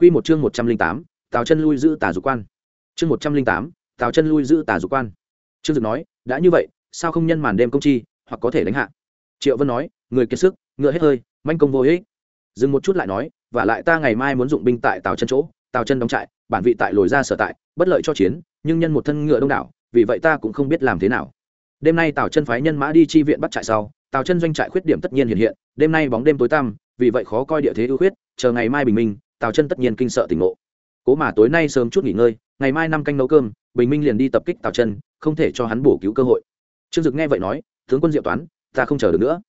Quy một chương một trăm linh tám, tào chân lui giữ tà dục quan. Chương một trăm linh tám, tào chân lui giữ tà dục quan. Trương dực nói, đã như vậy, sao không nhân màn đêm công chi, hoặc có thể đánh hạ? Triệu vân nói, người kiệt sức, ngựa hết hơi, manh công vô ích. Dừng một chút lại nói và lại ta ngày mai muốn dụng binh tại tào chân chỗ, tào chân đóng trại, bản vị tại lồi ra sở tại, bất lợi cho chiến, nhưng nhân một thân ngựa đông đảo, vì vậy ta cũng không biết làm thế nào. Đêm nay tào chân phái nhân mã đi chi viện bắt trại sau, tào chân doanh trại khuyết điểm tất nhiên hiện hiện, đêm nay bóng đêm tối tăm, vì vậy khó coi địa thế ưu khuyết, chờ ngày mai bình minh tào chân tất nhiên kinh sợ tỉnh ngộ. Cố mà tối nay sớm chút nghỉ ngơi, ngày mai năm canh nấu cơm, bình minh liền đi tập kích tào chân, không thể cho hắn bổ cứu cơ hội. Trương dực nghe vậy nói, tướng quân diệu toán, ta không chờ được nữa.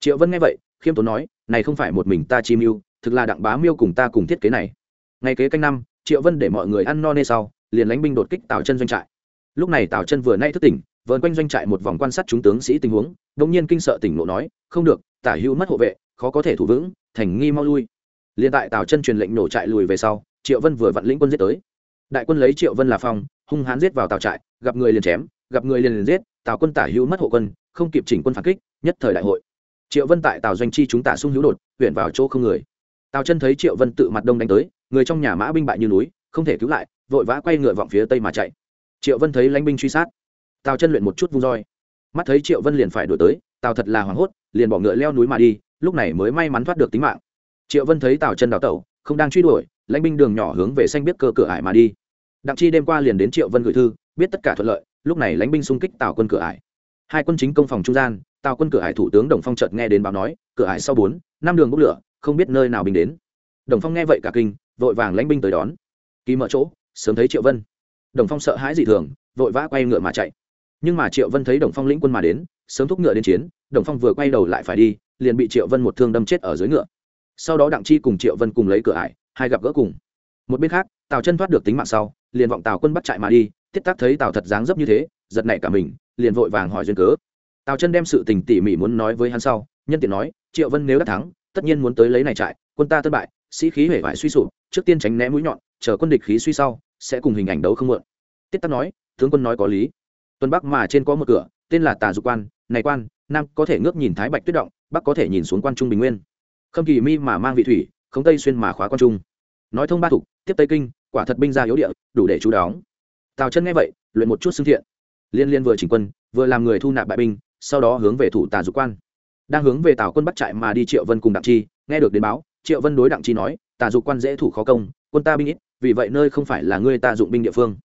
Triệu vân nghe vậy, khiêm tốn nói, này không phải một mình ta chi mưu, thực là đặng bá miêu cùng ta cùng thiết kế này. Ngày kế canh năm, triệu vân để mọi người ăn no nê sau, liền lánh binh đột kích tào chân doanh trại. Lúc này tào chân vừa nay thức tỉnh vợn quanh doanh trại một vòng quan sát chúng tướng sĩ tình huống đông nhiên kinh sợ tỉnh lộ nói, không được, tả hữu mất hộ vệ, khó có thể thủ vững, thành nghi mau lui liền tại tào chân truyền lệnh nổ trại lùi về sau triệu vân vừa vặn lĩnh quân giết tới đại quân lấy triệu vân là phong hung hán giết vào tào trại gặp người liền chém gặp người liền liền giết tào quân tả hữu mất hộ quân không kịp chỉnh quân phản kích nhất thời đại hội triệu vân tại tào doanh chi chúng tả sung hữu đột huyện vào chỗ không người tào chân thấy triệu vân tự mặt đông đánh tới người trong nhà mã binh bại như núi không thể cứu lại vội vã quay ngựa vọng phía tây mà chạy triệu vân thấy lãnh binh truy sát tào chân luyện một chút vung roi mắt thấy triệu vân liền phải đuổi tới tào thật là hoảng hốt liền bỏ ngựa leo núi mà đi lúc này mới may mắn thoát được tính mạng triệu vân thấy tào chân đào tẩu, không đang truy đuổi, lãnh binh đường nhỏ hướng về xanh biết cơ cửa ải mà đi. Đặng chi đêm qua liền đến triệu vân gửi thư, biết tất cả thuận lợi, lúc này lãnh binh xung kích tào quân cửa ải. Hai quân chính công phòng trung gian, tào quân cửa ải thủ tướng đồng phong chợt nghe đến báo nói, cửa ải sau bốn, năm đường bốc lửa, không biết nơi nào bình đến. Đồng phong nghe vậy cả kinh, vội vàng lãnh binh tới đón. Ký mở chỗ, sớm thấy triệu vân. Đồng phong sợ hãi dị thường, vội vã quay ngựa mà chạy. Nhưng mà triệu vân thấy đồng phong lĩnh quân mà đến, sớm thúc ngựa đến chiến, đồng phong vừa quay đầu lại phải đi, liền bị triệu vân một thương đâm chết ở dưới ngựa sau đó đặng chi cùng triệu vân cùng lấy cửa ải, hai gặp gỡ cùng. Một bên khác, tào chân thoát được tính mạng sau, liền vọng tào quân bắt chạy mà đi tiết tác thấy tào thật dáng dấp như thế, giật nảy cả mình, liền vội vàng hỏi duyên cớ. Tào chân đem sự tình tỉ mỉ muốn nói với hắn sau, nhân tiện nói, triệu vân nếu đã thắng, tất nhiên muốn tới lấy này trại, quân ta thất bại, sĩ khí hể vải suy sụp, trước tiên tránh né mũi nhọn, chờ quân địch khí suy sau, sẽ cùng hình ảnh đấu không mượn. Tiết tắc nói, tướng quân nói có lý. Tuần bắc mà trên có một cửa, tên là tà dục quan, này quan, nam có thể ngước nhìn thái bạch tuyết động, bắc có thể nhìn xuống quan trung bình nguyên khâm kỳ mi mà mang vị thủy không tây xuyên mà khóa quan trung. Nói thông ba thục, tiếp tây kinh, quả thật binh ra yếu địa, đủ để chú đóng. Tào chân nghe vậy, luyện một chút xưng thiện. Liên liên vừa chỉnh quân, vừa làm người thu nạp bại binh, sau đó hướng về thủ tà dục quan. Đang hướng về tào quân bắt trại mà đi triệu vân cùng đặng chi, nghe được đến báo, triệu vân đối đặng chi nói, tà dục quan dễ thủ khó công, quân ta binh ít, vì vậy nơi không phải là ngươi ta dụng binh địa phương.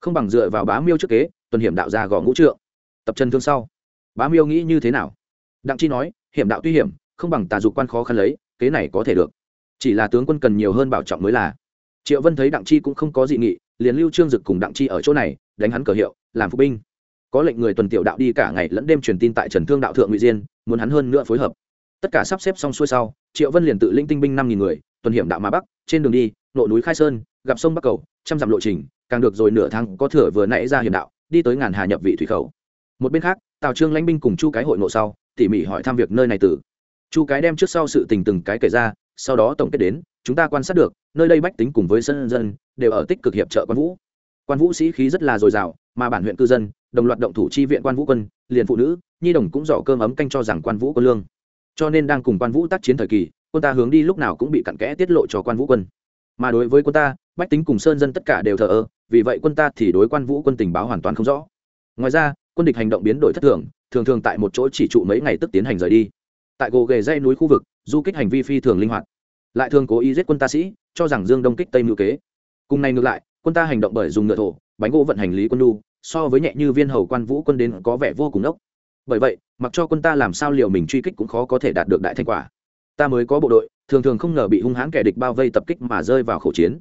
Không bằng dựa vào bá miêu trước kế, tuần hiểm đạo ra gõ ngũ trượng. Tập chân thương sau. Bá miêu nghĩ như thế nào? Đặng chi nói, hiểm đạo tuy hiểm không bằng tà dục quan khó khăn lấy, kế này có thể được. Chỉ là tướng quân cần nhiều hơn bảo trọng mới là. Triệu vân thấy đặng chi cũng không có dị nghị, liền lưu trương dực cùng đặng chi ở chỗ này, đánh hắn cờ hiệu, làm phục binh. Có lệnh người tuần tiểu đạo đi cả ngày lẫn đêm truyền tin tại trần thương đạo thượng ngụy diên, muốn hắn hơn nữa phối hợp. Tất cả sắp xếp xong xuôi sau, triệu vân liền tự linh tinh binh năm nghìn người, tuần hiểm đạo mà bắc, trên đường đi, nội núi khai sơn, gặp sông bắc cầu, trăm dặm lộ trình, càng được rồi nửa tháng có thửa vừa nãy ra hiểm đạo, đi tới ngàn hà nhập vị thủy khẩu. Một bên khác, tào trương lãnh binh cùng chu cái hội ngộ sau, tỉ mỉ hỏi thăm việc nơi này từ chu cái đem trước sau sự tình từng cái kể ra, sau đó tổng kết đến, chúng ta quan sát được, nơi đây bách tính cùng với dân dân, đều ở tích cực hiệp trợ quan vũ. Quan vũ sĩ khí rất là dồi dào, mà bản huyện cư dân, đồng loạt động thủ chi viện quan vũ quân, liền phụ nữ, nhi đồng cũng dỏ cơm ấm canh cho rằng quan vũ quân lương. Cho nên đang cùng quan vũ tác chiến thời kỳ, quân ta hướng đi lúc nào cũng bị cặn kẽ tiết lộ cho quan vũ quân. Mà đối với quân ta, bách tính cùng sơn dân tất cả đều thờ ơ, vì vậy quân ta thì đối quan vũ quân tình báo hoàn toàn không rõ. Ngoài ra, quân địch hành động biến đổi thất thường thường thường tại một chỗ chỉ trụ mấy ngày tức tiến hành rời đi tại gồ ghề dây núi khu vực, du kích hành vi phi thường linh hoạt. Lại thường cố ý giết quân ta sĩ, cho rằng dương đông kích tây ngữ kế. Cùng này ngược lại, quân ta hành động bởi dùng ngựa thổ, bánh gỗ vận hành lý quân lu so với nhẹ như viên hầu quan vũ quân đến có vẻ vô cùng ốc. Bởi vậy, mặc cho quân ta làm sao liều mình truy kích cũng khó có thể đạt được đại thành quả. Ta mới có bộ đội, thường thường không ngờ bị hung hãn kẻ địch bao vây tập kích mà rơi vào khẩu chiến.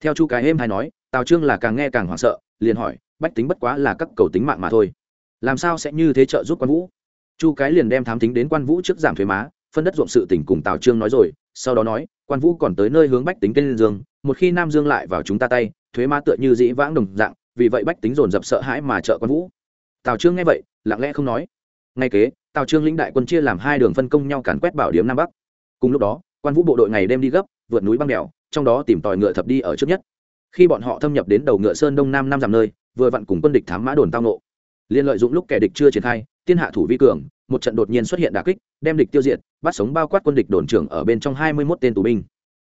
Theo chu cái êm hay nói, tào trương là càng nghe càng hoảng sợ, liền hỏi, bách tính bất quá là các cầu tính mạng mà thôi. Làm sao sẽ như thế trợ giúp quan vũ? Chu cái liền đem thám tính đến quan vũ trước giảm thuế má, phân đất ruộng sự tỉnh cùng tào trương nói rồi, sau đó nói, quan vũ còn tới nơi hướng bách tính tên dương, một khi nam dương lại vào chúng ta tay, thuế má tựa như dĩ vãng đồng dạng, vì vậy bách tính dồn dập sợ hãi mà trợ quan vũ. Tào trương nghe vậy, lặng lẽ không nói. Ngay kế, tào trương lĩnh đại quân chia làm hai đường phân công nhau càn quét bảo điếm nam bắc. Cùng lúc đó, quan vũ bộ đội ngày đêm đi gấp, vượt núi băng đèo, trong đó tìm tòi ngựa thập đi ở trước nhất. Khi bọn họ thâm nhập đến đầu ngựa sơn đông nam năm dặm nơi, vừa vặn cùng quân địch thám mã đồn tao nộ liên lợi dụng lúc kẻ địch chưa triển khai, tiên hạ thủ vi cường, một trận đột nhiên xuất hiện đà kích, đem địch tiêu diệt, bắt sống bao quát quân địch đồn trưởng ở bên trong hai mươi mốt tên tù binh.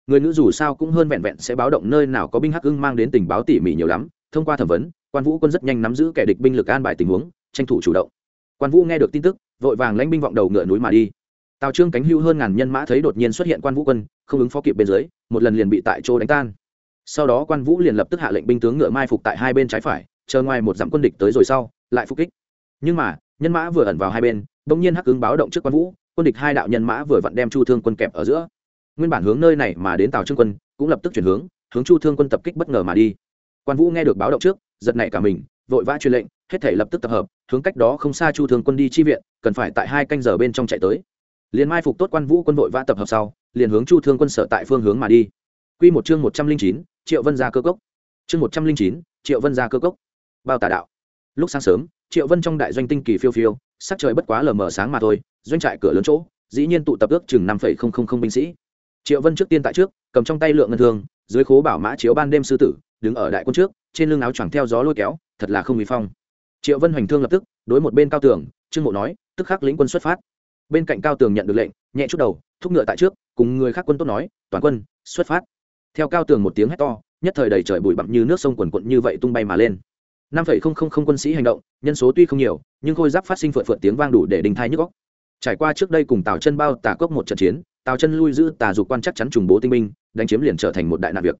Người nữ dù sao cũng hơn vẹn vẹn sẽ báo động nơi nào có binh hắc ưng mang đến tình báo tỉ mỉ nhiều lắm, thông qua thẩm vấn, quan vũ quân rất nhanh nắm giữ kẻ địch binh lực an bài tình huống, tranh thủ chủ động. Quan vũ nghe được tin tức, vội vàng lãnh binh vọng đầu ngựa núi mà đi. Tào trương cánh hưu hơn ngàn nhân mã thấy đột nhiên xuất hiện quan vũ quân, không ứng phó kịp bên dưới, một lần liền bị tại chỗ đánh tan. Sau đó quan vũ liền lập tức hạ lệnh binh tướng ngựa mai phục tại hai bên trái phải, chờ ngoài một dặm quân địch tới rồi sau lại phục kích. Nhưng mà, nhân mã vừa ẩn vào hai bên đột nhiên hắc ứng báo động trước quan vũ, quân địch hai đạo nhân mã vừa vặn đem chu thương quân kẹp ở giữa. Nguyên bản hướng nơi này mà đến tào trương quân, cũng lập tức chuyển hướng hướng chu thương quân tập kích bất ngờ mà đi. Quan vũ nghe được báo động trước, giật nảy cả mình, vội vã truyền lệnh, hết thể lập tức tập hợp, hướng cách đó không xa chu thương quân đi chi viện, cần phải tại hai canh giờ bên trong chạy tới. Liền mai phục tốt quan vũ quân vội vã tập hợp sau, liền hướng chu thương quân sở tại phương hướng mà đi. Quy một chương một trăm linh chín, triệu vân gia cơ cốc. Chương một trăm linh chín, triệu vân gia cơ cốc. Bao tà đạo lúc sáng sớm, triệu vân trong đại doanh tinh kỳ phiêu phiêu, sắc trời bất quá lờ mờ sáng mà thôi, doanh trại cửa lớn chỗ, dĩ nhiên tụ tập ước chừng năm phẩy không không không binh sĩ. Triệu vân trước tiên tại trước, cầm trong tay lượng ngân thương, dưới khố bảo mã chiếu ban đêm sư tử, đứng ở đại quân trước, trên lưng áo choàng theo gió lôi kéo, thật là không bị phong. Triệu vân hoành thương lập tức, đối một bên cao tường, trương mộ nói, tức khắc lĩnh quân xuất phát. Bên cạnh cao tường nhận được lệnh, nhẹ chút đầu, thúc ngựa tại trước, cùng người khác quân tốt nói, toàn quân, xuất phát. Theo cao tường một tiếng hét to, nhất thời đầy trời bụi bặm như nước sông quần quận như vậy tung bay mà lên năm phẩy không không không quân sĩ hành động nhân số tuy không nhiều nhưng khôi giáp phát sinh phượt phượt tiếng vang đủ để đình thai nhức góc trải qua trước đây cùng tào chân bao tà cốc một trận chiến tào chân lui giữ tà dục quan chắc chắn trùng bố tinh minh, đánh chiếm liền trở thành một đại nạn việc.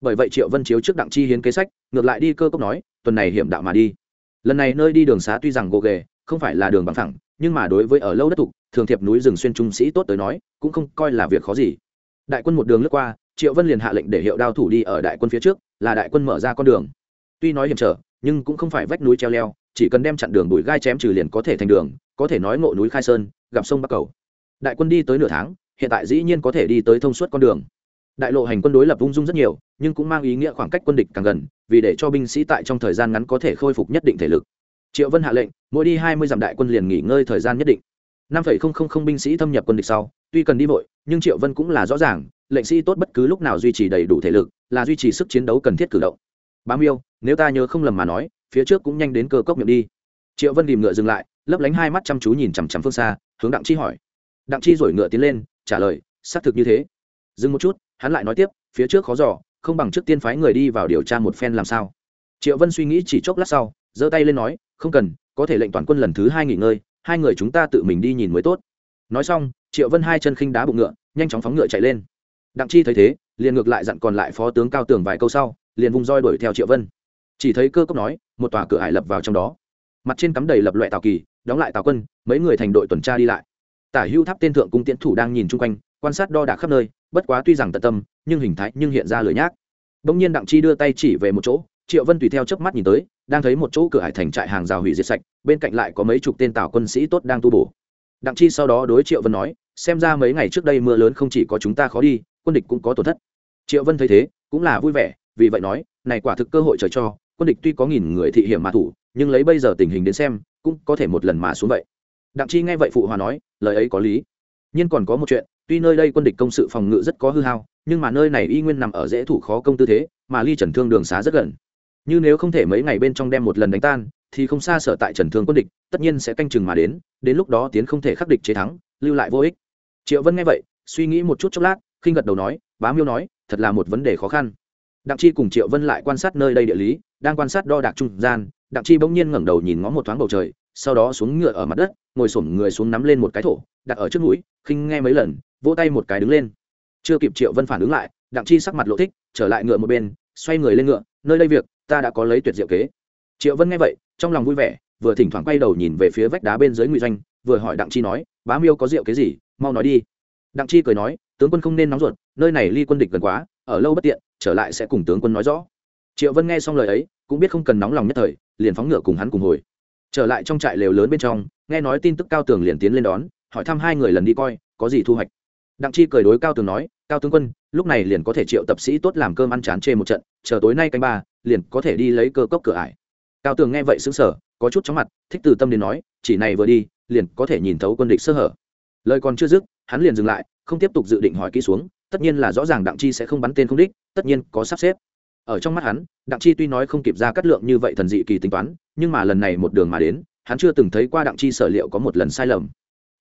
Bởi vậy triệu vân chiếu trước đặng chi hiến kế sách ngược lại đi cơ cốc nói tuần này hiểm đạo mà đi. Lần này nơi đi đường xá tuy rằng gồ ghề không phải là đường bằng thẳng nhưng mà đối với ở lâu đất thục thường thiệp núi rừng xuyên trung sĩ tốt tới nói cũng không coi là việc khó gì. Đại quân một đường lướt qua triệu vân liền hạ lệnh để hiệu đao thủ đi ở đại quân phía trước là đại quân mở ra con đường. Tuy nói hiểm trở nhưng cũng không phải vách núi treo leo, chỉ cần đem chặn đường bụi gai chém trừ liền có thể thành đường, có thể nói ngộ núi khai sơn, gặp sông bắc cầu. Đại quân đi tới nửa tháng, hiện tại dĩ nhiên có thể đi tới thông suốt con đường. Đại lộ hành quân đối lập ung dung rất nhiều, nhưng cũng mang ý nghĩa khoảng cách quân địch càng gần, vì để cho binh sĩ tại trong thời gian ngắn có thể khôi phục nhất định thể lực. Triệu vân hạ lệnh, mỗi đi hai mươi dặm đại quân liền nghỉ ngơi thời gian nhất định. Năm không không không binh sĩ thâm nhập quân địch sau, tuy cần đi vội, nhưng triệu vân cũng là rõ ràng, lệnh sĩ tốt bất cứ lúc nào duy trì đầy đủ thể lực, là duy trì sức chiến đấu cần thiết cử động. Bám yêu nếu ta nhớ không lầm mà nói, phía trước cũng nhanh đến cơ cốc miệng đi. Triệu vân tìm ngựa dừng lại, lấp lánh hai mắt chăm chú nhìn chằm chằm phương xa, hướng đặng chi hỏi. Đặng chi rồi ngựa tiến lên, trả lời, xác thực như thế. Dừng một chút, hắn lại nói tiếp, phía trước khó giỏ không bằng trước tiên phái người đi vào điều tra một phen làm sao. Triệu vân suy nghĩ chỉ chốc lát sau, giơ tay lên nói, không cần, có thể lệnh toàn quân lần thứ hai nghỉ ngơi, hai người chúng ta tự mình đi nhìn mới tốt. Nói xong, triệu vân hai chân khinh đá bụng ngựa, nhanh chóng phóng ngựa chạy lên. Đặng chi thấy thế, liền ngược lại dặn còn lại phó tướng cao tường vài câu sau, liền vung roi đuổi theo triệu vân chỉ thấy cơ cốc nói, một tòa cửa hải lập vào trong đó. Mặt trên cắm đầy lập loại tàu kỳ, đóng lại tàu quân, mấy người thành đội tuần tra đi lại. Tả hưu tháp tên thượng cung tiễn thủ đang nhìn chung quanh, quan sát đo đạc khắp nơi, bất quá tuy rằng tận tâm, nhưng hình thái nhưng hiện ra lười nhác. Bỗng nhiên đặng chi đưa tay chỉ về một chỗ, triệu vân tùy theo chớp mắt nhìn tới, đang thấy một chỗ cửa hải thành trại hàng rào hủy diệt sạch, bên cạnh lại có mấy chục tên tàu quân sĩ tốt đang tu bổ. Đặng chi sau đó đối triệu vân nói, xem ra mấy ngày trước đây mưa lớn không chỉ có chúng ta khó đi, quân địch cũng có tổn thất. Triệu vân thấy thế, cũng là vui vẻ, vì vậy nói, này quả thực cơ hội trời cho quân địch tuy có nghìn người thị hiểm mà thủ, nhưng lấy bây giờ tình hình đến xem, cũng có thể một lần mà xuống vậy. Đặng chi nghe vậy phụ hòa nói, lời ấy có lý. Nhưng còn có một chuyện, tuy nơi đây quân địch công sự phòng ngự rất có hư hao, nhưng mà nơi này y nguyên nằm ở dễ thủ khó công tư thế, mà ly trần thương đường xá rất gần. Như nếu không thể mấy ngày bên trong đem một lần đánh tan, thì không xa sở tại trần thương quân địch, tất nhiên sẽ canh chừng mà đến đến lúc đó tiến không thể khắc địch chế thắng, lưu lại vô ích. Triệu vân nghe vậy, suy nghĩ một chút chốc lát, khinh gật đầu nói, bá miêu nói, thật là một vấn đề khó khăn đặng chi cùng triệu vân lại quan sát nơi đây địa lý, đang quan sát đo đạc trung gian, đặng chi bỗng nhiên ngẩng đầu nhìn ngó một thoáng bầu trời, sau đó xuống ngựa ở mặt đất, ngồi xổm người xuống nắm lên một cái thổ, đặt ở trước mũi khinh nghe mấy lần, vỗ tay một cái đứng lên. Chưa kịp triệu vân phản ứng lại, đặng chi sắc mặt lộ thích, trở lại ngựa một bên, xoay người lên ngựa, nơi đây việc, ta đã có lấy tuyệt diệu kế. Triệu vân nghe vậy, trong lòng vui vẻ, vừa thỉnh thoảng quay đầu nhìn về phía vách đá bên dưới ngụy doanh, vừa hỏi đặng chi nói, bá miêu có rượu kế gì? Mau nói đi. Đặng chi cười nói, tướng quân không nên nóng ruột, nơi này ly quân địch gần quá ở lâu bất tiện, trở lại sẽ cùng tướng quân nói rõ. Triệu vân nghe xong lời ấy, cũng biết không cần nóng lòng nhất thời, liền phóng ngựa cùng hắn cùng hồi. Trở lại trong trại lều lớn bên trong, nghe nói tin tức cao tường liền tiến lên đón, hỏi thăm hai người lần đi coi, có gì thu hoạch. Đặng chi cười đối cao tường nói, cao tướng quân, lúc này liền có thể triệu tập sĩ tốt làm cơm ăn chán chê một trận, chờ tối nay canh ba, liền có thể đi lấy cơ cốc cửa ải. Cao tường nghe vậy xứng sở có chút chóng mặt, thích từ tâm đến nói, chỉ này vừa đi, liền có thể nhìn thấu quân địch sơ hở. Lời còn chưa dứt, hắn liền dừng lại, không tiếp tục dự định hỏi kỹ xuống tất nhiên là rõ ràng đặng chi sẽ không bắn tên không đích, tất nhiên có sắp xếp. Ở trong mắt hắn, đặng chi tuy nói không kịp ra cắt lượng như vậy thần dị kỳ tính toán, nhưng mà lần này một đường mà đến, hắn chưa từng thấy qua đặng chi sở liệu có một lần sai lầm.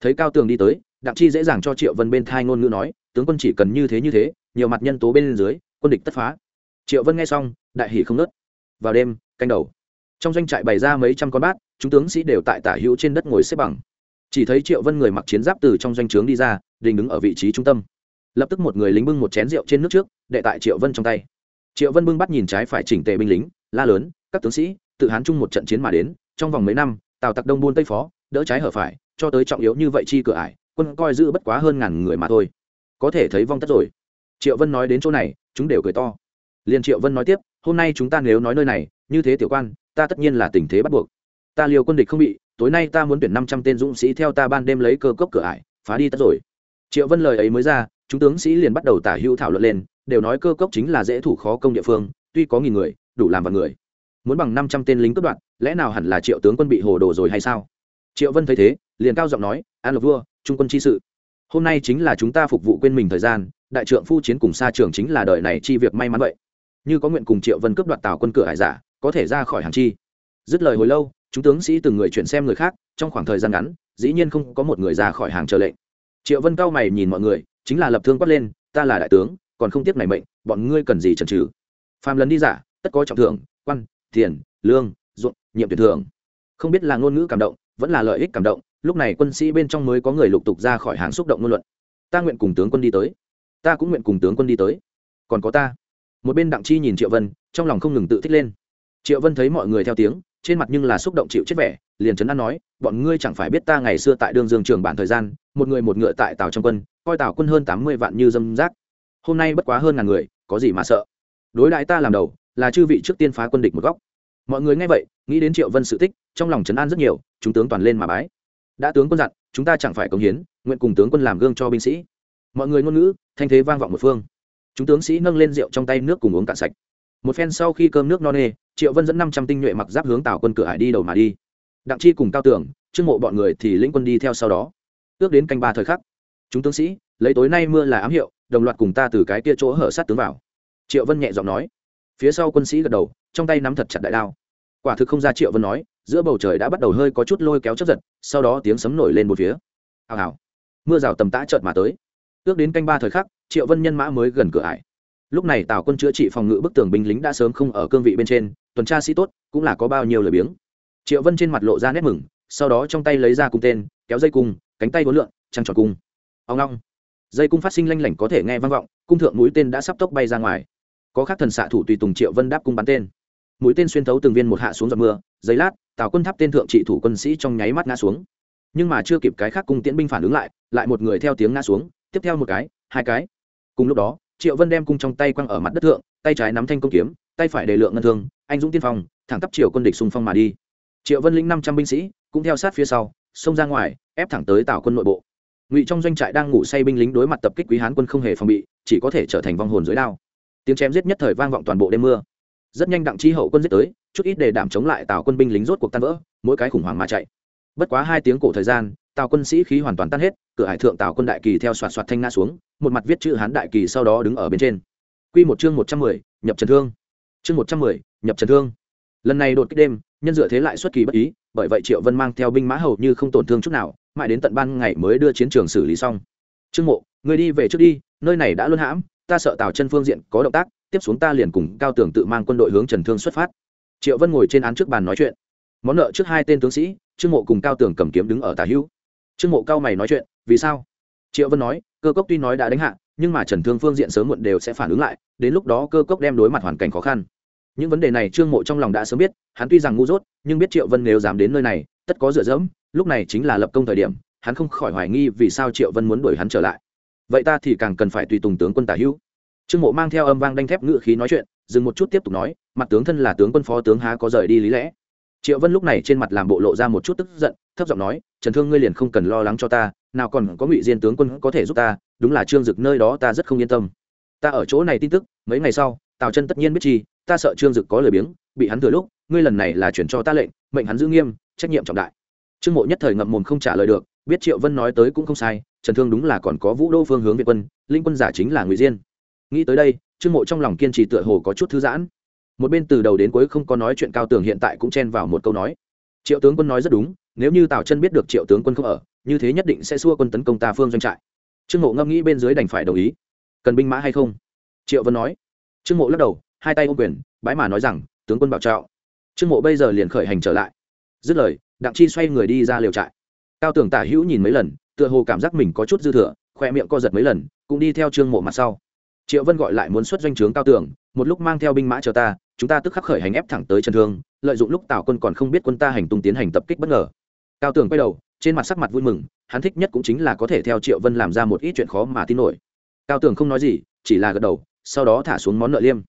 Thấy cao tường đi tới, đặng chi dễ dàng cho triệu vân bên thai ngôn ngữ nói, tướng quân chỉ cần như thế như thế, nhiều mặt nhân tố bên dưới, quân địch tất phá. Triệu vân nghe xong, đại hỷ không nớt. Vào đêm, canh đầu. Trong doanh trại bày ra mấy trăm con bát, chúng tướng sĩ đều tại tả hữu trên đất ngồi xếp bằng. Chỉ thấy triệu vân người mặc chiến giáp từ trong doanh trướng đi ra, đình đứng ở vị trí trung tâm lập tức một người lính bưng một chén rượu trên nước trước đệ tại triệu vân trong tay. Triệu vân bưng bắt nhìn trái phải chỉnh tề binh lính, la lớn, các tướng sĩ, tự hán chung một trận chiến mà đến, trong vòng mấy năm, tào tặc đông buôn tây phó, đỡ trái hở phải, cho tới trọng yếu như vậy chi cửa ải, quân coi giữ bất quá hơn ngàn người mà thôi. Có thể thấy vong tất rồi. Triệu vân nói đến chỗ này, chúng đều cười to. Liền triệu vân nói tiếp, hôm nay chúng ta nếu nói nơi này, như thế tiểu quan, ta tất nhiên là tình thế bắt buộc. Ta liều quân địch không bị, tối nay ta muốn tuyển năm trăm tên dũng sĩ theo ta ban đêm lấy cơ cốc cửa ải, phá đi tất rồi triệu vân lời ấy mới ra, chúng tướng sĩ liền bắt đầu tả hữu thảo luận lên, đều nói cơ cốc chính là dễ thủ khó công địa phương, tuy có nghìn người, đủ làm vào người. Muốn bằng năm trăm tên lính cướp đoạt, lẽ nào hẳn là triệu tướng quân bị hồ đồ rồi hay sao? Triệu vân thấy thế, liền cao giọng nói, an lộc vua, trung quân chi sự. Hôm nay chính là chúng ta phục vụ quên mình thời gian, đại trượng phu chiến cùng xa trường chính là đời này chi việc may mắn vậy. Như có nguyện cùng triệu vân cướp đoạt tàu quân cửa hải giả, có thể ra khỏi hàng chi. Dứt lời hồi lâu, chúng tướng sĩ từng người chuyển xem người khác, trong khoảng thời gian ngắn, dĩ nhiên không có một người ra khỏi hàng chờ lệnh triệu vân cao mày nhìn mọi người, chính là lập thương quát lên, ta là đại tướng, còn không tiếc này mệnh, bọn ngươi cần gì chần trừ phàm lần đi giả, tất có trọng thưởng, quan, tiền, lương, ruộng, nhiệm tuyển thưởng. Không biết là ngôn ngữ cảm động, vẫn là lợi ích cảm động, lúc này quân sĩ bên trong mới có người lục tục ra khỏi hàng xúc động ngôn luận. Ta nguyện cùng tướng quân đi tới. Ta cũng nguyện cùng tướng quân đi tới. Còn có ta. Một bên đặng chi nhìn triệu vân, trong lòng không ngừng tự thích lên. Triệu vân thấy mọi người theo tiếng, trên mặt nhưng là xúc động chịu chết vẻ liền trấn an nói, bọn ngươi chẳng phải biết ta ngày xưa tại đường dương trường bản thời gian, một người một ngựa tại tào trong quân, coi tào quân hơn tám mươi vạn như dâm rác. Hôm nay bất quá hơn ngàn người, có gì mà sợ? Đối đại ta làm đầu, là chư vị trước tiên phá quân địch một góc. Mọi người nghe vậy, nghĩ đến triệu vân sự tích, trong lòng trấn an rất nhiều, chúng tướng toàn lên mà bái. Đã tướng quân dặn, chúng ta chẳng phải cống hiến, nguyện cùng tướng quân làm gương cho binh sĩ. Mọi người ngôn ngữ, thanh thế vang vọng một phương. Chúng tướng sĩ nâng lên rượu trong tay nước cùng uống cạn sạch. Một phen sau khi cơm nước no nê, triệu vân dẫn năm trăm tinh nhuệ mặc giáp hướng tào quân cửa hải đi đầu mà đi đặng chi cùng cao tưởng trương mộ bọn người thì lĩnh quân đi theo sau đó. Ước đến canh ba thời khắc, chúng tướng sĩ, lấy tối nay mưa là ám hiệu, đồng loạt cùng ta từ cái kia chỗ hở sát tướng vào. Triệu vân nhẹ giọng nói. Phía sau quân sĩ gật đầu, trong tay nắm thật chặt đại đao. Quả thực không ra triệu vân nói, giữa bầu trời đã bắt đầu hơi có chút lôi kéo chấp giật, sau đó tiếng sấm nổi lên một phía. Hào hào. Mưa rào tầm tã chợt mà tới. Ước đến canh ba thời khắc, triệu vân nhân mã mới gần cửa ải. Lúc này tào quân chữa trị phòng ngự bức tường binh lính đã sớm không ở cương vị bên trên, tuần tra sĩ tốt, cũng là có bao nhiêu lời biếng triệu vân trên mặt lộ ra nét mừng, sau đó trong tay lấy ra cung tên, kéo dây cung, cánh tay vốn lượn, trăng tròn cung. Ông long dây cung phát sinh lanh lảnh có thể nghe vang vọng, cung thượng mũi tên đã sắp tốc bay ra ngoài. Có khác thần xạ thủ tùy tùng triệu vân đáp cung bắn tên. Mũi tên xuyên thấu từng viên một hạ xuống giọt mưa, giấy lát, tào quân tháp tên thượng trị thủ quân sĩ trong nháy mắt ngã xuống. Nhưng mà chưa kịp cái khác cung tiễn binh phản ứng lại lại một người theo tiếng ngã xuống, tiếp theo một cái, hai cái. Cùng lúc đó, triệu vân đem cung trong tay quăng ở mặt đất thượng, tay trái nắm thanh công kiếm, tay phải đề lượng ngân thương, anh dũng tiên phong, thẳng tắp triều quân địch xung phong mà đi triệu vân lĩnh năm trăm binh sĩ, cũng theo sát phía sau, xông ra ngoài, ép thẳng tới tào quân nội bộ. Ngụy trong doanh trại đang ngủ say binh lính đối mặt tập kích quý hán quân không hề phòng bị, chỉ có thể trở thành vong hồn dưới đao. Tiếng chém giết nhất thời vang vọng toàn bộ đêm mưa. Rất nhanh đặng chi hậu quân giết tới, chút ít để đảm chống lại tào quân binh lính rốt cuộc tan vỡ, mỗi cái khủng hoảng mà chạy. Bất quá hai tiếng cổ thời gian, tào quân sĩ khí hoàn toàn tan hết, cửa hải thượng tào quân đại kỳ theo soạt soạt thanh nga xuống, một mặt viết chữ hán đại kỳ sau đó đứng ở bên trên. Q một chương một trăm mười, nhập trần thương. Chương một trăm mười, nhập trần thương lần này đột kích đêm, nhân dựa thế lại xuất kỳ bất ý, bởi vậy triệu vân mang theo binh mã hầu như không tổn thương chút nào, mãi đến tận ban ngày mới đưa chiến trường xử lý xong. Trương mộ, người đi về trước đi, nơi này đã luân hãm, ta sợ tào chân phương diện có động tác, tiếp xuống ta liền cùng cao tường tự mang quân đội hướng trần thương xuất phát. Triệu vân ngồi trên án trước bàn nói chuyện. Món nợ trước hai tên tướng sĩ, trương mộ cùng cao tường cầm kiếm đứng ở tà hữu. Trương mộ cao mày nói chuyện, vì sao? Triệu vân nói, cơ cốc tuy nói đã đánh hạ, nhưng mà trần thương phương diện sớm muộn đều sẽ phản ứng lại, đến lúc đó cơ cốc đem đối mặt hoàn cảnh khó khăn những vấn đề này trương mộ trong lòng đã sớm biết, hắn tuy rằng ngu dốt, nhưng biết triệu vân nếu dám đến nơi này, tất có dựa dẫm, lúc này chính là lập công thời điểm, hắn không khỏi hoài nghi vì sao triệu vân muốn đuổi hắn trở lại. Vậy ta thì càng cần phải tùy tùng tướng quân tả hữu. Trương mộ mang theo âm vang đanh thép ngự khí nói chuyện, dừng một chút tiếp tục nói, mặt tướng thân là tướng quân phó tướng há có rời đi lý lẽ. Triệu vân lúc này trên mặt làm bộ lộ ra một chút tức giận, thấp giọng nói, trần thương ngươi liền không cần lo lắng cho ta, nào còn có ngụy diên tướng quân có thể giúp ta, đúng là trương dực nơi đó ta rất không yên tâm. Ta ở chỗ này tin tức, mấy ngày sau, tào chân tất nhiên biết chi ta sợ trương dực có lời biếng, bị hắn thừa lúc, ngươi lần này là chuyển cho ta lệnh, mệnh hắn giữ nghiêm, trách nhiệm trọng đại. Trương mộ nhất thời ngậm mồm không trả lời được, biết triệu vân nói tới cũng không sai, trần thương đúng là còn có vũ đô phương hướng việt quân, linh quân giả chính là ngụy diên. Nghĩ tới đây, trương mộ trong lòng kiên trì tựa hồ có chút thư giãn. Một bên từ đầu đến cuối không có nói chuyện cao tường hiện tại cũng chen vào một câu nói. Triệu tướng quân nói rất đúng, nếu như tào chân biết được triệu tướng quân không ở, như thế nhất định sẽ xua quân tấn công ta phương doanh trại. Trương mộ ngẫm nghĩ bên dưới đành phải đồng ý. Cần binh mã hay không? Triệu vân nói. Trương mộ lắc đầu hai tay ôm quyền, bái mà nói rằng, tướng quân bảo trạo trương mộ bây giờ liền khởi hành trở lại. Dứt lời, đặng chi xoay người đi ra liều trại. Cao tường tả hữu nhìn mấy lần, tựa hồ cảm giác mình có chút dư thừa, khoe miệng co giật mấy lần, cũng đi theo trương mộ mặt sau. Triệu vân gọi lại muốn xuất doanh trướng cao tường, một lúc mang theo binh mã chờ ta, chúng ta tức khắc khởi hành ép thẳng tới trần thương, lợi dụng lúc tào quân còn không biết quân ta hành tung tiến hành tập kích bất ngờ. Cao tường quay đầu, trên mặt sắc mặt vui mừng, hắn thích nhất cũng chính là có thể theo triệu vân làm ra một ít chuyện khó mà tin nổi. Cao tường không nói gì, chỉ là gật đầu, sau đó thả xuống món nợ liêm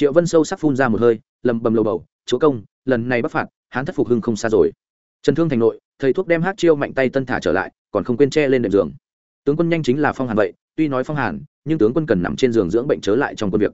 triệu vân sâu sắc phun ra một hơi, lầm bầm lầu bầu, chúa công, lần này bắc phạt hắn thất phục hưng không xa rồi. Trần thương thành nội, thầy thuốc đem hát chiêu mạnh tay tân thả trở lại, còn không quên che lên đệm giường. Tướng quân nhanh chính là phong hàn vậy, tuy nói phong hàn, nhưng tướng quân cần nằm trên giường dưỡng bệnh chớ lại trong quân việc.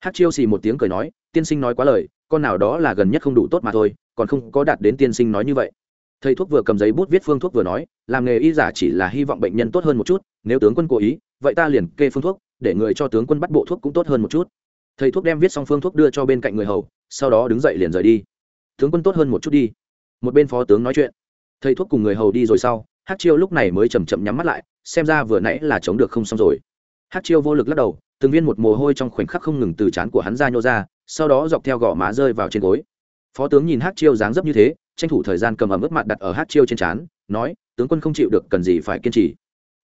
Hát chiêu xì một tiếng cười nói, tiên sinh nói quá lời, con nào đó là gần nhất không đủ tốt mà thôi, còn không có đạt đến tiên sinh nói như vậy. Thầy thuốc vừa cầm giấy bút viết phương thuốc vừa nói, làm nghề y giả chỉ là hy vọng bệnh nhân tốt hơn một chút, nếu tướng quân cố ý, vậy ta liền kê phương thuốc, để người cho tướng quân bắt bộ thuốc cũng tốt hơn một chút thầy thuốc đem viết xong phương thuốc đưa cho bên cạnh người hầu, sau đó đứng dậy liền rời đi. Tướng quân tốt hơn một chút đi. Một bên phó tướng nói chuyện. Thầy thuốc cùng người hầu đi rồi sau hát chiêu lúc này mới chầm chậm nhắm mắt lại, xem ra vừa nãy là chống được không xong rồi. Hát chiêu vô lực lắc đầu, từng viên một mồ hôi trong khoảnh khắc không ngừng từ trán của hắn ra nhô ra, sau đó dọc theo gò má rơi vào trên gối. Phó tướng nhìn hát chiêu dáng dấp như thế, tranh thủ thời gian cầm ẩm ướt mặt đặt ở hát chiêu trên trán, nói, tướng quân không chịu được cần gì phải kiên trì.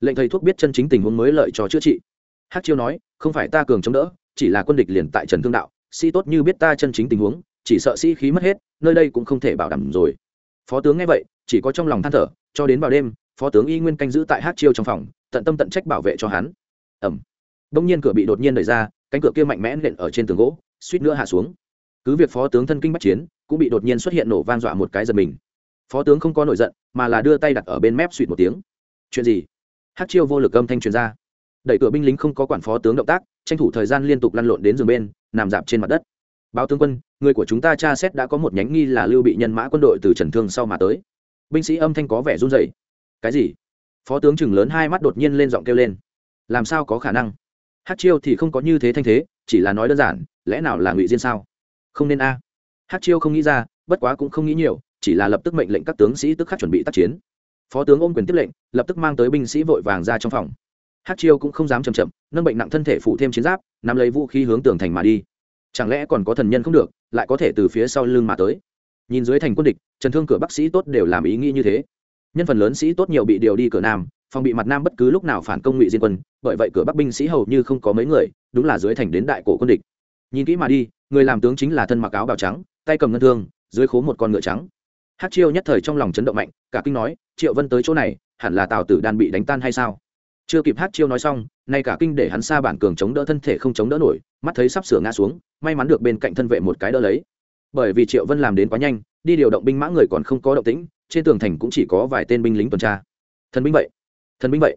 Lệnh thầy thuốc biết chân chính tình huống mới lợi cho chữa trị. Hát chiêu nói, không phải ta cường chống đỡ chỉ là quân địch liền tại trần thương đạo, sĩ tốt như biết ta chân chính tình huống, chỉ sợ sĩ khí mất hết, nơi đây cũng không thể bảo đảm rồi. Phó tướng nghe vậy, chỉ có trong lòng than thở, cho đến vào đêm, phó tướng y nguyên canh giữ tại hát chiêu trong phòng, tận tâm tận trách bảo vệ cho hắn. Ẩm đông nhiên cửa bị đột nhiên đẩy ra, cánh cửa kia mạnh mẽ nện ở trên tường gỗ, suýt nữa hạ xuống. Cứ việc phó tướng thân kinh bắt chiến, cũng bị đột nhiên xuất hiện nổ vang dọa một cái giật mình. Phó tướng không có nổi giận, mà là đưa tay đặt ở bên mép suýt một tiếng. Chuyện gì? Hát chiêu vô lực âm thanh truyền ra. Đẩy cửa binh lính không có quản phó tướng động tác tranh thủ thời gian liên tục lăn lộn đến giường bên, nằm dạp trên mặt đất. Báo tướng quân, người của chúng ta tra xét đã có một nhánh nghi là lưu bị nhân mã quân đội từ trần thương sau mà tới. Binh sĩ âm thanh có vẻ run rẩy. Cái gì? Phó tướng chừng lớn hai mắt đột nhiên lên giọng kêu lên. Làm sao có khả năng? Hát chiêu thì không có như thế thanh thế, chỉ là nói đơn giản, lẽ nào là ngụy diên sao? Không nên a. Hát chiêu không nghĩ ra, bất quá cũng không nghĩ nhiều, chỉ là lập tức mệnh lệnh các tướng sĩ tức khắc chuẩn bị tác chiến. Phó tướng ôm quyền tiếp lệnh, lập tức mang tới binh sĩ vội vàng ra trong phòng hát chiêu cũng không dám chầm chậm, nâng bệnh nặng thân thể phụ thêm chiến giáp, nắm lấy vũ khí hướng tường thành mà đi. Chẳng lẽ còn có thần nhân không được, lại có thể từ phía sau lưng mà tới? Nhìn dưới thành quân địch, trần thương cửa bác sĩ tốt đều làm ý nghĩ như thế. Nhân phần lớn sĩ tốt nhiều bị điều đi cửa nam, phòng bị mặt nam bất cứ lúc nào phản công ngụy diên quân, bởi vậy cửa bắc binh sĩ hầu như không có mấy người, đúng là dưới thành đến đại cổ quân địch. Nhìn kỹ mà đi, người làm tướng chính là thân mặc áo bào trắng, tay cầm ngân thương, dưới khố một con ngựa trắng. Hát chiêu nhất thời trong lòng chấn động mạnh, cả kinh nói, triệu vân tới chỗ này, hẳn là tào tử đan bị đánh tan hay sao? Chưa kịp hát chiêu nói xong, nay cả kinh để hắn xa bản cường chống đỡ thân thể không chống đỡ nổi, mắt thấy sắp sửa ngã xuống, may mắn được bên cạnh thân vệ một cái đỡ lấy. Bởi vì triệu vân làm đến quá nhanh, đi điều động binh mã người còn không có động tĩnh, trên tường thành cũng chỉ có vài tên binh lính tuần tra. Thần binh vậy, thần binh vậy.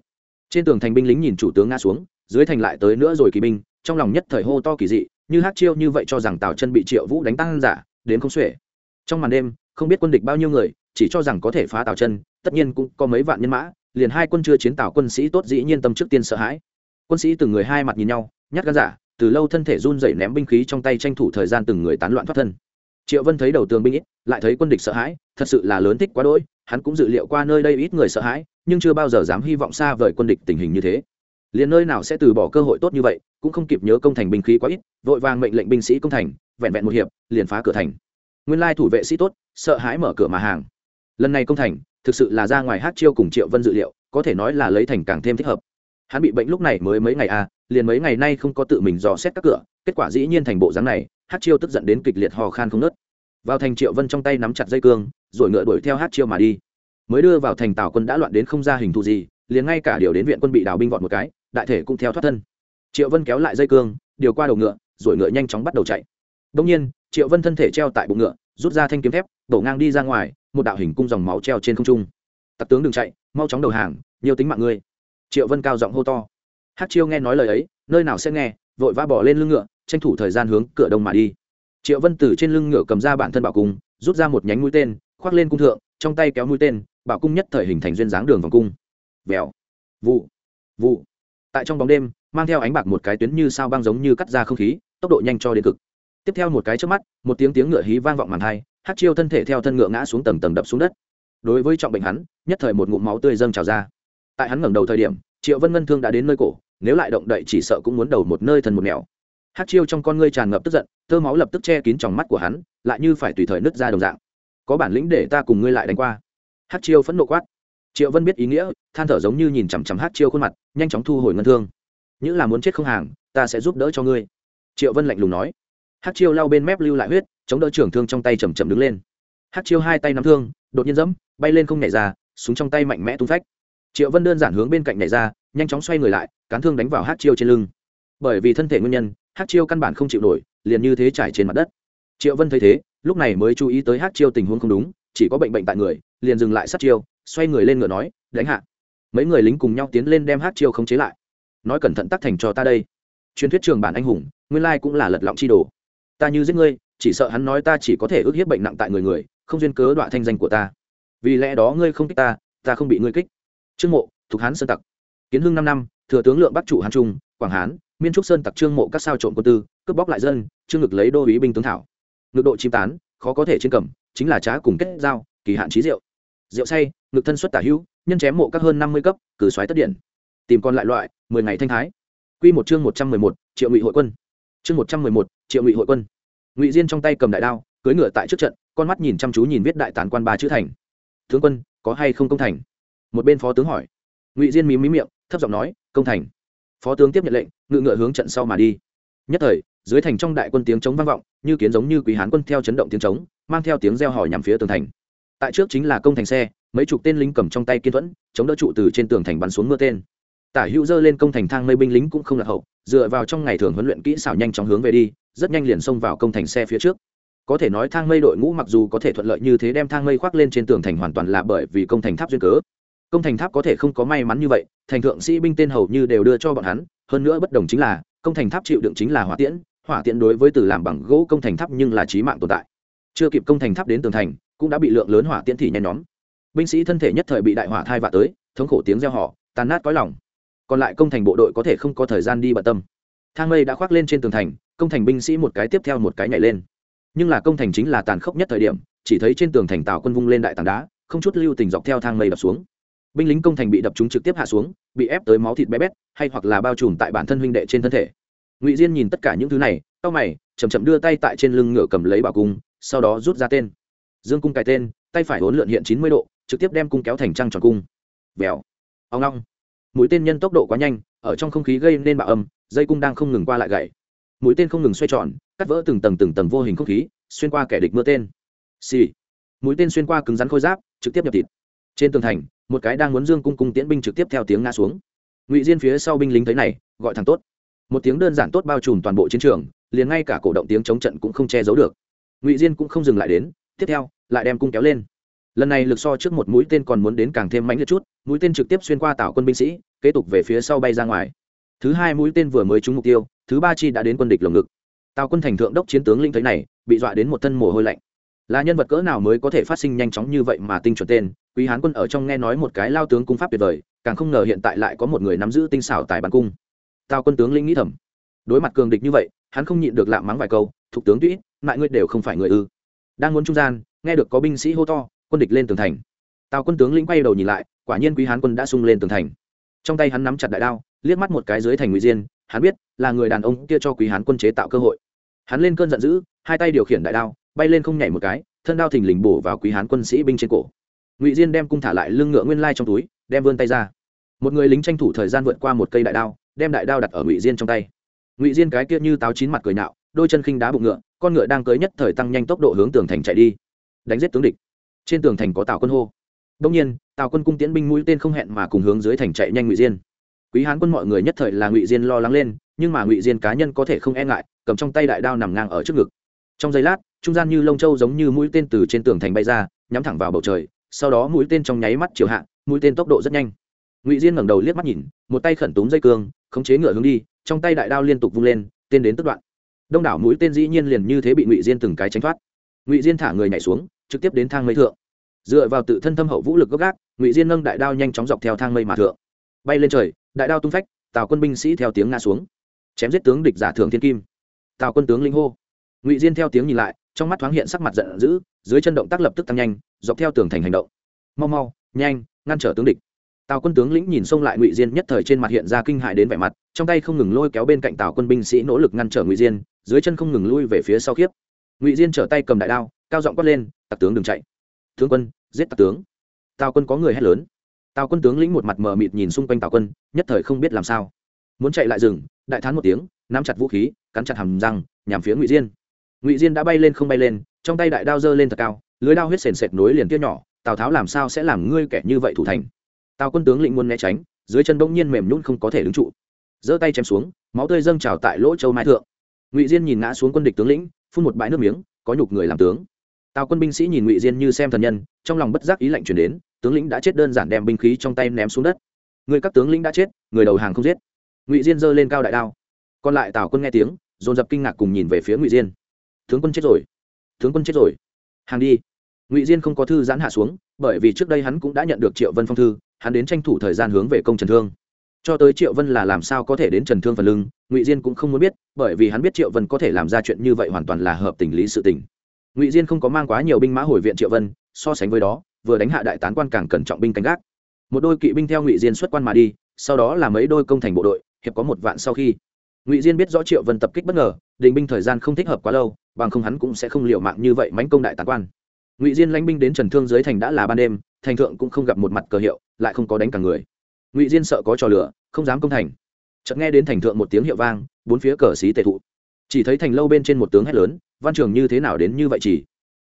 Trên tường thành binh lính nhìn chủ tướng ngã xuống, dưới thành lại tới nữa rồi kỳ binh, trong lòng nhất thời hô to kỳ dị, như hát chiêu như vậy cho rằng tào chân bị triệu vũ đánh tăng giả, đến không xuể. Trong màn đêm, không biết quân địch bao nhiêu người, chỉ cho rằng có thể phá tào chân, tất nhiên cũng có mấy vạn nhân mã liền hai quân chưa chiến tạo quân sĩ tốt dĩ nhiên tâm trước tiên sợ hãi. Quân sĩ từng người hai mặt nhìn nhau, nhát gan giả, từ lâu thân thể run dậy ném binh khí trong tay tranh thủ thời gian từng người tán loạn thoát thân. Triệu vân thấy đầu tường binh ít, lại thấy quân địch sợ hãi, thật sự là lớn thích quá đỗi, hắn cũng dự liệu qua nơi đây ít người sợ hãi, nhưng chưa bao giờ dám hy vọng xa vời quân địch tình hình như thế. Liền nơi nào sẽ từ bỏ cơ hội tốt như vậy, cũng không kịp nhớ công thành binh khí quá ít, vội vàng mệnh lệnh binh sĩ công thành, vẹn vẹn một hiệp, liền phá cửa thành. Nguyên lai thủ vệ sĩ tốt, sợ hãi mở cửa mà hàng. Lần này công thành thực sự là ra ngoài hát chiêu cùng triệu vân dự liệu, có thể nói là lấy thành càng thêm thích hợp. Hắn bị bệnh lúc này mới mấy ngày à liền mấy ngày nay không có tự mình dò xét các cửa, kết quả dĩ nhiên thành bộ dáng này, hát chiêu tức giận đến kịch liệt hò khan không nớt vào thành triệu vân trong tay nắm chặt dây cương, rồi ngựa đuổi theo hát chiêu mà đi. Mới đưa vào thành tào quân đã loạn đến không ra hình thù gì, liền ngay cả điều đến viện quân bị đào binh vọt một cái, đại thể cũng theo thoát thân. Triệu vân kéo lại dây cương, điều qua đầu ngựa, rồi ngựa nhanh chóng bắt đầu chạy. Đông nhiên, triệu vân thân thể treo tại bụng ngựa, rút ra thanh kiếm thép, đổ ngang đi ra ngoài một đạo hình cung dòng máu treo trên không trung. Tặc tướng đừng chạy, mau chóng đầu hàng, nhiều tính mạng ngươi. Triệu vân cao giọng hô to. Hát chiêu nghe nói lời ấy, nơi nào sẽ nghe, vội vã bỏ lên lưng ngựa, tranh thủ thời gian hướng cửa đông mà đi. Triệu vân từ trên lưng ngựa cầm ra bản thân bảo cung, rút ra một nhánh mũi tên, khoác lên cung thượng, trong tay kéo mũi tên, bảo cung nhất thời hình thành duyên dáng đường vòng cung. Vèo, vụ vụ. Tại trong bóng đêm, mang theo ánh bạc một cái tuyến như sao băng giống như cắt ra không khí, tốc độ nhanh cho đến cực. Tiếp theo một cái trước mắt, một tiếng tiếng ngựa hí vang vọng màn thai hát chiêu thân thể theo thân ngựa ngã xuống tầng tầng đập xuống đất. Đối với trọng bệnh hắn, nhất thời một ngụm máu tươi dâng trào ra. Tại hắn ngẩng đầu thời điểm, triệu vân ngân thương đã đến nơi cổ, nếu lại động đậy chỉ sợ cũng muốn đầu một nơi thần một nẻo. Hát chiêu trong con ngươi tràn ngập tức giận, tơ máu lập tức che kín tròng mắt của hắn, lại như phải tùy thời nứt ra đồng dạng. Có bản lĩnh để ta cùng ngươi lại đánh qua. Hát chiêu phẫn nộ quát. Triệu vân biết ý nghĩa, than thở giống như nhìn chằm chằm hát chiêu khuôn mặt, nhanh chóng thu hồi ngân thương. Những là muốn chết không hàng, ta sẽ giúp đỡ cho ngươi. Triệu vân lạnh lùng nói. Hát chiêu lau bên mép lưu lại huyết chống đỡ trưởng thương trong tay chầm chậm đứng lên. Hát chiêu hai tay nắm thương, đột nhiên dẫm bay lên không nhảy ra, súng trong tay mạnh mẽ tung phách. Triệu vân đơn giản hướng bên cạnh nhảy ra, nhanh chóng xoay người lại, cán thương đánh vào hát chiêu trên lưng. Bởi vì thân thể nguyên nhân hát chiêu căn bản không chịu nổi, liền như thế trải trên mặt đất. Triệu vân thấy thế, lúc này mới chú ý tới hát chiêu tình huống không đúng, chỉ có bệnh bệnh tại người, liền dừng lại sát chiêu, xoay người lên ngựa nói, đánh hạ. Mấy người lính cùng nhau tiến lên đem hát chiêu khống chế lại. Nói cẩn thận tắc thành cho ta đây. Truyền thuyết trường bản anh hùng, nguyên lai cũng là lật lọng chi đồ. Ta như giết ngươi chỉ sợ hắn nói ta chỉ có thể ước hiếp bệnh nặng tại người người, không duyên cớ đoạn thanh danh của ta. Vì lẽ đó ngươi không kích ta ta không bị ngươi kích. Trương mộ thuộc hán sơn tặc. Kiến hưng năm năm, thừa tướng lượng bắc chủ hán trung, quảng hán, miên trúc sơn tặc trương mộ các sao trộm quân tư, cướp bóc lại dân, trương ngực lấy đô ý binh tướng thảo. Ngực độ chim tán, khó có thể trên cầm, chính là trá cùng kết giao, kỳ hạn trí rượu rượu say, ngực thân xuất tả hữu, nhân chém mộ các hơn năm mươi cấp, cử xoáy tất điện tìm còn lại loại, mười ngày thanh thái. Quy một chương một trăm mười một, triệu ngụy hội quân. Chương một trăm mười một, triệu ngụy hội quân ngụy diên trong tay cầm đại đao cưỡi ngựa tại trước trận con mắt nhìn chăm chú nhìn viết đại tản quan ba chữ thành tướng quân có hay không công thành một bên phó tướng hỏi ngụy diên mí mí miệng thấp giọng nói công thành phó tướng tiếp nhận lệnh ngự ngựa hướng trận sau mà đi nhất thời dưới thành trong đại quân tiếng chống vang vọng như kiến giống như quý hán quân theo chấn động tiếng chống mang theo tiếng reo hỏi nhằm phía tường thành tại trước chính là công thành xe mấy chục tên lính cầm trong tay kiên thuẫn chống đỡ trụ từ trên tường thành bắn xuống mưa tên tả hữu dơ lên công thành thang mây binh lính cũng không lạc hậu, dựa vào trong ngày thường huấn luyện kỹ xảo nhanh chóng hướng về đi, rất nhanh liền xông vào công thành xe phía trước. Có thể nói thang mây đội ngũ mặc dù có thể thuận lợi như thế đem thang mây khoác lên trên tường thành hoàn toàn là bởi vì công thành tháp duyên cớ. Công thành tháp có thể không có may mắn như vậy, thành thượng sĩ binh tên hầu như đều đưa cho bọn hắn, hơn nữa bất đồng chính là, công thành tháp chịu đựng chính là hỏa tiễn hỏa tiễn đối với từ làm bằng gỗ công thành tháp nhưng là trí mạng tồn tại. Chưa kịp công thành tháp đến tường thành, cũng đã bị lượng lớn hỏa tiễn thì nhen nhóm. Binh sĩ thân thể nhất thời bị đại hỏa thai vạ tới, thống khổ tiếng reo họ tàn nát cõi lòng còn lại công thành bộ đội có thể không có thời gian đi bận tâm. Thang mây đã khoác lên trên tường thành, công thành binh sĩ một cái tiếp theo một cái nhảy lên. Nhưng là công thành chính là tàn khốc nhất thời điểm, chỉ thấy trên tường thành tào quân vung lên đại tảng đá, không chút lưu tình dọc theo thang mây đập xuống. Binh lính công thành bị đập chúng trực tiếp hạ xuống, bị ép tới máu thịt bé bét, hay hoặc là bao trùm tại bản thân huynh đệ trên thân thể. Ngụy diên nhìn tất cả những thứ này tao mày chầm chậm đưa tay tại trên lưng ngựa cầm lấy bảo cung, sau đó rút ra tên. Dương cung cài tên, tay phải hốn lượn hiện chín mươi độ, trực tiếp đem cung kéo thành trăng tròn cung. Vèo. Ông long mũi tên nhân tốc độ quá nhanh, ở trong không khí gây nên bạo âm, dây cung đang không ngừng qua lại gậy mũi tên không ngừng xoay tròn, cắt vỡ từng tầng từng tầng vô hình không khí, xuyên qua kẻ địch mưa tên. Xì、sì. mũi tên xuyên qua cứng rắn khôi giáp, trực tiếp nhập thịt. Trên tường thành, một cái đang muốn dương cung cung tiễn binh trực tiếp theo tiếng ngã xuống. Ngụy diên phía sau binh lính thấy này, gọi thằng tốt. Một tiếng đơn giản tốt bao trùm toàn bộ chiến trường, liền ngay cả cổ động tiếng chống trận cũng không che giấu được. Ngụy diên cũng không dừng lại đến, tiếp theo, lại đem cung kéo lên lần này lực so trước một mũi tên còn muốn đến càng thêm mãnh liệt chút, mũi tên trực tiếp xuyên qua tảo quân binh sĩ, kế tục về phía sau bay ra ngoài. Thứ hai mũi tên vừa mới trúng mục tiêu, thứ ba chi đã đến quân địch lồng ngực. Tào quân thành thượng đốc chiến tướng linh thấy này, bị dọa đến một thân mồ hôi lạnh. Là nhân vật cỡ nào mới có thể phát sinh nhanh chóng như vậy mà tinh chuẩn tên, quý hán quân ở trong nghe nói một cái lao tướng cung pháp tuyệt vời, càng không ngờ hiện tại lại có một người nắm giữ tinh xảo tài bắn cung. Tào quân tướng linh nghĩ thầm. Đối mặt cường địch như vậy, hắn không nhịn được lạm mắng vài câu, thục tướng tuy mại ngươi đều không phải người ư. Đang muốn trung gian, nghe được có binh sĩ hô to quân địch lên tường thành. Tào quân tướng lĩnh quay đầu nhìn lại, quả nhiên quý hán quân đã sung lên tường thành. Trong tay hắn nắm chặt đại đao, liếc mắt một cái dưới thành ngụy diên, hắn biết là người đàn ông kia cho quý hán quân chế tạo cơ hội. Hắn lên cơn giận dữ, hai tay điều khiển đại đao, bay lên không nhảy một cái, thân đao thình lình bổ vào quý hán quân sĩ binh trên cổ. Ngụy diên đem cung thả lại lưng ngựa nguyên lai trong túi, đem vươn tay ra. Một người lính tranh thủ thời gian vượt qua một cây đại đao, đem đại đao đặt ở ngụy diên trong tay. Ngụy diên cái kia như táo chín mặt cười nạo, đôi chân khinh đá bụng ngựa, con ngựa đang cưới nhất thời tăng nhanh tốc độ hướng tường thành chạy đi. Đánh giết tướng địch trên tường thành có tào quân hô. Đông nhiên, tào quân cung tiễn binh mũi tên không hẹn mà cùng hướng dưới thành chạy nhanh ngụy diên. Quý hán quân mọi người nhất thời là ngụy diên lo lắng lên, nhưng mà ngụy diên cá nhân có thể không e ngại, cầm trong tay đại đao nằm ngang ở trước ngực. Trong giây lát, trung gian như lông châu giống như mũi tên từ trên tường thành bay ra, nhắm thẳng vào bầu trời, sau đó mũi tên trong nháy mắt chiều hạ, mũi tên tốc độ rất nhanh. Ngụy diên ngẩng đầu liếc mắt nhìn, một tay khẩn túm dây cương, khống chế ngựa hướng đi, trong tay đại đao liên tục vung lên, tên đến tức đoạn. Đông đảo mũi tên dĩ nhiên liền như thế bị ngụy diên từng cái tránh thoát ngụy diên thả người nhảy xuống trực tiếp đến thang mây thượng dựa vào tự thân thâm hậu vũ lực gốc gác ngụy diên nâng đại đao nhanh chóng dọc theo thang mây mà thượng bay lên trời đại đao tung phách tào quân binh sĩ theo tiếng ngã xuống chém giết tướng địch giả thường thiên kim tào quân tướng linh hô ngụy diên theo tiếng nhìn lại trong mắt thoáng hiện sắc mặt giận dữ dưới chân động tác lập tức tăng nhanh dọc theo tường thành hành động mau mau nhanh ngăn trở tướng địch tào quân tướng lĩnh nhìn xông lại ngụy diên nhất thời trên mặt hiện ra kinh hại đến vẻ mặt trong tay không ngừng lôi kéo bên cạnh tào quân binh sĩ nỗ lực ngăn trở ngụy diên dưới chân không ngừng lui về phía sau khiếp ngụy diên trở tay cầm đại đao, cao giọng quát lên, tặc tướng đừng chạy. Thương quân, giết tặc tướng. Tào quân có người hét lớn. Tào quân tướng lĩnh một mặt mờ mịt nhìn xung quanh tào quân, nhất thời không biết làm sao. Muốn chạy lại rừng, đại thán một tiếng, nắm chặt vũ khí, cắn chặt hàm răng, nhằm phía ngụy diên. Ngụy diên đã bay lên không bay lên, trong tay đại đao giơ lên thật cao, lưới đao huyết sền sệt nối liền kia nhỏ, tào tháo làm sao sẽ làm ngươi kẻ như vậy thủ thành? Tào quân tướng lĩnh muốn né tránh, dưới chân bỗng nhiên mềm nhún không có thể đứng trụ. Giơ tay chém xuống, máu tươi dâng trào tại lỗ châu mai thượng. Ngụy diên nhìn ngã xuống quân địch tướng lĩnh phun một bãi nước miếng, có nhục người làm tướng. Tào quân binh sĩ nhìn ngụy diên như xem thần nhân, trong lòng bất giác ý lạnh chuyển đến, tướng lĩnh đã chết đơn giản đem binh khí trong tay ném xuống đất. Người các tướng lĩnh đã chết, người đầu hàng không giết. Ngụy diên giơ lên cao đại đao. Còn lại tào quân nghe tiếng, dồn dập kinh ngạc cùng nhìn về phía ngụy diên. Tướng quân chết rồi. Tướng quân chết rồi. Hàng đi. Ngụy diên không có thư giãn hạ xuống, bởi vì trước đây hắn cũng đã nhận được triệu vân phong thư, hắn đến tranh thủ thời gian hướng về công trần thương cho tới triệu vân là làm sao có thể đến trần thương phần lưng, ngụy diên cũng không muốn biết, bởi vì hắn biết triệu vân có thể làm ra chuyện như vậy hoàn toàn là hợp tình lý sự tình. Ngụy diên không có mang quá nhiều binh mã hồi viện triệu vân, so sánh với đó, vừa đánh hạ đại tán quan càng cẩn trọng binh canh gác. Một đôi kỵ binh theo ngụy diên xuất quan mà đi, sau đó là mấy đôi công thành bộ đội, hiệp có một vạn sau khi. Ngụy diên biết rõ triệu vân tập kích bất ngờ, đình binh thời gian không thích hợp quá lâu, bằng không hắn cũng sẽ không liệu mạng như vậy mánh công đại tán quan. Ngụy diên lãnh binh đến trần thương dưới thành đã là ban đêm, thành thượng cũng không gặp một mặt cờ hiệu, lại không có đánh cả người ngụy diên sợ có trò lửa, không dám công thành. Chợt nghe đến thành thượng một tiếng hiệu vang, bốn phía cờ xí tệ thụ. Chỉ thấy thành lâu bên trên một tướng hét lớn, văn trường như thế nào đến như vậy chỉ?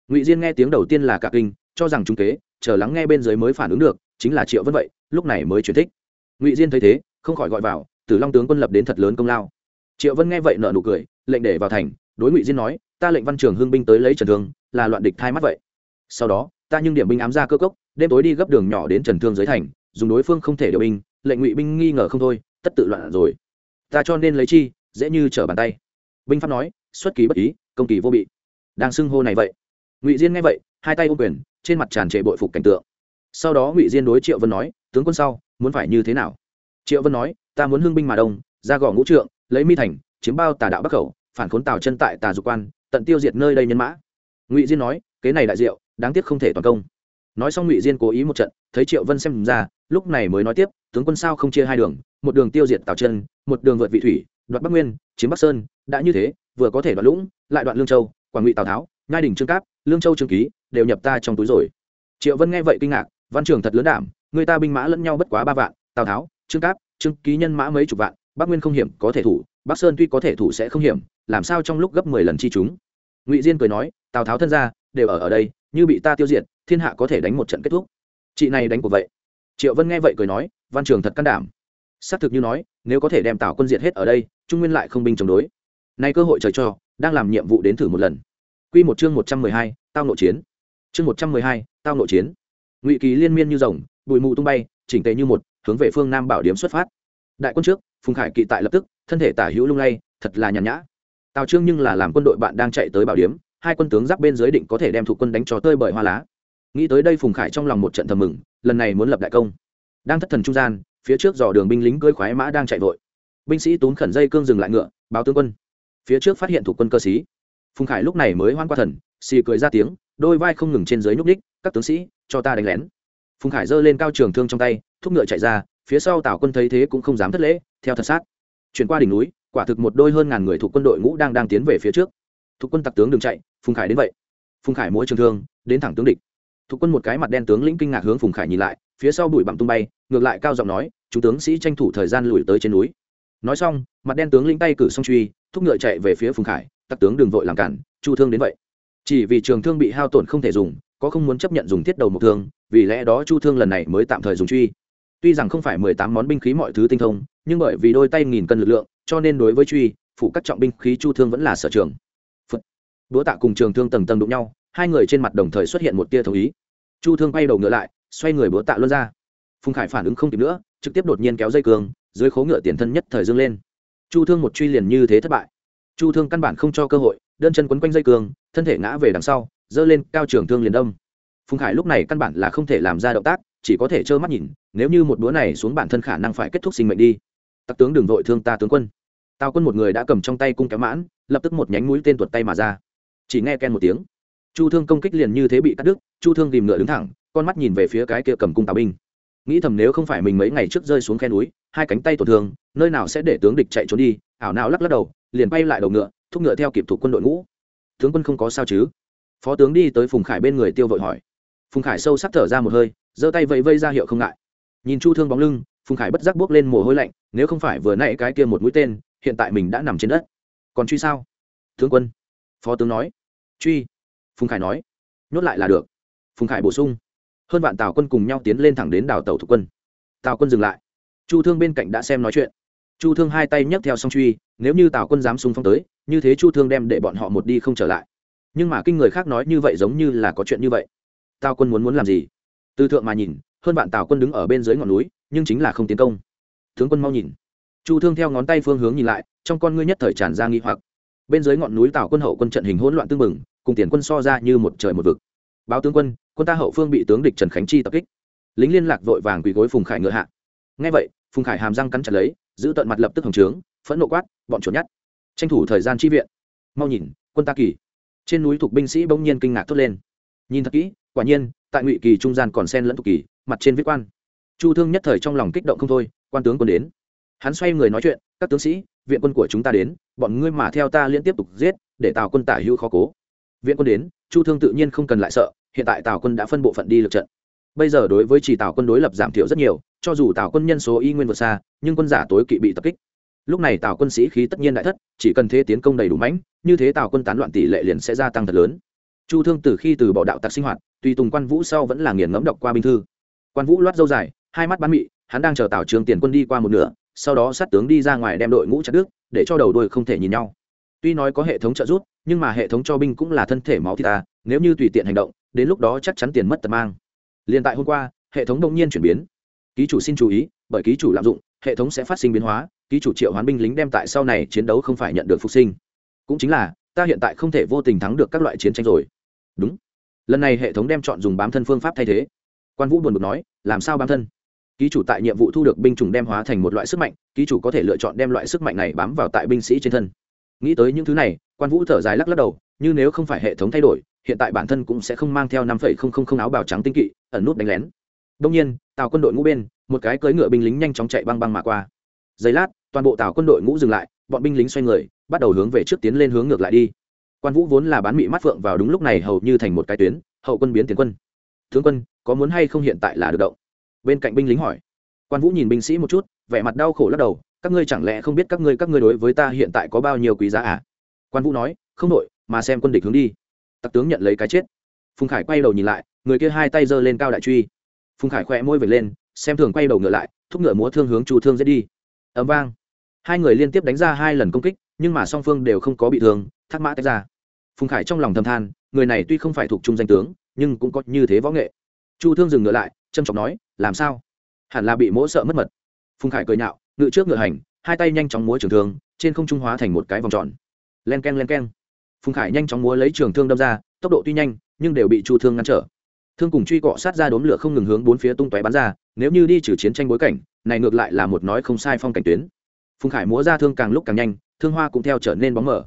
Ngụy diên nghe tiếng đầu tiên là cả kinh, cho rằng trung kế, chờ lắng nghe bên dưới mới phản ứng được, chính là triệu vân vậy, lúc này mới chuyển thích. Ngụy diên thấy thế, không khỏi gọi vào, tử long tướng quân lập đến thật lớn công lao. Triệu vân nghe vậy nợ nụ cười, lệnh để vào thành, đối ngụy diên nói, ta lệnh văn trường hưng binh tới lấy trần thương, là loạn địch thai mắt vậy. Sau đó, ta nhưng điểm binh ám ra cơ cốc, đêm tối đi gấp đường nhỏ đến trần thương dưới thành dùng đối phương không thể điều binh, lệnh ngụy binh nghi ngờ không thôi, tất tự loạn rồi. Ta cho nên lấy chi, dễ như trở bàn tay. Binh pháp nói, xuất kỳ bất ý, công kỳ vô bị. Đang xưng hô này vậy, ngụy diên nghe vậy, hai tay ô quyền, trên mặt tràn trề bội phục cảnh tượng. Sau đó ngụy diên đối triệu vân nói, tướng quân sau, muốn phải như thế nào? Triệu vân nói, ta muốn hưng binh mà đông, ra gò ngũ trượng, lấy mi thành, chiếm bao tà đạo bắc khẩu, phản khốn tào chân tại tà dục quan, tận tiêu diệt nơi đây nhân mã. Ngụy diên nói, kế này đại diệu, đáng tiếc không thể toàn công. Nói xong ngụy diên cố ý một trận, thấy triệu vân xem ra lúc này mới nói tiếp, tướng quân sao không chia hai đường, một đường tiêu diệt tào chân, một đường vượt vị thủy, đoạt bắc nguyên, chiếm bắc sơn, đã như thế, vừa có thể đoạt lũng, lại đoạn lương châu quảng ngụy tào tháo ngai đình trương cáp, lương châu trương ký, đều nhập ta trong túi rồi. Triệu vân nghe vậy kinh ngạc, văn trường thật lớn đảm, người ta binh mã lẫn nhau bất quá ba vạn, tào tháo, trương cáp, trương ký nhân mã mấy chục vạn, bắc nguyên không hiểm, có thể thủ, bắc sơn tuy có thể thủ sẽ không hiểm, làm sao trong lúc gấp mười lần chi chúng? Ngụy diên cười nói, tào tháo thân ra đều ở ở đây, như bị ta tiêu diệt, thiên hạ có thể đánh một trận kết thúc. Chị này đánh của vậy triệu vân nghe vậy cười nói, văn trường thật can đảm. Xác thực như nói, nếu có thể đem tào quân diệt hết ở đây, trung nguyên lại không binh chống đối. Nay cơ hội trời cho, đang làm nhiệm vụ đến thử một lần. Q một chương một trăm mười hai, tao nội chiến. Chương một trăm mười hai, tao nội chiến. Ngụy kỳ liên miên như rồng, bụi mù tung bay, chỉnh tề như một, hướng về phương nam bảo điếm xuất phát. Đại quân trước, phùng khải kỵ tại lập tức, thân thể tả hữu lung lay, thật là nhàn nhã. Tào trương nhưng là làm quân đội bạn đang chạy tới bảo điếm, hai quân tướng giáp bên dưới định có thể đem thủ quân đánh cho tơi bởi hoa lá nghĩ tới đây phùng khải trong lòng một trận thầm mừng, lần này muốn lập đại công. Đang thất thần trung gian, phía trước dò đường binh lính cưỡi khoái mã đang chạy vội. Binh sĩ tốn khẩn dây cương dừng lại ngựa, báo tướng quân. Phía trước phát hiện thủ quân cơ sĩ. Phùng khải lúc này mới hoan qua thần, xì cười ra tiếng, đôi vai không ngừng trên dưới nhúc ních các tướng sĩ, cho ta đánh lén. Phùng khải giơ lên cao trường thương trong tay, thúc ngựa chạy ra, phía sau tào quân thấy thế cũng không dám thất lễ, theo thật sát. Chuyển qua đỉnh núi, quả thực một đôi hơn ngàn người thuộc quân đội ngũ đang đang tiến về phía trước. Thuộc quân tặc tướng đừng chạy, phùng khải đến vậy. Phùng khải mỗi trường thương, đến thẳng tướng địch thuộc quân một cái mặt đen tướng lĩnh kinh ngạc hướng phùng khải nhìn lại, phía sau bụi bặm tung bay, ngược lại cao giọng nói, chúng tướng sĩ tranh thủ thời gian lùi tới trên núi. Nói xong, mặt đen tướng lĩnh tay cử song truy, thúc ngựa chạy về phía phùng khải, tặc tướng đừng vội làm cản, chu thương đến vậy. Chỉ vì trường thương bị hao tổn không thể dùng, có không muốn chấp nhận dùng thiết đầu một thương, vì lẽ đó chu thương lần này mới tạm thời dùng truy. Tuy rằng không phải mười tám món binh khí mọi thứ tinh thông, nhưng bởi vì đôi tay nghìn cân lực lượng, cho nên đối với truy, phụ các trọng binh khí chu thương vẫn là sở trường. Phật. đũa tạ cùng trường thương tầng tầng đụng nhau hai người trên mặt đồng thời xuất hiện một tia thống ý. Chu thương quay đầu ngựa lại, xoay người búa tạ luân ra. Phùng khải phản ứng không kịp nữa, trực tiếp đột nhiên kéo dây cường dưới khố ngựa tiền thân nhất thời dương lên. Chu thương một truy liền như thế thất bại. Chu thương căn bản không cho cơ hội, đơn chân quấn quanh dây cường thân thể ngã về đằng sau, giơ lên cao trường thương liền đông phùng khải lúc này căn bản là không thể làm ra động tác, chỉ có thể trơ mắt nhìn, nếu như một búa này xuống bản thân khả năng phải kết thúc sinh mệnh đi. Tặc tướng đừng vội thương ta tướng quân. Tào quân một người đã cầm trong tay cung kéo mãn, lập tức một nhánh mũi tên tuột tay mà ra. Chỉ nghe ken một tiếng chu thương công kích liền như thế bị cắt đứt, chu thương tìm ngựa đứng thẳng, con mắt nhìn về phía cái kia cầm cung tào binh. Nghĩ thầm nếu không phải mình mấy ngày trước rơi xuống khe núi, hai cánh tay tổn thương, nơi nào sẽ để tướng địch chạy trốn đi, ảo nào lắc lắc đầu, liền bay lại đầu ngựa, thúc ngựa theo kịp thủ quân đội ngũ. Tướng quân không có sao chứ? Phó tướng đi tới phùng khải bên người tiêu vội hỏi. Phùng khải sâu sắc thở ra một hơi, giơ tay vẫy vây ra hiệu không ngại. Nhìn chu thương bóng lưng, phùng khải bất giác bước lên mồ hôi lạnh, nếu không phải vừa nãy cái kia một mũi tên, hiện tại mình đã nằm trên đất. Còn truy sao? Tướng quân. Phó tướng nói. Truy phùng khải nói, nhốt lại là được. Phùng khải bổ sung, hơn vạn tào quân cùng nhau tiến lên thẳng đến đảo tàu thuộc quân. Tào quân dừng lại. Chu thương bên cạnh đã xem nói chuyện. Chu thương hai tay nhấc theo song truy, nếu như tào quân dám xung phong tới, như thế chu thương đem để bọn họ một đi không trở lại. Nhưng mà kinh người khác nói như vậy giống như là có chuyện như vậy. Tào quân muốn muốn làm gì? Từ thượng mà nhìn, hơn vạn tào quân đứng ở bên dưới ngọn núi, nhưng chính là không tiến công. Tướng quân mau nhìn. Chu thương theo ngón tay phương hướng nhìn lại, trong con ngươi nhất thời tràn ra nghi hoặc. Bên dưới ngọn núi tào quân hậu quân trận hình hỗn loạn tương mừng cùng tiền quân so ra như một trời một vực. Báo tướng quân quân ta hậu phương bị tướng địch trần khánh chi tập kích. Lính liên lạc vội vàng quỳ gối phùng khải ngựa hạ. Ngay vậy, phùng khải hàm răng cắn chặt lấy, giữ tận mặt lập tức hồng trướng, phẫn nộ quát, bọn chuột nhát tranh thủ thời gian chi viện. Mau nhìn, quân ta kỳ. Trên núi thuộc binh sĩ bỗng nhiên kinh ngạc thốt lên. Nhìn thật kỹ, quả nhiên, tại ngụy kỳ trung gian còn sen lẫn thuộc kỳ, mặt trên viết quan. Chu thương nhất thời trong lòng kích động không thôi, quan tướng quân đến. Hắn xoay người nói chuyện, các tướng sĩ, viện quân của chúng ta đến, bọn ngươi mà theo ta liên tiếp tục giết, để tào quân tả hữu khó cố viện quân đến, chu thương tự nhiên không cần lại sợ, hiện tại tào quân đã phân bộ phận đi lực trận. Bây giờ đối với chỉ tào quân đối lập giảm thiểu rất nhiều, cho dù tào quân nhân số y nguyên vượt xa, nhưng quân giả tối kỵ bị tập kích. Lúc này tào quân sĩ khí tất nhiên đại thất, chỉ cần thế tiến công đầy đủ mãnh, như thế tào quân tán loạn tỷ lệ liền sẽ gia tăng thật lớn. Chu thương từ khi từ bỏ đạo tặc sinh hoạt, tùy tùng quan vũ sau vẫn là nghiền ngẫm đọc qua binh thư. Quan vũ loát dâu dài, hai mắt bán mị, hắn đang chờ tào trường tiền quân đi qua một nửa, sau đó sát tướng đi ra ngoài đem đội ngũ chặt đức để cho đầu đuôi không thể nhìn nhau. Tuy nói có hệ thống trợ giúp nhưng mà hệ thống cho binh cũng là thân thể máu thì ta, nếu như tùy tiện hành động, đến lúc đó chắc chắn tiền mất tật mang. Liền tại hôm qua, hệ thống đông nhiên chuyển biến. Ký chủ xin chú ý, bởi ký chủ lạm dụng, hệ thống sẽ phát sinh biến hóa, ký chủ triệu hoán binh lính đem tại sau này chiến đấu không phải nhận được phục sinh. Cũng chính là, ta hiện tại không thể vô tình thắng được các loại chiến tranh rồi. Đúng. Lần này hệ thống đem chọn dùng bám thân phương pháp thay thế. Quan vũ buồn bực nói, làm sao bám thân? Ký chủ tại nhiệm vụ thu được binh chủng đem hóa thành một loại sức mạnh, ký chủ có thể lựa chọn đem loại sức mạnh này bám vào tại binh sĩ trên thân nghĩ tới những thứ này, quan vũ thở dài lắc lắc đầu, như nếu không phải hệ thống thay đổi, hiện tại bản thân cũng sẽ không mang theo năm phẩy không không không áo bào trắng tinh kỵ, ẩn nút đánh lén. Đông nhiên tàu quân đội ngũ bên, một cái cưỡi ngựa binh lính nhanh chóng chạy băng băng mà qua. Giây lát, toàn bộ tàu quân đội ngũ dừng lại, bọn binh lính xoay người, bắt đầu hướng về trước tiến lên hướng ngược lại đi. Quan vũ vốn là bán mị mắt phượng vào đúng lúc này hầu như thành một cái tuyến, hậu quân biến tiến quân. Tướng quân, có muốn hay không hiện tại là được động? Bên cạnh binh lính hỏi. Quan vũ nhìn binh sĩ một chút, vẻ mặt đau khổ lắc đầu các ngươi chẳng lẽ không biết các ngươi các ngươi đối với ta hiện tại có bao nhiêu quý giá à? Quan vũ nói, không nội mà xem quân địch hướng đi. Tặc tướng nhận lấy cái chết. Phùng khải quay đầu nhìn lại, người kia hai tay giơ lên cao đại truy. Phùng khải khoe môi về lên, xem thường quay đầu ngựa lại, thúc ngựa múa thương hướng chu thương dễ đi. Ấm vang. Hai người liên tiếp đánh ra hai lần công kích, nhưng mà song phương đều không có bị thương, thác mã tách ra. Phùng khải trong lòng thầm than, người này tuy không phải thuộc trung danh tướng, nhưng cũng có như thế võ nghệ. Chu thương dừng ngựa lại trâm trọng nói, làm sao? Hẳn là bị mỗ sợ mất mật. Phùng khải cười nhạo ngự trước ngựa hành, hai tay nhanh chóng múa trường thương, trên không trung hóa thành một cái vòng tròn. Len k e n len k e n phùng khải nhanh chóng múa lấy trường thương đâm ra, tốc độ tuy nhanh, nhưng đều bị chu thương ngăn trở. Thương cùng truy cọ sát ra đốm lửa không ngừng hướng bốn phía tung tóe bắn ra, nếu như đi trừ chiến tranh bối cảnh, này ngược lại là một nói không sai phong cảnh tuyến. Phùng khải múa ra thương càng lúc càng nhanh, thương hoa cũng theo trở nên bóng mở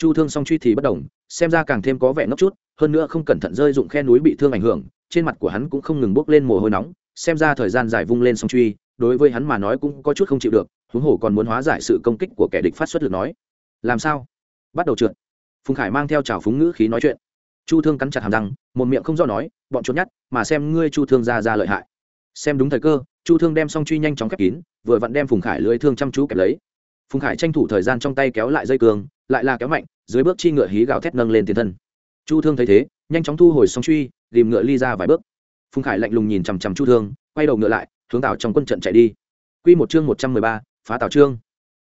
chu thương song truy thì bất đồng xem ra càng thêm có vẻ ngốc chút, hơn nữa không cẩn thận rơi dụng khe núi bị thương ảnh hưởng, trên mặt của hắn cũng không ngừng bốc lên mồ hôi nóng, xem ra thời gian dài vung lên song truy đối với hắn mà nói cũng có chút không chịu được, huống hồ còn muốn hóa giải sự công kích của kẻ địch phát xuất lực nói. Làm sao? Bắt đầu trượt. Phùng khải mang theo trào phúng ngữ khí nói chuyện. Chu thương cắn chặt hàm răng, một miệng không do nói, bọn trốn nhát, mà xem ngươi chu thương ra ra lợi hại. Xem đúng thời cơ, chu thương đem song truy nhanh chóng khép kín, vừa vặn đem phùng khải lưới thương chăm chú kẹp lấy. Phùng khải tranh thủ thời gian trong tay kéo lại dây cường, lại là kéo mạnh, dưới bước chi ngựa hí gào thét nâng lên tiền thân. Chu thương thấy thế, nhanh chóng thu hồi song truy tìm ngựa ly ra vài bước. Phùng khải lạnh lùng nhìn chằm chằm chu thương, quay đầu ngựa lại hướng tàu trong quân trận chạy đi. Q một chương một trăm mười ba, phá tàu trương.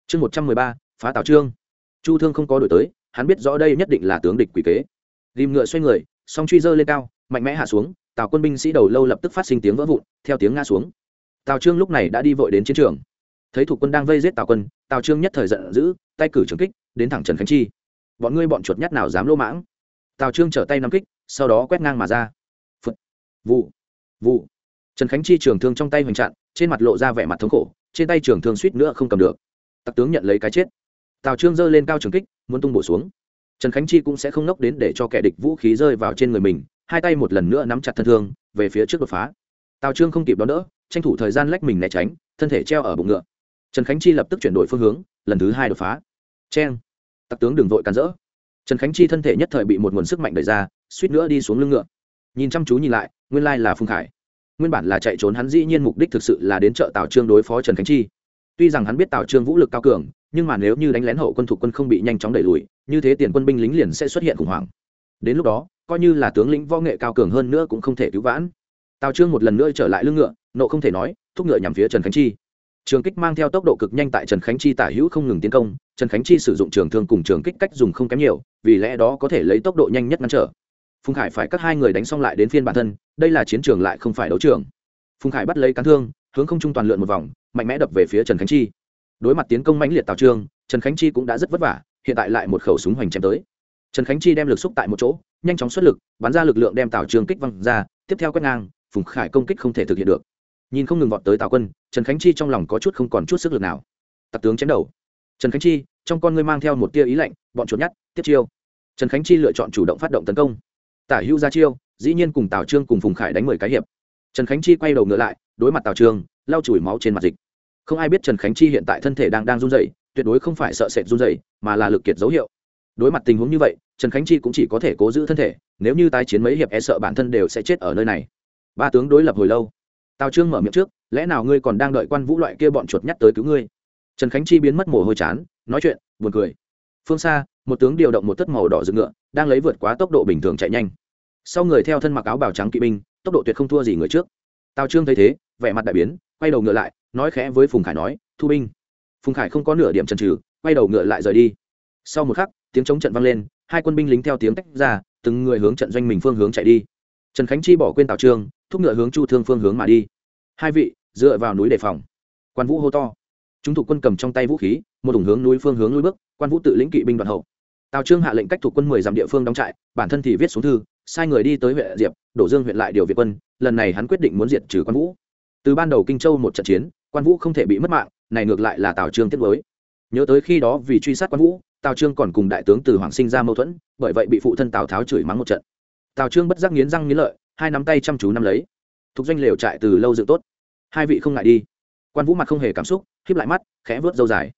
Chương một trăm mười ba, phá tàu trương. Chu thương không có đổi tới, hắn biết rõ đây nhất định là tướng địch quỷ kế. Rim ngựa xoay người, song truy dơ lên cao, mạnh mẽ hạ xuống, tào quân binh sĩ đầu lâu lập tức phát sinh tiếng vỡ vụn, theo tiếng ngã xuống. Tào trương lúc này đã đi vội đến chiến trường. Thấy thủ quân đang vây giết tào quân, tào trương nhất thời giận dữ, tay cử trường kích, đến thẳng trần khánh chi. Bọn ngươi bọn chuột nhắt nào dám lô mãng? Tào trương trở tay nắm kích, sau đó quét ngang mà ra. Phật vụ. Vụ trần khánh chi trường thương trong tay hoành chặn, trên mặt lộ ra vẻ mặt thống khổ, trên tay trường thương suýt nữa không cầm được. Tặc tướng nhận lấy cái chết. Tào trương giơ lên cao trường kích, muốn tung bổ xuống. Trần khánh chi cũng sẽ không nốc đến để cho kẻ địch vũ khí rơi vào trên người mình, hai tay một lần nữa nắm chặt thân thương, về phía trước đột phá. Tào trương không kịp đón đỡ, tranh thủ thời gian lách mình né tránh, thân thể treo ở bụng ngựa. Trần khánh chi lập tức chuyển đổi phương hướng, lần thứ hai đột phá. Cheng. Tặc tướng đừng vội càn rỡ. Trần khánh chi thân thể nhất thời bị một nguồn sức mạnh đẩy ra, suýt nữa đi xuống lưng ngựa. Nhìn chăm chú nhìn lại, nguyên lai là phùng khải nguyên bản là chạy trốn hắn dĩ nhiên mục đích thực sự là đến chợ tào trương đối phó trần khánh chi. Tuy rằng hắn biết tào trương vũ lực cao cường, nhưng mà nếu như đánh lén hậu quân thuộc quân không bị nhanh chóng đẩy lùi, như thế tiền quân binh lính liền sẽ xuất hiện khủng hoảng. Đến lúc đó, coi như là tướng lĩnh võ nghệ cao cường hơn nữa cũng không thể cứu vãn. Tào trương một lần nữa trở lại lưng ngựa, nộ không thể nói, thúc ngựa nhằm phía trần khánh chi. Trường kích mang theo tốc độ cực nhanh tại trần khánh chi tả hữu không ngừng tiến công, trần khánh chi sử dụng trường thương cùng trường kích cách dùng không kém nhiều, vì lẽ đó có thể lấy tốc độ nhanh nhất ngăn trở phùng khải phải các hai người đánh xong lại đến phiên bản thân, đây là chiến trường lại không phải đấu trường. Phùng khải bắt lấy cán thương, hướng không trung toàn lượn một vòng, mạnh mẽ đập về phía trần khánh chi. Đối mặt tiến công mãnh liệt tào trương, trần khánh chi cũng đã rất vất vả, hiện tại lại một khẩu súng hoành chém tới. Trần khánh chi đem lực xúc tại một chỗ, nhanh chóng xuất lực, bắn ra lực lượng đem tào trương kích văng ra, tiếp theo quét ngang, phùng khải công kích không thể thực hiện được. Nhìn không ngừng vọt tới tào quân, trần khánh chi trong lòng có chút không còn chút sức lực nào. Tặc tướng chém đầu. Trần khánh chi, trong con ngươi mang theo một tia ý lạnh, bọn chuột nhát tiếp chiêu. Trần khánh chi lựa chọn chủ động phát động tấn công tả hữu ra chiêu, dĩ nhiên cùng tào trương cùng phùng khải đánh mười cái hiệp. Trần khánh chi quay đầu ngựa lại, đối mặt tào trương, lau chùi máu trên mặt dịch. Không ai biết trần khánh chi hiện tại thân thể đang đang run dày tuyệt đối không phải sợ sệt run dày mà là lực kiệt dấu hiệu. Đối mặt tình huống như vậy, trần khánh chi cũng chỉ có thể cố giữ thân thể, nếu như tái chiến mấy hiệp e sợ bản thân đều sẽ chết ở nơi này. Ba tướng đối lập hồi lâu. Tào trương mở miệng trước, lẽ nào ngươi còn đang đợi quan vũ loại kia bọn chuột nhắt tới cứu ngươi? Trần khánh chi biến mất mồ hôi chán, nói chuyện, buồn cười. Phương xa, một tướng điều động một tất màu đỏ rực ngựa đang lấy vượt quá tốc độ bình thường chạy nhanh. Sau người theo thân mặc áo bào trắng kỵ binh, tốc độ tuyệt không thua gì người trước. Tào trương thấy thế, vẻ mặt đại biến, quay đầu ngựa lại, nói khẽ với phùng khải nói, thu binh. Phùng khải không có nửa điểm trần trừ quay đầu ngựa lại rời đi. Sau một khắc, tiếng chống trận vang lên, hai quân binh lính theo tiếng tách ra, từng người hướng trận doanh mình phương hướng chạy đi. Trần khánh chi bỏ quên tào trương, thúc ngựa hướng chu thương phương hướng mà đi. Hai vị, dựa vào núi đề phòng. Quan vũ hô to. Chúng thuộc quân cầm trong tay vũ khí, một ủng hướng núi phương hướng núi bước, quan vũ tự lĩnh kỵ binh đoàn hậu tào trương hạ lệnh cách thuộc quân mười dặm địa phương đóng trại, bản thân thì viết xuống thư, sai người đi tới huyện diệp, đổ dương huyện lại điều việt quân, lần này hắn quyết định muốn diệt trừ quan vũ. Từ ban đầu kinh châu một trận chiến, quan vũ không thể bị mất mạng, này ngược lại là tào trương tiếp với nhớ tới khi đó vì truy sát quan vũ, tào trương còn cùng đại tướng từ hoàng sinh ra mâu thuẫn, bởi vậy bị phụ thân tào tháo chửi mắng một trận. Tào trương bất giác nghiến răng nghiến lợi, hai nắm tay chăm chú nắm lấy. Thuộc doanh lều trại từ lâu dựng tốt. Hai vị không ngại đi. Quan vũ mặt không hề cảm xúc khiếp lại mắt, khẽ vớt dâu dài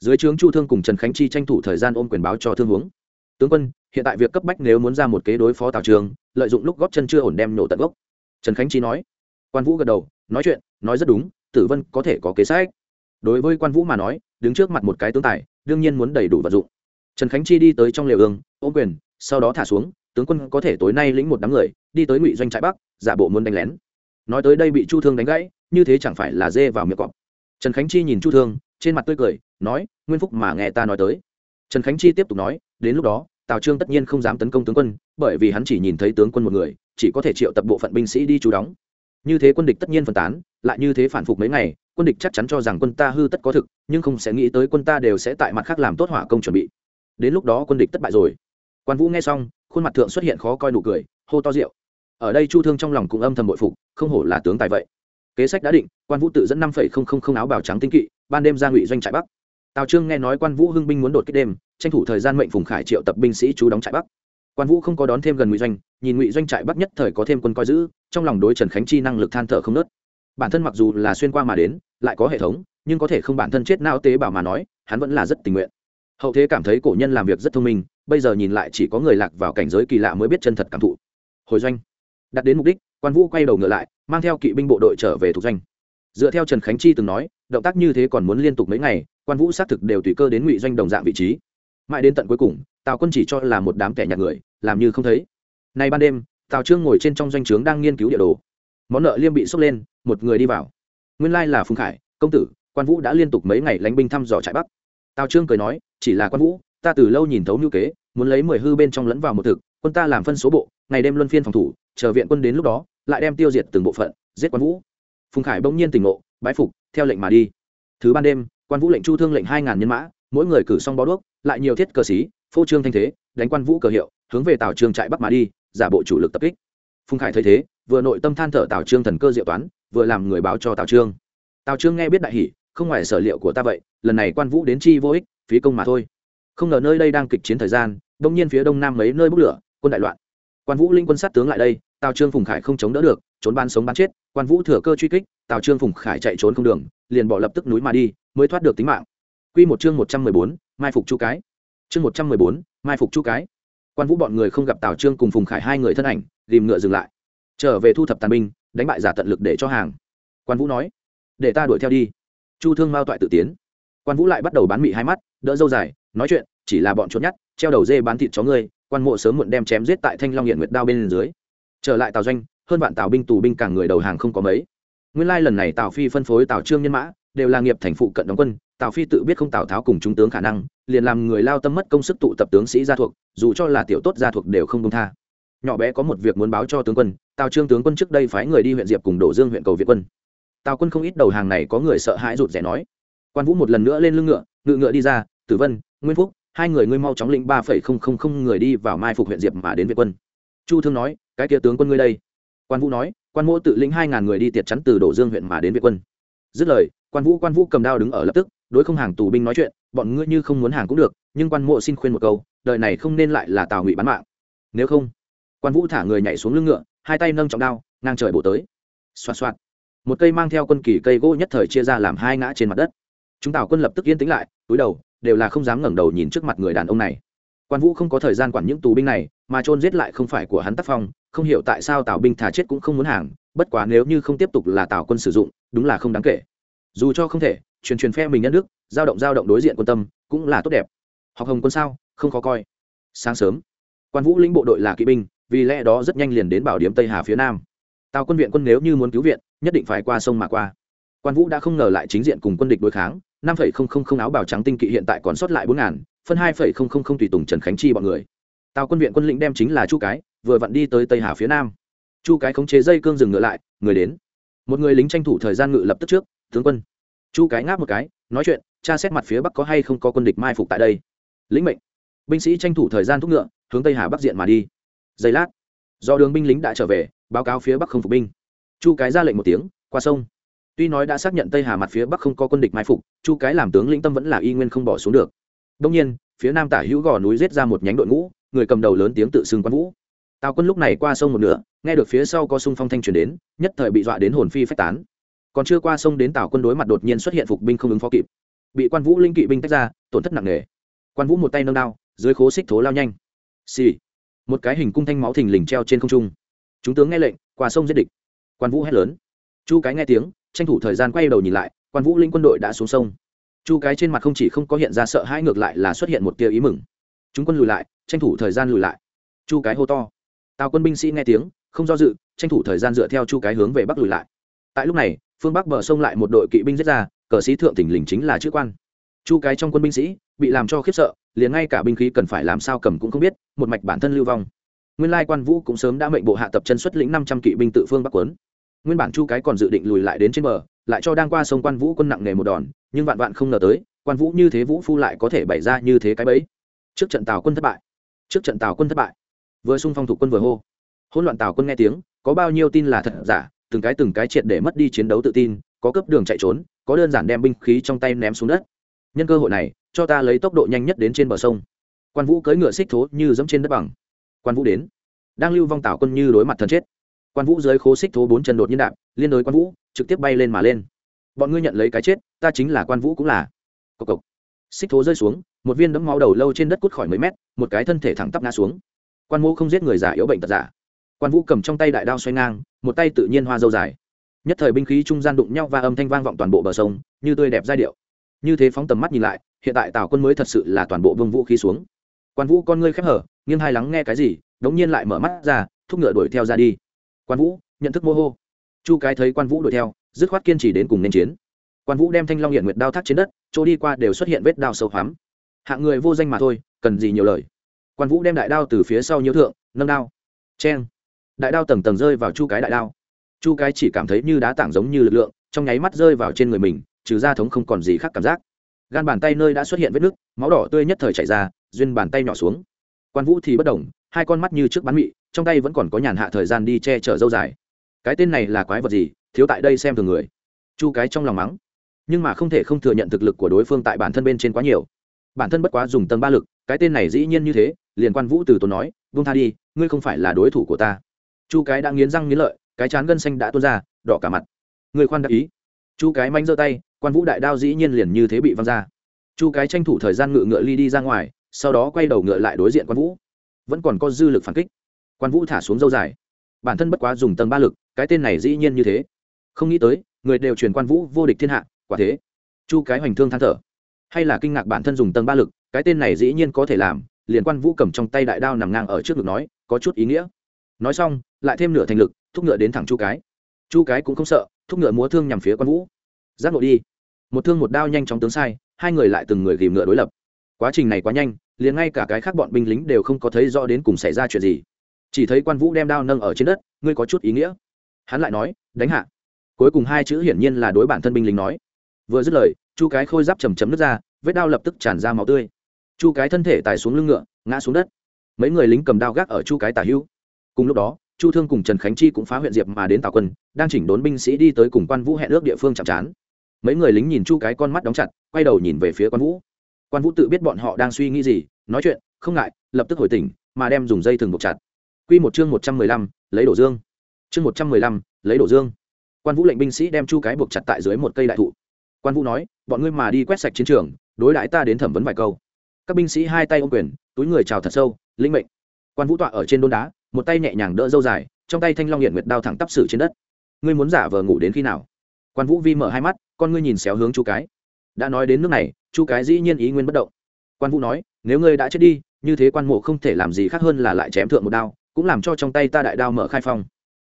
dưới trướng chu thương cùng trần khánh chi tranh thủ thời gian ôm quyền báo cho thương huống. Tướng quân, hiện tại việc cấp bách nếu muốn ra một kế đối phó tào trường, lợi dụng lúc góp chân chưa ổn đem nổ tận gốc. Trần khánh chi nói. Quan vũ gật đầu, nói chuyện, nói rất đúng, tử vân có thể có kế sách. Đối với quan vũ mà nói, đứng trước mặt một cái tướng tài, đương nhiên muốn đầy đủ vật dụng. Trần khánh chi đi tới trong lều ương, ôm quyền, sau đó thả xuống, tướng quân có thể tối nay lĩnh một đám người, đi tới ngụy doanh trại bắc, giả bộ muốn đánh lén. Nói tới đây bị chu thương đánh gãy, như thế chẳng phải là dê vào miệng cọp. Trần khánh chi nhìn chu thương, trên mặt tươi cười nói, nguyên phúc mà nghe ta nói tới. Trần khánh chi tiếp tục nói, đến lúc đó, tào trương tất nhiên không dám tấn công tướng quân, bởi vì hắn chỉ nhìn thấy tướng quân một người, chỉ có thể triệu tập bộ phận binh sĩ đi trú đóng. Như thế quân địch tất nhiên phân tán, lại như thế phản phục mấy ngày, quân địch chắc chắn cho rằng quân ta hư tất có thực, nhưng không sẽ nghĩ tới quân ta đều sẽ tại mặt khác làm tốt hỏa công chuẩn bị. Đến lúc đó quân địch thất bại rồi. Quan vũ nghe xong, khuôn mặt thượng xuất hiện khó coi nụ cười, hô to rượu. Ở đây chu thương trong lòng cũng âm thầm bội phục, không hổ là tướng tài vậy. Kế sách đã định, quan vũ tự dẫn năm không không không áo bào trắng tinh kỵ, ban đêm ra ngụy doanh trại bắc tào trương nghe nói quan vũ hưng binh muốn đột kích đêm, tranh thủ thời gian mệnh phùng khải triệu tập binh sĩ chú đóng trại bắc. Quan vũ không có đón thêm gần ngụy doanh, nhìn ngụy doanh trại bắc nhất thời có thêm quân coi giữ, trong lòng đối trần khánh chi năng lực than thở không nớt. Bản thân mặc dù là xuyên qua mà đến, lại có hệ thống, nhưng có thể không bản thân chết nao tế bảo mà nói, hắn vẫn là rất tình nguyện. Hậu thế cảm thấy cổ nhân làm việc rất thông minh, bây giờ nhìn lại chỉ có người lạc vào cảnh giới kỳ lạ mới biết chân thật cảm thụ. Hồi doanh, đặt đến mục đích, quan vũ quay đầu ngựa lại, mang theo kỵ binh bộ đội trở về thuộc doanh dựa theo trần khánh chi từng nói, động tác như thế còn muốn liên tục mấy ngày, quan vũ xác thực đều tùy cơ đến ngụy doanh đồng dạng vị trí. Mãi đến tận cuối cùng, tào quân chỉ cho là một đám kẻ nhạt người, làm như không thấy. Nay ban đêm, tào trương ngồi trên trong doanh trướng đang nghiên cứu địa đồ. Món nợ liêm bị sốc lên, một người đi vào. Nguyên lai là phùng khải, công tử, quan vũ đã liên tục mấy ngày lánh binh thăm dò trại bắc. Tào trương cười nói, chỉ là quan vũ, ta từ lâu nhìn thấu ngữ kế, muốn lấy mười hư bên trong lẫn vào một thực, quân ta làm phân số bộ, ngày đêm luân phiên phòng thủ, chờ viện quân đến lúc đó, lại đem tiêu diệt từng bộ phận, giết quan vũ phùng khải bỗng nhiên tỉnh ngộ, bái phục, theo lệnh mà đi. Thứ ban đêm, quan vũ lệnh chu thương lệnh hai ngàn nhân mã, mỗi người cử xong bó đuốc, lại nhiều thiết cờ xí, phô trương thanh thế, đánh quan vũ cờ hiệu, hướng về tào trương trại bắc mà đi, giả bộ chủ lực tập kích. Phùng khải thấy thế, vừa nội tâm than thở tào trương thần cơ diệu toán, vừa làm người báo cho tào trương. Tào trương nghe biết đại hỷ không ngoài sở liệu của ta vậy, lần này quan vũ đến chi vô ích, phí công mà thôi. Không ngờ nơi đây đang kịch chiến thời gian, đông nhiên phía đông nam mấy nơi bốc lửa, quân đại loạn. Quan vũ linh quân sát tướng lại đây, tào trương phùng khải không chống đỡ được, trốn ban sống bán chết quan vũ thừa cơ truy kích tào trương phùng khải chạy trốn không đường liền bỏ lập tức núi mà đi mới thoát được tính mạng. Quy một chương một trăm mười bốn, mai phục chu cái. Chương một trăm mười bốn, mai phục chu cái. Quan vũ bọn người không gặp tào trương cùng phùng khải hai người thân ảnh ghìm ngựa dừng lại. Trở về thu thập tàn binh đánh bại giả tận lực để cho hàng. Quan vũ nói để ta đuổi theo đi. Chu thương mao toại tự tiến. Quan vũ lại bắt đầu bán mị hai mắt đỡ dâu dài nói chuyện chỉ là bọn trốn nhát treo đầu dê bán thịt chó ngươi quan mộ sớm muộn đem chém giết tại thanh long hiện nguyệt đao bên dưới. Trở lại tào doanh hơn vạn tào binh tù binh càng người đầu hàng không có mấy. Nguyên lai lần này tào phi phân phối tào trương nhân mã, đều là nghiệp thành phụ cận đóng quân, tào phi tự biết không tào tháo cùng chúng tướng khả năng, liền làm người lao tâm mất công sức tụ tập tướng sĩ gia thuộc, dù cho là tiểu tốt gia thuộc đều không công tha. Nhỏ bé có một việc muốn báo cho tướng quân, tào trương tướng quân trước đây phái người đi huyện diệp cùng đổ dương huyện cầu việt quân. Tào quân không ít đầu hàng này có người sợ hãi rụt rẻ nói. Quan vũ một lần nữa lên lưng ngựa ngựa ngựa đi ra, tử vân, nguyên phúc, hai người ngươi mau chóng lĩnh ba phẩy không không không người đi vào mai phục huyện diệp mà đến việt quân. Chu thương nói, cái kia tướng quân ngươi đây quan vũ nói, quan mỗ tự lĩnh hai ngàn người đi tiệt chắn từ đổ dương huyện mà đến việt quân. Dứt lời, quan vũ quan vũ cầm đao đứng ở lập tức, đối không hàng tù binh nói chuyện, bọn ngươi như không muốn hàng cũng được, nhưng quan mộ xin khuyên một câu, đời này không nên lại là tào ngụy bán mạng. Nếu không, quan vũ thả người nhảy xuống lưng ngựa, hai tay nâng trọng đao, ngang trời bổ tới. Xoạt xoạt. Một cây mang theo quân kỳ cây gỗ nhất thời chia ra làm hai ngã trên mặt đất. Chúng tào quân lập tức yên tĩnh lại, túi đầu, đều là không dám ngẩng đầu nhìn trước mặt người đàn ông này. Quan vũ không có thời gian quản những tù binh này, mà trôn giết lại không phải của hắn tác phong không hiểu tại sao tào binh thả chết cũng không muốn hàng, bất quá nếu như không tiếp tục là tào quân sử dụng, đúng là không đáng kể. Dù cho không thể, truyền truyền phe mình nhân đức, giao động giao động đối diện quân tâm, cũng là tốt đẹp. Học hồng quân sao, không khó coi. Sáng sớm, quan vũ lĩnh bộ đội là kỵ binh, vì lẽ đó rất nhanh liền đến bảo điểm tây hà phía nam. Tào quân viện quân nếu như muốn cứu viện, nhất định phải qua sông mà qua. Quan vũ đã không ngờ lại chính diện cùng quân địch đối kháng, năm phẩy không không không áo bào trắng tinh kỵ hiện tại còn sót lại bốn ngàn, phân hai phẩy không không không tùy tùng trần khánh chi bọn người tào quân viện quân lĩnh đem chính là chu cái, vừa vặn đi tới tây hà phía nam. Chu cái khống chế dây cương dừng ngựa lại, người đến. Một người lính tranh thủ thời gian ngự lập tức trước, tướng quân. Chu cái ngáp một cái, nói chuyện, tra xét mặt phía bắc có hay không có quân địch mai phục tại đây. Lĩnh mệnh. Binh sĩ tranh thủ thời gian thúc ngựa, hướng tây hà bắc diện mà đi. Giây lát, do đường binh lính đã trở về, báo cáo phía bắc không phục binh. Chu cái ra lệnh một tiếng, qua sông. Tuy nói đã xác nhận tây hà mặt phía bắc không có quân địch mai phục, chu cái làm tướng lĩnh tâm vẫn là y nguyên không bỏ xuống được. Đông nhiên, phía nam tả hữu gò núi giết ra một nhánh đội ngũ người cầm đầu lớn tiếng tự xưng quan vũ. Tào quân lúc này qua sông một nửa, nghe được phía sau có sung phong thanh truyền đến, nhất thời bị dọa đến hồn phi phách tán. Còn chưa qua sông đến tào quân đối mặt đột nhiên xuất hiện phục binh không ứng phó kịp. Bị quan vũ linh kỵ binh tách ra, tổn thất nặng nề. Quan vũ một tay nâng đao, dưới khố xích thố lao nhanh. Xì、sì. một cái hình cung thanh máu thình lình treo trên không trung. Chúng tướng nghe lệnh, qua sông giết địch. Quan vũ hét lớn. Chu cái nghe tiếng, tranh thủ thời gian quay đầu nhìn lại, quan vũ linh quân đội đã xuống sông. Chu cái trên mặt không chỉ không có hiện ra sợ hãi ngược lại là xuất hiện một tia ý mừng. Chúng quân lùi lại tranh thủ thời gian lùi lại. Chu cái hô to. Tào quân binh sĩ nghe tiếng, không do dự, tranh thủ thời gian dựa theo chu cái hướng về bắc lùi lại. Tại lúc này, phương bắc bờ sông lại một đội kỵ binh giết ra, cờ sĩ thượng tỉnh lình chính là chữ quan. Chu cái trong quân binh sĩ, bị làm cho khiếp sợ, liền ngay cả binh khí cần phải làm sao cầm cũng không biết, một mạch bản thân lưu vong. Nguyên lai quan vũ cũng sớm đã mệnh bộ hạ tập chân xuất lĩnh năm trăm kỵ binh tự phương bắc quấn. Nguyên bản chu cái còn dự định lùi lại đến trên bờ, lại cho đang qua sông quan vũ quân nặng nề một đòn, nhưng vạn vạn không ngờ tới, quan vũ như thế vũ phu lại có thể bày ra như thế cái bẫy. Trước trận tào quân thất bại trước trận tào quân thất bại, vừa xung phong thủ quân vừa hô. Hỗn loạn tào quân nghe tiếng, có bao nhiêu tin là thật, giả, từng cái từng cái triệt để mất đi chiến đấu tự tin, có cấp đường chạy trốn, có đơn giản đem binh khí trong tay ném xuống đất. Nhân cơ hội này, cho ta lấy tốc độ nhanh nhất đến trên bờ sông. Quan vũ cưỡi ngựa xích thố như dẫm trên đất bằng. Quan vũ đến, đang lưu vong tảo quân như đối mặt thân chết. Quan vũ dưới khố xích thố bốn chân đột nhiên đạp, liên đối quan vũ, trực tiếp bay lên mà lên. Bọn ngươi nhận lấy cái chết, ta chính là quan vũ cũng là. Cộc cộc. Xích thố rơi xuống một viên đấm máu đầu lâu trên đất cút khỏi mấy mét, một cái thân thể thẳng tắp ngã xuống. Quan mũ không giết người già yếu bệnh tật giả. Quan vũ cầm trong tay đại đao xoay ngang, một tay tự nhiên hoa dâu dài. Nhất thời binh khí trung gian đụng nhau và âm thanh vang vọng toàn bộ bờ sông, như tươi đẹp giai điệu. Như thế phóng tầm mắt nhìn lại, hiện tại tào quân mới thật sự là toàn bộ vương vũ khí xuống. Quan vũ con ngươi khép hở, nghiêng hai lắng nghe cái gì, đống nhiên lại mở mắt ra, thúc ngựa đuổi theo ra đi. Quan vũ, nhận thức mô hô. Chu cái thấy quan vũ đuổi theo, dứt khoát kiên trì đến cùng nên chiến. Quan vũ đem thanh long hiện nguyệt đao thắt trên đất, chỗ đi qua đều xuất hiện vết đao sâu hoắm hạng người vô danh mà thôi, cần gì nhiều lời. Quan vũ đem đại đao từ phía sau nhiễu thượng, nâng đao. Cheng. Đại đao tầng tầng rơi vào chu cái đại đao. Chu cái chỉ cảm thấy như đá tảng giống như lực lượng, trong nháy mắt rơi vào trên người mình, trừ ra thống không còn gì khác cảm giác. Gan bàn tay nơi đã xuất hiện vết nứt, máu đỏ tươi nhất thời chảy ra, duyên bàn tay nhỏ xuống. Quan vũ thì bất động, hai con mắt như trước bắn mị, trong tay vẫn còn có nhàn hạ thời gian đi che chở dâu dài. Cái tên này là quái vật gì, thiếu tại đây xem thường người. Chu cái trong lòng mắng. Nhưng mà không thể không thừa nhận thực lực của đối phương tại bản thân bên trên quá nhiều bản thân bất quá dùng tầng ba lực, cái tên này dĩ nhiên như thế, liền quan vũ từ tốn nói vung tha đi, ngươi không phải là đối thủ của ta. Chu cái đã nghiến răng nghiến lợi, cái chán gân xanh đã tuôn ra, đỏ cả mặt. Người khoan đắc ý. Chu cái manh giơ tay, quan vũ đại đao dĩ nhiên liền như thế bị văng ra. Chu cái tranh thủ thời gian ngựa ngựa ly đi ra ngoài, sau đó quay đầu ngựa lại đối diện quan vũ. Vẫn còn có dư lực phản kích. Quan vũ thả xuống dâu dài. Bản thân bất quá dùng tầng ba lực, cái tên này dĩ nhiên như thế. Không nghĩ tới, người đều truyền quan vũ vô địch thiên hạ, quả thế. Chu cái hoành thương than thở hay là kinh ngạc bản thân dùng tầng ba lực, cái tên này dĩ nhiên có thể làm, liền quan vũ cầm trong tay đại đao nằm ngang ở trước ngực nói, có chút ý nghĩa. Nói xong, lại thêm nửa thành lực, thúc ngựa đến thẳng chu cái. Chu cái cũng không sợ, thúc ngựa múa thương nhằm phía quan vũ. Giác ngộ đi. Một thương một đao nhanh chóng tướng sai, hai người lại từng người ghìm ngựa đối lập. Quá trình này quá nhanh, liền ngay cả cái khác bọn binh lính đều không có thấy rõ đến cùng xảy ra chuyện gì. Chỉ thấy quan vũ đem đao nâng ở trên đất, ngươi có chút ý nghĩa. Hắn lại nói, đánh hạ. Cuối cùng hai chữ hiển nhiên là đối bản thân binh lính nói. Vừa dứt lời, chu cái khôi giáp chầm chấm nước ra vết đao lập tức tràn ra máu tươi. Chu cái thân thể tài xuống lưng ngựa, ngã xuống đất. Mấy người lính cầm đao gác ở chu cái tả hữu. Cùng lúc đó, chu thương cùng trần khánh chi cũng phá huyện diệp mà đến tào quân, đang chỉnh đốn binh sĩ đi tới cùng quan vũ hẹn ước địa phương chạm trán. Mấy người lính nhìn chu cái con mắt đóng chặt, quay đầu nhìn về phía quan vũ. Quan vũ tự biết bọn họ đang suy nghĩ gì, nói chuyện, không ngại, lập tức hồi tỉnh, mà đem dùng dây thừng buộc chặt. Q một chương một trăm mười lăm, lấy đổ dương. Chương một trăm mười lăm, lấy đổ dương. Quan vũ lệnh binh sĩ đem chu cái buộc chặt tại dưới một cây đại thụ. Quan vũ nói, bọn ngươi mà đi quét sạch chiến trường đối đãi ta đến thẩm vấn vài câu. Các binh sĩ hai tay ôm quyền, túi người chào thật sâu linh mệnh. Quan vũ tọa ở trên đôn đá, một tay nhẹ nhàng đỡ dâu dài, trong tay thanh long hiện nguyệt đao thẳng tắp sử trên đất. Ngươi muốn giả vờ ngủ đến khi nào? Quan vũ vi mở hai mắt, con ngươi nhìn xéo hướng chu cái. Đã nói đến nước này, chu cái dĩ nhiên ý nguyên bất động. Quan vũ nói, nếu ngươi đã chết đi, như thế quan mộ không thể làm gì khác hơn là lại chém thượng một đao, cũng làm cho trong tay ta đại đao mở khai phong.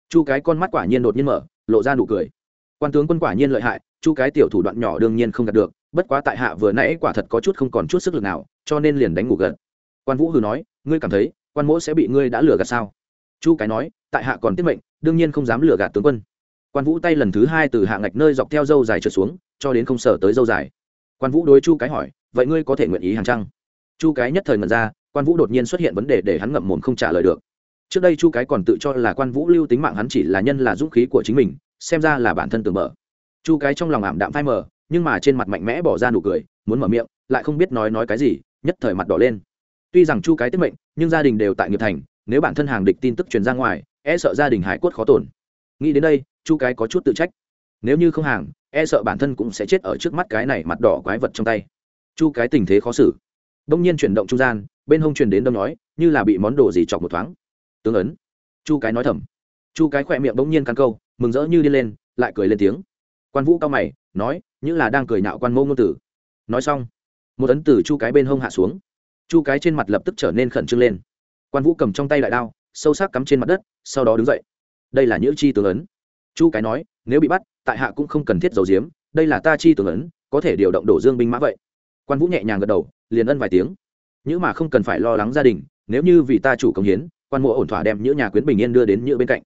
Chu cái con mắt quả nhiên đột nhiên mở, lộ ra nụ cười. Quan tướng quân quả nhiên lợi hại, chu cái tiểu thủ đoạn nhỏ đương nhiên không đạt được bất quá tại hạ vừa nãy quả thật có chút không còn chút sức lực nào, cho nên liền đánh ngủ gật. Quan vũ hừ nói, ngươi cảm thấy, quan mỗ sẽ bị ngươi đã lừa gạt sao? Chu cái nói, tại hạ còn tiết mệnh, đương nhiên không dám lừa gạt tướng quân. Quan vũ tay lần thứ hai từ hạ ngạch nơi dọc theo dâu dài trượt xuống, cho đến không sở tới dâu dài. Quan vũ đối chu cái hỏi, vậy ngươi có thể nguyện ý hàng trăng chu cái nhất thời ngẩn ra, quan vũ đột nhiên xuất hiện vấn đề để hắn ngậm mồm không trả lời được. Trước đây chu cái còn tự cho là quan vũ lưu tính mạng hắn chỉ là nhân là dũng khí của chính mình, xem ra là bản thân tưởng mở. Chu cái trong lòng ảm đạm phai mờ nhưng mà trên mặt mạnh mẽ bỏ ra nụ cười, muốn mở miệng, lại không biết nói nói cái gì, nhất thời mặt đỏ lên. Tuy rằng chu cái tiết mệnh, nhưng gia đình đều tại nghiệp thành, nếu bản thân hàng địch tin tức truyền ra ngoài e sợ gia đình hải quất khó tổn. Nghĩ đến đây, chu cái có chút tự trách. Nếu như không hàng e sợ bản thân cũng sẽ chết ở trước mắt cái này mặt đỏ quái vật trong tay. Chu cái tình thế khó xử. Đông nhiên chuyển động trung gian, bên hông truyền đến đông nói, như là bị món đồ gì chọc một thoáng. Tướng ấn. Chu cái nói thầm. Chu cái khỏe miệng bỗng nhiên căn câu, mừng rỡ như đi lên, lại cười lên tiếng quan vũ cao mày, nói như là đang cười nạo quan mô ngôn tử. Nói xong, một ấn tử chu cái bên hông hạ xuống. Chu cái trên mặt lập tức trở nên khẩn trương lên. Quan vũ cầm trong tay đại đao, sâu sắc cắm trên mặt đất, sau đó đứng dậy. Đây là nhữ chi tướng ấn. Chu cái nói, nếu bị bắt, tại hạ cũng không cần thiết giấu giếm, đây là ta chi tướng ấn, có thể điều động đổ dương binh mã vậy. Quan vũ nhẹ nhàng gật đầu, liền ân vài tiếng. Nhữ mà không cần phải lo lắng gia đình, nếu như vì ta chủ công hiến, quan mộ ổn thỏa đem nhữ nhà quyến bình yên đưa đến nhữ bên cạnh.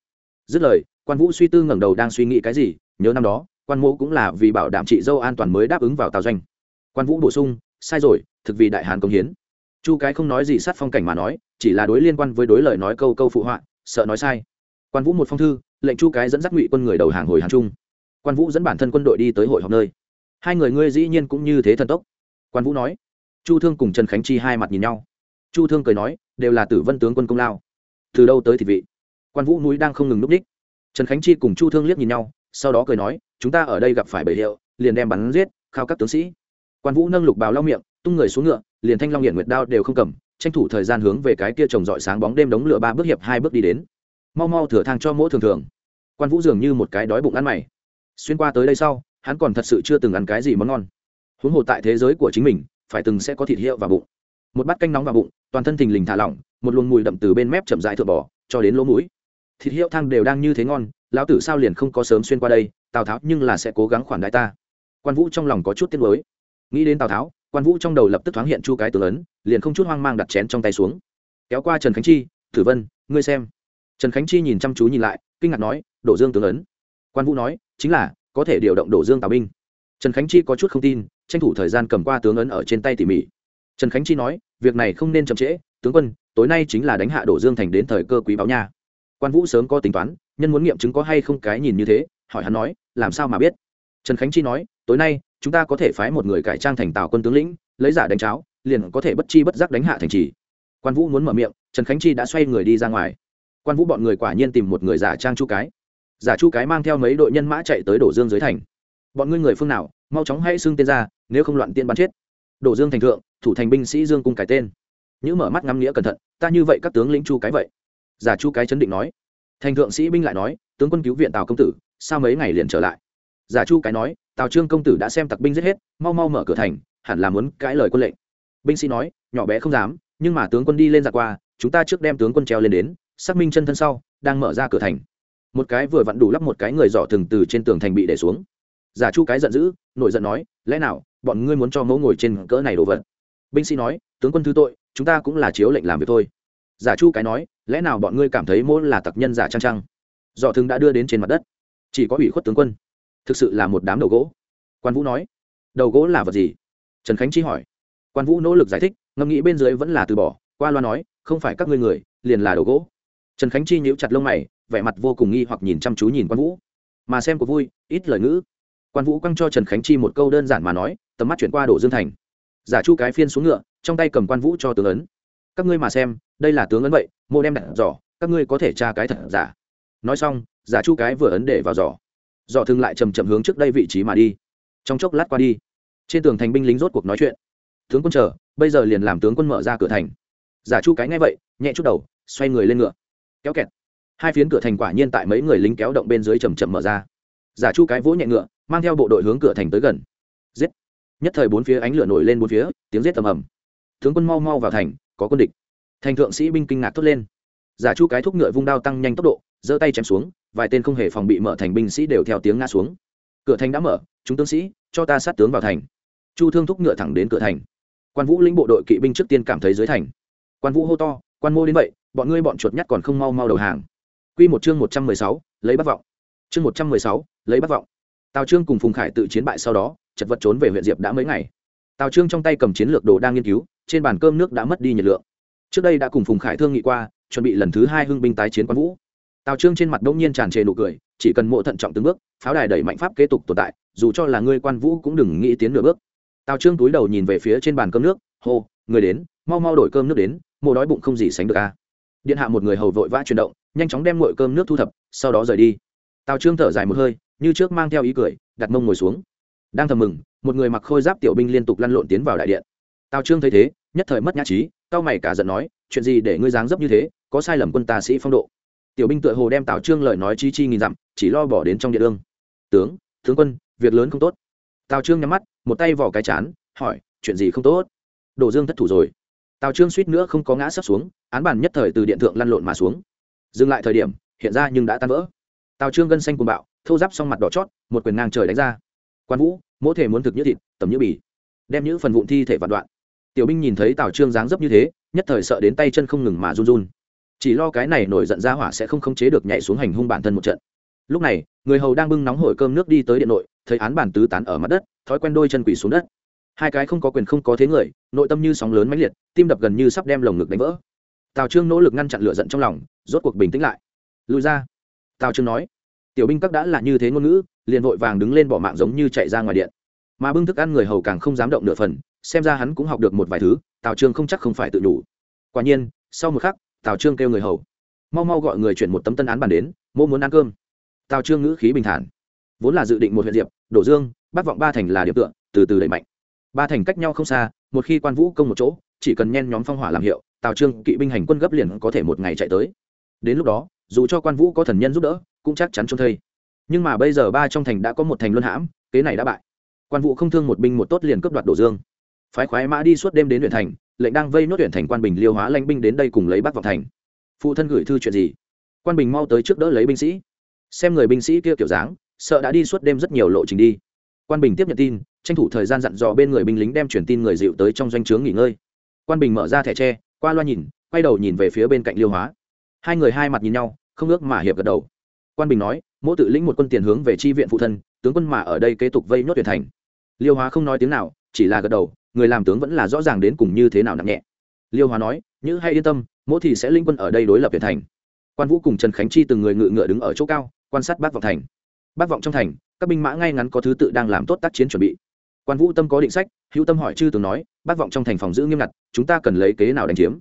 Dứt lời, quan vũ suy tư ngẩng đầu đang suy nghĩ cái gì, nhớ năm đó quan mộ cũng là vì bảo đảm chị dâu an toàn mới đáp ứng vào tào doanh. Quan vũ bổ sung, sai rồi, thực vì đại hàn công hiến. Chu cái không nói gì sát phong cảnh mà nói, chỉ là đối liên quan với đối lời nói câu câu phụ họa, sợ nói sai. Quan vũ một phong thư, lệnh chu cái dẫn dắt ngụy quân người đầu hàng hồi hàng trung. Quan vũ dẫn bản thân quân đội đi tới hội họp nơi. Hai người ngươi dĩ nhiên cũng như thế thần tốc. Quan vũ nói. Chu thương cùng trần khánh chi hai mặt nhìn nhau. Chu thương cười nói, đều là tử vân tướng quân công lao. Từ đâu tới thị vị? Quan vũ núi đang không ngừng núp đích trần khánh chi cùng chu thương liếc nhìn nhau sau đó cười nói, chúng ta ở đây gặp phải bầy hiệu, liền đem bắn giết, khao các tướng sĩ. Quan vũ nâng lục bào lau miệng, tung người xuống ngựa, liền thanh long hiện nguyệt đao đều không cầm, tranh thủ thời gian hướng về cái kia trồng dọi sáng bóng đêm đống lửa ba bước hiệp hai bước đi đến. Mau mau thừa thang cho mỗi thường thường. Quan vũ dường như một cái đói bụng ăn mày. Xuyên qua tới đây sau, hắn còn thật sự chưa từng ăn cái gì món ngon. Huống hồ tại thế giới của chính mình, phải từng sẽ có thịt hiệu và bụng. Một bát canh nóng vào bụng, toàn thân thình lình thả lỏng, một luồng mùi đậm từ bên mép chậm dại thượng bỏ cho đến lỗ mũi thịt hiệu thang đều đang như thế ngon lão tử sao liền không có sớm xuyên qua đây tào tháo nhưng là sẽ cố gắng khoản đại ta. Quan vũ trong lòng có chút tiếc nuối. Nghĩ đến tào tháo quan vũ trong đầu lập tức thoáng hiện chu cái tướng lớn, liền không chút hoang mang đặt chén trong tay xuống. Kéo qua trần khánh chi thử vân ngươi xem. Trần khánh chi nhìn chăm chú nhìn lại kinh ngạc nói đổ dương tướng lớn. quan vũ nói chính là có thể điều động đổ dương tào binh. Trần khánh chi có chút không tin tranh thủ thời gian cầm qua tướng ấn ở trên tay tỉ mỉ. Trần khánh chi nói việc này không nên chậm trễ tướng quân tối nay chính là đánh hạ đổ dương thành đến thời cơ quý báo nha quan vũ sớm có tính toán, nhân muốn nghiệm chứng có hay không cái nhìn như thế, hỏi hắn nói, làm sao mà biết? Trần khánh chi nói, tối nay, chúng ta có thể phái một người cải trang thành tào quân tướng lĩnh, lấy giả đánh cháo, liền có thể bất chi bất giác đánh hạ thành trì. Quan vũ muốn mở miệng, trần khánh chi đã xoay người đi ra ngoài. Quan vũ bọn người quả nhiên tìm một người giả trang chu cái. Giả chu cái mang theo mấy đội nhân mã chạy tới đổ dương dưới thành. Bọn ngươi người phương nào, mau chóng hãy xưng tên ra, nếu không loạn tiên bắn chết. Đổ dương thành thượng, thủ thành binh sĩ dương cung cái tên. Những mở mắt ngắm nghĩa cẩn thận, ta như vậy các tướng lĩnh chu cái vậy giả chu cái chấn định nói. Thành thượng sĩ binh lại nói, tướng quân cứu viện tào công tử sao mấy ngày liền trở lại. Giả chu cái nói, tào trương công tử đã xem tặc binh giết hết, mau mau mở cửa thành, hẳn là muốn cãi lời quân lệnh. Binh sĩ nói, nhỏ bé không dám, nhưng mà tướng quân đi lên giặc qua, chúng ta trước đem tướng quân treo lên đến, xác minh chân thân sau, đang mở ra cửa thành. Một cái vừa vặn đủ lắp một cái người dò thừng từ trên tường thành bị để xuống. Giả chu cái giận dữ, nổi giận nói, lẽ nào, bọn ngươi muốn cho mẫu ngồi trên cỡ này đồ vật? Binh sĩ nói, tướng quân thứ tội, chúng ta cũng là chiếu lệnh làm việc thôi giả chu cái nói, lẽ nào bọn ngươi cảm thấy mỗi là tặc nhân giả trăng trăng dò thương đã đưa đến trên mặt đất. Chỉ có ủy khuất tướng quân. Thực sự là một đám đầu gỗ. Quan vũ nói, đầu gỗ là vật gì? Trần khánh chi hỏi. Quan vũ nỗ lực giải thích, ngẫm nghĩ bên dưới vẫn là từ bỏ. Qua loa nói, không phải các ngươi người, liền là đầu gỗ. Trần khánh chi nhíu chặt lông mày, vẻ mặt vô cùng nghi hoặc nhìn chăm chú nhìn quan vũ. Mà xem có vui, ít lời ngữ. Quan vũ quăng cho trần khánh chi một câu đơn giản mà nói, tầm mắt chuyển qua đổ dương thành. Giả chu cái phiên xuống ngựa, trong tay cầm quan vũ cho tướng ấn. Các ngươi mà xem đây là tướng ấn vậy, mô đem đặt giỏ, các ngươi có thể tra cái thật giả. Nói xong, giả chu cái vừa ấn để vào giỏ. Giỏ thường lại chầm chậm hướng trước đây vị trí mà đi. Trong chốc lát qua đi, trên tường thành binh lính rốt cuộc nói chuyện. Tướng quân chờ, bây giờ liền làm tướng quân mở ra cửa thành. Giả chu cái ngay vậy, nhẹ chút đầu, xoay người lên ngựa. Kéo kẹt. Hai phiến cửa thành quả nhiên tại mấy người lính kéo động bên dưới chầm chậm mở ra. Giả chu cái vỗ nhẹ ngựa, mang theo bộ đội hướng cửa thành tới gần. Giết. Nhất thời bốn phía ánh lửa nổi lên bốn phía, tiếng giết tầm ầm. Tướng quân mau mau vào thành, có quân địch thành thượng sĩ binh kinh ngạc thốt lên. Giả chu cái thúc ngựa vung đao tăng nhanh tốc độ, giơ tay chém xuống, vài tên không hề phòng bị mở thành binh sĩ đều theo tiếng ngã xuống. Cửa thành đã mở, chúng tướng sĩ, cho ta sát tướng vào thành. Chu thương thúc ngựa thẳng đến cửa thành. Quan vũ lĩnh bộ đội kỵ binh trước tiên cảm thấy dưới thành. Quan vũ hô to, quan mô đến vậy, bọn ngươi bọn chuột nhắt còn không mau mau đầu hàng. Quy một chương một trăm mười sáu, lấy bắt vọng. Chương một trăm mười sáu, lấy bắt vọng. Tào trương cùng phùng khải tự chiến bại sau đó, chật vật trốn về huyện diệp đã mấy ngày. Tào trương trong tay cầm chiến lược đồ đang nghiên cứu, trên bàn cơm nước đã mất đi nhiệt lượng trước đây đã cùng phùng khải thương nghị qua, chuẩn bị lần thứ hai hưng binh tái chiến quan vũ. Tào trương trên mặt đông nhiên tràn trề nụ cười, chỉ cần mộ thận trọng từng bước, pháo đài đẩy mạnh pháp kế tục tồn tại, dù cho là ngươi quan vũ cũng đừng nghĩ tiến nửa bước. Tào trương túi đầu nhìn về phía trên bàn cơm nước, hô, người đến, mau mau đổi cơm nước đến, mộ đói bụng không gì sánh được a. Điện hạ một người hầu vội vã chuyển động, nhanh chóng đem ngội cơm nước thu thập, sau đó rời đi. Tào trương thở dài một hơi, như trước mang theo ý cười, đặt mông ngồi xuống. Đang thầm mừng, một người mặc khôi giáp tiểu binh liên tục lăn lộn tiến vào đại điện. Tào trương thấy thế, nhất thời mất nhã trí cao mày cả giận nói, chuyện gì để ngươi dáng dấp như thế, có sai lầm quân tà sĩ phong độ? Tiểu binh tựa hồ đem tào trương lời nói chi chi nghìn dặm, chỉ lo bỏ đến trong địa ương tướng tướng quân, việc lớn không tốt. Tào trương nhắm mắt, một tay vỏ cái chán, hỏi, chuyện gì không tốt? Đổ dương thất thủ rồi. Tào trương suýt nữa không có ngã sắp xuống, án bàn nhất thời từ điện thượng lăn lộn mà xuống. Dừng lại thời điểm, hiện ra nhưng đã tan vỡ. Tào trương gân xanh cùng bạo thâu giáp xong mặt đỏ chót, một quyền ngang trời đánh ra. Quan vũ mỗi thể muốn thực như thịt tầm như bì. Đem những phần vụn thi thể vạn đoạn tiểu binh nhìn thấy tào trương dáng dấp như thế, nhất thời sợ đến tay chân không ngừng mà run run. Chỉ lo cái này nổi giận ra hỏa sẽ không khống chế được nhảy xuống hành hung bản thân một trận. Lúc này, người hầu đang bưng nóng hổi cơm nước đi tới điện nội, thấy án bản tứ tán ở mặt đất, thói quen đôi chân quỳ xuống đất. Hai cái không có quyền không có thế người, nội tâm như sóng lớn mãnh liệt, tim đập gần như sắp đem lồng ngực đánh vỡ. Tào trương nỗ lực ngăn chặn lửa giận trong lòng, rốt cuộc bình tĩnh lại. Lùi ra. Tào trương nói, tiểu binh các đã là như thế ngôn ngữ, liền vội vàng đứng lên bỏ mạng giống như chạy ra ngoài điện mà bưng thức ăn người hầu càng không dám động nửa phần, xem ra hắn cũng học được một vài thứ, tào trương không chắc không phải tự đủ quả nhiên, sau một khắc, tào trương kêu người hầu. Mau mau gọi người chuyển một tấm tân án bàn đến, mô muốn ăn cơm. Tào trương ngữ khí bình thản. Vốn là dự định một huyện diệp, đổ dương bắt vọng ba thành là điểm tựa, từ từ đẩy mạnh. Ba thành cách nhau không xa, một khi quan vũ công một chỗ, chỉ cần nhen nhóm phong hỏa làm hiệu, tào trương kỵ binh hành quân gấp liền có thể một ngày chạy tới. Đến lúc đó, dù cho quan vũ có thần nhân giúp đỡ, cũng chắc chắn trông thây nhưng mà bây giờ ba trong thành đã có một thành luân hãm, kế này đã bại quan vũ không thương một binh một tốt liền cướp đoạt đổ dương. Phái khoái mã đi suốt đêm đến huyện thành, lệnh đang vây nốt huyện thành quan bình liêu hóa lãnh binh đến đây cùng lấy bắc vào thành. Phụ thân gửi thư chuyện gì? Quan bình mau tới trước đỡ lấy binh sĩ. Xem người binh sĩ kia kiểu dáng, sợ đã đi suốt đêm rất nhiều lộ trình đi. Quan bình tiếp nhận tin, tranh thủ thời gian dặn dò bên người binh lính đem truyền tin người dịu tới trong doanh trướng nghỉ ngơi. Quan bình mở ra thẻ tre, qua loa nhìn, quay đầu nhìn về phía bên cạnh liêu hóa. Hai người hai mặt nhìn nhau, không ước mà hiệp gật đầu. Quan bình nói mỗi tự lĩnh một quân tiền hướng về chi viện phụ thân, tướng quân mà ở đây kế tục vây nốt tuyển thành liêu hóa không nói tiếng nào, chỉ là gật đầu, người làm tướng vẫn là rõ ràng đến cùng như thế nào nặng nhẹ. Liêu hóa nói như hay yên tâm, mỗi thì sẽ linh quân ở đây đối lập tuyển thành. Quan vũ cùng trần khánh chi từng người ngự ngựa đứng ở chỗ cao, quan sát bác vọng thành. Bác vọng trong thành, các binh mã ngay ngắn có thứ tự đang làm tốt tác chiến chuẩn bị. Quan vũ tâm có định sách, hữu tâm hỏi chư tướng nói bác vọng trong thành phòng giữ nghiêm ngặt, chúng ta cần lấy kế nào đánh chiếm?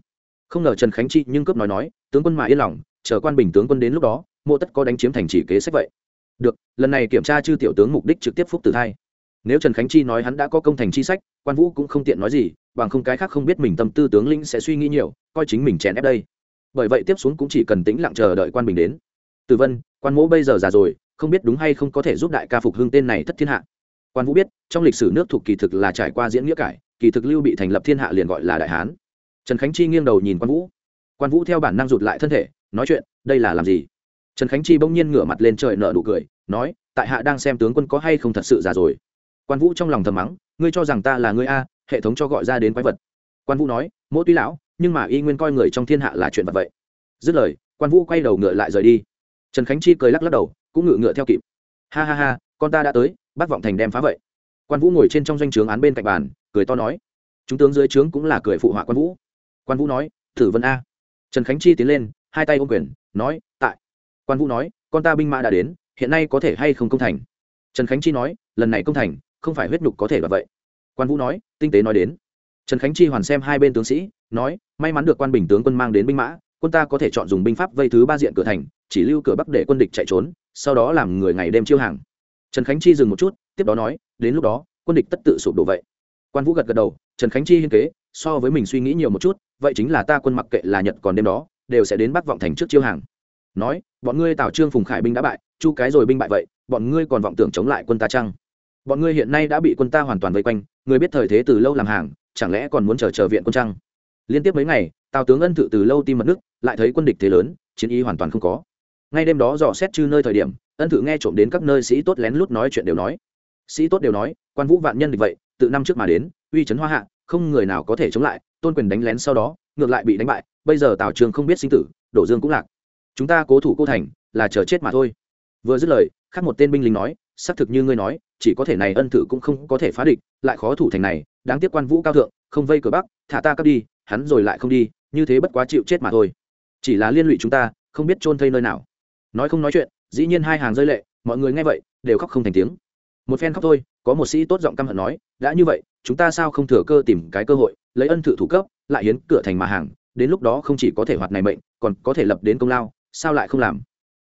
Không ngờ trần khánh chi nhưng cướp nói nói, tướng quân mà yên lòng, chờ quan bình tướng quân đến lúc đó, mộ tất có đánh chiếm thành chỉ kế sách vậy. Được, lần này kiểm tra chư tiểu tướng mục đích trực tiếp phúc tử thai nếu trần khánh chi nói hắn đã có công thành chi sách, quan vũ cũng không tiện nói gì, bằng không cái khác không biết mình tâm tư tướng lĩnh sẽ suy nghĩ nhiều, coi chính mình chèn ép đây. Bởi vậy tiếp xuống cũng chỉ cần tĩnh lặng chờ đợi quan bình đến. Từ vân, quan mỗ bây giờ già rồi, không biết đúng hay không có thể giúp đại ca phục hưng tên này thất thiên hạ. Quan vũ biết, trong lịch sử nước thuộc kỳ thực là trải qua diễn nghĩa cải, kỳ thực lưu bị thành lập thiên hạ liền gọi là đại hán. Trần khánh chi nghiêng đầu nhìn quan vũ. Quan vũ theo bản năng rụt lại thân thể, nói chuyện, đây là làm gì? Trần khánh chi bỗng nhiên ngửa mặt lên trời nở nụ cười, nói, tại hạ đang xem tướng quân có hay không thật sự già rồi? Quan vũ trong lòng thầm mắng, ngươi cho rằng ta là ngươi a, hệ thống cho gọi ra đến quái vật. quan vũ nói mỗi tuy lão, nhưng mà y nguyên coi người trong thiên hạ là chuyện vật vậy. dứt lời, quan vũ quay đầu ngựa lại rời đi. trần khánh chi cười lắc lắc đầu, cũng ngựa ngựa theo kịp. ha ha ha, con ta đã tới bắt vọng thành đem phá vậy. quan vũ ngồi trên trong doanh trướng án bên cạnh bàn, cười to nói. chúng tướng dưới trướng cũng là cười phụ họa quan vũ. quan vũ nói, thử vân a. trần khánh chi tiến lên, hai tay ôm quyền, nói, tại. quan vũ nói, con ta binh mã đã đến, hiện nay có thể hay không công thành? trần khánh chi nói, lần này công thành không phải huyết nhục có thể là vậy. Quan vũ nói, tinh tế nói đến. Trần khánh chi hoàn xem hai bên tướng sĩ, nói, may mắn được quan bình tướng quân mang đến binh mã, quân ta có thể chọn dùng binh pháp vây thứ ba diện cửa thành, chỉ lưu cửa bắc để quân địch chạy trốn, sau đó làm người ngày đêm chiêu hàng. Trần khánh chi dừng một chút, tiếp đó nói, đến lúc đó, quân địch tất tự sụp đổ vậy. Quan vũ gật gật đầu, trần khánh chi hiên kế, so với mình suy nghĩ nhiều một chút, vậy chính là ta quân mặc kệ là nhật còn đêm đó, đều sẽ đến bắc vọng thành trước chiêu hàng. Nói, bọn ngươi tào trương phùng khải binh đã bại, chu cái rồi binh bại vậy, bọn ngươi còn vọng tưởng chống lại quân ta chăng? Bọn ngươi hiện nay đã bị quân ta hoàn toàn vây quanh, người biết thời thế từ lâu làm hàng, chẳng lẽ còn muốn chờ chờ viện quân trăng? Liên tiếp mấy ngày, tào tướng ân thự từ lâu tim mật nước, lại thấy quân địch thế lớn, chiến ý hoàn toàn không có. Ngay đêm đó dò xét chư nơi thời điểm, ân thự nghe trộm đến các nơi sĩ tốt lén lút nói chuyện đều nói. Sĩ tốt đều nói, quan vũ vạn nhân địch vậy tự năm trước mà đến, uy chấn hoa hạ, không người nào có thể chống lại, tôn quyền đánh lén sau đó, ngược lại bị đánh bại, bây giờ tào trường không biết sinh tử, đổ dương cũng lạc. Chúng ta cố thủ cô thành, là chờ chết mà thôi. Vừa dứt lời, khác một tên binh lính nói xác thực như ngươi nói, chỉ có thể này ân thử cũng không có thể phá địch, lại khó thủ thành này, đáng tiếc quan vũ cao thượng, không vây cửa bắc, thả ta cắp đi, hắn rồi lại không đi, như thế bất quá chịu chết mà thôi. Chỉ là liên lụy chúng ta, không biết chôn thây nơi nào. Nói không nói chuyện, dĩ nhiên hai hàng rơi lệ, mọi người nghe vậy, đều khóc không thành tiếng. Một phen khóc thôi, có một sĩ tốt giọng căm hận nói, đã như vậy, chúng ta sao không thừa cơ tìm cái cơ hội, lấy ân thử thủ cấp, lại hiến cửa thành mà hàng, đến lúc đó không chỉ có thể hoạt này mệnh, còn có thể lập đến công lao, sao lại không làm?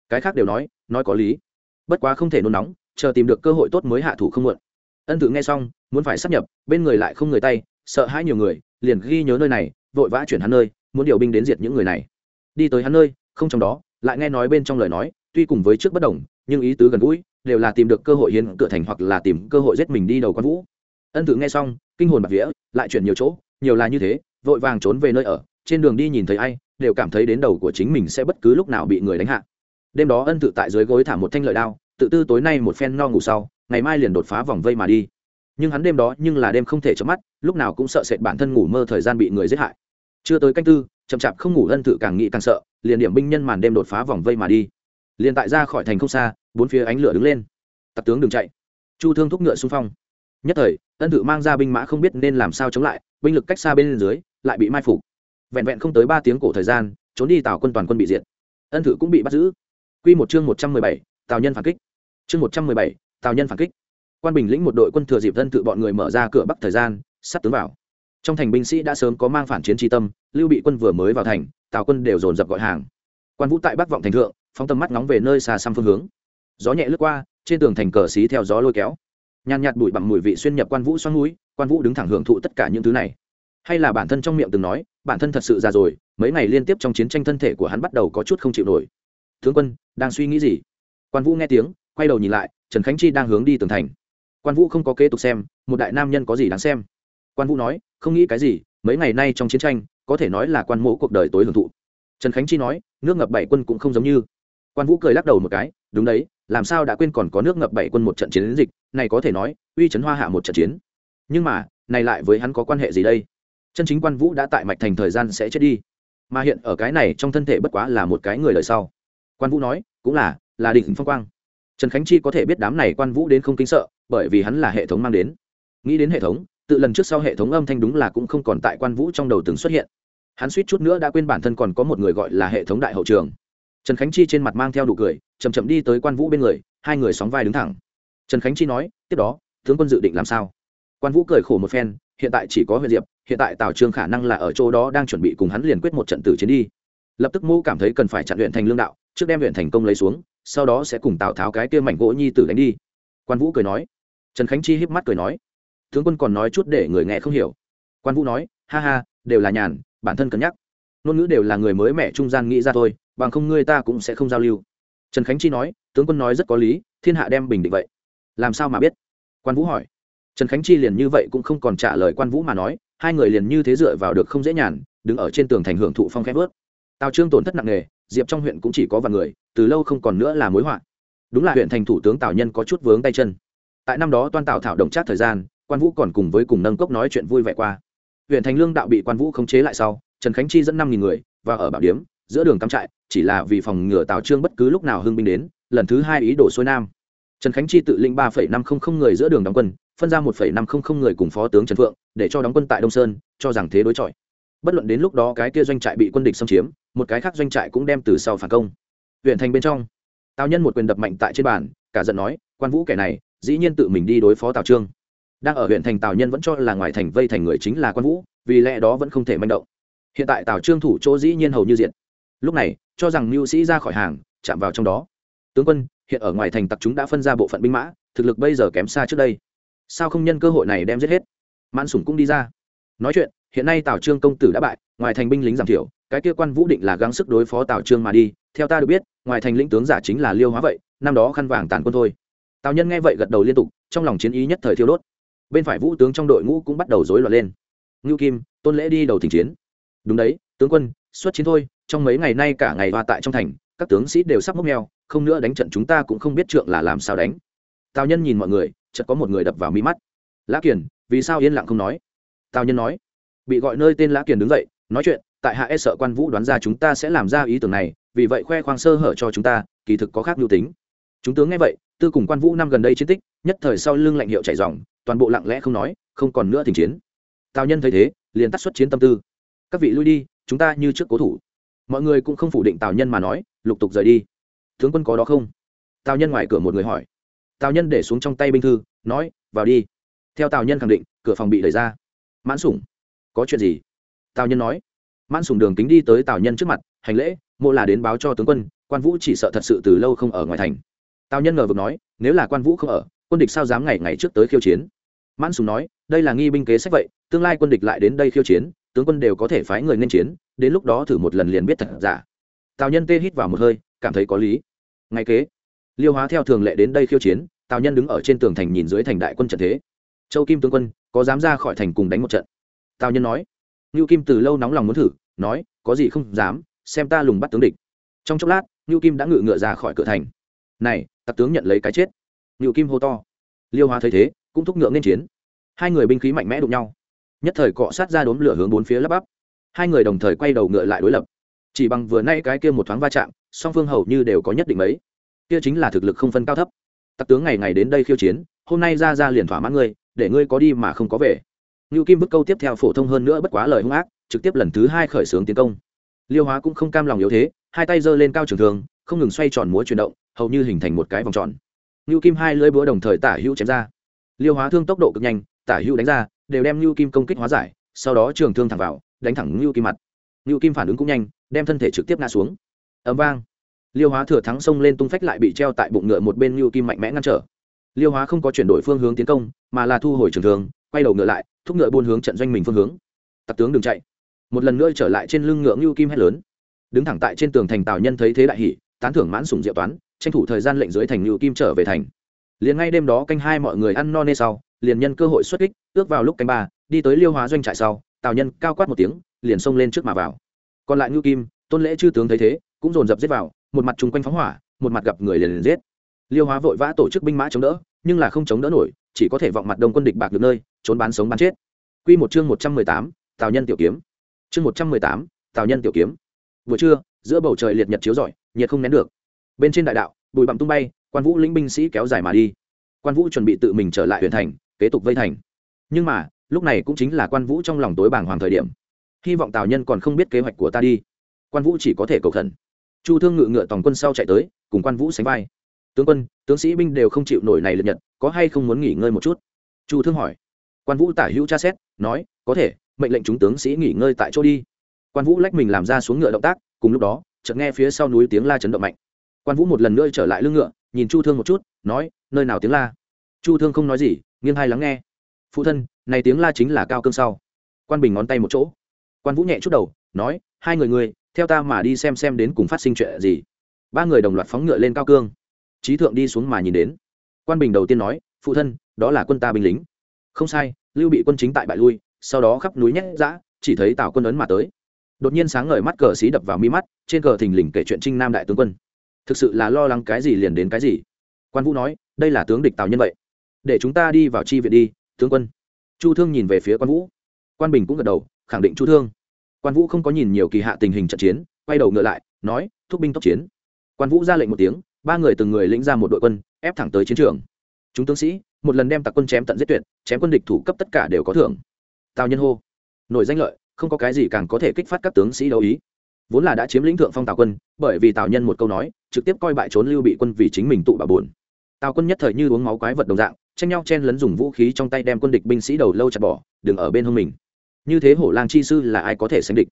Cái khác đều nói nói có lý. Bất quá không thể nôn nóng chờ tìm được cơ hội tốt mới hạ thủ không muộn. Ân tử nghe xong, muốn phải sắp nhập, bên người lại không người tay, sợ hãi nhiều người, liền ghi nhớ nơi này, vội vã chuyển hắn nơi, muốn điều binh đến diệt những người này. Đi tới hắn nơi, không trong đó, lại nghe nói bên trong lời nói, tuy cùng với trước bất đồng, nhưng ý tứ gần gũi, đều là tìm được cơ hội hiến cửa thành hoặc là tìm cơ hội giết mình đi đầu quan vũ. Ân tử nghe xong, kinh hồn bạc vía, lại chuyển nhiều chỗ, nhiều là như thế, vội vàng trốn về nơi ở, trên đường đi nhìn thấy ai, đều cảm thấy đến đầu của chính mình sẽ bất cứ lúc nào bị người đánh hạ. Đêm đó ân tự tại dưới gối thả một thanh lợi đao tự tư tối nay một phen no ngủ sau, ngày mai liền đột phá vòng vây mà đi. Nhưng hắn đêm đó nhưng là đêm không thể chớp mắt, lúc nào cũng sợ sệt bản thân ngủ mơ thời gian bị người giết hại. Chưa tới canh tư, chậm chạp không ngủ ân tự càng nghĩ càng sợ, liền điểm binh nhân màn đêm đột phá vòng vây mà đi. Liền tại ra khỏi thành không xa, bốn phía ánh lửa đứng lên. Tặc tướng đừng chạy. Chu thương thúc ngựa xung phong. Nhất thời, ân tự mang ra binh mã không biết nên làm sao chống lại, binh lực cách xa bên dưới, lại bị mai phục. Vẹn vẹn không tới ba tiếng cổ thời gian, trốn đi tào quân toàn quân bị diệt. Ân thử cũng bị bắt giữ. Quy một chương một trăm mười bảy, tào nhân phản kích chương một trăm mười bảy, tào nhân phản kích. Quan bình lĩnh một đội quân thừa dịp dân tự bọn người mở ra cửa bắc thời gian, sắp tướng vào. Trong thành binh sĩ đã sớm có mang phản chiến tri tâm, lưu bị quân vừa mới vào thành, tào quân đều dồn dập gọi hàng. Quan vũ tại bắc vọng thành thượng, phóng tầm mắt nóng về nơi xa xăm phương hướng. Gió nhẹ lướt qua, trên tường thành cờ xí theo gió lôi kéo. Nhàn nhạt bụi bằng mùi vị xuyên nhập quan vũ xoắn núi, quan vũ đứng thẳng hưởng thụ tất cả những thứ này. Hay là bản thân trong miệng từng nói, bản thân thật sự già rồi, mấy ngày liên tiếp trong chiến tranh thân thể của hắn bắt đầu có chút không chịu nổi. Tướng quân, đang suy nghĩ gì? Quan vũ nghe tiếng quay đầu nhìn lại, trần khánh chi đang hướng đi tường thành. Quan vũ không có kế tục xem, một đại nam nhân có gì đáng xem? Quan vũ nói, không nghĩ cái gì, mấy ngày nay trong chiến tranh, có thể nói là quan mỗ cuộc đời tối hưởng thụ. Trần khánh chi nói, nước ngập bảy quân cũng không giống như. Quan vũ cười lắc đầu một cái, đúng đấy, làm sao đã quên còn có nước ngập bảy quân một trận chiến dịch, này có thể nói, uy Trấn hoa hạ một trận chiến. Nhưng mà, này lại với hắn có quan hệ gì đây? Chân chính quan vũ đã tại mạch thành thời gian sẽ chết đi. Mà hiện ở cái này trong thân thể bất quá là một cái người lời sau. Quan vũ nói, cũng là là định phong quang trần khánh chi có thể biết đám này quan vũ đến không kính sợ, bởi vì hắn là hệ thống mang đến. Nghĩ đến hệ thống, tự lần trước sau hệ thống âm thanh đúng là cũng không còn tại quan vũ trong đầu từng xuất hiện. Hắn suýt chút nữa đã quên bản thân còn có một người gọi là hệ thống đại hậu trường. Trần khánh chi trên mặt mang theo đủ cười chầm chậm đi tới quan vũ bên người, hai người sóng vai đứng thẳng. Trần khánh chi nói, tiếp đó, tướng quân dự định làm sao? Quan vũ cười khổ một phen, hiện tại chỉ có huyện diệp, hiện tại tào trương khả năng là ở chỗ đó đang chuẩn bị cùng hắn liền quyết một trận tử chiến đi. Lập tức mô cảm thấy cần phải chặn luyện thành lương đạo, trước đem huyện thành công lấy xuống sau đó sẽ cùng tào tháo cái kia mảnh gỗ nhi tử đánh đi. Quan vũ cười nói. Trần khánh chi híp mắt cười nói. Tướng quân còn nói chút để người nghe không hiểu. Quan vũ nói, ha ha, đều là nhàn, bản thân cân nhắc. Ngôn ngữ đều là người mới mẹ trung gian nghĩ ra thôi, bằng không ngươi ta cũng sẽ không giao lưu. Trần khánh chi nói, tướng quân nói rất có lý, thiên hạ đem bình định vậy. Làm sao mà biết? Quan vũ hỏi. Trần khánh chi liền như vậy cũng không còn trả lời quan vũ mà nói, hai người liền như thế dựa vào được không dễ nhàn, đứng ở trên tường thành hưởng thụ phong khép vớt. Tào trương tổn thất nặng nề, diệp trong huyện cũng chỉ có vài người từ lâu không còn nữa là mối họa. Đúng là huyện thành thủ tướng tào nhân có chút vướng tay chân. Tại năm đó toan tào thảo động trác thời gian, quan vũ còn cùng với cùng nâng cốc nói chuyện vui vẻ qua. Huyện thành lương đạo bị quan vũ khống chế lại sau, trần khánh chi dẫn năm nghìn người và ở bảo điếm, giữa đường cắm trại, chỉ là vì phòng ngừa tào trương bất cứ lúc nào hưng binh đến, lần thứ hai ý đổ xuôi nam. Trần khánh chi tự lĩnh ba năm trăm linh người giữa đường đóng quân, phân ra một năm trăm linh người cùng phó tướng trần phượng, để cho đóng quân tại đông sơn, cho rằng thế đối chọi. Bất luận đến lúc đó cái kia doanh trại bị quân địch xâm chiếm, một cái khác doanh trại cũng đem từ sau phản công huyện thành bên trong. Tào nhân một quyền đập mạnh tại trên bàn, cả giận nói, quan vũ kẻ này, dĩ nhiên tự mình đi đối phó tào trương. Đang ở huyện thành, tào nhân vẫn cho là ngoài thành vây thành người chính là quan vũ, vì lẽ đó vẫn không thể manh động. Hiện tại tào trương thủ chỗ dĩ nhiên hầu như diện lúc này, cho rằng mưu sĩ ra khỏi hàng, chạm vào trong đó. Tướng quân, hiện ở ngoài thành tặc chúng đã phân ra bộ phận binh mã, thực lực bây giờ kém xa trước đây. Sao không nhân cơ hội này đem giết hết? Mãn sủng cũng đi ra. Nói chuyện hiện nay tào trương công tử đã bại, ngoài thành binh lính giảm thiểu, cái kia quan vũ định là gắng sức đối phó tào trương mà đi, theo ta được biết, ngoài thành lĩnh tướng giả chính là liêu hóa vậy, năm đó khăn vàng tàn quân thôi. Tào nhân nghe vậy gật đầu liên tục, trong lòng chiến ý nhất thời thiêu đốt. Bên phải vũ tướng trong đội ngũ cũng bắt đầu rối loạn lên. Ngưu kim, tôn lễ đi đầu thỉnh chiến. Đúng đấy, tướng quân, xuất chiến thôi, trong mấy ngày nay cả ngày hoa tại trong thành, các tướng sĩ đều sắp mốc neo không nữa đánh trận chúng ta cũng không biết trượng là làm sao đánh. Tào nhân nhìn mọi người, chợt có một người đập vào mi mắt. Lã kiền, vì sao yên lặng không nói? Tào nhân nói bị gọi nơi tên lã kiền đứng dậy, nói chuyện, tại hạ e sợ quan vũ đoán ra chúng ta sẽ làm ra ý tưởng này, vì vậy khoe khoang sơ hở cho chúng ta, kỳ thực có khác mưu tính. Chúng tướng nghe vậy, tư cùng quan vũ năm gần đây chiến tích, nhất thời sau lưng lạnh hiệu chạy dòng, toàn bộ lặng lẽ không nói, không còn nữa thỉnh chiến. Tào nhân thấy thế, liền tắt xuất chiến tâm tư. Các vị lui đi, chúng ta như trước cố thủ. Mọi người cũng không phủ định tào nhân mà nói, lục tục rời đi. Tướng quân có đó không? Tào nhân ngoài cửa một người hỏi. Tào nhân để xuống trong tay binh thư, nói, vào đi. Theo tào nhân khẳng định, cửa phòng bị đẩy ra. Mãn sủng có chuyện gì? Tào nhân nói. Mãn Sùng đường kính đi tới tào nhân trước mặt, hành lễ, mộ là đến báo cho tướng quân, quan vũ chỉ sợ thật sự từ lâu không ở ngoài thành. Tào nhân ngờ vực nói, nếu là quan vũ không ở, quân địch sao dám ngày ngày trước tới khiêu chiến? Mãn sùng nói, đây là nghi binh kế sách vậy, tương lai quân địch lại đến đây khiêu chiến, tướng quân đều có thể phái người nên chiến, đến lúc đó thử một lần liền biết thật giả. Tào nhân tê hít vào một hơi, cảm thấy có lý. Ngay kế, liêu hóa theo thường lệ đến đây khiêu chiến, tào nhân đứng ở trên tường thành nhìn dưới thành đại quân trận thế. Châu kim tướng quân, có dám ra khỏi thành cùng đánh một trận? Tào nhân nói. Ngưu kim từ lâu nóng lòng muốn thử, nói, có gì không dám, xem ta lùng bắt tướng địch. Trong chốc lát, ngưu kim đã ngự ngựa ra khỏi cửa thành. Này, tặc tướng nhận lấy cái chết. Ngưu kim hô to. Liêu hóa thấy thế, cũng thúc ngựa nên chiến. Hai người binh khí mạnh mẽ đụng nhau. Nhất thời cọ sát ra đốm lửa hướng bốn phía lắp bắp. Hai người đồng thời quay đầu ngựa lại đối lập. Chỉ bằng vừa nay cái kia một thoáng va chạm, song phương hầu như đều có nhất định mấy. Kia chính là thực lực không phân cao thấp. Tặc tướng ngày ngày đến đây khiêu chiến, hôm nay ra ra liền thỏa mãn ngươi, để ngươi có đi mà không có về. Nưu kim bức câu tiếp theo phổ thông hơn nữa bất quá lời hung ác, trực tiếp lần thứ hai khởi xướng tiến công. Liêu hóa cũng không cam lòng yếu thế, hai tay giơ lên cao trường thường không ngừng xoay tròn múa chuyển động, hầu như hình thành một cái vòng tròn. Nưu kim hai lưỡi búa đồng thời tả hữu chém ra. Liêu hóa thương tốc độ cực nhanh, tả hữu đánh ra, đều đem Nưu kim công kích hóa giải, sau đó trường thương thẳng vào, đánh thẳng Nưu kim mặt. Nưu kim phản ứng cũng nhanh, đem thân thể trực tiếp ngã xuống. Ầm vang. Liêu hóa thừa thắng xông lên tung phách lại bị treo tại bụng ngựa một bên Nưu kim mạnh mẽ ngăn trở. Liêu hóa không có chuyển đổi phương hướng tiến công, mà là thu hồi trường thương, quay đầu ngựa lại thúc ngựa buôn hướng trận doanh mình phương hướng. Tặc tướng đừng chạy. Một lần nữa trở lại trên lưng ngựa ngưu kim hét lớn. Đứng thẳng tại trên tường thành tào nhân thấy thế đại hỷ tán thưởng mãn sủng diệu toán, tranh thủ thời gian lệnh dưới thành ngưu kim trở về thành. Liền ngay đêm đó canh hai mọi người ăn no nê sau, liền nhân cơ hội xuất kích, ước vào lúc canh ba, đi tới liêu hóa doanh trại sau, tào nhân cao quát một tiếng, liền xông lên trước mà vào. Còn lại ngưu kim, tôn lễ chư tướng thấy thế, cũng dồn dập giết vào, một mặt chung quanh phóng hỏa, một mặt gặp người liền liền giết. Liêu hóa vội vã tổ chức binh mã chống đỡ, nhưng là không chống đỡ nổi chỉ có thể vọng mặt đông quân địch bạc được nơi trốn bán sống bán chết Quy một chương một trăm mười tám, Tào Nhân tiểu kiếm. Chương một trăm mười tám, Tào Nhân tiểu kiếm. Buổi trưa, giữa bầu trời liệt nhật chiếu rọi, nhiệt không nén được. Bên trên đại đạo, bụi bặm tung bay, Quan Vũ lĩnh binh sĩ kéo dài mà đi. Quan Vũ chuẩn bị tự mình trở lại huyện thành, kế tục vây thành. Nhưng mà, lúc này cũng chính là Quan Vũ trong lòng tối bàng hoàng thời điểm. Hy vọng Tào Nhân còn không biết kế hoạch của ta đi. Quan Vũ chỉ có thể cầu khẩn. Chu Thương ngự ngựa tòng quân sau chạy tới, cùng Quan Vũ sánh vai. Tướng quân, tướng sĩ binh đều không chịu nổi này liệt nhật, có hay không muốn nghỉ ngơi một chút? Chu Thương hỏi. Quan vũ tả hữu tra xét nói có thể mệnh lệnh chúng tướng sĩ nghỉ ngơi tại chỗ đi. Quan vũ lách mình làm ra xuống ngựa động tác cùng lúc đó chợt nghe phía sau núi tiếng la chấn động mạnh. Quan vũ một lần nữa trở lại lưng ngựa nhìn chu thương một chút nói nơi nào tiếng la? Chu thương không nói gì nghiêng hai lắng nghe. Phụ thân này tiếng la chính là cao cương sau. Quan bình ngón tay một chỗ. Quan vũ nhẹ chút đầu nói hai người người theo ta mà đi xem xem đến cùng phát sinh chuyện gì. Ba người đồng loạt phóng ngựa lên cao cương trí thượng đi xuống mà nhìn đến. Quan bình đầu tiên nói, phụ thân, đó là quân ta binh lính. Không sai, lưu bị quân chính tại bại lui, sau đó khắp núi nhét giã chỉ thấy tào quân ấn mà tới. Đột nhiên sáng ngời mắt cờ xí đập vào mi mắt, trên cờ thình lình kể chuyện trinh nam đại tướng quân. Thực sự là lo lắng cái gì liền đến cái gì. Quan vũ nói, đây là tướng địch tào nhân vậy. Để chúng ta đi vào chi viện đi, tướng quân. Chu thương nhìn về phía quan vũ. Quan bình cũng gật đầu, khẳng định chu thương. Quan vũ không có nhìn nhiều kỳ hạ tình hình trận chiến, quay đầu ngựa lại, nói, thúc binh tốc chiến. Quan vũ ra lệnh một tiếng ba người từng người lĩnh ra một đội quân, ép thẳng tới chiến trường. Chúng tướng sĩ, một lần đem tặc quân chém tận giết tuyệt, chém quân địch thủ cấp tất cả đều có thưởng. Tào nhân hô, nổi danh lợi, không có cái gì càng có thể kích phát các tướng sĩ đấu ý. Vốn là đã chiếm lĩnh thượng phong tào quân, bởi vì tào nhân một câu nói, trực tiếp coi bại trốn lưu bị quân vì chính mình tụ bà buồn tào quân nhất thời như uống máu quái vật đồng dạng, tranh nhau chen lấn dùng vũ khí trong tay đem quân địch binh sĩ đầu lâu chặt bỏ, đừng ở bên hông mình. Như thế hổ lang chi sư là ai có thể sánh địch?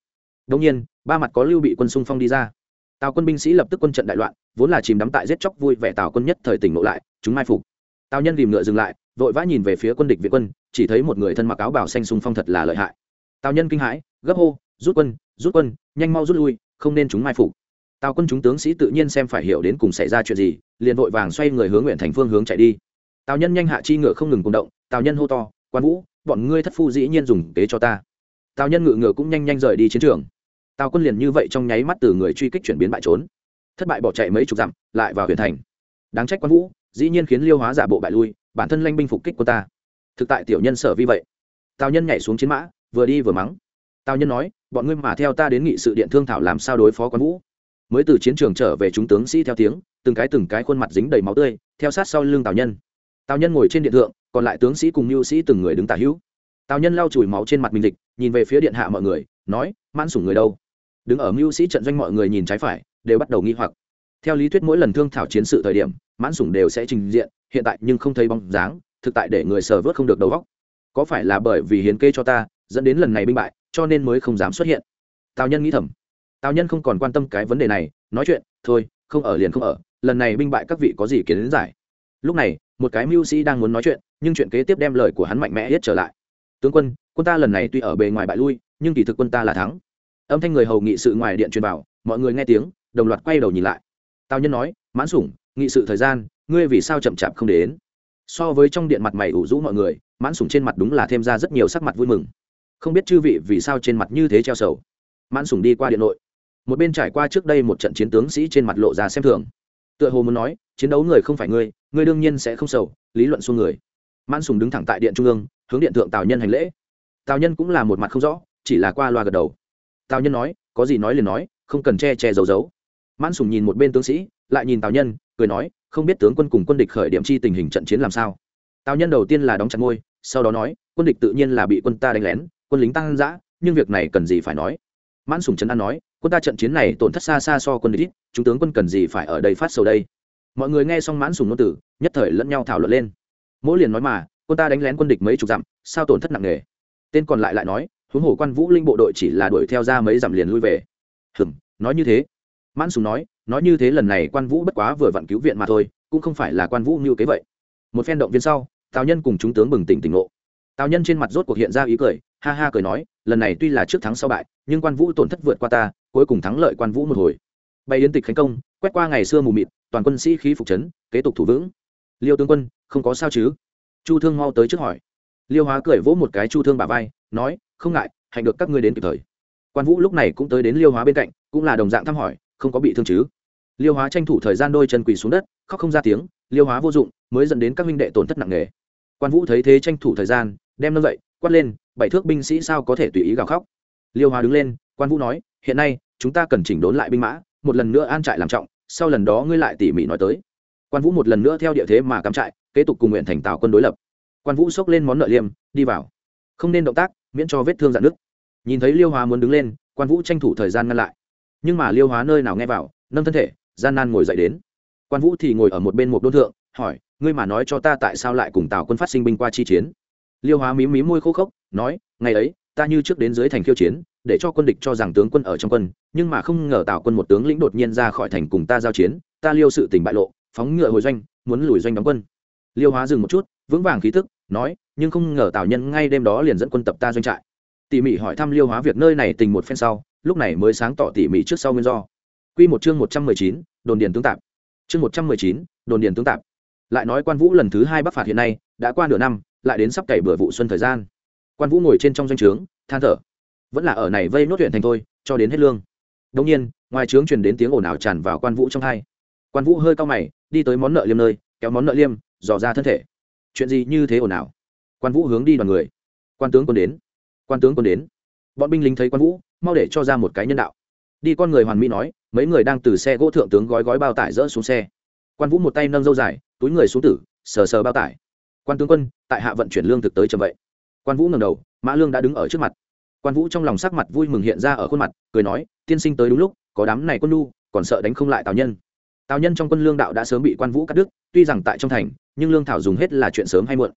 Đông nhiên, ba mặt có lưu bị quân xung phong đi ra tào quân binh sĩ lập tức quân trận đại loạn, vốn là chìm đắm tại giết chóc vui vẻ tào quân nhất thời tỉnh ngộ lại, chúng mai phục. Tào nhân tìm ngựa dừng lại, vội vã nhìn về phía quân địch việt quân, chỉ thấy một người thân mặc áo bảo xanh xung phong thật là lợi hại. Tào nhân kinh hãi, gấp hô, rút quân rút quân, nhanh mau rút lui, không nên chúng mai phục. Tào quân chúng tướng sĩ tự nhiên xem phải hiểu đến cùng xảy ra chuyện gì, liền vội vàng xoay người hướng nguyện thành phương hướng chạy đi. Tào nhân nhanh hạ chi ngựa không ngừng cùng động, tào nhân hô to, quan vũ, bọn ngươi thất phu dĩ nhiên dùng kế cho ta. Tào nhân ngự ngựa cũng nhanh nhanh rời đi chiến trường tào quân liền như vậy trong nháy mắt từ người truy kích chuyển biến bại trốn thất bại bỏ chạy mấy chục dặm lại vào huyện thành đáng trách quan vũ dĩ nhiên khiến liêu hóa giả bộ bại lui bản thân lanh binh phục kích của ta thực tại tiểu nhân sở vi vậy tào nhân nhảy xuống chiến mã vừa đi vừa mắng tào nhân nói bọn ngươi mà theo ta đến nghị sự điện thương thảo làm sao đối phó quan vũ mới từ chiến trường trở về chúng tướng sĩ theo tiếng từng cái từng cái khuôn mặt dính đầy máu tươi theo sát sau lưng tào nhân tào nhân ngồi trên điện thượng còn lại tướng sĩ cùng mưu sĩ từng người đứng tả hữu tào nhân lau chùi máu trên mặt mình dịch nhìn về phía điện hạ mọi người nói mãn sủng người đâu đứng ở mưu sĩ trận doanh mọi người nhìn trái phải, đều bắt đầu nghi hoặc. Theo lý thuyết mỗi lần thương thảo chiến sự thời điểm, mãn sủng đều sẽ trình diện, hiện tại nhưng không thấy bóng dáng, thực tại để người sờ vớt không được đầu góc có phải là bởi vì hiến kê cho ta, dẫn đến lần này binh bại, cho nên mới không dám xuất hiện? Tào nhân nghĩ thầm. Tào nhân không còn quan tâm cái vấn đề này, nói chuyện, thôi, không ở liền không ở, lần này binh bại các vị có gì kiến giải? Lúc này, một cái mưu sĩ đang muốn nói chuyện, nhưng chuyện kế tiếp đem lời của hắn mạnh mẽ hết trở lại. Tướng quân quân ta lần này tuy ở bề ngoài bại lui, nhưng kỳ thực quân ta là thắng âm thanh người hầu nghị sự ngoài điện truyền vào, mọi người nghe tiếng, đồng loạt quay đầu nhìn lại. Tào nhân nói, mãn sủng, nghị sự thời gian, ngươi vì sao chậm chạp không đến? So với trong điện mặt mày ủ rũ mọi người, mãn sủng trên mặt đúng là thêm ra rất nhiều sắc mặt vui mừng. Không biết chư vị vì sao trên mặt như thế treo sầu. Mãn sủng đi qua điện nội. Một bên trải qua trước đây một trận chiến tướng sĩ trên mặt lộ ra xem thường. Tựa hồ muốn nói, chiến đấu người không phải ngươi ngươi đương nhiên sẽ không sầu, lý luận xuống người. Mãn sùng đứng thẳng tại điện trung ương, hướng điện thượng tào nhân hành lễ. Tào nhân cũng là một mặt không rõ, chỉ là qua loa gật đầu tào nhân nói, có gì nói liền nói, không cần che che giấu giấu. Mãn sùng nhìn một bên tướng sĩ, lại nhìn tào nhân, cười nói, không biết tướng quân cùng quân địch khởi điểm chi tình hình trận chiến làm sao? Tào nhân đầu tiên là đóng chặt ngôi sau đó nói, quân địch tự nhiên là bị quân ta đánh lén, quân lính tăng giã nhưng việc này cần gì phải nói? Mãn sùng trấn an nói, quân ta trận chiến này tổn thất xa xa so quân địch ít, chúng tướng quân cần gì phải ở đây phát sầu đây? Mọi người nghe xong mãn sùng ngôn tử nhất thời lẫn nhau thảo luận lên. Mỗi liền nói mà, quân ta đánh lén quân địch mấy chục dặm, sao tổn thất nặng nề? Tên còn lại lại nói huống hồ quan vũ linh bộ đội chỉ là đuổi theo ra mấy dặm liền lui về. Hừm, nói như thế. Mãn sùng nói nói như thế lần này quan vũ bất quá vừa vặn cứu viện mà thôi, cũng không phải là quan vũ như kế vậy. Một phen động viên sau, tào nhân cùng chúng tướng bừng tỉnh tỉnh ngộ. Tào nhân trên mặt rốt cuộc hiện ra ý cười, ha ha cười nói, lần này tuy là trước thắng sau bại, nhưng quan vũ tổn thất vượt qua ta, cuối cùng thắng lợi quan vũ một hồi. Bay yến tịch khánh công, quét qua ngày xưa mù mịt, toàn quân sĩ khí phục trấn kế tục thủ vững. Liêu tướng quân, không có sao chứ? Chu thương mau tới trước hỏi. Liêu hóa cười vỗ một cái chu thương bà vai, nói không ngại, hạnh được các ngươi đến kịp thời. Quan vũ lúc này cũng tới đến liêu hóa bên cạnh, cũng là đồng dạng thăm hỏi, không có bị thương chứ. Liêu hóa tranh thủ thời gian đôi chân quỳ xuống đất, khóc không ra tiếng, liêu hóa vô dụng, mới dẫn đến các minh đệ tổn thất nặng nề. Quan vũ thấy thế tranh thủ thời gian, đem nâng dậy, quát lên, bảy thước binh sĩ sao có thể tùy ý gào khóc? Liêu hóa đứng lên, quan vũ nói, hiện nay, chúng ta cần chỉnh đốn lại binh mã, một lần nữa an trại làm trọng, sau lần đó ngươi lại tỉ mỉ nói tới. Quan vũ một lần nữa theo địa thế mà cắm trại, kế tục cùng nguyện thành tào quân đối lập. Quan vũ xốc lên món nợ liêm, đi vào. Không nên động tác miễn cho vết thương dạn nứt. Nhìn thấy liêu hóa muốn đứng lên, quan vũ tranh thủ thời gian ngăn lại. Nhưng mà liêu hóa nơi nào nghe vào, nâng thân thể, gian nan ngồi dậy đến. Quan vũ thì ngồi ở một bên một đôn thượng, hỏi, ngươi mà nói cho ta tại sao lại cùng tào quân phát sinh binh qua chi chiến? Liêu hóa mím mím môi khô khốc, nói, ngày ấy, ta như trước đến dưới thành khiêu chiến, để cho quân địch cho rằng tướng quân ở trong quân, nhưng mà không ngờ tào quân một tướng lĩnh đột nhiên ra khỏi thành cùng ta giao chiến, ta liêu sự tình bại lộ, phóng ngựa hồi doanh, muốn lùi doanh đóng quân. Liêu hóa dừng một chút, vững vàng khí tức, nói nhưng không ngờ tào nhân ngay đêm đó liền dẫn quân tập ta doanh trại tỉ mỉ hỏi thăm liêu hóa việc nơi này tình một phen sau lúc này mới sáng tỏ tỉ mỉ trước sau nguyên do Quy một chương một trăm mười chín, đồn điền tướng tạp. Chương một trăm mười chín, đồn điền tướng tạp. Lại nói Quan Vũ lần thứ hai bắc phạt hiện nay, đã qua nửa năm, lại đến sắp cày bừa vụ xuân thời gian. Quan Vũ ngồi trên trong doanh trướng, than thở. Vẫn là ở này vây nốt huyện thành thôi, cho đến hết lương. đông nhiên, ngoài trướng truyền đến tiếng ồn ào tràn vào Quan Vũ trong tai. Quan Vũ hơi cau mày, đi tới món nợ liêm nơi, kéo món nợ liêm, dò ra thân thể. Chuyện gì như thế ồn ào? Quan Vũ hướng đi đoàn người. Quan tướng quân đến. Quan tướng quân đến. Bọn binh lính thấy Quan Vũ, mau để cho ra một cái nhân đạo. Đi con người hoàn mỹ nói mấy người đang từ xe gỗ thượng tướng gói gói bao tải dỡ xuống xe. Quan vũ một tay nâng dâu dài túi người xuống tử sờ sờ bao tải. Quan tướng quân tại hạ vận chuyển lương thực tới chậm vậy. Quan vũ ngầm đầu mã lương đã đứng ở trước mặt. Quan vũ trong lòng sắc mặt vui mừng hiện ra ở khuôn mặt cười nói tiên sinh tới đúng lúc có đám này quân lu còn sợ đánh không lại tào nhân. Tào nhân trong quân lương đạo đã sớm bị quan vũ cắt đứt tuy rằng tại trong thành nhưng lương thảo dùng hết là chuyện sớm hay muộn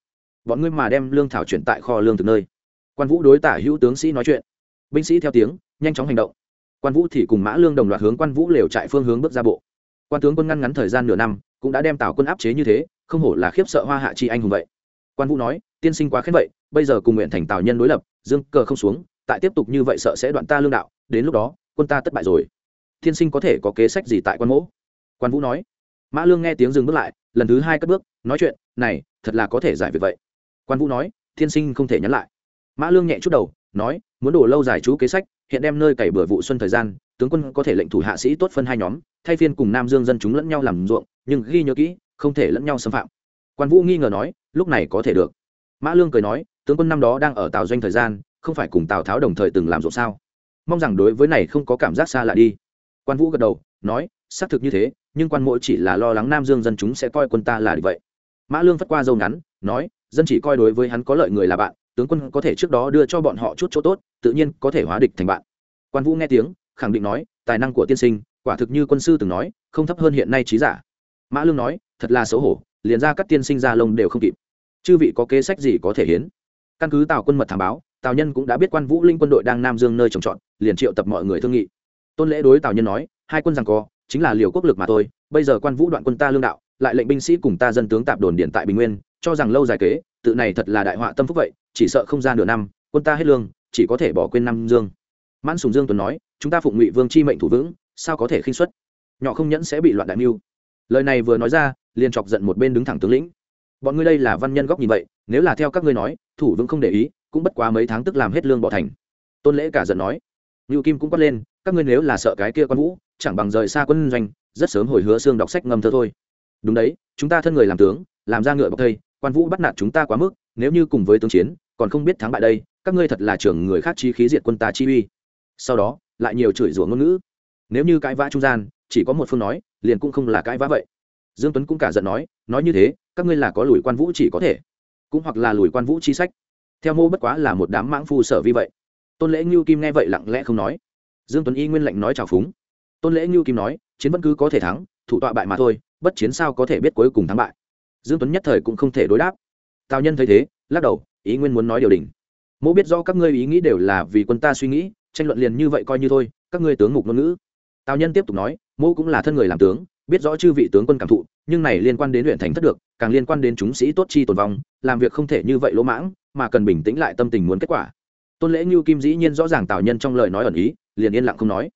bọn ngươi mà đem lương thảo chuyển tại kho lương thực nơi. Quan vũ đối tả hữu tướng sĩ nói chuyện. Binh sĩ theo tiếng, nhanh chóng hành động. Quan vũ thì cùng mã lương đồng loạt hướng quan vũ lều trại phương hướng bước ra bộ. Quan tướng quân ngăn ngắn thời gian nửa năm, cũng đã đem tào quân áp chế như thế, không hổ là khiếp sợ hoa hạ chi anh hùng vậy. Quan vũ nói, tiên sinh quá khen vậy, bây giờ cùng nguyện thành tào nhân đối lập, dương cờ không xuống, tại tiếp tục như vậy sợ sẽ đoạn ta lương đạo, đến lúc đó, quân ta thất bại rồi. Tiên sinh có thể có kế sách gì tại quan mỗ? Quan vũ nói. Mã lương nghe tiếng dừng bước lại, lần thứ hai cất bước, nói chuyện, này, thật là có thể giải việc vậy quan vũ nói tiên sinh không thể nhắn lại. Mã lương nhẹ chút đầu, nói, muốn đổ lâu dài chú kế sách, hiện đem nơi cày bừa vụ xuân thời gian, tướng quân có thể lệnh thủ hạ sĩ tốt phân hai nhóm, thay phiên cùng nam dương dân chúng lẫn nhau làm ruộng, nhưng ghi nhớ kỹ, không thể lẫn nhau xâm phạm. Quan vũ nghi ngờ nói, lúc này có thể được. Mã lương cười nói, tướng quân năm đó đang ở tào doanh thời gian, không phải cùng tào tháo đồng thời từng làm ruộng sao? Mong rằng đối với này không có cảm giác xa lạ đi. Quan vũ gật đầu, nói, xác thực như thế, nhưng quan mỗi chỉ là lo lắng nam dương dân chúng sẽ coi quân ta là vậy. Mã lương phất qua dâu ngắn, nói dân chỉ coi đối với hắn có lợi người là bạn, tướng quân có thể trước đó đưa cho bọn họ chút chỗ tốt, tự nhiên có thể hóa địch thành bạn. Quan vũ nghe tiếng, khẳng định nói, tài năng của tiên sinh, quả thực như quân sư từng nói, không thấp hơn hiện nay trí giả. Mã lương nói, thật là xấu hổ, liền ra các tiên sinh ra lông đều không kịp. Chư vị có kế sách gì có thể hiến? Căn cứ tào quân mật thảm báo, tào nhân cũng đã biết quan vũ linh quân đội đang nam dương nơi trồng trọt, liền triệu tập mọi người thương nghị. Tôn lễ đối tào nhân nói, hai quân rằng co, chính là liều quốc lực mà thôi, bây giờ quan vũ đoạn quân ta lương đạo, lại lệnh binh sĩ cùng ta dân tướng tạp đồn điện tại bình nguyên cho rằng lâu dài kế, tự này thật là đại họa tâm phúc vậy, chỉ sợ không ra nửa năm, quân ta hết lương, chỉ có thể bỏ quên năm dương. Mãn sùng dương tuấn nói, chúng ta phụng ngụy vương chi mệnh thủ vững, sao có thể khinh xuất nhỏ không nhẫn sẽ bị loạn đại mưu. Lời này vừa nói ra, liền chọc giận một bên đứng thẳng tướng lĩnh. Bọn ngươi đây là văn nhân góc nhìn vậy, nếu là theo các ngươi nói, thủ vững không để ý, cũng bất quá mấy tháng tức làm hết lương bỏ thành. Tôn lễ cả giận nói, ngưu kim cũng quát lên, các ngươi nếu là sợ cái kia con vũ, chẳng bằng rời xa quân doanh, rất sớm hồi hứa xương đọc sách ngâm thơ thôi. Đúng đấy, chúng ta thân người làm tướng, làm ra ngựa bọc thây quan vũ bắt nạt chúng ta quá mức, nếu như cùng với tướng chiến, còn không biết thắng bại đây, các ngươi thật là trưởng người khác chi khí diệt quân ta chi uy. Sau đó, lại nhiều chửi rủa ngôn ngữ. Nếu như cãi vã trung gian, chỉ có một phương nói, liền cũng không là cãi vã vậy. Dương tuấn cũng cả giận nói nói như thế, các ngươi là có lùi quan vũ chỉ có thể, cũng hoặc là lùi quan vũ chi sách. Theo mô bất quá là một đám mãng phu sở vi vậy. Tôn lễ ngưu kim nghe vậy lặng lẽ không nói. Dương tuấn y nguyên lệnh nói chào phúng. Tôn lễ ngưu kim nói, chiến vẫn cứ có thể thắng, thủ tọa bại mà thôi, bất chiến sao có thể biết cuối cùng thắng bại dương tuấn nhất thời cũng không thể đối đáp. Tào nhân thấy thế, lắc đầu, ý nguyên muốn nói điều đình mỗ biết do các ngươi ý nghĩ đều là vì quân ta suy nghĩ, tranh luận liền như vậy coi như thôi, các ngươi tướng mục ngôn ngữ. Tào nhân tiếp tục nói, mỗ cũng là thân người làm tướng, biết rõ chư vị tướng quân cảm thụ, nhưng này liên quan đến huyện thành thất được, càng liên quan đến chúng sĩ tốt chi tồn vong, làm việc không thể như vậy lỗ mãng, mà cần bình tĩnh lại tâm tình muốn kết quả. Tôn lễ ngưu kim dĩ nhiên rõ ràng tào nhân trong lời nói ẩn ý, liền yên lặng không nói.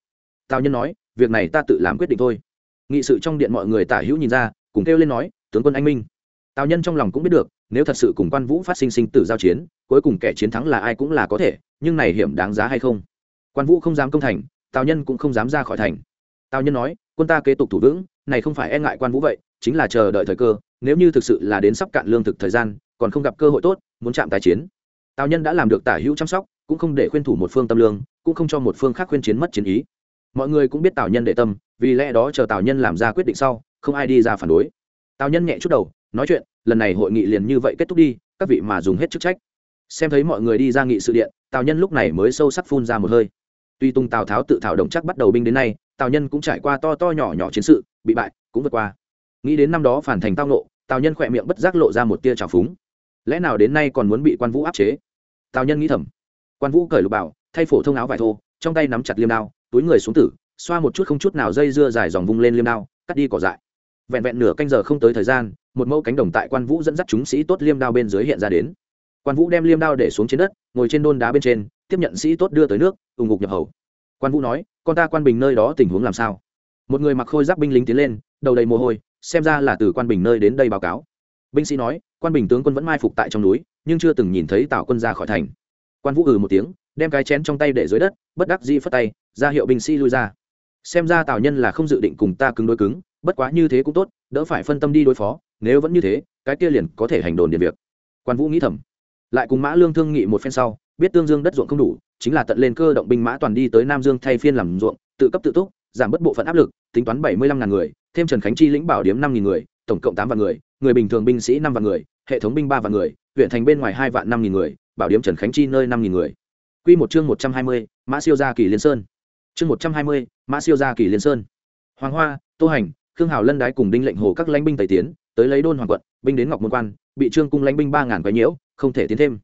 Tào nhân nói, việc này ta tự làm quyết định thôi. Nghị sự trong điện mọi người tả hữu nhìn ra, cùng kêu lên nói, tướng quân anh minh tào nhân trong lòng cũng biết được, nếu thật sự cùng quan vũ phát sinh sinh tử giao chiến, cuối cùng kẻ chiến thắng là ai cũng là có thể, nhưng này hiểm đáng giá hay không? Quan vũ không dám công thành, tào nhân cũng không dám ra khỏi thành. Tào nhân nói, quân ta kế tục thủ vững, này không phải e ngại quan vũ vậy, chính là chờ đợi thời cơ, nếu như thực sự là đến sắp cạn lương thực thời gian, còn không gặp cơ hội tốt, muốn chạm tài chiến. Tào nhân đã làm được tả hữu chăm sóc, cũng không để khuyên thủ một phương tâm lương, cũng không cho một phương khác khuyên chiến mất chiến ý. Mọi người cũng biết tào nhân để tâm, vì lẽ đó chờ tào nhân làm ra quyết định sau, không ai đi ra phản đối. Tào nhân nhẹ chút đầu nói chuyện, lần này hội nghị liền như vậy kết thúc đi, các vị mà dùng hết chức trách. Xem thấy mọi người đi ra nghị sự điện, tào nhân lúc này mới sâu sắc phun ra một hơi. Tuy tung tào tháo tự thảo động chắc bắt đầu binh đến nay, tào nhân cũng trải qua to to nhỏ nhỏ chiến sự, bị bại, cũng vượt qua. Nghĩ đến năm đó phản thành tao nộ tào nhân khỏe miệng bất giác lộ ra một tia trào phúng. Lẽ nào đến nay còn muốn bị quan vũ áp chế? Tào nhân nghĩ thầm. Quan vũ cởi lục bảo, thay phổ thông áo vải thô, trong tay nắm chặt liêm đao, túi người xuống tử, xoa một chút không chút nào dây dưa dài dòng vung lên liêm đao, cắt đi cỏ dại vẹn vẹn nửa canh giờ không tới thời gian, một mẫu cánh đồng tại quan vũ dẫn dắt chúng sĩ tốt liêm đao bên dưới hiện ra đến. Quan vũ đem liêm đao để xuống trên đất, ngồi trên đôn đá bên trên, tiếp nhận sĩ tốt đưa tới nước ủng ngục nhập hầu. Quan vũ nói, con ta quan bình nơi đó tình huống làm sao? Một người mặc khôi giáp binh lính tiến lên, đầu đầy mồ hôi, xem ra là từ quan bình nơi đến đây báo cáo. Binh sĩ nói, quan bình tướng quân vẫn mai phục tại trong núi, nhưng chưa từng nhìn thấy tào quân ra khỏi thành. Quan vũ ừ một tiếng, đem cái chén trong tay để dưới đất, bất đắc dĩ phất tay, ra hiệu binh sĩ lui ra. Xem ra tào nhân là không dự định cùng ta cứng đối cứng bất quá như thế cũng tốt, đỡ phải phân tâm đi đối phó, nếu vẫn như thế, cái kia liền có thể hành đồn điện việc. Quan vũ nghĩ thầm. Lại cùng mã lương thương nghị một phen sau, biết tương dương đất ruộng không đủ, chính là tận lên cơ động binh mã toàn đi tới nam dương thay phiên làm ruộng, tự cấp tự túc, giảm bớt bộ phận áp lực, tính toán bảy mươi lăm ngàn người, thêm trần khánh chi lĩnh bảo điếm năm nghìn người, tổng cộng tám vạn người người bình thường binh sĩ năm vạn người, hệ thống binh ba vạn người, huyện thành bên ngoài hai vạn năm nghìn người, bảo điếm trần khánh chi nơi năm nghìn người. Q một chương một trăm hai mươi, mã siêu gia kỳ liên sơn. Chương một trăm hai mươi, mã siêu gia kỳ liên sơn. Hoàng hoa, tô hành khương hào lân đái cùng đinh lệnh hồ các lãnh binh tây tiến, tới lấy đôn hoàng quận, binh đến ngọc môn quan, bị trương cung lãnh binh ba ngàn quái nhiễu, không thể tiến thêm.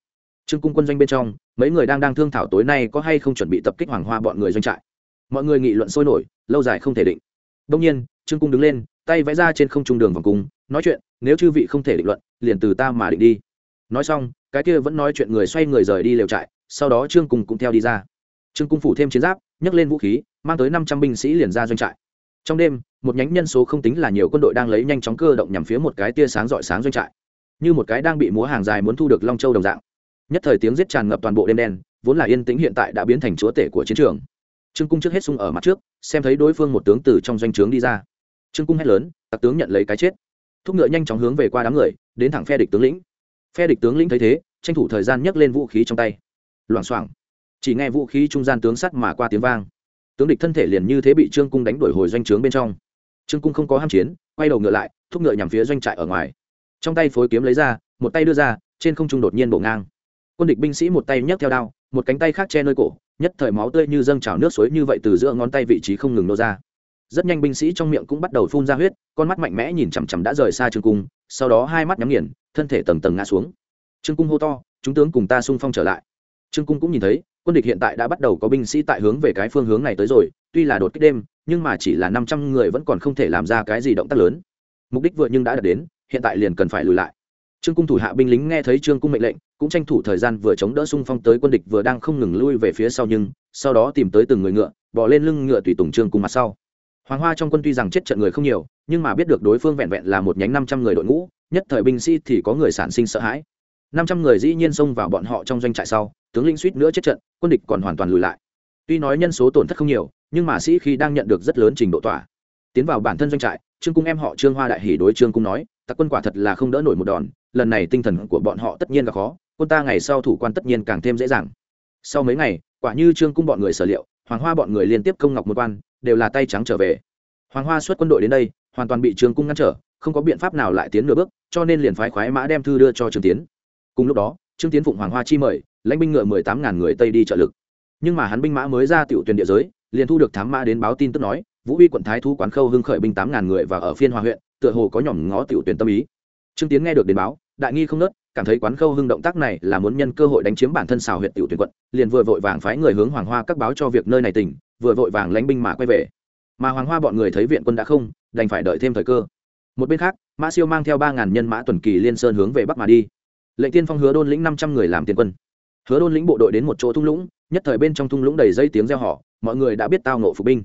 Trương cung quân doanh bên trong, mấy người đang đang thương thảo tối nay có hay không chuẩn bị tập kích hoàng hoa bọn người doanh trại. Mọi người nghị luận sôi nổi, lâu dài không thể định. Đông nhiên, trương cung đứng lên, tay vẽ ra trên không trung đường vòng cung, nói chuyện, nếu chư vị không thể định luận, liền từ ta mà định đi. Nói xong, cái kia vẫn nói chuyện người xoay người rời đi lều trại, sau đó trương cung cũng theo đi ra. Trương cung phủ thêm chiến giáp, nhấc lên vũ khí, mang tới năm trăm binh sĩ liền ra doanh trại trong đêm, một nhánh nhân số không tính là nhiều quân đội đang lấy nhanh chóng cơ động nhằm phía một cái tia sáng rọi sáng doanh trại. Như một cái đang bị múa hàng dài muốn thu được long châu đồng dạng. Nhất thời tiếng giết tràn ngập toàn bộ đêm đen, vốn là yên tĩnh hiện tại đã biến thành chúa tể của chiến trường. Trương cung trước hết sung ở mặt trước, xem thấy đối phương một tướng từ trong doanh trướng đi ra. Trương cung hét lớn tặc tướng nhận lấy cái chết. Thúc ngựa nhanh chóng hướng về qua đám người, đến thẳng phe địch tướng lĩnh. Phe địch tướng lĩnh thấy thế, tranh thủ thời gian nhấc lên vũ khí trong tay. Loảng xoảng. Chỉ nghe vũ khí trung gian tướng sắt mà qua tiếng vang tướng địch thân thể liền như thế bị trương cung đánh đuổi hồi doanh trướng bên trong. Trương cung không có ham chiến, quay đầu ngựa lại, thúc ngựa nhằm phía doanh trại ở ngoài. Trong tay phối kiếm lấy ra, một tay đưa ra, trên không trung đột nhiên bổ ngang. Quân địch binh sĩ một tay nhấc theo đao, một cánh tay khác che nơi cổ, nhất thời máu tươi như dâng trào nước suối như vậy từ giữa ngón tay vị trí không ngừng nô ra. Rất nhanh binh sĩ trong miệng cũng bắt đầu phun ra huyết, con mắt mạnh mẽ nhìn chằm chằm đã rời xa trương cung, sau đó hai mắt nhắm nghiền, thân thể tầng tầng ngã xuống. Trương cung hô to, chúng tướng cùng ta xung phong trở lại. Trương cung cũng nhìn thấy quân địch hiện tại đã bắt đầu có binh sĩ tại hướng về cái phương hướng này tới rồi, tuy là đột kích đêm, nhưng mà chỉ là năm trăm người vẫn còn không thể làm ra cái gì động tác lớn. Mục đích vừa nhưng đã đạt đến, hiện tại liền cần phải lùi lại. Trương cung thủ hạ binh lính nghe thấy trương cung mệnh lệnh, cũng tranh thủ thời gian vừa chống đỡ xung phong tới quân địch vừa đang không ngừng lui về phía sau nhưng, sau đó tìm tới từng người ngựa bỏ lên lưng ngựa tùy tùng trương cung mặt sau. Hoàng hoa trong quân tuy rằng chết trận người không nhiều, nhưng mà biết được đối phương vẹn vẹn là một nhánh năm trăm người đội ngũ, nhất thời binh sĩ thì có người sản sinh sợ hãi năm trăm người dĩ nhiên xông vào bọn họ trong doanh trại sau, tướng lĩnh suýt nữa chết trận, quân địch còn hoàn toàn lùi lại. Tuy nói nhân số tổn thất không nhiều, nhưng mà sĩ khi đang nhận được rất lớn trình độ tỏa. Tiến vào bản thân doanh trại, trương cung em họ trương hoa đại hỉ đối trương cung nói, tặc quân quả thật là không đỡ nổi một đòn, lần này tinh thần của bọn họ tất nhiên là khó, quân ta ngày sau thủ quan tất nhiên càng thêm dễ dàng. Sau mấy ngày, quả như trương cung bọn người sở liệu, hoàng hoa bọn người liên tiếp công ngọc một quan, đều là tay trắng trở về. Hoàng hoa xuất quân đội đến đây, hoàn toàn bị trương cung ngăn trở, không có biện pháp nào lại tiến nửa bước, cho nên liền phái khoái mã đem thư đưa cho trương tiến cùng lúc đó, trương tiến phụng hoàng hoa chi mời, lãnh binh ngựa mười tám ngàn người tây đi trợ lực. Nhưng mà hắn binh mã mới ra tiểu tuyển địa giới, liền thu được thám mã đến báo tin tức nói, vũ uy quận thái thu quán khâu hưng khởi binh tám ngàn người và ở phiên hòa huyện, tựa hồ có nhỏm ngó tiểu tuyển tâm ý. Trương tiến nghe được đến báo, đại nghi không nớt, cảm thấy quán khâu hưng động tác này là muốn nhân cơ hội đánh chiếm bản thân xào huyện tiểu tuyển quận, liền vừa vội vàng phái người hướng hoàng hoa các báo cho việc nơi này tỉnh, vừa vội vàng lánh binh mà quay về. Mà hoàng hoa bọn người thấy viện quân đã không, đành phải đợi thêm thời cơ. Một bên khác, mã siêu mang theo ba ngàn nhân mã tuần kỳ liên sơn hướng về bắc mà đi lệnh tiên phong hứa đôn lĩnh năm trăm người làm tiền quân. Hứa đôn lĩnh bộ đội đến một chỗ thung lũng, nhất thời bên trong thung lũng đầy dây tiếng reo họ mọi người đã biết tao nộ phục binh.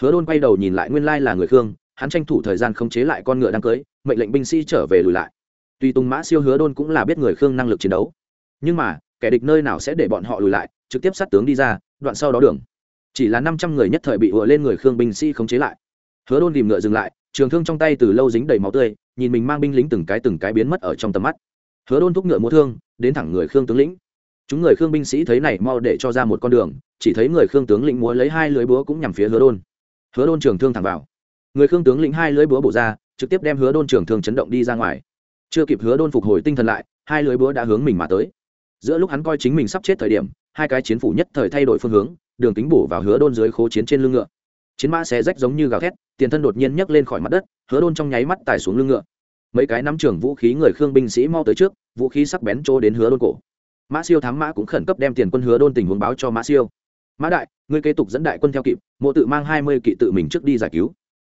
Hứa đôn quay đầu nhìn lại nguyên lai là người khương, hắn tranh thủ thời gian khống chế lại con ngựa đang cưới, mệnh lệnh binh sĩ trở về lùi lại. Tuy tùng mã siêu hứa đôn cũng là biết người khương năng lực chiến đấu, nhưng mà, kẻ địch nơi nào sẽ để bọn họ lùi lại, trực tiếp sát tướng đi ra, đoạn sau đó đường. Chỉ là năm trăm người nhất thời bị ùa lên người khương binh sĩ khống chế lại. Hứa đôn tìm ngựa dừng lại, trường thương trong tay từ lâu dính đầy máu tươi, nhìn mình mang binh lính từng cái từng cái biến mất ở trong tầm mắt hứa đôn thúc ngựa mua thương, đến thẳng người khương tướng lĩnh. Chúng người khương binh sĩ thấy này mau để cho ra một con đường, chỉ thấy người khương tướng lĩnh múa lấy hai lưới búa cũng nhằm phía hứa đôn. Hứa đôn trường thương thẳng vào. Người khương tướng lĩnh hai lưới búa bổ ra, trực tiếp đem hứa đôn trường thương chấn động đi ra ngoài. Chưa kịp hứa đôn phục hồi tinh thần lại, hai lưới búa đã hướng mình mà tới. Giữa lúc hắn coi chính mình sắp chết thời điểm, hai cái chiến phủ nhất thời thay đổi phương hướng, đường kính bổ vào hứa đôn dưới khố chiến trên lưng ngựa. Chiến mã xé rách giống như gào thét, tiền thân đột nhiên nhấc lên khỏi mặt đất, hứa đôn trong nháy mắt tải xuống lưng ngựa mấy cái nắm trường vũ khí người khương binh sĩ mau tới trước, vũ khí sắc bén trô đến hứa đôn cổ. Mã siêu thám mã cũng khẩn cấp đem tiền quân hứa đôn tình huống báo cho mã siêu. Mã đại, ngươi kế tục dẫn đại quân theo kịp, mộ tự mang hai mươi kỵ tự mình trước đi giải cứu.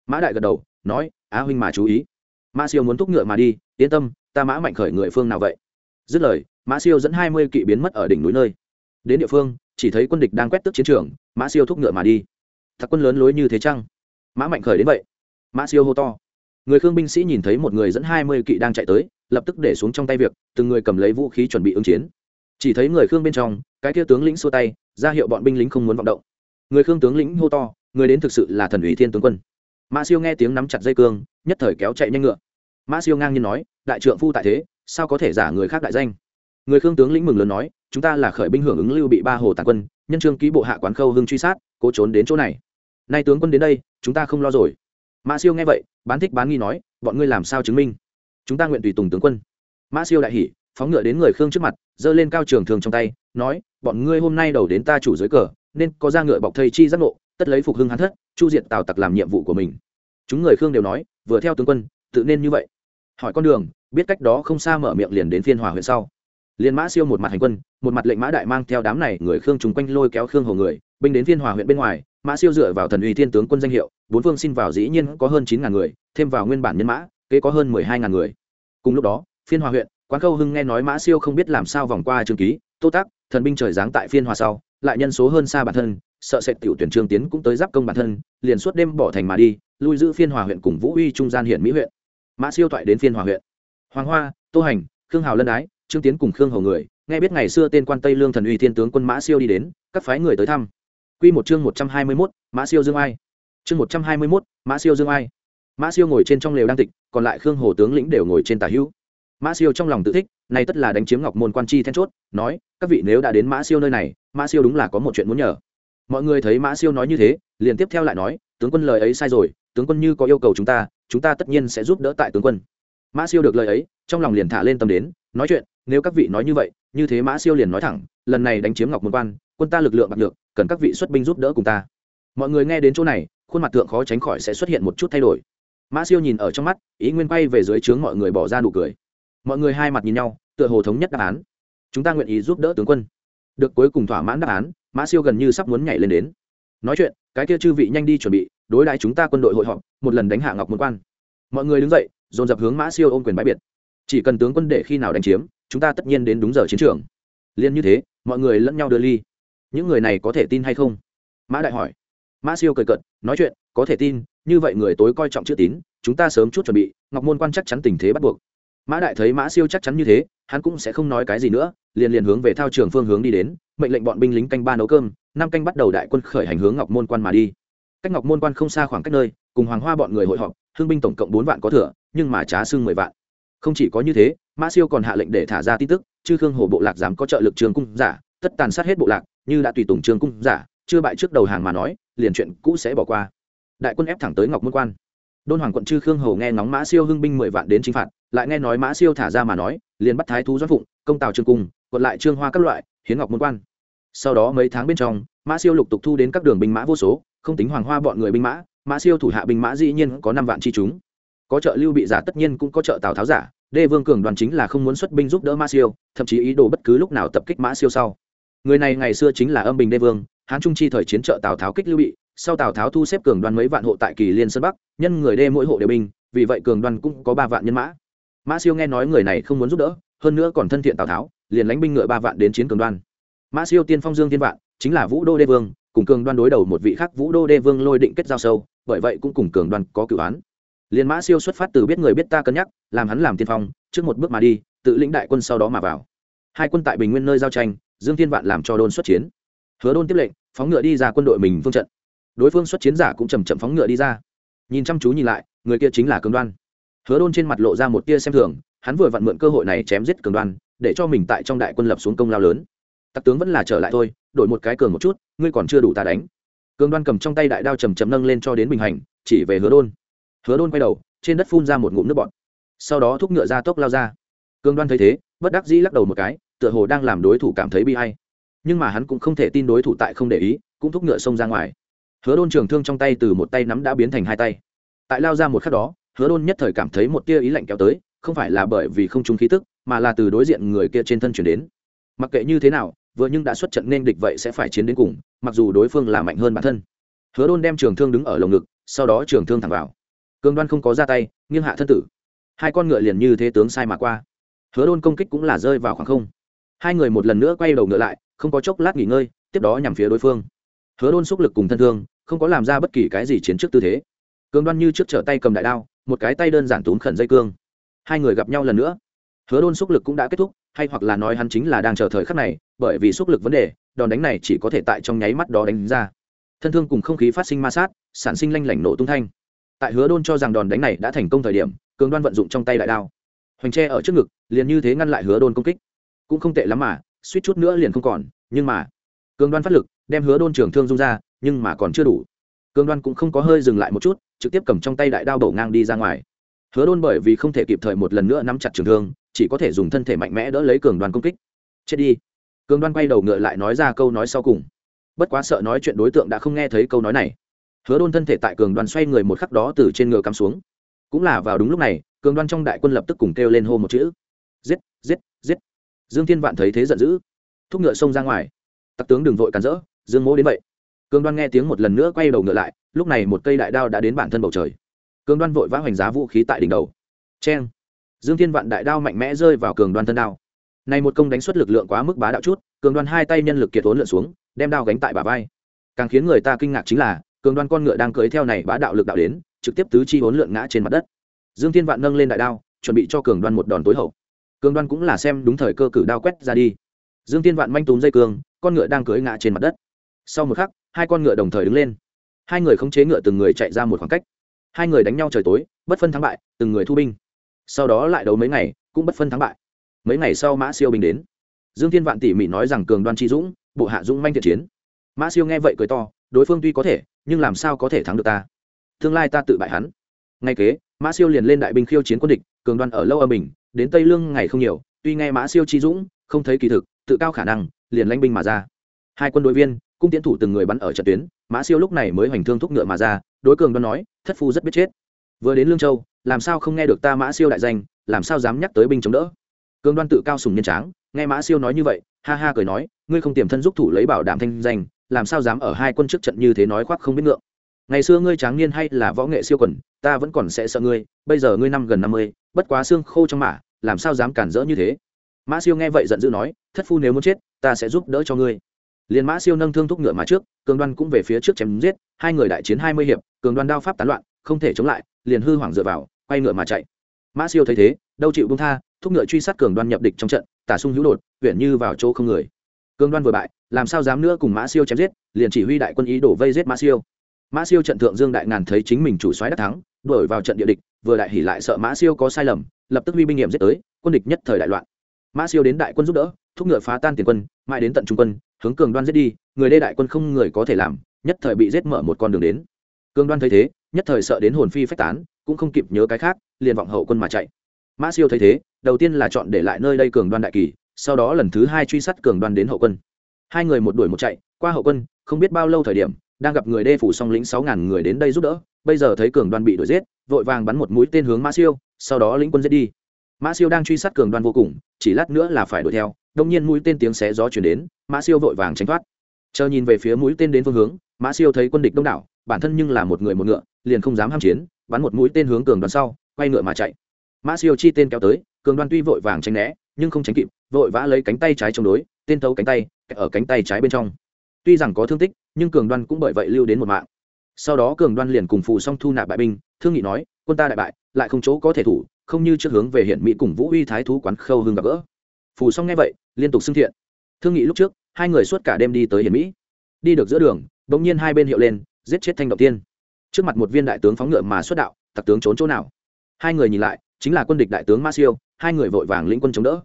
Mã đại gật đầu, nói, á huynh mà chú ý. Mã siêu muốn thúc ngựa mà đi, yên tâm, ta mã mạnh khởi người phương nào vậy? Dứt lời, mã siêu dẫn hai mươi kỵ biến mất ở đỉnh núi nơi. Đến địa phương, chỉ thấy quân địch đang quét tức chiến trường, mã siêu thúc ngựa mà đi. Thật quân lớn lối như thế chăng? Mã mạnh khởi đến vậy? Mã siêu hô to người khương binh sĩ nhìn thấy một người dẫn hai mươi kỵ đang chạy tới, lập tức để xuống trong tay việc, từng người cầm lấy vũ khí chuẩn bị ứng chiến. Chỉ thấy người khương bên trong, cái kia tướng lĩnh xua tay, ra hiệu bọn binh lính không muốn vọng động. Người khương tướng lĩnh hô to, người đến thực sự là thần ủy thiên tướng quân. Mã siêu nghe tiếng nắm chặt dây cương, nhất thời kéo chạy nhanh ngựa. Mã siêu ngang nhiên nói, đại trượng phu tại thế, sao có thể giả người khác đại danh? Người khương tướng lĩnh mừng lớn nói, chúng ta là khởi binh hưởng ứng lưu bị ba hồ tàn quân, nhân trương ký bộ hạ quán khâu hưng truy sát, cố trốn đến chỗ này. Nay tướng quân đến đây, chúng ta không lo rồi mã siêu nghe vậy, bán thích bán nghi nói, bọn ngươi làm sao chứng minh? Chúng ta nguyện tùy tùng tướng quân. Mã siêu đại hỉ, phóng ngựa đến người khương trước mặt, giơ lên cao trường thường trong tay, nói, bọn ngươi hôm nay đầu đến ta chủ dưới cờ, nên có ra ngựa bọc thầy chi giác ngộ, tất lấy phục hưng hắn thất, chu diệt tào tặc làm nhiệm vụ của mình. Chúng người khương đều nói, vừa theo tướng quân, tự nên như vậy. Hỏi con đường, biết cách đó không xa mở miệng liền đến phiên hòa huyện sau. Liên mã siêu một mặt hành quân, một mặt lệnh mã đại mang theo đám này người khương chúng quanh lôi kéo khương hồ người, binh đến phiên hòa huyện bên ngoài mã siêu dựa vào thần uy thiên tướng quân danh hiệu, bốn phương xin vào dĩ nhiên có hơn chín ngàn người, thêm vào nguyên bản nhân mã, kế có hơn mười hai ngàn người. Cùng lúc đó, phiên hòa huyện, quán khâu hưng nghe nói mã siêu không biết làm sao vòng qua trương ký, tô tác thần binh trời giáng tại phiên hòa sau, lại nhân số hơn xa bản thân, sợ sệt tiểu tuyển trương tiến cũng tới giáp công bản thân, liền suốt đêm bỏ thành mà đi, lui giữ phiên hòa huyện cùng vũ uy trung gian huyện mỹ huyện. Mã siêu thoại đến phiên hòa huyện. Hoàng hoa, tô hành, khương hào lân ái, trương tiến cùng khương hầu người, nghe biết ngày xưa tên quan tây lương thần uy thiên tướng quân mã siêu đi đến, các phái người tới thăm. Quy một chương một trăm hai mươi 121, Mã Siêu Dương Ai. Chương một trăm hai mươi 121, Mã Siêu Dương Ai. Mã Siêu ngồi trên trong lều đang tịch, còn lại Khương Hồ tướng lĩnh đều ngồi trên tả hữu. Mã Siêu trong lòng tự thích, này tất là đánh chiếm Ngọc Môn quan chi then chốt, nói, các vị nếu đã đến Mã Siêu nơi này, Mã Siêu đúng là có một chuyện muốn nhờ. Mọi người thấy Mã Siêu nói như thế, liền tiếp theo lại nói, tướng quân lời ấy sai rồi, tướng quân như có yêu cầu chúng ta, chúng ta tất nhiên sẽ giúp đỡ tại tướng quân. Mã Siêu được lời ấy, trong lòng liền thả lên tâm đến, nói chuyện, nếu các vị nói như vậy, như thế Mã Siêu liền nói thẳng, lần này đánh chiếm Ngọc Môn quan, quân ta lực lượng bạc được cần các vị xuất binh giúp đỡ cùng ta. Mọi người nghe đến chỗ này, khuôn mặt thượng khó tránh khỏi sẽ xuất hiện một chút thay đổi. Mã siêu nhìn ở trong mắt, ý nguyên quay về dưới trướng mọi người bỏ ra nụ cười. Mọi người hai mặt nhìn nhau, tựa hồ thống nhất đáp án. Chúng ta nguyện ý giúp đỡ tướng quân. Được cuối cùng thỏa mãn đáp án, mã siêu gần như sắp muốn nhảy lên đến. Nói chuyện, cái kia chư vị nhanh đi chuẩn bị, đối đãi chúng ta quân đội hội họp, một lần đánh hạ ngọc môn quan. Mọi người đứng dậy, dồn dập hướng mã siêu ôm quyền bãi biệt. Chỉ cần tướng quân để khi nào đánh chiếm, chúng ta tất nhiên đến đúng giờ chiến trường. Liên như thế, mọi người lẫn nhau đưa ly những người này có thể tin hay không? Mã đại hỏi. Mã siêu cười cận nói chuyện, có thể tin, như vậy người tối coi trọng chữ tín, chúng ta sớm chút chuẩn bị, ngọc môn quan chắc chắn tình thế bắt buộc. Mã đại thấy mã siêu chắc chắn như thế, hắn cũng sẽ không nói cái gì nữa, liền liền hướng về thao trường phương hướng đi đến, mệnh lệnh bọn binh lính canh ba nấu cơm, năm canh bắt đầu đại quân khởi hành hướng ngọc môn quan mà đi. Cách ngọc môn quan không xa khoảng cách nơi, cùng hoàng hoa bọn người hội họp, hương binh tổng cộng bốn vạn có thừa, nhưng mà trá xương mười vạn. Không chỉ có như thế, mã siêu còn hạ lệnh để thả ra tin tức, chư khương hồ bộ lạc dám có trợ lực trường cung giả, tất tàn sát hết bộ lạc như đã tùy tùng trương cung giả, chưa bại trước đầu hàng mà nói, liền chuyện cũ sẽ bỏ qua. Đại quân ép thẳng tới ngọc môn quan. Đôn hoàng quận chư khương hầu nghe ngóng mã siêu hưng binh mười vạn đến chính phạt, lại nghe nói mã siêu thả ra mà nói, liền bắt thái thú doãn phụng, công tào trương cung còn lại trương hoa các loại, hiến ngọc môn quan. Sau đó mấy tháng bên trong, mã siêu lục tục thu đến các đường binh mã vô số, không tính hoàng hoa bọn người binh mã mã siêu thủ hạ binh mã dĩ nhiên có năm vạn chi chúng. Có trợ lưu bị giả tất nhiên cũng có trợ tào tháo giả, đê vương cường đoàn chính là không muốn xuất binh giúp đỡ mã siêu, thậm chí ý đồ bất cứ lúc nào tập kích mã siêu sau người này ngày xưa chính là âm bình đê vương, hán trung chi thời chiến trợ tào tháo kích lưu bị, sau tào tháo thu xếp cường đoan mấy vạn hộ tại kỳ liên sơn bắc, nhân người đê mỗi hộ đều binh, vì vậy cường đoan cũng có ba vạn nhân mã. Mã siêu nghe nói người này không muốn giúp đỡ, hơn nữa còn thân thiện tào tháo, liền lánh binh ngựa ba vạn đến chiến cường đoan. Mã siêu tiên phong dương tiên vạn, chính là vũ đô đê vương, cùng cường đoan đối đầu một vị khác vũ đô đê vương lôi định kết giao sâu, bởi vậy cũng cùng cường đoan có cự án. Liền mã siêu xuất phát từ biết người biết ta cân nhắc, làm hắn làm tiên phong, trước một bước mà đi, tự lĩnh đại quân sau đó mà vào. Hai quân tại bình nguyên nơi giao tranh dương thiên vạn làm cho đôn xuất chiến. Hứa đôn tiếp lệnh, phóng ngựa đi ra quân đội mình phương trận. Đối phương xuất chiến giả cũng chầm chậm phóng ngựa đi ra. Nhìn chăm chú nhìn lại, người kia chính là cường đoan. Hứa đôn trên mặt lộ ra một tia xem thường, hắn vừa vặn mượn cơ hội này chém giết cường đoan, để cho mình tại trong đại quân lập xuống công lao lớn. Tặc tướng vẫn là trở lại thôi, đổi một cái cường một chút, ngươi còn chưa đủ ta đánh. Cường đoan cầm trong tay đại đao chầm chầm nâng lên cho đến bình hành, chỉ về hứa đôn. Hứa đôn quay đầu, trên đất phun ra một ngụm nước bọt. Sau đó thúc ngựa ra tốc lao ra. Cường đoan thấy thế, bất đắc dĩ lắc đầu một cái tựa hồ đang làm đối thủ cảm thấy bi hay nhưng mà hắn cũng không thể tin đối thủ tại không để ý, cũng thúc ngựa xông ra ngoài. Hứa đôn trường thương trong tay từ một tay nắm đã biến thành hai tay. Tại lao ra một khắc đó, hứa đôn nhất thời cảm thấy một tia ý lạnh kéo tới, không phải là bởi vì không trung khí tức, mà là từ đối diện người kia trên thân chuyển đến. Mặc kệ như thế nào, vừa nhưng đã xuất trận nên địch vậy sẽ phải chiến đến cùng, mặc dù đối phương là mạnh hơn bản thân. Hứa đôn đem trường thương đứng ở lồng ngực, sau đó trường thương thẳng vào. Cương đoan không có ra tay, nghiêng hạ thân tử. Hai con ngựa liền như thế tướng sai mà qua. Hứa đôn công kích cũng là rơi vào khoảng không hai người một lần nữa quay đầu ngựa lại, không có chốc lát nghỉ ngơi, tiếp đó nhằm phía đối phương. Hứa đôn xúc lực cùng thân thương, không có làm ra bất kỳ cái gì chiến trước tư thế. Cường đoan như trước trở tay cầm đại đao, một cái tay đơn giản túm khẩn dây cương. Hai người gặp nhau lần nữa. Hứa đôn xúc lực cũng đã kết thúc, hay hoặc là nói hắn chính là đang chờ thời khắc này, bởi vì xúc lực vấn đề, đòn đánh này chỉ có thể tại trong nháy mắt đó đánh ra. Thân thương cùng không khí phát sinh ma sát, sản sinh lanh lảnh nổ tung thanh. Tại hứa đôn cho rằng đòn đánh này đã thành công thời điểm cường đoan vận dụng trong tay đại đao. Hoành tre ở trước ngực, liền như thế ngăn lại hứa đôn công kích cũng không tệ lắm mà, suýt chút nữa liền không còn, nhưng mà cường đoan phát lực, đem hứa đôn trường thương dung ra, nhưng mà còn chưa đủ. Cường đoan cũng không có hơi dừng lại một chút, trực tiếp cầm trong tay đại đao đổ ngang đi ra ngoài. Hứa đôn bởi vì không thể kịp thời một lần nữa nắm chặt trường thương, chỉ có thể dùng thân thể mạnh mẽ đỡ lấy cường đoan công kích. Chết đi. Cường đoan quay đầu ngựa lại nói ra câu nói sau cùng. Bất quá sợ nói chuyện đối tượng đã không nghe thấy câu nói này. Hứa đôn thân thể tại cường đoan xoay người một khắc đó từ trên ngựa cắm xuống. Cũng là vào đúng lúc này cường đoan trong đại quân lập tức cùng kêu lên hô một chữ. Giết giết giết dương thiên vạn thấy thế giận dữ, thúc ngựa xông ra ngoài. Tặc tướng đừng vội cản rỡ, dương mỗ đến vậy. Cương đoan nghe tiếng một lần nữa quay đầu ngựa lại, lúc này một cây đại đao đã đến bản thân bầu trời. Cương đoan vội vã hoành giá vũ khí tại đỉnh đầu. Cheng! Dương thiên vạn đại đao mạnh mẽ rơi vào cường đoan thân đao. Này một công đánh xuất lực lượng quá mức bá đạo chút cường đoan hai tay nhân lực kiệt tốn lượn xuống, đem đao gánh tại bả vai. Càng khiến người ta kinh ngạc chính là cường đoan con ngựa đang cưới theo này bá đạo lực đạo đến, trực tiếp tứ chi hốn lượn ngã trên mặt đất. Dương thiên vạn nâng lên đại đao, chuẩn bị cho cường đoan một đòn tối hậu cường đoan cũng là xem đúng thời cơ cử đao quét ra đi. Dương thiên vạn manh túm dây cường con ngựa đang cưỡi ngã trên mặt đất. Sau một khắc, hai con ngựa đồng thời đứng lên. Hai người khống chế ngựa từng người chạy ra một khoảng cách. Hai người đánh nhau trời tối, bất phân thắng bại, từng người thu binh. Sau đó lại đấu mấy ngày, cũng bất phân thắng bại. Mấy ngày sau mã siêu binh đến. Dương thiên vạn tỉ mỉ nói rằng cường đoan tri dũng, bộ hạ dũng manh thiện chiến. Mã siêu nghe vậy cười to, đối phương tuy có thể, nhưng làm sao có thể thắng được ta? Tương lai ta tự bại hắn. Ngay kế mã siêu liền lên đại binh khiêu chiến quân địch, cường đoan ở lâu âm bình, đến tây lương ngày không nhiều, tuy nghe mã siêu chi dũng, không thấy kỳ thực, tự cao khả năng, liền lãnh binh mà ra. Hai quân đội viên, cung tiến thủ từng người bắn ở trận tuyến, mã siêu lúc này mới hoành thương thúc ngựa mà ra, đối cường đoan nói, thất phu rất biết chết. Vừa đến lương châu, làm sao không nghe được ta mã siêu đại danh, làm sao dám nhắc tới binh chống đỡ? Cường đoan tự cao sùng nhân tráng, nghe mã siêu nói như vậy, ha ha cười nói, ngươi không tiềm thân giúp thủ lấy bảo đảm thanh danh, làm sao dám ở hai quân trước trận như thế nói khoác không biết ngượng? Ngày xưa ngươi tráng niên hay là võ nghệ siêu quần, ta vẫn còn sẽ sợ ngươi, bây giờ ngươi năm gần năm mươi, bất quá xương khô trong mã làm sao dám cản rỡ như thế? Mã siêu nghe vậy giận dữ nói, thất phu nếu muốn chết, ta sẽ giúp đỡ cho ngươi. Liền mã siêu nâng thương thúc ngựa mà trước, cường đoan cũng về phía trước chém giết, hai người đại chiến hai mươi hiệp, cường đoan đao pháp tán loạn, không thể chống lại, liền hư hoảng dựa vào, quay ngựa mà chạy. Mã siêu thấy thế, đâu chịu bung tha, thúc ngựa truy sát cường đoan nhập địch trong trận, tả sung hữu đột, huyện như vào chỗ không người. Cường đoan vừa bại, làm sao dám nữa cùng mã siêu chém giết, liền chỉ huy đại quân ý đổ vây giết mã siêu mã siêu trận thượng dương đại ngàn thấy chính mình chủ soái đắc thắng, đuổi vào trận địa địch, vừa đại hỉ lại sợ mã siêu có sai lầm, lập tức huy binh nghiệm giết tới, quân địch nhất thời đại loạn. Mã siêu đến đại quân giúp đỡ, thúc ngựa phá tan tiền quân, mãi đến tận trung quân, hướng cường đoan giết đi, người đê đại quân không người có thể làm, nhất thời bị giết mở một con đường đến. Cường đoan thấy thế, nhất thời sợ đến hồn phi phách tán, cũng không kịp nhớ cái khác, liền vọng hậu quân mà chạy. Mã siêu thấy thế, đầu tiên là chọn để lại nơi đây cường đoan đại kỳ, sau đó lần thứ hai truy sát cường đoan đến hậu quân. Hai người một đuổi một chạy, qua hậu quân, không biết bao lâu thời điểm đang gặp người đê phủ song lĩnh sáu ngàn người đến đây giúp đỡ, bây giờ thấy cường đoan bị đuổi giết, vội vàng bắn một mũi tên hướng mã siêu, sau đó lĩnh quân giết đi. Mã siêu đang truy sát cường đoan vô cùng, chỉ lát nữa là phải đuổi theo, đông nhiên mũi tên tiếng xé gió chuyển đến, mã siêu vội vàng tránh thoát. Chờ nhìn về phía mũi tên đến phương hướng, mã siêu thấy quân địch đông đảo, bản thân nhưng là một người một ngựa, liền không dám ham chiến, bắn một mũi tên hướng cường đoàn sau, quay ngựa mà chạy. Mã siêu chi tên kéo tới, cường đoan tuy vội vàng tránh né, nhưng không tránh kịp, vội vã lấy cánh tay trái chống đối, tên tấu cánh tay, ở cánh tay trái bên trong tuy rằng có thương tích, nhưng cường đoan cũng bởi vậy lưu đến một mạng. Sau đó cường đoan liền cùng phù song thu nạp bại binh, thương nghị nói, quân ta đại bại, lại không chỗ có thể thủ, không như trước hướng về hiện mỹ cùng vũ uy thái thú quán khâu hưng gặp gỡ. Phù song nghe vậy, liên tục xưng thiện. Thương nghị lúc trước, hai người suốt cả đêm đi tới hiển mỹ. Đi được giữa đường, bỗng nhiên hai bên hiệu lên, giết chết thanh động tiên. Trước mặt một viên đại tướng phóng ngựa mà xuất đạo, tặc tướng trốn chỗ nào? Hai người nhìn lại, chính là quân địch đại tướng ma siêu, hai người vội vàng lĩnh quân chống đỡ.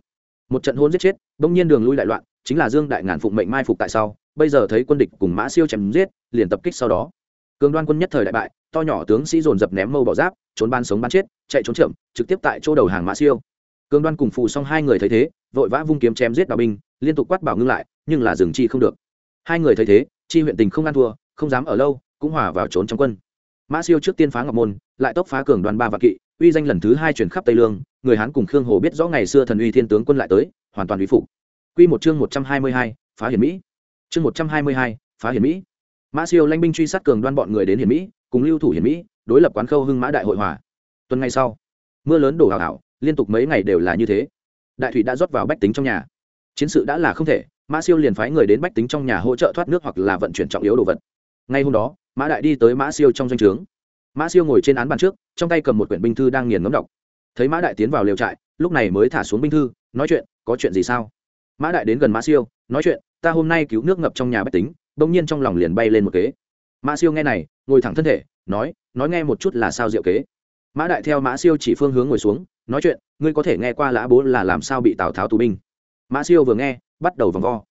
Một trận hôn giết chết, bỗng nhiên đường lui đại loạn, chính là dương đại ngàn phụng mệnh mai phục tại sau bây giờ thấy quân địch cùng mã siêu chém giết, liền tập kích sau đó. Cường đoan quân nhất thời đại bại, to nhỏ tướng sĩ dồn dập ném mâu bỏ giáp, trốn ban sống ban chết, chạy trốn chậm, trực tiếp tại chỗ đầu hàng mã siêu. Cường đoan cùng phù xong hai người thấy thế, vội vã vung kiếm chém giết đạo binh, liên tục quát bảo ngưng lại, nhưng là dừng chi không được. Hai người thấy thế, chi huyện tình không ăn thua, không dám ở lâu, cũng hòa vào trốn trong quân. Mã siêu trước tiên phá ngọc môn, lại tốc phá cường đoàn ba vạn kỵ, uy danh lần thứ hai chuyển khắp tây lương, người hán cùng khương hồ biết rõ ngày xưa thần uy thiên tướng quân lại tới, hoàn toàn uy phục. Quy một chương một trăm hai mươi hai, phá hiển mỹ chương một trăm hai mươi hai, phá hiển mỹ. Mã siêu lãnh binh truy sát cường đoan bọn người đến hiển mỹ, cùng lưu thủ hiển mỹ, đối lập quán khâu hưng mã đại hội hòa. Tuần ngày sau, mưa lớn đổ hào hảo liên tục mấy ngày đều là như thế. Đại thủy đã rót vào bách tính trong nhà. Chiến sự đã là không thể, mã siêu liền phái người đến bách tính trong nhà hỗ trợ thoát nước hoặc là vận chuyển trọng yếu đồ vật. Ngay hôm đó, mã đại đi tới mã siêu trong doanh trướng. Mã siêu ngồi trên án bàn trước, trong tay cầm một quyển binh thư đang nghiền ngấm đọc. Thấy mã đại tiến vào liều trại, lúc này mới thả xuống binh thư, nói chuyện, có chuyện gì sao? Mã đại đến gần mã siêu, nói chuyện ta hôm nay cứu nước ngập trong nhà bách tính, bỗng nhiên trong lòng liền bay lên một kế. Mã siêu nghe này, ngồi thẳng thân thể, nói nói nghe một chút là sao diệu kế. Mã đại theo mã siêu chỉ phương hướng ngồi xuống, nói chuyện, ngươi có thể nghe qua lã bố là làm sao bị tào tháo tù binh. Mã siêu vừa nghe, bắt đầu vòng vo.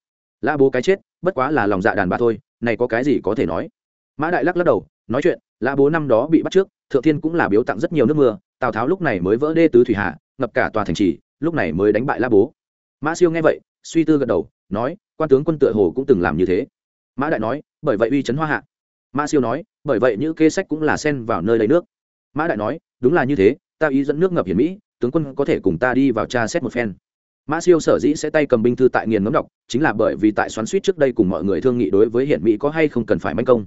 Lã bố cái chết, bất quá là lòng dạ đàn bà thôi, này có cái gì có thể nói? Mã đại lắc lắc đầu, nói chuyện, lã bố năm đó bị bắt trước, thượng thiên cũng là biếu tặng rất nhiều nước mưa, tào tháo lúc này mới vỡ đê tứ thủy hạ, ngập cả tòa thành trì, lúc này mới đánh bại lã bố. Mã siêu nghe vậy, suy tư gật đầu, nói quan tướng quân tựa hồ cũng từng làm như thế. Mã đại nói, bởi vậy uy chấn hoa hạ. Mã siêu nói, bởi vậy những kê sách cũng là xen vào nơi lấy nước. Mã đại nói, đúng là như thế, ta ý dẫn nước ngập hiển mỹ, tướng quân có thể cùng ta đi vào tra xét một phen. Mã siêu sở dĩ sẽ tay cầm binh thư tại nghiền ngấm đọc, chính là bởi vì tại xoắn suýt trước đây cùng mọi người thương nghị đối với hiển mỹ có hay không cần phải manh công.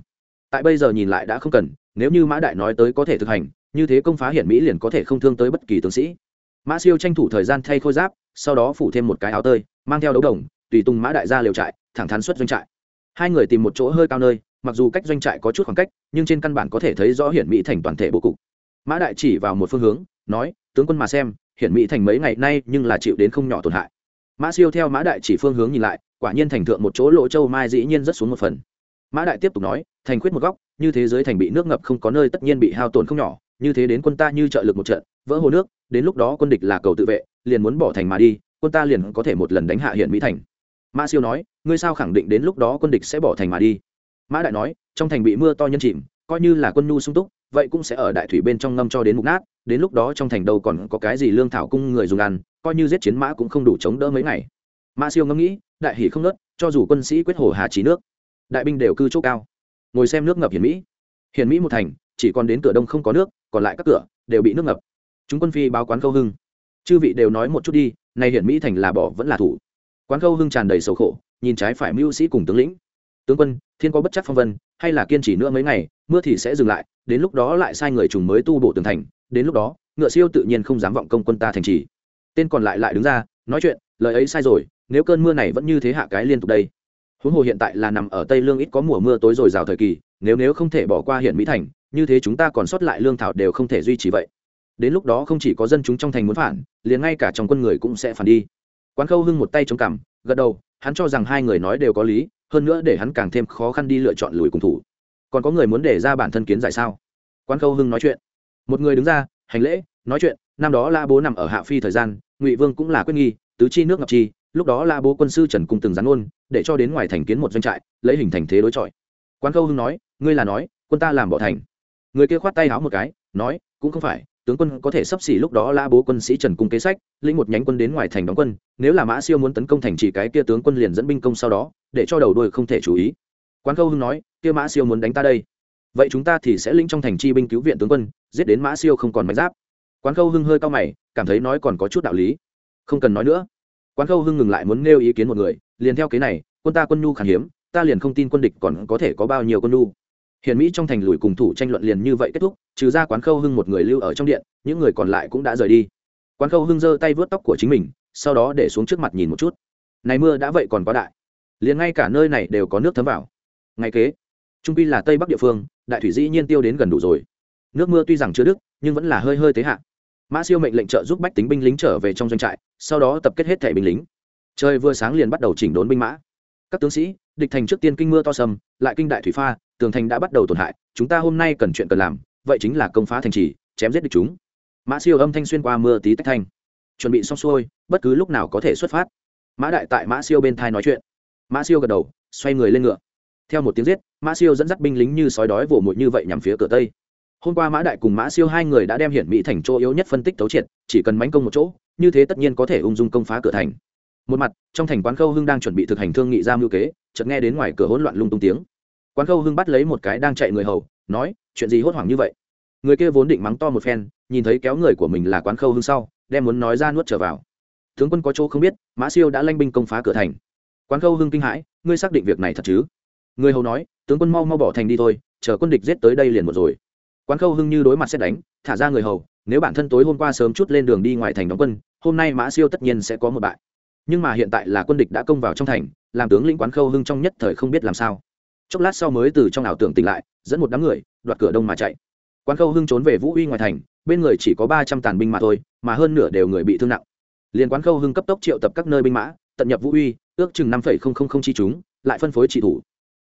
Tại bây giờ nhìn lại đã không cần, nếu như mã đại nói tới có thể thực hành, như thế công phá hiển mỹ liền có thể không thương tới bất kỳ tướng sĩ. Mã siêu tranh thủ thời gian thay khôi giáp, sau đó phủ thêm một cái áo tơi, mang theo đấu đồng tùy tung mã đại gia liều trại, thẳng thắn xuất doanh trại. Hai người tìm một chỗ hơi cao nơi, mặc dù cách doanh trại có chút khoảng cách, nhưng trên căn bản có thể thấy rõ hiển mỹ thành toàn thể bộ cục. Mã đại chỉ vào một phương hướng, nói, tướng quân mà xem, hiển mỹ thành mấy ngày nay nhưng là chịu đến không nhỏ tổn hại. Mã siêu theo mã đại chỉ phương hướng nhìn lại, quả nhiên thành thượng một chỗ lỗ châu mai dĩ nhiên rất xuống một phần. Mã đại tiếp tục nói, thành khuyết một góc, như thế giới thành bị nước ngập không có nơi tất nhiên bị hao tổn không nhỏ, như thế đến quân ta như trợ lực một trận, vỡ hồ nước, đến lúc đó quân địch là cầu tự vệ, liền muốn bỏ thành mà đi, quân ta liền có thể một lần đánh hạ hiển mỹ thành mã siêu nói, ngươi sao khẳng định đến lúc đó quân địch sẽ bỏ thành mà đi? Mã đại nói, trong thành bị mưa to nhân chìm, coi như là quân nhu sung túc, vậy cũng sẽ ở đại thủy bên trong ngâm cho đến mục nát, đến lúc đó trong thành đâu còn có cái gì lương thảo cung người dùng ăn, coi như giết chiến mã cũng không đủ chống đỡ mấy ngày. Mã siêu ngẫm nghĩ, đại hỷ không nớt, cho dù quân sĩ quyết hồ hà trí nước, đại binh đều cư chỗ cao, ngồi xem nước ngập hiển mỹ. Hiển mỹ một thành, chỉ còn đến cửa đông không có nước, còn lại các cửa đều bị nước ngập. Chúng quân phi báo quán câu hưng. Chư vị đều nói một chút đi, này hiển mỹ thành là bỏ vẫn là thủ quán câu hưng tràn đầy sầu khổ, nhìn trái phải mưu sĩ cùng tướng lĩnh. Tướng quân, thiên có bất chắc phong vân, hay là kiên trì nữa mấy ngày, mưa thì sẽ dừng lại, đến lúc đó lại sai người trùng mới tu bổ tường thành, đến lúc đó, ngựa siêu tự nhiên không dám vọng công quân ta thành trì. Tên còn lại lại đứng ra, nói chuyện, lời ấy sai rồi, nếu cơn mưa này vẫn như thế hạ cái liên tục đây. Huống hồ hiện tại là nằm ở tây lương ít có mùa mưa tối rồi rào thời kỳ, nếu nếu không thể bỏ qua hiện mỹ thành, như thế chúng ta còn sót lại lương thảo đều không thể duy trì vậy. Đến lúc đó không chỉ có dân chúng trong thành muốn phản, liền ngay cả trong quân người cũng sẽ phản đi quán khâu hưng một tay chống cằm, gật đầu, hắn cho rằng hai người nói đều có lý, hơn nữa để hắn càng thêm khó khăn đi lựa chọn lùi cùng thủ. Còn có người muốn để ra bản thân kiến giải sao? Quán khâu hưng nói chuyện. Một người đứng ra, hành lễ, nói chuyện, năm đó la bố nằm ở hạ phi thời gian, ngụy vương cũng là quyết nghi, tứ chi nước ngập chi lúc đó la bố quân sư trần cung từng gián ôn để cho đến ngoài thành kiến một doanh trại, lấy hình thành thế đối chọi. Quán khâu hưng nói, ngươi là nói, quân ta làm bỏ thành. Người kia khoát tay háo một cái, nói, cũng không phải tướng quân có thể sắp xỉ lúc đó la bố quân sĩ trần cung kế sách, lĩnh một nhánh quân đến ngoài thành đóng quân, nếu là mã siêu muốn tấn công thành chỉ cái kia tướng quân liền dẫn binh công sau đó, để cho đầu đuôi không thể chú ý. Quán khâu hưng nói, kia mã siêu muốn đánh ta đây, vậy chúng ta thì sẽ lĩnh trong thành chi binh cứu viện tướng quân, giết đến mã siêu không còn mạch giáp. Quán khâu hưng hơi cao mày, cảm thấy nói còn có chút đạo lý. Không cần nói nữa. Quán khâu hưng ngừng lại muốn nêu ý kiến một người, liền theo kế này, quân ta quân nhu khan hiếm, ta liền không tin quân địch còn có thể có bao nhiêu quân nhu hiện mỹ trong thành lùi cùng thủ tranh luận liền như vậy kết thúc, trừ ra quán khâu hưng một người lưu ở trong điện, những người còn lại cũng đã rời đi. Quán khâu hưng giơ tay vớt tóc của chính mình, sau đó để xuống trước mặt nhìn một chút. Này mưa đã vậy còn quá đại. Liền ngay cả nơi này đều có nước thấm vào. Ngay kế, trung pi là tây bắc địa phương, đại thủy dĩ nhiên tiêu đến gần đủ rồi. Nước mưa tuy rằng chưa đức nhưng vẫn là hơi hơi tế hạ. Mã siêu mệnh lệnh trợ giúp bách tính binh lính trở về trong doanh trại, sau đó tập kết hết thẻ binh lính. Trời vừa sáng liền bắt đầu chỉnh đốn binh mã. Các tướng sĩ, địch thành trước tiên kinh mưa to sầm, lại kinh đại thủy pha tường thành đã bắt đầu tổn hại, chúng ta hôm nay cần chuyện cần làm, vậy chính là công phá thành trì, chém giết địch chúng. Mã siêu âm thanh xuyên qua mưa tí tách thanh. Chuẩn bị xong xuôi, bất cứ lúc nào có thể xuất phát. Mã đại tại mã siêu bên thai nói chuyện. Mã siêu gật đầu, xoay người lên ngựa. Theo một tiếng giết, mã siêu dẫn dắt binh lính như sói đói vồ mũi như vậy nhằm phía cửa tây. Hôm qua mã đại cùng mã siêu hai người đã đem hiển mỹ thành chỗ yếu nhất phân tích tấu triệt, chỉ cần mánh công một chỗ, như thế tất nhiên có thể ung dung công phá cửa thành. Một mặt, trong thành quán khâu hưng đang chuẩn bị thực hành thương nghị ra mưu kế, chợt nghe đến ngoài cửa hỗn loạn lung tung tiếng quán khâu hưng bắt lấy một cái đang chạy người hầu, nói, chuyện gì hốt hoảng như vậy? Người kia vốn định mắng to một phen, nhìn thấy kéo người của mình là quán khâu hưng sau, đem muốn nói ra nuốt trở vào. Tướng quân có chỗ không biết, mã siêu đã lanh binh công phá cửa thành. Quán khâu hưng kinh hãi, ngươi xác định việc này thật chứ? Người hầu nói, tướng quân mau mau bỏ thành đi thôi, chờ quân địch giết tới đây liền một rồi. Quán khâu hưng như đối mặt xét đánh, thả ra người hầu, nếu bản thân tối hôm qua sớm chút lên đường đi ngoài thành đóng quân, hôm nay mã siêu tất nhiên sẽ có một bại. Nhưng mà hiện tại là quân địch đã công vào trong thành, làm tướng lĩnh quán khâu hưng trong nhất thời không biết làm sao chốc lát sau mới từ trong ảo tưởng tỉnh lại, dẫn một đám người, đoạt cửa đông mà chạy. Quan khâu hưng trốn về vũ uy ngoài thành, bên người chỉ có ba trăm tàn binh mà thôi, mà hơn nửa đều người bị thương nặng. Liền quán khâu hưng cấp tốc triệu tập các nơi binh mã, tận nhập vũ uy, ước chừng năm phẩy không không không chi chúng, lại phân phối trị thủ.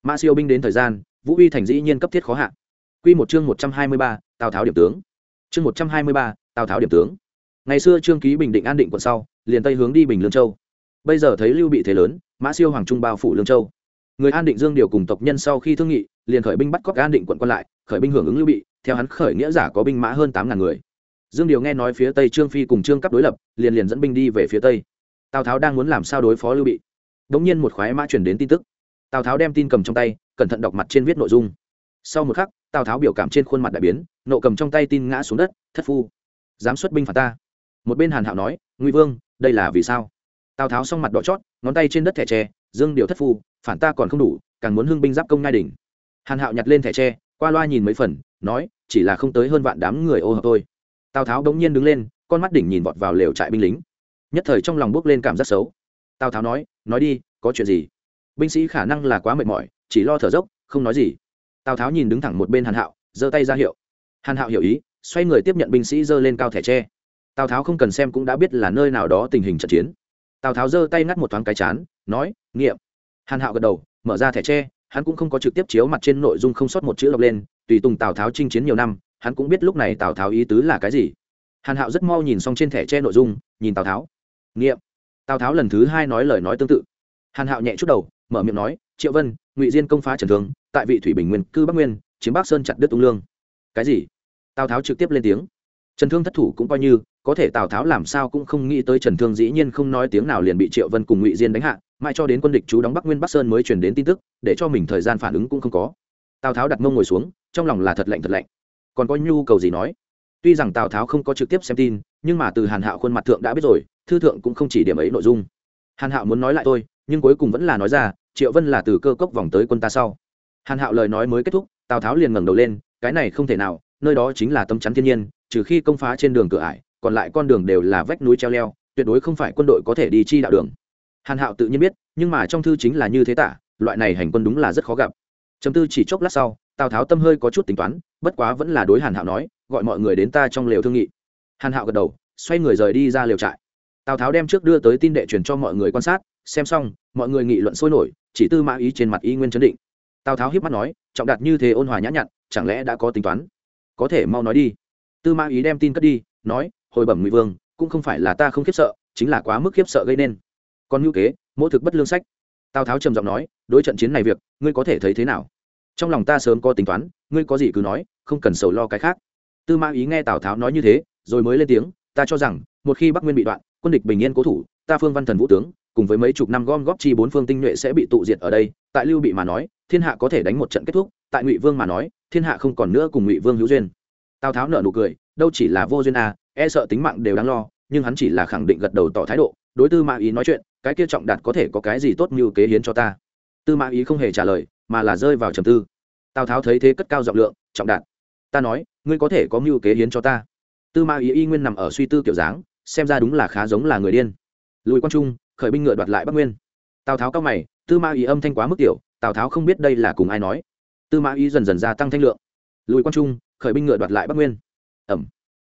Mã siêu binh đến thời gian, vũ uy thành dĩ nhiên cấp thiết khó hạn quy một chương một trăm hai mươi ba, tào tháo điểm tướng. Chương một trăm hai mươi ba, tào tháo điểm tướng. Ngày xưa trương ký bình định an định quận sau, liền tây hướng đi bình lương châu. Bây giờ thấy lưu bị thế lớn, mã siêu hoàng trung bao phủ lương châu người an định dương điều cùng tộc nhân sau khi thương nghị, liền khởi binh bắt cóc an định quận quan lại, khởi binh hưởng ứng lưu bị, theo hắn khởi nghĩa giả có binh mã hơn tám ngàn người. Dương điều nghe nói phía tây trương phi cùng trương cấp đối lập, liền liền dẫn binh đi về phía tây. Tào tháo đang muốn làm sao đối phó lưu bị. Đ ỗ n g nhiên một khoái mã chuyển đến tin tức. Tào tháo đem tin cầm trong tay, cẩn thận đọc mặt trên viết nội dung. Sau một khắc, tào tháo biểu cảm trên khuôn mặt đại biến, nộ cầm trong tay tin ngã xuống đất, thất phu. Dám xuất binh phạt ta. Một bên hàn hạo nói, ngụy vương, đây là vì sao? Tào tháo xong mặt đỏ chót, ngón tay trên đất thẻ tre dương điều thất phu phản ta còn không đủ, càng muốn hưng binh giáp công ngai đỉnh. Hàn hạo nhặt lên thẻ tre, qua loa nhìn mấy phần, nói, chỉ là không tới hơn vạn đám người ô hợp thôi. Tào tháo đống nhiên đứng lên, con mắt đỉnh nhìn vọt vào lều trại binh lính. Nhất thời trong lòng bước lên cảm giác xấu. Tào tháo nói nói đi, có chuyện gì? Binh sĩ khả năng là quá mệt mỏi, chỉ lo thở dốc, không nói gì. Tào tháo nhìn đứng thẳng một bên hàn hạo, giơ tay ra hiệu. Hàn hạo hiểu ý, xoay người tiếp nhận binh sĩ giơ lên cao thẻ tre. Tào tháo không cần xem cũng đã biết là nơi nào đó tình hình trận chiến. Tào tháo giơ tay ngắt một thoáng cái chán, nói, nghiệm hàn hạo gật đầu, mở ra thẻ tre, hắn cũng không có trực tiếp chiếu mặt trên nội dung không sót một chữ đọc lên, tùy tùng tào tháo chinh chiến nhiều năm, hắn cũng biết lúc này tào tháo ý tứ là cái gì. Hàn hạo rất mau nhìn xong trên thẻ tre nội dung, nhìn tào tháo. Nghiệm. Tào tháo lần thứ hai nói lời nói tương tự. Hàn hạo nhẹ chút đầu, mở miệng nói, triệu vân, ngụy diên công phá trần thương, tại vị thủy bình nguyên, cư bắc nguyên, chiếm bắc sơn chặt đứt tung lương. Cái gì? Tào tháo trực tiếp lên tiếng. Trần thương thất thủ cũng coi như có thể tào tháo làm sao cũng không nghĩ tới trần thương dĩ nhiên không nói tiếng nào liền bị triệu vân cùng ngụy diên đánh hạ, mãi cho đến quân địch chú đóng bắc nguyên bắc sơn mới truyền đến tin tức, để cho mình thời gian phản ứng cũng không có. Tào tháo đặt mông ngồi xuống, trong lòng là thật lạnh thật lạnh. Còn có nhu cầu gì nói? Tuy rằng tào tháo không có trực tiếp xem tin, nhưng mà từ hàn hạo khuôn mặt thượng đã biết rồi, thư thượng cũng không chỉ điểm ấy nội dung. Hàn hạo muốn nói lại tôi nhưng cuối cùng vẫn là nói ra, triệu vân là từ cơ cốc vòng tới quân ta sau. Hàn hạo lời nói mới kết thúc, tào tháo liền ngẩng đầu lên, cái này không thể nào, nơi đó chính là tâm chắn thiên nhiên, trừ khi công phá trên đường cửa ải còn lại con đường đều là vách núi treo leo, tuyệt đối không phải quân đội có thể đi chi đạo đường. Hàn hạo tự nhiên biết, nhưng mà trong thư chính là như thế tả, loại này hành quân đúng là rất khó gặp. Chấm tư chỉ chốc lát sau, tào tháo tâm hơi có chút tính toán, bất quá vẫn là đối hàn hạo nói, gọi mọi người đến ta trong lều thương nghị. Hàn hạo gật đầu, xoay người rời đi ra lều trại. Tào tháo đem trước đưa tới tin đệ truyền cho mọi người quan sát, xem xong, mọi người nghị luận sôi nổi, chỉ tư mã ý trên mặt y nguyên chấn định. Tào tháo hiếp mắt nói, trọng đạt như thế ôn hòa nhã nhặn, chẳng lẽ đã có tính toán? Có thể mau nói đi. Tư mã ý đem tin cất đi, nói hồi bẩm ngụy vương, cũng không phải là ta không khiếp sợ, chính là quá mức khiếp sợ gây nên. Còn ngữ kế mỗi thực bất lương sách. Tào tháo trầm giọng nói, đối trận chiến này việc, ngươi có thể thấy thế nào? Trong lòng ta sớm có tính toán, ngươi có gì cứ nói, không cần sầu lo cái khác. Tư mã ý nghe tào tháo nói như thế, rồi mới lên tiếng, ta cho rằng, một khi bắc nguyên bị đoạn, quân địch bình yên cố thủ, ta phương văn thần vũ tướng, cùng với mấy chục năm gom góp chi bốn phương tinh nhuệ sẽ bị tụ diệt ở đây, tại lưu bị mà nói, thiên hạ có thể đánh một trận kết thúc, tại ngụy vương mà nói, thiên hạ không còn nữa cùng ngụy vương hữu duyên. Tào tháo nở nụ cười, đâu chỉ là vô duyên à e sợ tính mạng đều đáng lo, nhưng hắn chỉ là khẳng định gật đầu tỏ thái độ, đối tư mã ý nói chuyện, cái kia trọng đạt có thể có cái gì tốt như kế hiến cho ta? Tư mã ý không hề trả lời, mà là rơi vào trầm tư. Tào tháo thấy thế cất cao giọng lượng, trọng đạt, ta nói, ngươi có thể có mưu kế hiến cho ta. Tư mã ý y nguyên nằm ở suy tư kiểu dáng, xem ra đúng là khá giống là người điên. Lùi quang trung, khởi binh ngựa đoạt lại bắc nguyên. Tào tháo cao mày, tư mã ý âm thanh quá mức tiểu, tào tháo không biết đây là cùng ai nói. Tư mã ý dần dần gia tăng thanh lượng. Lùi quang trung, khởi binh ngựa đoạt lại bắc nguyên. Ẩm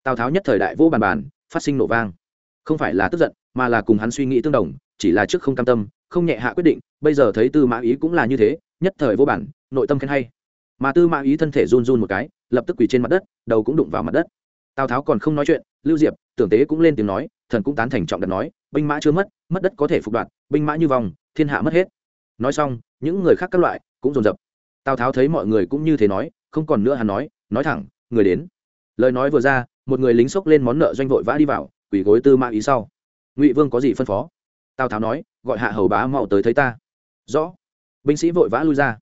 tào tháo nhất thời đại vô bàn bàn, phát sinh nổ vang. Không phải là tức giận, mà là cùng hắn suy nghĩ tương đồng, chỉ là trước không cam tâm, không nhẹ hạ quyết định, bây giờ thấy tư mã ý cũng là như thế, nhất thời vô bản, nội tâm khen hay. Mà tư mã ý thân thể run run một cái, lập tức quỳ trên mặt đất, đầu cũng đụng vào mặt đất. Tào tháo còn không nói chuyện, lưu diệp, tưởng tế cũng lên tiếng nói, thần cũng tán thành trọng đặt nói, binh mã chưa mất mất đất có thể phục đoạt, binh mã như vòng, thiên hạ mất hết. Nói xong, những người khác các loại cũng dồn dập. Tào tháo thấy mọi người cũng như thế nói, không còn nữa hắn nói nói thẳng, người đến. Lời nói vừa ra một người lính xốc lên món nợ doanh vội vã đi vào quỷ gối tư mã ý sau. Ngụy vương có gì phân phó? Tào tháo nói, gọi hạ hầu bá mau tới thấy ta. Rõ. Binh sĩ vội vã lui ra.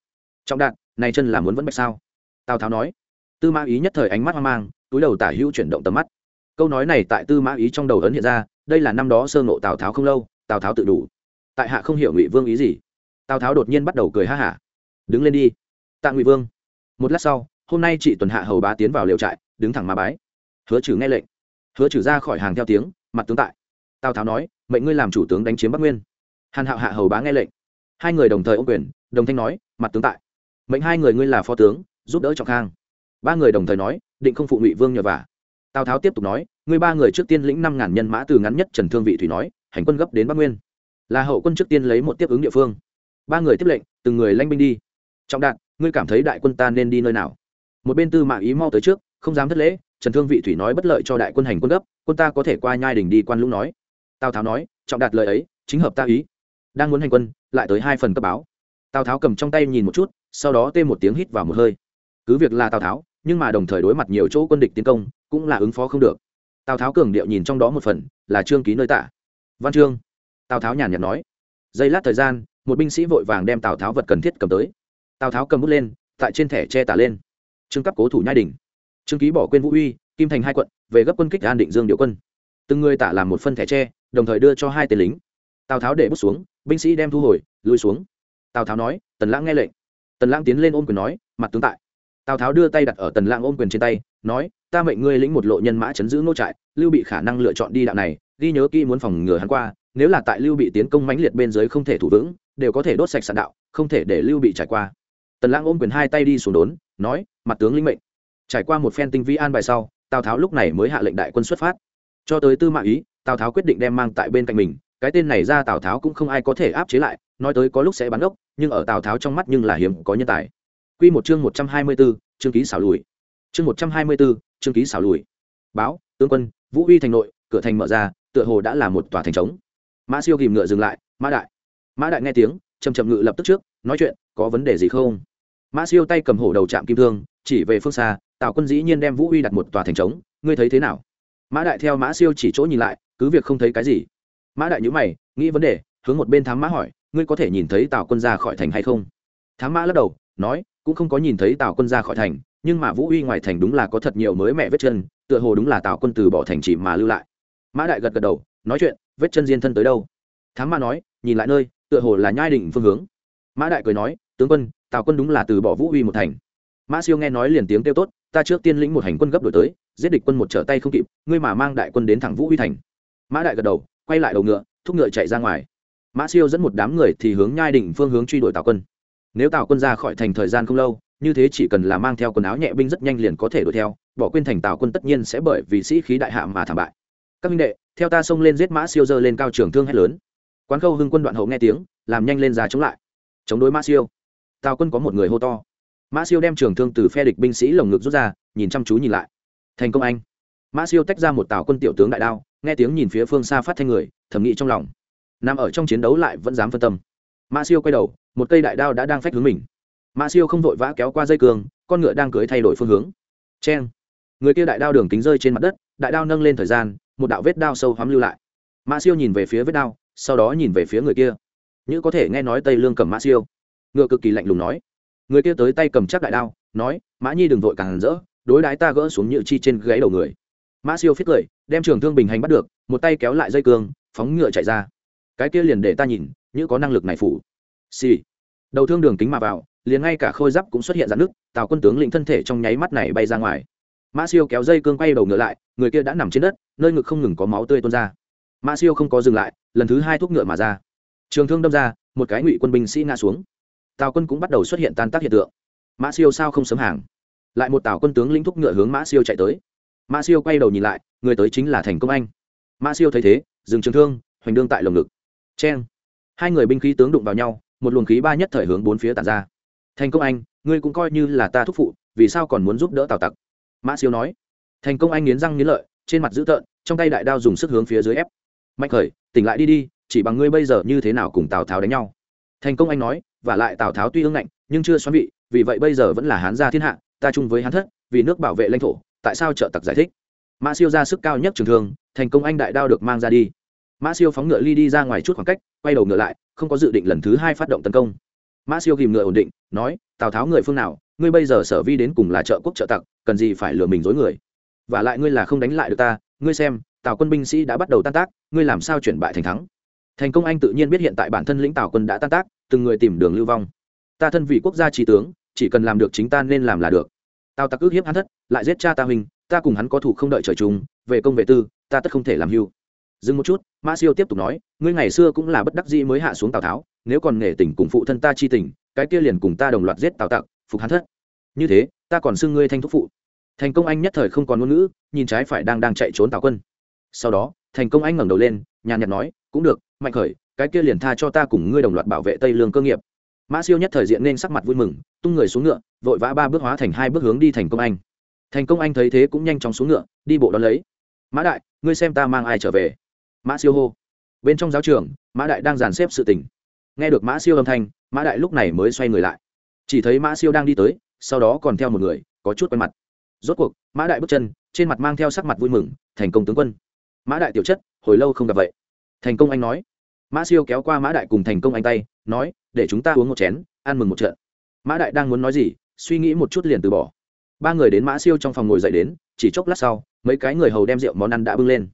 Trọng đạn, này chân là muốn vẫn bạch sao? Tào tháo nói. Tư mã ý nhất thời ánh mắt hoang mang, túi đầu tả hữu chuyển động tầm mắt. Câu nói này tại tư mã ý trong đầu ấn hiện ra, đây là năm đó sơ ngộ tào tháo không lâu, tào tháo tự đủ. Tại hạ không hiểu ngụy vương ý gì. Tào tháo đột nhiên bắt đầu cười ha hả. Đứng lên đi. Tạ ngụy vương. Một lát sau, hôm nay chị tuần hạ hầu bá tiến vào liều trại, đứng thẳng mà bái hứa trừ nghe lệnh. Hứa trừ ra khỏi hàng theo tiếng, mặt tướng tại. Tào tháo nói, mệnh ngươi làm chủ tướng đánh chiếm bắc nguyên. Hàn hạo hạ hầu bá nghe lệnh. Hai người đồng thời ô quyền, đồng thanh nói, mặt tướng tại. Mệnh hai người ngươi là phó tướng, giúp đỡ trọng khang. Ba người đồng thời nói, định không phụ ngụy vương nhờ vả. Tào tháo tiếp tục nói, ngươi ba người trước tiên lĩnh năm ngàn nhân mã từ ngắn nhất trần thương vị thủy nói, hành quân gấp đến bắc nguyên. Là hậu quân trước tiên lấy một tiếp ứng địa phương. Ba người tiếp lệnh, từng người lanh binh đi. Trọng đạn ngươi cảm thấy đại quân ta nên đi nơi nào? Một bên tư mã ý mau tới trước, không dám thất lễ trần thương vị thủy nói bất lợi cho đại quân hành quân gấp, quân ta có thể qua nhai đình đi quan lũng nói. Tào tháo nói, trọng đạt lời ấy, chính hợp ta ý. Đang muốn hành quân, lại tới hai phần cấp báo. Tào tháo cầm trong tay nhìn một chút, sau đó tê một tiếng hít vào một hơi. Cứ việc là tào tháo, nhưng mà đồng thời đối mặt nhiều chỗ quân địch tiến công, cũng là ứng phó không được. Tào tháo cường điệu nhìn trong đó một phần, là trương ký nơi tả văn Trương. tào tháo nhàn nhạt nói. Giây lát thời gian, một binh sĩ vội vàng đem tào tháo vật cần thiết cầm tới. Tào tháo cầm bút lên, tại trên thẻ che tả lên. Trương cấp cố thủ nhai đình trương ký bỏ quên vũ uy, kim thành hai quận, về gấp quân kích an định dương điệu quân. Từng người tả làm một phân thẻ tre, đồng thời đưa cho hai tên lính. Tào tháo để bút xuống, binh sĩ đem thu hồi lùi xuống. Tào tháo nói, tần lãng nghe lệnh. Tần lãng tiến lên ôm quyền nói, mặt tướng tại. Tào tháo đưa tay đặt ở tần lãng ôm quyền trên tay, nói, ta mệnh ngươi lĩnh một lộ nhân mã chấn giữ nô trại, lưu bị khả năng lựa chọn đi đạo này, ghi nhớ kỹ muốn phòng ngừa hắn qua, nếu là tại lưu bị tiến công mãnh liệt bên dưới không thể thủ vững, đều có thể đốt sạch sạn đạo, không thể để lưu bị trải qua. Tần lãng ôm quyền hai tay đi xuống đốn, nói, mặt tướng linh mệnh trải qua một phen tinh vi an bài sau, tào tháo lúc này mới hạ lệnh đại quân xuất phát. Cho tới tư mạng ý, tào tháo quyết định đem mang tại bên cạnh mình, cái tên này ra tào tháo cũng không ai có thể áp chế lại, nói tới có lúc sẽ bắn ốc, nhưng ở tào tháo trong mắt nhưng là hiếm có nhân tài. Q một chương một trăm hai mươi bốn, chương ký xảo lùi. Chương một trăm hai mươi bốn, chương ký xảo lùi. Báo, tướng quân, vũ huy thành nội, cửa thành mở ra, tựa hồ đã là một tòa thành trống. Mã siêu kìm ngựa dừng lại, mã đại. Mã đại nghe tiếng chầm chậm ngự lập tức trước, nói chuyện, có vấn đề gì không? Mã siêu tay cầm hổ đầu trạm kim thương, chỉ về phương xa tào quân dĩ nhiên đem vũ uy đặt một tòa thành trống, ngươi thấy thế nào? Mã đại theo mã siêu chỉ chỗ nhìn lại, cứ việc không thấy cái gì. Mã đại nhữ mày, nghĩ vấn đề, hướng một bên thám mã hỏi, ngươi có thể nhìn thấy tào quân ra khỏi thành hay không? Thám mã lắc đầu, nói, cũng không có nhìn thấy tào quân ra khỏi thành, nhưng mà vũ uy ngoài thành đúng là có thật nhiều mới mẹ vết chân, tựa hồ đúng là tào quân từ bỏ thành chỉ mà lưu lại. Mã đại gật gật đầu, nói chuyện, vết chân diên thân tới đâu? Thám mã nói, nhìn lại nơi, tựa hồ là nhai định phương hướng. Mã đại cười nói, tướng quân, tào quân đúng là từ bỏ vũ uy một thành. Mã siêu nghe nói liền tiếng kêu tốt ta trước tiên lĩnh một hành quân gấp đổi tới, giết địch quân một trở tay không kịp, ngươi mà mang đại quân đến thẳng vũ huy thành. Mã đại gật đầu, quay lại đầu ngựa, thúc ngựa chạy ra ngoài. Mã siêu dẫn một đám người thì hướng nhai đỉnh phương hướng truy đuổi tào quân. Nếu tào quân ra khỏi thành thời gian không lâu, như thế chỉ cần là mang theo quần áo nhẹ binh rất nhanh liền có thể đuổi theo, bỏ quên thành tào quân tất nhiên sẽ bởi vì sĩ khí đại hạ mà thảm bại. Các minh đệ, theo ta xông lên giết mã siêu dơ lên cao trường thương hét lớn. Quán khâu hưng quân đoạn hậu nghe tiếng, làm nhanh lên ra chống lại. Chống đối mã siêu. Tào quân có một người hô to mã siêu đem trường thương từ phe địch binh sĩ lồng ngực rút ra, nhìn chăm chú nhìn lại. Thành công anh. Mã siêu tách ra một tàu quân tiểu tướng đại đao, nghe tiếng nhìn phía phương xa phát thanh người thẩm nghĩ trong lòng. Nằm ở trong chiến đấu lại vẫn dám phân tâm. Mã siêu quay đầu, một cây đại đao đã đang phách hướng mình. Mã siêu không vội vã kéo qua dây cường, con ngựa đang cưới thay đổi phương hướng. C người kia đại đao đường kính rơi trên mặt đất, đại đao nâng lên thời gian, một đạo vết đao sâu hoắm lưu lại. Mã siêu nhìn về phía vết đao, sau đó nhìn về phía người kia. Như có thể nghe nói tây lương cầm mã siêu. Ngựa cực kỳ lạnh lùng nói người kia tới tay cầm chắc đại đao, nói, mã nhi đừng vội càng rỡ, đối đái ta gỡ xuống nhựa chi trên gáy đầu người. Mã siêu phết cười, đem trường thương bình hành bắt được, một tay kéo lại dây cương, phóng ngựa chạy ra. Cái kia liền để ta nhìn, như có năng lực này phủ. Xì、sì. đầu thương đường kính mà vào, liền ngay cả khôi giáp cũng xuất hiện dạn nước tào quân tướng lĩnh thân thể trong nháy mắt này bay ra ngoài. Mã siêu kéo dây cương quay đầu ngựa lại, người kia đã nằm trên đất, nơi ngực không ngừng có máu tươi tuôn ra. Mã siêu không có dừng lại, lần thứ hai thuốc ngựa mà ra. Trường thương đâm ra, một cái ngụy quân binh sĩ ngã xuống tào quân cũng bắt đầu xuất hiện tan tác hiện tượng. Mã siêu sao không sớm hàng? Lại một tào quân tướng lĩnh thúc ngựa hướng mã siêu chạy tới. Mã siêu quay đầu nhìn lại, người tới chính là thành công anh. Mã siêu thấy thế, dừng trường thương, hoành đương tại lồng ngực. C h e n hai người binh khí tướng đụng vào nhau, một luồng khí ba nhất thời hướng bốn phía tàn ra. Thành công anh, ngươi cũng coi như là ta thúc phụ, vì sao còn muốn giúp đỡ tào tặc? Mã siêu nói. Thành công anh nghiến răng nghiến lợi, trên mặt dữ tợn, trong tay đại đao dùng sức hướng phía dưới ép. Mạnh khởi, tỉnh lại đi đi, chỉ bằng ngươi bây giờ như thế nào cùng tào tháo đánh nhau. Thành công anh nói và lại tào tháo tuy ương ngạnh, nhưng chưa xoắn vị, vì vậy bây giờ vẫn là hán gia thiên hạ, ta chung với hán thất, vì nước bảo vệ lãnh thổ, tại sao trợ tặc giải thích? Mã siêu ra sức cao nhất trường thương thành công anh đại đao được mang ra đi. Mã siêu phóng ngựa ly đi ra ngoài chút khoảng cách, quay đầu ngựa lại, không có dự định lần thứ hai phát động tấn công. Mã siêu ghìm ngựa ổn định, nói, tào tháo người phương nào, ngươi bây giờ sở vi đến cùng là trợ quốc trợ tặc, cần gì phải lừa mình dối người? Và lại ngươi là không đánh lại được ta, ngươi xem, tào quân binh sĩ đã bắt đầu tan tác, ngươi làm sao chuyển bại thành thắng? Thành công anh tự nhiên biết hiện tại bản thân lĩnh tào quân đã tan tác từng người tìm đường lưu vong. Ta thân vị quốc gia trí tướng, chỉ cần làm được chính ta nên làm là được. Tào tặc ước hiếp hắn thất, lại giết cha ta huynh, ta cùng hắn có thủ không đợi trời chung, về công về tư, ta tất không thể làm hưu. Dừng một chút mã siêu tiếp tục nói, ngươi ngày xưa cũng là bất đắc dĩ mới hạ xuống tào tháo, nếu còn nghề tình cùng phụ thân ta chi tình, cái kia liền cùng ta đồng loạt giết tào tặc, phục hắn thất. Như thế, ta còn xưng ngươi thanh thúc phụ. Thành công anh nhất thời không còn ngôn ngữ, nhìn trái phải đang đang chạy trốn tào quân. Sau đó, thành công anh ngẩng đầu lên, nhàn nhạt nói, cũng được, mạnh khởi cái kia liền tha cho ta cùng ngươi đồng loạt bảo vệ tây lương cơ nghiệp. Mã siêu nhất thời diện nên sắc mặt vui mừng, tung người xuống ngựa, vội vã ba bước hóa thành hai bước hướng đi thành công anh. Thành công anh thấy thế cũng nhanh chóng xuống ngựa, đi bộ đón lấy. Mã đại, ngươi xem ta mang ai trở về? Mã siêu hô. Bên trong giáo trường, mã đại đang dàn xếp sự tình. Nghe được mã siêu âm thanh, mã đại lúc này mới xoay người lại. Chỉ thấy mã siêu đang đi tới, sau đó còn theo một người, có chút quen mặt. Rốt cuộc, mã đại bước chân, trên mặt mang theo sắc mặt vui mừng, thành công tướng quân. Mã đại tiểu chất, hồi lâu không gặp vậy. Thành công anh nói mã siêu kéo qua mã đại cùng thành công anh tay, nói, để chúng ta uống một chén, ăn mừng một trận. Mã đại đang muốn nói gì, suy nghĩ một chút liền từ bỏ. Ba người đến mã siêu trong phòng ngồi dậy đến, chỉ chốc lát sau, mấy cái người hầu đem rượu món ăn đã bưng lên.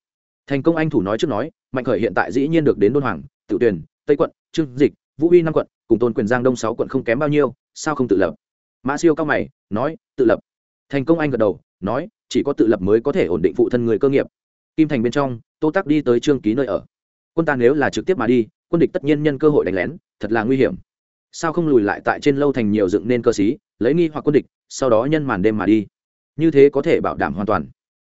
Thành công anh thủ nói trước nói, mạnh khởi hiện tại dĩ nhiên được đến đôn hoàng, tự tuyển tây quận, trương dịch, vũ huy năm quận, cùng tôn quyền giang đông sáu quận không kém bao nhiêu, sao không tự lập? Mã siêu cao mày, nói, tự lập. Thành công anh gật đầu, nói, chỉ có tự lập mới có thể ổn định phụ thân người cơ nghiệp. Kim thành bên trong, tô tắc đi tới trương ký nơi ở quân ta nếu là trực tiếp mà đi, quân địch tất nhiên nhân cơ hội đánh lén, thật là nguy hiểm. Sao không lùi lại tại trên lâu thành nhiều dựng nên cơ sĩ, lấy nghi hoặc quân địch, sau đó nhân màn đêm mà đi? Như thế có thể bảo đảm hoàn toàn.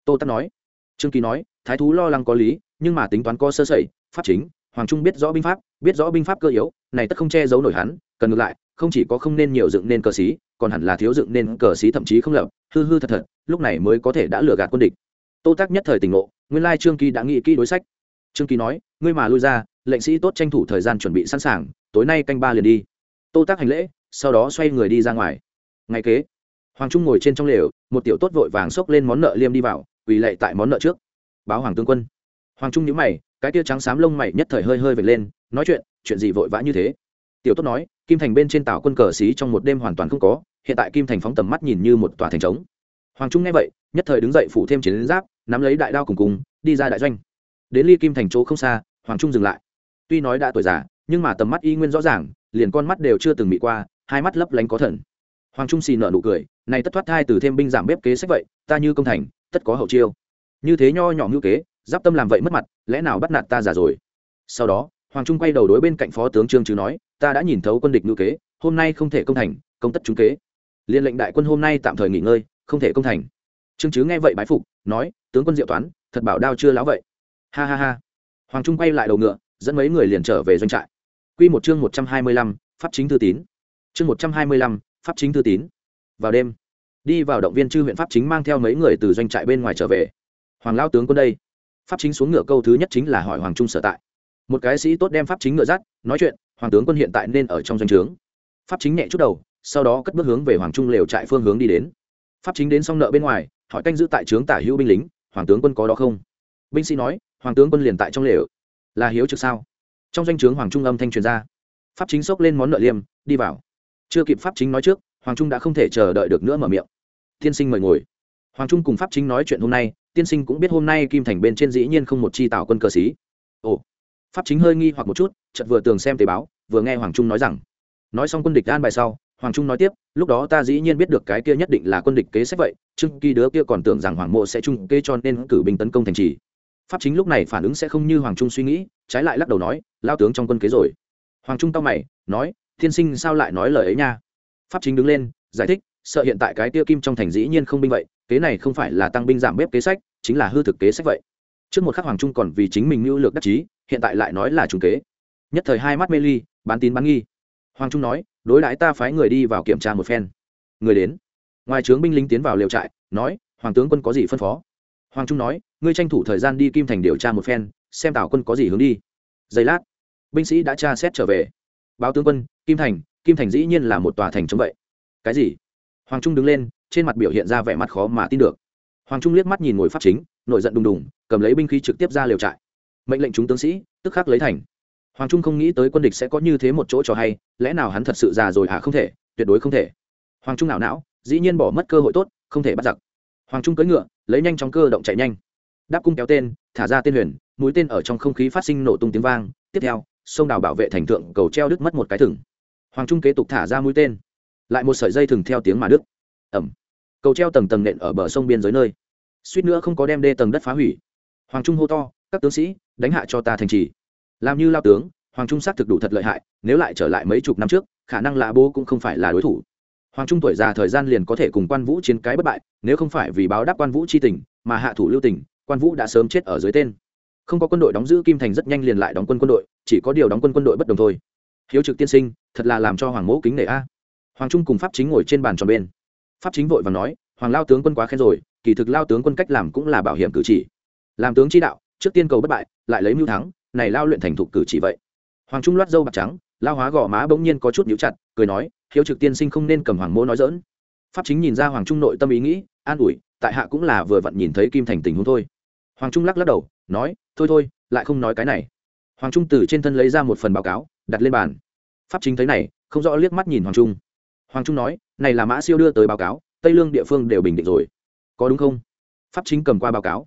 Tô tắc nói. Trương Kỳ nói, thái thú lo lắng có lý, nhưng mà tính toán có sơ sẩy, pháp chính, hoàng trung biết rõ binh pháp, biết rõ binh pháp cơ yếu, này tất không che giấu nổi hắn, cần ngược lại, không chỉ có không nên nhiều dựng nên cờ xí còn hẳn là thiếu dựng nên cờ xí thậm chí không lập, hư hư thật thật, lúc này mới có thể đã lừa gạt quân địch. Tô tác nhất thời tỉnh ngộ, nguyên lai trương kỳ đã nghĩ kỹ đối sách trương kỳ nói, ngươi mà lui ra, lệnh sĩ tốt tranh thủ thời gian chuẩn bị sẵn sàng, tối nay canh ba liền đi. Tô tác hành lễ, sau đó xoay người đi ra ngoài. Ngay kế, hoàng trung ngồi trên trong lều, một tiểu tốt vội vàng xốc lên món nợ liêm đi vào, quỳ lệ tại món nợ trước. Báo hoàng tướng quân. Hoàng trung nhíu mày, cái tia trắng xám lông mày nhất thời hơi hơi vệt lên, nói chuyện chuyện gì vội vã như thế? Tiểu tốt nói, kim thành bên trên tàu quân cờ xí trong một đêm hoàn toàn không có, hiện tại kim thành phóng tầm mắt nhìn như một tòa thành trống. Hoàng trung nghe vậy, nhất thời đứng dậy phủ thêm chiến giáp, nắm lấy đại đao cùng cùng, đi ra đại doanh đến ly kim thành chỗ không xa, hoàng trung dừng lại. Tuy nói đã tuổi già, nhưng mà tầm mắt y nguyên rõ ràng, liền con mắt đều chưa từng bị qua, hai mắt lấp lánh có thần. Hoàng trung xì nở nụ cười, này tất thoát thai từ thêm binh giảm bếp kế sách vậy, ta như công thành, tất có hậu chiêu. Như thế nho nhỏ ngữ kế, giáp tâm làm vậy mất mặt, lẽ nào bắt nạt ta già rồi? Sau đó, hoàng trung quay đầu đối bên cạnh phó tướng trương chứ nói, ta đã nhìn thấu quân địch ngữ kế, hôm nay không thể công thành, công tất trúng kế. Liên lệnh đại quân hôm nay tạm thời nghỉ ngơi, không thể công thành. Trương chứ nghe vậy bái phục, nói, tướng quân diệu toán, thật bảo đao chưa láo vậy ha ha ha. Hoàng trung quay lại đầu ngựa, dẫn mấy người liền trở về doanh trại. Q một chương một trăm hai mươi lăm, pháp chính thư tín. Chương một trăm hai mươi lăm, pháp chính thư tín. Vào đêm, đi vào động viên chư huyện pháp chính mang theo mấy người từ doanh trại bên ngoài trở về. Hoàng lao tướng quân đây. Pháp chính xuống ngựa câu thứ nhất chính là hỏi hoàng trung sở tại. Một cái sĩ tốt đem pháp chính ngựa dắt, nói chuyện, hoàng tướng quân hiện tại nên ở trong doanh trướng. Pháp chính nhẹ chút đầu, sau đó cất bước hướng về hoàng trung lều trại phương hướng đi đến. Pháp chính đến xong nợ bên ngoài, hỏi canh giữ tại trướng tả hữu binh lính, hoàng tướng quân có đó không? Binh sĩ nói, hoàng tướng quân liền tại trong lều. Là hiếu trực sao? Trong danh o trướng hoàng trung âm thanh truyền ra. Pháp chính xốc lên món nợ liêm, đi vào. Chưa kịp pháp chính nói trước, hoàng trung đã không thể chờ đợi được nữa mở miệng. Tiên sinh mời ngồi. Hoàng trung cùng pháp chính nói chuyện hôm nay, tiên sinh cũng biết hôm nay kim thành bên trên dĩ nhiên không một chi tạo quân cờ xí ồ. Pháp chính hơi nghi hoặc một chút, chợt vừa tường xem tế báo, vừa nghe hoàng trung nói rằng, nói xong quân địch an bài sau, hoàng trung nói tiếp, lúc đó ta dĩ nhiên biết được cái kia nhất định là quân địch kế sách vậy trước kỳ đứa kia còn tưởng rằng hoàng mộ sẽ trung kê cho nên cử binh tấn công thành trì pháp chính lúc này phản ứng sẽ không như hoàng trung suy nghĩ trái lại lắc đầu nói lao tướng trong quân kế rồi hoàng trung tao mày nói thiên sinh sao lại nói lời ấy nha pháp chính đứng lên giải thích sợ hiện tại cái tiêu kim trong thành dĩ nhiên không binh vậy kế này không phải là tăng binh giảm bếp kế sách chính là hư thực kế sách vậy trước một khắc hoàng trung còn vì chính mình mưu lược đắc chí hiện tại lại nói là trùng kế nhất thời hai mắt mê ly bán tín bán nghi hoàng trung nói đối đãi ta phái người đi vào kiểm tra một phen người đến ngoài trướng binh lính tiến vào liều trại nói hoàng tướng quân có gì phân phó hoàng trung nói, ngươi tranh thủ thời gian đi kim thành điều tra một phen, xem tào quân có gì hướng đi. Giây lát, binh sĩ đã tra xét trở về. Báo tướng quân, kim thành kim thành dĩ nhiên là một tòa thành chống vậy. Cái gì? Hoàng trung đứng lên, trên mặt biểu hiện ra vẻ mặt khó mà tin được. Hoàng trung liếc mắt nhìn ngồi pháp chính nổi giận đùng đùng, cầm lấy binh khí trực tiếp ra liều trại. Mệnh lệnh chúng tướng sĩ, tức khắc lấy thành. Hoàng trung không nghĩ tới quân địch sẽ có như thế một chỗ cho hay, lẽ nào hắn thật sự già rồi à? Không thể, tuyệt đối không thể. Hoàng trung não não, dĩ nhiên bỏ mất cơ hội tốt, không thể bắt giặc. Hoàng trung cưỡi ngựa lấy nhanh chóng cơ động chạy nhanh. Đáp cung kéo tên, thả ra tên huyền, mũi tên ở trong không khí phát sinh nổ tung tiếng vang, tiếp theo, sông đào bảo vệ thành thượng, cầu treo đứt mất một cái thừng. Hoàng trung kế tục thả ra mũi tên, lại một sợi dây thừng theo tiếng mà đứt. Ẩm. Cầu treo tầng tầng nện ở bờ sông biên giới nơi. Suýt nữa không có đem đê tầng đất phá hủy. Hoàng trung hô to, các tướng sĩ, đánh hạ cho ta thành trì. Làm như lao tướng, hoàng trung xác thực đủ thật lợi hại, nếu lại trở lại mấy chục năm trước, khả năng lạ bố cũng không phải là đối thủ hoàng trung tuổi già thời gian liền có thể cùng quan vũ chiến cái bất bại, nếu không phải vì báo đáp quan vũ c h i tình, mà hạ thủ lưu tình, quan vũ đã sớm chết ở dưới tên. Không có quân đội đóng giữ kim thành rất nhanh liền lại đóng quân quân đội, chỉ có điều đóng quân quân đội bất đồng thôi. Hiếu trực tiên sinh, thật là làm cho hoàng mẫu kính nể a. Hoàng trung cùng pháp chính ngồi trên bàn tròn bên. Pháp chính vội và nói, hoàng lao tướng quân quá khen rồi, kỳ thực lao tướng quân cách làm cũng là bảo hiểm cử chỉ. Làm tướng chi đạo, trước tiên cầu bất bại, lại lấy mưu thắng, này lao luyện thành thục cử chỉ vậy. Hoàng trung loát dâu bạc trắng, lao hóa gò má bỗng nhiên có chút nhíu chặt, cười nói hiếu trực tiên sinh không nên cầm hoàng mô nói dỡn pháp chính nhìn ra hoàng trung nội tâm ý nghĩ, an ủi, tại hạ cũng là vừa vặn nhìn thấy kim thành tình huống thôi. Hoàng trung lắc lắc đầu, nói, thôi thôi, lại không nói cái này. Hoàng trung từ trên thân lấy ra một phần báo cáo, đặt lên bàn. Pháp chính thấy này, không rõ liếc mắt nhìn hoàng trung. Hoàng trung nói, này là mã siêu đưa tới báo cáo, tây lương địa phương đều bình định rồi. Có đúng không? Pháp chính cầm qua báo cáo.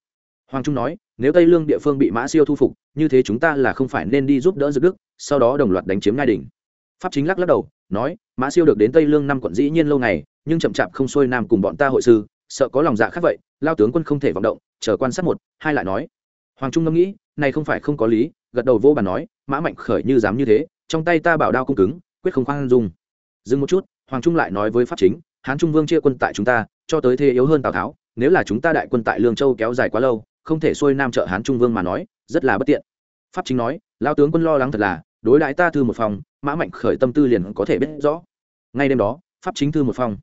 Hoàng trung nói, nếu tây lương địa phương bị mã siêu thu phục, như thế chúng ta là không phải nên đi giúp đỡ dược đức, sau đó đồng loạt đánh chiếm ngai đỉnh pháp chính lắc lắc đầu nói, mã siêu được đến tây lương năm quận dĩ nhiên lâu ngày, nhưng chậm chạp không xuôi nam cùng bọn ta hội sư, sợ có lòng dạ khác vậy, lao tướng quân không thể vọng động, chờ quan sát một, hai lại nói. Hoàng trung ngẫm nghĩ, này không phải không có lý, gật đầu vô bàn nói, mã mạnh khởi như dám như thế, trong tay ta bảo đao cung cứng, quyết không khoan dung. Dừng một chút, hoàng trung lại nói với pháp chính, hán trung vương chia quân tại chúng ta, cho tới thế yếu hơn tào tháo, nếu là chúng ta đại quân tại lương châu kéo dài quá lâu, không thể xuôi nam trợ hán trung vương mà nói, rất là bất tiện. Pháp chính nói, lao tướng quân lo lắng thật là, đối đãi ta thư một phòng mã mạnh khởi tâm tư liền có thể biết rõ. Ngay đêm đó, pháp chính thư một phòng.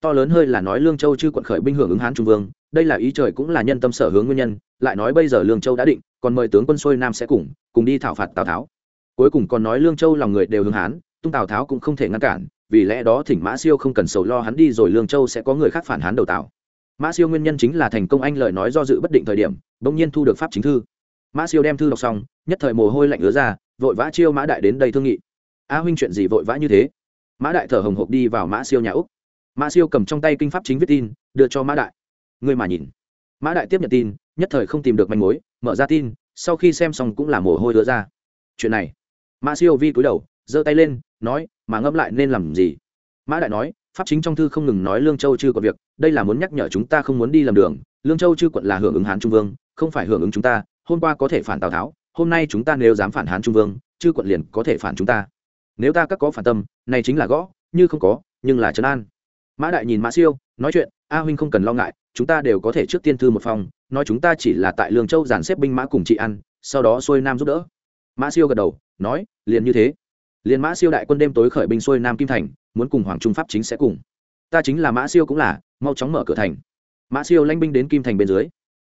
To lớn hơi là nói lương châu chư quận khởi binh hưởng ứng hán trung vương, đây là ý trời cũng là nhân tâm sở hướng nguyên nhân, lại nói bây giờ lương châu đã định, còn mời tướng quân xuôi nam sẽ cùng cùng đi thảo phạt tào tháo. Cuối cùng còn nói lương châu lòng người đều hướng hán, tung tào tháo cũng không thể ngăn cản, vì lẽ đó thỉnh mã siêu không cần sầu lo hắn đi rồi lương châu sẽ có người khác phản hán đầu tào mã siêu nguyên nhân chính là thành công anh lời nói do dự bất định thời điểm, bỗng nhiên thu được pháp chính thư. Mã siêu đem thư đọc xong, nhất thời mồ hôi lạnh ứa ra, vội vã chiêu mã đại đến đây thương nghị a huynh chuyện gì vội vã như thế? Mã đại thở hồng hộc đi vào mã siêu nhà úc. Mã siêu cầm trong tay kinh pháp chính viết tin, đưa cho mã đại. Người mà nhìn. Mã đại tiếp nhận tin, nhất thời không tìm được manh mối, mở ra tin, sau khi xem xong cũng là mồ hôi đưa ra. Chuyện này. Mã siêu vi cúi đầu, giơ tay lên, nói, mà ngẫm lại nên làm gì? Mã đại nói, pháp chính trong thư không ngừng nói lương châu chưa có việc, đây là muốn nhắc nhở chúng ta không muốn đi làm đường, lương châu chư quận là hưởng ứng hán trung vương, không phải hưởng ứng chúng ta, hôm qua có thể phản tào tháo, hôm nay chúng ta nếu dám phản hán trung vương, chư quận liền có thể phản chúng ta nếu ta các có phản tâm, này chính là gõ, như không có, nhưng là trấn an. Mã đại nhìn mã siêu, nói chuyện, a huynh không cần lo ngại, chúng ta đều có thể trước tiên thư một phòng, nói chúng ta chỉ là tại lương châu dàn xếp binh mã cùng chị ăn, sau đó xuôi nam giúp đỡ. Mã siêu gật đầu, nói, liền như thế. Liền mã siêu đại quân đêm tối khởi binh xuôi nam kim thành, muốn cùng hoàng trung pháp chính sẽ cùng. Ta chính là mã siêu cũng là, mau chóng mở cửa thành. Mã siêu lanh binh đến kim thành bên dưới.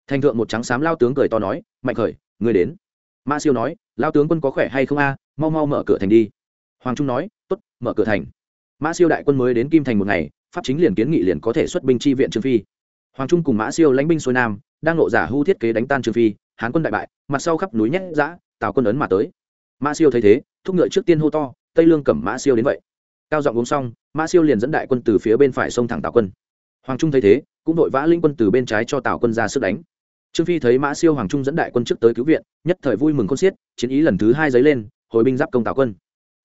Thành thượng một trắng xám lao tướng cười to nói, mạnh khởi người đến. Mã siêu nói, lao tướng quân có khỏe hay không a? Mau mau mở cửa thành đi hoàng trung nói t ố t mở cửa thành. Mã siêu đại quân mới đến kim thành một ngày, pháp chính liền kiến nghị liền có thể xuất binh tri viện trương phi. Hoàng trung cùng mã siêu lãnh binh xuôi nam, đang nộ giả hưu thiết kế đánh tan trương phi, hán quân đại bại, mặt sau khắp núi nhét giã tào quân ấn mà tới. Mã siêu thấy thế, thúc ngựa trước tiên hô to, tây lương cầm mã siêu đến vậy. Cao giọng uống xong, mã siêu liền dẫn đại quân từ phía bên phải sông thẳng tào quân. Hoàng trung thấy thế, cũng đội vã linh quân từ bên trái cho tào quân ra sức đánh. Trương phi thấy mã siêu hoàng trung dẫn đại quân trước tới cứu viện, nhất thời vui mừng con xiết, chiến ý lần thứ hai dấy lên, hồi binh giáp công tào quân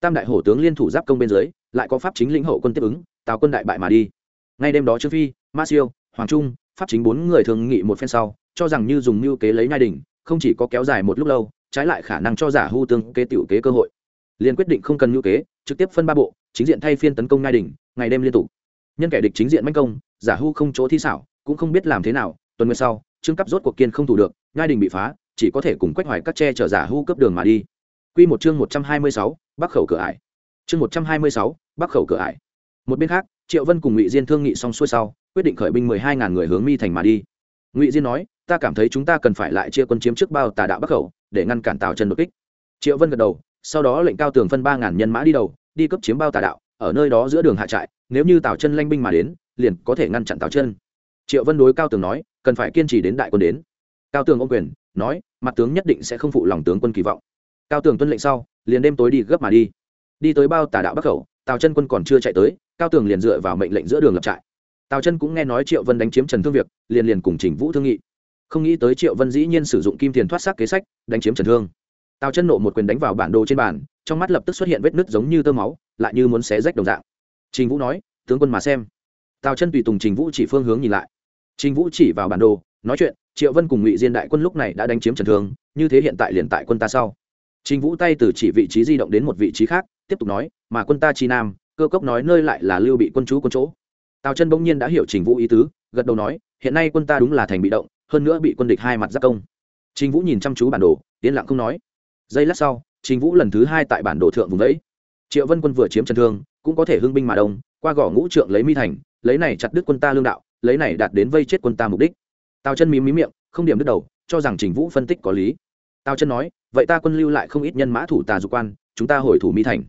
tam đại hổ tướng liên thủ giáp công bên dưới, lại có pháp chính lĩnh hậu quân tiếp ứng, tào quân đại bại mà đi. Ngay đêm đó trương phi, ma siêu, hoàng trung, pháp chính bốn người thường nghị một phen sau, cho rằng như dùng mưu kế lấy nhai đình, không chỉ có kéo dài một lúc lâu, trái lại khả năng cho giả hưu tương kế tiểu kế cơ hội. Liền quyết định không cần mưu kế, trực tiếp phân ba bộ, chính diện thay phiên tấn công ngai đỉnh ngày đêm liên tục. Nhân kẻ địch chính diện manh công, giả hưu không chỗ thi xảo, cũng không biết làm thế nào, tuần nguyên sau, trương cấp rốt cuộc kiên không thủ được ngai đình bị phá, chỉ có thể cùng quách hoài cắt tre chở giả hưu cấp đường mà đi. Quy một chương một trăm hai mươi sáu, Bắc khẩu cửa ải. Chương một trăm hai mươi sáu, Bắc khẩu cửa ải. Một bên khác, Triệu Vân cùng Ngụy Diên thương nghị xong xuôi sau, quyết định khởi binh mười hai ngàn người hướng Mi thành mà đi. Ngụy Diên nói, ta cảm thấy chúng ta cần phải lại chia quân chiếm trước bao tà đạo Bắc khẩu, để ngăn cản Tào Chân đột kích. Triệu Vân gật đầu, sau đó lệnh cao tường phân ba ngàn nhân mã đi đầu, đi cấp chiếm bao tà đạo ở nơi đó giữa đường hạ trại nếu như tào chân lanh binh mà đến liền có thể ngăn chặn tào chân triệu vân đối cao tường nói cần phải kiên trì đến đại quân đến cao tường ôm quyền nói mặt tướng nhất định sẽ không phụ lòng tướng quân kỳ vọng cao tường tuân lệnh sau, liền đêm tối đi gấp mà đi. Đi tới bao tà đạo bắc khẩu, tào chân quân còn chưa chạy tới, cao tường liền dựa vào mệnh lệnh giữa đường lập trại. Tào chân cũng nghe nói triệu vân đánh chiếm trần thương việc, liền liền cùng trình vũ thương nghị. Không nghĩ tới triệu vân dĩ nhiên sử dụng kim tiền thoát xác kế sách, đánh chiếm trần thương. Tào chân nộ một quyền đánh vào bản đồ trên bàn, trong mắt lập tức xuất hiện vết nứt giống như tơ máu, lại như muốn xé rách đồng dạng. Trình vũ nói, tướng quân mà xem. Tào chân tùy tùng trình vũ chỉ phương hướng nhìn lại. Trình vũ chỉ vào bản đồ, nói chuyện, triệu vân cùng ngụy diên đại quân lúc này đã đánh chiếm trần thương, như thế hiện tại liền tại quân ta sau trình vũ tay từ chỉ vị trí di động đến một vị trí khác, tiếp tục nói, mà quân ta chi nam, cơ cốc nói nơi lại là lưu bị quân chú quân chỗ. Tào chân bỗng nhiên đã hiểu trình vũ ý tứ, gật đầu nói, hiện nay quân ta đúng là thành bị động, hơn nữa bị quân địch hai mặt giáp công. Trình vũ nhìn chăm chú bản đồ, yên lặng không nói. Giây lát sau, trình vũ lần thứ hai tại bản đồ thượng vùng đấy triệu vân quân vừa chiếm trần thương, cũng có thể hưng binh mà đông, qua gò ngũ trượng lấy mi thành, lấy này chặt đứt quân ta lương đạo, lấy này đạt đến vây chết quân ta mục đích. Tào chân mím mí miệng, không điểm đứt đầu, cho rằng trình vũ phân tích có lý. Tào chân nói vậy ta quân lưu lại không ít nhân mã thủ tà dục quan, chúng ta hồi thủ mi thành.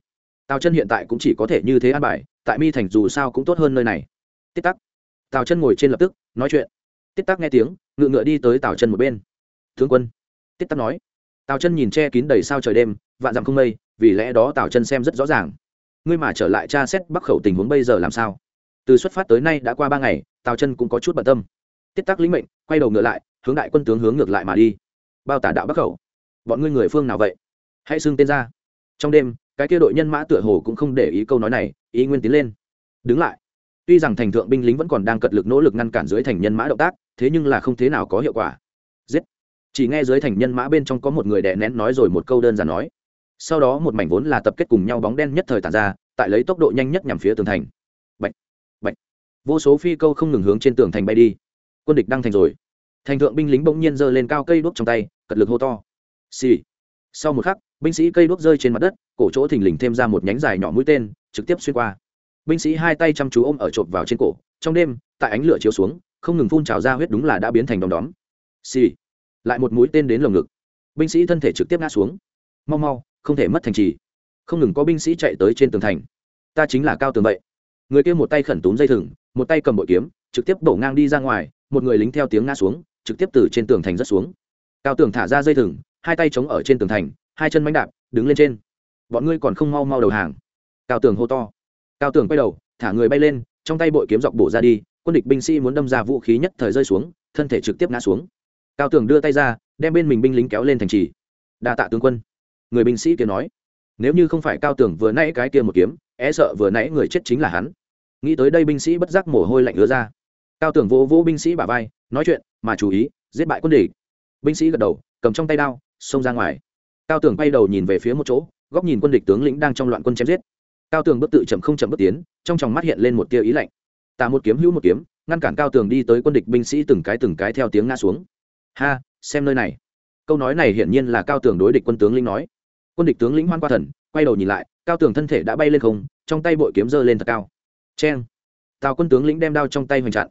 Tào chân hiện tại cũng chỉ có thể như thế an bài, tại mi thành dù sao cũng tốt hơn nơi này. Tiết tắc. Tào chân ngồi trên lập tức, nói chuyện. Tiết tắc nghe tiếng ngự ngựa đi tới tào chân một bên. Thương quân, tiết tắc nói. Tào chân nhìn che kín đầy sao trời đêm, vạn dặm không mây, vì lẽ đó tào chân xem rất rõ ràng. Ngươi mà trở lại tra xét bắc khẩu tình huống bây giờ làm sao? Từ xuất phát tới nay đã qua ba ngày, tào chân cũng có chút bận tâm. Tiết tắc lĩnh mệnh, quay đầu ngựa lại, hướng đại quân tướng hướng ngược lại mà đi. Bao tả đạo bắc khẩu bọn ngươi người phương nào vậy? Hãy xưng tên ra. Trong đêm cái kia đội nhân mã tựa hồ cũng không để ý câu nói này ý nguyên tiến lên. Đứng lại. Tuy rằng thành thượng binh lính vẫn còn đang cật lực nỗ lực ngăn cản dưới thành nhân mã động tác thế nhưng là không thế nào có hiệu quả. Giết! Chỉ nghe dưới thành nhân mã bên trong có một người đè nén nói rồi một câu đơn giản nói. Sau đó một mảnh vốn là tập kết cùng nhau bóng đen nhất thời tàn ra tại lấy tốc độ nhanh nhất nhằm phía tường thành. Bạch, bạch. vô số phi câu không ngừng hướng trên tường thành bay đi. Quân địch đang thành rồi. Thành thượng binh lính bỗng nhiên giơ lên cao cây đuốc trong tay cật lực hô to xì. Sau một khắc, binh sĩ cây đuốc rơi trên mặt đất, cổ chỗ thình lình thêm ra một nhánh dài nhỏ mũi tên, trực tiếp xuyên qua. Binh sĩ hai tay chăm chú ôm ở chộp vào trên cổ, trong đêm, tại ánh lửa chiếu xuống, không ngừng phun trào ra huyết đúng là đã biến thành đom đóm. Xì. Lại một mũi tên đến lồng ngực. Binh sĩ thân thể trực tiếp ngã xuống. Mau mau, không thể mất thành trì. Không ngừng có binh sĩ chạy tới trên tường thành. Ta chính là cao tường vậy. Người kia một tay khẩn túm dây thừng, một tay cầm bội kiếm, trực tiếp đổ ngang đi ra ngoài, một người lính theo tiếng ngã xuống, trực tiếp từ trên tường thành rất xuống. Cao tường thả ra dây thừng hai tay chống ở trên tường thành, hai chân mánh đạp, đứng lên trên. Bọn ngươi còn không mau mau đầu hàng. Cao tường hô to. Cao tường quay đầu, thả người bay lên, trong tay bội kiếm dọc bổ ra đi, quân địch binh sĩ muốn đâm ra vũ khí nhất thời rơi xuống, thân thể trực tiếp ngã xuống. Cao tường đưa tay ra, đem bên mình binh lính kéo lên thành trì. Đa tạ tướng quân. Người binh sĩ kia nói, nếu như không phải cao tường vừa nãy cái kia một kiếm é sợ vừa nãy người chết chính là hắn. Nghĩ tới đây binh sĩ bất giác mồ hôi lạnh ứa ra. Cao tường vỗ vỗ binh sĩ bả vai, nói chuyện, mà chú ý, giết bại quân địch. Binh sĩ gật đầu, cầm trong tay đao xông ra ngoài. Cao tường bay đầu nhìn về phía một chỗ, góc nhìn quân địch tướng lĩnh đang trong loạn quân chém giết. Cao tường bước tự chậm không chậm bước tiến, trong tròng mắt hiện lên một tia ý lạnh. Tà một kiếm, hữu một kiếm, ngăn cản cao tường đi tới quân địch binh sĩ từng cái từng cái theo tiếng ngã xuống. Ha, xem nơi này. Câu nói này hiển nhiên là cao tường đối địch quân tướng lĩnh nói. Quân địch tướng lĩnh hoan qua thần, quay đầu nhìn lại, cao tường thân thể đã bay lên không, trong tay bội kiếm giơ lên thật cao. C h e n tào quân tướng lĩnh đem đao trong tay hoành chặn.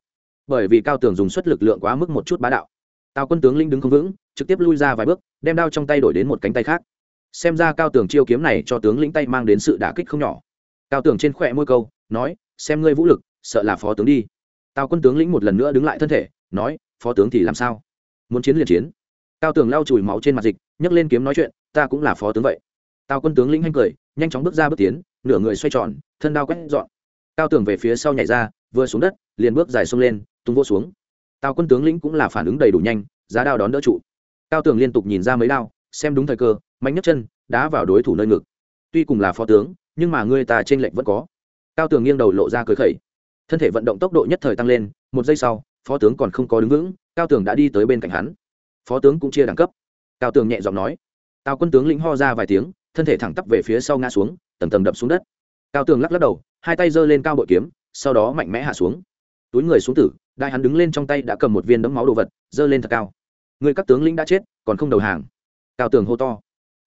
Bởi vì cao tường dùng suất lực lượng quá mức một chút bá đạo tào quân tướng lĩnh đứng không vững, trực tiếp lui ra vài bước, đem đao trong tay đổi đến một cánh tay khác. Xem ra cao tường chiêu kiếm này cho tướng lĩnh tay mang đến sự đả kích không nhỏ. Cao tường trên khỏe môi câu, nói, xem ngươi vũ lực, sợ là phó tướng đi. Tào quân tướng lĩnh một lần nữa đứng lại thân thể, nói, phó tướng thì làm sao? Muốn chiến liền chiến. Cao tường lau chùi máu trên mặt dịch, nhấc lên kiếm nói chuyện, ta cũng là phó tướng vậy. Tào quân tướng lĩnh hanh cười, nhanh chóng bước ra bước tiến, nửa người xoay tròn, thân đao quét dọn. Cao tường về phía sau nhảy ra, vừa xuống đất, liền bước dài xông lên, tung vô xuống tào quân tướng lĩnh cũng là phản ứng đầy đủ nhanh, giá đao đón đỡ trụ. Cao tường liên tục nhìn ra mấy đao, xem đúng thời cơ, mạnh nhất chân, đá vào đối thủ nơi ngực. Tuy cùng là phó tướng, nhưng mà người ta trên lệnh vẫn có. Cao tường nghiêng đầu lộ ra cưới khẩy. Thân thể vận động tốc độ nhất thời tăng lên, một giây sau, phó tướng còn không có đứng vững, cao tường đã đi tới bên cạnh hắn. Phó tướng cũng chia đẳng cấp. Cao tường nhẹ giọng nói. Tào quân tướng lĩnh ho ra vài tiếng, thân thể thẳng tắp về phía sau ngã xuống tầm tầng đập xuống đất. Cao tường lắc lắc đầu, hai tay giơ lên cao bội kiếm, sau đó mạnh mẽ hạ xuống. Túi người xuống tử đại hắn đứng lên trong tay đã cầm một viên đấm máu đồ vật, giơ lên thật cao. Người các tướng lĩnh đã chết, còn không đầu hàng. Cao tường hô to.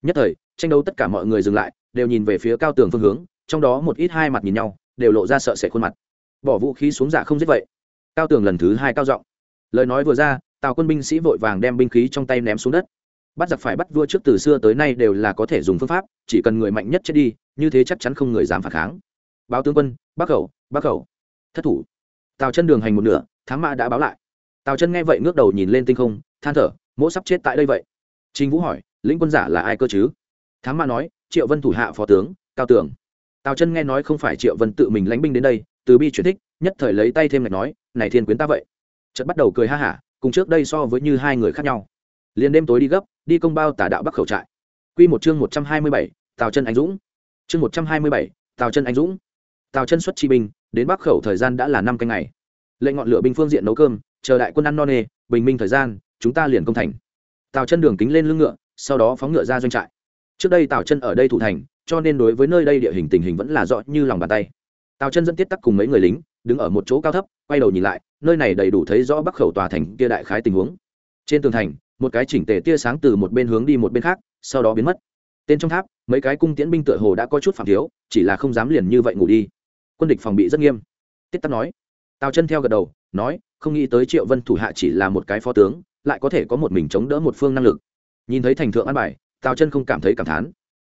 Nhất thời, tranh đấu tất cả mọi người dừng lại, đều nhìn về phía cao tường phương hướng, trong đó một ít hai mặt nhìn nhau, đều lộ ra sợ sệt khuôn mặt. Bỏ vũ khí xuống giả không giết vậy. Cao tường lần thứ hai cao giọng. Lời nói vừa ra, tào quân binh sĩ vội vàng đem binh khí trong tay ném xuống đất. Bắt giặc phải bắt vua trước từ xưa tới nay đều là có thể dùng phương pháp, chỉ cần người mạnh nhất chết đi, như thế chắc chắn không người dám phản kháng. Báo tướng quân, bắc khẩu bắc khẩu. Thất thủ. Tào chân đường hành một nửa thám mã đã báo lại. Tào chân nghe vậy ngước đầu nhìn lên tinh không, than thở mỗi sắp chết tại đây vậy? Trình vũ hỏi, lĩnh quân giả là ai cơ chứ? Thám mã nói, triệu vân thủ hạ phó tướng, cao tường. Tào chân nghe nói không phải triệu vân tự mình lánh binh đến đây, từ bi chuyển thích, nhất thời lấy tay thêm ngạch nói, này thiên quyến ta vậy. Trận bắt đầu cười ha hả, cùng trước đây so với như hai người khác nhau. Liền đêm tối đi gấp, đi công bao tả đạo bắc khẩu trại. Quy một chương một trăm hai mươi bảy, tào chân anh dũng. Chương một trăm hai mươi bảy, tào chân anh dũng. Tào chân xuất chi binh, đến bắc khẩu thời gian đã là năm canh ngày lệnh ngọn lửa binh phương diện nấu cơm, chờ đại quân ăn no nê, bình minh thời gian, chúng ta liền công thành. Tào chân đường kính lên lưng ngựa, sau đó phóng ngựa ra doanh trại. Trước đây tào chân ở đây thủ thành, cho nên đối với nơi đây địa hình tình hình vẫn là rõ như lòng bàn tay. Tào chân dẫn tiết tắc cùng mấy người lính, đứng ở một chỗ cao thấp, quay đầu nhìn lại, nơi này đầy đủ thấy rõ bắc khẩu tòa thành kia đại khái tình huống. Trên tường thành, một cái chỉnh tề tia sáng từ một bên hướng đi một bên khác, sau đó biến mất. Tên trong tháp, mấy cái cung tiễn binh tựa hồ đã có chút phạm thiếu, chỉ là không dám liền như vậy ngủ đi. Quân địch phòng bị rất nghiêm. Tiết tắc nói tào chân theo gật đầu, nói, không nghĩ tới triệu vân thủ hạ chỉ là một cái phó tướng, lại có thể có một mình chống đỡ một phương năng lực. Nhìn thấy thành thượng an bài, tào chân không cảm thấy cảm thán.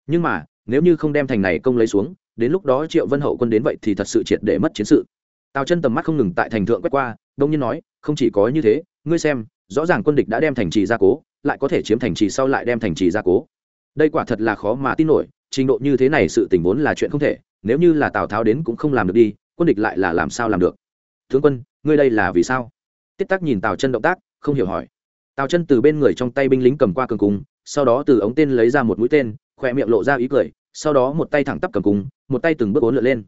Nhưng mà, nếu như không đem thành này công lấy xuống, đến lúc đó triệu vân hậu quân đến vậy thì thật sự triệt để mất chiến sự. Tào chân tầm mắt không ngừng tại thành thượng quét qua, đông nhiên nói, không chỉ có như thế, ngươi xem, rõ ràng quân địch đã đem thành trì gia cố, lại có thể chiếm thành trì sau lại đem thành trì gia cố. Đây quả thật là khó mà tin nổi, trình độ như thế này sự tình vốn là chuyện không thể, nếu như là tào tháo đến cũng không làm được đi, quân địch lại là làm sao làm được? Tướng quân, ngươi đây là vì sao? Tiết tắc nhìn tào chân động tác, không hiểu hỏi. Tào chân từ bên người trong tay binh lính cầm qua cường cung, sau đó từ ống tên lấy ra một mũi tên, khỏe miệng lộ ra ý cười, sau đó một tay thẳng tắp cầm cung, một tay từng bước bốn lượn lên.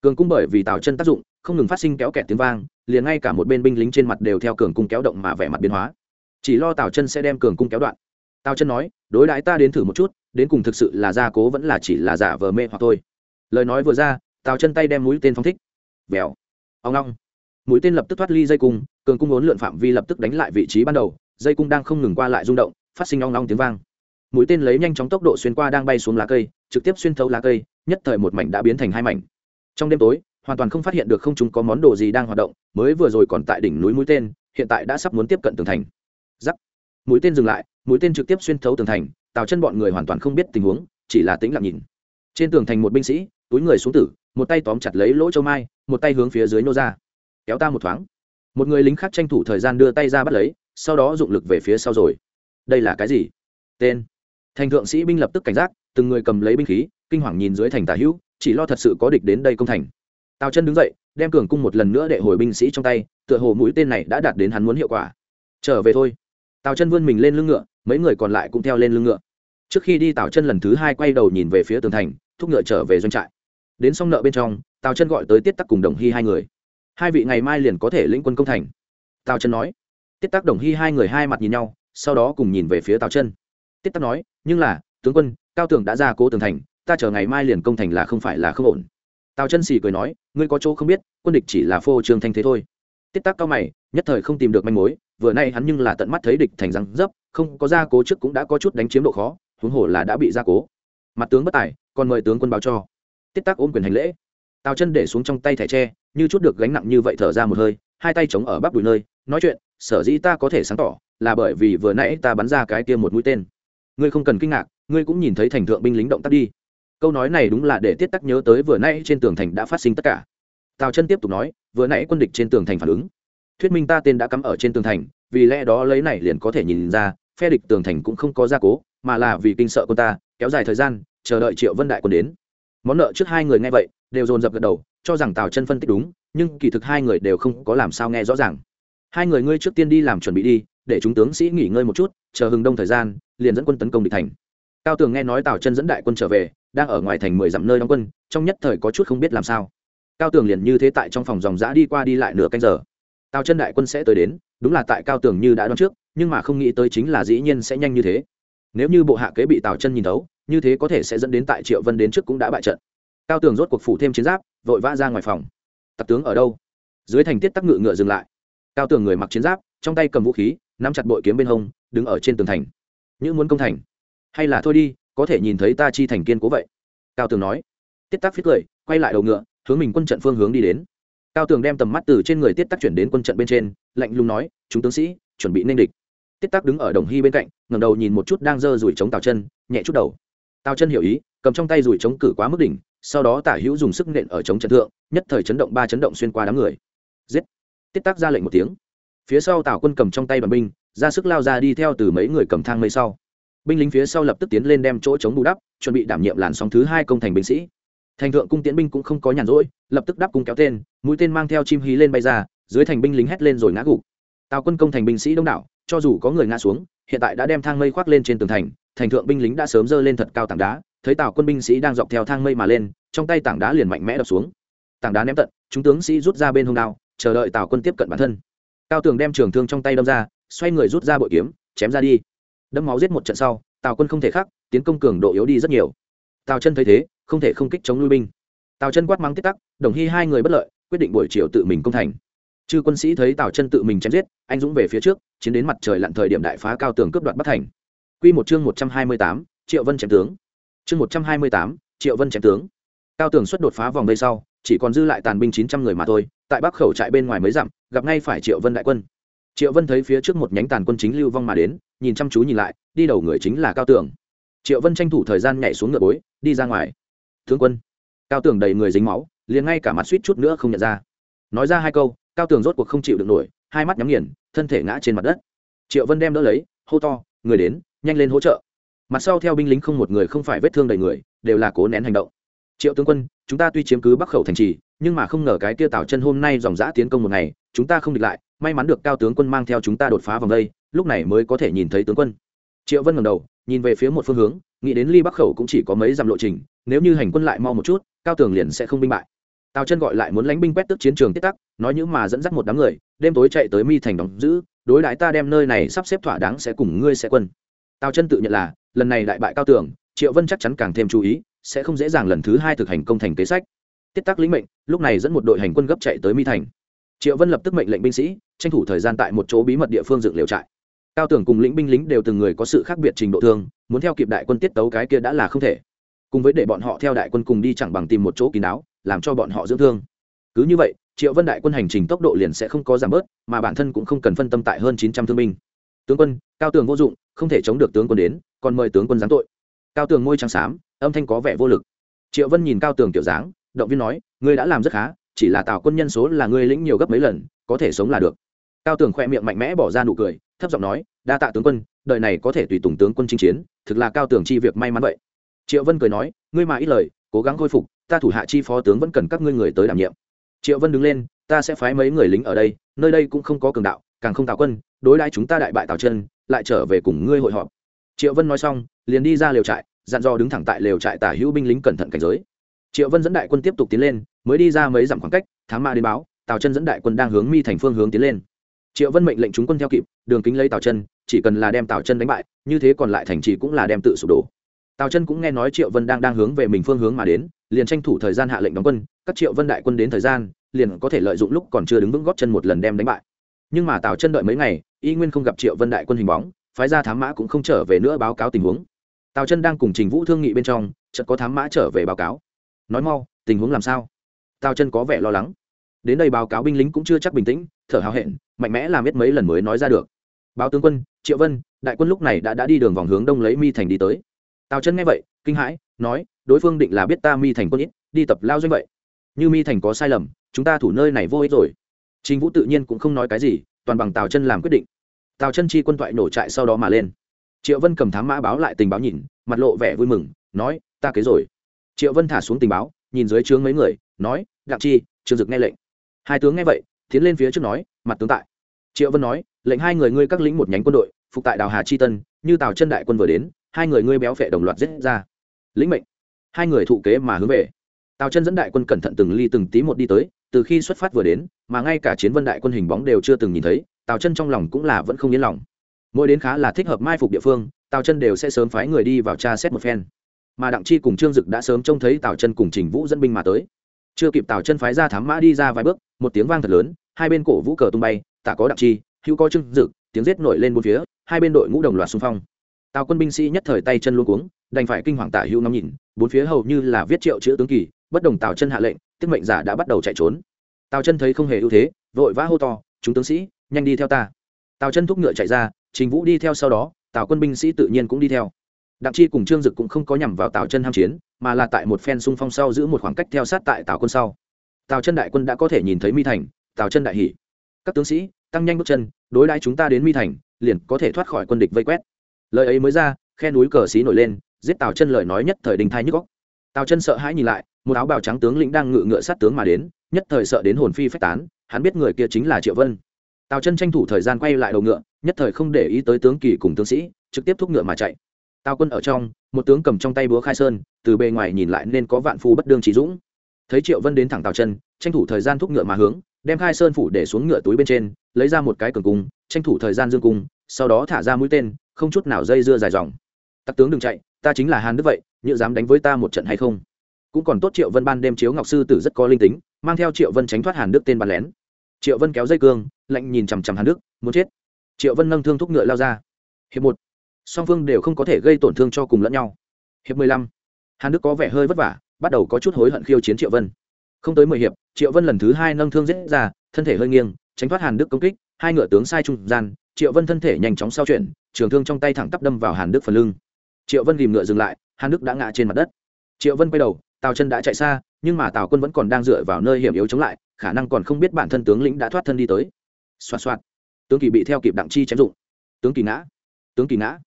Cường cung bởi vì tào chân tác dụng, không ngừng phát sinh kéo kẹt tiếng vang, liền ngay cả một bên binh lính trên mặt đều theo cường cung kéo động mà vẻ mặt biến hóa. Chỉ lo tào chân sẽ đem cường cung kéo đoạn. Tào chân nói, đối đãi ta đến thử một chút, đến cùng thực sự là gia cố vẫn là chỉ là giả vờ mê hoặc thôi. Lời nói vừa ra, tào chân tay đem mũi tên phóng thích. Vèo. Ông long mũi tên lập tức thoát ly dây cung, cường cung ốn lượn phạm vi lập tức đánh lại vị trí ban đầu, dây cung đang không ngừng qua lại rung động, phát sinh long long tiếng vang. Mũi tên lấy nhanh chóng tốc độ xuyên qua đang bay xuống lá cây, trực tiếp xuyên thấu lá cây, nhất thời một mảnh đã biến thành hai mảnh. Trong đêm tối, hoàn toàn không phát hiện được không chúng có món đồ gì đang hoạt động, mới vừa rồi còn tại đỉnh núi mũi tên, hiện tại đã sắp muốn tiếp cận tường thành. Giắc mũi tên dừng lại, mũi tên trực tiếp xuyên thấu tường thành, tào chân bọn người hoàn toàn không biết tình huống, chỉ là tĩnh lặng nhìn. Trên tường thành một binh sĩ, túi người xuống tử, một tay tóm chặt lấy lỗ châu mai, một tay hướng phía dưới nô ra kéo ta một thoáng. Một người lính khác tranh thủ thời gian đưa tay ra bắt lấy, sau đó dụng lực về phía sau rồi. Đây là cái gì? Tên. Thành thượng sĩ binh lập tức cảnh giác, từng người cầm lấy binh khí, kinh hoàng nhìn dưới thành tà hữu, chỉ lo thật sự có địch đến đây công thành. Tào chân đứng dậy, đem cường cung một lần nữa đệ hồi binh sĩ trong tay, tựa hồ mũi tên này đã đạt đến hắn muốn hiệu quả. Trở về thôi. Tào chân vươn mình lên lưng ngựa, mấy người còn lại cũng theo lên lưng ngựa. Trước khi đi, tào chân lần thứ hai quay đầu nhìn về phía tường thành, thúc ngựa trở về doanh trại. Đến xong nợ bên trong, tào chân gọi tới tiết tắc cùng đồng hy hai người hai vị ngày mai liền có thể lĩnh quân công thành. Tào chân nói. Tiết tác đồng hy hai người hai mặt nhìn nhau, sau đó cùng nhìn về phía tào chân tiết tác nói, nhưng là, tướng quân, cao tường đã ra cố tường thành, ta chờ ngày mai liền công thành là không phải là không ổn. Tào chân xì cười nói, ngươi có chỗ không biết, quân địch chỉ là phô trương thanh thế thôi. Tiết tác cao mày, nhất thời không tìm được manh mối, vừa nay hắn nhưng là tận mắt thấy địch thành răng dấp, không có gia cố trước cũng đã có chút đánh chiếm độ khó, huống hồ là đã bị gia cố. Mặt tướng bất tài, còn mời tướng quân báo cho. Tiết tác ôm quyền hành lễ. Tào chân để xuống trong tay thẻ tre như chút được gánh nặng như vậy thở ra một hơi, hai tay chống ở bắp đùi nơi, nói chuyện, sở dĩ ta có thể sáng tỏ, là bởi vì vừa nãy ta bắn ra cái kia một mũi tên. Ngươi không cần kinh ngạc, ngươi cũng nhìn thấy thành thượng binh lính động tác đi. Câu nói này đúng là để tiết tắc nhớ tới vừa nãy trên tường thành đã phát sinh tất cả. Tào chân tiếp tục nói, vừa nãy quân địch trên tường thành phản ứng. Thuyết minh ta tên đã cắm ở trên tường thành, vì lẽ đó lấy này liền có thể nhìn ra, phe địch tường thành cũng không có gia cố, mà là vì kinh sợ quân ta, kéo dài thời gian, chờ đợi triệu vân đại quân đến. Món nợ trước hai người nghe vậy, đều dồn dập gật đầu cho rằng tào chân phân tích đúng nhưng kỳ thực hai người đều không có làm sao nghe rõ ràng hai người ngươi trước tiên đi làm chuẩn bị đi để chúng tướng sĩ nghỉ ngơi một chút chờ hừng đông thời gian liền dẫn quân tấn công địch thành cao tường nghe nói tào chân dẫn đại quân trở về đang ở ngoài thành mười dặm nơi đóng quân trong nhất thời có chút không biết làm sao cao tường liền như thế tại trong phòng dòng giã đi qua đi lại nửa canh giờ tào chân đại quân sẽ tới đến đúng là tại cao tường như đã đoán trước nhưng mà không nghĩ tới chính là dĩ nhiên sẽ nhanh như thế nếu như bộ hạ kế bị tào chân nhìn thấu như thế có thể sẽ dẫn đến tại triệu vân đến trước cũng đã bại trận cao tường rốt cuộc phủ thêm chiến giáp vội vã ra ngoài phòng. Tặc tướng ở đâu? Dưới thành tiết tắc ngự ngựa dừng lại. Cao tường người mặc chiến giáp, trong tay cầm vũ khí, nắm chặt bội kiếm bên hông, đứng ở trên tường thành. Như muốn công thành. Hay là thôi đi, có thể nhìn thấy ta chi thành kiên cố vậy? Cao tường nói. Tiết tắc phít cười, quay lại đầu ngựa, hướng mình quân trận phương hướng đi đến. Cao tường đem tầm mắt từ trên người tiết tắc chuyển đến quân trận bên trên, lạnh lùng nói, chúng tướng sĩ, chuẩn bị nên địch. Tiết tắc đứng ở đồng hy bên cạnh ngầm đầu nhìn một chút đang dơ rủi chống tào chân, nhẹ chút đầu. Tào chân hiểu ý, cầm trong tay rủi chống cử quá mức đỉnh sau đó tả hữu dùng sức nện ở chống trận thượng, nhất thời chấn động ba chấn động xuyên qua đám người. Giết! Tiết tác ra lệnh một tiếng. Phía sau tào quân cầm trong tay đoàn binh, ra sức lao ra đi theo từ mấy người cầm thang mây sau. Binh lính phía sau lập tức tiến lên đem chỗ chống bù đắp, chuẩn bị đảm nhiệm làn sóng thứ hai công thành binh sĩ. Thành thượng cung tiễn binh cũng không có nhàn rỗi, lập tức đắp cung kéo tên, mũi tên mang theo chim hí lên bay ra, dưới thành binh lính hét lên rồi ngã gục. Tào quân công thành binh sĩ đông đảo, cho dù có người ngã xuống, hiện tại đã đem thang mây khoác lên trên tường thành thành thượng binh lính đã sớm dơ lên thật cao tảng đá thấy tào quân binh sĩ đang dọc theo thang mây mà lên, trong tay tảng đá liền mạnh mẽ đập xuống. Tảng đá ném tận, chúng tướng sĩ rút ra bên hông đao, chờ đợi tào quân tiếp cận bản thân. Cao tường đem trường thương trong tay đâm ra, xoay người rút ra bội kiếm, chém ra đi. Đâm máu giết một trận sau, tào quân không thể khắc tiến công cường độ yếu đi rất nhiều. Tào chân thấy thế, không thể không kích chống lui binh. Tào chân quát mắng tiết tắc, đồng hy hai người bất lợi, quyết định buổi chiều tự mình công thành. Chư quân sĩ thấy tào chân tự mình chém giết, anh dũng về phía trước, chiến đến mặt trời lặn thời điểm đại phá cao tường cướp đoạt bất thành. Quy một chương một trăm hai mươi tám, triệu vân chém tướng chương một trăm hai mươi tám, triệu vân chém tướng. Cao tường xuất đột phá vòng vây sau, chỉ còn dư lại tàn binh chín trăm người mà thôi, tại bắc khẩu trại bên ngoài mới dặm, gặp ngay phải triệu vân đại quân. Triệu vân thấy phía trước một nhánh tàn quân chính lưu vong mà đến, nhìn chăm chú nhìn lại, đi đầu người chính là cao tường. Triệu vân tranh thủ thời gian nhảy xuống ngựa bối, đi ra ngoài. Thương quân. Cao tường đầy người dính máu, liền ngay cả mặt suýt chút nữa không nhận ra. Nói ra hai câu, cao tường rốt cuộc không chịu được nổi, hai mắt nhắm nghiền, thân thể ngã trên mặt đất. Triệu vân đem đỡ lấy, hô to, người đến, nhanh lên hỗ trợ mặt sau theo binh lính không một người không phải vết thương đầy người, đều là cố nén hành động. Triệu tướng quân, chúng ta tuy chiếm cứ bắc khẩu thành trì, nhưng mà không ngờ cái tia tảo chân hôm nay dòng giã tiến công một ngày, chúng ta không địch lại, may mắn được cao tướng quân mang theo chúng ta đột phá vòng đây, lúc này mới có thể nhìn thấy tướng quân. Triệu vân ngầm đầu, nhìn về phía một phương hướng, nghĩ đến ly bắc khẩu cũng chỉ có mấy dặm lộ trình, nếu như hành quân lại mau một chút, cao tường liền sẽ không binh bại. Tào chân gọi lại muốn lánh binh quét tức chiến trường tiết tắc, nói những mà dẫn dắt một đám người, đêm tối chạy tới mi thành đóng giữ, đối đãi ta đem nơi này sắp xếp thỏa đáng sẽ cùng ngươi sẽ quân tào chân tự nhận là, lần này đại bại cao tường, triệu vân chắc chắn càng thêm chú ý, sẽ không dễ dàng lần thứ hai thực hành công thành kế sách. Tiết tắc lĩnh mệnh, lúc này dẫn một đội hành quân gấp chạy tới mi thành. Triệu vân lập tức mệnh lệnh binh sĩ, tranh thủ thời gian tại một chỗ bí mật địa phương dựng liều trại. Cao Tưởng cùng lĩnh binh lính đều từng người có sự khác biệt trình độ thương muốn theo kịp đại quân tiết tấu cái kia đã là không thể. Cùng với để bọn họ theo đại quân cùng đi chẳng bằng tìm một chỗ kín đáo, làm cho bọn họ dưỡng thương. Cứ như vậy, triệu vân đại quân hành trình tốc độ liền sẽ không có giảm bớt, mà bản thân cũng không cần phân tâm tại hơn chín trăm thương binh tướng quân, cao tường vô dụng, không thể chống được tướng quân đến, còn mời tướng quân giáng tội. Cao tường ngôi trắng xám, âm thanh có vẻ vô lực. Triệu vân nhìn cao tường kiểu dáng, động viên nói, ngươi đã làm rất khá, chỉ là tạo quân nhân số là ngươi lĩnh nhiều gấp mấy lần, có thể sống là được. Cao tường khoe miệng mạnh mẽ bỏ ra nụ cười, thấp giọng nói, đa tạ tướng quân, đời này có thể tùy tùng tướng quân chinh chiến, thực là cao tường chi việc may mắn vậy. Triệu vân cười nói, ngươi mà ít lời, cố gắng khôi phục, ta thủ hạ chi phó tướng vẫn cần các ngươi người tới đảm nhiệm. Triệu vân đứng lên, ta sẽ phái mấy người lính ở đây, nơi đây cũng không có cường đạo càng không tạo quân, đối đãi chúng ta đại bại tào chân, lại trở về cùng ngươi hội họp. Triệu vân nói xong, liền đi ra lều trại, dặn dò đứng thẳng tại lều trại tả hữu binh lính cẩn thận cảnh giới. Triệu vân dẫn đại quân tiếp tục tiến lên, mới đi ra mấy dặm khoảng cách, thám ma đến báo, tào chân dẫn đại quân đang hướng mi thành phương hướng tiến lên. Triệu vân mệnh lệnh chúng quân theo kịp, đường kính lấy tào chân, chỉ cần là đem tào chân đánh bại, như thế còn lại thành trì cũng là đem tự sụp đổ. Tào chân cũng nghe nói triệu vân đang đang hướng về mình phương hướng mà đến, liền tranh thủ thời gian hạ lệnh đóng quân, các triệu vân đại quân đến thời gian, liền có thể lợi dụng lúc còn chưa đứng vững góp chân một lần đem đánh bại nhưng mà tào chân đợi mấy ngày, y nguyên không gặp triệu vân đại quân hình bóng, phái ra thám mã cũng không trở về nữa báo cáo tình huống. Tào chân đang cùng trình vũ thương nghị bên trong, chợt có thám mã trở về báo cáo. Nói mau, tình huống làm sao? Tào chân có vẻ lo lắng. Đến đây báo cáo binh lính cũng chưa chắc bình tĩnh, thở hào hẹn, mạnh mẽ làm biết mấy lần mới nói ra được. Báo tướng quân, triệu vân, đại quân lúc này đã đã đi đường vòng hướng đông lấy mi thành đi tới. Tào chân nghe vậy, kinh hãi, nói, đối phương định là biết ta mi thành quân ít, đi tập lao doanh vậy. Như mi thành có sai lầm, chúng ta thủ nơi này vô ích rồi trình vũ tự nhiên cũng không nói cái gì, toàn bằng tào chân làm quyết định. Tào chân chi quân toại nổ trại sau đó mà lên. Triệu vân cầm thám mã báo lại tình báo nhìn, mặt lộ vẻ vui mừng, nói, ta kế rồi. Triệu vân thả xuống tình báo, nhìn dưới trướng mấy người, nói, đặng chi, trương dực nghe lệnh. Hai tướng nghe vậy, tiến lên phía trước nói, mặt tướng tại. Triệu vân nói, lệnh hai người ngươi các lính một nhánh quân đội, phục tại đào hà chi tân, như tào chân đại quân vừa đến, hai người ngươi béo phệ đồng loạt giết ra. Lĩnh mệnh. Hai người thụ kế mà hướng về tào chân dẫn đại quân cẩn thận từng ly từng tí một đi tới, từ khi xuất phát vừa đến, mà ngay cả chiến vân đại quân hình bóng đều chưa từng nhìn thấy, tào chân trong lòng cũng là vẫn không yên lòng. Mỗi đến khá là thích hợp mai phục địa phương, tào chân đều sẽ sớm phái người đi vào tra xét một phen. Mà đặng chi cùng trương dực đã sớm trông thấy tào chân cùng trình vũ dẫn binh mà tới. Chưa kịp tào chân phái ra thám mã đi ra vài bước, một tiếng vang thật lớn, hai bên cổ vũ cờ tung bay, tả có đặng chi, hữu có trương dực, tiếng giết nổi lên bốn phía, hai bên đội ngũ đồng loạt xung phong. Tào quân binh sĩ nhất thời tay chân luôn cuống, đành phải kinh hoàng tả hữu ngắm nhìn, bốn phía hầu như là viết triệu chữ tướng kỳ bất đồng tào chân hạ lệnh, tiết mệnh giả đã bắt đầu chạy trốn. Tào chân thấy không hề ưu thế, vội vã hô to, chúng tướng sĩ, nhanh đi theo ta. Tào chân thúc ngựa chạy ra, trình vũ đi theo sau đó, tào quân binh sĩ tự nhiên cũng đi theo. Đặng chi cùng trương dực cũng không có nhằm vào tào chân ham chiến, mà là tại một phen xung phong sau giữ một khoảng cách theo sát tại tào quân sau. Tào chân đại quân đã có thể nhìn thấy mi thành, tào chân đại hỷ các tướng sĩ, tăng nhanh bước chân, đối đãi chúng ta đến mi thành, liền có thể thoát khỏi quân địch vây quét. Lời ấy mới ra, khe núi cờ xí nổi lên, giết tào chân lời nói nhất thời đình thai nhức góc tào chân sợ hãi nhìn lại một áo bào trắng tướng lĩnh đang ngự ngựa sát tướng mà đến, nhất thời sợ đến hồn phi phách tán, hắn biết người kia chính là triệu vân. Tào chân tranh thủ thời gian quay lại đầu ngựa, nhất thời không để ý tới tướng kỳ cùng tướng sĩ, trực tiếp thúc ngựa mà chạy. Tào quân ở trong, một tướng cầm trong tay búa khai sơn, từ bề ngoài nhìn lại nên có vạn phu bất đương trí dũng. Thấy triệu vân đến thẳng tào chân, tranh thủ thời gian thúc ngựa mà hướng, đem khai sơn phủ để xuống ngựa túi bên trên, lấy ra một cái cường cung, tranh thủ thời gian dương cung, sau đó thả ra mũi tên, không chút nào dây dưa dài dòng. Tặc tướng đừng chạy, ta chính là hàn đức vậy, nhựa dám đánh với ta một trận hay không? Cũng còn tốt triệu vân ban đêm chiếu ngọc sư tử rất có linh tính, mang theo triệu vân tránh thoát hàn đức tên bàn lén. Triệu vân kéo dây cương, lạnh nhìn chằm chằm hàn đức, muốn chết. Triệu vân nâng thương thúc ngựa lao ra. Hiệp một. Song phương đều không có thể gây tổn thương cho cùng lẫn nhau. Hiệp mười lăm. Hàn đức có vẻ hơi vất vả, bắt đầu có chút hối hận khiêu chiến triệu vân. Không tới mười hiệp, triệu vân lần thứ hai nâng thương dễ ra, thân thể hơi nghiêng, tránh thoát hàn đức công kích, hai ngựa tướng sai trung gian, triệu vân thân thể nhanh chóng sao chuyển, trường thương trong tay thẳng tắp đâm vào hàn đức phần lưng. Triệu vân ghìm ngựa dừng lại, hàn đức đã ngã trên mặt đất. Triệu vân quay đầu tào chân đã chạy xa, nhưng mà tào quân vẫn còn đang dựa vào nơi hiểm yếu chống lại, khả năng còn không biết bản thân tướng lĩnh đã thoát thân đi tới. Xoa xoa tướng kỳ bị theo kịp đặng chi chém dụng. Tướng kỳ ngã. Tướng kỳ ngã.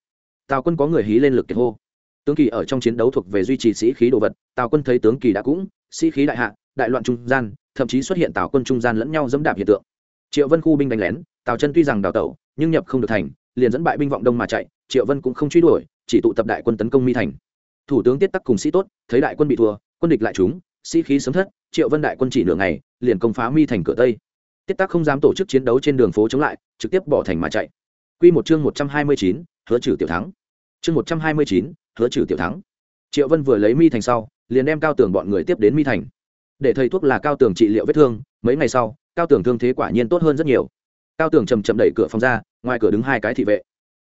Tào quân có người hí lên lực kiệt hô. Tướng kỳ ở trong chiến đấu thuộc về duy trì sĩ khí đồ vật, tào quân thấy tướng kỳ đã cũng, sĩ khí đại hạ, đại loạn trung gian, thậm chí xuất hiện tào quân trung gian lẫn nhau dẫm đạp hiện tượng. Triệu vân khu binh đánh lén, tào chân tuy rằng đào tẩu, nhưng nhập không được thành, liền dẫn bại binh vọng đông mà chạy, triệu vân cũng không truy đuổi, chỉ tụ tập đại quân tấn công mi thành. Thủ tướng tiết tắc cùng sĩ tốt, thấy đại quân bị thua quân địch lại chúng sĩ khí sấm thất triệu vân đại quân chỉ nửa ngày liền công phá mi thành cửa tây tiết tác không dám tổ chức chiến đấu trên đường phố chống lại trực tiếp bỏ thành mà chạy Quy một chương một trăm hai mươi chín, hứa trừ tiểu thắng. Chương một trăm hai mươi chín, hứa trừ tiểu thắng. Triệu Vân vừa lấy mi thành sau, liền đem cao tường bọn người tiếp đến mi thành. Để thầy thuốc là cao tường trị liệu vết thương, mấy ngày sau, cao tường thương thế quả nhiên tốt hơn rất nhiều. Cao tường chậm chậm đẩy cửa phòng ra, ngoài cửa đứng hai cái thị vệ.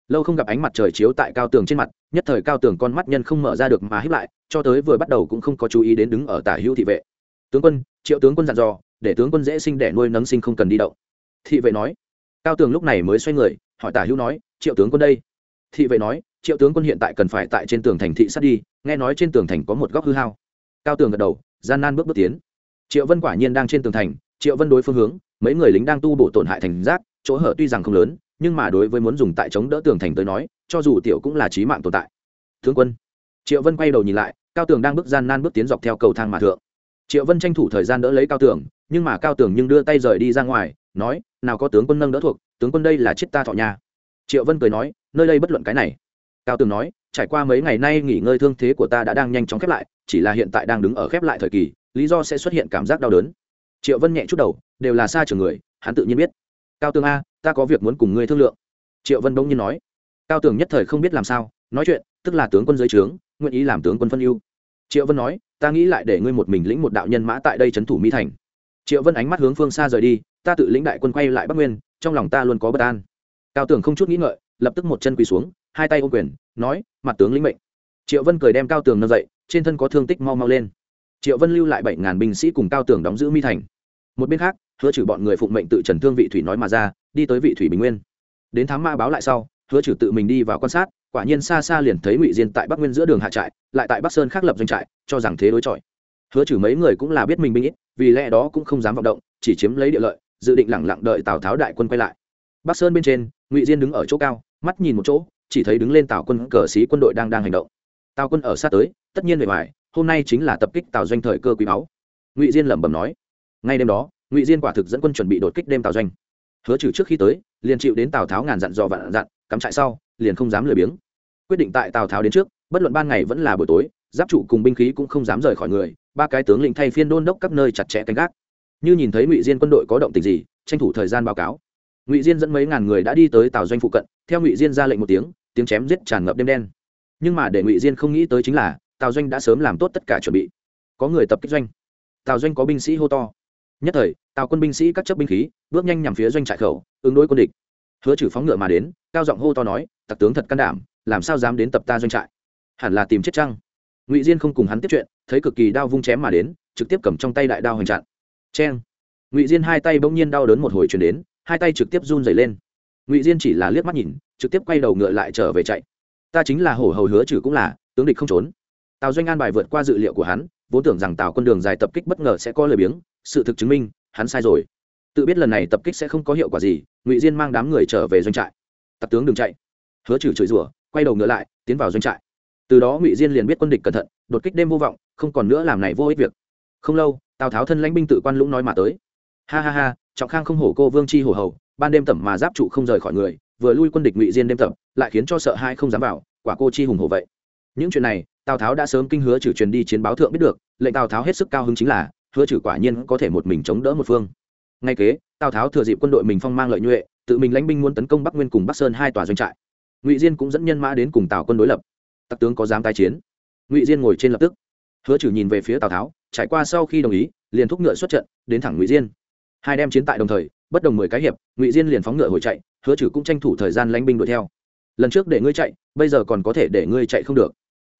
Lâu không gặp ánh mặt trời chiếu tại cao tường trên mặt, nhất thời cao tường con mắt nhân không mở ra được mà hít lại, cho tới vừa bắt đầu cũng không có chú ý đến đứng ở tả hữu thị vệ. Tướng quân, Triệu tướng quân dặn dò, để tướng quân dễ sinh để nuôi nấng sinh không cần đi động. Thị vệ nói. Cao tường lúc này mới xoay người, hỏi tả hữu nói triệu tướng quân đây thị vệ nói triệu tướng quân hiện tại cần phải tại trên tường thành thị sát đi nghe nói trên tường thành có một góc hư hao cao tường gật đầu gian nan bước bước tiến triệu vân quả nhiên đang trên tường thành triệu vân đối phương hướng mấy người lính đang tu bổ tổn hại thành rác chỗ hở tuy rằng không lớn nhưng mà đối với muốn dùng tại chống đỡ tường thành tới nói, cho dù tiểu cũng là trí mạng tồn tại. Tướng quân. Triệu vân quay đầu nhìn lại, cao tường đang bước gian nan bước tiến dọc theo cầu thang mà thượng. Triệu vân tranh thủ thời gian đỡ lấy cao tường, nhưng mà cao tường nhưng đưa tay rời đi ra ngoài, nói, nào có tướng quân nâng đỡ thuộc, tướng quân đây là chết ta thọ nhà triệu vân cười nói, nơi đây bất luận cái này. Cao tường nói, trải qua mấy ngày nay nghỉ ngơi thương thế của ta đã đang nhanh chóng khép lại, chỉ là hiện tại đang đứng ở khép lại thời kỳ, lý do sẽ xuất hiện cảm giác đau đớn. Triệu vân nhẹ chút đầu, đều là xa trường người, hắn tự nhiên biết cao tường a, ta có việc muốn cùng ngươi thương lượng. Triệu vân bỗng nhiên nói. Cao tường nhất thời không biết làm sao, nói chuyện, tức là tướng quân dưới trướng, nguyện ý làm tướng quân phân ưu. Triệu vân nói, ta nghĩ lại để ngươi một mình lĩnh một đạo nhân mã tại đây trấn thủ mỹ thành. Triệu vân ánh mắt hướng phương xa rời đi, ta tự lĩnh đại quân quay lại bắc nguyên, trong lòng ta luôn có bất an. Cao tường không chút nghĩ ngợi, lập tức một chân quỳ xuống, hai tay ô quyền, nói, mặt tướng lĩnh mệnh. Triệu vân cười đem cao tường nâng dậy, trên thân có thương tích mau mau lên. Triệu vân lưu lại bảy ngàn binh sĩ cùng cao tường đóng giữ mi thành. Một bên khác hứa trừ bọn người phụng mệnh tự trần thương vị thủy nói mà ra, đi tới vị thủy bình nguyên. Đến thám ma báo lại sau, hứa trừ tự mình đi vào quan sát, quả nhiên xa xa liền thấy ngụy diên tại bắc nguyên giữa đường hạ trại, lại tại bắc sơn khác lập doanh trại, cho rằng thế đối chọi. Hứa trừ mấy người cũng là biết mình binh ít, vì lẽ đó cũng không dám vọng động, chỉ chiếm lấy địa lợi, dự định lẳng lặng đợi tào tháo đại quân quay lại. Bắc sơn bên trên, ngụy diên đứng ở chỗ cao, mắt nhìn một chỗ, chỉ thấy đứng lên tào quân cờ sĩ quân đội đang đang hành động. Tào quân ở sát tới, tất nhiên về ngoài, hôm nay chính là tập kích tào doanh thời cơ quý báu. Ngụy diên lẩm bẩm nói, ngay đêm đó ngụy diên quả thực dẫn quân chuẩn bị đột kích đêm tào doanh hứa trừ trước khi tới liền chịu đến tào tháo ngàn dặn dò vạn dặn cắm trại sau liền không dám lười biếng quyết định tại tào tháo đến trước bất luận ban ngày vẫn là buổi tối giáp trụ cùng binh khí cũng không dám rời khỏi người ba cái tướng lĩnh thay phiên đôn đốc các nơi chặt chẽ canh gác như nhìn thấy ngụy diên quân đội có động tình gì tranh thủ thời gian báo cáo ngụy diên dẫn mấy ngàn người đã đi tới tào doanh phụ cận theo ngụy diên ra lệnh một tiếng tiếng chém giết tràn ngập đêm đen nhưng mà để ngụy diên không nghĩ tới chính là tào doanh đã sớm làm tốt tất cả chuẩn bị có người tập kích doanh tào doanh có binh sĩ hô to nhất thời, tào quân binh sĩ cắt chấp binh khí bước nhanh nhằm phía doanh trại khẩu, ứng đối quân địch. Hứa trừ phóng ngựa mà đến, cao giọng hô to nói, tặc tướng thật can đảm, làm sao dám đến tập ta doanh trại? Hẳn là tìm chết trăng ngụy diên không cùng hắn tiếp chuyện, thấy cực kỳ đau vung chém mà đến, trực tiếp cầm trong tay đại đao hoành chặn. Cheng. Ngụy diên hai tay bỗng nhiên đau đớn một hồi chuyển đến, hai tay trực tiếp run dày lên. Ngụy diên chỉ là liếc mắt nhìn, trực tiếp quay đầu ngựa lại trở về chạy. Ta chính là hổ hầu hứa trừ cũng là, tướng địch không trốn. Tào doanh an bài vượt qua dự liệu của hắn vốn tưởng rằng tào quân đường dài tập kích bất ngờ sẽ có lời biếng, sự thực chứng minh, hắn sai rồi. Tự biết lần này tập kích sẽ không có hiệu quả gì, ngụy diên mang đám người trở về doanh trại. Tặc tướng đừng chạy. Hứa trừ chửi rủa, quay đầu ngựa lại, tiến vào doanh trại. Từ đó ngụy diên liền biết quân địch cẩn thận, đột kích đêm vô vọng, không còn nữa làm này vô ích việc. Không lâu, tào tháo thân lãnh binh tự quan lũng nói mà tới. Ha ha ha, trọng khang không hổ cô vương chi hổ hầu, ban đêm tẩm mà giáp trụ không rời khỏi người, vừa lui quân địch ngụy diên đêm tập lại khiến cho sợ hai không dám vào, quả cô chi hùng hổ vậy. Những chuyện này tào tháo đã sớm kinh hứa trừ truyền đi chiến báo thượng biết được, lệnh tào tháo hết sức cao hứng chính là, hứa trừ quả nhiên có thể một mình chống đỡ một phương. Ngay kế, tào tháo thừa dịp quân đội mình phong mang lợi nhuệ, tự mình lãnh binh muốn tấn công bắc nguyên cùng bắc sơn hai tòa doanh trại. Ngụy diên cũng dẫn nhân mã đến cùng tào quân đối lập. Tặc tướng có dám tái chiến? Ngụy diên ngồi trên lập tức. Hứa trừ nhìn về phía tào tháo, trải qua sau khi đồng ý, liền thúc ngựa xuất trận, đến thẳng ngụy diên. Hai đem chiến tại đồng thời, bất đồng mười cái hiệp, ngụy diên liền phóng ngựa hồi chạy, hứa trừ cũng tranh thủ thời gian lãnh binh đuổi theo. Lần trước để ngươi chạy, bây giờ còn có thể để ngươi chạy không được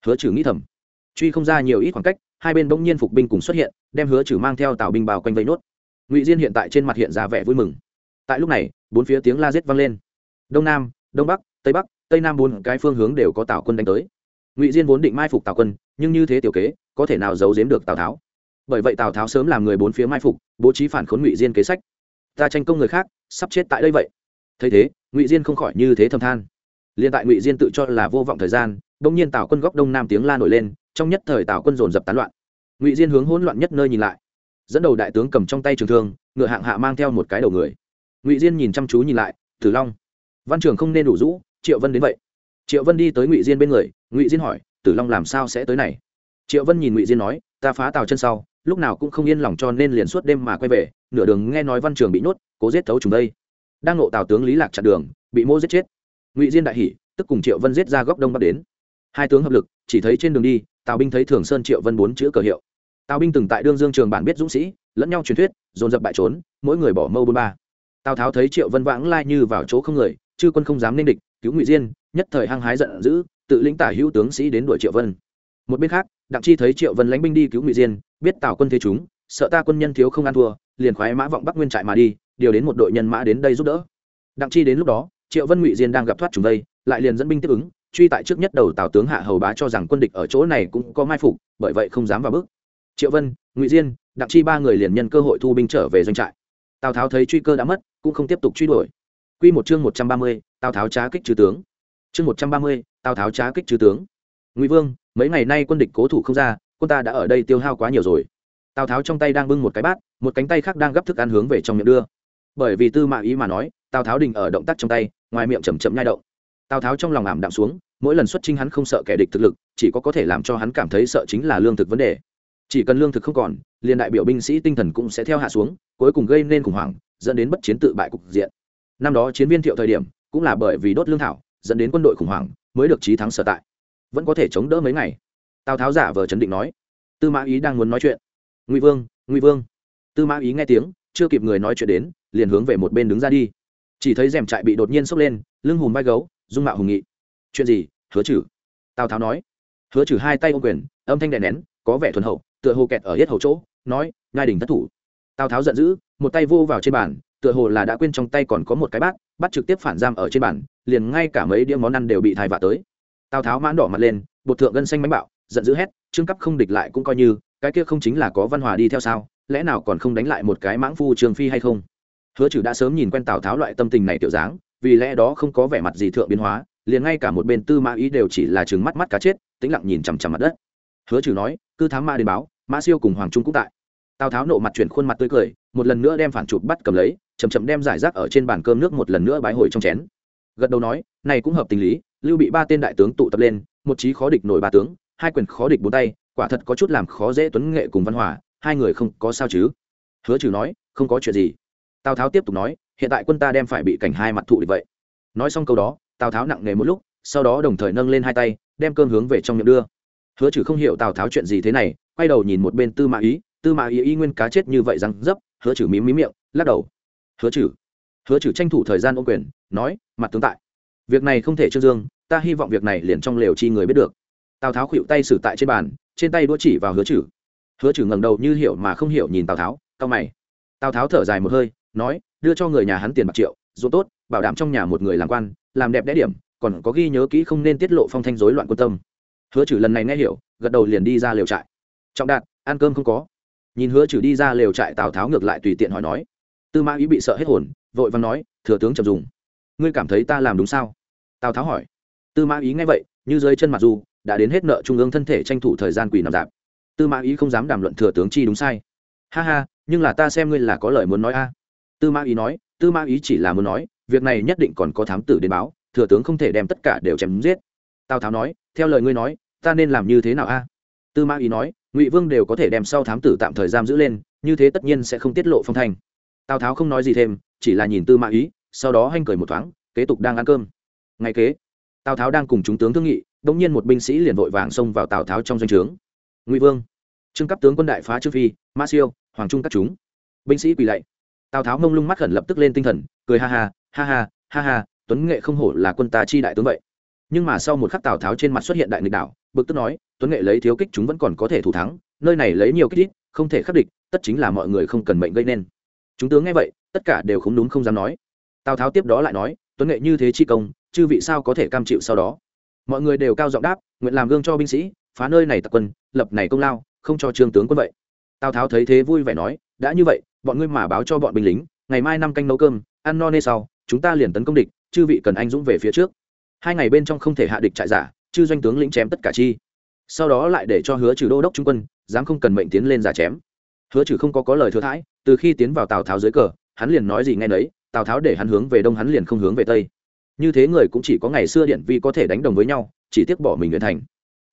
hứa trừ nghĩ thầm. Truy không ra nhiều ít khoảng cách, hai bên bỗng nhiên phục binh cùng xuất hiện, đem hứa trừ mang theo tào binh bao quanh vây nốt. Ngụy diên hiện tại trên mặt hiện ra vẻ vui mừng. Tại lúc này, bốn phía tiếng la rết vang lên. Đông nam, đông bắc, tây bắc, tây nam bốn cái phương hướng đều có tào quân đánh tới. Ngụy diên vốn định mai phục tào quân, nhưng như thế tiểu kế, có thể nào giấu giếm được tào tháo. Bởi vậy tào tháo sớm làm người bốn phía mai phục, bố trí phản khốn ngụy diên kế sách. Ta tranh công người khác, sắp chết tại đây vậy. Thấy thế, ngụy diên không khỏi như thế thầm than. Liền tại ngụy diên tự cho là vô vọng thời gian bỗng nhiên tào quân góc đông nam tiếng la nổi lên, trong nhất thời tào quân dồn dập tán loạn. Ngụy diên hướng hỗn loạn nhất nơi nhìn lại. Dẫn đầu đại tướng cầm trong tay trường thương, ngựa hạng hạ mang theo một cái đầu người. Ngụy diên nhìn chăm chú nhìn lại, tử long, văn trường không nên đủ rũ, triệu vân đến vậy. Triệu vân đi tới ngụy diên bên người, ngụy diên hỏi, tử long làm sao sẽ tới này? Triệu vân nhìn ngụy diên nói, ta phá tào chân sau, lúc nào cũng không yên lòng cho nên liền suốt đêm mà quay về, nửa đường nghe nói văn trường bị nhốt, cố giết thấu chúng đây. Đang nộ tào tướng lý lạc chặn đường, bị mô giết chết. Ngụy diên đại hỉ, tức cùng triệu vân giết ra góc đông bắc đến hai tướng hợp lực, chỉ thấy trên đường đi, tào binh thấy thường sơn triệu vân bốn chữ cờ hiệu. Tào binh từng tại đương dương trường bản biết dũng sĩ, lẫn nhau truyền thuyết, dồn dập bại trốn, mỗi người bỏ mâu bôn ba. Tào tháo thấy triệu vân vãng lai như vào chỗ không người, chư quân không dám nên địch, cứu ngụy diên, nhất thời hăng hái giận dữ, tự lĩnh tả hữu tướng sĩ đến đuổi triệu vân. Một bên khác, đặng chi thấy triệu vân lãnh binh đi cứu ngụy diên, biết tào quân thế chúng, sợ ta quân nhân thiếu không ăn thua, liền khoái mã vọng bắc nguyên trại mà đi, điều đến một đội nhân mã đến đây giúp đỡ. Đặng chi đến lúc đó, triệu vân ngụy diên đang gặp thoát chúng đây lại liền dẫn binh tiếp ứng truy tại trước nhất đầu tào tướng hạ hầu bá cho rằng quân địch ở chỗ này cũng có mai phục bởi vậy không dám vào bước triệu vân ngụy diên đặng chi ba người liền nhân cơ hội thu binh trở về doanh trại tào tháo thấy truy cơ đã mất cũng không tiếp tục truy đuổi Quy một chương một trăm ba mươi, Tào Tháo trá kích trừ tướng. Chương một trăm ba mươi, Tào Tháo trá kích trừ tướng. Ngụy Vương, mấy ngày nay quân địch cố thủ không ra, quân ta đã ở đây tiêu hao quá nhiều rồi. Tào Tháo trong tay đang bưng một cái bát, một cánh tay khác đang gấp thức ăn hướng về trong miệng đưa. Bởi vì Tư Mã Ý mà nói, Tào Tháo đình ở động tác trong tay, ngoài miệng chậm chậm nhai động. Tào Tháo trong lòng ảm đạm xuống, mỗi lần xuất chinh hắn không sợ kẻ địch thực lực, chỉ có có thể làm cho hắn cảm thấy sợ chính là lương thực vấn đề. Chỉ cần lương thực không còn, liền đại biểu binh sĩ tinh thần cũng sẽ theo hạ xuống, cuối cùng gây nên khủng hoảng, dẫn đến bất chiến tự bại cục diện. Năm đó chiến viên thiệu thời điểm cũng là bởi vì đốt lương thảo dẫn đến quân đội khủng hoảng mới được trí thắng sở tại. Vẫn có thể chống đỡ mấy ngày. Tào tháo giả vờ chấn định nói. Tư mã ý đang muốn nói chuyện. Ngụy vương ngụy vương. Tư mã ý nghe tiếng chưa kịp người nói chuyện đến liền hướng về một bên đứng ra đi. Chỉ thấy rèm trại bị đột nhiên sốc lên lưng hùm vai gấu dung mạo hùng nghị chuyện gì, hứa chử tào tháo nói. Hứa chử hai tay ô quyền, âm thanh đè nén, có vẻ thuần hậu, tựa hồ kẹt ở hết hậu chỗ, nói ngai đình thất thủ. Tào tháo giận dữ, một tay vô vào trên bàn, tựa hồ là đã quên trong tay còn có một cái bát bắt trực tiếp phản giam ở trên bàn, liền ngay cả mấy đĩa món ăn đều bị thai vạ tới. Tào tháo mãn đỏ mặt lên, bột thượng gân xanh mánh bạo, giận dữ hét, trương cấp không địch lại cũng coi như, cái kia không chính là có văn hòa đi theo sao, lẽ nào còn không đánh lại một cái mãng phu trường phi hay không? Hứa trừ đã sớm nhìn quen tào tháo loại tâm tình này tiểu dáng, vì lẽ đó không có vẻ mặt gì thượng biến hóa liền ngay cả một bên tư mã ý đều chỉ là chừng mắt mắt cá chết, tĩnh lặng nhìn chằm chằm mặt đất. Hứa trừ nói, cứ thám ma đến báo, mã siêu cùng hoàng trung cũng tại. Tào tháo nộ mặt chuyển khuôn mặt tươi cười, một lần nữa đem phản chụp bắt cầm lấy chầm chậm đem giải rác ở trên bàn cơm nước một lần nữa bái hồi trong chén. Gật đầu nói, này cũng hợp tình lý, lưu bị ba tên đại tướng tụ tập lên, một trí khó địch nổi ba tướng, hai quyền khó địch bốn tay, quả thật có chút làm khó dễ tuấn nghệ cùng văn hòa, hai người không có sao chứ. Hứa trừ nói, không có chuyện gì. Tào tháo tiếp tục nói, hiện tại quân ta đem phải bị cảnh hai mặt thụ địch vậy. Nói xong câu đó tào tháo nặng nề một lúc, sau đó đồng thời nâng lên hai tay, đem cơm hướng về trong miệng đưa. Hứa trừ không hiểu tào tháo chuyện gì thế này, quay đầu nhìn một bên tư mã ý, tư mã ý y nguyên cá chết như vậy răng dấp, hứa trừ mím mím miệng, lắc đầu. Hứa trừ hứa trừ tranh thủ thời gian ôm quyền, nói, mặt tướng tại, việc này không thể trương dương, ta hy vọng việc này liền trong lều chi người biết được. Tào tháo khuỵu tay xử tại trên bàn, trên tay đũa chỉ vào hứa trừ hứa trừ ngẩng đầu như hiểu mà không hiểu nhìn tào tháo cao mày. Tào tháo thở dài một hơi, nói, đưa cho người nhà hắn tiền bạc triệu dù tốt bảo đảm trong nhà một người làm quan, làm đẹp đẽ điểm, còn có ghi nhớ kỹ không nên tiết lộ phong thanh rối loạn quân tâm. Hứa trừ lần này nghe hiểu, gật đầu liền đi ra lều trại. Trọng đạt, ăn cơm không có? Nhìn hứa trừ đi ra lều trại, tào tháo ngược lại tùy tiện hỏi nói. Tư mã ý bị sợ hết hồn, vội vàng nói, thừa tướng chậm dùng. Ngươi cảm thấy ta làm đúng sao? Tào tháo hỏi. Tư mã ý nghe vậy, như dưới chân mặt du đã đến hết nợ trung ương thân thể tranh thủ thời gian quỳ nằm dạp. Tư mã ý không dám đàm luận thừa tướng chi đúng sai. Ha ha, nhưng là ta xem ngươi là có lời muốn nói a. Tư mã ý nói, tư mã ý chỉ là muốn nói việc này nhất định còn có thám tử đến báo, thừa tướng không thể đem tất cả đều chém giết. Tào tháo nói, theo lời ngươi nói, ta nên làm như thế nào a? Tư mã ý nói, ngụy vương đều có thể đem sau thám tử tạm thời giam giữ lên, như thế tất nhiên sẽ không tiết lộ phong thanh. Tào tháo không nói gì thêm, chỉ là nhìn tư mã ý, sau đó hanh cười một thoáng, kế tục đang ăn cơm. Ngay kế, tào tháo đang cùng chúng tướng thương nghị đ ỗ n g nhiên một binh sĩ liền vội vàng xông vào tào tháo trong doanh trướng. Ngụy vương trưng cấp tướng quân đại phá trương phi, ma siêu, hoàng trung các chúng. Binh sĩ quỳ lạy. Tào tháo mông lung mắt khẩn lập tức lên tinh thần, cười ha ha ha ha ha ha, tuấn nghệ không hổ là quân ta chi đại tướng vậy. Nhưng mà sau một khắc tào tháo trên mặt xuất hiện đại nghịch đảo, bực tức nói, tuấn nghệ lấy thiếu kích chúng vẫn còn có thể thủ thắng, nơi này lấy nhiều kích ít, không thể khắc địch, tất chính là mọi người không cần mệnh gây nên. Chúng tướng nghe vậy, tất cả đều không đúng không dám nói. Tào tháo tiếp đó lại nói, tuấn nghệ như thế chi công, chư vị sao có thể cam chịu sau đó? Mọi người đều cao giọng đáp, nguyện làm gương cho binh sĩ, phá nơi này tập quân, lập này công lao, không cho trương tướng quân vậy. Tào tháo thấy thế vui vẻ nói, đã như vậy, bọn ngươi mà báo cho bọn binh lính, ngày mai năm canh nấu cơm, ăn no nê sau chúng ta liền tấn công địch, chư vị cần anh dũng về phía trước. Hai ngày bên trong không thể hạ địch trại giả, chư doanh tướng lĩnh chém tất cả chi. Sau đó lại để cho hứa trừ đô đốc trung quân, dám không cần mệnh tiến lên giả chém. Hứa trừ không có có lời thừa thãi, từ khi tiến vào tào tháo dưới cờ, hắn liền nói gì nghe nấy, tào tháo để hắn hướng về đông hắn liền không hướng về tây. Như thế người cũng chỉ có ngày xưa điện vi có thể đánh đồng với nhau, chỉ tiếc bỏ mình nguyện thành.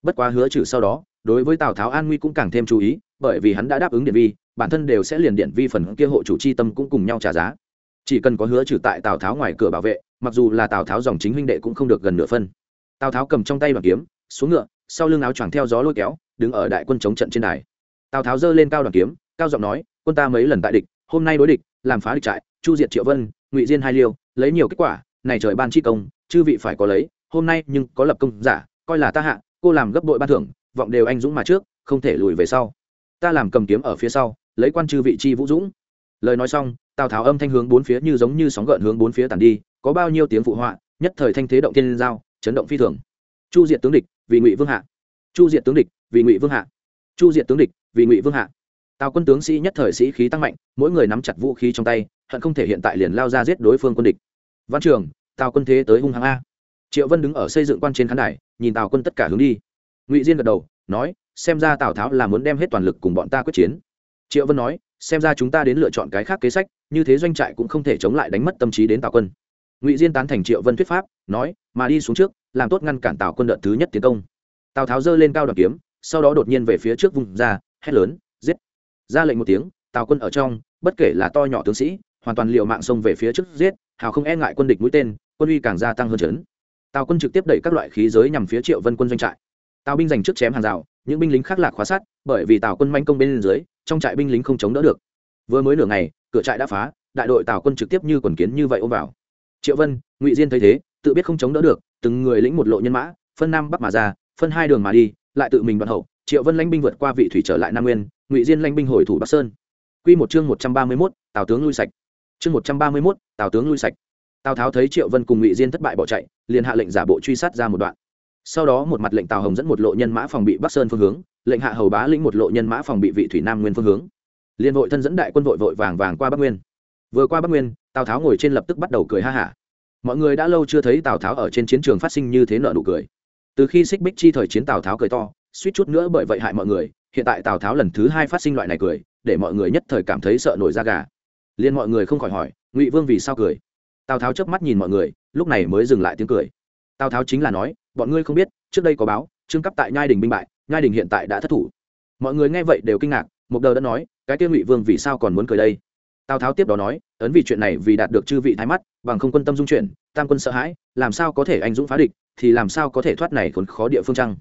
Bất quá hứa trừ sau đó, đối với tào tháo an nguy cũng càng thêm chú ý, bởi vì hắn đã đáp ứng điện vi, bản thân đều sẽ liền điện vi phần kia hộ chủ c h i tâm cũng cùng nhau trả giá chỉ cần có hứa trừ tại tào tháo ngoài cửa bảo vệ, mặc dù là tào tháo dòng chính huynh đệ cũng không được gần nửa phân. Tào tháo cầm trong tay bằng kiếm, xuống ngựa, sau lưng áo choàng theo gió lôi kéo, đứng ở đại quân chống trận trên đài. Tào tháo giơ lên cao đoàn kiếm, cao giọng nói, quân ta mấy lần tại địch, hôm nay đối địch, làm phá địch trại, chu diệt triệu vân, ngụy diên hai liêu, lấy nhiều kết quả, này trời ban chi công, chư vị phải có lấy, hôm nay nhưng có lập công giả, coi là ta hạ, cô làm gấp đội ban thưởng, vọng đều anh dũng mà trước, không thể lùi về sau. Ta làm cầm kiếm ở phía sau, lấy quan chư vị chi vũ dũng lời nói xong, tào tháo âm thanh hướng bốn phía như giống như sóng gợn hướng bốn phía tàn đi, có bao nhiêu tiếng phụ họa, nhất thời thanh thế động thiên giao, chấn động phi thường. Chu diệt tướng địch, vì ngụy vương hạ. Chu diệt tướng địch, vì ngụy vương hạ. Chu diệt tướng địch, vì ngụy vương hạ. Tào quân tướng sĩ nhất thời sĩ khí tăng mạnh, mỗi người nắm chặt vũ khí trong tay, hận không thể hiện tại liền lao ra giết đối phương quân địch. Văn trường, tào quân thế tới hung hăng a. Triệu vân đứng ở xây dựng quan trên khán đài, nhìn tào quân tất cả hướng đi. Ngụy diên gật đầu, nói, xem ra tào tháo là muốn đem hết toàn lực cùng bọn ta quyết chiến. Triệu vân nói xem ra chúng ta đến lựa chọn cái khác kế sách, như thế doanh trại cũng không thể chống lại đánh mất tâm trí đến tào quân. Ngụy diên tán thành triệu vân thuyết pháp, nói, mà đi xuống trước, làm tốt ngăn cản tào quân đợt thứ nhất tiến công. Tào tháo giơ lên cao đoàn kiếm, sau đó đột nhiên về phía trước vùng ra, hét lớn, giết! Ra lệnh một tiếng, tào quân ở trong, bất kể là to nhỏ tướng sĩ, hoàn toàn liệu mạng xông về phía trước, giết, hào không e ngại quân địch mũi tên, quân uy càng gia tăng hơn chấn. Tào quân trực tiếp đẩy các loại khí giới nhằm phía triệu vân quân doanh trại. Tào binh giành trước chém hàng rào, những binh lính khác lạc khóa sát bởi vì tào quân manh công bên dưới trong trại binh lính không chống đỡ được. Vừa mới nửa ngày, cửa trại đã phá, đại đội tào quân trực tiếp như quần kiến như vậy ôm vào. Triệu vân, ngụy diên thấy thế, tự biết không chống đỡ được, từng người lĩnh một lộ nhân mã, phân nam bắc mà ra, phân hai đường mà đi, lại tự mình đoạn hậu. Triệu vân lãnh binh vượt qua vị thủy trở lại nam nguyên, ngụy diên lãnh binh hồi thủ bắc sơn. Q một chương một trăm ba mươi mốt, tào tướng lui sạch. Chương một trăm ba mươi mốt, tào tướng lui sạch. Tào tháo thấy triệu vân cùng ngụy diên thất bại bỏ chạy, liền hạ lệnh giả bộ truy sát ra một đoạn. Sau đó một mặt lệnh tào hồng dẫn một lộ nhân mã phòng bị bắc sơn phương hướng lệnh hạ hầu bá lĩnh một lộ nhân mã phòng bị vị thủy nam nguyên phương hướng. Liên hội thân dẫn đại quân vội vội vàng vàng qua bắc nguyên. Vừa qua bắc nguyên, tào tháo ngồi trên lập tức bắt đầu cười ha hả. Mọi người đã lâu chưa thấy tào tháo ở trên chiến trường phát sinh như thế nợ nụ cười. Từ khi xích bích chi thời chiến tào tháo cười to, suýt chút nữa bởi vậy hại mọi người, hiện tại tào tháo lần thứ hai phát sinh loại này cười, để mọi người nhất thời cảm thấy sợ nổi da gà. Liên mọi người không khỏi hỏi, ngụy vương vì sao cười? Tào tháo chớp mắt nhìn mọi người, lúc này mới dừng lại tiếng cười. Tào tháo chính là nói, bọn ngươi không biết, trước đây có báo, trương cấp tại nhai đình binh bại nhai đình hiện tại đã thất thủ. Mọi người nghe vậy đều kinh ngạc mục đờ đã nói, cái tiêu ngụy vương vì sao còn muốn cười đây? Tào tháo tiếp đó nói, ấn vì chuyện này vì đạt được chư vị thái mắt, bằng không quân tâm dung chuyển, tam quân sợ hãi, làm sao có thể anh dũng phá địch, thì làm sao có thể thoát này khốn khó địa phương chăng?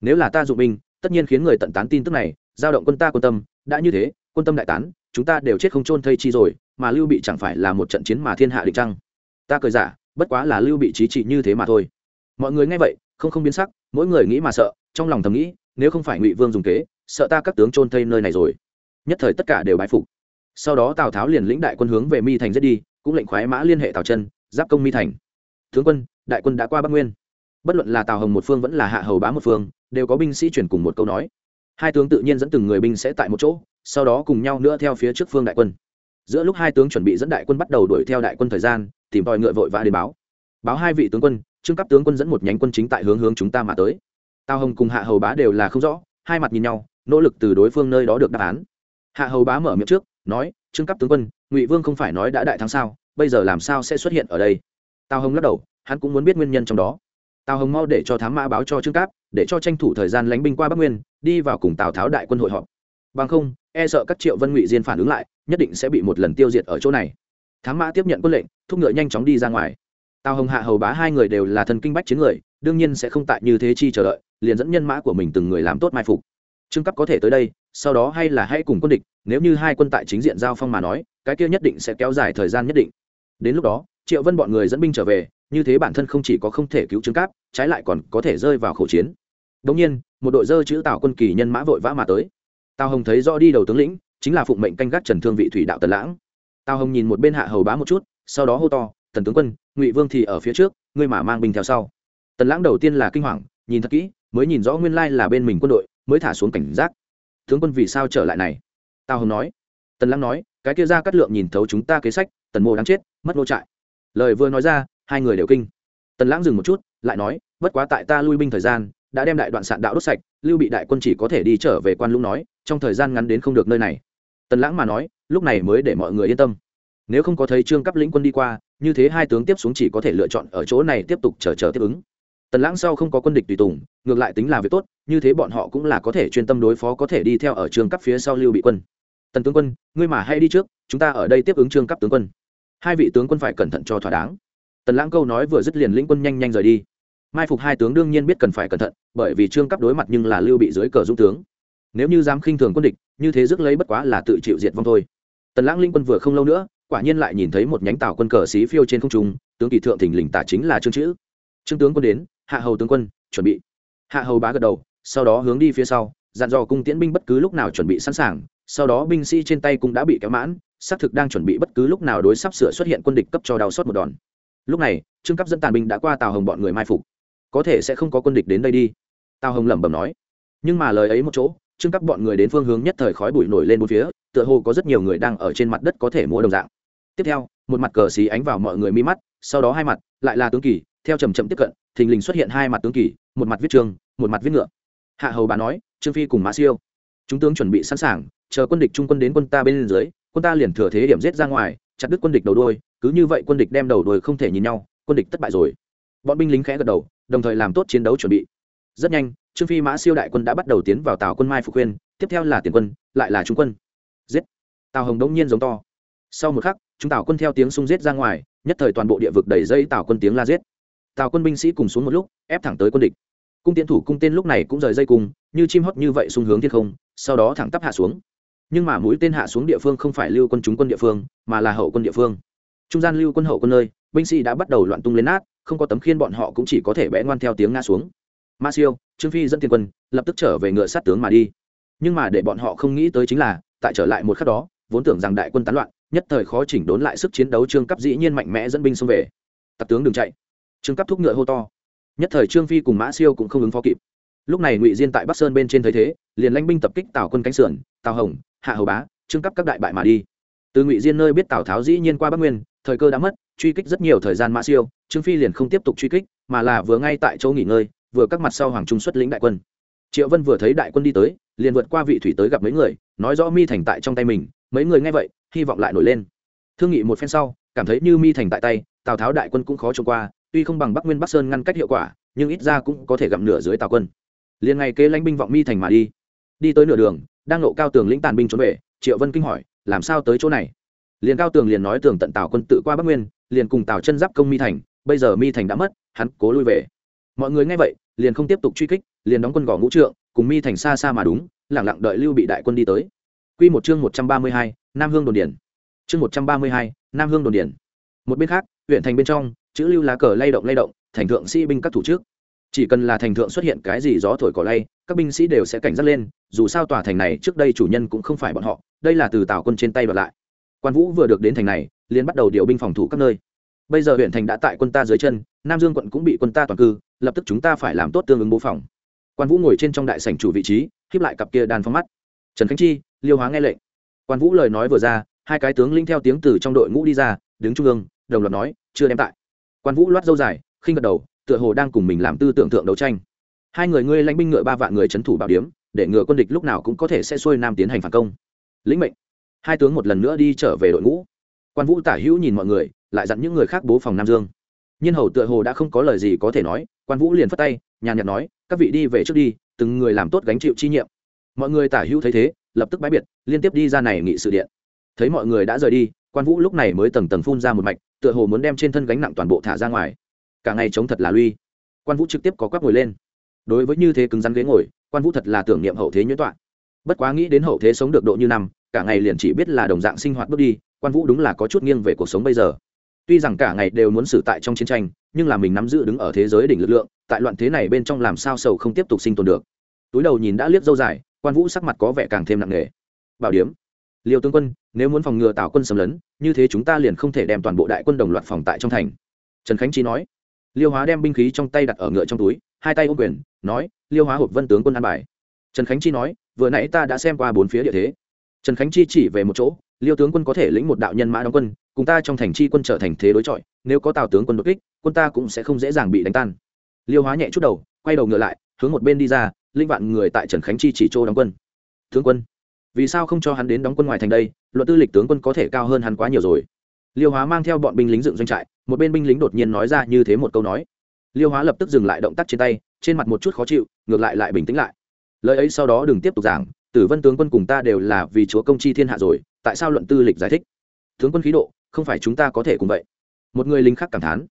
Nếu là ta dụng binh, tất nhiên khiến người tận tán tin tức này, giao động quân ta quân tâm, đã như thế, quân tâm đại tán, chúng ta đều chết không chôn thây chi rồi, mà lưu bị chẳng phải là một trận chiến mà thiên hạ địch trăng ta cười giả, bất quá là lưu bị trí trị như thế mà thôi. Mọi người nghe vậy, không không biến sắc, mỗi người nghĩ mà sợ, trong lòng thầm nghĩ nếu không phải ngụy vương dùng kế, sợ ta các tướng trôn thây nơi này rồi. Nhất thời tất cả đều bái phục. Sau đó tào tháo liền lĩnh đại quân hướng về mi thành giết đi, cũng lệnh khoái mã liên hệ tào chân, giáp công mi thành. Tướng quân, đại quân đã qua bắc nguyên. Bất luận là tào hồng một phương vẫn là hạ hầu bá một phương, đều có binh sĩ chuyển cùng một câu nói. Hai tướng tự nhiên dẫn từng người binh sẽ tại một chỗ, sau đó cùng nhau nữa theo phía trước phương đại quân. Giữa lúc hai tướng chuẩn bị dẫn đại quân bắt đầu đuổi theo đại quân thời gian, tìm tòi ngựa vội vã đến báo. Báo hai vị tướng quân, trương cấp tướng quân dẫn một nhánh quân chính tại hướng hướng chúng ta mà tới tào hồng cùng hạ hầu bá đều là không rõ, hai mặt nhìn nhau, nỗ lực từ đối phương nơi đó được đáp án. Hạ hầu bá mở miệng trước, nói, trương cấp tướng quân, ngụy vương không phải nói đã đại thắng sao, bây giờ làm sao sẽ xuất hiện ở đây? Tào hồng lắc đầu, hắn cũng muốn biết nguyên nhân trong đó. Tào hồng mau để cho thám mã báo cho trương cáp để cho tranh thủ thời gian lánh binh qua bắc nguyên, đi vào cùng tào tháo đại quân hội họp. Bằng không e sợ các triệu vân ngụy diên phản ứng lại, nhất định sẽ bị một lần tiêu diệt ở chỗ này. Thám mã tiếp nhận quân lệnh, thúc ngựa nhanh chóng đi ra ngoài. Tào hồng, hạ hầu bá hai người đều là thần kinh bách chiến người đương nhiên sẽ không tại như thế chi chờ đợi, liền dẫn nhân mã của mình từng người làm tốt mai phục. Trương cấp có thể tới đây, sau đó hay là hãy cùng quân địch, nếu như hai quân tại chính diện giao phong mà nói, cái kia nhất định sẽ kéo dài thời gian nhất định. Đến lúc đó, triệu vân bọn người dẫn binh trở về, như thế bản thân không chỉ có không thể cứu trương cáp, trái lại còn có thể rơi vào khẩu chiến. Đống nhiên, một đội dơ chữ tào quân kỳ nhân mã vội vã mà tới. Tào hồng thấy rõ đi đầu tướng lĩnh, chính là phụng mệnh canh gác trần thương vị thủy đạo tần lãng. Tào hồng nhìn một bên hạ hầu bá một chút, sau đó hô to, tần tướng quân, ngụy vương thì ở phía trước, ngươi mà mang binh theo sau tần lãng đầu tiên là kinh hoàng, nhìn thật kỹ, mới nhìn rõ nguyên lai là bên mình quân đội, mới thả xuống cảnh giác. Tướng quân vì sao trở lại này? Tào hồng nói. Tần lãng nói, cái kia ra cắt lượng nhìn thấu chúng ta kế sách, tần mô đáng chết, mất nô trại. Lời vừa nói ra, hai người đều kinh. Tần lãng dừng một chút, lại nói, bất quá tại ta lui binh thời gian, đã đem đại đoạn sạn đạo đốt sạch, lưu bị đại quân chỉ có thể đi trở về quan lũng nói, trong thời gian ngắn đến không được nơi này. Tần lãng mà nói, lúc này mới để mọi người yên tâm. Nếu không có thấy trương cấp lĩnh quân đi qua, như thế hai tướng tiếp xuống chỉ có thể lựa chọn ở chỗ này tiếp tục chờ chờ tiếp ứng tần lãng sau không có quân địch tùy tùng, ngược lại tính là việc tốt, như thế bọn họ cũng là có thể chuyên tâm đối phó có thể đi theo ở trường cấp phía sau lưu bị quân. Tần tướng quân, ngươi mà hay đi trước, chúng ta ở đây tiếp ứng trương cấp tướng quân. Hai vị tướng quân phải cẩn thận cho thỏa đáng. Tần lãng câu nói vừa dứt liền lĩnh quân nhanh nhanh rời đi. Mai phục hai tướng đương nhiên biết cần phải cẩn thận, bởi vì trương cấp đối mặt nhưng là lưu bị dưới cờ dũng tướng. Nếu như dám khinh thường quân địch, như thế rước lấy bất quá là tự chịu diệt vong thôi. Tần lãng linh quân vừa không lâu nữa, quả nhiên lại nhìn thấy một nhánh tàu quân cờ xí phiêu trên không trung, tướng kỳ thượng thình lình tả chính là trương chữ. Trương tướng quân đến hạ hầu tướng quân, chuẩn bị. Hạ hầu bá gật đầu, sau đó hướng đi phía sau, dặn dò cung tiễn binh bất cứ lúc nào chuẩn bị sẵn sàng, sau đó binh sĩ trên tay cũng đã bị kéo mãn, xác thực đang chuẩn bị bất cứ lúc nào đối sắp sửa xuất hiện quân địch cấp cho đau xót một đòn. Lúc này, trương cấp dẫn tàn binh đã qua tàu hồng bọn người mai phục. Có thể sẽ không có quân địch đến đây đi. Tào hồng lẩm bẩm nói. Nhưng mà lời ấy một chỗ, trương cấp bọn người đến phương hướng nhất thời khói bụi nổi lên bốn phía, tựa hồ có rất nhiều người đang ở trên mặt đất có thể múa đồng dạng. Tiếp theo, một mặt cờ xí ánh vào mọi người mi mắt, sau đó hai mặt, lại là tướng kỳ, theo chầm chậm tiếp cận thình lình xuất hiện hai mặt tướng kỳ, một mặt viết trường một mặt viết ngựa. Hạ hầu bà nói, trương phi cùng mã siêu, chúng tướng chuẩn bị sẵn sàng, chờ quân địch trung quân đến quân ta bên dưới, quân ta liền thừa thế điểm giết ra ngoài, chặt đứt quân địch đầu đôi cứ như vậy quân địch đem đầu đuôi không thể nhìn nhau, quân địch thất bại rồi. Bọn binh lính khẽ gật đầu, đồng thời làm tốt chiến đấu chuẩn bị. Rất nhanh, trương phi, mã siêu đại quân đã bắt đầu tiến vào tàu quân mai phục khuyên, tiếp theo là tiền quân, lại là trung quân. Giết! Tàu hồng đống nhiên giống to. Sau một khắc, chúng tàu quân theo tiếng sung giết ra ngoài, nhất thời toàn bộ địa vực đầy dây tàu quân tiếng la giết tào quân binh sĩ cùng xuống một lúc, ép thẳng tới quân địch. Cung tiến thủ cung tên lúc này cũng rời dây cùng như chim hót như vậy xung hướng thiên không, sau đó thẳng tắp hạ xuống. Nhưng mà mũi tên hạ xuống địa phương không phải lưu quân chúng quân địa phương, mà là hậu quân địa phương. Trung gian lưu quân hậu quân nơi, binh sĩ đã bắt đầu loạn tung lên nát, không có tấm khiên bọn họ cũng chỉ có thể bẽ ngoan theo tiếng nga xuống. Ma siêu, trương phi dẫn tiền quân, lập tức trở về ngựa sát tướng mà đi. Nhưng mà để bọn họ không nghĩ tới chính là, tại trở lại một khắc đó, vốn tưởng rằng đại quân tán loạn, nhất thời khó chỉnh đốn lại sức chiến đấu trương cấp dĩ nhiên mạnh mẽ dẫn binh xông về. Tặc tướng đừng chạy trương cấp thúc ngựa hô to. Nhất thời trương phi cùng mã siêu cũng không ứng phó kịp. Lúc này ngụy diên tại bắc sơn bên trên thấy thế, liền lãnh binh tập kích tào quân cánh sườn, tào hồng, hạ hầu bá, trương cấp các đại bại mà đi. Từ ngụy diên nơi biết tào tháo dĩ nhiên qua bắc nguyên, thời cơ đã mất, truy kích rất nhiều thời gian mã siêu, trương phi liền không tiếp tục truy kích, mà là vừa ngay tại chỗ nghỉ ngơi, vừa các mặt sau hoàng trung xuất lĩnh đại quân. Triệu vân vừa thấy đại quân đi tới, liền vượt qua vị thủy tới gặp mấy người, nói rõ mi thành tại trong tay mình, mấy người nghe vậy, hy vọng lại nổi lên. Thương nghị một phen sau, cảm thấy như mi thành tại tay, tào tháo đại quân cũng khó trông qua tuy không bằng bắc nguyên bắc sơn ngăn cách hiệu quả nhưng ít ra cũng có thể gặm nửa dưới tào quân liền ngày kế lãnh binh vọng mi thành mà đi đi tới nửa đường đang nộ cao tường lĩnh tàn binh trốn về triệu vân kinh hỏi làm sao tới chỗ này liền cao tường liền nói tường tận tào quân tự qua bắc nguyên liền cùng tào chân giáp công mi thành bây giờ mi thành đã mất hắn cố lui về mọi người nghe vậy liền không tiếp tục truy kích liền đóng quân gò ngũ trượng cùng mi thành xa xa mà đúng lẳng lặng đợi lưu bị đại quân đi tới Quy một chương một trăm ba mươi hai, Nam Hương đồn điển. Chương một trăm ba mươi hai, Nam Hương đồn điển. Một bên khác, huyện thành bên trong, chữ lưu lá cờ lay động lay động, thành thượng sĩ binh các thủ trước. Chỉ cần là thành thượng xuất hiện cái gì gió thổi cỏ lay, các binh sĩ đều sẽ cảnh giác lên, dù sao tòa thành này trước đây chủ nhân cũng không phải bọn họ, đây là từ Tào quân trên tay bật lại. Quan Vũ vừa được đến thành này, liền bắt đầu điều binh phòng thủ các nơi. Bây giờ huyện thành đã tại quân ta dưới chân nam dương quận cũng bị quân ta toàn cư lập tức chúng ta phải làm tốt tương ứng bố phòng. Quan vũ ngồi trên trong đại sảnh chủ vị trí khiếp lại cặp kia đàn phong mắt. Trần khánh chi liêu hóa nghe lệnh. Quan vũ lời nói vừa ra hai cái tướng linh theo tiếng từ trong đội ngũ đi ra đứng trung ương đồng loạt nói chưa đem tại quan vũ loát dâu dài, khinh gật đầu, tựa hồ đang cùng mình làm tư tưởng thượng đấu tranh. Hai người ngươi lãnh binh ngựa ba vạn người trấn thủ bảo điếm, để ngựa quân địch lúc nào cũng có thể sẽ xuôi nam tiến hành phản công. Lĩnh mệnh. Hai tướng một lần nữa đi trở về đội ngũ. Quan vũ tả hữu nhìn mọi người, lại dặn những người khác bố phòng nam dương. Nhiên hầu tựa hồ đã không có lời gì có thể nói, quan vũ liền phất tay, nhàn nhạt nói, các vị đi về trước đi, từng người làm tốt gánh chịu chi nhiệm. Mọi người tả hữu thấy thế, lập tức bãi biệt, liên tiếp đi ra này nghị sự điện. Thấy mọi người đã rời đi, quan vũ lúc này mới tầng tầng phun ra một mạch tựa hồ muốn đem trên thân gánh nặng toàn bộ thả ra ngoài. Cả ngày chống thật là lui. Quan vũ trực tiếp có quắc ngồi lên. Đối với như thế cứng rắn ghế ngồi, quan vũ thật là tưởng niệm hậu thế nhuyễn tọa. Bất quá nghĩ đến hậu thế sống được độ như năm, cả ngày liền chỉ biết là đồng dạng sinh hoạt bước đi, quan vũ đúng là có chút nghiêng về cuộc sống bây giờ. Tuy rằng cả ngày đều muốn xử tại trong chiến tranh, nhưng là mình nắm giữ đứng ở thế giới đỉnh lực lượng, tại loạn thế này bên trong làm sao sầu không tiếp tục sinh tồn được. Túi đầu nhìn đã liếc dâu dài, quan vũ sắc mặt có vẻ càng thêm nặng nề. Bảo điếm liêu tướng quân, nếu muốn phòng ngừa tào quân xâm lấn, như thế chúng ta liền không thể đem toàn bộ đại quân đồng loạt phòng tại trong thành. Trần khánh Chi nói. Liêu hóa đem binh khí trong tay đặt ở ngựa trong túi, hai tay ôm quyền, nói, liêu hóa hộp vân tướng quân an bài. Trần khánh chi nói, vừa nãy ta đã xem qua bốn phía địa thế. Trần khánh chi chỉ về một chỗ, liêu tướng quân có thể lĩnh một đạo nhân mã đóng quân, cùng ta trong thành chi quân trở thành thế đối chọi, nếu có tào tướng quân đột kích, quân ta cũng sẽ không dễ dàng bị đánh tan. Liêu hóa nhẹ chút đầu, quay đầu ngựa lại, hướng một bên đi ra, linh vạn người tại trần khánh chi chỉ chỗ đóng quân. Tướng quân vì sao không cho hắn đến đóng quân ngoài thành đây luận tư lịch tướng quân có thể cao hơn hắn quá nhiều rồi. Liêu hóa mang theo bọn binh lính dựng doanh trại, một bên binh lính đột nhiên nói ra như thế một câu nói. Liêu hóa lập tức dừng lại động tác trên tay, trên mặt một chút khó chịu, ngược lại lại bình tĩnh lại. Lời ấy sau đó đừng tiếp tục giảng, tử vân tướng quân cùng ta đều là vì chúa công chi thiên hạ rồi, tại sao luận tư lịch giải thích? Tướng quân khí độ, không phải chúng ta có thể cùng vậy. Một người lính khác cảm thán.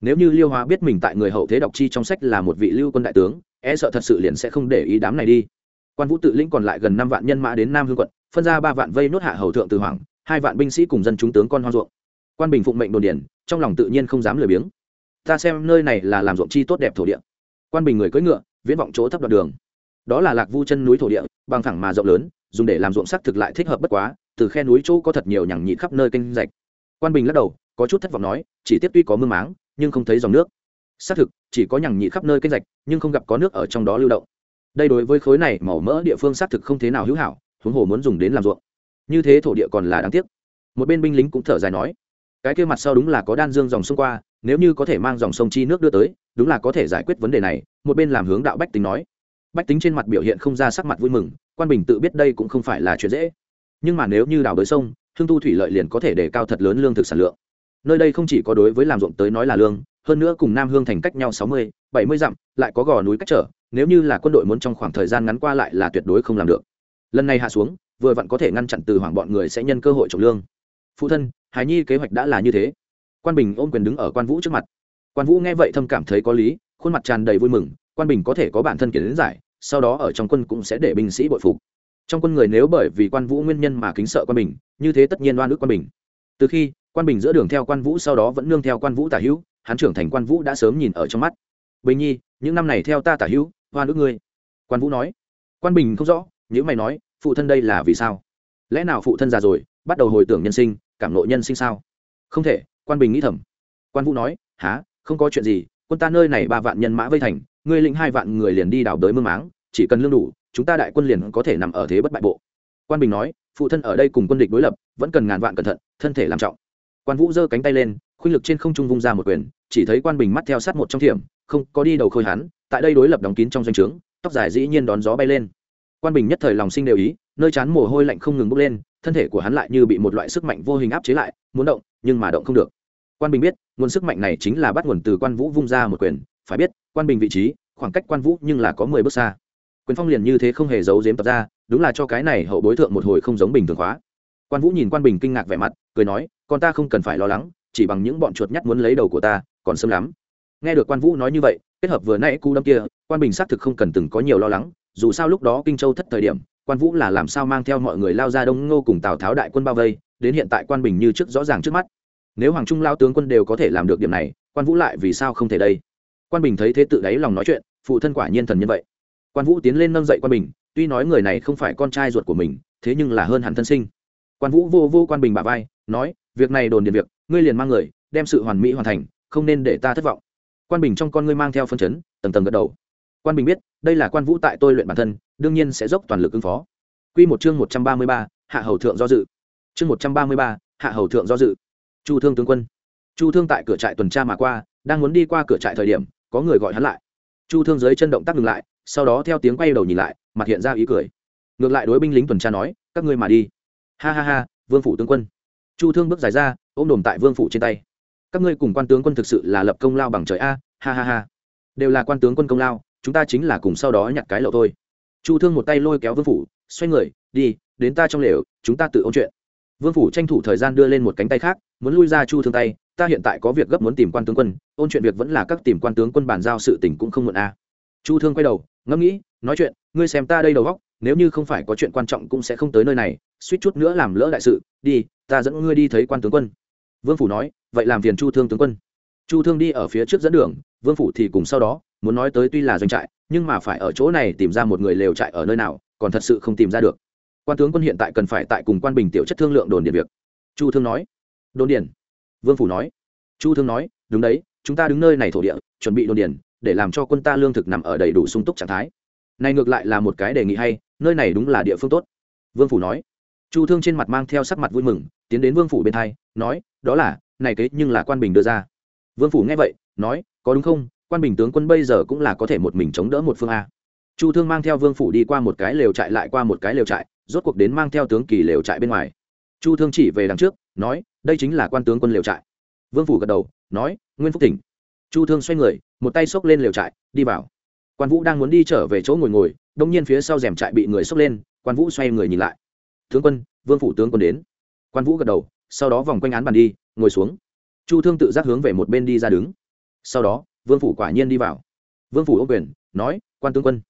Nếu như liêu hóa biết mình tại người hậu thế đọc chi trong sách là một vị lưu quân đại tướng e sợ thật sự liền sẽ không để ý đám này đi quan vũ tự lĩnh còn lại gần năm vạn nhân mã đến nam hương quận, phân ra ba vạn vây nốt hạ hầu thượng từ hoàng, hai vạn binh sĩ cùng dân chúng tướng con hoang ruộng. Quan bình phụng mệnh đồn điển trong lòng tự nhiên không dám lười biếng. Ta xem nơi này là làm ruộng chi tốt đẹp thổ địa. Quan bình người cưỡi ngựa, viễn vọng chỗ thấp đoạn đường. Đó là lạc vu chân núi thổ địa, bằng thẳng mà rộng lớn, dùng để làm ruộng sắc thực lại thích hợp bất quá, từ khe núi chỗ có thật nhiều nhằng nhị khắp nơi kênh rạch. Quan bình lắc đầu, có chút thất vọng nói, chỉ tiếp tuy có mương máng, nhưng không thấy dòng nước. Xác thực, chỉ có nhằng nhị khắp nơi kênh rạch, nhưng không gặp có nước ở trong đó lưu động đây đối với khối này màu mỡ địa phương xác thực không thế nào hữu hảo, huống hồ muốn dùng đến làm ruộng. Như thế thổ địa còn là đáng tiếc. Một bên binh lính cũng thở dài nói, cái kia mặt sau đúng là có đan dương dòng sông qua, nếu như có thể mang dòng sông chi nước đưa tới, đúng là có thể giải quyết vấn đề này, một bên làm hướng đạo bách tính nói. Bách tính trên mặt biểu hiện không ra sắc mặt vui mừng, quan bình tự biết đây cũng không phải là chuyện dễ. Nhưng mà nếu như đào đới sông, hương tu thủy lợi liền có thể để cao thật lớn lương thực sản lượng. Nơi đây không chỉ có đối với làm ruộng tới nói là lương hơn nữa cùng nam hương thành cách nhau sáu mươi, bảy mươi dặm, lại có gò núi cách trở, nếu như là quân đội muốn trong khoảng thời gian ngắn qua lại là tuyệt đối không làm được. Lần này hạ xuống, vừa vặn có thể ngăn chặn từ Hoàng bọn người sẽ nhân cơ hội trồng lương. Phụ thân hài nhi kế hoạch đã là như thế. Quan bình ôm quyền đứng ở quan vũ trước mặt. Quan vũ nghe vậy thâm cảm thấy có lý, khuôn mặt tràn đầy vui mừng, quan bình có thể có bản thân kiến giải, sau đó ở trong quân cũng sẽ để binh sĩ bội phục. Trong quân người nếu bởi vì quan vũ nguyên nhân mà kính sợ quan bình, như thế tất nhiên oan ức quan bình. Từ khi quan bình giữa đường theo quan vũ sau đó vẫn nương theo quan vũ tả hữu hắn trưởng thành quan vũ đã sớm nhìn ở trong mắt. Bình nhi, những năm này theo ta tả hữu hoa nước ngươi. Quan vũ nói. Quan bình không rõ những mày nói, phụ thân đây là vì sao? Lẽ nào phụ thân già rồi, bắt đầu hồi tưởng nhân sinh, cảm lộ nhân sinh sao? Không thể, quan bình nghĩ thầm. Quan vũ nói há không có chuyện gì, quân ta nơi này ba vạn nhân mã vây thành, ngươi lĩnh hai vạn người liền đi đào đới mương máng, chỉ cần lương đủ, chúng ta đại quân liền có thể nằm ở thế bất bại bộ. Quan bình nói, phụ thân ở đây cùng quân địch đối lập, vẫn cần ngàn vạn cẩn thận, thân thể làm trọng. Quan vũ giơ cánh tay lên khuynh lực trên không trung vung ra một quyền, chỉ thấy quan bình mắt theo sát một trong thiểm, không có đi đầu khôi hắn, tại đây đối lập đóng kín trong doanh trướng, tóc dài dĩ nhiên đón gió bay lên. Quan bình nhất thời lòng sinh đều ý, nơi chán mồ hôi lạnh không ngừng bốc lên, thân thể của hắn lại như bị một loại sức mạnh vô hình áp chế lại, muốn động, nhưng mà động không được. Quan bình biết, nguồn sức mạnh này chính là bắt nguồn từ quan vũ vung ra một quyền, phải biết, quan bình vị trí, khoảng cách quan vũ nhưng là có mười bước xa. Quyền phong liền như thế không hề giấu giếm tập ra, đúng là cho cái này hậu bối thượng một hồi không giống bình thường khóa. Quan vũ nhìn quan bình kinh ngạc vẻ mặt, cười nói, con ta không cần phải lo lắng chỉ bằng những bọn chuột nhắt muốn lấy đầu của ta, còn sớm lắm. Nghe được quan vũ nói như vậy, kết hợp vừa nãy cú đâm kia, quan bình xác thực không cần từng có nhiều lo lắng, dù sao lúc đó kinh châu thất thời điểm, quan vũ là làm sao mang theo mọi người lao ra đông ngô cùng tào tháo đại quân bao vây, đến hiện tại quan bình như trước rõ ràng trước mắt. Nếu hoàng trung lao tướng quân đều có thể làm được điểm này, quan vũ lại vì sao không thể đây? Quan bình thấy thế tự đáy lòng nói chuyện, phụ thân quả nhiên thần như vậy. Quan vũ tiến lên nâng dậy quan bình, tuy nói người này không phải con trai ruột của mình, thế nhưng là hơn hẳn thân sinh. Quan vũ vô vô quan bình bà vai, nói việc này đồn điện việc ngươi liền mang người đem sự hoàn mỹ hoàn thành không nên để ta thất vọng quan bình trong con ngươi mang theo phân chấn tầng tầng gật đầu quan bình biết đây là quan vũ tại tôi luyện bản thân đương nhiên sẽ dốc toàn lực ứng phó Quy một chương một trăm ba mươi ba, hạ hầu thượng do dự. Chương một trăm ba mươi ba, hạ hầu thượng do dự. Chu Thương tướng quân. Chu Thương tại cửa trại tuần tra mà qua, đang muốn đi qua cửa trại thời điểm, có người gọi hắn lại. Chu Thương dưới chân động tác ngừng lại, sau đó theo tiếng quay đầu nhìn lại, mặt hiện ra ý cười. Ngược lại đối binh lính tuần tra nói, các ngươi mà đi. Ha ha ha, Vương phủ tướng quân. Chu Thương bước dài ra, ôm đồm tại Vương phủ trên tay. các ngươi cùng quan tướng quân thực sự là lập công lao bằng trời a ha ha ha. Đều là quan tướng quân công lao chúng ta chính là cùng sau đó nhặt cái lậu thôi. Chu thương một tay lôi kéo vương phủ xoay người đi đến ta trong lều chúng ta tự ôn chuyện. Vương phủ tranh thủ thời gian đưa lên một cánh tay khác muốn lui ra chu thương tay ta hiện tại có việc gấp muốn tìm quan tướng quân ôn chuyện việc vẫn là các tìm quan tướng quân bàn giao sự tình cũng không muộn a. Chu thương quay đầu ngẫm nghĩ nói chuyện ngươi xem ta đây đầu góc nếu như không phải có chuyện quan trọng cũng sẽ không tới nơi này suýt chút nữa làm lỡ đại sự đi ta dẫn ngươi đi thấy quan tướng quân. Vương phủ nói, vậy làm phiền chu thương tướng quân. Chu thương đi ở phía trước dẫn đường, vương phủ thì cùng sau đó, muốn nói tới tuy là doanh trại, nhưng mà phải ở chỗ này tìm ra một người lều trại ở nơi nào, còn thật sự không tìm ra được. Quan tướng quân hiện tại cần phải tại cùng quan bình tiểu chất thương lượng đồn điện việc. Chu thương nói, đồn điền? Vương phủ nói, chu thương nói, đúng đấy, chúng ta đứng nơi này thổ địa, chuẩn bị đồn điền, để làm cho quân ta lương thực nằm ở đầy đủ sung túc trạng thái. Này ngược lại là một cái đề nghị hay, nơi này đúng là địa phương tốt. Vương phủ nói, chu thương trên mặt mang theo sắc mặt vui mừng tiến đến vương phủ bên thay nói, đó là, này kế nhưng là quan bình đưa ra. Vương phủ nghe vậy, nói, có đúng không? Quan bình tướng quân bây giờ cũng là có thể một mình chống đỡ một phương a. Chu thương mang theo vương phủ đi qua một cái lều trại lại qua một cái lều trại, rốt cuộc đến mang theo tướng kỳ lều trại bên ngoài. Chu thương chỉ về đằng trước, nói, đây chính là quan tướng quân lều trại. Vương phủ gật đầu, nói, nguyên phúc tỉnh. Chu thương xoay người, một tay xốc lên lều trại, đi vào. Quan vũ đang muốn đi trở về chỗ ngồi ngồi, đông nhiên phía sau rèm trại bị người xốc lên, quan vũ xoay người nhìn lại. Tướng quân, vương phủ tướng quân đến quan vũ gật đầu sau đó vòng quanh án bàn đi ngồi xuống chu thương tự giác hướng về một bên đi ra đứng sau đó vương phủ quả nhiên đi vào vương phủ ô quyền nói quan tướng quân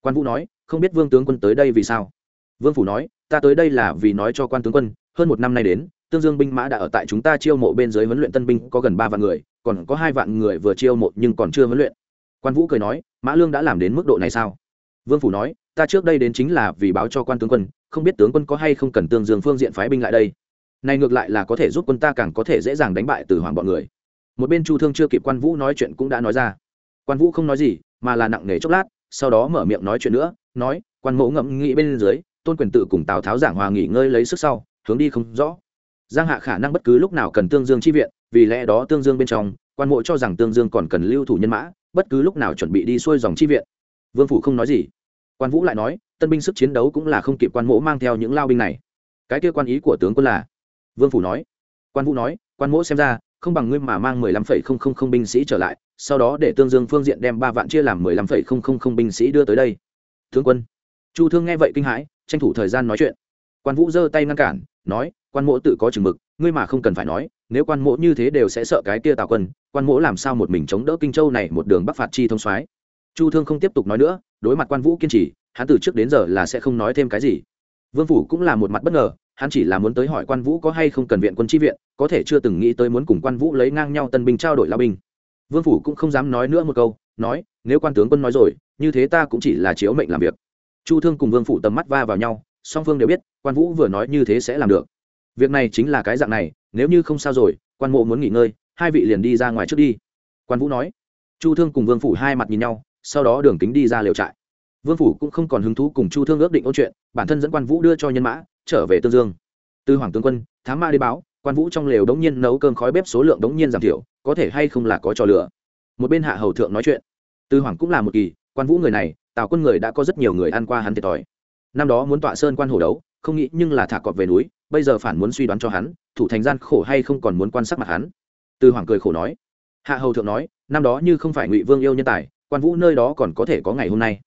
quan vũ nói không biết vương tướng quân tới đây vì sao vương phủ nói ta tới đây là vì nói cho quan tướng quân hơn một năm nay đến tương dương binh mã đã ở tại chúng ta chiêu mộ bên dưới huấn luyện tân binh có gần ba vạn người còn có hai vạn người vừa chiêu mộ nhưng còn chưa huấn luyện quan vũ cười nói mã lương đã làm đến mức độ này sao vương phủ nói ta trước đây đến chính là vì báo cho quan tướng quân không biết tướng quân có hay không cần tương dương phương diện phái binh lại đây này ngược lại là có thể giúp quân ta càng có thể dễ dàng đánh bại từ hoàng bọn người. Một bên chu thương chưa kịp quan vũ nói chuyện cũng đã nói ra. Quan vũ không nói gì, mà là nặng nề chốc lát, sau đó mở miệng nói chuyện nữa, nói, quan mẫu ngẫm nghĩ bên dưới, tôn quyền tự cùng tào tháo giảng hòa nghỉ ngơi lấy sức sau, hướng đi không rõ. Giang hạ khả năng bất cứ lúc nào cần tương dương chi viện, vì lẽ đó tương dương bên trong, quan mộ cho rằng tương dương còn cần lưu thủ nhân mã, bất cứ lúc nào chuẩn bị đi xuôi dòng chi viện. Vương phủ không nói gì. Quan vũ lại nói, tân binh sức chiến đấu cũng là không kịp quan mộ mang theo những lao binh này. Cái kia quan ý của tướng quân là vương phủ nói. Quan vũ nói, quan mỗ xem ra, không bằng ngươi mà mang mười lăm phẩy không không không binh sĩ trở lại, sau đó để tương dương phương diện đem ba vạn chia làm mười lăm phẩy không không không binh sĩ đưa tới đây. Thương quân. Chu thương nghe vậy kinh hãi, tranh thủ thời gian nói chuyện. Quan vũ giơ tay ngăn cản, nói, quan mỗ tự có chừng mực, ngươi mà không cần phải nói, nếu quan mỗ như thế đều sẽ sợ cái kia tào quân, quan mỗ làm sao một mình chống đỡ kinh châu này một đường bắc phạt chi thông soái? Chu thương không tiếp tục nói nữa, đối mặt quan vũ kiên trì, hắn từ trước đến giờ là sẽ không nói thêm cái gì. Vương phủ cũng là một mặt bất ngờ hắn chỉ là muốn tới hỏi quan vũ có hay không cần viện quân chi viện, có thể chưa từng nghĩ tới muốn cùng quan vũ lấy ngang nhau tân binh trao đổi lao binh. Vương phủ cũng không dám nói nữa một câu, nói, nếu quan tướng quân nói rồi, như thế ta cũng chỉ là chiếu mệnh làm việc. Chu thương cùng vương phủ tầm mắt va vào nhau, song phương đều biết, quan vũ vừa nói như thế sẽ làm được. Việc này chính là cái dạng này, nếu như không sao rồi, quan mộ muốn nghỉ ngơi, hai vị liền đi ra ngoài trước đi. Quan vũ nói. Chu thương cùng vương phủ hai mặt nhìn nhau, sau đó đường kính đi ra liều trại. Vương phủ cũng không còn hứng thú cùng chu thương ước định ôn chuyện, bản thân dẫn quan vũ đưa cho nhân mã trở về tương dương. Từ hoàng tướng quân, thám ma đi báo, quan vũ trong lều đống nhiên nấu cơm khói bếp số lượng đống nhiên giảm thiểu, có thể hay không là có trò lửa một bên hạ hầu thượng nói chuyện. Từ hoàng cũng là một kỳ, quan vũ người này, tào quân người đã có rất nhiều người ăn qua hắn thiệt thòi. Năm đó muốn tọa sơn quan hồ đấu, không nghĩ nhưng là thả cọp về núi, bây giờ phản muốn suy đoán cho hắn, thủ thành gian khổ hay không còn muốn quan sát mặt hắn. Từ hoàng cười khổ nói. Hạ hầu thượng nói, năm đó như không phải ngụy vương yêu nhân tài, quan vũ nơi đó còn có thể có ngày hôm nay.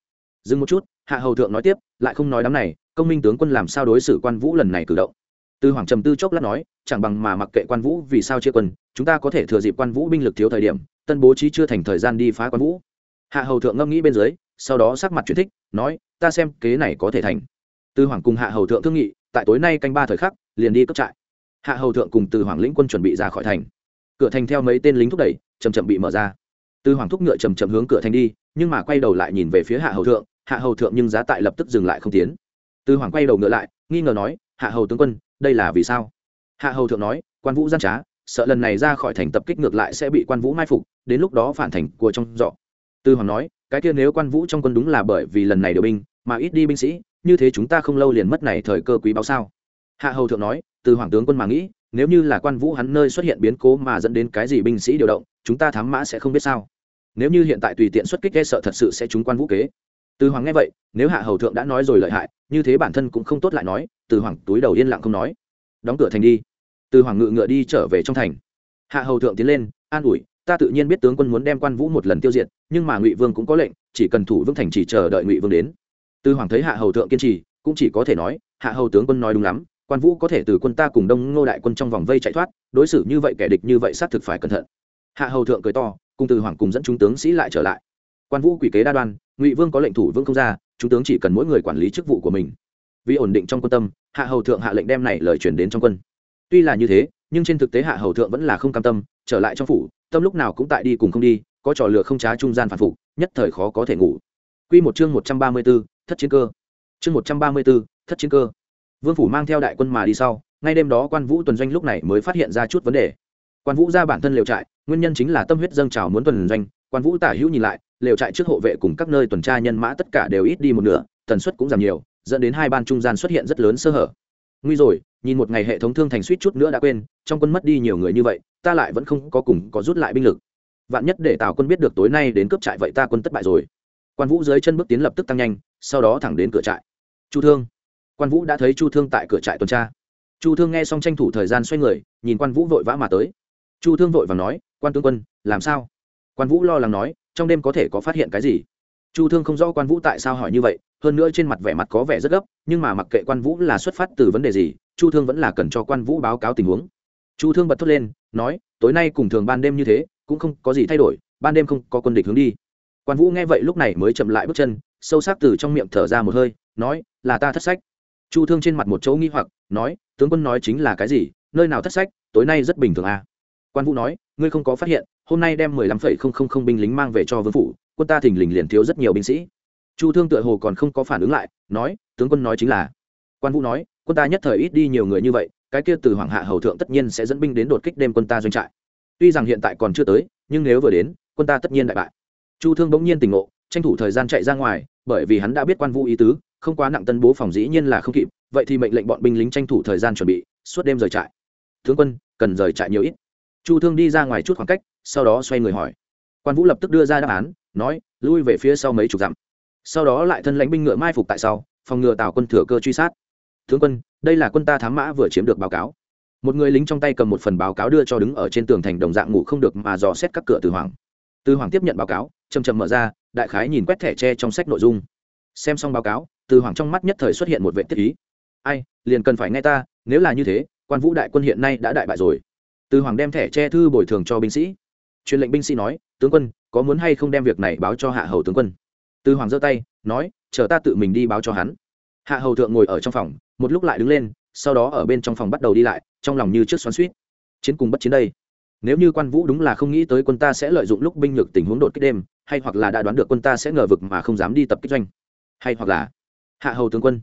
Dừng một chút, hạ hầu thượng nói tiếp, lại không nói đám này công minh tướng quân làm sao đối xử quan vũ lần này cử động? Từ hoàng trầm tư chốc lát nói, chẳng bằng mà mặc kệ quan vũ vì sao chia quân, chúng ta có thể thừa dịp quan vũ binh lực thiếu thời điểm, tân bố trí chưa thành thời gian đi phá quan vũ. Hạ hầu thượng ngâm nghĩ bên dưới, sau đó sắc mặt chuyển thích, nói, ta xem kế này có thể thành. Từ hoàng cùng hạ hầu thượng thương nghị, tại tối nay canh ba thời khắc, liền đi cấp trại. Hạ hầu thượng cùng từ hoàng lĩnh quân chuẩn bị ra khỏi thành. Cửa thành theo mấy tên lính thúc đẩy chầm chậm bị mở ra. Từ hoàng thúc ngựa chầm chậm hướng cửa thành đi, nhưng mà quay đầu lại nhìn về phía hạ hầu thượng, hạ hầu thượng nhưng giá tại lập tức dừng lại không tiến. Tư hoàng quay đầu ngựa lại, nghi ngờ nói, hạ hầu tướng quân, đây là vì sao? Hạ hầu thượng nói, quan vũ gian trá, sợ lần này ra khỏi thành tập kích ngược lại sẽ bị quan vũ mai phục, đến lúc đó phản thành của trong dọ. Tư hoàng nói, cái kia nếu quan vũ trong quân đúng là bởi vì lần này điều binh, mà ít đi binh sĩ, như thế chúng ta không lâu liền mất này thời cơ quý báo sao? Hạ hầu thượng nói từ hoàng tướng quân mà nghĩ, nếu như là quan vũ hắn nơi xuất hiện biến cố mà dẫn đến cái gì binh sĩ điều động, chúng ta thám mã sẽ không biết sao. Nếu như hiện tại tùy tiện xuất kích e sợ thật sự sẽ trúng quan vũ kế từ hoàng nghe vậy, nếu hạ hầu thượng đã nói rồi lợi hại, như thế bản thân cũng không tốt lại nói, từ hoàng túi đầu yên lặng không nói. Đóng cửa thành đi. Từ hoàng ngự ngựa đi trở về trong thành. Hạ hầu thượng tiến lên, an ủi, ta tự nhiên biết tướng quân muốn đem quan vũ một lần tiêu diệt, nhưng mà ngụy vương cũng có lệnh, chỉ cần thủ vững thành chỉ chờ đợi ngụy vương đến. Từ hoàng thấy hạ hầu thượng kiên trì, cũng chỉ có thể nói, hạ hầu tướng quân nói đúng lắm, quan vũ có thể từ quân ta cùng đông ngô đại quân trong vòng vây chạy thoát, đối xử như vậy kẻ địch như vậy xác thực phải cẩn thận. Hạ hầu thượng cười to, cùng từ hoàng cùng dẫn chúng tướng sĩ lại trở lại. Quan vũ quỷ kế đa đoan ngụy vương có lệnh thủ vương không ra chúng tướng chỉ cần mỗi người quản lý chức vụ của mình vì ổn định trong quân tâm hạ hầu thượng hạ lệnh đem này lời truyền đến trong quân tuy là như thế nhưng trên thực tế hạ hầu thượng vẫn là không cam tâm trở lại trong phủ tâm lúc nào cũng tại đi cùng không đi có trò lừa không trá trung gian phản phục nhất thời khó có thể ngủ Quy một chương một trăm ba mươi 134, thất chiến cơ. Chương một trăm ba mươi 134, thất chiến cơ. Vương phủ mang theo đại quân mà đi sau, ngay đêm đó Quan Vũ tuần doanh lúc này mới phát hiện ra chút vấn đề. Quan Vũ ra bản thân liều trại, nguyên nhân chính là tâm huyết dâng trào muốn tuần doanh, Quan Vũ tả hữu nhìn lại, liều trại trước hộ vệ cùng các nơi tuần tra nhân mã tất cả đều ít đi một nửa, tần suất cũng giảm nhiều, dẫn đến hai ban trung gian xuất hiện rất lớn sơ hở. Nguy rồi, nhìn một ngày hệ thống thương thành suýt chút nữa đã quên, trong quân mất đi nhiều người như vậy, ta lại vẫn không có cùng có rút lại binh lực. Vạn nhất để Tào quân biết được tối nay đến cướp trại vậy ta quân thất bại rồi. Quan Vũ dưới chân bước tiến lập tức tăng nhanh, sau đó thẳng đến cửa trại. Chu Thương, Quan Vũ đã thấy Chu Thương tại cửa trại tuần tra. Chu Thương nghe xong tranh thủ thời gian xoay người, nhìn Quan Vũ vội vã mà tới. Chu Thương vội vàng nói, "Quan tướng quân, làm sao?" Quan Vũ lo lắng nói, "Trong đêm có thể có phát hiện cái gì?" Chu Thương không rõ Quan Vũ tại sao hỏi như vậy, hơn nữa trên mặt vẻ mặt có vẻ rất gấp, nhưng mà mặc kệ Quan Vũ là xuất phát từ vấn đề gì, Chu Thương vẫn là cần cho Quan Vũ báo cáo tình huống. Chu Thương bật thốt lên, nói, "Tối nay cùng thường ban đêm như thế, cũng không có gì thay đổi, ban đêm không có quân địch hướng đi." Quan Vũ nghe vậy lúc này mới chậm lại bước chân, sâu sắc từ trong miệng thở ra một hơi, nói, "Là ta thất sách." Chu Thương trên mặt một chỗ nghi hoặc, nói, "Tướng quân nói chính là cái gì? Nơi nào thất sách? Tối nay rất bình thường à?" Quan Vũ nói, "Ngươi không có phát hiện, hôm nay đem mười lăm phẩy không không không binh lính mang về cho vương phủ, quân ta thình lình liền thiếu rất nhiều binh sĩ." Chu Thương tựa hồ còn không có phản ứng lại, nói, "Tướng quân nói chính là." Quan Vũ nói, "Quân ta nhất thời ít đi nhiều người như vậy, cái kia từ hoàng hạ hầu thượng tất nhiên sẽ dẫn binh đến đột kích đêm quân ta doanh trại. Tuy rằng hiện tại còn chưa tới, nhưng nếu vừa đến, quân ta tất nhiên đại bại." chu thương bỗng nhiên tỉnh ngộ tranh thủ thời gian chạy ra ngoài bởi vì hắn đã biết quan vũ ý tứ không quá nặng tân bố phòng dĩ nhiên là không kịp vậy thì mệnh lệnh bọn binh lính tranh thủ thời gian chuẩn bị suốt đêm rời trại tướng quân cần rời trại nhiều ít chu thương đi ra ngoài chút khoảng cách, sau đó xoay người hỏi. Quan vũ lập tức đưa ra đáp án, nói, lui về phía sau mấy chục dặm. Sau đó lại thân lãnh binh ngựa mai phục tại sau, phòng ngừa tào quân thừa cơ truy sát. Tướng quân, đây là quân ta thám mã vừa chiếm được báo cáo. Một người lính trong tay cầm một phần báo cáo đưa cho đứng ở trên tường thành đồng dạng ngủ không được mà dò xét các cửa từ hoàng. Từ hoàng tiếp nhận báo cáo chầm chầm mở ra, đại khái nhìn quét thẻ tre trong sách nội dung. Xem xong báo cáo, từ hoàng trong mắt nhất thời xuất hiện một vệ tiết ý. Ai, liền cần phải nghe ta, nếu là như thế, quan vũ đại quân hiện nay đã đại bại rồi từ hoàng đem thẻ che thư bồi thường cho binh sĩ. Truyền lệnh binh sĩ nói, tướng quân, có muốn hay không đem việc này báo cho hạ hầu tướng quân? Từ hoàng giơ tay, nói, chờ ta tự mình đi báo cho hắn. Hạ hầu thượng ngồi ở trong phòng, một lúc lại đứng lên, sau đó ở bên trong phòng bắt đầu đi lại, trong lòng như trước xoắn suýt chiến cùng bất chiến đây. Nếu như quan vũ đúng là không nghĩ tới quân ta sẽ lợi dụng lúc binh lực tình huống đột kích đêm, hay hoặc là đã đoán được quân ta sẽ ngờ vực mà không dám đi tập kích doanh. Hay hoặc là, hạ hầu tướng quân.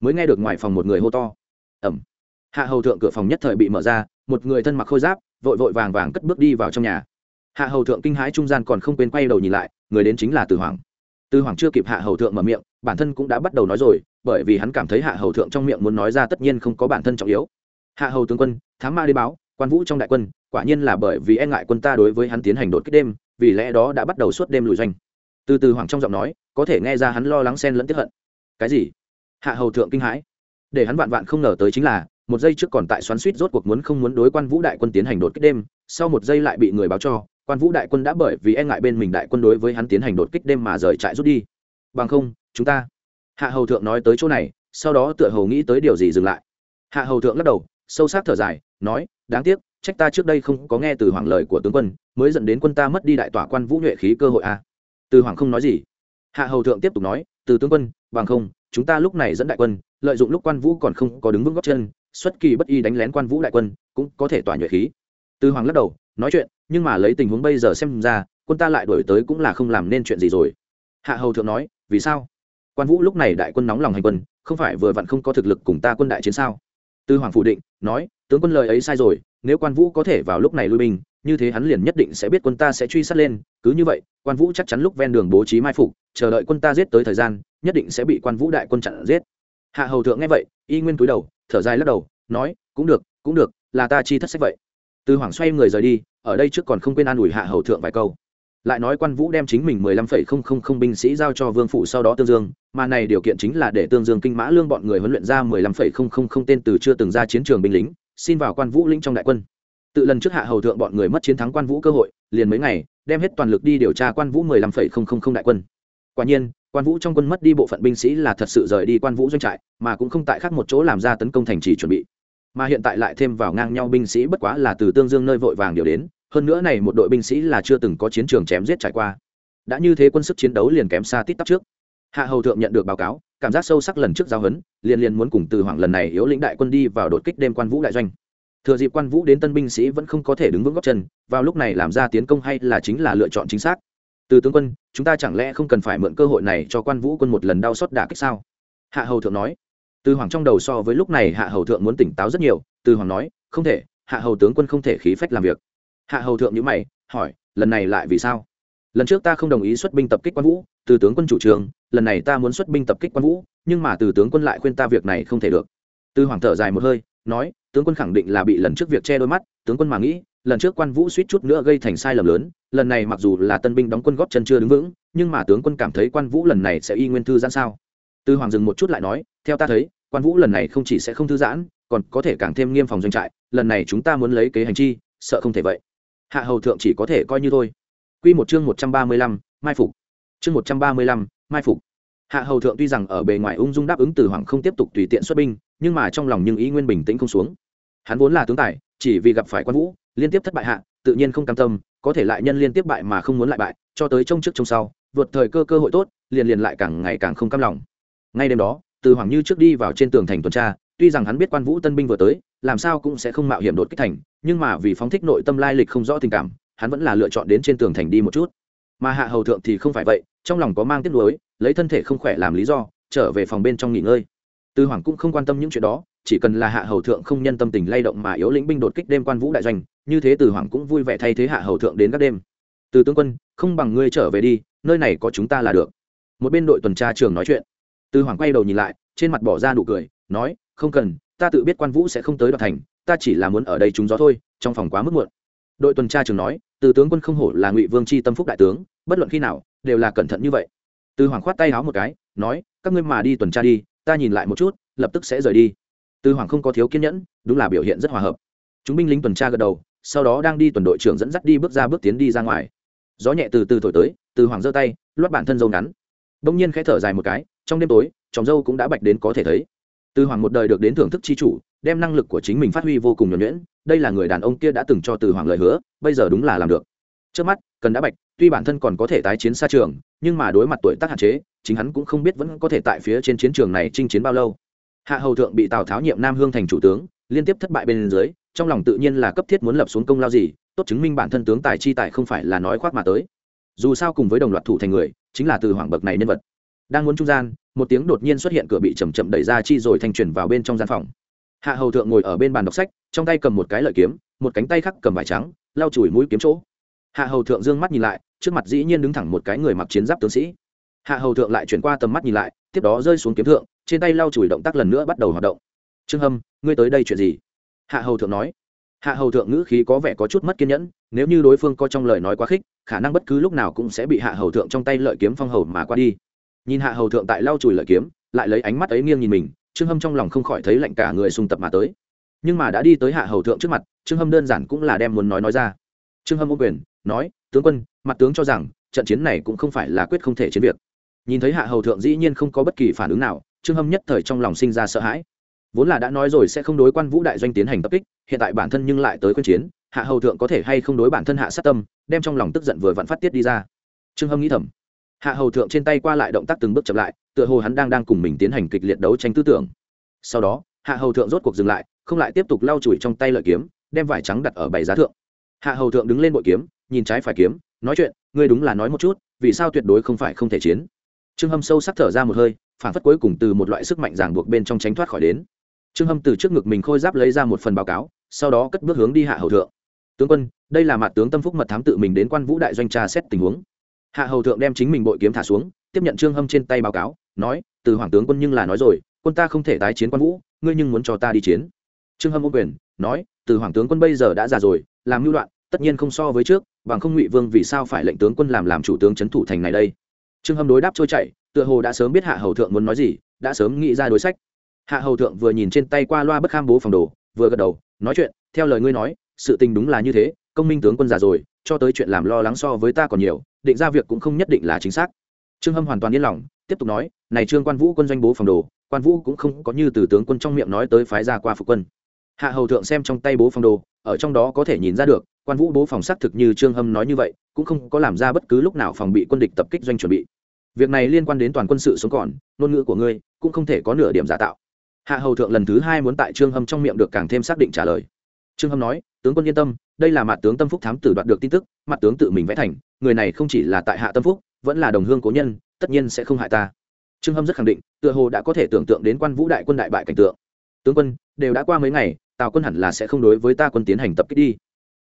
Mới nghe được ngoài phòng một người hô to. Ẩm. Hạ hầu thượng cửa phòng nhất thời bị mở ra một người thân mặc khôi giáp, vội vội vàng vàng cất bước đi vào trong nhà. Hạ hầu thượng kinh hãi trung gian còn không quên quay đầu nhìn lại, người đến chính là từ hoàng từ hoàng chưa kịp hạ hầu thượng mở miệng, bản thân cũng đã bắt đầu nói rồi, bởi vì hắn cảm thấy hạ hầu thượng trong miệng muốn nói ra tất nhiên không có bản thân trọng yếu. Hạ hầu tướng quân, thám ma đi báo, quan vũ trong đại quân, quả nhiên là bởi vì e ngại quân ta đối với hắn tiến hành đột kích đêm, vì lẽ đó đã bắt đầu suốt đêm lùi doanh. Từ từ hoàng trong giọng nói, có thể nghe ra hắn lo lắng xen lẫn tiếp hận. Cái gì? Hạ hầu thượng kinh hãi. Để hắn vạn vạn không ngờ tới chính là một giây trước còn tại xoắn suýt rốt cuộc muốn không muốn đối quan vũ đại quân tiến hành đột kích đêm, sau một giây lại bị người báo cho, quan vũ đại quân đã bởi vì e ngại bên mình đại quân đối với hắn tiến hành đột kích đêm mà rời trại rút đi. Bằng không, chúng ta hạ hầu thượng nói tới chỗ này, sau đó tựa hầu nghĩ tới điều gì dừng lại. Hạ hầu thượng lắc đầu, sâu sắc thở dài, nói, đáng tiếc, trách ta trước đây không có nghe từ hoàng lời của tướng quân, mới dẫn đến quân ta mất đi đại tỏa quan vũ nhuệ khí cơ hội a. À. từ hoàng không nói gì. Hạ hầu thượng tiếp tục nói, từ tướng quân, bằng không, chúng ta lúc này dẫn đại quân, lợi dụng lúc quan vũ còn không có đứng vững góc chân xuất kỳ bất y đánh lén quan vũ đại quân, cũng có thể tỏa nhuệ khí. Tư hoàng lắc đầu, nói chuyện, nhưng mà lấy tình huống bây giờ xem ra, quân ta lại đổi tới cũng là không làm nên chuyện gì rồi. Hạ hầu thượng nói, vì sao? Quan vũ lúc này đại quân nóng lòng hành quân, không phải vừa vặn không có thực lực cùng ta quân đại chiến sao? Tư hoàng phủ định, nói, tướng quân lời ấy sai rồi, nếu quan vũ có thể vào lúc này lui binh, như thế hắn liền nhất định sẽ biết quân ta sẽ truy sát lên, cứ như vậy, quan vũ chắc chắn lúc ven đường bố trí mai phục, chờ đợi quân ta giết tới thời gian, nhất định sẽ bị quan vũ đại quân chặn giết. Hạ hầu thượng nghe vậy, y nguyên túi đầu thở dài lắc đầu, nói, cũng được cũng được, là ta chi thất sách vậy. Từ hoàng xoay người rời đi, ở đây trước còn không quên an ủi hạ hầu thượng vài câu. Lại nói quan vũ đem chính mình mười lăm phẩy không không không binh sĩ giao cho vương phủ sau đó tương dương, mà này điều kiện chính là để tương dương kinh mã lương bọn người huấn luyện ra mười lăm phẩy không không không tên từ chưa từng ra chiến trường binh lính, xin vào quan vũ lĩnh trong đại quân. Tự lần trước hạ hầu thượng bọn người mất chiến thắng quan vũ cơ hội, liền mấy ngày, đem hết toàn lực đi điều tra quan vũ mười lăm phẩy không không không đại quân. Quả nhiên quan vũ trong quân mất đi bộ phận binh sĩ là thật sự rời đi quan vũ doanh trại, mà cũng không tại khác một chỗ làm ra tấn công thành trì chuẩn bị. Mà hiện tại lại thêm vào ngang nhau binh sĩ bất quá là từ tương dương nơi vội vàng điều đến, hơn nữa này một đội binh sĩ là chưa từng có chiến trường chém giết trải qua. Đã như thế quân sức chiến đấu liền kém xa tít tắp trước. Hạ hầu thượng nhận được báo cáo, cảm giác sâu sắc lần trước giao hấn, liền liền muốn cùng từ hoàng lần này yếu lĩnh đại quân đi vào đột kích đêm quan vũ đại doanh. Thừa dịp quan vũ đến tân binh sĩ vẫn không có thể đứng vững góc chân, vào lúc này làm ra tiến công hay là chính là lựa chọn chính xác từ tướng quân, chúng ta chẳng lẽ không cần phải mượn cơ hội này cho quan vũ quân một lần đau xót đả kích sao? Hạ hầu thượng nói. Từ hoàng trong đầu so với lúc này hạ hầu thượng muốn tỉnh táo rất nhiều. Từ hoàng nói, không thể, hạ hầu tướng quân không thể khí phách làm việc. Hạ hầu thượng nhữ mày, hỏi, lần này lại vì sao? Lần trước ta không đồng ý xuất binh tập kích quan vũ, từ tướng quân chủ trường lần này ta muốn xuất binh tập kích quan vũ, nhưng mà từ tướng quân lại khuyên ta việc này không thể được. Từ hoàng thở dài một hơi, nói, tướng quân khẳng định là bị lần trước việc che đôi mắt, tướng quân mà nghĩ lần trước quan vũ suýt chút nữa gây thành sai lầm lớn lần này mặc dù là tân binh đóng quân góp chân chưa đứng vững nhưng mà tướng quân cảm thấy quan vũ lần này sẽ y nguyên thư giãn sao từ hoàng dừng một chút lại nói theo ta thấy quan vũ lần này không chỉ sẽ không thư giãn còn có thể càng thêm nghiêm phòng doanh trại lần này chúng ta muốn lấy kế hành chi sợ không thể vậy hạ hầu thượng chỉ có thể coi như thôi Quy một chương một trăm ba mươi lăm, mai phục. Chương một trăm ba mươi lăm, mai phục. Hạ hầu thượng tuy rằng ở bề ngoài ung dung đáp ứng từ hoàng không tiếp tục tùy tiện xuất binh, nhưng mà trong lòng nhưng ý nguyên bình tĩnh không xuống. Hắn vốn là tướng tài, chỉ vì gặp phải quan vũ, liên tiếp thất bại hạ, tự nhiên không cam tâm, có thể lại nhân liên tiếp bại mà không muốn lại bại, cho tới trông trước trông sau, vượt thời cơ cơ hội tốt, liền liền lại càng ngày càng không cam lòng. Ngay đêm đó, Từ Hoàng Như trước đi vào trên tường thành tuần tra, tuy rằng hắn biết quan vũ tân binh vừa tới, làm sao cũng sẽ không mạo hiểm đột kích thành, nhưng mà vì phóng thích nội tâm lai lịch không rõ tình cảm, hắn vẫn là lựa chọn đến trên tường thành đi một chút mà hạ hầu thượng thì không phải vậy trong lòng có mang tiếc nuối lấy thân thể không khỏe làm lý do trở về phòng bên trong nghỉ ngơi tư hoàng cũng không quan tâm những chuyện đó chỉ cần là hạ hầu thượng không nhân tâm tình lay động mà yếu lĩnh binh đột kích đêm quan vũ đại doanh, như thế từ hoàng cũng vui vẻ thay thế hạ hầu thượng đến các đêm. Từ tướng quân, không bằng ngươi trở về đi, nơi này có chúng ta là được. Một bên đội tuần tra trường nói chuyện. Từ hoàng quay đầu nhìn lại, trên mặt bỏ ra nụ cười, nói, không cần, ta tự biết quan vũ sẽ không tới đoạt thành, ta chỉ là muốn ở đây trúng gió thôi, trong phòng quá mức muộn. Đội tuần tra trường nói, từ tướng quân không hổ là ngụy vương c h i tâm phúc đại tướng, bất luận khi nào, đều là cẩn thận như vậy. Từ hoàng khoát tay háo một cái, nói, các ngươi mà đi tuần tra đi, ta nhìn lại một chút, lập tức sẽ rời đi từ hoàng không có thiếu kiên nhẫn, đúng là biểu hiện rất hòa hợp. Chúng binh lính tuần tra gật đầu, sau đó đang đi tuần đội trưởng dẫn dắt đi bước ra bước tiến đi ra ngoài. Gió nhẹ từ từ thổi tới từ hoàng giơ tay, loát bản thân dâu ngắn. Bỗng nhiên khẽ thở dài một cái, trong đêm tối tròng dâu cũng đã bạch đến có thể thấy. Từ hoàng một đời được đến thưởng thức chi chủ, đem năng lực của chính mình phát huy vô cùng nhuẩn nhuyễn, đây là người đàn ông kia đã từng cho từ hoàng lời hứa, bây giờ đúng là làm được. Trước mắt, cần đã bạch, tuy bản thân còn có thể tái chiến xa trường, nhưng mà đối mặt tuổi tác hạn chế, chính hắn cũng không biết vẫn có thể tại phía trên chiến trường này chinh chiến bao lâu hạ hầu thượng bị tào tháo nhiệm nam hương thành chủ tướng, liên tiếp thất bại bên dưới, trong lòng tự nhiên là cấp thiết muốn lập xuống công lao gì, tốt chứng minh bản thân tướng tài chi tài không phải là nói khoác mà tới. Dù sao cùng với đồng loạt thủ thành người, chính là từ hoàng bậc này nhân vật. Đang muốn trung gian, một tiếng đột nhiên xuất hiện cửa bị chầm chậm đẩy ra chi rồi thanh chuyển vào bên trong gian phòng. Hạ hầu thượng ngồi ở bên bàn đọc sách, trong tay cầm một cái lợi kiếm, một cánh tay khác cầm vải trắng, lau chùi mũi kiếm chỗ. Hạ hầu thượng dương mắt nhìn lại, trước mặt dĩ nhiên đứng thẳng một cái người mặc chiến giáp tướng sĩ. Hạ hầu thượng lại chuyển qua tầm mắt nhìn lại, tiếp đó rơi xuống kiếm thượng trên tay lau chùi động tác lần nữa bắt đầu hoạt động. Trương hâm, ngươi tới đây chuyện gì? Hạ hầu thượng nói. Hạ hầu thượng ngữ khí có vẻ có chút mất kiên nhẫn, nếu như đối phương có trong lời nói quá khích, khả năng bất cứ lúc nào cũng sẽ bị hạ hầu thượng trong tay lợi kiếm phong hầu mà qua đi. Nhìn hạ hầu thượng tại lau chùi lợi kiếm, lại lấy ánh mắt ấy nghiêng nhìn mình, trương hâm trong lòng không khỏi thấy lạnh cả người sung tập mà tới. Nhưng mà đã đi tới hạ hầu thượng trước mặt, trương hâm đơn giản cũng là đem muốn nói nói ra. Trương hâm ô quyền, nói, tướng quân, mặt tướng cho rằng, trận chiến này cũng không phải là quyết không thể chiến việc. Nhìn thấy hạ hầu thượng dĩ nhiên không có bất kỳ phản ứng nào trương hâm nhất thời trong lòng sinh ra sợ hãi. Vốn là đã nói rồi sẽ không đối quan vũ đại doanh tiến hành tập kích, hiện tại bản thân nhưng lại tới quân chiến, hạ hầu thượng có thể hay không đối bản thân hạ sát tâm, đem trong lòng tức giận vừa vặn phát tiết đi ra. Trương hâm nghĩ thầm. Hạ hầu thượng trên tay qua lại động tác từng bước chậm lại, tựa hồ hắn đang đang cùng mình tiến hành kịch liệt đấu tranh tư tưởng. Sau đó, hạ hầu thượng rốt cuộc dừng lại, không lại tiếp tục lau chùi trong tay lợi kiếm, đem vải trắng đặt ở bảy giá thượng. Hạ hầu thượng đứng lên bội kiếm, nhìn trái phải kiếm, nói chuyện, ngươi đúng là nói một chút, vì sao tuyệt đối không phải không thể chiến? Trương hâm sâu sắc thở ra một hơi phản phất cuối cùng từ một loại sức mạnh ràng buộc bên trong tránh thoát khỏi đến. Trương hâm từ trước ngực mình khôi giáp lấy ra một phần báo cáo, sau đó cất bước hướng đi hạ hầu thượng. Tướng quân, đây là mặt tướng tâm phúc mật thám tự mình đến quan vũ đại doanh tra xét tình huống. Hạ hầu thượng đem chính mình bội kiếm thả xuống, tiếp nhận trương hâm trên tay báo cáo, nói, từ hoàng tướng quân nhưng là nói rồi, quân ta không thể tái chiến quan vũ, ngươi nhưng muốn cho ta đi chiến. Trương hâm ô quyền, nói, từ hoàng tướng quân bây giờ đã già rồi, làm mưu đoạn, tất nhiên không so với trước, bằng không ngụy vương vì sao phải lệnh tướng quân làm làm chủ tướng trấn thủ thành này đây? Trương hâm đối đáp trôi chảy tựa hồ đã sớm biết hạ hầu thượng muốn nói gì, đã sớm nghĩ ra đối sách. Hạ hầu thượng vừa nhìn trên tay qua loa bất kham bố phòng đồ, vừa gật đầu, nói chuyện, theo lời ngươi nói, sự tình đúng là như thế, công minh tướng quân già rồi, cho tới chuyện làm lo lắng so với ta còn nhiều, định ra việc cũng không nhất định là chính xác. Trương hâm hoàn toàn yên lòng, tiếp tục nói, này trương quan vũ quân doanh bố phòng đồ, quan vũ cũng không có như từ tướng quân trong miệng nói tới phái ra qua phục quân. Hạ hầu thượng xem trong tay bố phòng đồ, ở trong đó có thể nhìn ra được, quan vũ bố phòng xác thực như trương hâm nói như vậy, cũng không có làm ra bất cứ lúc nào phòng bị quân địch tập kích doanh chuẩn bị việc này liên quan đến toàn quân sự sống còn, ngôn ngữ của ngươi cũng không thể có nửa điểm giả tạo. Hạ hầu thượng lần thứ hai muốn tại trương hâm trong miệng được càng thêm xác định trả lời. Trương hâm nói, tướng quân yên tâm, đây là mặt tướng tâm phúc thám tử đoạt được tin tức, mặt tướng tự mình vẽ thành, người này không chỉ là tại hạ tâm phúc, vẫn là đồng hương cố nhân, tất nhiên sẽ không hại ta. Trương hâm rất khẳng định, tựa hồ đã có thể tưởng tượng đến quan vũ đại quân đại bại cảnh tượng. Tướng quân, đều đã qua mấy ngày, tào quân hẳn là sẽ không đối với ta quân tiến hành tập kích đi.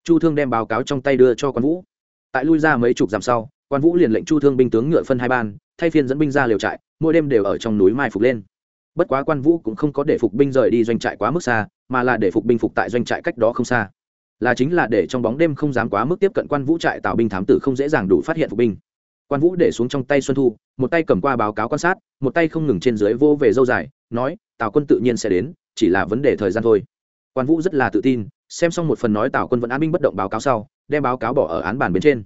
Chu thương đem báo cáo trong tay đưa cho quan vũ. Tại lui ra mấy chục dặm sau quan vũ liền lệnh chu thương binh tướng ngựa phân hai ban, thay phiên dẫn binh ra liều trại, mỗi đêm đều ở trong núi mai phục lên. Bất quá quan vũ cũng không có để phục binh rời đi doanh trại quá mức xa, mà là để phục binh phục tại doanh trại cách đó không xa. Là chính là để trong bóng đêm không dám quá mức tiếp cận quan vũ trại tạo binh thám tử không dễ dàng đủ phát hiện phục binh. Quan vũ để xuống trong tay xuân thu, một tay cầm qua báo cáo quan sát, một tay không ngừng trên dưới vô về dâu dài, nói, tào quân tự nhiên sẽ đến, chỉ là vấn đề thời gian thôi. Quan vũ rất là tự tin, xem xong một phần nói tào quân vẫn an binh bất động báo cáo sau, đem báo cáo bỏ ở án bàn bên trên.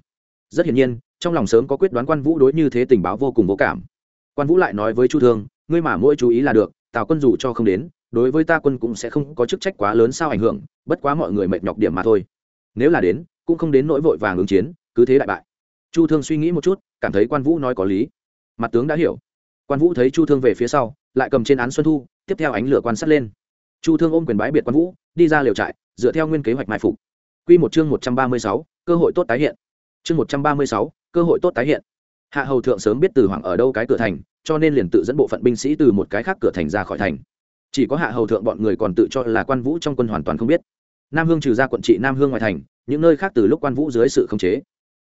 Rất hiển nhiên trong lòng sớm có quyết đoán quan vũ đối như thế tình báo vô cùng vô cảm. Quan vũ lại nói với chu thương, ngươi mà mỗi chú ý là được, tào quân dù cho không đến, đối với ta quân cũng sẽ không có chức trách quá lớn sao ảnh hưởng, bất quá mọi người mệt nhọc điểm mà thôi. Nếu là đến, cũng không đến nỗi vội vàng ứng chiến, cứ thế đại bại. Chu thương suy nghĩ một chút, cảm thấy quan vũ nói có lý. Mặt tướng đã hiểu. Quan vũ thấy chu thương về phía sau, lại cầm trên án xuân thu, tiếp theo ánh lửa quan sát lên. Chu thương ôm quyền bái biệt quan vũ, đi ra liều trại, dựa theo nguyên kế hoạch mai phục. Q một chương một trăm ba mươi sáu, cơ hội tốt tái hiện. Chương một trăm ba mươi sáu cơ hội tốt tái hiện. Hạ hầu thượng sớm biết từ hoàng ở đâu cái cửa thành, cho nên liền tự dẫn bộ phận binh sĩ từ một cái khác cửa thành ra khỏi thành. Chỉ có hạ hầu thượng bọn người còn tự cho là quan vũ trong quân hoàn toàn không biết. Nam hương trừ ra quận trị nam hương ngoài thành, những nơi khác từ lúc quan vũ dưới sự khống chế.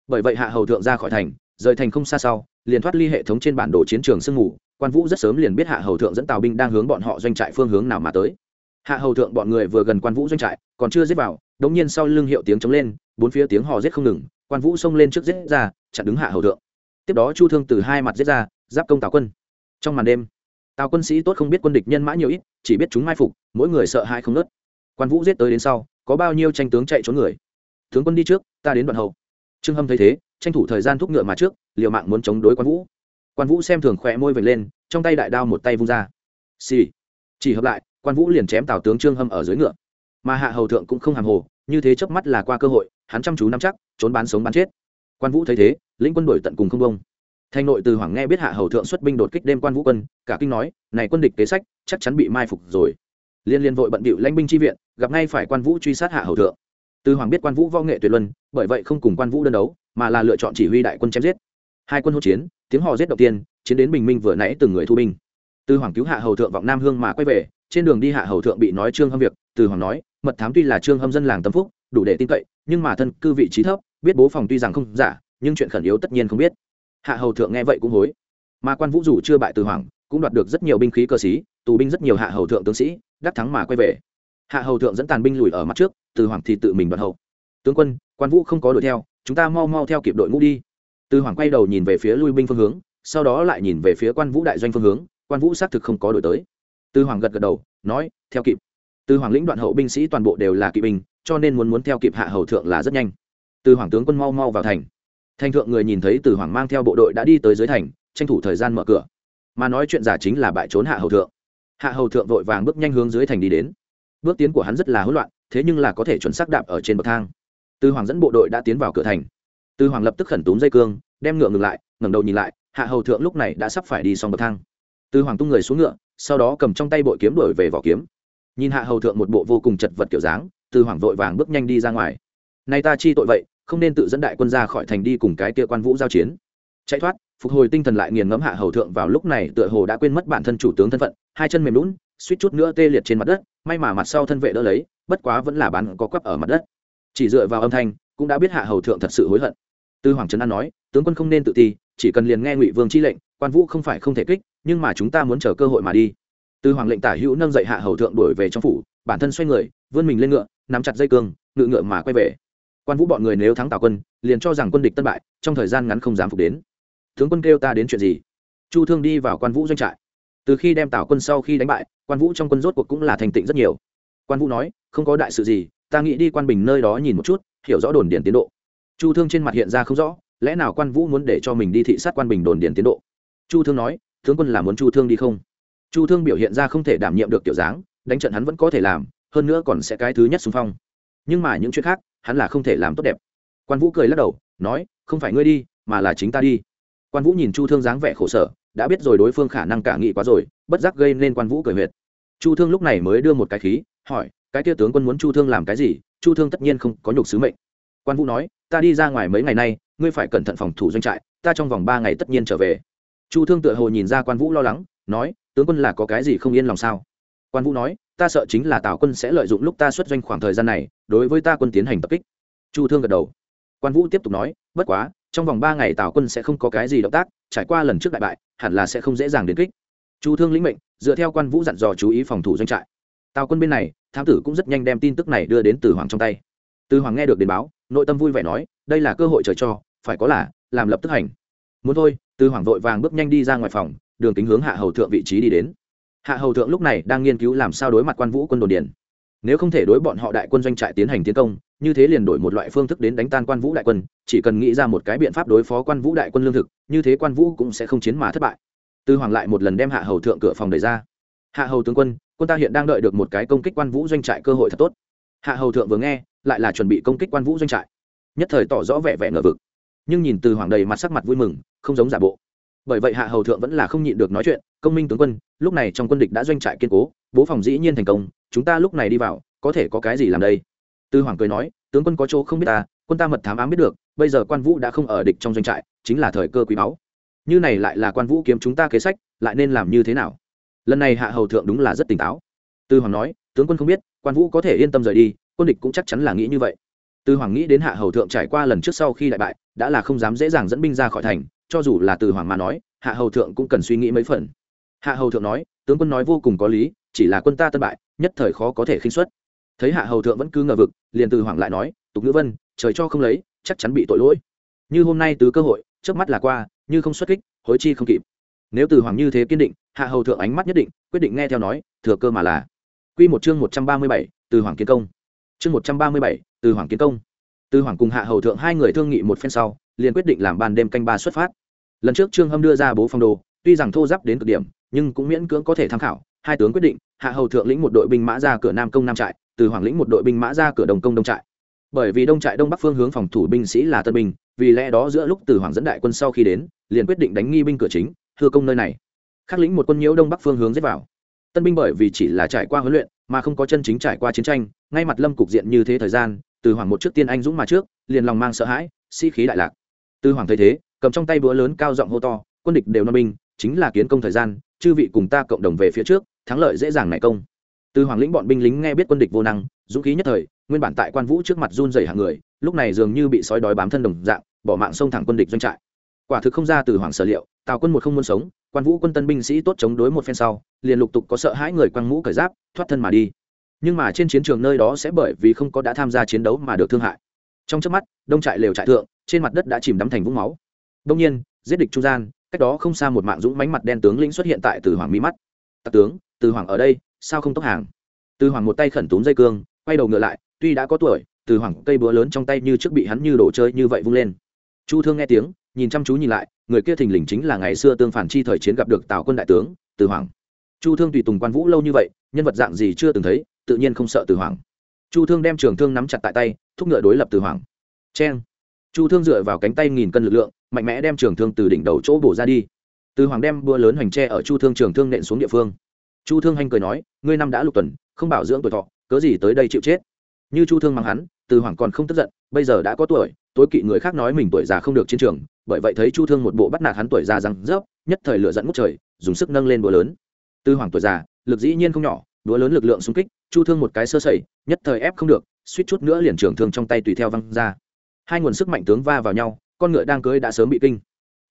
Bởi vậy hạ hầu thượng ra khỏi thành, rời thành không xa sau, liền thoát ly hệ thống trên bản đồ chiến trường sương mù, quan vũ rất sớm liền biết hạ hầu thượng dẫn tàu binh đang hướng bọn họ doanh trại phương hướng nào mà tới. Hạ hầu thượng bọn người vừa gần quan vũ doanh trại, còn chưa giết vào, đống nhiên sau lưng hiệu tiếng chống lên, bốn phía tiếng hò giết không ngừng quan vũ xông lên trước giết ra, chặn đứng hạ hầu thượng. Tiếp đó chu thương từ hai mặt giết ra, giáp công tào quân. Trong màn đêm, tào quân sĩ tốt không biết quân địch nhân mã nhiều ít, chỉ biết chúng mai phục, mỗi người sợ hãi không nớt quan vũ giết tới đến sau, có bao nhiêu tranh tướng chạy trốn người? Tướng quân đi trước, ta đến đoạn hậu. Trương hâm thấy thế, tranh thủ thời gian thúc ngựa mà trước, liều mạng muốn chống đối quan vũ. Quan vũ xem thường khỏe môi vệt lên, trong tay đại đao một tay vung ra. Xì、sì. chỉ hợp lại, quan vũ liền chém tào tướng trương hâm ở dưới ngựa. Mà hạ hầu thượng cũng không hàm hồ như thế chớp mắt là qua cơ hội, hắn chăm chú nắm chắc, trốn bán sống bán chết. Quan vũ thấy thế, lĩnh quân đổi tận cùng không bông thành nội từ hoàng nghe biết hạ hầu thượng xuất binh đột kích đêm quan vũ quân, cả kinh nói, này quân địch kế sách, chắc chắn bị mai phục rồi. Liên liên vội bận bịu lãnh binh chi viện, gặp ngay phải quan vũ truy sát hạ hầu thượng. Từ hoàng biết quan vũ võ nghệ tuyệt luân, bởi vậy không cùng quan vũ đơn đấu, mà là lựa chọn chỉ huy đại quân chém giết. Hai quân hỗn chiến, tiếng hò giết đầu tiên, chiến đến bình minh vừa nãy từng người thu binh. Từ hoàng cứu hạ hầu thượng vọng nam hương mà quay về, trên đường đi hạ hầu thượng bị nói trương hâm việc, từ hoàng nói mật thám tuy là trương hâm dân làng tâm phúc, đủ để tin cậy, nhưng mà thân cư vị trí thấp, biết bố phòng tuy rằng không giả, nhưng chuyện khẩn yếu tất nhiên không biết. Hạ hầu thượng nghe vậy cũng hối. Mà quan vũ dù chưa bại từ hoàng cũng đoạt được rất nhiều binh khí cơ sĩ, tù binh rất nhiều hạ hầu thượng tướng sĩ, đắc thắng mà quay về. Hạ hầu thượng dẫn tàn binh lùi ở mặt trước, từ hoàng thì tự mình đoạt hậu tướng quân, quan vũ không có đuổi theo, chúng ta mau mau theo kịp đội ngũ đi. Từ hoàng quay đầu nhìn về phía lui binh phương hướng, sau đó lại nhìn về phía quan vũ đại doanh phương hướng, quan vũ xác thực không có đổi tới. Từ hoàng gật gật đầu, nói, theo kịp từ hoàng lĩnh đoạn hậu binh sĩ toàn bộ đều là kỵ binh, cho nên muốn muốn theo kịp hạ hầu thượng là rất nhanh. Từ hoàng tướng quân mau mau vào thành. Thành thượng người nhìn thấy từ hoàng mang theo bộ đội đã đi tới dưới thành, tranh thủ thời gian mở cửa. Mà nói chuyện giả chính là bại trốn hạ hầu thượng. Hạ hầu thượng vội vàng bước nhanh hướng dưới thành đi đến. Bước tiến của hắn rất là hỗn loạn, thế nhưng là có thể chuẩn xác đạp ở trên bậc thang. Từ hoàng dẫn bộ đội đã tiến vào cửa thành. Từ hoàng lập tức khẩn túm dây cương, đem ngựa ngừng lại, ngẩng đầu nhìn lại, hạ hầu thượng lúc này đã sắp phải đi xong bậc thang. Từ hoàng tung người xuống ngựa, sau đó cầm trong tay bội kiếm đổi về vỏ kiếm nhìn hạ hầu thượng một bộ vô cùng chật vật kiểu dáng, từ hoàng vội vàng bước nhanh đi ra ngoài. Nay ta chi tội vậy, không nên tự dẫn đại quân ra khỏi thành đi cùng cái kia quan vũ giao chiến. Chạy thoát, phục hồi tinh thần lại nghiền ngẫm hạ hầu thượng vào lúc này tựa hồ đã quên mất bản thân chủ tướng thân phận, hai chân mềm lún, suýt chút nữa tê liệt trên mặt đất, may mà mặt sau thân vệ đỡ lấy, bất quá vẫn là bán có quắp ở mặt đất. Chỉ dựa vào âm thanh, cũng đã biết hạ hầu thượng thật sự hối hận. Tư hoàng trấn an nói, tướng quân không nên tự ti, chỉ cần liền nghe ngụy vương chi lệnh, quan vũ không phải không thể kích, nhưng mà chúng ta muốn chờ cơ hội mà đi. Từ hoàng lệnh tả hữu nâng dậy hạ hầu thượng đuổi về trong phủ, bản thân xoay người, vươn mình lên ngựa, nắm chặt dây cương, ngự ngựa mà quay về. Quan vũ bọn người nếu thắng tào quân, liền cho rằng quân địch tân bại, trong thời gian ngắn không dám phục đến. Tướng quân kêu ta đến chuyện gì? Chu thương đi vào quan vũ doanh trại. Từ khi đem tào quân sau khi đánh bại, quan vũ trong quân rốt cuộc cũng là thành tịnh rất nhiều. Quan vũ nói, không có đại sự gì, ta nghĩ đi quan bình nơi đó nhìn một chút, hiểu rõ đồn điền tiến độ. Chu thương trên mặt hiện ra không rõ, lẽ nào quan vũ muốn để cho mình đi thị sát quan bình đồn điền tiến độ? Chu thương nói, tướng quân là muốn chu thương đi không? Chu thương biểu hiện ra không thể đảm nhiệm được tiểu dáng, đánh trận hắn vẫn có thể làm, hơn nữa còn sẽ cái thứ nhất xung phong. Nhưng mà những chuyện khác, hắn là không thể làm tốt đẹp. Quan vũ cười lắc đầu, nói, không phải ngươi đi, mà là chính ta đi. Quan vũ nhìn chu thương dáng vẻ khổ sở, đã biết rồi đối phương khả năng cả nghị quá rồi, bất giác gây nên quan vũ cười huyệt. Chu thương lúc này mới đưa một cái khí, hỏi, cái kia tướng quân muốn chu thương làm cái gì? Chu thương tất nhiên không có nhục sứ mệnh. Quan vũ nói, ta đi ra ngoài mấy ngày nay, ngươi phải cẩn thận phòng thủ doanh trại, ta trong vòng ba ngày tất nhiên trở về. Chu thương tựa hồ nhìn ra quan vũ lo lắng, nói tướng quân là có cái gì không yên lòng sao? Quan vũ nói, ta sợ chính là tào quân sẽ lợi dụng lúc ta xuất doanh khoảng thời gian này, đối với ta quân tiến hành tập kích. Chu thương gật đầu. Quan vũ tiếp tục nói, bất quá, trong vòng ba ngày tào quân sẽ không có cái gì động tác, trải qua lần trước đại bại, hẳn là sẽ không dễ dàng đến kích. Chu thương lĩnh mệnh, dựa theo quan vũ dặn dò chú ý phòng thủ doanh trại. Tào quân bên này, thám tử cũng rất nhanh đem tin tức này đưa đến từ hoàng trong tay. Từ hoàng nghe được đến báo, nội tâm vui vẻ nói, đây là cơ hội trời cho, phải có là, làm lập tức hành. Muốn thôi, từ hoàng vội vàng bước nhanh đi ra ngoài phòng đường kính hướng hạ hầu thượng vị trí đi đến. Hạ hầu thượng lúc này đang nghiên cứu làm sao đối mặt quan vũ quân đồn điền. Nếu không thể đối bọn họ đại quân doanh trại tiến hành tiến công, như thế liền đổi một loại phương thức đến đánh tan quan vũ đại quân, chỉ cần nghĩ ra một cái biện pháp đối phó quan vũ đại quân lương thực, như thế quan vũ cũng sẽ không chiến mà thất bại. Tư hoàng lại một lần đem hạ hầu thượng cửa phòng đẩy ra. Hạ hầu tướng quân quân ta hiện đang đợi được một cái công kích quan vũ doanh trại cơ hội thật tốt. Hạ hầu thượng vừa nghe, lại là chuẩn bị công kích quan vũ doanh trại. Nhất thời tỏ rõ vẻ vẻ ngờ vực. Nhưng nhìn từ hoàng đầy mặt sắc mặt vui mừng, không giống giả bộ bởi vậy hạ hầu thượng vẫn là không nhịn được nói chuyện, công minh tướng quân, lúc này trong quân địch đã doanh trại kiên cố, bố phòng dĩ nhiên thành công, chúng ta lúc này đi vào, có thể có cái gì làm đây? Tư hoàng cười nói, tướng quân có chỗ không biết ta, quân ta mật thám ám biết được, bây giờ quan vũ đã không ở địch trong doanh trại, chính là thời cơ quý báu. Như này lại là quan vũ kiếm chúng ta kế sách, lại nên làm như thế nào? Lần này hạ hầu thượng đúng là rất tỉnh táo. Tư hoàng nói, tướng quân không biết, quan vũ có thể yên tâm rời đi, quân địch cũng chắc chắn là nghĩ như vậy. Tư hoàng nghĩ đến hạ hầu thượng trải qua lần trước sau khi đại bại, đã là không dám dễ dàng dẫn binh ra khỏi thành cho dù là từ hoàng mà nói, hạ hầu thượng cũng cần suy nghĩ mấy phần. Hạ hầu thượng nói, tướng quân nói vô cùng có lý, chỉ là quân ta tân bại, nhất thời khó có thể khinh xuất thấy hạ hầu thượng vẫn cứ ngờ vực, liền từ hoàng lại nói, tục ngữ vân, trời cho không lấy, chắc chắn bị tội lỗi. Như hôm nay từ cơ hội trước mắt là qua, như không xuất kích, hối chi không kịp. Nếu từ hoàng như thế kiên định, hạ hầu thượng ánh mắt nhất định, quyết định nghe theo nói, thừa cơ mà là. Quy một chương một trăm ba mươi bảy, từ hoàng kiến công. Chương một trăm ba mươi bảy, từ hoàng kiến công từ hoàng cùng hạ hầu thượng hai người thương nghị một phen sau, liền quyết định làm ban đêm canh ba xuất phát. Lần trước trương hâm đưa ra bố phong đồ, tuy rằng thô giáp đến cực điểm, nhưng cũng miễn cưỡng có thể tham khảo. Hai tướng quyết định, hạ hầu thượng lĩnh một đội binh mã ra cửa nam công nam trại, từ hoàng lĩnh một đội binh mã ra cửa đồng công đông trại. Bởi vì đông trại đông bắc phương hướng phòng thủ binh sĩ là tân binh, vì lẽ đó giữa lúc từ hoàng dẫn đại quân sau khi đến, liền quyết định đánh nghi binh cửa chính, thưa công nơi này. Khắc lĩnh một quân nhiễu đông bắc phương hướng giết vào. Tân binh bởi vì chỉ là trải qua huấn luyện, mà không có chân chính trải qua chiến tranh, ngay mặt lâm cục diện như thế thời gian từ hoàng một trước tiên anh dũng mà trước, liền lòng mang sợ hãi, sĩ、si、khí đại lạc. Từ hoàng thấy thế, cầm trong tay búa lớn cao giọng hô to, quân địch đều non binh, chính là kiến công thời gian, chư vị cùng ta cộng đồng về phía trước, thắng lợi dễ dàng nảy công. Từ hoàng lĩnh bọn binh lính nghe biết quân địch vô năng, dũng khí nhất thời, nguyên bản tại quan vũ trước mặt run dày hàng người, lúc này dường như bị sói đói bám thân đồng dạng, bỏ mạng xông thẳng quân địch doanh trại. Quả thực không ra từ hoàng sở liệu, tào quân một không muốn sống, quan vũ quân tân binh sĩ tốt chống đối một phen sau, liền lục tục có sợ hãi người quăng mũ cởi giáp, thoát thân mà đi nhưng mà trên chiến trường nơi đó sẽ bởi vì không có đã tham gia chiến đấu mà được thương hại. Trong trước mắt, đông trại lều trại thượng, trên mặt đất đã chìm đắm thành vũng máu. Đông nhiên, giết địch trung gian, cách đó không xa một mạng dũng mánh mặt đen tướng lĩnh xuất hiện tại từ hoàng mỹ mắt. Tặc tướng, từ hoàng ở đây, sao không tốc hàng? Từ hoàng một tay khẩn túm dây cương, quay đầu ngựa lại, tuy đã có tuổi, từ hoàng cây búa lớn trong tay như trước bị hắn như đồ chơi như vậy vung lên. Chu thương nghe tiếng, nhìn chăm chú nhìn lại, người kia thình lình chính là ngày xưa tương phản chi thời chiến gặp được tào quân đại tướng, từ hoàng. Chu thương tùy tùng quan vũ lâu như vậy, nhân vật dạng gì chưa từng thấy tự nhiên không sợ từ hoàng. Chu thương đem trường thương nắm chặt tại tay, thúc ngựa đối lập từ hoàng. C chu thương dựa vào cánh tay nghìn cân lực lượng, mạnh mẽ đem trường thương từ đỉnh đầu chỗ bổ ra đi. Từ hoàng đem búa lớn hoành tre ở chu thương trường thương nện xuống địa phương. Chu thương hanh cười nói, ngươi năm đã lục tuần, không bảo dưỡng tuổi thọ, cớ gì tới đây chịu chết? Như chu thương mang hắn, từ hoàng còn không tức giận, bây giờ đã có tuổi, tối kỵ người khác nói mình tuổi già không được chiến trường, bởi vậy thấy chu thương một bộ bắt nạt hắn tuổi già răng rớp, nhất thời lửa dẫn ngút trời, dùng sức nâng lên búa lớn. Từ hoàng tuổi già, lực dĩ nhiên không nhỏ, búa lớn lực lượng xung kích chu thương một cái sơ sẩy, nhất thời ép không được, suýt chút nữa liền trưởng thương trong tay tùy theo văng ra. Hai nguồn sức mạnh tướng va vào nhau, con ngựa đang cưới đã sớm bị kinh.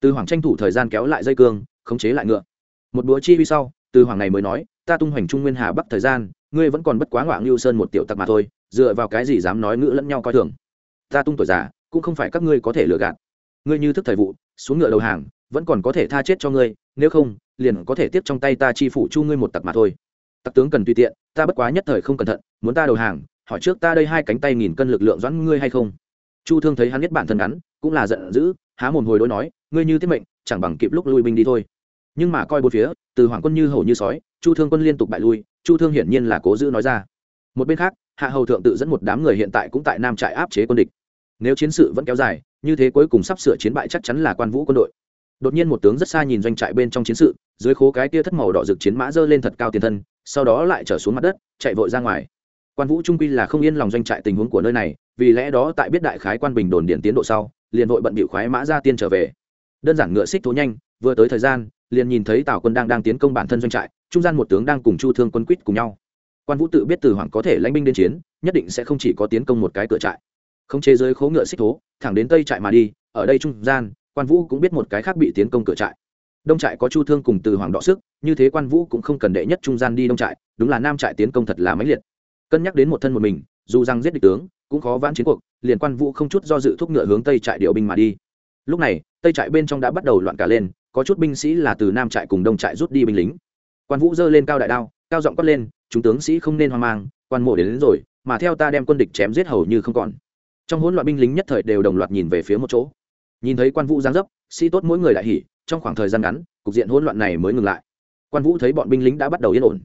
Từ hoàng tranh thủ thời gian kéo lại dây cương, khống chế lại ngựa. Một búa chi huy sau, từ hoàng này mới nói, ta tung hoành trung nguyên hà bắc thời gian, ngươi vẫn còn bất quá ngoạng lưu sơn một tiểu tặc mà thôi, dựa vào cái gì dám nói ngữ lẫn nhau coi thường? Ta tung tuổi già, cũng không phải các ngươi có thể lừa gạt. Ngươi như thức thời vụ, xuống ngựa đầu hàng, vẫn còn có thể tha chết cho ngươi, nếu không, liền có thể tiếp trong tay ta chi phủ chu ngươi một tặc mà thôi tặc tướng cần tùy tiện, ta bất quá nhất thời không cẩn thận, muốn ta đầu hàng, hỏi trước ta đây hai cánh tay nghìn cân lực lượng doãn ngươi hay không? Chu thương thấy hắn biết bản thân ngắn, cũng là giận dữ, há mồm hồi đối nói, ngươi như tiết mệnh, chẳng bằng kịp lúc lui binh đi thôi. Nhưng mà coi bốn phía, từ hoàng quân như hầu như sói, chu thương quân liên tục bại lui, chu thương hiển nhiên là cố giữ nói ra. Một bên khác, hạ hầu thượng tự dẫn một đám người hiện tại cũng tại nam trại áp chế quân địch. Nếu chiến sự vẫn kéo dài, như thế cuối cùng sắp sửa chiến bại chắc chắn là quan vũ quân đội đột nhiên một tướng rất xa nhìn doanh trại bên trong chiến sự, dưới khố cái tia thất màu đỏ rực chiến mã dơ lên thật cao tiền thân, sau đó lại trở xuống mặt đất, chạy vội ra ngoài. Quan vũ trung quy là không yên lòng doanh trại tình huống của nơi này, vì lẽ đó tại biết đại khái quan bình đồn điện tiến độ sau, liền vội bận bịu khoái mã ra tiên trở về. Đơn giản ngựa xích thố nhanh, vừa tới thời gian, liền nhìn thấy tào quân đang đang tiến công bản thân doanh trại, trung gian một tướng đang cùng chu thương quân quýt cùng nhau. Quan vũ tự biết từ hoàng có thể lãnh binh đến chiến, nhất định sẽ không chỉ có tiến công một cái cửa trại. Không chế giới khố ngựa xích thố thẳng đến tây trại mà đi, ở đây trung gian quan vũ cũng biết một cái khác bị tiến công cửa trại. Đông trại có chu thương cùng từ hoàng đọ sức như thế quan vũ cũng không cần đệ nhất trung gian đi đông trại đúng là nam trại tiến công thật là mãnh liệt. Cân nhắc đến một thân một mình dù rằng giết địch tướng cũng khó vãn chiến cuộc liền quan vũ không chút do dự thúc ngựa hướng tây trại điều binh mà đi. Lúc này tây trại bên trong đã bắt đầu loạn cả lên có chút binh sĩ là từ nam trại cùng đông trại rút đi binh lính. Quan vũ giơ lên cao đại đao cao giọng quát lên chúng tướng sĩ không nên hoang mang quan mộ đến, đến rồi mà theo ta đem quân địch chém giết hầu như không còn. Trong hỗn loạn binh lính nhất thời đều đồng loạt nhìn về phía một chỗ nhìn thấy quan vũ giáng dấp sĩ tốt mỗi người đại hỉ, trong khoảng thời gian ngắn, cục diện hỗn loạn này mới ngừng lại. Quan vũ thấy bọn binh lính đã bắt đầu yên ổn.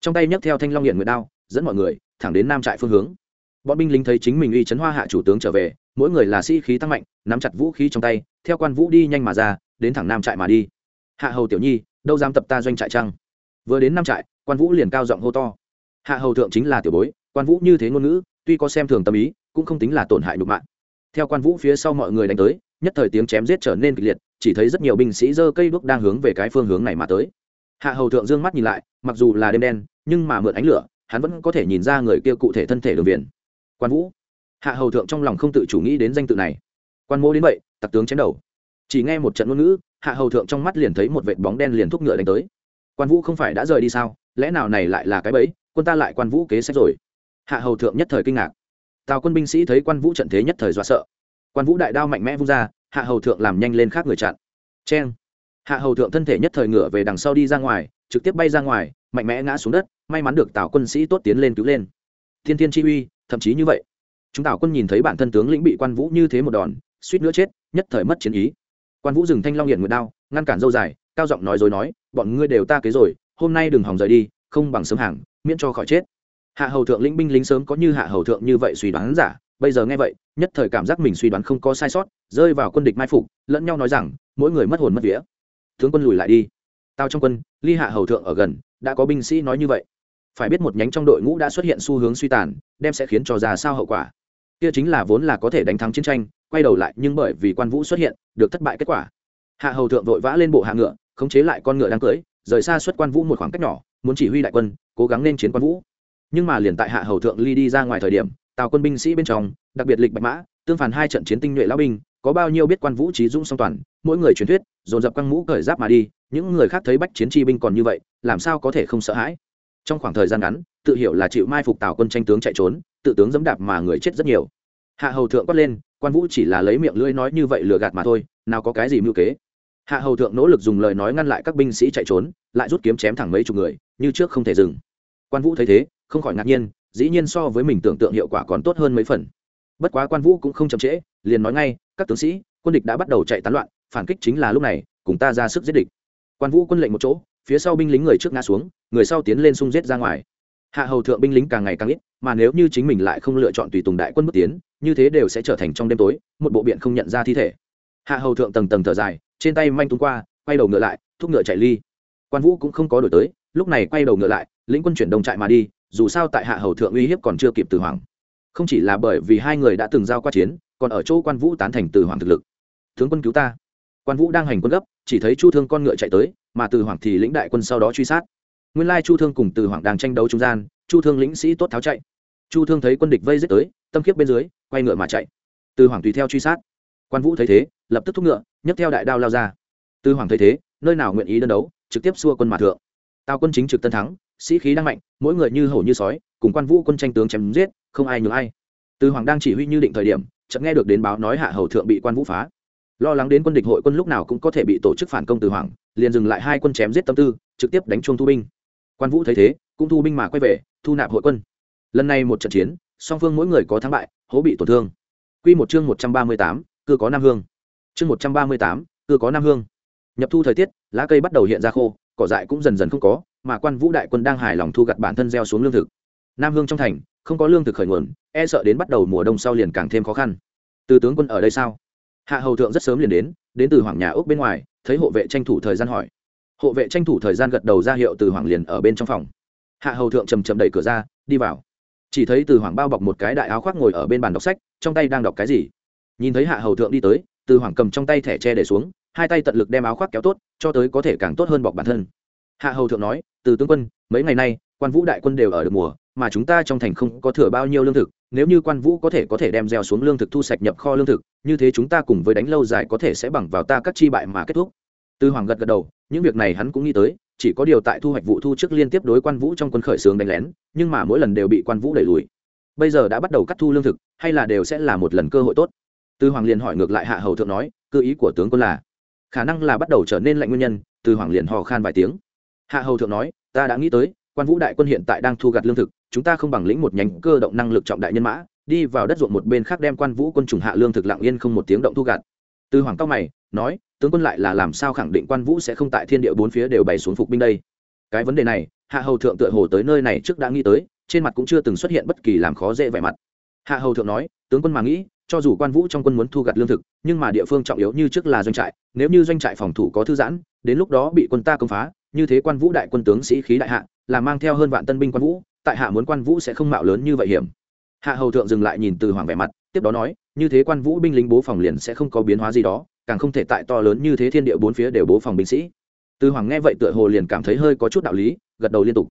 Trong tay nhấc theo thanh long hiện nguyệt đao, dẫn mọi người thẳng đến nam trại phương hướng. Bọn binh lính thấy chính mình uy chấn hoa hạ chủ tướng trở về, mỗi người là sĩ khí tăng mạnh, nắm chặt vũ khí trong tay, theo quan vũ đi nhanh mà ra, đến thẳng nam trại mà đi. Hạ hầu tiểu nhi, đâu dám tập ta doanh trại trăng vừa đến nam trại, quan vũ liền cao giọng hô to. Hạ hầu thượng chính là tiểu bối, quan vũ như thế ngôn ngữ, tuy có xem thường tâm ý, cũng không tính là tổn hại nhục mạng theo quan vũ phía sau mọi người đánh tới, nhất thời tiếng chém giết trở nên kịch liệt, chỉ thấy rất nhiều binh sĩ giơ cây đuốc đang hướng về cái phương hướng này mà tới. Hạ hầu thượng dương mắt nhìn lại, mặc dù là đêm đen, nhưng mà mượn ánh lửa, hắn vẫn có thể nhìn ra người kia cụ thể thân thể đường viền. Quan vũ. Hạ hầu thượng trong lòng không tự chủ nghĩ đến danh tự này. Quan mô đến vậy, tặc tướng chém đầu. Chỉ nghe một trận ngôn ngữ, hạ hầu thượng trong mắt liền thấy một vệt bóng đen liền thúc ngựa đánh tới. Quan vũ không phải đã rời đi sao? Lẽ nào này lại là cái bẫy? Quân ta lại quan vũ kế sách rồi. Hạ hầu thượng nhất thời kinh ngạc tào quân binh sĩ thấy quan vũ trận thế nhất thời dọa sợ. Quan vũ đại đao mạnh mẽ vung ra, hạ hầu thượng làm nhanh lên khác người chặn. C hạ hầu thượng thân thể nhất thời ngửa về đằng sau đi ra ngoài, trực tiếp bay ra ngoài, mạnh mẽ ngã xuống đất, may mắn được tào quân sĩ tốt tiến lên cứu lên. Thiên thiên chi uy, thậm chí như vậy. Chúng tào quân nhìn thấy bản thân tướng lĩnh bị quan vũ như thế một đòn, suýt nữa chết, nhất thời mất chiến ý. Quan vũ dừng thanh long hiện nguyệt đao, ngăn cản dâu dài, cao giọng nói dối nói, bọn ngươi đều ta kế rồi, hôm nay đừng hòng rời đi, không bằng sớm hàng, miễn cho khỏi chết hạ hầu thượng lĩnh binh lính sớm có như hạ hầu thượng như vậy suy đoán giả, bây giờ nghe vậy, nhất thời cảm giác mình suy đoán không có sai sót, rơi vào quân địch mai phục, lẫn nhau nói rằng, mỗi người mất hồn mất vía. Tướng quân lùi lại đi. Tao trong quân, ly hạ hầu thượng ở gần, đã có binh sĩ nói như vậy. Phải biết một nhánh trong đội ngũ đã xuất hiện xu hướng suy tàn, đem sẽ khiến cho ra sao hậu quả. Kia chính là vốn là có thể đánh thắng chiến tranh, quay đầu lại nhưng bởi vì quan vũ xuất hiện, được thất bại kết quả. Hạ hầu thượng vội vã lên bộ hạ ngựa, khống chế lại con ngựa đang cưới rời xa xuất quan vũ một khoảng cách nhỏ, muốn chỉ huy đại quân, cố gắng nên chiến quan vũ nhưng mà liền tại hạ hầu thượng ly đi ra ngoài thời điểm, tào quân binh sĩ bên trong, đặc biệt lịch bạch mã, tương phản hai trận chiến tinh nhuệ lão binh, có bao nhiêu biết quan vũ trí dũng song toàn, mỗi người truyền thuyết, dồn dập căng mũ cởi giáp mà đi, những người khác thấy bách chiến chi binh còn như vậy, làm sao có thể không sợ hãi? Trong khoảng thời gian ngắn, tự hiểu là chịu mai phục tào quân tranh tướng chạy trốn, tự tướng dẫm đạp mà người chết rất nhiều. Hạ hầu thượng quát lên, quan vũ chỉ là lấy miệng lưỡi nói như vậy lừa gạt mà thôi, nào có cái gì mưu kế? Hạ hầu thượng nỗ lực dùng lời nói ngăn lại các binh sĩ chạy trốn, lại rút kiếm chém thẳng mấy chục người, như trước không thể dừng. Quan vũ thấy thế không khỏi ngạc nhiên, dĩ nhiên so với mình tưởng tượng hiệu quả còn tốt hơn mấy phần. Bất quá quan vũ cũng không chậm trễ, liền nói ngay, các tướng sĩ, quân địch đã bắt đầu chạy tán loạn, phản kích chính là lúc này, cùng ta ra sức giết địch. Quan vũ quân lệnh một chỗ, phía sau binh lính người trước ngã xuống, người sau tiến lên xung giết ra ngoài. Hạ hầu thượng binh lính càng ngày càng ít, mà nếu như chính mình lại không lựa chọn tùy tùng đại quân bước tiến, như thế đều sẽ trở thành trong đêm tối, một bộ biện không nhận ra thi thể. Hạ hầu thượng tầng tầng thở dài, trên tay manh tung qua, quay đầu ngựa lại, thúc ngựa chạy ly. Quan vũ cũng không có đổi tới, lúc này quay đầu ngựa lại, lĩnh quân chuyển đông trại mà đi dù sao tại hạ hầu thượng uy hiếp còn chưa kịp từ hoàng. Không chỉ là bởi vì hai người đã từng giao qua chiến, còn ở chỗ quan vũ tán thành từ hoàng thực lực. Tướng quân cứu ta. Quan vũ đang hành quân gấp, chỉ thấy chu thương con ngựa chạy tới, mà từ hoàng thì lĩnh đại quân sau đó truy sát. Nguyên lai chu thương cùng từ hoàng đang tranh đấu trung gian, chu thương lĩnh sĩ tốt tháo chạy. Chu thương thấy quân địch vây giết tới, tâm kiếp bên dưới, quay ngựa mà chạy. Từ hoàng tùy theo truy sát. Quan vũ thấy thế, lập tức thúc ngựa, nhấc theo đại đao lao ra. Từ hoàng thấy thế, nơi nào nguyện ý đơn đấu, trực tiếp xua quân mà thượng. Tào quân chính trực tân thắng sĩ khí đang mạnh, mỗi người như hổ như sói, cùng quan vũ quân tranh tướng chém giết, không ai nhường ai. Từ hoàng đang chỉ huy như định thời điểm, chợt nghe được đến báo nói hạ hầu thượng bị quan vũ phá. Lo lắng đến quân địch hội quân lúc nào cũng có thể bị tổ chức phản công từ hoàng, liền dừng lại hai quân chém giết tâm tư, trực tiếp đánh chuông thu binh. Quan vũ thấy thế, cũng thu binh mà quay về, thu nạp hội quân. Lần này một trận chiến, song phương mỗi người có thắng bại, hố bị tổn thương. Quy một chương một trăm ba mươi tám, cư có nam hương. Chương một trăm ba mươi tám, cư có nam hương. Nhập thu thời tiết, lá cây bắt đầu hiện ra khô, cỏ dại cũng dần dần không có mà quan vũ đại quân đang hài lòng thu gặt bản thân gieo xuống lương thực. Nam hương trong thành, không có lương thực khởi nguồn e sợ đến bắt đầu mùa đông sau liền càng thêm khó khăn. Từ tướng quân ở đây sao? Hạ hầu thượng rất sớm liền đến đến từ hoàng nhà ốc bên ngoài, thấy hộ vệ tranh thủ thời gian hỏi. Hộ vệ tranh thủ thời gian gật đầu ra hiệu từ hoàng liền ở bên trong phòng. Hạ hầu thượng chầm chầm đẩy cửa ra, đi vào. Chỉ thấy từ hoàng bao bọc một cái đại áo khoác ngồi ở bên bàn đọc sách, trong tay đang đọc cái gì? Nhìn thấy hạ hầu thượng đi tới, từ hoàng cầm trong tay thẻ tre để xuống, hai tay tận lực đem áo khoác kéo tốt, cho tới có thể càng tốt hơn bọc bản thân hạ hầu thượng nói, từ tướng quân, mấy ngày nay, quan vũ đại quân đều ở được mùa, mà chúng ta trong thành không có thừa bao nhiêu lương thực. Nếu như quan vũ có thể có thể đem gieo xuống lương thực thu sạch nhập kho lương thực, như thế chúng ta cùng với đánh lâu dài có thể sẽ bằng vào ta các chi bại mà kết thúc. Tư hoàng gật gật đầu, những việc này hắn cũng nghĩ tới, chỉ có điều tại thu hoạch vụ thu trước liên tiếp đối quan vũ trong quân khởi xướng đánh lén, nhưng mà mỗi lần đều bị quan vũ đẩy lùi. Bây giờ đã bắt đầu cắt thu lương thực, hay là đều sẽ là một lần cơ hội tốt? Tư hoàng liền hỏi ngược lại hạ hầu thượng nói cơ ý của tướng quân là? Khả năng là bắt đầu trở nên lạnh nguyên nhân tư hoàng liền hò khan vài tiếng hạ hầu thượng nói, ta đã nghĩ tới, quan vũ đại quân hiện tại đang thu gặt lương thực, chúng ta không bằng lĩnh một nhánh cơ động năng lực trọng đại nhân mã, đi vào đất ruộng một bên khác đem quan vũ quân chủng hạ lương thực lặng yên không một tiếng động thu gặt. Từ hoàng cao mày, nói, tướng quân lại là làm sao khẳng định quan vũ sẽ không tại thiên địa bốn phía đều bày xuống phục binh đây? Cái vấn đề này, hạ hầu thượng tựa hồ tới nơi này trước đã nghĩ tới, trên mặt cũng chưa từng xuất hiện bất kỳ làm khó dễ vẻ mặt. Hạ hầu thượng nói, tướng quân mà nghĩ, cho dù quan vũ trong quân muốn thu gặt lương thực, nhưng mà địa phương trọng yếu như trước là doanh trại, nếu như doanh trại phòng thủ có thư giãn, đến lúc đó bị quân ta công phá như thế quan vũ đại quân tướng sĩ khí đại hạ, là mang theo hơn vạn tân binh quan vũ, tại hạ muốn quan vũ sẽ không mạo lớn như vậy hiểm. Hạ hầu thượng dừng lại nhìn từ hoàng vẻ mặt, tiếp đó nói, như thế quan vũ binh lính bố phòng liền sẽ không có biến hóa gì đó, càng không thể tại to lớn như thế thiên địa bốn phía đều bố phòng binh sĩ. Từ hoàng nghe vậy tựa hồ liền cảm thấy hơi có chút đạo lý, gật đầu liên tục.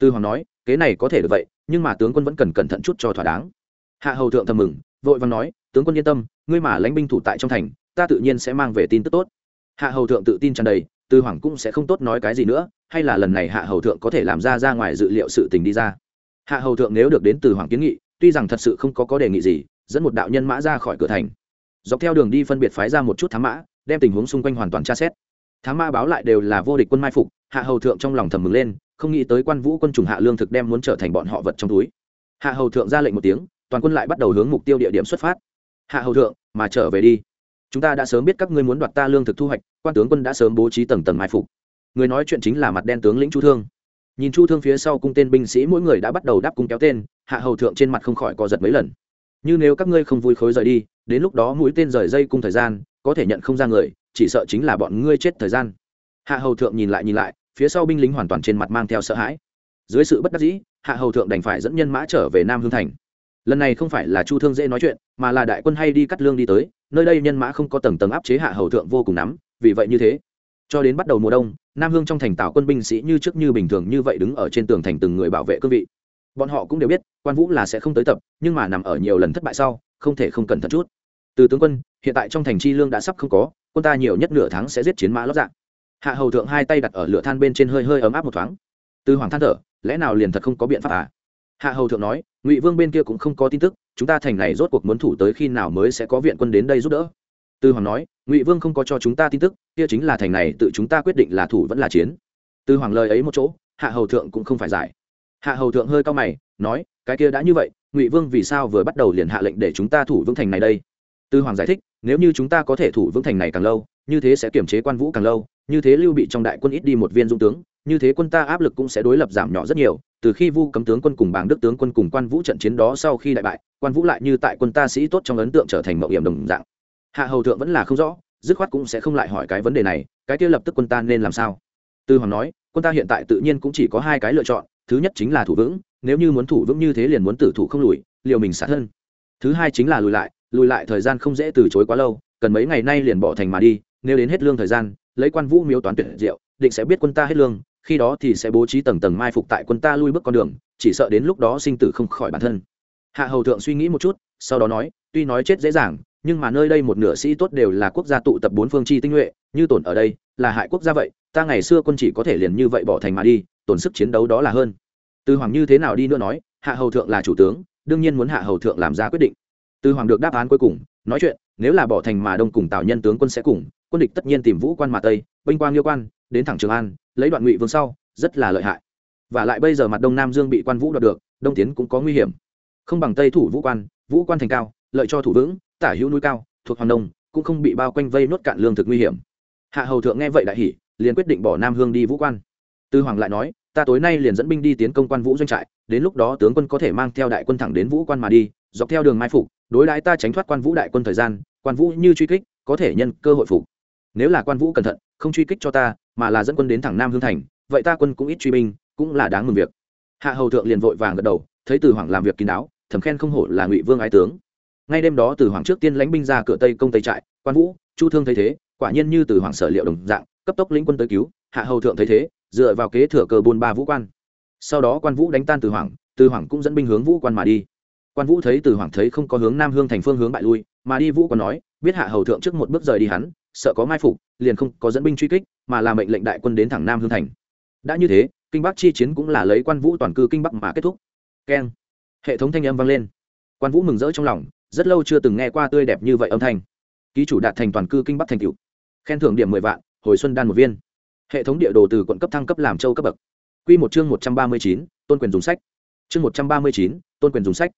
Từ hoàng nói, kế này có thể được vậy, nhưng mà tướng quân vẫn cần cẩn thận chút cho thỏa đáng. Hạ hầu thượng thầm mừng, vội vàng nói, tướng quân yên tâm, ngươi mà lãnh binh thủ tại trong thành, ta tự nhiên sẽ mang về tin tức tốt. Hạ hầu thượng tự tin tràn đầy từ hoàng cũng sẽ không tốt nói cái gì nữa, hay là lần này hạ hầu thượng có thể làm ra ra ngoài dự liệu sự tình đi ra. Hạ hầu thượng nếu được đến từ hoàng kiến nghị, tuy rằng thật sự không có có đề nghị gì, dẫn một đạo nhân mã ra khỏi cửa thành. Dọc theo đường đi phân biệt phái ra một chút thám mã, đem tình huống xung quanh hoàn toàn tra xét. Thám mã báo lại đều là vô địch quân mai phục, hạ hầu thượng trong lòng thầm mừng lên, không nghĩ tới quan vũ quân chủng hạ lương thực đem muốn trở thành bọn họ vật trong túi. Hạ hầu thượng ra lệnh một tiếng, toàn quân lại bắt đầu hướng mục tiêu địa điểm xuất phát. Hạ hầu thượng, mà trở về đi chúng ta đã sớm biết các ngươi muốn đoạt ta lương thực thu hoạch, quan tướng quân đã sớm bố trí tầng tầng mai phục. Người nói chuyện chính là mặt đen tướng lĩnh chu thương. Nhìn chu thương phía sau cung tên binh sĩ mỗi người đã bắt đầu đáp cung kéo tên, hạ hầu thượng trên mặt không khỏi co giật mấy lần. Như nếu các ngươi không vui khối rời đi, đến lúc đó mũi tên rời dây cung thời gian, có thể nhận không ra người, chỉ sợ chính là bọn ngươi chết thời gian. Hạ hầu thượng nhìn lại nhìn lại, phía sau binh lính hoàn toàn trên mặt mang theo sợ hãi. Dưới sự bất đắc dĩ, hạ hầu thượng đành phải dẫn nhân mã trở về nam hương thành. Lần này không phải là chu thương dễ nói chuyện, mà là đại quân hay đi cắt lương đi tới nơi đây nhân mã không có tầng tầng áp chế hạ hầu thượng vô cùng nắm, vì vậy như thế, cho đến bắt đầu mùa đông, nam hương trong thành tạo quân binh sĩ như trước như bình thường như vậy đứng ở trên tường thành từng người bảo vệ cương vị. Bọn họ cũng đều biết, quan vũ là sẽ không tới tập, nhưng mà nằm ở nhiều lần thất bại sau, không thể không cẩn thận chút. Từ tướng quân, hiện tại trong thành chi lương đã sắp không có, quân ta nhiều nhất nửa tháng sẽ giết chiến mã lót dạng. Hạ hầu thượng hai tay đặt ở lửa than bên trên hơi hơi ấm áp một thoáng. Từ hoàng than thở, lẽ nào liền thật không có biện pháp à? Hạ hầu thượng nói, ngụy vương bên kia cũng không có tin tức, chúng ta thành này rốt cuộc muốn thủ tới khi nào mới sẽ có viện quân đến đây giúp đỡ. Tư hoàng nói, ngụy vương không có cho chúng ta tin tức, kia chính là thành này tự chúng ta quyết định là thủ vẫn là chiến. Tư hoàng lời ấy một chỗ, hạ hầu thượng cũng không phải giải. Hạ hầu thượng hơi cao mày, nói, cái kia đã như vậy, ngụy vương vì sao vừa bắt đầu liền hạ lệnh để chúng ta thủ vững thành này đây? Tư hoàng giải thích, nếu như chúng ta có thể thủ vững thành này càng lâu, như thế sẽ kiểm chế quan vũ càng lâu, như thế lưu bị trong đại quân ít đi một viên dung tướng như thế quân ta áp lực cũng sẽ đối lập giảm nhỏ rất nhiều, từ khi vu cấm tướng quân cùng bảng đức tướng quân cùng quan vũ trận chiến đó sau khi đại bại, quan vũ lại như tại quân ta sĩ tốt trong ấn tượng trở thành mậu hiểm đồng dạng. Hạ hầu thượng vẫn là không rõ, dứt khoát cũng sẽ không lại hỏi cái vấn đề này, cái kia lập tức quân ta nên làm sao? Tư hoàng nói, quân ta hiện tại tự nhiên cũng chỉ có hai cái lựa chọn, thứ nhất chính là thủ vững, nếu như muốn thủ vững như thế liền muốn tử thủ không lùi, liều mình sát thân. Thứ hai chính là lùi lại lùi lại thời gian không dễ từ chối quá lâu, cần mấy ngày nay liền bỏ thành mà đi, nếu đến hết lương thời gian, lấy quan vũ miếu toán tuyệt diệu, định sẽ biết quân ta hết lương khi đó thì sẽ bố trí tầng tầng mai phục tại quân ta lui bước con đường, chỉ sợ đến lúc đó sinh tử không khỏi bản thân. Hạ hầu thượng suy nghĩ một chút, sau đó nói, tuy nói chết dễ dàng, nhưng mà nơi đây một nửa sĩ tốt đều là quốc gia tụ tập bốn phương chi tinh nhuệ, như tổn ở đây, là hại quốc gia vậy, ta ngày xưa quân chỉ có thể liền như vậy bỏ thành mà đi, tổn sức chiến đấu đó là hơn. Từ hoàng như thế nào đi nữa nói, hạ hầu thượng là chủ tướng, đương nhiên muốn hạ hầu thượng làm ra quyết định. Từ hoàng được đáp án cuối cùng, nói chuyện, nếu là bỏ thành mà đông cùng tào nhân tướng quân sẽ cùng, quân địch tất nhiên tìm vũ quan mà tây, binh quang liêu quan đến thẳng trường an, lấy đoạn ngụy vương sau, rất là lợi hại. Và lại bây giờ mặt đông nam dương bị quan vũ đoạt được, đông tiến cũng có nguy hiểm. Không bằng tây thủ vũ quan vũ quan thành cao, lợi cho thủ vững, tả hữu núi cao, thuộc hoàng đông, cũng không bị bao quanh vây nốt cạn lương thực nguy hiểm. Hạ hầu thượng nghe vậy đại hỉ, liền quyết định bỏ nam hương đi vũ quan. Tư hoàng lại nói, ta tối nay liền dẫn binh đi tiến công quan vũ doanh trại, đến lúc đó tướng quân có thể mang theo đại quân thẳng đến vũ quan mà đi, dọc theo đường mai phục, đối đãi ta tránh thoát quan vũ đại quân thời gian, quan vũ như truy kích, có thể nhân cơ hội phục. Nếu là quan vũ cẩn thận, không truy kích cho ta mà là dẫn quân đến thẳng nam hương thành, vậy ta quân cũng ít truy binh, cũng là đáng mừng việc. Hạ hầu thượng liền vội vàng gật đầu, thấy từ hoàng làm việc kín đáo, thầm khen không hổ là ngụy vương ái tướng. Ngay đêm đó từ hoàng trước tiên lãnh binh ra cửa tây công tây trại, quan vũ, chu thương thấy thế, quả nhiên như từ hoàng sở liệu đồng dạng, cấp tốc lĩnh quân tới cứu, hạ hầu thượng thấy thế, dựa vào kế thừa cờ bôn ba vũ quan. Sau đó quan vũ đánh tan từ hoàng từ hoàng cũng dẫn binh hướng vũ quan mà đi. Quan vũ thấy từ hoàng thấy không có hướng nam hương thành phương hướng bại lui mà đi vũ còn nói, biết hạ hầu thượng trước một bước rời đi hắn, sợ có mai phục, liền không có dẫn binh truy kích, mà là mệnh lệnh đại quân đến thẳng nam hương thành. Đã như thế, kinh bắc chi chiến cũng là lấy quan vũ toàn cư kinh bắc mà kết thúc. Keng. Hệ thống thanh âm vang lên. Quan vũ mừng rỡ trong lòng, rất lâu chưa từng nghe qua tươi đẹp như vậy âm thanh. Ký chủ đạt thành toàn cư kinh bắc thành cựu khen thưởng điểm mười vạn, hồi xuân đan một viên. Hệ thống địa đồ từ quận cấp thăng cấp làm châu cấp bậc. Q một chương một trăm ba mươi chín, tôn quyền dùng sách. Chương một trăm ba mươi chín, tôn quyền dùng sách.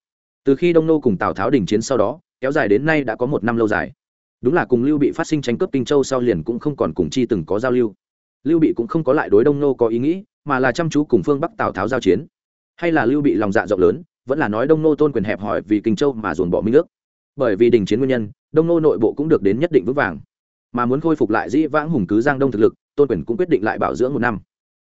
Từ khi đông nô cùng tào tháo đình chiến sau đó kéo dài đến nay đã có một năm lâu dài. Đúng là cùng lưu bị phát sinh tranh cướp kinh châu sau liền cũng không còn cùng chi từng có giao lưu. Lưu bị cũng không có lại đối đông nô có ý nghĩ, mà là chăm chú cùng phương bắc tào tháo giao chiến. Hay là lưu bị lòng dạ rộng lớn, vẫn là nói đông nô tôn quyền hẹp hỏi vì kinh châu mà dồn bỏ minh ước. Bởi vì đình chiến nguyên nhân, đông nô nội bộ cũng được đến nhất định vững vàng. Mà muốn khôi phục lại dĩ vãng hùng cứ giang đông thực lực, tôn quyền cũng quyết định lại bảo dưỡng một năm.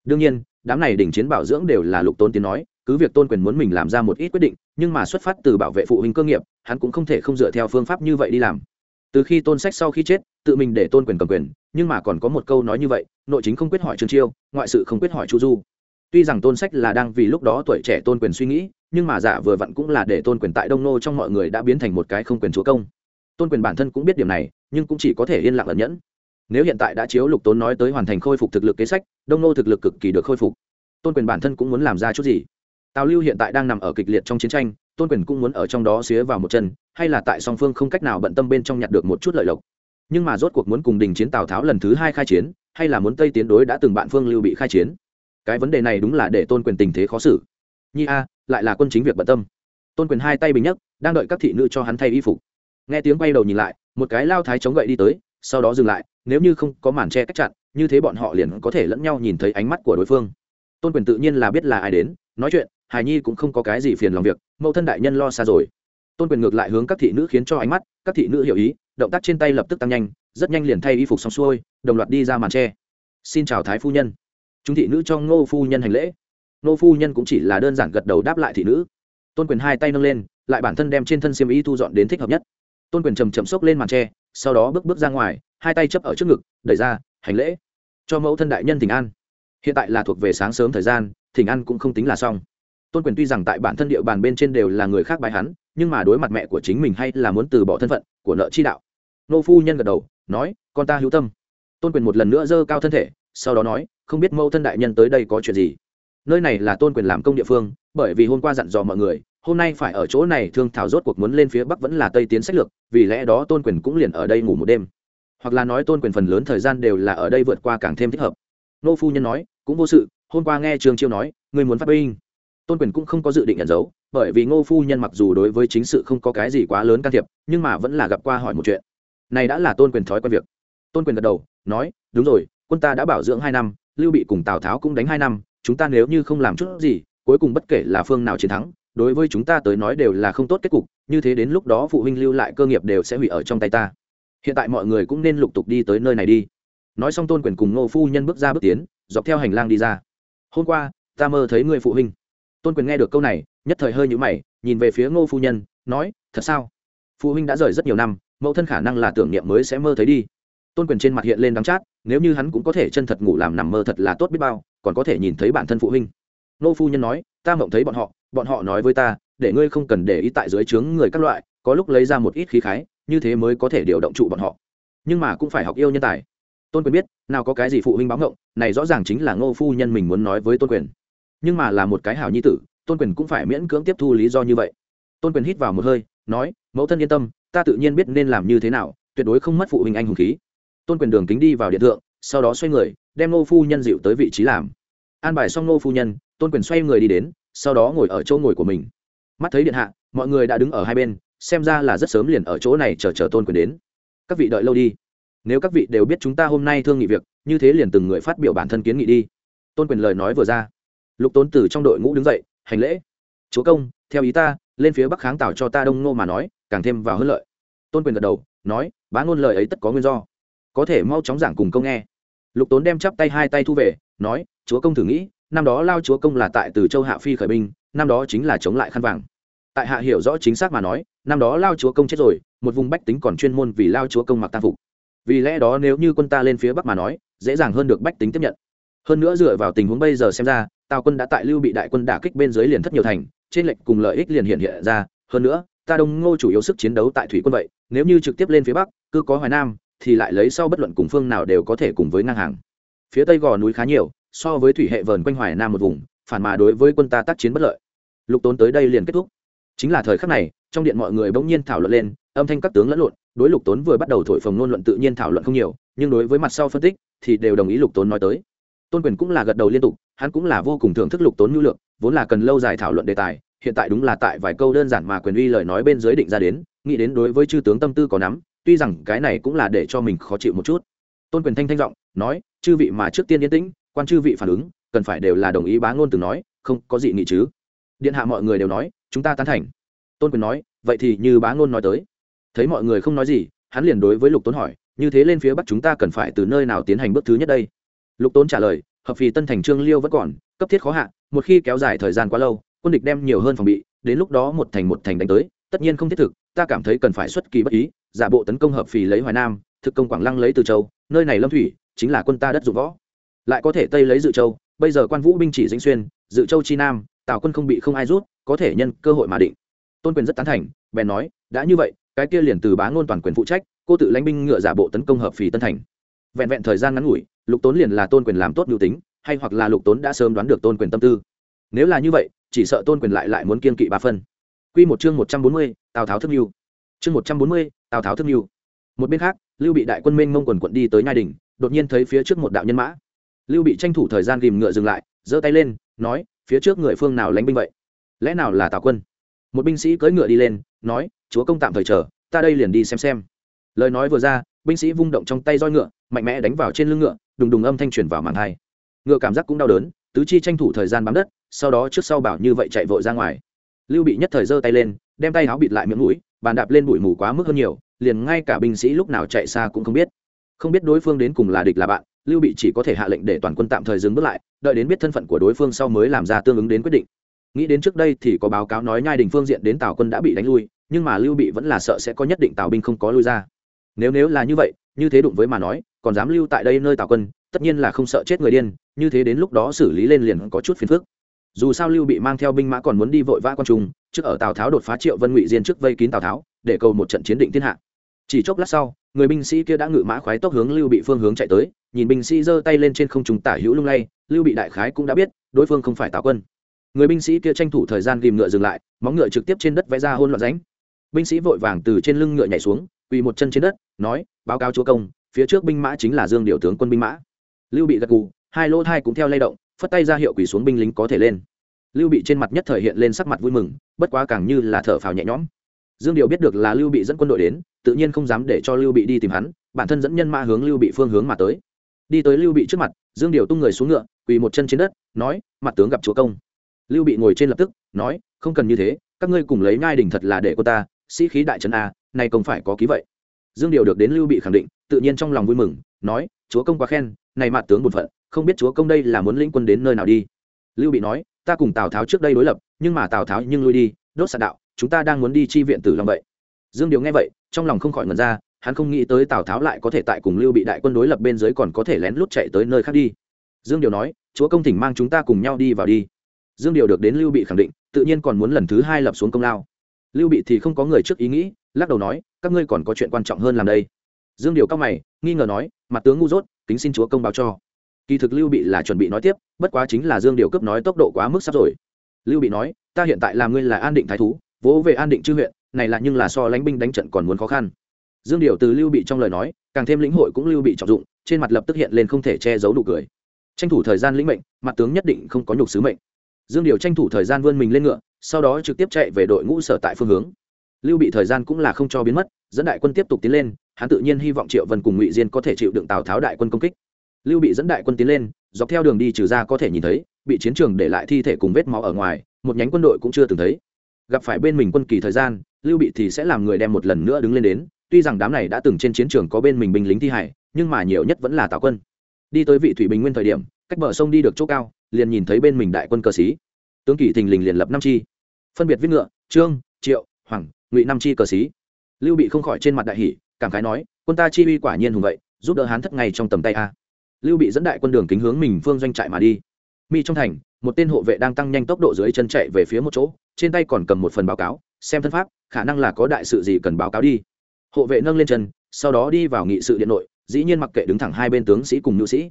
Đương nhiên, đám này đình chiến bảo dưỡng đều là lục tôn tiến nói cứ việc tôn quyền muốn mình làm ra một ít quyết định, nhưng mà xuất phát từ bảo vệ phụ huynh cơ nghiệp, hắn cũng không thể không dựa theo phương pháp như vậy đi làm. Từ khi tôn sách sau khi chết, tự mình để tôn quyền cầm quyền, nhưng mà còn có một câu nói như vậy, nội chính không quyết hỏi trương chiêu, ngoại sự không quyết hỏi chu du. Tuy rằng tôn sách là đang vì lúc đó tuổi trẻ tôn quyền suy nghĩ, nhưng mà giả vừa vặn cũng là để tôn quyền tại đông nô trong mọi người đã biến thành một cái không quyền chúa công. Tôn quyền bản thân cũng biết điểm này, nhưng cũng chỉ có thể yên lặng ẩn nhẫn. Nếu hiện tại đã chiếu lục tốn nói tới hoàn thành khôi phục thực lực kế sách, đông nô thực lực cực kỳ được khôi phục. Tôn quyền bản thân cũng muốn làm ra chút gì? Tào lưu hiện tại đang nằm ở kịch liệt trong chiến tranh, tôn quyền cũng muốn ở trong đó xía vào một chân, hay là tại song phương không cách nào bận tâm bên trong nhặt được một chút lợi lộc. Nhưng mà rốt cuộc muốn cùng đình chiến tào tháo lần thứ hai khai chiến, hay là muốn tây tiến đối đã từng bạn phương lưu bị khai chiến? Cái vấn đề này đúng là để tôn quyền tình thế khó xử. Nhi a, lại là quân chính việc bận tâm. Tôn quyền hai tay bình nhất đang đợi các thị nữ cho hắn thay y phục. Nghe tiếng bay đầu nhìn lại, một cái lao thái chống gậy đi tới, sau đó dừng lại, nếu như không có màn che cách chặn, như thế bọn họ liền có thể lẫn nhau nhìn thấy ánh mắt của đối phương. Tôn quyền tự nhiên là biết là ai đến, nói chuyện hài nhi cũng không có cái gì phiền lòng việc, mẫu thân đại nhân lo xa rồi. Tôn quyền ngược lại hướng các thị nữ khiến cho ánh mắt, các thị nữ hiểu ý, động tác trên tay lập tức tăng nhanh, rất nhanh liền thay y phục xong xuôi, đồng loạt đi ra màn tre. Xin chào thái phu nhân. Chúng thị nữ cho ngô phu nhân hành lễ. Ngô phu nhân cũng chỉ là đơn giản gật đầu đáp lại thị nữ. Tôn quyền hai tay nâng lên, lại bản thân đem trên thân xiêm y thu dọn đến thích hợp nhất. Tôn quyền chầm chậm xốc lên màn tre, sau đó bước bước ra ngoài, hai tay chấp ở trước ngực, đẩy ra, hành lễ. Cho mẫu thân đại nhân thỉnh an. Hiện tại là thuộc về sáng sớm thời gian, thỉnh an cũng không tính là xong tôn quyền tuy rằng tại bản thân địa bàn bên trên đều là người khác bài hắn, nhưng mà đối mặt mẹ của chính mình hay là muốn từ bỏ thân phận của nợ chi đạo. Nô phu nhân gật đầu, nói, con ta hữu tâm. Tôn quyền một lần nữa dơ cao thân thể, sau đó nói, không biết mâu thân đại nhân tới đây có chuyện gì? Nơi này là tôn quyền làm công địa phương, bởi vì hôm qua dặn dò mọi người, hôm nay phải ở chỗ này thương thảo rốt cuộc muốn lên phía bắc vẫn là tây tiến sách lược, vì lẽ đó tôn quyền cũng liền ở đây ngủ một đêm. Hoặc là nói tôn quyền phần lớn thời gian đều là ở đây vượt qua càng thêm thích hợp. Nô phu nhân nói, cũng vô sự, hôm qua nghe trường chiêu nói người muốn phát binh tôn quyền cũng không có dự định nhận dấu bởi vì ngô phu nhân mặc dù đối với chính sự không có cái gì quá lớn can thiệp, nhưng mà vẫn là gặp qua hỏi một chuyện. Này đã là tôn quyền thói quen việc. Tôn quyền gật đầu, nói, đúng rồi, quân ta đã bảo dưỡng hai năm, lưu bị cùng tào tháo cũng đánh hai năm, chúng ta nếu như không làm chút gì, cuối cùng bất kể là phương nào chiến thắng, đối với chúng ta tới nói đều là không tốt kết cục, như thế đến lúc đó phụ huynh lưu lại cơ nghiệp đều sẽ hủy ở trong tay ta. Hiện tại mọi người cũng nên lục tục đi tới nơi này đi. Nói xong tôn quyền cùng ngô phu nhân bước ra bước tiến, dọc theo hành lang đi ra. Hôm qua, ta mơ thấy người phụ huynh tôn quyền nghe được câu này, nhất thời hơi nhũ mày, nhìn về phía ngô phu nhân, nói, thật sao? Phụ huynh đã rời rất nhiều năm, mẫu thân khả năng là tưởng niệm mới sẽ mơ thấy đi. Tôn quyền trên mặt hiện lên đắng chát, nếu như hắn cũng có thể chân thật ngủ làm nằm mơ thật là tốt biết bao, còn có thể nhìn thấy bản thân phụ huynh. Ngô phu nhân nói, ta mộng thấy bọn họ bọn họ nói với ta, để ngươi không cần để ý tại dưới trướng người các loại, có lúc lấy ra một ít khí khái, như thế mới có thể điều động trụ bọn họ. Nhưng mà cũng phải học yêu nhân tài. Tôn quyền biết, nào có cái gì phụ huynh báo ngộng, này rõ ràng chính là ngô phu nhân mình muốn nói với tôn quyền nhưng mà là một cái hảo nhi tử, tôn quyền cũng phải miễn cưỡng tiếp thu lý do như vậy. Tôn quyền hít vào một hơi, nói, mẫu thân yên tâm, ta tự nhiên biết nên làm như thế nào, tuyệt đối không mất phụ huynh anh hùng khí. Tôn quyền đường kính đi vào điện thượng, sau đó xoay người, đem nô phu nhân dịu tới vị trí làm. An bài xong nô phu nhân, tôn quyền xoay người đi đến, sau đó ngồi ở chỗ ngồi của mình. Mắt thấy điện hạ, mọi người đã đứng ở hai bên, xem ra là rất sớm liền ở chỗ này chờ chờ tôn quyền đến. Các vị đợi lâu đi. Nếu các vị đều biết chúng ta hôm nay thương nghị việc, như thế liền từng người phát biểu bản thân kiến nghị đi. Tôn quyền lời nói vừa ra lục tốn từ trong đội ngũ đứng dậy, hành lễ. Chúa công, theo ý ta, lên phía bắc kháng tảo cho ta đông ngô mà nói, càng thêm vào hơn lợi. Tôn quyền gật đầu, nói, bá ngôn lời ấy tất có nguyên do. Có thể mau chóng giảng cùng công nghe. Lục tốn đem chắp tay hai tay thu về, nói, chúa công thử nghĩ, năm đó lao chúa công là tại từ châu hạ phi khởi binh, năm đó chính là chống lại khăn vàng. Tại hạ hiểu rõ chính xác mà nói, năm đó lao chúa công chết rồi, một vùng bách tính còn chuyên môn vì lao chúa công mặc tam phục. Vì lẽ đó nếu như quân ta lên phía bắc mà nói, dễ dàng hơn được bách tính tiếp nhận. Hơn nữa dựa vào tình huống bây giờ xem ra tào quân đã tại lưu bị đại quân đả kích bên dưới liền thất nhiều thành, trên lệnh cùng lợi ích liền hiện hiện ra. Hơn nữa, ta đông ngô chủ yếu sức chiến đấu tại thủy quân vậy, nếu như trực tiếp lên phía bắc, cứ có hoài nam, thì lại lấy sau bất luận cùng phương nào đều có thể cùng với ngang hàng. Phía tây gò núi khá nhiều, so với thủy hệ vờn quanh hoài nam một vùng, phản mà đối với quân ta tác chiến bất lợi. Lục tốn tới đây liền kết thúc. Chính là thời khắc này, trong điện mọi người bỗng nhiên thảo luận lên, âm thanh các tướng lẫn lộn, đối lục tốn vừa bắt đầu thổi phồng ngôn luận tự nhiên thảo luận không nhiều, nhưng đối với mặt sau phân tích, thì đều đồng ý lục tốn nói tới tôn quyền cũng là gật đầu liên tục, hắn cũng là vô cùng thưởng thức lục tốn nhu lượng, vốn là cần lâu dài thảo luận đề tài, hiện tại đúng là tại vài câu đơn giản mà quyền uy lời nói bên dưới định ra đến, nghĩ đến đối với chư tướng tâm tư có nắm, tuy rằng cái này cũng là để cho mình khó chịu một chút. Tôn quyền thanh thanh giọng, nói, chư vị mà trước tiên yên tĩnh, quan chư vị phản ứng, cần phải đều là đồng ý bá ngôn từng nói, không có gì nghị chứ. Điện hạ mọi người đều nói, chúng ta tán thành. Tôn quyền nói, vậy thì như bá ngôn nói tới. Thấy mọi người không nói gì, hắn liền đối với lục tốn hỏi, như thế lên phía bắc chúng ta cần phải từ nơi nào tiến hành bước thứ nhất đây? Lục tốn trả lời, hợp phì tân thành trương liêu vẫn còn, cấp thiết khó hạ, một khi kéo dài thời gian quá lâu, quân địch đem nhiều hơn phòng bị, đến lúc đó một thành một thành đánh tới, tất nhiên không thiết thực, ta cảm thấy cần phải xuất kỳ bất ý, giả bộ tấn công hợp phì lấy hoài nam, thực công quảng lăng lấy từ châu, nơi này lâm thủy, chính là quân ta đất dụng võ. Lại có thể tây lấy dự châu, bây giờ quan vũ binh chỉ dĩnh xuyên, dự châu chi nam, tào quân không bị không ai rút, có thể nhân cơ hội mà định. Tôn quyền rất tán thành, bèn nói, đã như vậy, cái kia liền từ bá ngôn toàn quyền phụ trách, cô tự lãnh binh ngựa giả bộ tấn công hợp phì tân thành. Vẹn vẹn thời gian ngắn ngủi lục tốn liền là tôn quyền làm tốt nhu tính, hay hoặc là lục tốn đã sớm đoán được tôn quyền tâm tư. Nếu là như vậy, chỉ sợ tôn quyền lại lại muốn kiên kỵ ba phân. Q một chương một trăm bốn mươi, tào tháo thức mưu. Chương một trăm bốn mươi, tào tháo thức mưu. Một bên khác, lưu bị đại quân minh mông quần quận đi tới nhai đình, đột nhiên thấy phía trước một đạo nhân mã. Lưu bị tranh thủ thời gian ghìm ngựa dừng lại, giơ tay lên, nói, phía trước người phương nào lánh binh vậy? Lẽ nào là tào quân? Một binh sĩ cưỡi ngựa đi lên, nói, chúa công tạm thời chờ, ta đây liền đi xem xem. Lời nói vừa ra, binh sĩ vung động trong tay roi ngựa, mạnh mẽ đánh vào trên lưng ngựa đùng đùng âm thanh truyền vào màng hai. Ngựa cảm giác cũng đau đớn, tứ chi tranh thủ thời gian bám đất, sau đó trước sau bảo như vậy chạy vội ra ngoài. Lưu bị nhất thời giơ tay lên, đem tay áo bịt lại miệng mũi, bàn đạp lên bụi mù quá mức hơn nhiều, liền ngay cả binh sĩ lúc nào chạy xa cũng không biết. Không biết đối phương đến cùng là địch là bạn, lưu bị chỉ có thể hạ lệnh để toàn quân tạm thời dừng bước lại, đợi đến biết thân phận của đối phương sau mới làm ra tương ứng đến quyết định. Nghĩ đến trước đây thì có báo cáo nói nhai đình phương diện đến tào quân đã bị đánh lui, nhưng mà lưu bị vẫn là sợ sẽ có nhất định tào binh không có lui ra. Nếu nếu là như vậy, như thế đụng với mà nói còn dám lưu tại đây nơi tào quân, tất nhiên là không sợ chết người điên, như thế đến lúc đó xử lý lên liền có chút phiền phức. Dù sao lưu bị mang theo binh mã còn muốn đi vội vã quan trung, trước ở tào tháo đột phá triệu vân ngụy diên trước vây kín tào tháo, để cầu một trận chiến định thiên hạ. Chỉ chốc lát sau, người binh sĩ kia đã ngự mã khoái tốc hướng lưu bị phương hướng chạy tới, nhìn binh sĩ giơ tay lên trên không trung tả hữu lung lay, lưu bị đại khái cũng đã biết, đối phương không phải tào quân. Người binh sĩ kia tranh thủ thời gian ghìm ngựa dừng lại, móng ngựa trực tiếp trên đất vẽ ra hôn loạn ránh binh sĩ vội vàng từ trên lưng ngựa nhảy xuống, quỳ một chân trên đất, nói, báo cáo chúa công phía trước binh mã chính là dương điều tướng quân binh mã. Lưu bị gật gù, hai lỗ thai cũng theo lay động, phất tay ra hiệu quỳ xuống binh lính có thể lên. Lưu bị trên mặt nhất thời hiện lên sắc mặt vui mừng, bất quá càng như là thở phào nhẹ nhõm. Dương điều biết được là lưu bị dẫn quân đội đến, tự nhiên không dám để cho lưu bị đi tìm hắn, bản thân dẫn nhân mã hướng lưu bị phương hướng mà tới. Đi tới lưu bị trước mặt, dương điều tung người xuống ngựa, quỳ một chân trên đất, nói, mặt tướng gặp chúa công. Lưu bị ngồi trên lập tức, nói, không cần như thế, các ngươi cùng lấy ngai đình thật là để cô ta, sĩ khí đại trấn a này không phải có ký vậy. Dương điều được đến lưu bị khẳng định tự nhiên trong lòng vui mừng, nói, chúa công quá khen, này mặt tướng bổn phận, không biết chúa công đây là muốn lĩnh quân đến nơi nào đi. Lưu bị nói, ta cùng tào tháo trước đây đối lập, nhưng mà tào tháo nhưng lui đi, đốt sạt đạo, chúng ta đang muốn đi chi viện tử long vậy. Dương điều nghe vậy, trong lòng không khỏi ngần ra, hắn không nghĩ tới tào tháo lại có thể tại cùng lưu bị đại quân đối lập bên dưới còn có thể lén lút chạy tới nơi khác đi. Dương điều nói, chúa công thỉnh mang chúng ta cùng nhau đi vào đi. Dương điều được đến lưu bị khẳng định, tự nhiên còn muốn lần thứ hai lập xuống công lao. Lưu bị thì không có người trước ý nghĩ, lắc đầu nói, các ngươi còn có chuyện quan trọng hơn làm đây dương điều cao mày, nghi ngờ nói, mặt tướng ngu dốt, kính xin chúa công báo cho. Kỳ thực lưu bị là chuẩn bị nói tiếp, bất quá chính là dương điều cấp nói tốc độ quá mức sắp rồi. Lưu bị nói, ta hiện tại làm ngươi là an định thái thú, vỗ về an định chư huyện, này là nhưng là so lánh binh đánh trận còn muốn khó khăn. Dương điều từ lưu bị trong lời nói, càng thêm lĩnh hội cũng lưu bị trọng dụng, trên mặt lập tức hiện lên không thể che giấu đủ cười. Tranh thủ thời gian lĩnh mệnh, mặt tướng nhất định không có nhục sứ mệnh. Dương điều tranh thủ thời gian vươn mình lên ngựa, sau đó trực tiếp chạy về đội ngũ sở tại phương hướng. Lưu bị thời gian cũng là không cho biến mất, dẫn đại quân tiếp tục tiến lên hắn tự nhiên hy vọng triệu vân cùng ngụy diên có thể chịu đựng tào tháo đại quân công kích lưu bị dẫn đại quân tiến lên dọc theo đường đi trừ ra có thể nhìn thấy bị chiến trường để lại thi thể cùng vết máu ở ngoài một nhánh quân đội cũng chưa từng thấy gặp phải bên mình quân kỳ thời gian lưu bị thì sẽ làm người đem một lần nữa đứng lên đến tuy rằng đám này đã từng trên chiến trường có bên mình binh lính thi hải nhưng mà nhiều nhất vẫn là tào quân đi tới vị thủy bình nguyên thời điểm cách bờ sông đi được chỗ cao liền nhìn thấy bên mình đại quân cờ sĩ tướng kỷ thình lình liền lập năm chi phân biệt viết ngựa trương triệu hoàng ngụy năm chi cờ sĩ lưu bị không khỏi trên mặt đại hỷ cảm khái nói, quân ta chi uy quả nhiên hùng vậy, giúp đỡ hán thất ngay trong tầm tay a. Lưu bị dẫn đại quân đường kính hướng mình phương doanh trại mà đi. Mi trong thành, một tên hộ vệ đang tăng nhanh tốc độ dưới chân chạy về phía một chỗ, trên tay còn cầm một phần báo cáo, xem thân pháp, khả năng là có đại sự gì cần báo cáo đi. Hộ vệ nâng lên chân, sau đó đi vào nghị sự điện nội, dĩ nhiên mặc kệ đứng thẳng hai bên tướng sĩ cùng nữ sĩ.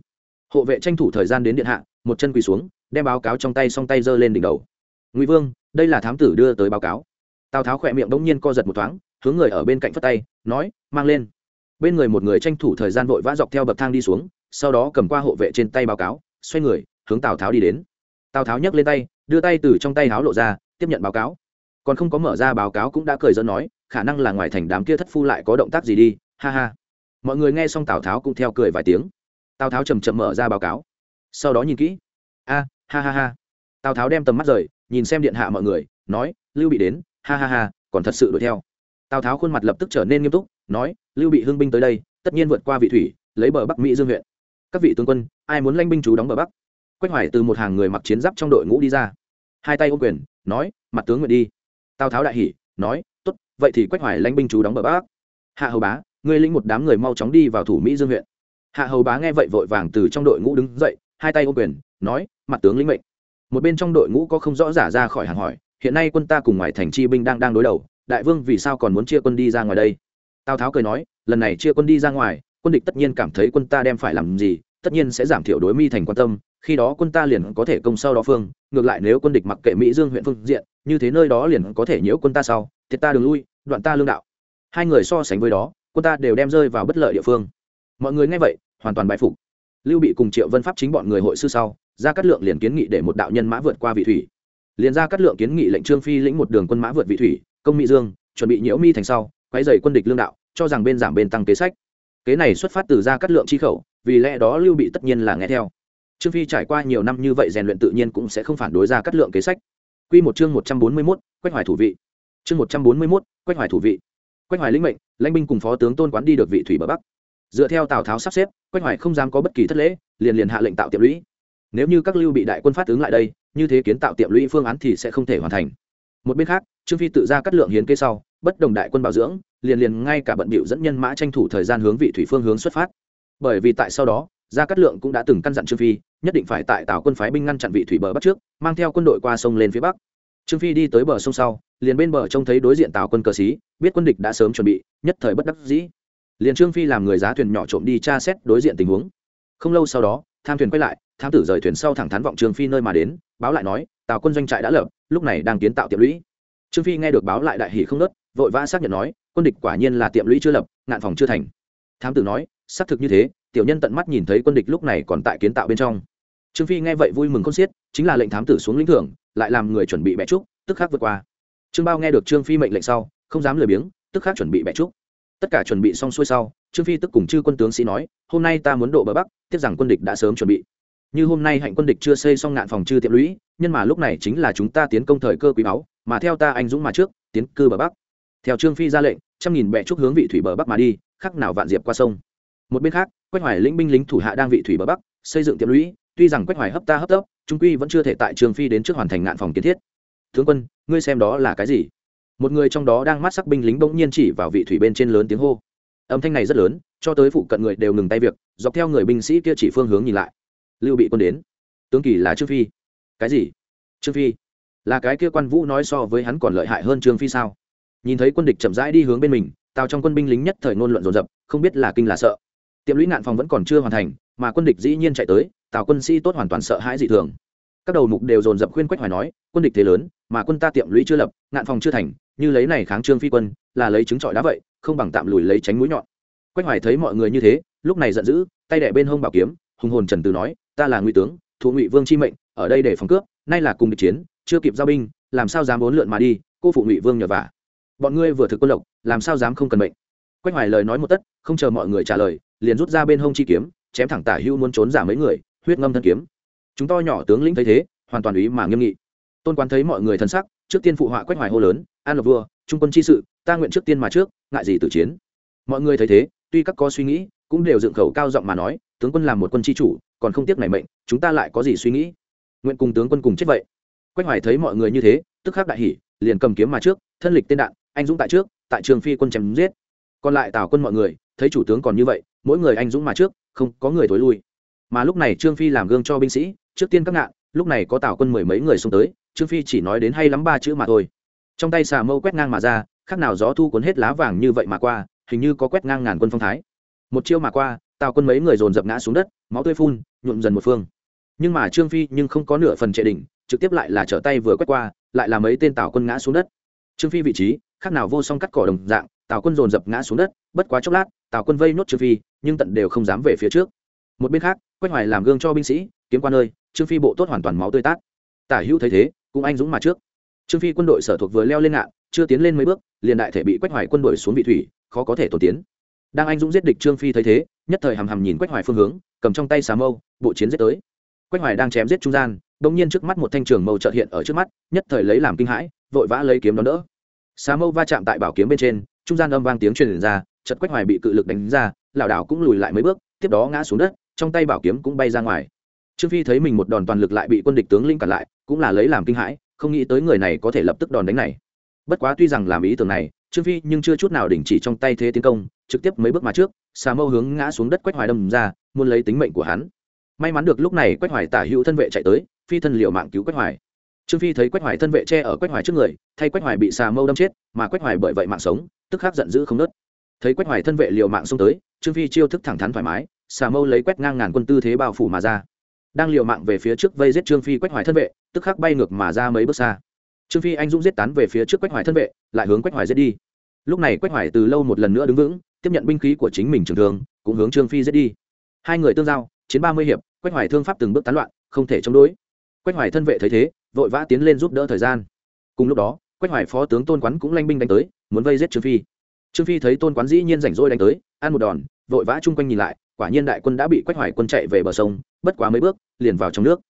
Hộ vệ tranh thủ thời gian đến điện hạ, một chân quỳ xuống, đem báo cáo trong tay song tay giơ lên đỉnh đầu. Ngụy vương, đây là thám tử đưa tới báo cáo. Tào tháo khỏe miệng bỗng nhiên co giật một thoáng hướng người ở bên cạnh phất tay, nói, mang lên. Bên người một người tranh thủ thời gian vội vã dọc theo bậc thang đi xuống, sau đó cầm qua hộ vệ trên tay báo cáo, xoay người, hướng tào tháo đi đến. Tào tháo nhấc lên tay, đưa tay từ trong tay háo lộ ra, tiếp nhận báo cáo. Còn không có mở ra báo cáo cũng đã cười dẫn nói, khả năng là ngoài thành đám kia thất phu lại có động tác gì đi, ha ha. Mọi người nghe xong tào tháo cũng theo cười vài tiếng. Tào tháo chầm chậm mở ra báo cáo. Sau đó nhìn kỹ. A, ha ha ha. Tào tháo đem tầm mắt rời, nhìn xem điện hạ mọi người, nói, lưu bị đến, ha ha ha, còn thật sự đuổi theo tào tháo khuôn mặt lập tức trở nên nghiêm túc, nói, lưu bị hưng binh tới đây, tất nhiên vượt qua vị thủy, lấy bờ bắc mỹ dương huyện. Các vị tướng quân, ai muốn lanh binh chú đóng bờ bắc? Quách hoài từ một hàng người mặc chiến giáp trong đội ngũ đi ra. Hai tay ô quyền, nói, mặt tướng nguyện đi. Tào tháo đại hỉ, nói, tốt, vậy thì quách hoài lanh binh chú đóng bờ bắc. Hạ hầu bá, ngươi lĩnh một đám người mau chóng đi vào thủ mỹ dương huyện. Hạ hầu bá nghe vậy vội vàng từ trong đội ngũ đứng dậy, hai tay ô quyền, nói, mặt tướng lĩnh mệnh. Một bên trong đội ngũ có không rõ giả ra khỏi hàng hỏi, hiện nay quân ta cùng ngoài thành chi binh đang đang đối đầu đại vương vì sao còn muốn chia quân đi ra ngoài đây? Tào tháo cười nói, lần này chia quân đi ra ngoài, quân địch tất nhiên cảm thấy quân ta đem phải làm gì, tất nhiên sẽ giảm thiểu đối mi thành quan tâm, khi đó quân ta liền có thể công sau đó phương, ngược lại nếu quân địch mặc kệ mỹ dương huyện phương diện, như thế nơi đó liền có thể nhiễu quân ta sau, thiệt ta đường lui, đoạn ta lương đạo. Hai người so sánh với đó, quân ta đều đem rơi vào bất lợi địa phương. Mọi người nghe vậy, hoàn toàn bại phục. Lưu bị cùng triệu vân pháp chính bọn người hội sư sau ra cát lượng liền kiến nghị để một đạo nhân mã vượt qua vị thủy. Liền ra cát lượng kiến nghị lệnh trương phi lĩnh một đường quân mã vượt vị thủy công mỹ dương chuẩn bị nhiễu mi thành sau quay dày quân địch lương đạo cho rằng bên giảm bên tăng kế sách kế này xuất phát từ ra cắt lượng chi khẩu vì lẽ đó lưu bị tất nhiên là nghe theo trương phi trải qua nhiều năm như vậy rèn luyện tự nhiên cũng sẽ không phản đối ra cắt lượng kế sách Quy một chương một trăm bốn mươi 141, Quách Hoài thủ vị. Chương một trăm bốn mươi 141, Quách Hoài thủ vị. Quách Hoài lĩnh mệnh, lãnh binh cùng phó tướng Tôn Quán đi được vị thủy bờ bắc. Dựa theo Tào Tháo sắp xếp, Quách Hoài không dám có bất kỳ thất lễ, liền liền hạ lệnh tạo tiệm lũy. Nếu như các lưu bị đại quân phát ứng lại đây, như thế kiến tạo tiệm lũy phương án thì sẽ không thể hoàn thành. Một bên khác, Trương Phi tự ra cắt lượng hiến kế sau, bất đồng đại quân bảo dưỡng, liền liền ngay cả bận bịu dẫn nhân mã tranh thủ thời gian hướng vị thủy phương hướng xuất phát. Bởi vì tại sau đó, gia cát lượng cũng đã từng căn dặn trương phi nhất định phải tại tào quân phái binh ngăn chặn vị thủy bờ bắc trước mang theo quân đội qua sông lên phía bắc. Trương phi đi tới bờ sông sau liền bên bờ trông thấy đối diện tào quân cờ xí biết quân địch đã sớm chuẩn bị nhất thời bất đắc dĩ. Liền trương phi làm người giá thuyền nhỏ trộm đi tra xét đối diện tình huống. Không lâu sau đó tham thuyền quay lại tham tử rời thuyền sau thẳng thắn vọng trương phi nơi mà đến báo lại nói tào quân doanh trại đã lập, lúc này đang kiến tạo tiệm lũy. Trương phi nghe được báo lại đại hỷ không nớt, vội vã xác nhận nói, quân địch quả nhiên là tiệm lũy chưa lập, ngạn phòng chưa thành. Thám tử nói, xác thực như thế, tiểu nhân tận mắt nhìn thấy quân địch lúc này còn tại kiến tạo bên trong. Trương phi nghe vậy vui mừng con xiết, chính là lệnh thám tử xuống lĩnh thưởng, lại làm người chuẩn bị bẹ trúc, tức khắc vượt qua. Trương bao nghe được trương phi mệnh lệnh sau, không dám lười biếng, tức khắc chuẩn bị bẹ trúc. Tất cả chuẩn bị xong xuôi sau, trương phi tức cùng chư quân tướng sĩ nói, hôm nay ta muốn độ bờ bắc, tiếc rằng quân địch đã sớm chuẩn bị như hôm nay hạnh quân địch chưa xây xong ngạn phòng chư tiệm lũy nhưng mà lúc này chính là chúng ta tiến công thời cơ quý báu, mà theo ta anh dũng mà trước, tiến cư bờ bắc. Theo trương phi ra lệnh, trăm nghìn bệ trúc hướng vị thủy bờ bắc mà đi, khắc nào vạn diệp qua sông. Một bên khác, quách hoài lĩnh binh lính thủ hạ đang vị thủy bờ bắc, xây dựng tiệm lũy, tuy rằng quách hoài hấp ta hấp tấp trung quy vẫn chưa thể tại trương phi đến trước hoàn thành ngạn phòng kiến thiết. Tướng quân, ngươi xem đó là cái gì? Một người trong đó đang mắt sắc binh lính bỗng nhiên chỉ vào vị thủy bên trên lớn tiếng hô. Âm thanh này rất lớn, cho tới phụ cận người đều ngừng tay việc, dọc theo người binh sĩ kia chỉ phương hướng nhìn lại lưu bị quân đến. Tướng kỳ là trương phi. Cái gì? Trương phi? Là cái kia quan vũ nói so với hắn còn lợi hại hơn trương phi sao? Nhìn thấy quân địch chậm rãi đi hướng bên mình, tào trong quân binh lính nhất thời ngôn luận dồn dập, không biết là kinh là sợ. Tiệm lũy nạn phòng vẫn còn chưa hoàn thành, mà quân địch dĩ nhiên chạy tới, tào quân sĩ tốt hoàn toàn sợ hãi dị thường. Các đầu mục đều dồn dập khuyên quách hoài nói, quân địch thế lớn, mà quân ta tiệm lũy chưa lập nạn phòng chưa thành, như lấy này kháng trương phi quân, là lấy trứng trọi đá vậy, không bằng tạm lùi lấy tránh mũi nhọn. Quách hoài thấy mọi người như thế, lúc này giận dữ, tay đẻ bên hông bảo kiếm, hùng hồn trần từ nói ta là ngụy tướng, thụ ngụy vương chi mệnh, ở đây để phòng cướp, nay là cùng địch chiến, chưa kịp giao binh, làm sao dám bốn lượn mà đi, cô phụ ngụy vương nhờ vả. Bọn ngươi vừa thực quân lộc, làm sao dám không cần mệnh? Quách hoài lời nói một tất, không chờ mọi người trả lời, liền rút ra bên hông chi kiếm, chém thẳng tả hưu muốn trốn giả mấy người, huyết ngâm thân kiếm. Chúng to nhỏ tướng lĩnh thấy thế, hoàn toàn ý mà nghiêm nghị. Tôn quán thấy mọi người thân sắc, trước tiên phụ họa quách hoài hô lớn, an lộc vua, trung quân chi sự, ta nguyện trước tiên mà trước, ngại gì tử chiến. Mọi người thấy thế, tuy các có suy nghĩ, cũng đều dựng khẩu cao giọng mà nói, tướng quân làm một quân chi chủ còn không tiếc này mệnh, chúng ta lại có gì suy nghĩ? Nguyện cùng tướng quân cùng chết vậy. Quách hoài thấy mọi người như thế, tức khắc đại hỉ, liền cầm kiếm mà trước, thân lịch tên đạn, anh dũng tại trước, tại trường phi quân chém giết. Còn lại tào quân mọi người, thấy chủ tướng còn như vậy, mỗi người anh dũng mà trước, không có người thối lui. Mà lúc này trương phi làm gương cho binh sĩ, trước tiên các ngạn lúc này có tào quân mười mấy người xông tới, trương phi chỉ nói đến hay lắm ba chữ mà thôi. Trong tay xà mâu quét ngang mà ra, khác nào gió thu cuốn hết lá vàng như vậy mà qua, hình như có quét ngang ngàn quân phong thái. Một chiêu mà qua, tào quân mấy người dồn dập ngã xuống đất, máu tươi phun nhuộm dần một phương. Nhưng mà trương phi nhưng không có nửa phần trệ đỉnh, trực tiếp lại là trở tay vừa quét qua, lại là mấy tên tào quân ngã xuống đất. Trương phi vị trí, khác nào vô song cắt cỏ đồng dạng tào quân dồn dập ngã xuống đất, bất quá chốc lát tào quân vây nốt trương phi, nhưng tận đều không dám về phía trước. Một bên khác, quách hoài làm gương cho binh sĩ, kiếm qua nơi trương phi bộ tốt hoàn toàn máu tươi tát. Tả hữu thấy thế, cũng anh dũng mà trước. Trương phi quân đội sở thuộc vừa leo lên ngạn, chưa tiến lên mấy bước, liền đại thể bị quách hoài quân đội xuống vị thủy, khó có thể tổ tiến. Đang anh dũng giết địch trương phi thấy thế, nhất thời hầm hầm nhìn quách hoài phương hướng cầm trong tay xà mâu, bộ chiến giết tới. Quách hoài đang chém giết trung gian đông nhiên trước mắt một thanh trường mâu trợt hiện ở trước mắt, nhất thời lấy làm kinh hãi, vội vã lấy kiếm đón đỡ. Xà mâu va chạm tại bảo kiếm bên trên, trung gian âm vang tiếng truyền ra chật quách hoài bị cự lực đánh ra, lảo đảo cũng lùi lại mấy bước, tiếp đó ngã xuống đất, trong tay bảo kiếm cũng bay ra ngoài. Trương phi thấy mình một đòn toàn lực lại bị quân địch tướng linh cản lại, cũng là lấy làm kinh hãi, không nghĩ tới người này có thể lập tức đòn đánh này. Bất quá tuy rằng làm ý tưởng này trương phi nhưng chưa chút nào đình chỉ trong tay thế tiến công, trực tiếp mấy bước mà trước, xà mâu hướng ngã xuống đất quách hoài đâm ra, muốn lấy tính mệnh của hắn. May mắn được lúc này quách hoài tả hữu thân vệ chạy tới, phi thân liệu mạng cứu quách hoài. Trương phi thấy quách hoài thân vệ che ở quách hoài trước người, thay quách hoài bị xà mâu đâm chết, mà quách hoài bởi vậy mạng sống, tức khắc giận dữ không nớt thấy quách hoài thân vệ liều mạng xông tới, trương phi chiêu thức thẳng thắn thoải mái, xà mâu lấy quét ngang ngàn quân tư thế bao phủ mà ra. Đang liều mạng về phía trước vây giết trương phi quách hoài thân vệ, tức khắc bay ngược mà ra mấy bước xa trương phi anh dũng giết tán về phía trước quách hoài thân vệ, lại hướng quách hoài giết đi. Lúc này quách hoài từ lâu một lần nữa đứng vững, tiếp nhận binh khí của chính mình trường thường cũng hướng trương phi giết đi. Hai người tương giao, chiến ba mươi hiệp, quách hoài thương pháp từng bước tán loạn, không thể chống đối. Quách hoài thân vệ thấy thế, vội vã tiến lên giúp đỡ thời gian. Cùng lúc đó, quách hoài phó tướng tôn quán cũng lanh binh đánh tới, muốn vây giết trương phi. Trương phi thấy tôn quán dĩ nhiên rảnh rỗi đánh tới, ăn một đòn, vội vã chung quanh nhìn lại, quả nhiên đại quân đã bị quách hoài quân chạy về bờ sông, bất quá mấy bước, liền vào trong nước.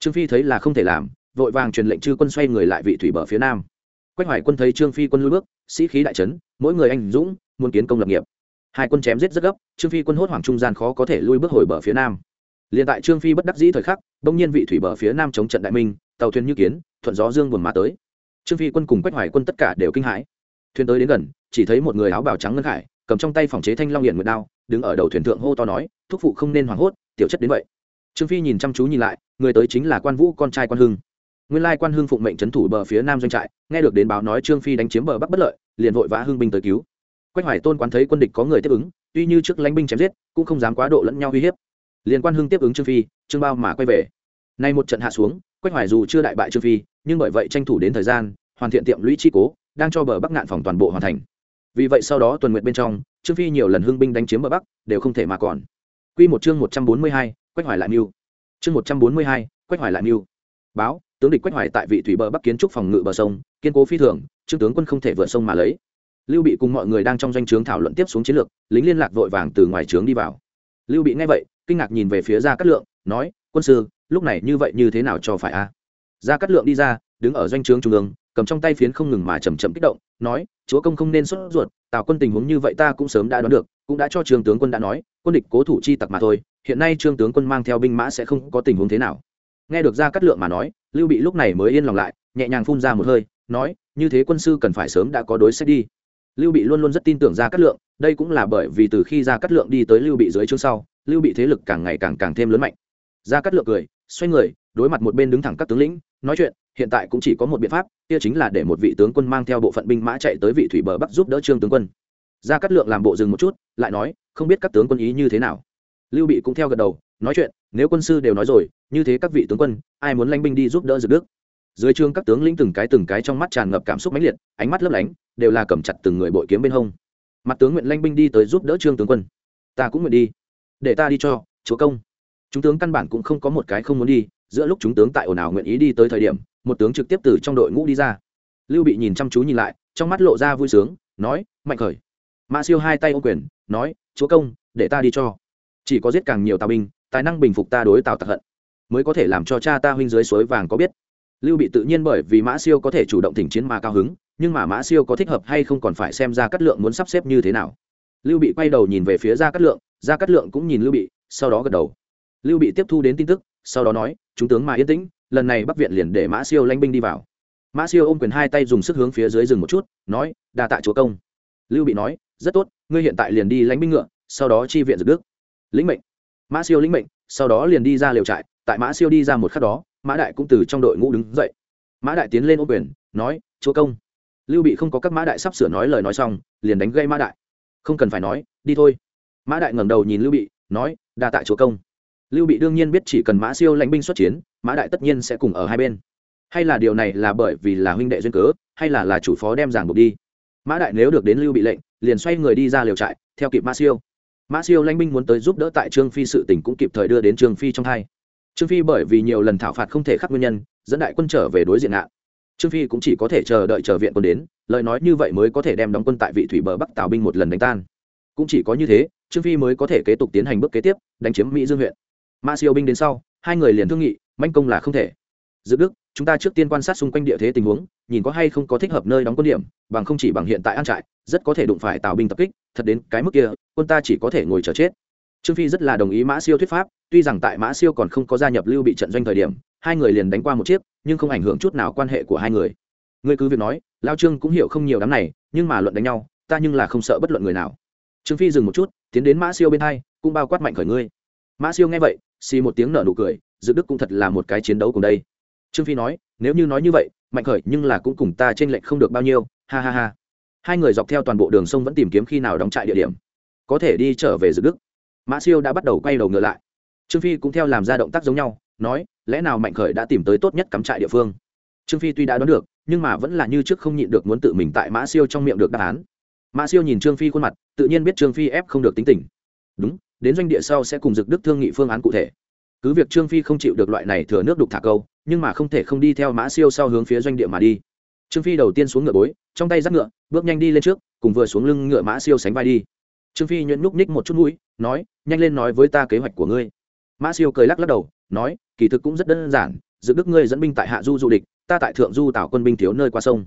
Trương phi thấy là không thể làm vội vàng truyền lệnh chư quân xoay người lại vị thủy bờ phía nam. Quách hoài quân thấy trương phi quân lui bước, sĩ khí đại trấn, mỗi người anh dũng, muốn kiến công lập nghiệp. Hai quân chém giết rất gấp, trương phi quân hốt hoảng trung gian khó có thể lui bước hồi bờ phía nam. Liền tại trương phi bất đắc dĩ thời khắc, bỗng nhiên vị thủy bờ phía nam chống trận đại minh, tàu thuyền như kiến, thuận gió dương buồn mà tới. Trương phi quân cùng quách hoài quân tất cả đều kinh hãi. Thuyền tới đến gần, chỉ thấy một người áo bào trắng ngân khải, cầm trong tay phòng chế thanh long hiển nguyệt đao, đứng ở đầu thuyền thượng hô to nói, thúc phụ không nên hoảng hốt, tiểu chất đến vậy. Trương phi nhìn chăm chú nhìn lại, người tới chính là quan vũ con trai quan hưng nguyên lai quan hưng phụng mệnh trấn thủ bờ phía nam doanh trại, nghe được đến báo nói trương phi đánh chiếm bờ bắc bất lợi, liền vội vã hưng binh tới cứu. Quách hoài tôn quán thấy quân địch có người tiếp ứng, tuy như trước lãnh binh chém giết, cũng không dám quá độ lẫn nhau uy hiếp. Liền quan hưng tiếp ứng trương phi, trương bao mà quay về. Nay một trận hạ xuống, quách hoài dù chưa đại bại trương phi, nhưng bởi vậy tranh thủ đến thời gian, hoàn thiện tiệm lũy chi cố, đang cho bờ bắc ngạn phòng toàn bộ hoàn thành. Vì vậy sau đó tuần nguyện bên trong, trương phi nhiều lần hưng binh đánh chiếm bờ bắc, đều không thể mà còn. Q một chương một trăm bốn mươi hai, quách hoài lại mưu. Chương một trăm bốn mươi hai, quách hoài lại mưu. Báo tướng địch quách hoài tại vị thủy bờ bắc kiến trúc phòng ngự bờ sông, kiên cố phi thường, trương tướng quân không thể vượt sông mà lấy. Lưu bị cùng mọi người đang trong doanh trướng thảo luận tiếp xuống chiến lược, lính liên lạc vội vàng từ ngoài trướng đi vào. Lưu bị nghe vậy, kinh ngạc nhìn về phía gia cát lượng, nói, quân sư, lúc này như vậy như thế nào cho phải a? Gia cát lượng đi ra, đứng ở doanh trướng trung ương, cầm trong tay phiến không ngừng mà chầm chậm kích động, nói, chúa công không nên sốt ruột, tào quân tình huống như vậy ta cũng sớm đã đoán được, cũng đã cho trương tướng quân đã nói, quân địch cố thủ chi tặc mà thôi, hiện nay trương tướng quân mang theo binh mã sẽ không có tình huống thế nào. Nghe được ra cát lượng mà nói lưu bị lúc này mới yên lòng lại, nhẹ nhàng phun ra một hơi, nói, như thế quân sư cần phải sớm đã có đối sách đi. Lưu bị luôn luôn rất tin tưởng ra cát lượng, đây cũng là bởi vì từ khi ra cát lượng đi tới lưu bị dưới chương sau, lưu bị thế lực càng ngày càng càng thêm lớn mạnh. Ra cát lượng cười, xoay người, đối mặt một bên đứng thẳng các tướng lĩnh, nói chuyện, hiện tại cũng chỉ có một biện pháp, kia chính là để một vị tướng quân mang theo bộ phận binh mã chạy tới vị thủy bờ bắc giúp đỡ trương tướng quân. Ra cát lượng làm bộ dừng một chút, lại nói, không biết các tướng quân ý như thế nào? Lưu bị cũng theo gật đầu nói chuyện, nếu quân sư đều nói rồi, như thế các vị tướng quân, ai muốn lãnh binh đi giúp đỡ dược đức? Dưới trương các tướng lĩnh từng cái từng cái trong mắt tràn ngập cảm xúc mãnh liệt, ánh mắt lấp lánh, đều là cầm chặt từng người bội kiếm bên hông. Mặt tướng nguyện lãnh binh đi tới giúp đỡ trương tướng quân. Ta cũng nguyện đi. Để ta đi cho, chúa công. Chúng tướng căn bản cũng không có một cái không muốn đi, giữa lúc chúng tướng tại ồn ào nguyện ý đi tới thời điểm, một tướng trực tiếp từ trong đội ngũ đi ra. Lưu bị nhìn chăm chú nhìn lại, trong mắt lộ ra vui sướng, nói, mạnh khởi. Mã siêu hai tay ô quyền, nói, chúa công, để ta đi cho. Chỉ có giết càng nhiều tà binh tài năng bình phục ta đối tào tặc hận, mới có thể làm cho cha ta huynh dưới suối vàng có biết. Lưu bị tự nhiên bởi vì mã siêu có thể chủ động thỉnh chiến mà cao hứng, nhưng mà mã siêu có thích hợp hay không còn phải xem ra cát lượng muốn sắp xếp như thế nào. Lưu bị quay đầu nhìn về phía ra cát lượng ra cát lượng cũng nhìn lưu bị, sau đó gật đầu. Lưu bị tiếp thu đến tin tức, sau đó nói, chúng tướng mà yên tĩnh, lần này bắc viện liền để mã siêu lanh binh đi vào. Mã siêu ôm quyền hai tay dùng sức hướng phía dưới rừng một chút, nói, đa tạ chúa công. Lưu bị nói, rất tốt, ngươi hiện tại liền đi lánh binh ngựa, sau đó chi viện dược đức. Lĩnh mệnh mã siêu lĩnh mệnh, sau đó liền đi ra liều trại, tại mã siêu đi ra một khắc đó, mã đại cũng từ trong đội ngũ đứng dậy. Mã đại tiến lên ô quyền, nói, chúa công. Lưu bị không có các mã đại sắp sửa nói lời nói xong, liền đánh gây mã đại. Không cần phải nói, đi thôi. Mã đại ngẩng đầu nhìn lưu bị, nói, đa tạ chúa công. Lưu bị đương nhiên biết chỉ cần mã siêu lãnh binh xuất chiến, mã đại tất nhiên sẽ cùng ở hai bên. Hay là điều này là bởi vì là huynh đệ duyên cớ, hay là là chủ phó đem giảng buộc đi. Mã đại nếu được đến lưu bị lệnh, liền xoay người đi ra liều trại, theo kịp mã siêu mã siêu lãnh binh muốn tới giúp đỡ tại trương phi sự tỉnh cũng kịp thời đưa đến trương phi trong hai. Trương phi bởi vì nhiều lần thảo phạt không thể khắc nguyên nhân, dẫn đại quân trở về đối diện ạ. trương phi cũng chỉ có thể chờ đợi chờ viện quân đến, lời nói như vậy mới có thể đem đóng quân tại vị thủy bờ bắc tào binh một lần đánh tan. Cũng chỉ có như thế, trương phi mới có thể kế tục tiến hành bước kế tiếp, đánh chiếm mỹ dương huyện. Mã siêu binh đến sau, hai người liền thương nghị manh công là không thể. Dự đức chúng ta trước tiên quan sát xung quanh địa thế tình huống, nhìn có hay không có thích hợp nơi đóng quân điểm, bằng không chỉ bằng hiện tại an trại, rất có thể đụng phải tào binh tập kích, thật đến cái mức kia, quân ta chỉ có thể ngồi chờ chết. Trương phi rất là đồng ý mã siêu thuyết pháp, tuy rằng tại mã siêu còn không có gia nhập lưu bị trận doanh thời điểm, hai người liền đánh qua một chiếc, nhưng không ảnh hưởng chút nào quan hệ của hai người. Ngươi cứ việc nói, lao trương cũng hiểu không nhiều đám này, nhưng mà luận đánh nhau, ta nhưng là không sợ bất luận người nào. Trương phi dừng một chút, tiến đến mã siêu bên hai, cũng bao quát mạnh khởi ngươi. Mã siêu nghe vậy, xì một tiếng nở nụ cười, dự đức cũng thật là một cái chiến đấu cùng đây trương phi nói, nếu như nói như vậy, mạnh khởi nhưng là cũng cùng ta trên lệnh không được bao nhiêu, ha ha ha. Hai người dọc theo toàn bộ đường sông vẫn tìm kiếm khi nào đóng trại địa điểm. Có thể đi trở về dự đức. Mã siêu đã bắt đầu quay đầu ngựa lại. Trương phi cũng theo làm ra động tác giống nhau, nói, lẽ nào mạnh khởi đã tìm tới tốt nhất cắm trại địa phương? Trương phi tuy đã đoán được, nhưng mà vẫn là như trước không nhịn được muốn tự mình tại mã siêu trong miệng được đáp án. Mã siêu nhìn trương phi khuôn mặt, tự nhiên biết trương phi ép không được tính tình. Đúng, đến doanh địa sau sẽ cùng dực đức thương nghị phương án cụ thể. Cứ việc trương phi không chịu được loại này thừa nước đục thả câu nhưng mà không thể không đi theo mã siêu sau hướng phía doanh địa mà đi. Trương phi đầu tiên xuống ngựa bối, trong tay giáp ngựa, bước nhanh đi lên trước, cùng vừa xuống lưng ngựa mã siêu sánh vai đi. Trương phi nhuyễn núp ních một chút mũi, nói, nhanh lên nói với ta kế hoạch của ngươi. Mã siêu cười lắc lắc đầu, nói, kỳ thực cũng rất đơn giản giữ đức ngươi dẫn binh tại hạ du du địch, ta tại thượng du tạo quân binh thiếu nơi qua sông.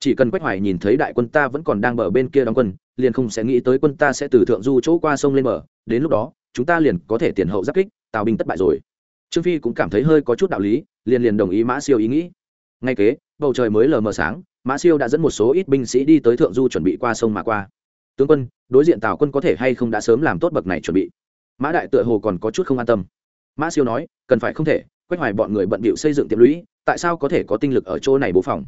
Chỉ cần quách hoài nhìn thấy đại quân ta vẫn còn đang bờ bên kia đóng quân, liền không sẽ nghĩ tới quân ta sẽ từ thượng du chỗ qua sông lên bờ, đến lúc đó, chúng ta liền có thể tiền hậu giáp kích, tào binh thất bại rồi trương phi cũng cảm thấy hơi có chút đạo lý, liền liền đồng ý mã siêu ý nghĩ. Ngay kế, bầu trời mới lờ mờ sáng, mã siêu đã dẫn một số ít binh sĩ đi tới thượng du chuẩn bị qua sông mà qua. Tướng quân, đối diện tào quân có thể hay không đã sớm làm tốt bậc này chuẩn bị? Mã đại tựa hồ còn có chút không an tâm. Mã siêu nói, cần phải không thể, quách hoài bọn người bận bịu xây dựng tiệm lũy, tại sao có thể có tinh lực ở chỗ này bố phòng?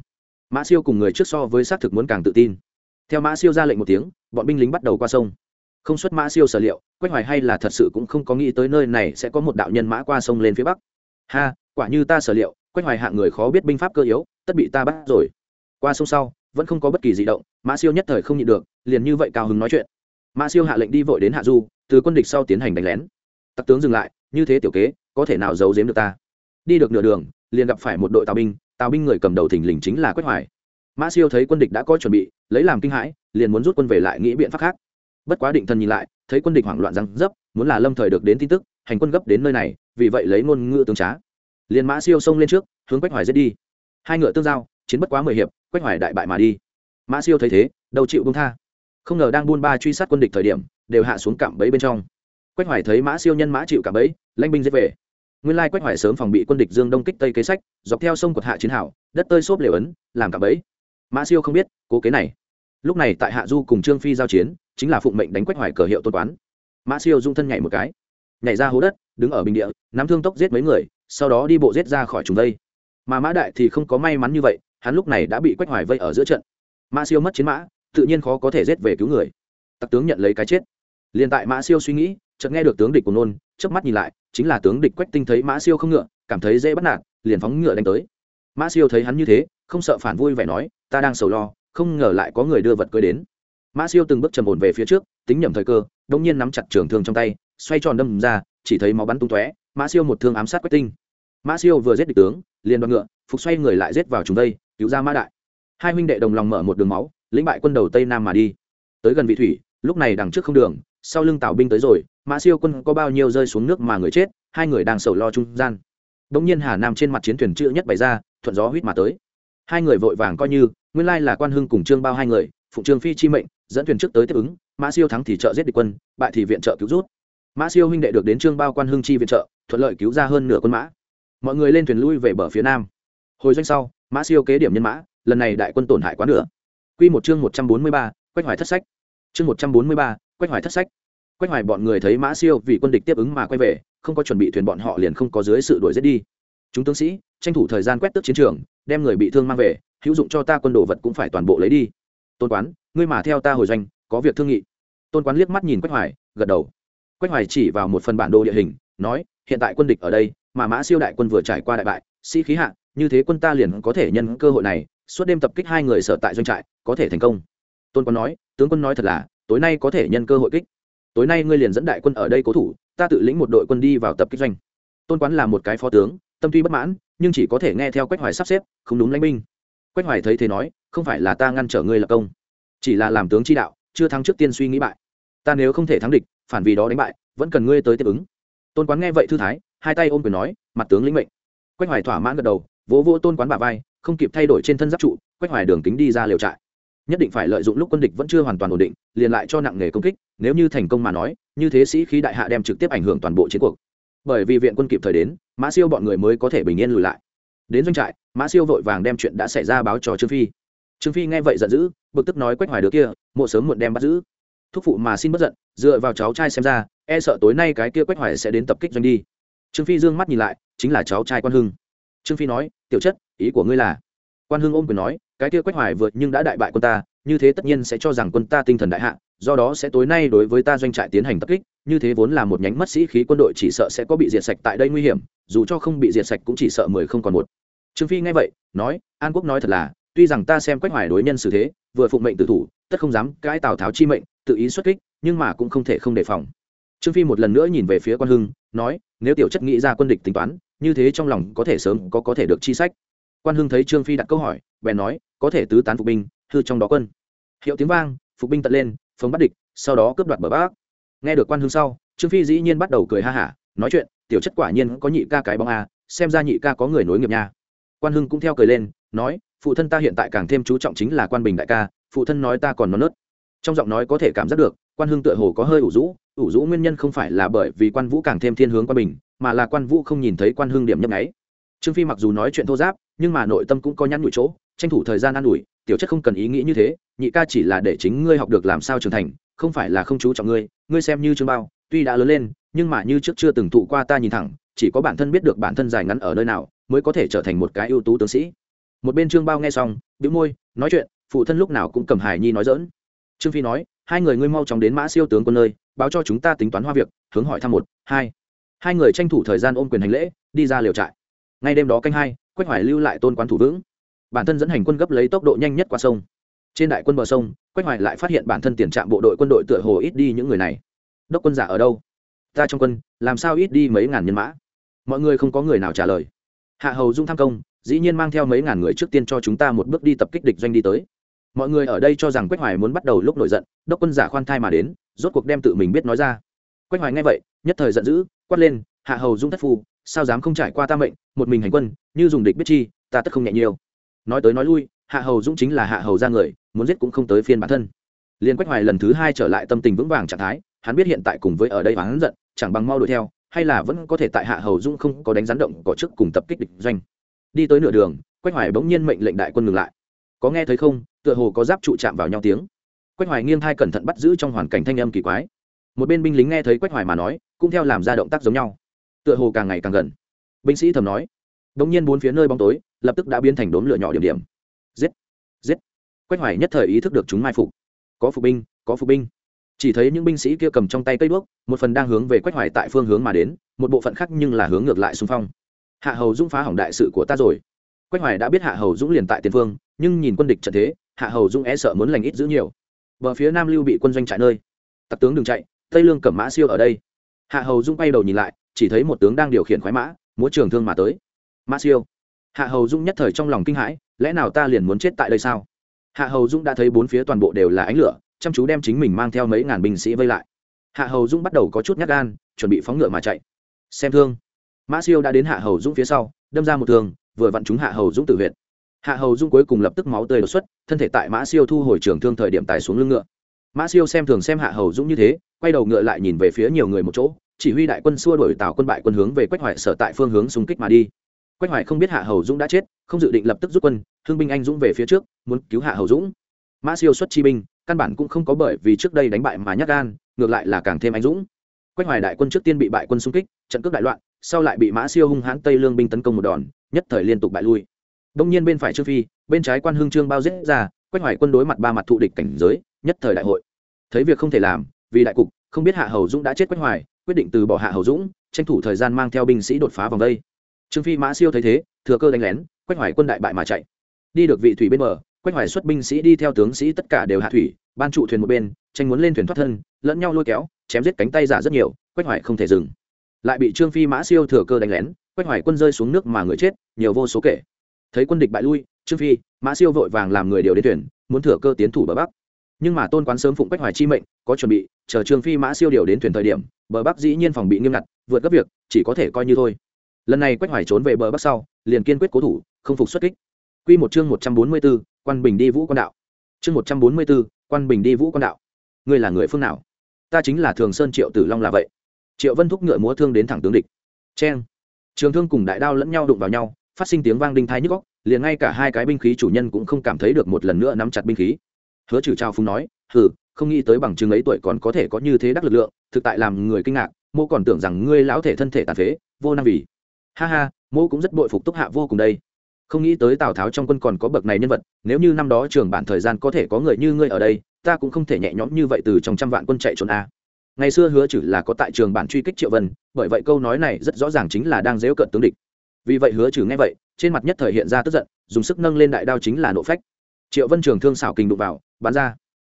Mã siêu cùng người trước so với xác thực muốn càng tự tin. Theo mã siêu ra lệnh một tiếng, bọn binh lính bắt đầu qua sông không xuất mã siêu sở liệu, quách hoài hay là thật sự cũng không có nghĩ tới nơi này sẽ có một đạo nhân mã qua sông lên phía bắc. Ha, quả như ta sở liệu, quách hoài hạng người khó biết binh pháp cơ yếu, tất bị ta bắt rồi. Qua sông sau, vẫn không có bất kỳ di động, mã siêu nhất thời không nhịn được, liền như vậy cao hứng nói chuyện. Mã siêu hạ lệnh đi vội đến hạ du, từ quân địch sau tiến hành đánh lén. Tặc tướng dừng lại, như thế tiểu kế, có thể nào giấu giếm được ta? Đi được nửa đường, liền gặp phải một đội tàu binh tàu binh người cầm đầu thình lình chính là quách hoài. Mã siêu thấy quân địch đã có chuẩn bị, lấy làm kinh hãi, liền muốn rút quân về lại nghĩ biện pháp khác bất quá định thần nhìn lại, thấy quân địch hoảng loạn răng dấp, muốn là lâm thời được đến tin tức, hành quân gấp đến nơi này, vì vậy lấy ngôn ngữ tướng trá. Liền mã siêu xông lên trước, hướng quách hoài giết đi. Hai ngựa tương giao, chiến bất quá mười hiệp, quách hoài đại bại mà đi. Mã siêu thấy thế, đầu chịu bông tha. Không ngờ đang buôn ba truy sát quân địch thời điểm, đều hạ xuống cạm bẫy bên trong. Quách hoài thấy mã siêu nhân mã chịu cạm bẫy, lanh binh giết về. Nguyên lai quách hoài sớm phòng bị quân địch dương đông kích tây kế sách, dọc theo sông quật hạ chiến hảo đất tơi xốp lều ấn, làm cạm bẫy. Mã siêu không biết, cố kế này lúc này tại hạ du cùng trương phi giao chiến, chính là phụng mệnh đánh quách hoài cờ hiệu tôn quán. Mã siêu dung thân nhảy một cái, nhảy ra hố đất, đứng ở bình địa, nắm thương tốc giết mấy người, sau đó đi bộ giết ra khỏi trùng đây mà mã đại thì không có may mắn như vậy, hắn lúc này đã bị quách hoài vây ở giữa trận. Mã siêu mất chiến mã, tự nhiên khó có thể giết về cứu người. Tặc tướng nhận lấy cái chết. Liền tại mã siêu suy nghĩ, chợt nghe được tướng địch của nôn, chớp mắt nhìn lại, chính là tướng địch quách tinh thấy mã siêu không ngựa, cảm thấy dễ bắt nạt, liền phóng ngựa đánh tới. Mã siêu thấy hắn như thế, không sợ phản vui vẻ nói, ta đang sầu lo không ngờ lại có người đưa vật cưới đến. Mã siêu từng bước trầm ổn về phía trước, tính nhầm thời cơ đông nhiên nắm chặt trường thương trong tay, xoay tròn đâm ra, chỉ thấy máu bắn tung tóe, mã siêu một thương ám sát quách tinh. Mã siêu vừa giết địch tướng, liền đoạt ngựa, phục xoay người lại giết vào chúng đây, cứu ra mã đại. Hai huynh đệ đồng lòng mở một đường máu, lĩnh bại quân đầu tây nam mà đi. Tới gần vị thủy, lúc này đằng trước không đường, sau lưng tào binh tới rồi, mã siêu quân có bao nhiêu rơi xuống nước mà người chết, hai người đang sầu lo trung gian. Đ ỗ n g nhiên hà nam trên mặt chiến thuyền chữ nhất bày ra, thuận gió huýt mà tới hai người vội vàng coi như, nguyên lai là quan hưng cùng trương bao hai người, phụng trương phi chi mệnh, dẫn thuyền trước tới tiếp ứng, mã siêu thắng thì trợ giết địch quân, bại thì viện trợ cứu rút. Mã siêu huynh đệ được đến trương bao quan hưng chi viện trợ, thuận lợi cứu ra hơn nửa quân mã. Mọi người lên thuyền lui về bờ phía nam. Hồi doanh sau, mã siêu kế điểm nhân mã, lần này đại quân tổn hại quá nửa. Q một chương một trăm bốn mươi ba, quách hoài thất sách. Chương một trăm bốn mươi ba, quách hoài thất sách. Quách hoài bọn người thấy mã siêu vì quân địch tiếp ứng mà quay về, không có chuẩn bị thuyền bọn họ liền không có dưới sự đuổi giết đi chúng tướng sĩ, tranh thủ thời gian quét tước chiến trường, đem người bị thương mang về, hữu dụng cho ta quân đồ vật cũng phải toàn bộ lấy đi. Tôn quán, ngươi mà theo ta hồi doanh, có việc thương nghị. Tôn quán liếc mắt nhìn quách hoài, gật đầu. Quách hoài chỉ vào một phần bản đồ địa hình, nói, hiện tại quân địch ở đây, mà mã siêu đại quân vừa trải qua đại bại, sĩ khí hạ, như thế quân ta liền có thể nhân cơ hội này, suốt đêm tập kích hai người sở tại doanh trại, có thể thành công. Tôn quán nói, tướng quân nói thật là, tối nay có thể nhân cơ hội kích. Tối nay ngươi liền dẫn đại quân ở đây cố thủ, ta tự lĩnh một đội quân đi vào tập kích doanh. Tôn quán là một cái phó tướng tâm tuy bất mãn, nhưng chỉ có thể nghe theo quách hoài sắp xếp, không đúng lãnh binh. Quách hoài thấy thế nói, không phải là ta ngăn trở ngươi lập công, chỉ là làm tướng chi đạo, chưa thắng trước tiên suy nghĩ bại. Ta nếu không thể thắng địch, phản vì đó đánh bại, vẫn cần ngươi tới tiếp ứng. Tôn quán nghe vậy thư thái, hai tay ôm quyền nói, mặt tướng lĩnh mệnh. Quách hoài thỏa mãn gật đầu, vỗ vỗ tôn quán bà vai, không kịp thay đổi trên thân giáp trụ, quách hoài đường kính đi ra liều trại. Nhất định phải lợi dụng lúc quân địch vẫn chưa hoàn toàn ổn định, liền lại cho nặng nghề công kích, nếu như thành công mà nói, như thế sĩ khí đại hạ đem trực tiếp ảnh hưởng toàn bộ chiến cuộc bởi vì viện quân kịp thời đến, mã siêu bọn người mới có thể bình yên lùi lại. Đến doanh trại, mã siêu vội vàng đem chuyện đã xảy ra báo cho trương phi. Trương phi nghe vậy giận dữ, bực tức nói quách hoài đứa kia, mộ sớm muộn đem bắt giữ. Thúc phụ mà xin bất giận, dựa vào cháu trai xem ra e sợ tối nay cái kia quách hoài sẽ đến tập kích doanh đi. Trương phi dương mắt nhìn lại, chính là cháu trai quan hưng. Trương phi nói, tiểu chất, ý của ngươi là? Quan hưng ôm quyền nói, cái kia quách hoài vượt nhưng đã đại bại quân ta, như thế tất nhiên sẽ cho rằng quân ta tinh thần đại hạ do đó sẽ tối nay đối với ta doanh trại tiến hành tập kích, như thế vốn là một nhánh mất sĩ khí quân đội chỉ sợ sẽ có bị diệt sạch tại đây nguy hiểm, dù cho không bị diệt sạch cũng chỉ sợ mười không còn một. Trương phi nghe vậy, nói, an quốc nói thật là, tuy rằng ta xem quách hoài đối nhân xử thế, vừa phụng mệnh tự thủ, tất không dám cãi tào tháo chi mệnh, tự ý xuất kích, nhưng mà cũng không thể không đề phòng. Trương phi một lần nữa nhìn về phía quan hưng, nói, nếu tiểu chất nghĩ ra quân địch tính toán, như thế trong lòng có thể sớm có có thể được chi sách. Quan hưng thấy trương phi đặt câu hỏi, bèn nói, có thể tứ tán phục binh, hư trong đó quân. Hiệu tiếng vang, phục binh tận lên phóng bắt địch, sau đó cướp đoạt bờ bác nghe được quan hưng sau, trương phi dĩ nhiên bắt đầu cười ha hả, nói chuyện, tiểu chất quả nhiên có nhị ca cái bóng a, xem ra nhị ca có người nối nghiệp nha. Quan hưng cũng theo cười lên, nói, phụ thân ta hiện tại càng thêm chú trọng chính là quan bình đại ca, phụ thân nói ta còn non nớt. Trong giọng nói có thể cảm giác được, quan hưng tựa hồ có hơi ủ rũ ủ rũ nguyên nhân không phải là bởi vì quan vũ càng thêm thiên hướng quan bình, mà là quan vũ không nhìn thấy quan hưng điểm nhấp nháy. Trương phi mặc dù nói chuyện thô giáp, nhưng mà nội tâm cũng có nhăn nhủi chỗ, tranh thủ thời gian an ủi tiểu chất không cần ý nghĩ như thế, nhị ca chỉ là để chính ngươi học được làm sao trưởng thành, không phải là không chú trọng ngươi ngươi xem như trương bao, tuy đã lớn lên, nhưng mà như trước chưa từng thụ qua ta nhìn thẳng, chỉ có bản thân biết được bản thân dài ngắn ở nơi nào, mới có thể trở thành một cái ưu tú tướng sĩ. Một bên trương bao nghe xong, bĩu môi, nói chuyện, phụ thân lúc nào cũng cầm hải nhi nói dỡn trương phi nói, hai người ngươi mau chóng đến mã siêu tướng quân nơi, báo cho chúng ta tính toán hoa việc, hướng hỏi thăm một, hai. Hai người tranh thủ thời gian ôm quyền hành lễ, đi ra liều trại. Ngay đêm đó canh hai, quách hoài lưu lại tôn quán thủ vững bản thân dẫn hành quân gấp lấy tốc độ nhanh nhất qua sông. Trên đại quân bờ sông, quách hoài lại phát hiện bản thân tiền trạm bộ đội quân đội tựa hồ ít đi những người này. Đốc quân giả ở đâu? Ta trong quân, làm sao ít đi mấy ngàn nhân mã? Mọi người không có người nào trả lời. Hạ hầu dung tham công, dĩ nhiên mang theo mấy ngàn người trước tiên cho chúng ta một bước đi tập kích địch doanh đi tới. Mọi người ở đây cho rằng quách hoài muốn bắt đầu lúc nổi giận, đốc quân giả khoan thai mà đến, rốt cuộc đem tự mình biết nói ra. Quách hoài nghe vậy, nhất thời giận dữ, quát lên, hạ hầu dung thất phu, sao dám không trải qua ta mệnh, một mình hành quân, như dùng địch biết chi, ta tất không nhẹ nhiều nói tới nói lui, hạ hầu dũng chính là hạ hầu ra người, muốn giết cũng không tới phiên bản thân. Liên quách hoài lần thứ hai trở lại tâm tình vững vàng trạng thái, hắn biết hiện tại cùng với ở đây hắn giận, chẳng bằng mau đuổi theo, hay là vẫn có thể tại hạ hầu dũng không có đánh rắn động, có chức cùng tập kích địch doanh. Đi tới nửa đường, quách hoài bỗng nhiên mệnh lệnh đại quân ngừng lại. Có nghe thấy không? Tựa hồ có giáp trụ chạm vào nhau tiếng. Quách hoài nghiêng thai cẩn thận bắt giữ trong hoàn cảnh thanh âm kỳ quái. Một bên binh lính nghe thấy quách hoài mà nói, cũng theo làm ra động tác giống nhau. Tựa hồ càng ngày càng gần. Binh sĩ thầm nói. Đống nhiên bốn phía nơi bóng tối lập tức đã biến thành đốm lửa nhỏ điểm điểm. Giết giết. Quách hoài nhất thời ý thức được chúng mai phục. Có phục binh, có phục binh. Chỉ thấy những binh sĩ kia cầm trong tay cây đuốc, một phần đang hướng về quách hoài tại phương hướng mà đến, một bộ phận khác nhưng là hướng ngược lại xung phong. Hạ hầu dũng phá hỏng đại sự của ta rồi. Quách hoài đã biết hạ hầu dũng liền tại tiền phương, nhưng nhìn quân địch trận thế, hạ hầu dũng e sợ muốn lành ít giữ nhiều. Bờ phía nam lưu bị quân doanh trại nơi. Tặc tướng đừng chạy, tây lương cẩm mã siêu ở đây. Hạ hầu dũng bay đầu nhìn lại, chỉ thấy một tướng đang điều khiển khoái mã, múa trường thương mà tới. Mã siêu hạ hầu Dung nhất thời trong lòng kinh hãi, lẽ nào ta liền muốn chết tại đây sao? Hạ hầu Dung đã thấy bốn phía toàn bộ đều là ánh lửa, chăm chú đem chính mình mang theo mấy ngàn binh sĩ vây lại. Hạ hầu Dung bắt đầu có chút nhát gan, chuẩn bị phóng ngựa mà chạy. Xem thương. Mã siêu đã đến hạ hầu Dung phía sau, đâm ra một thương, vừa vặn chúng hạ hầu Dung tự viện. hạ hầu Dung cuối cùng lập tức máu tươi đột xuất, thân thể tại mã siêu thu hồi trường thương thời điểm tài xuống lưng ngựa. Mã siêu xem thường xem hạ hầu Dung như thế, quay đầu ngựa lại nhìn về phía nhiều người một chỗ, chỉ huy đại quân xua đổi tào quân bại quân hướng về quách hoại sở tại phương hướng xung kích mà đi quách Hoài không biết hạ hầu dũng đã chết, không dự định lập tức rút quân, thương binh anh dũng về phía trước, muốn cứu hạ hầu dũng. Mã siêu xuất chi binh, căn bản cũng không có bởi vì trước đây đánh bại mà nhắc gan, ngược lại là càng thêm anh dũng. Quách hoài đại quân trước tiên bị bại quân xung kích, trận cướp đại loạn, sau lại bị mã siêu hung hãn tây lương binh tấn công một đòn, nhất thời liên tục bại lui. Đông nhiên bên phải trương phi, bên trái quan hương trương bao giết ra, quách hoài quân đối mặt ba mặt thụ địch cảnh giới, nhất thời đại hội. Thấy việc không thể làm, vì đại cục, không biết hạ hầu dũng đã chết quách hoài, quyết định từ bỏ hạ hầu dũng, tranh thủ thời gian mang theo binh sĩ đột phá vòng đây trương phi mã siêu thấy thế, thừa cơ đánh lén, quách hoài quân đại bại mà chạy. Đi được vị thủy bên bờ, quách hoài xuất binh sĩ đi theo tướng sĩ tất cả đều hạ thủy, ban trụ thuyền một bên, tranh muốn lên thuyền thoát thân, lẫn nhau lôi kéo, chém giết cánh tay giả rất nhiều, quách hoài không thể dừng. Lại bị trương phi mã siêu thừa cơ đánh lén, quách hoài quân rơi xuống nước mà người chết, nhiều vô số kể. Thấy quân địch bại lui, trương phi mã siêu vội vàng làm người điều đến thuyền, muốn thừa cơ tiến thủ bờ bắc. Nhưng mà tôn quán sớm phụng quách hoài chi mệnh, có chuẩn bị, chờ trương phi mã siêu điều đến thuyền thời điểm, bờ bắc dĩ nhiên phòng bị nghiêm ngặt, vượt cấp việc, chỉ có thể coi như thôi lần này quách hoài trốn về bờ bắc sau liền kiên quyết cố thủ không phục xuất kích Quy một chương một trăm bốn mươi 144, quan bình đi vũ quan đạo. Chương một trăm bốn mươi 144, quan bình đi vũ quan đạo. Ngươi là người phương nào? Ta chính là Thường Sơn Triệu Tử Long là vậy. Triệu Vân thúc ngựa múa thương đến thẳng tướng địch. Chen. Trường thương cùng đại đao lẫn nhau đụng vào nhau, phát sinh tiếng vang đinh thai nhức góc liền ngay cả hai cái binh khí chủ nhân cũng không cảm thấy được một lần nữa nắm chặt binh khí. Hứa Trừ Trao phúng nói, "Hừ, không nghĩ tới bằng chứng ấy tuổi còn có thể có như thế đắc lực lượng, thực tại làm người kinh ngạc, mô còn tưởng rằng ngươi lão thể thân thể tàn phế, vô năng vì." Ha ha, mô cũng rất bội phục Túc Hạ vô cùng đây. Không nghĩ tới tào tháo trong quân còn có bậc này nhân vật nếu như năm đó trường bản thời gian có thể có người như ngươi ở đây ta cũng không thể nhẹ nhõm như vậy từ trong trăm vạn quân chạy trốn a. Ngày xưa hứa chử là có tại trường bản truy kích triệu vân bởi vậy câu nói này rất rõ ràng chính là đang dễu cận tướng địch. Vì vậy hứa chử nghe vậy trên mặt nhất thời hiện ra tức giận dùng sức nâng lên đại đao chính là nộ phách. Triệu vân trường thương xảo kình đụng vào bắn ra.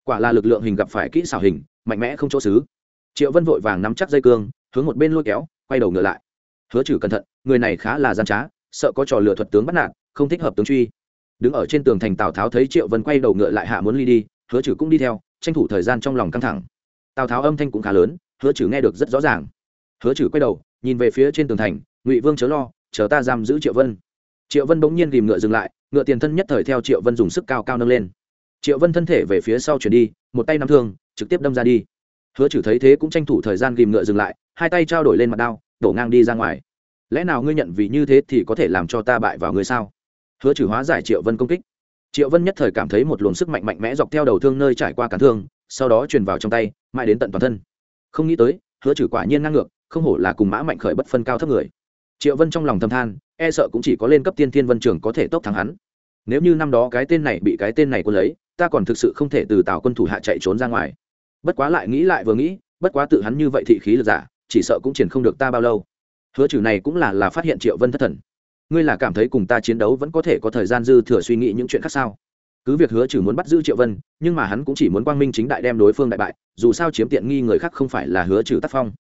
Quả là lực lượng hình gặp phải kỹ xảo hình mạnh mẽ không chỗ xứ. Triệu vân vội vàng nắm chắc dây cương hướng một bên lôi kéo quay đầu ngựa lại hứa trừ cẩn thận, người này khá là gian trá, sợ có trò lừa thuật tướng bắt nạt, không thích hợp tướng truy. Đứng ở trên tường thành tào tháo thấy triệu vân quay đầu ngựa lại hạ muốn ly đi, hứa trừ cũng đi theo, tranh thủ thời gian trong lòng căng thẳng. Tào tháo âm thanh cũng khá lớn, hứa trừ nghe được rất rõ ràng. Hứa trừ quay đầu, nhìn về phía trên tường thành, ngụy vương chớ lo, chờ ta giam giữ triệu vân. Triệu vân bỗng nhiên tìm ngựa dừng lại, ngựa tiền thân nhất thời theo triệu vân dùng sức cao cao nâng lên. Triệu vân thân thể về phía sau chuyển đi, một tay nắm thương, trực tiếp đâm ra đi. Hứa trừ thấy thế cũng tranh thủ thời gian ghìm ngựa dừng lại, hai tay trao đổi lên mặt đao đổ ngang đi ra ngoài. Lẽ nào ngươi nhận vì như thế thì có thể làm cho ta bại vào ngươi sao? Hứa trừ hóa giải triệu vân công kích. Triệu vân nhất thời cảm thấy một luồng sức mạnh mạnh mẽ dọc theo đầu thương nơi trải qua cản thương, sau đó truyền vào trong tay, mãi đến tận toàn thân. Không nghĩ tới, hứa trừ quả nhiên ngang ngược, không hổ là cùng mã mạnh khởi bất phân cao thấp người. Triệu vân trong lòng thâm than e sợ cũng chỉ có lên cấp tiên thiên vân trường có thể tốc thắng hắn. Nếu như năm đó cái tên này bị cái tên này quân lấy, ta còn thực sự không thể từ tào quân thủ hạ chạy trốn ra ngoài. Bất quá lại nghĩ lại vừa nghĩ, bất quá tự hắn như vậy thị khí là giả chỉ sợ cũng triển không được ta bao lâu. Hứa trừ này cũng là là phát hiện triệu vân thất thần. Ngươi là cảm thấy cùng ta chiến đấu vẫn có thể có thời gian dư thừa suy nghĩ những chuyện khác sao? Cứ việc hứa trừ muốn bắt giữ triệu vân, nhưng mà hắn cũng chỉ muốn quang minh chính đại đem đối phương đại bại, dù sao chiếm tiện nghi người khác không phải là hứa trừ tác phong.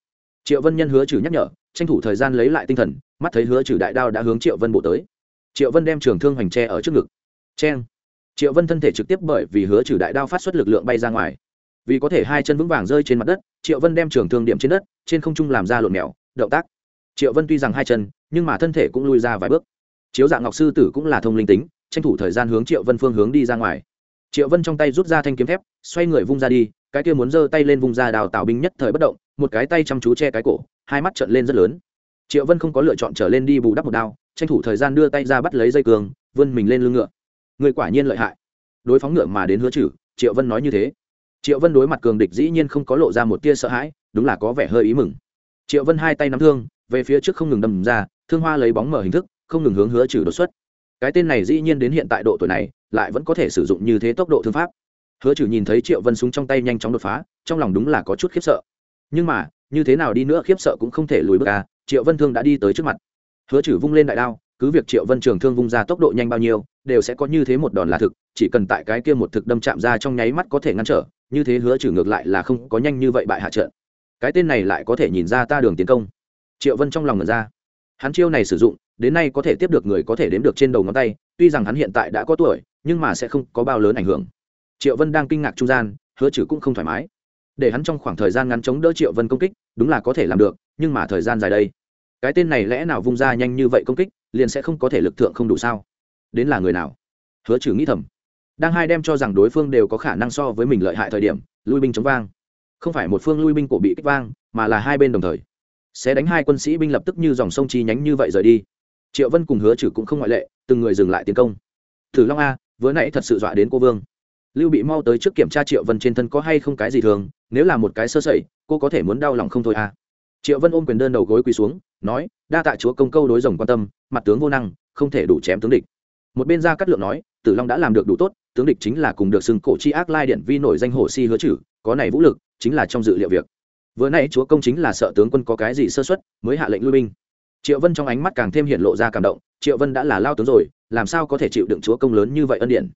Triệu vân nhân hứa trừ nhắc nhở, tranh thủ thời gian lấy lại tinh thần, mắt thấy hứa trừ đại đao đã hướng triệu vân bộ tới. Triệu vân đem trường thương hoành tre ở trước ngực. Cheng. Triệu vân thân thể trực tiếp bởi vì hứa trừ đại đao phát xuất lực lượng bay ra ngoài vì có thể hai chân vững vàng rơi trên mặt đất, triệu vân đem trường thương điểm trên đất, trên không trung làm ra lộn mèo, động tác. Triệu vân tuy rằng hai chân, nhưng mà thân thể cũng lui ra vài bước. Chiếu dạng ngọc sư tử cũng là thông linh tính, tranh thủ thời gian hướng triệu vân phương hướng đi ra ngoài. Triệu vân trong tay rút ra thanh kiếm thép, xoay người vung ra đi, cái kia muốn giơ tay lên vung ra đào tạo binh nhất thời bất động, một cái tay chăm chú che cái cổ, hai mắt trợn lên rất lớn. Triệu vân không có lựa chọn trở lên đi bù đắp một đao, tranh thủ thời gian đưa tay ra bắt lấy dây cường, vươn mình lên lưng ngựa. Người quả nhiên lợi hại. Đối phóng ngựa mà đến hứa chử triệu vân nói như thế triệu vân đối mặt cường địch dĩ nhiên không có lộ ra một tia sợ hãi, đúng là có vẻ hơi ý mừng. Triệu vân hai tay nắm thương, về phía trước không ngừng đâm ra, thương hoa lấy bóng mở hình thức, không ngừng hướng hứa trừ đột xuất. Cái tên này dĩ nhiên đến hiện tại độ tuổi này, lại vẫn có thể sử dụng như thế tốc độ thương pháp. Hứa trừ nhìn thấy triệu vân súng trong tay nhanh chóng đột phá, trong lòng đúng là có chút khiếp sợ. Nhưng mà, như thế nào đi nữa khiếp sợ cũng không thể lùi bước à triệu vân thương đã đi tới trước mặt. Hứa trừ vung lên đại đao, cứ việc triệu vân trường thương vung ra tốc độ nhanh bao nhiêu, đều sẽ có như thế một đòn là thực, chỉ cần tại cái kia một thực đâm chạm ra trong nháy mắt có thể ngăn trở như thế hứa trừ ngược lại là không có nhanh như vậy bại hạ trận. Cái tên này lại có thể nhìn ra ta đường tiến công. Triệu vân trong lòng ngần ra. Hắn chiêu này sử dụng, đến nay có thể tiếp được người có thể đếm được trên đầu ngón tay, tuy rằng hắn hiện tại đã có tuổi, nhưng mà sẽ không có bao lớn ảnh hưởng. Triệu vân đang kinh ngạc trung gian, hứa trừ cũng không thoải mái. Để hắn trong khoảng thời gian ngắn chống đỡ triệu vân công kích, đúng là có thể làm được, nhưng mà thời gian dài đây, cái tên này lẽ nào vung ra nhanh như vậy công kích, liền sẽ không có thể lực thượng không đủ sao? Đến là người nào? Hứa trừ nghĩ thầm đang hai đem cho rằng đối phương đều có khả năng so với mình lợi hại thời điểm, lui binh chống vang. Không phải một phương lui binh cổ bị kích vang, mà là hai bên đồng thời. Sẽ đánh hai quân sĩ binh lập tức như dòng sông chi nhánh như vậy rời đi. Triệu vân cùng hứa trừ cũng không ngoại lệ, từng người dừng lại tiến công. Thử long a, vừa nãy thật sự dọa đến cô vương. Lưu bị mau tới trước kiểm tra triệu vân trên thân có hay không cái gì thường, nếu là một cái sơ sẩy, cô có thể muốn đau lòng không thôi à. Triệu vân ôm quyền đơn đầu gối quỳ xuống, nói, đa tạ chúa công câu đối rồng quan tâm, mặt tướng vô năng, không thể đủ chém tướng địch. Một bên ra cắt lượng nói tử long đã làm được đủ tốt, tướng địch chính là cùng được xưng cổ chi ác lai điện vi nổi danh hồ si hứa chử, có này vũ lực, chính là trong dự liệu việc. Vừa nãy chúa công chính là sợ tướng quân có cái gì sơ xuất mới hạ lệnh lui binh. Triệu vân trong ánh mắt càng thêm hiện lộ ra cảm động, triệu vân đã là lao tướng rồi, làm sao có thể chịu đựng chúa công lớn như vậy ân điển?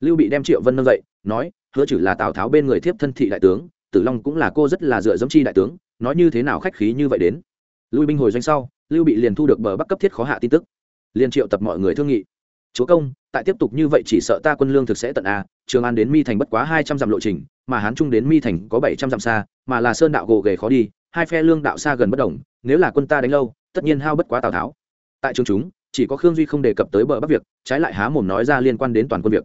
Lưu bị đem triệu vân nâng dậy, nói, hứa chử là tào tháo bên người thiếp thân thị đại tướng, tử long cũng là cô rất là dựa dẫm chi đại tướng, nói như thế nào khách khí như vậy đến? Lui binh hồi doanh sau, lưu bị liền thu được bờ bắc cấp thiết khó hạ tin tức. Liền triệu tập mọi người thương nghị chúa công, tại tiếp tục như vậy chỉ sợ ta quân lương thực sẽ tận a, trường an đến mi thành bất quá hai trăm dặm lộ trình, mà hán trung đến mi thành có bảy trăm dặm xa, mà là sơn đạo gồ ghề khó đi, hai phe lương đạo xa gần bất đồng, nếu là quân ta đánh lâu, tất nhiên hao bất quá tào tháo. Tại trường chúng, chỉ có khương duy không đề cập tới bờ bắc việc, trái lại há mồm nói ra liên quan đến toàn quân việc.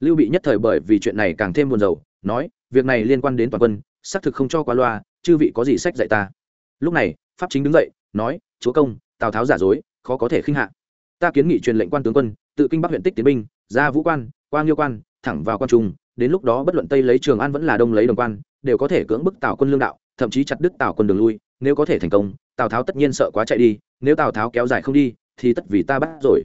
Lưu bị nhất thời bởi vì chuyện này càng thêm buồn rầu, nói, việc này liên quan đến toàn quân, xác thực không cho qua loa, chư vị có gì sách dạy ta? Lúc này, pháp chính đứng dậy, nói, chúa công, tào tháo giả dối, khó có thể khinh hạ. Ta kiến nghị truyền lệnh quan tướng quân tự kinh bắc huyện tích tiến binh, ra vũ quan quang liêu quan, thẳng vào quan trung, đến lúc đó bất luận tây lấy trường an vẫn là đông lấy đồng quan, đều có thể cưỡng bức tào quân lương đạo, thậm chí chặt đứt tào quân đường lui, nếu có thể thành công, tào tháo tất nhiên sợ quá chạy đi, nếu tào tháo kéo dài không đi, thì tất vì ta bắt rồi.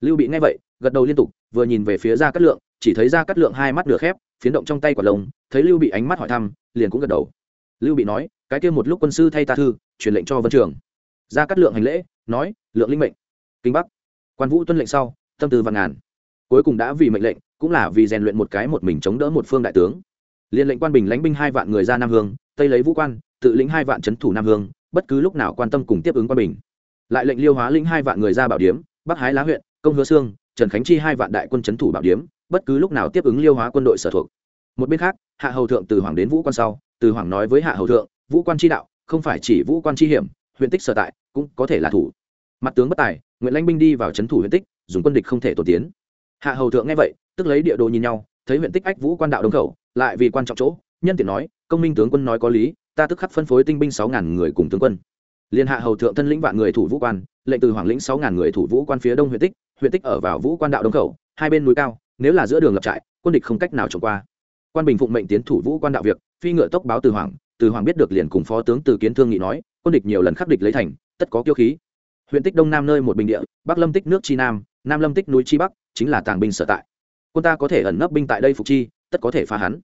Lưu bị nghe vậy, gật đầu liên tục, vừa nhìn về phía ra cát lượng, chỉ thấy ra cát lượng hai mắt nửa khép, phiến động trong tay quả lồng thấy lưu bị ánh mắt hỏi thăm, liền cũng gật đầu. Lưu bị nói, cái kia một lúc quân sư thay ta thư, truyền lệnh cho vân trường. Ra cát lượng hành lễ, nói, lượng linh mệnh. Kinh bắc. Quan vũ tuân lệnh sau tâm tư văn ngàn. Cuối cùng đã vì mệnh lệnh, cũng là vì rèn luyện một cái một mình chống đỡ một phương đại tướng. Liên lệnh quan bình lãnh binh hai vạn người ra nam hương, tây lấy vũ quan, tự lĩnh hai vạn trấn thủ nam hương, bất cứ lúc nào quan tâm cùng tiếp ứng quan bình. Lại lệnh liêu hóa lĩnh hai vạn người ra bảo điếm, bắc hái lá huyện, công hứa sương, trần khánh chi hai vạn đại quân trấn thủ bảo điếm, bất cứ lúc nào tiếp ứng liêu hóa quân đội sở thuộc. Một bên khác, hạ hầu thượng từ hoàng đến vũ quan sau, từ hoàng nói với hạ hầu thượng, vũ quan chi đạo, không phải chỉ vũ quan chi hiểm, huyện tích sở tại, cũng có thể là thủ mặt tướng bất tài nguyễn lãnh binh đi vào trấn thủ huyện tích, dùng quân địch không thể tổ tiến. Hạ hầu thượng nghe vậy, tức lấy địa đồ nhìn nhau, thấy huyện tích ách vũ quan đạo đông khẩu, lại vì quan trọng chỗ, nhân tiện nói, công minh tướng quân nói có lý, ta tức khắc phân phối tinh binh sáu ngàn người cùng tướng quân. Liên hạ hầu thượng thân lĩnh vạn người thủ vũ quan, lệnh từ hoàng lĩnh sáu ngàn người thủ vũ quan phía đông huyện tích huyện tích ở vào vũ quan đạo đông khẩu, hai bên núi cao, nếu là giữa đường lập trại, quân địch không cách nào trộm qua. Quan bình phụng mệnh tiến thủ vũ quan đạo việc, phi ngựa tốc báo từ hoàng từ hoàng biết được liền cùng phó tướng từ kiến thương nghị nói, quân địch nhiều lần khắc địch lấy thành, tất có kiêu khí huyện tích đông nam nơi một bình địa, bắc lâm tích nước chi nam nam lâm tích núi chi bắc, chính là tàng binh sở tại. Quân ta có thể ẩn nấp binh tại đây phục chi, tất có thể phá hắn.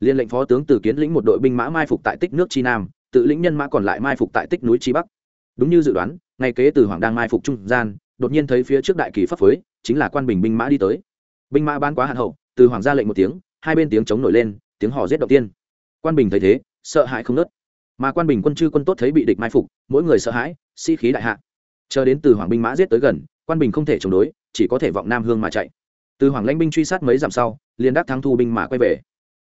Liên lệnh phó tướng từ kiến lĩnh một đội binh mã mai phục tại tích nước chi nam, tự lĩnh nhân mã còn lại mai phục tại tích núi chi bắc. Đúng như dự đoán, ngay kế từ hoàng đang mai phục trung gian, đột nhiên thấy phía trước đại kỳ pháp phối, chính là quan bình binh mã đi tới. Binh mã ban quá hạn hậu, từ hoàng ra lệnh một tiếng, hai bên tiếng chống nổi lên, tiếng hò giết đầu tiên. Quan bình thấy thế, sợ hãi không nớt. Mà quan bình quân chư quân tốt thấy bị địch mai phục, mỗi người sợ hãi, sĩ、si、khí đại hạ chờ đến từ hoàng binh mã giết tới gần, quan bình không thể chống đối, chỉ có thể vọng nam hương mà chạy. Từ hoàng lãnh binh truy sát mấy dặm sau, liền đắc thắng thu binh mà quay về.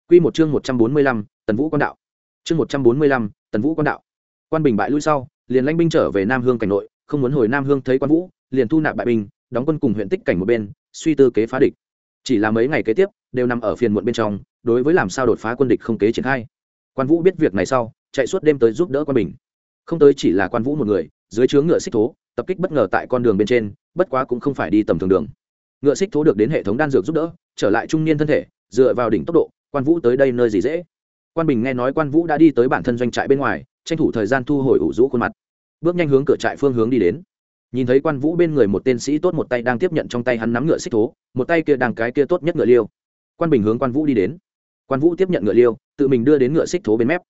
Q một chương một trăm bốn mươi lăm, tần vũ quan đạo. Chương một trăm bốn mươi lăm, tần vũ quan đạo. Quan bình bại lui sau, liền lãnh binh trở về nam hương cảnh nội, không muốn hồi nam hương thấy quan vũ, liền thu nạp bại binh, đóng quân cùng huyện tích cảnh một bên, suy tư kế phá địch. Chỉ là mấy ngày kế tiếp, đều nằm ở phiền muộn bên trong, đối với làm sao đột phá quân địch không kế triển khai. Quan vũ biết việc này sau, chạy suốt đêm tới giúp đỡ quan bình. Không tới chỉ là quan vũ một người, dưới chướng ngựa xích thố tập kích bất ngờ tại con đường bên trên, bất quá cũng không phải đi tầm thường đường. Ngựa xích thố được đến hệ thống đan dược giúp đỡ, trở lại trung niên thân thể, dựa vào đỉnh tốc độ, quan vũ tới đây nơi gì dễ. Quan bình nghe nói quan vũ đã đi tới bản thân doanh trại bên ngoài, tranh thủ thời gian thu hồi ủ rũ khuôn mặt. Bước nhanh hướng cửa trại phương hướng đi đến. Nhìn thấy quan vũ bên người một tên sĩ tốt một tay đang tiếp nhận trong tay hắn nắm ngựa xích thố, một tay kia đang cái kia tốt nhất ngựa liêu. Quan bình hướng quan vũ đi đến. Quan vũ tiếp nhận ngựa liêu, tự mình đưa đến ngựa xích thố bên mép.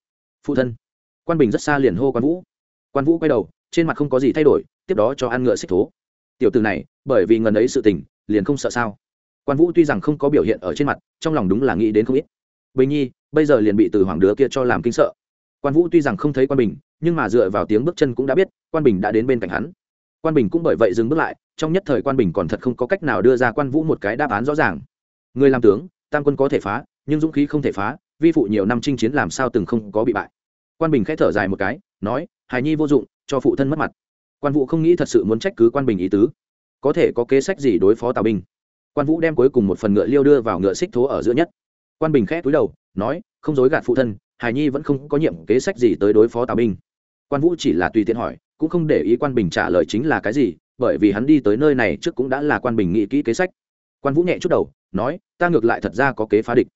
Phụ thân. Quan bình rất xa liền hô quan vũ. Quan vũ quay đầu trên mặt không có gì thay đổi, tiếp đó cho ăn ngựa xích thố. Tiểu từ này, bởi vì ngần ấy sự tình, liền không sợ sao? Quan vũ tuy rằng không có biểu hiện ở trên mặt, trong lòng đúng là nghĩ đến không ít. Bình nhi, bây giờ liền bị từ hoàng đứa kia cho làm kinh sợ. Quan vũ tuy rằng không thấy quan bình, nhưng mà dựa vào tiếng bước chân cũng đã biết, quan bình đã đến bên cạnh hắn. Quan bình cũng bởi vậy dừng bước lại, trong nhất thời quan bình còn thật không có cách nào đưa ra quan vũ một cái đáp án rõ ràng. Người làm tướng, tam quân có thể phá, nhưng dũng khí không thể phá, vi phụ nhiều năm chinh chiến làm sao từng không có bị bại. Quan bình khẽ thở dài một cái, nói, hài nhi vô dụng cho phụ thân mất mặt. Quan vũ không nghĩ thật sự muốn trách cứ quan bình ý tứ. Có thể có kế sách gì đối phó tào binh quan vũ đem cuối cùng một phần ngựa liêu đưa vào ngựa xích thố ở giữa nhất. Quan bình khẽ túi đầu, nói, không dối gạt phụ thân, hải nhi vẫn không có nhiệm kế sách gì tới đối phó tào binh quan vũ chỉ là tùy tiện hỏi, cũng không để ý quan bình trả lời chính là cái gì, bởi vì hắn đi tới nơi này trước cũng đã là quan bình nghĩ kỹ kế sách. Quan vũ nhẹ chút đầu, nói, ta ngược lại thật ra có kế phá địch.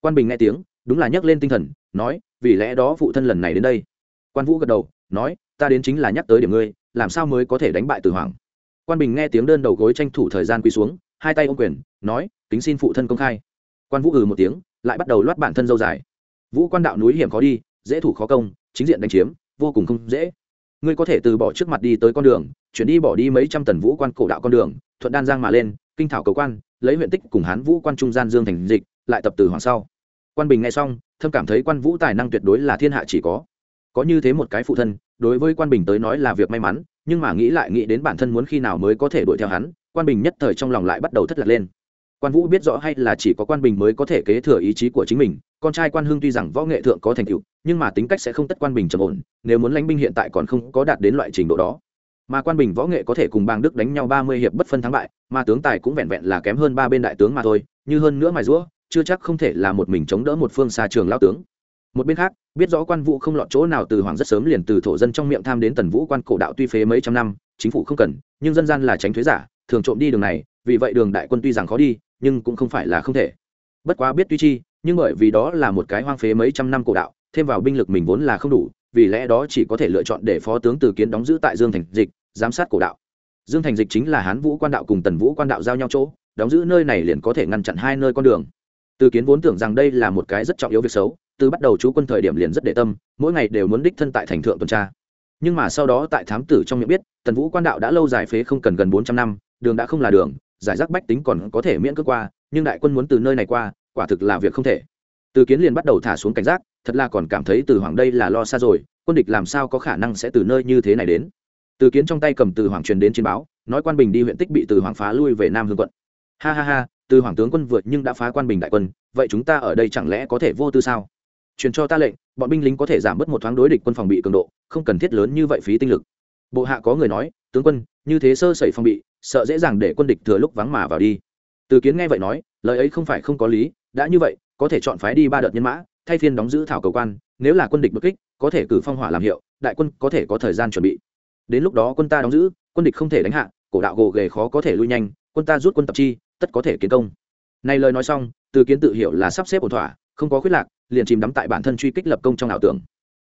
Quan bình nghe tiếng, đúng là nhắc lên tinh thần, nói, vì lẽ đó phụ thân lần này đến đây. Quan vũ gật đầu nói, ta đến chính là nhắc tới điểm ngươi, làm sao mới có thể đánh bại từ hoàng? Quan bình nghe tiếng đơn đầu gối tranh thủ thời gian quỳ xuống, hai tay ôm quyền, nói, kính xin phụ thân công khai. Quan vũ ừ một tiếng, lại bắt đầu loát bản thân dâu dài. Vũ quan đạo núi hiểm khó đi, dễ thủ khó công, chính diện đánh chiếm, vô cùng không dễ. Ngươi có thể từ bỏ trước mặt đi tới con đường, chuyển đi bỏ đi mấy trăm tần vũ quan cổ đạo con đường, thuận đan giang mà lên, kinh thảo cầu quan, lấy huyện tích cùng hán vũ quan trung gian dương thành dịch, lại tập từ hoàng sau. Quan bình nghe xong, thâm cảm thấy quan vũ tài năng tuyệt đối là thiên hạ chỉ có có như thế một cái phụ thân, đối với quan bình tới nói là việc may mắn, nhưng mà nghĩ lại nghĩ đến bản thân muốn khi nào mới có thể đuổi theo hắn, quan bình nhất thời trong lòng lại bắt đầu thất lạc lên. Quan vũ biết rõ hay là chỉ có quan bình mới có thể kế thừa ý chí của chính mình, con trai quan hưng tuy rằng võ nghệ thượng có thành tựu, nhưng mà tính cách sẽ không tất quan bình trầm ổn, nếu muốn lãnh binh hiện tại còn không có đạt đến loại trình độ đó. Mà quan bình võ nghệ có thể cùng bang đức đánh nhau ba mươi hiệp bất phân thắng bại, mà tướng tài cũng vẹn vẹn là kém hơn ba bên đại tướng mà thôi, như hơn nữa mài rũa, chưa chắc không thể là một mình chống đỡ một phương xa trường lao tướng một bên khác, biết rõ quan vũ không lọt chỗ nào từ hoàng rất sớm liền từ thổ dân trong miệng tham đến tần vũ quan cổ đạo tuy phế mấy trăm năm, chính phủ không cần, nhưng dân gian là tránh thuế giả, thường trộm đi đường này, vì vậy đường đại quân tuy rằng khó đi, nhưng cũng không phải là không thể. Bất quá biết tuy chi, nhưng bởi vì đó là một cái hoang phế mấy trăm năm cổ đạo, thêm vào binh lực mình vốn là không đủ, vì lẽ đó chỉ có thể lựa chọn để phó tướng từ kiến đóng giữ tại dương thành dịch, giám sát cổ đạo. Dương thành dịch chính là hán vũ quan đạo cùng tần vũ quan đạo giao nhau chỗ, đóng giữ nơi này liền có thể ngăn chặn hai nơi con đường. Từ kiến vốn tưởng rằng đây là một cái rất trọng yếu việc xấu từ bắt đầu chú quân thời điểm liền rất để tâm, mỗi ngày đều muốn đích thân tại thành thượng tuần tra. Nhưng mà sau đó tại thám tử trong miệng biết, tần vũ quan đạo đã lâu dài phế không cần gần bốn trăm năm, đường đã không là đường, giải rác bách tính còn có thể miễn cước qua, nhưng đại quân muốn từ nơi này qua, quả thực là việc không thể. Từ kiến liền bắt đầu thả xuống cảnh giác, thật là còn cảm thấy từ hoàng đây là lo xa rồi, quân địch làm sao có khả năng sẽ từ nơi như thế này đến? Từ kiến trong tay cầm từ hoàng truyền đến chiến báo, nói quan bình đi huyện tích bị từ hoàng phá lui về nam hương quận. Ha ha ha, từ hoàng tướng quân vượt nhưng đã phá quan bình đại quân, vậy chúng ta ở đây chẳng lẽ có thể vô tư sao? Truyền cho ta lệnh, bọn binh lính có thể giảm bớt một thoáng đối địch quân phòng bị cường độ, không cần thiết lớn như vậy phí tinh lực. Bộ hạ có người nói, tướng quân, như thế sơ sẩy phòng bị, sợ dễ dàng để quân địch thừa lúc vắng mà vào đi. Từ kiến nghe vậy nói, lời ấy không phải không có lý, đã như vậy, có thể chọn phái đi ba đợt nhân mã, thay phiên đóng giữ thảo cầu quan, nếu là quân địch bất kích, có thể cử phong hỏa làm hiệu, đại quân có thể có thời gian chuẩn bị. Đến lúc đó quân ta đóng giữ, quân địch không thể đánh hạ, cổ đạo gồ ghề khó có thể lui nhanh, quân ta rút quân tập chi, tất có thể kiến công. Này lời nói xong, từ kiến tự hiểu là sắp xếp ổn thỏa, không có khuyết lạc liền chìm đắm tại bản thân truy kích lập công trong ảo tưởng.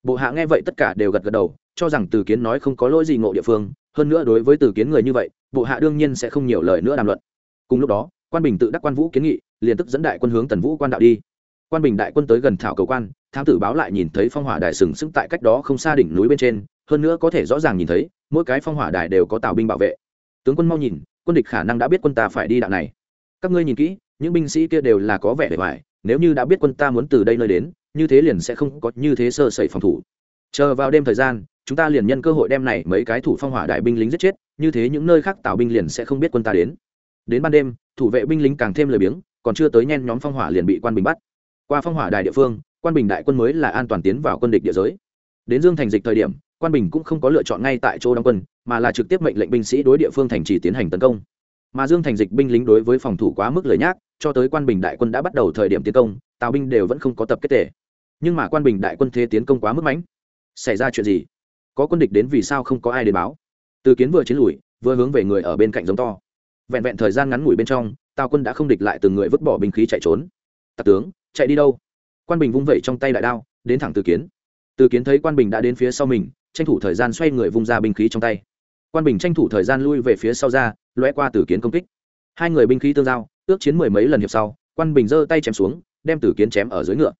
Bộ hạ nghe vậy tất cả đều gật gật đầu, cho rằng từ kiến nói không có lỗi gì ngộ địa phương, hơn nữa đối với từ kiến người như vậy, bộ hạ đương nhiên sẽ không nhiều lời nữa đàm luận. Cùng lúc đó, quan bình tự đắc quan vũ kiến nghị, liền tức dẫn đại quân hướng tần vũ quan đạo đi. Quan bình đại quân tới gần thảo cầu quan, thám tử báo lại nhìn thấy phong hỏa đài sừng sững tại cách đó không xa đỉnh núi bên trên, hơn nữa có thể rõ ràng nhìn thấy, mỗi cái phong hỏa đài đều có tào binh bảo vệ. Tướng quân mau nhìn, quân địch khả năng đã biết quân ta phải đi đạo này. Các ngươi nhìn kỹ, những binh sĩ kia đều là có vẻ để hoài nếu như đã biết quân ta muốn từ đây nơi đến, như thế liền sẽ không có như thế sơ sẩy phòng thủ. Chờ vào đêm thời gian, chúng ta liền nhân cơ hội đem này mấy cái thủ phong hỏa đại binh lính giết chết, như thế những nơi khác tào binh liền sẽ không biết quân ta đến. Đến ban đêm, thủ vệ binh lính càng thêm lười biếng, còn chưa tới nhen nhóm phong hỏa liền bị quan bình bắt. Qua phong hỏa đài địa phương, quan bình đại quân mới là an toàn tiến vào quân địch địa giới. Đến dương thành dịch thời điểm, quan bình cũng không có lựa chọn ngay tại chỗ đóng quân, mà là trực tiếp mệnh lệnh binh sĩ đối địa phương thành trì tiến hành tấn công. Mà dương thành dịch binh lính đối với phòng thủ quá mức lời nhác cho tới quan bình đại quân đã bắt đầu thời điểm tiến công, tào binh đều vẫn không có tập kết tể nhưng mà quan bình đại quân thế tiến công quá mức mãnh. Xảy ra chuyện gì? Có quân địch đến vì sao không có ai đến báo? Từ kiến vừa chiến lùi, vừa hướng về người ở bên cạnh giống to. Vẹn vẹn thời gian ngắn ngủi bên trong, tào quân đã không địch lại từng người vứt bỏ binh khí chạy trốn. Tặc tướng, chạy đi đâu? Quan bình vung vẩy trong tay đại đao, đến thẳng từ kiến. Từ kiến thấy quan bình đã đến phía sau mình, tranh thủ thời gian xoay người vung ra binh khí trong tay. Quan bình tranh thủ thời gian lui về phía sau ra loe qua từ kiến công kích. Hai người binh khí tương giao ước chiến mười mấy lần hiệp sau, quan bình giơ tay chém xuống, đem tử kiến chém ở dưới ngựa.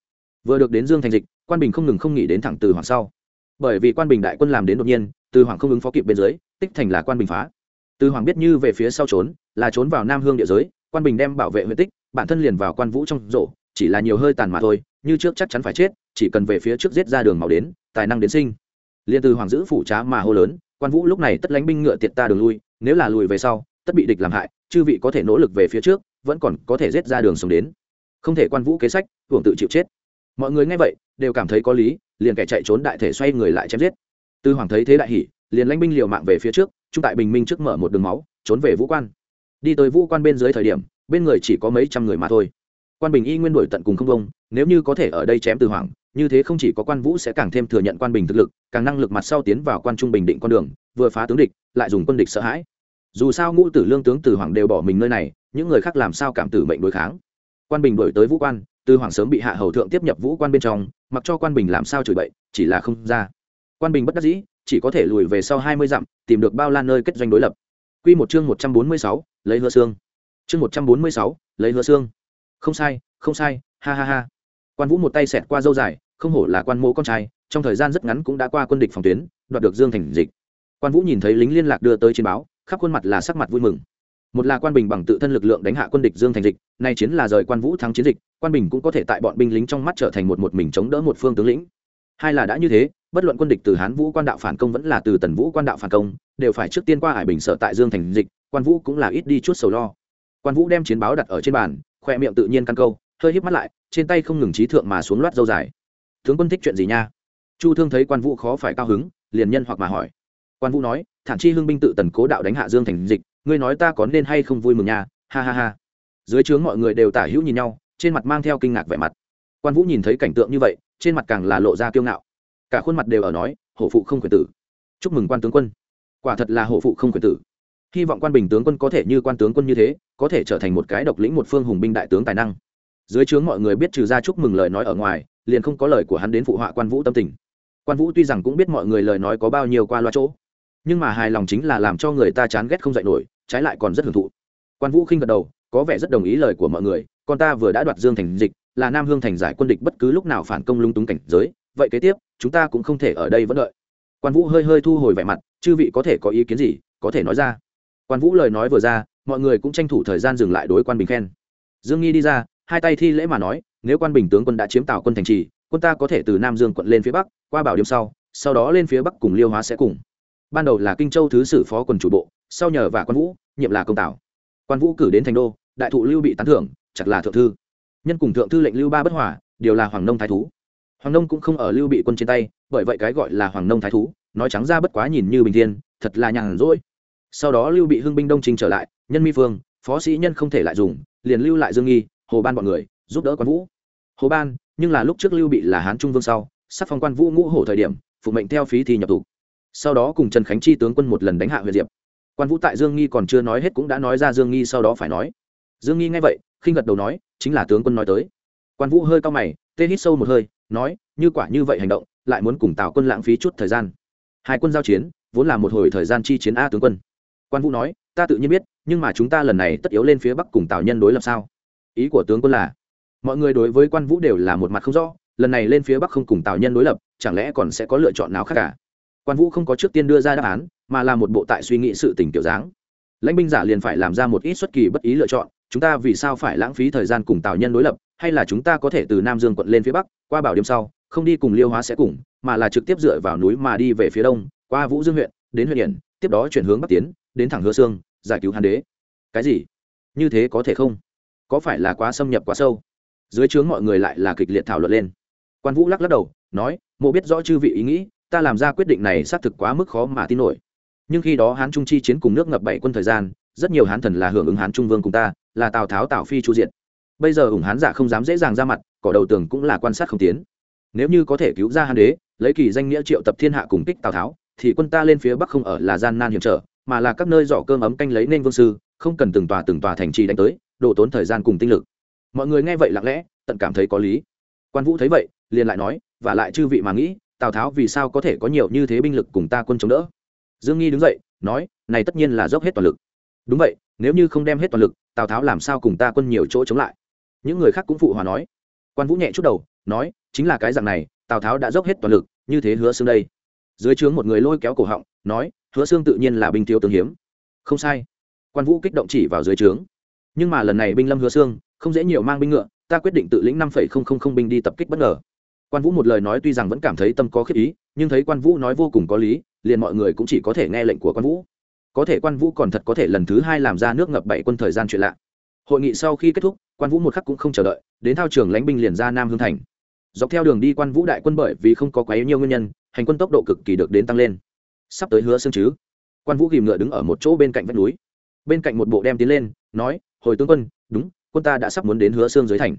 Vừa được đến dương thành dịch, quan bình không ngừng không nghĩ đến thẳng từ hoàng sau. Bởi vì quan bình đại quân làm đến đột nhiên, từ hoàng không ứng phó kịp bên dưới, tích thành là quan bình phá. Từ hoàng biết như về phía sau trốn, là trốn vào nam hương địa giới, quan bình đem bảo vệ huyện tích, bản thân liền vào quan vũ trong rổ chỉ là nhiều hơi tàn mà thôi, như trước chắc chắn phải chết, chỉ cần về phía trước giết ra đường màu đến, tài năng đến sinh. Liền từ hoàng giữ phủ trá mà hô lớn, quan vũ lúc này tất lánh binh ngựa tiệt ta đường lui, nếu là lùi về sau, tất bị địch làm hại, chư vị có thể nỗ lực về phía trước vẫn còn có thể rết ra đường sống đến. Không thể quan vũ kế sách, hưởng tự chịu chết. Mọi người nghe vậy, đều cảm thấy có lý, liền kẻ chạy trốn đại thể xoay người lại chém giết. Tư hoàng thấy thế đại hỉ, liền lãnh binh liều mạng về phía trước, trung tại bình minh trước mở một đường máu, trốn về vũ quan. Đi tới vũ quan bên dưới thời điểm, bên người chỉ có mấy trăm người mà thôi. Quan bình y nguyên đổi tận cùng không công nếu như có thể ở đây chém từ hoàng, như thế không chỉ có quan vũ sẽ càng thêm thừa nhận quan bình thực lực, càng năng lực mặt sau tiến vào quan trung bình định con đường, vừa phá tướng địch, lại dùng quân địch sợ hãi. Dù sao ngũ tử lương tướng từ hoàng đều bỏ mình nơi này những người khác làm sao cảm tử mệnh đối kháng? Quan bình đổi tới vũ quan, Tư hoàng sớm bị hạ hầu thượng tiếp nhập vũ quan bên trong, mặc cho quan bình làm sao chửi bậy, chỉ là không ra. Quan bình bất đắc dĩ, chỉ có thể lùi về sau hai mươi dặm, tìm được bao lan nơi kết doanh đối lập. Quy một chương một trăm bốn mươi sáu, lấy hứa xương. Chương một trăm bốn mươi sáu, lấy hứa xương. Không sai không sai, ha ha ha. Quan vũ một tay xẹt qua dâu dài, không hổ là quan mộ con trai, trong thời gian rất ngắn cũng đã qua quân địch phòng tuyến, đoạt được dương thành dịch. Quan vũ nhìn thấy lính liên lạc đưa tới chiến báo, khắp khuôn mặt là sắc mặt vui mừng một là quan bình bằng tự thân lực lượng đánh hạ quân địch dương thành dịch, nay chiến là rời quan vũ thắng chiến dịch, quan bình cũng có thể tại bọn binh lính trong mắt trở thành một một mình chống đỡ một phương tướng lĩnh. Hai là đã như thế, bất luận quân địch từ hán vũ quan đạo phản công vẫn là từ tần vũ quan đạo phản công, đều phải trước tiên qua hải bình sở tại dương thành dịch, quan vũ cũng là ít đi chút sầu lo. Quan vũ đem chiến báo đặt ở trên bàn, khoe miệng tự nhiên căn câu, hơi híp mắt lại, trên tay không ngừng trí thượng mà xuống loát dâu dài. Tướng quân thích chuyện gì nha? Chu thương thấy quan vũ khó phải cao hứng, liền nhân hoặc mà hỏi. Quan vũ nói, thản chi hưng binh tự tần cố đạo đánh hạ dương thành dịch ngươi nói ta có nên hay không vui mừng nha, ha ha ha. Dưới trướng mọi người đều tả hữu nhìn nhau, trên mặt mang theo kinh ngạc vẻ mặt. Quan vũ nhìn thấy cảnh tượng như vậy, trên mặt càng là lộ ra kiêu ngạo. Cả khuôn mặt đều ở nói, hổ phụ không quyền tử. Chúc mừng quan tướng quân. Quả thật là hổ phụ không quyền tử. Hy vọng quan bình tướng quân có thể như quan tướng quân như thế, có thể trở thành một cái độc lĩnh một phương hùng binh đại tướng tài năng. Dưới trướng mọi người biết trừ ra chúc mừng lời nói ở ngoài, liền không có lời của hắn đến phụ họa quan vũ tâm tình. Quan vũ tuy rằng cũng biết mọi người lời nói có bao nhiêu qua loa chỗ, nhưng mà hài lòng chính là làm cho người ta chán ghét không dạy nổi trái lại còn rất hưởng thụ. Quan vũ khinh gật đầu, có vẻ rất đồng ý lời của mọi người, con ta vừa đã đoạt dương thành dịch, là nam hương thành giải quân địch bất cứ lúc nào phản công lung túng cảnh giới, vậy kế tiếp, chúng ta cũng không thể ở đây vẫn đợi. Quan vũ hơi hơi thu hồi vẻ mặt, chư vị có thể có ý kiến gì, có thể nói ra. Quan vũ lời nói vừa ra, mọi người cũng tranh thủ thời gian dừng lại đối quan bình khen. Dương nghi đi ra, hai tay thi lễ mà nói, nếu quan bình tướng quân đã chiếm tào quân thành trì, quân ta có thể từ nam dương quận lên phía bắc, qua bảo điểm sau sau đó lên phía bắc cùng liêu hóa sẽ cùng. Ban đầu là kinh châu thứ sử phó quần chủ bộ sau nhờ và quan vũ, nhiệm là công tảo. Quan vũ cử đến thành đô, đại thụ lưu bị tán thưởng, chặt là thượng thư. Nhân cùng thượng thư lệnh lưu ba bất hòa điều là hoàng nông thái thú. Hoàng nông cũng không ở lưu bị quân trên tay, bởi vậy cái gọi là hoàng nông thái thú, nói trắng ra bất quá nhìn như bình thiên, thật là nhàn rỗi. Sau đó lưu bị hưng binh đông trình trở lại, nhân mi phương, phó sĩ nhân không thể lại dùng, liền lưu lại dương nghi, hồ ban bọn người, giúp đỡ quan vũ. Hồ ban, nhưng là lúc trước lưu bị là hán trung vương sau sắc phong quan vũ ngũ hổ thời điểm, phụ mệnh theo phí thì nhập tù sau đó cùng trần khánh chi tướng quân một lần đánh hạ huyện diệp quan vũ tại dương nghi còn chưa nói hết cũng đã nói ra dương nghi sau đó phải nói. Dương nghi nghe vậy, khinh gật đầu nói, chính là tướng quân nói tới. Quan vũ hơi cao mày, tê hít sâu một hơi, nói, như quả như vậy hành động, lại muốn cùng tào quân lãng phí chút thời gian. Hai quân giao chiến, vốn là một hồi thời gian chi chiến a tướng quân. Quan vũ nói, ta tự nhiên biết, nhưng mà chúng ta lần này tất yếu lên phía bắc cùng tào nhân đối lập sao? Ý của tướng quân là, mọi người đối với quan vũ đều là một mặt không rõ, lần này lên phía bắc không cùng tào nhân đối lập, chẳng lẽ còn sẽ có lựa chọn nào khác cả? Quan vũ không có trước tiên đưa ra đáp án mà là một bộ tại suy nghĩ sự tình kiểu dáng. Lãnh binh giả liền phải làm ra một ít xuất kỳ bất ý lựa chọn, chúng ta vì sao phải lãng phí thời gian cùng tào nhân đối lập, hay là chúng ta có thể từ nam dương quận lên phía bắc, qua bảo điểm sau, không đi cùng liêu hóa sẽ cùng, mà là trực tiếp dựa vào núi mà đi về phía đông, qua vũ dương huyện, đến huyện hiển, tiếp đó chuyển hướng bắc tiến, đến thẳng hứa sương, giải cứu hàn đế. Cái gì? Như thế có thể không? Có phải là quá xâm nhập quá sâu? Dưới trướng mọi người lại là kịch liệt thảo luận lên. Quan vũ lắc lắc đầu, nói, mộ biết rõ chư vị ý nghĩ, ta làm ra quyết định này xác thực quá mức khó mà tin nổi nhưng khi đó hán trung chi chiến cùng nước ngập bảy quân thời gian, rất nhiều hán thần là hưởng ứng hán trung vương cùng ta, là tào tháo, tào phi, chu diện bây giờ ủng hán giả không dám dễ dàng ra mặt, cỏ đầu tường cũng là quan sát không tiến. Nếu như có thể cứu ra hán đế, lấy kỳ danh nghĩa triệu tập thiên hạ cùng kích tào tháo, thì quân ta lên phía bắc không ở là gian nan hiểm trở, mà là các nơi giỏ cơm ấm canh lấy nên vương sư, không cần từng tòa từng tòa thành trì đánh tới, đổ tốn thời gian cùng tinh lực. Mọi người nghe vậy lặng lẽ, tận cảm thấy có lý. Quan vũ thấy vậy, liền lại nói và lại chư vị mà nghĩ, tào tháo vì sao có thể có nhiều như thế binh lực cùng ta quân chống đỡ? Dương nghi đứng dậy, nói, này tất nhiên là dốc hết toàn lực. Đúng vậy, nếu như không đem hết toàn lực, tào tháo làm sao cùng ta quân nhiều chỗ chống lại? Những người khác cũng phụ hòa nói. Quan vũ nhẹ chút đầu, nói, chính là cái dạng này, tào tháo đã dốc hết toàn lực, như thế hứa xương đây. Dưới trướng một người lôi kéo cổ họng, nói, hứa xương tự nhiên là binh thiếu tướng hiếm. Không sai. Quan vũ kích động chỉ vào dưới trướng. Nhưng mà lần này binh lâm hứa xương, không dễ nhiều mang binh ngựa, ta quyết định tự lĩnh năm phẩy không không không binh đi tập kích bất ngờ. Quan vũ một lời nói tuy rằng vẫn cảm thấy tâm có khiếp ý, nhưng thấy quan vũ nói vô cùng có lý liền mọi người cũng chỉ có thể nghe lệnh của quan vũ. Có thể quan vũ còn thật có thể lần thứ hai làm ra nước ngập bảy quân thời gian chuyện lạ. Hội nghị sau khi kết thúc, quan vũ một khắc cũng không chờ đợi, đến thao trường lãnh binh liền ra nam hương thành. Dọc theo đường đi quan vũ đại quân bởi vì không có quá nhiều nguyên nhân, hành quân tốc độ cực kỳ được đến tăng lên. Sắp tới hứa xương chứ. Quan vũ ghìm ngựa đứng ở một chỗ bên cạnh vách núi. Bên cạnh một bộ đem tiến lên, nói, hồi tướng quân, đúng, quân ta đã sắp muốn đến hứa xương dưới thành.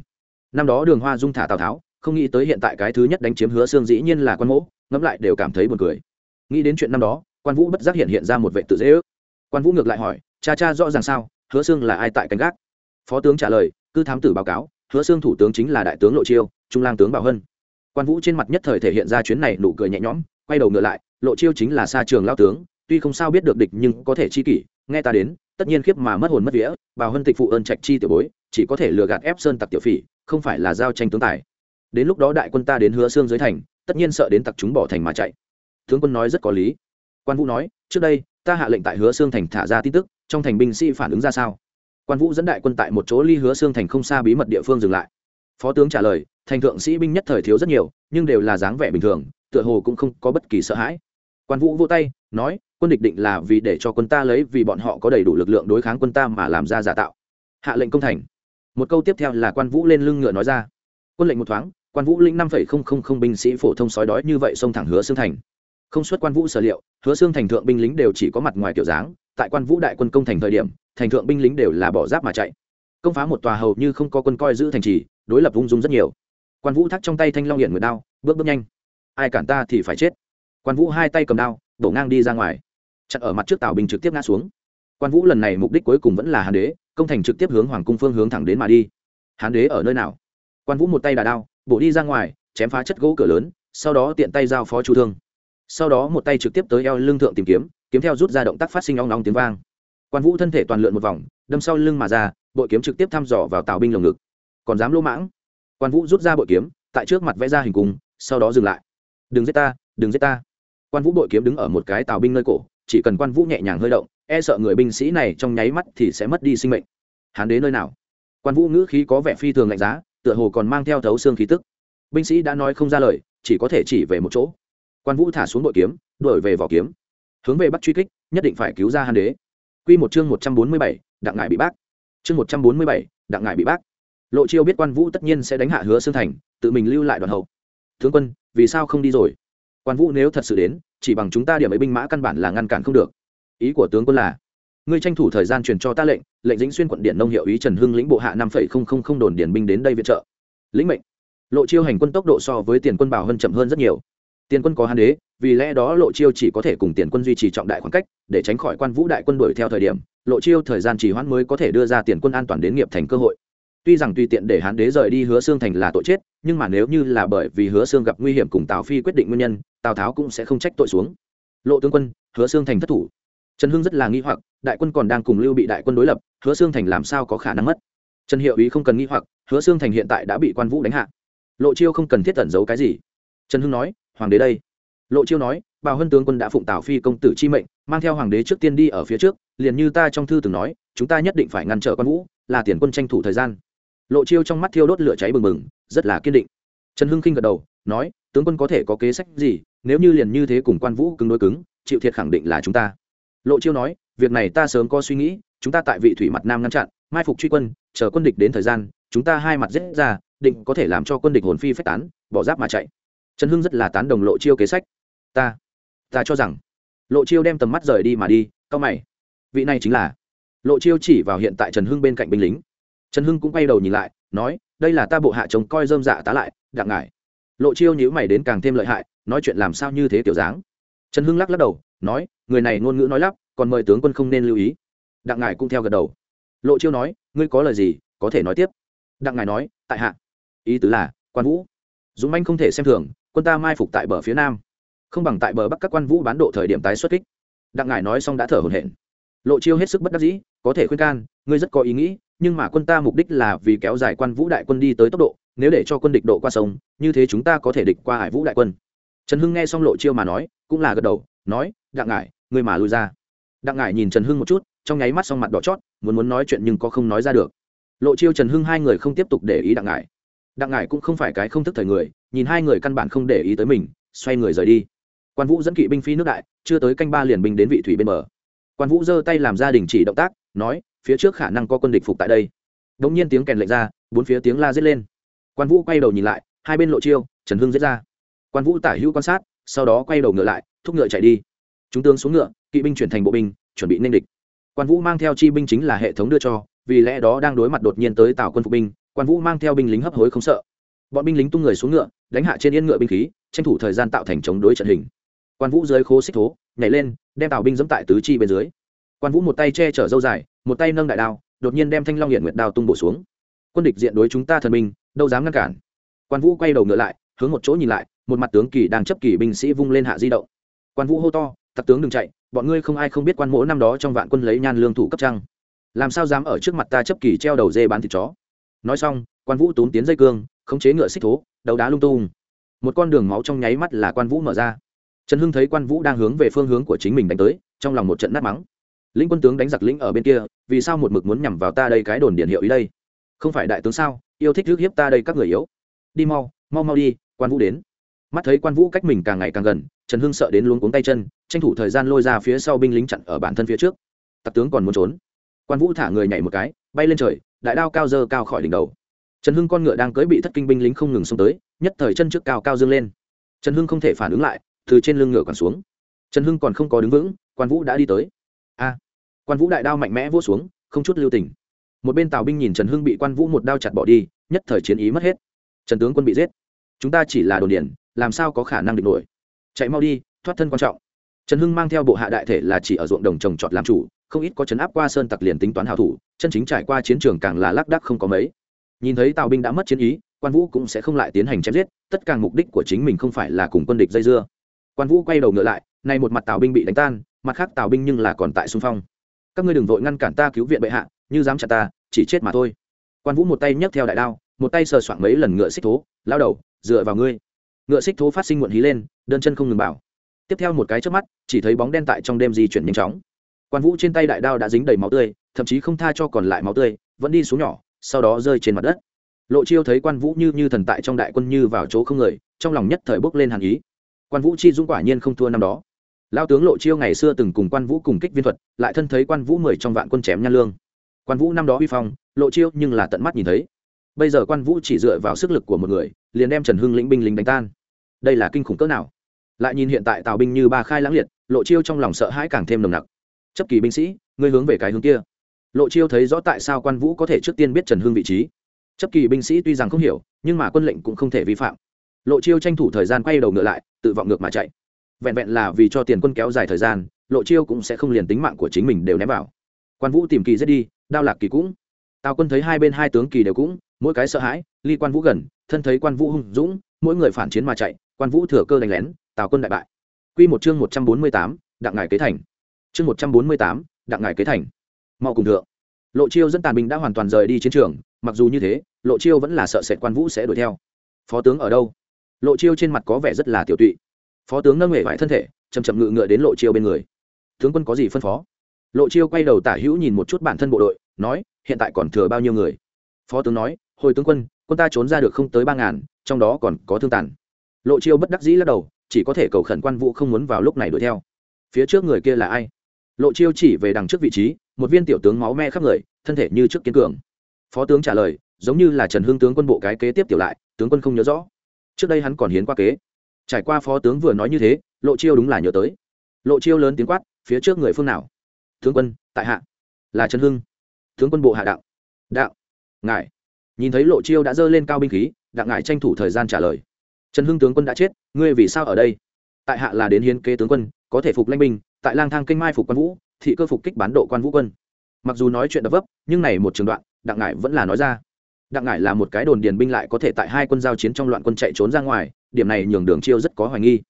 Năm đó đường hoa dung thả tào tháo, không nghĩ tới hiện tại cái thứ nhất đánh chiếm hứa xương dĩ nhiên là quan mỗ, ngẫm lại đều cảm thấy buồn cười nghĩ đến chuyện năm đó, quan vũ bất giác hiện hiện ra một vệ tự dễ ước. Quan vũ ngược lại hỏi, cha cha rõ ràng sao? Hứa xương là ai tại canh gác? Phó tướng trả lời, cư thám tử báo cáo, hứa xương thủ tướng chính là đại tướng lộ chiêu, trung lang tướng bảo hân. Quan vũ trên mặt nhất thời thể hiện ra chuyến này nụ cười nhẹ nhõm, quay đầu ngựa lại, lộ chiêu chính là xa trường lao tướng, tuy không sao biết được địch nhưng có thể chi kỷ, nghe ta đến, tất nhiên khiếp mà mất hồn mất vía, bảo hân tịch phụ ơn trạch chi tiểu bối, chỉ có thể lừa gạt ép sơn tặc tiểu phỉ, không phải là giao tranh tướng tài. Đến lúc đó đại quân ta đến hứa xương dưới thành, tất nhiên sợ đến tặc chúng bỏ thành mà chạy tướng quân nói rất có lý. Quan vũ nói, trước đây, ta hạ lệnh tại hứa xương thành thả ra tin tức, trong thành binh sĩ phản ứng ra sao? Quan vũ dẫn đại quân tại một chỗ ly hứa xương thành không xa bí mật địa phương dừng lại. Phó tướng trả lời, thành thượng sĩ binh nhất thời thiếu rất nhiều, nhưng đều là dáng vẻ bình thường, tựa hồ cũng không có bất kỳ sợ hãi. Quan vũ vô tay, nói, quân địch định là vì để cho quân ta lấy, vì bọn họ có đầy đủ lực lượng đối kháng quân ta mà làm ra giả tạo. Hạ lệnh công thành. Một câu tiếp theo là quan vũ lên lưng ngựa nói ra. Quân lệnh một thoáng, quan vũ lĩnh năm binh sĩ phổ thông sói đói như vậy xông thẳng hứa xương thành không xuất quan vũ sở liệu, hứa xương thành thượng binh lính đều chỉ có mặt ngoài kiểu dáng, tại quan vũ đại quân công thành thời điểm, thành thượng binh lính đều là bỏ giáp mà chạy. Công phá một tòa hầu như không có quân coi giữ thành trì, đối lập ung dung rất nhiều. Quan vũ thắt trong tay thanh long hiện người đao, bước bước nhanh. Ai cản ta thì phải chết. Quan vũ hai tay cầm đao, đổ ngang đi ra ngoài. Chặn ở mặt trước tào binh trực tiếp ngã xuống. Quan vũ lần này mục đích cuối cùng vẫn là hán đế, công thành trực tiếp hướng hoàng cung phương hướng thẳng đến mà đi. Hán đế ở nơi nào? Quan vũ một tay đà đao, bổ đi ra ngoài, chém phá chất gỗ cửa lớn, sau đó tiện tay giao phó chu thương sau đó một tay trực tiếp tới eo lưng thượng tìm kiếm kiếm theo rút ra động tác phát sinh ong ong tiếng vang. Quan vũ thân thể toàn lượn một vòng, đâm sau lưng mà ra, bội kiếm trực tiếp thăm dò vào tào binh lồng ngực. Còn dám lỗ mãng? Quan vũ rút ra bội kiếm, tại trước mặt vẽ ra hình cung, sau đó dừng lại. Đừng giết ta, đừng giết ta. Quan vũ bội kiếm đứng ở một cái tào binh nơi cổ, chỉ cần quan vũ nhẹ nhàng hơi động e sợ người binh sĩ này trong nháy mắt thì sẽ mất đi sinh mệnh. Hán đế nơi nào? Quan vũ ngữ khí có vẻ phi thường lạnh giá, tựa hồ còn mang theo thấu xương khí tức. Binh sĩ đã nói không ra lời, chỉ có thể chỉ về một chỗ quan vũ thả xuống bội kiếm, đuổi về vỏ kiếm. Hướng về bắt truy kích, nhất định phải cứu ra hán đế. Q một chương một trăm bốn mươi bảy, đặng ngại bị bác. Chương một trăm bốn mươi bảy, đặng ngại bị bác. Lộ chiêu biết quan vũ tất nhiên sẽ đánh hạ hứa xương thành, tự mình lưu lại đoàn hậu. Tướng quân, vì sao không đi rồi? Quan vũ nếu thật sự đến, chỉ bằng chúng ta điểm ấy binh mã căn bản là ngăn cản không được. Ý của tướng quân là, ngươi tranh thủ thời gian truyền cho ta lệnh lệnh dĩnh xuyên quận điện nông hiệu ý trần hưng lĩnh bộ hạ năm đồn điển binh đến đây viện trợ. Lĩnh mệnh. Lộ chiêu hành quân tốc độ so với tiền quân bảo hơn chậm hơn rất nhiều tiền quân có hán đế, vì lẽ đó lộ chiêu chỉ có thể cùng tiền quân duy trì trọng đại khoảng cách, để tránh khỏi quan vũ đại quân đuổi theo thời điểm, lộ chiêu thời gian trì hoãn mới có thể đưa ra tiền quân an toàn đến nghiệp thành cơ hội. Tuy rằng tùy tiện để hán đế rời đi hứa xương thành là tội chết, nhưng mà nếu như là bởi vì hứa xương gặp nguy hiểm cùng tào phi quyết định nguyên nhân, tào tháo cũng sẽ không trách tội xuống. Lộ tướng quân, hứa xương thành thất thủ. Trần hưng rất là nghi hoặc, đại quân còn đang cùng lưu bị đại quân đối lập, hứa xương thành làm sao có khả năng mất? Trần hiệu ý không cần nghi hoặc, hứa xương thành hiện tại đã bị quan vũ đánh hạ. Lộ chiêu không cần thiết tẩn giấu cái gì. Trần hưng nói hoàng đế đây. Lộ chiêu nói, bào hân tướng quân đã phụng tào phi công tử chi mệnh, mang theo hoàng đế trước tiên đi ở phía trước, liền như ta trong thư từng nói, chúng ta nhất định phải ngăn trở quan vũ, là tiền quân tranh thủ thời gian. Lộ chiêu trong mắt thiêu đốt lửa cháy bừng bừng, rất là kiên định. Trần hưng khinh gật đầu, nói, tướng quân có thể có kế sách gì, nếu như liền như thế cùng quan vũ cứng đối cứng, chịu thiệt khẳng định là chúng ta. Lộ chiêu nói, việc này ta sớm có suy nghĩ, chúng ta tại vị thủy mặt nam ngăn chặn, mai phục truy quân, chờ quân địch đến thời gian, chúng ta hai mặt giết ra, định có thể làm cho quân địch hồn phi phách tán, bỏ giáp mà chạy trần hưng rất là tán đồng lộ chiêu kế sách. Ta ta cho rằng, lộ chiêu đem tầm mắt rời đi mà đi, cao mày. Vị này chính là, lộ chiêu chỉ vào hiện tại trần hưng bên cạnh binh lính. Trần hưng cũng quay đầu nhìn lại, nói, đây là ta bộ hạ chồng coi dơm dạ tá lại, đặng ngại lộ chiêu nhữ mày đến càng thêm lợi hại, nói chuyện làm sao như thế tiểu dáng. Trần hưng lắc lắc đầu, nói, người này ngôn ngữ nói lắp, còn mời tướng quân không nên lưu ý. Đặng ngài cũng theo gật đầu. Lộ chiêu nói, ngươi có lời gì, có thể nói tiếp. Đặng ngài nói, tại hạ. Ý tứ là, quan vũ. Dũng anh không thể xem thường quân ta mai phục tại bờ phía nam. Không bằng tại bờ bắc các quan vũ bán độ thời điểm tái xuất kích. Đặng ngài nói xong đã thở hổn hển. Lộ chiêu hết sức bất đắc dĩ, có thể khuyên can, ngươi rất có ý nghĩ, nhưng mà quân ta mục đích là vì kéo dài quan vũ đại quân đi tới tốc độ, nếu để cho quân địch độ qua sông, như thế chúng ta có thể địch qua hải vũ đại quân. Trần hưng nghe xong lộ chiêu mà nói, cũng là gật đầu, nói, đặng ngải, ngươi mà lui ra. Đặng ngải nhìn trần hưng một chút, trong nháy mắt xong mặt đỏ chót, muốn muốn nói chuyện nhưng có không nói ra được. Lộ chiêu trần hưng hai người không tiếp tục để ý đặng ngải. Đặng ngải cũng không phải cái không thức thời người nhìn hai người căn bản không để ý tới mình, xoay người rời đi. Quan vũ dẫn kỵ binh phi nước đại, chưa tới canh ba liền binh đến vị thủy bên bờ. Quan vũ giơ tay làm gia đình chỉ động tác, nói, phía trước khả năng có quân địch phục tại đây. Đống nhiên tiếng kèn lệnh ra, bốn phía tiếng la giết lên. Quan vũ quay đầu nhìn lại, hai bên lộ chiêu, trần hưng giết ra. Quan vũ tả hữu quan sát, sau đó quay đầu ngựa lại, thúc ngựa chạy đi. Chúng tướng xuống ngựa, kỵ binh chuyển thành bộ binh, chuẩn bị nên địch. Quan vũ mang theo chi binh chính là hệ thống đưa cho, vì lẽ đó đang đối mặt đột nhiên tới tào quân phục binh, quan vũ mang theo binh lính hấp hối không sợ. Bọn binh lính tung người xuống ngựa đánh hạ trên yên ngựa binh khí, tranh thủ thời gian tạo thành chống đối trận hình. Quan vũ dưới khố xích thố, nhảy lên, đem tào binh dẫm tại tứ chi bên dưới. Quan vũ một tay che chở dâu dài, một tay nâng đại đao, đột nhiên đem thanh long hiện nguyệt đao tung bổ xuống. Quân địch diện đối chúng ta thần minh, đâu dám ngăn cản. Quan vũ quay đầu ngựa lại, hướng một chỗ nhìn lại, một mặt tướng kỳ đang chấp kỳ binh sĩ vung lên hạ di động. Quan vũ hô to tặc tướng đừng chạy, bọn ngươi không ai không biết quan mỗ năm đó trong vạn quân lấy nhan lương thủ cấp trăng. Làm sao dám ở trước mặt ta chấp kỳ treo đầu dê bán thịt chó? Nói xong, quan vũ túm tiến dây cương khống chế ngựa xích thố, đấu đá lung tung. Một con đường máu trong nháy mắt là quan vũ mở ra. Trần hưng thấy quan vũ đang hướng về phương hướng của chính mình đánh tới, trong lòng một trận nát mắng. Lĩnh quân tướng đánh giặc lĩnh ở bên kia, vì sao một mực muốn nhằm vào ta đây cái đồn điện hiệu ý đây? Không phải đại tướng sao? Yêu thích rước hiếp ta đây các người yếu. Đi mau mau mau đi, quan vũ đến. Mắt thấy quan vũ cách mình càng ngày càng gần, trần hưng sợ đến luống cuống tay chân, tranh thủ thời gian lôi ra phía sau binh lính chặn ở bản thân phía trước. Tặc tướng còn muốn trốn. Quan vũ thả người nhảy một cái, bay lên trời, đại đao cao dơ cao khỏi đỉnh đầu trần hưng con ngựa đang cưỡi bị thất kinh binh lính không ngừng xông tới, nhất thời chân trước cao cao dương lên. Trần hưng không thể phản ứng lại, từ trên lưng ngựa còn xuống. Trần hưng còn không có đứng vững, quan vũ đã đi tới. A! Quan vũ đại đao mạnh mẽ vỗ xuống, không chút lưu tình. Một bên tào binh nhìn trần hưng bị quan vũ một đao chặt bỏ đi, nhất thời chiến ý mất hết. Trần tướng quân bị giết. Chúng ta chỉ là đồn điển làm sao có khả năng địch nổi? Chạy mau đi, thoát thân quan trọng. Trần hưng mang theo bộ hạ đại thể là chỉ ở ruộng đồng trồng trọt làm chủ, không ít có chấn áp qua sơn tặc liền tính toán hào thủ, chân chính trải qua chiến trường càng là lác đắc không có mấy nhìn thấy tào binh đã mất chiến ý, quan vũ cũng sẽ không lại tiến hành chém giết, tất cả mục đích của chính mình không phải là cùng quân địch dây dưa. Quan vũ quay đầu ngựa lại, nay một mặt tào binh bị đánh tan, mặt khác tào binh nhưng là còn tại xung phong. Các ngươi đừng vội ngăn cản ta cứu viện bệ hạ, như dám chặt ta, chỉ chết mà thôi. Quan vũ một tay nhấc theo đại đao, một tay sờ soạng mấy lần ngựa xích thố, lao đầu, dựa vào ngươi. Ngựa xích thố phát sinh muộn hí lên, đơn chân không ngừng bảo tiếp theo một cái trước mắt, chỉ thấy bóng đen tại trong đêm di chuyển nhanh chóng. Quan vũ trên tay đại đao đã dính đầy máu tươi, thậm chí không tha cho còn lại máu tươi, vẫn đi xuống nhỏ sau đó rơi trên mặt đất. Lộ chiêu thấy quan vũ như như thần tại trong đại quân như vào chỗ không người, trong lòng nhất thời bốc lên hàn ý. Quan vũ chi dũng quả nhiên không thua năm đó. Lao tướng lộ chiêu ngày xưa từng cùng quan vũ cùng kích viên thuật, lại thân thấy quan vũ mười trong vạn quân chém nhan lương. Quan vũ năm đó uy phong, lộ chiêu nhưng là tận mắt nhìn thấy. Bây giờ quan vũ chỉ dựa vào sức lực của một người, liền đem trần hưng lĩnh binh lính đánh tan. Đây là kinh khủng cỡ nào? Lại nhìn hiện tại tào binh như ba khai lãng liệt, lộ chiêu trong lòng sợ hãi càng thêm nồng nặc. Chấp kỳ binh sĩ, ngươi hướng về cái hướng kia lộ chiêu thấy rõ tại sao quan vũ có thể trước tiên biết trần hưng vị trí. Chấp kỳ binh sĩ tuy rằng không hiểu, nhưng mà quân lệnh cũng không thể vi phạm. Lộ chiêu tranh thủ thời gian quay đầu ngựa lại, tự vọng ngược mà chạy. Vẹn vẹn là vì cho tiền quân kéo dài thời gian, lộ chiêu cũng sẽ không liền tính mạng của chính mình đều ném vào. Quan vũ tìm kỳ giết đi, đao lạc kỳ cũng. Tào quân thấy hai bên hai tướng kỳ đều cũng, mỗi cái sợ hãi, ly quan vũ gần, thân thấy quan vũ hung dũng, mỗi người phản chiến mà chạy, quan vũ thừa cơ đánh lén, tào quân đại bại. Q một chương một trăm bốn mươi tám, đặng ngài kế thành. Chương một trăm bốn mươi tám, đặng ngài kế thành mau cùng thượng. Lộ chiêu dẫn tàn binh đã hoàn toàn rời đi chiến trường, mặc dù như thế, lộ chiêu vẫn là sợ sệt quan vũ sẽ đuổi theo. Phó tướng ở đâu? Lộ chiêu trên mặt có vẻ rất là tiểu tụy. Phó tướng nâng nghề vải thân thể chầm chậm ngự ngựa đến lộ chiêu bên người. Tướng quân có gì phân phó? Lộ chiêu quay đầu tả hữu nhìn một chút bản thân bộ đội, nói, hiện tại còn thừa bao nhiêu người? Phó tướng nói, hồi tướng quân quân ta trốn ra được không tới ba ngàn, trong đó còn có thương tàn. Lộ chiêu bất đắc dĩ lắc đầu, chỉ có thể cầu khẩn quan vũ không muốn vào lúc này đuổi theo. Phía trước người kia là ai? Lộ chiêu chỉ về đằng trước vị trí một viên tiểu tướng máu me khắp người, thân thể như trước kiên cường. Phó tướng trả lời, giống như là trần hương tướng quân bộ cái kế tiếp tiểu lại, tướng quân không nhớ rõ. Trước đây hắn còn hiến qua kế. Trải qua phó tướng vừa nói như thế, lộ chiêu đúng là nhớ tới. Lộ chiêu lớn tiếng quát, phía trước người phương nào? Tướng quân, tại hạ. Là trần hưng. Tướng quân bộ hạ đạo. Đạo. Ngài. Nhìn thấy lộ chiêu đã dơ lên cao binh khí đặng ngài tranh thủ thời gian trả lời. Trần hưng tướng quân đã chết, ngươi vì sao ở đây? Tại hạ là đến hiến kế tướng quân, có thể phục lanh binh, tại lang thang kinh mai phục quan vũ thị cơ phục kích bán độ quan vũ quân. Mặc dù nói chuyện đập vấp, nhưng này một trường đoạn, đặng ngải vẫn là nói ra. Đặng ngải là một cái đồn điền binh lại có thể tại hai quân giao chiến trong loạn quân chạy trốn ra ngoài, điểm này nhường đường chiêu rất có hoài nghi.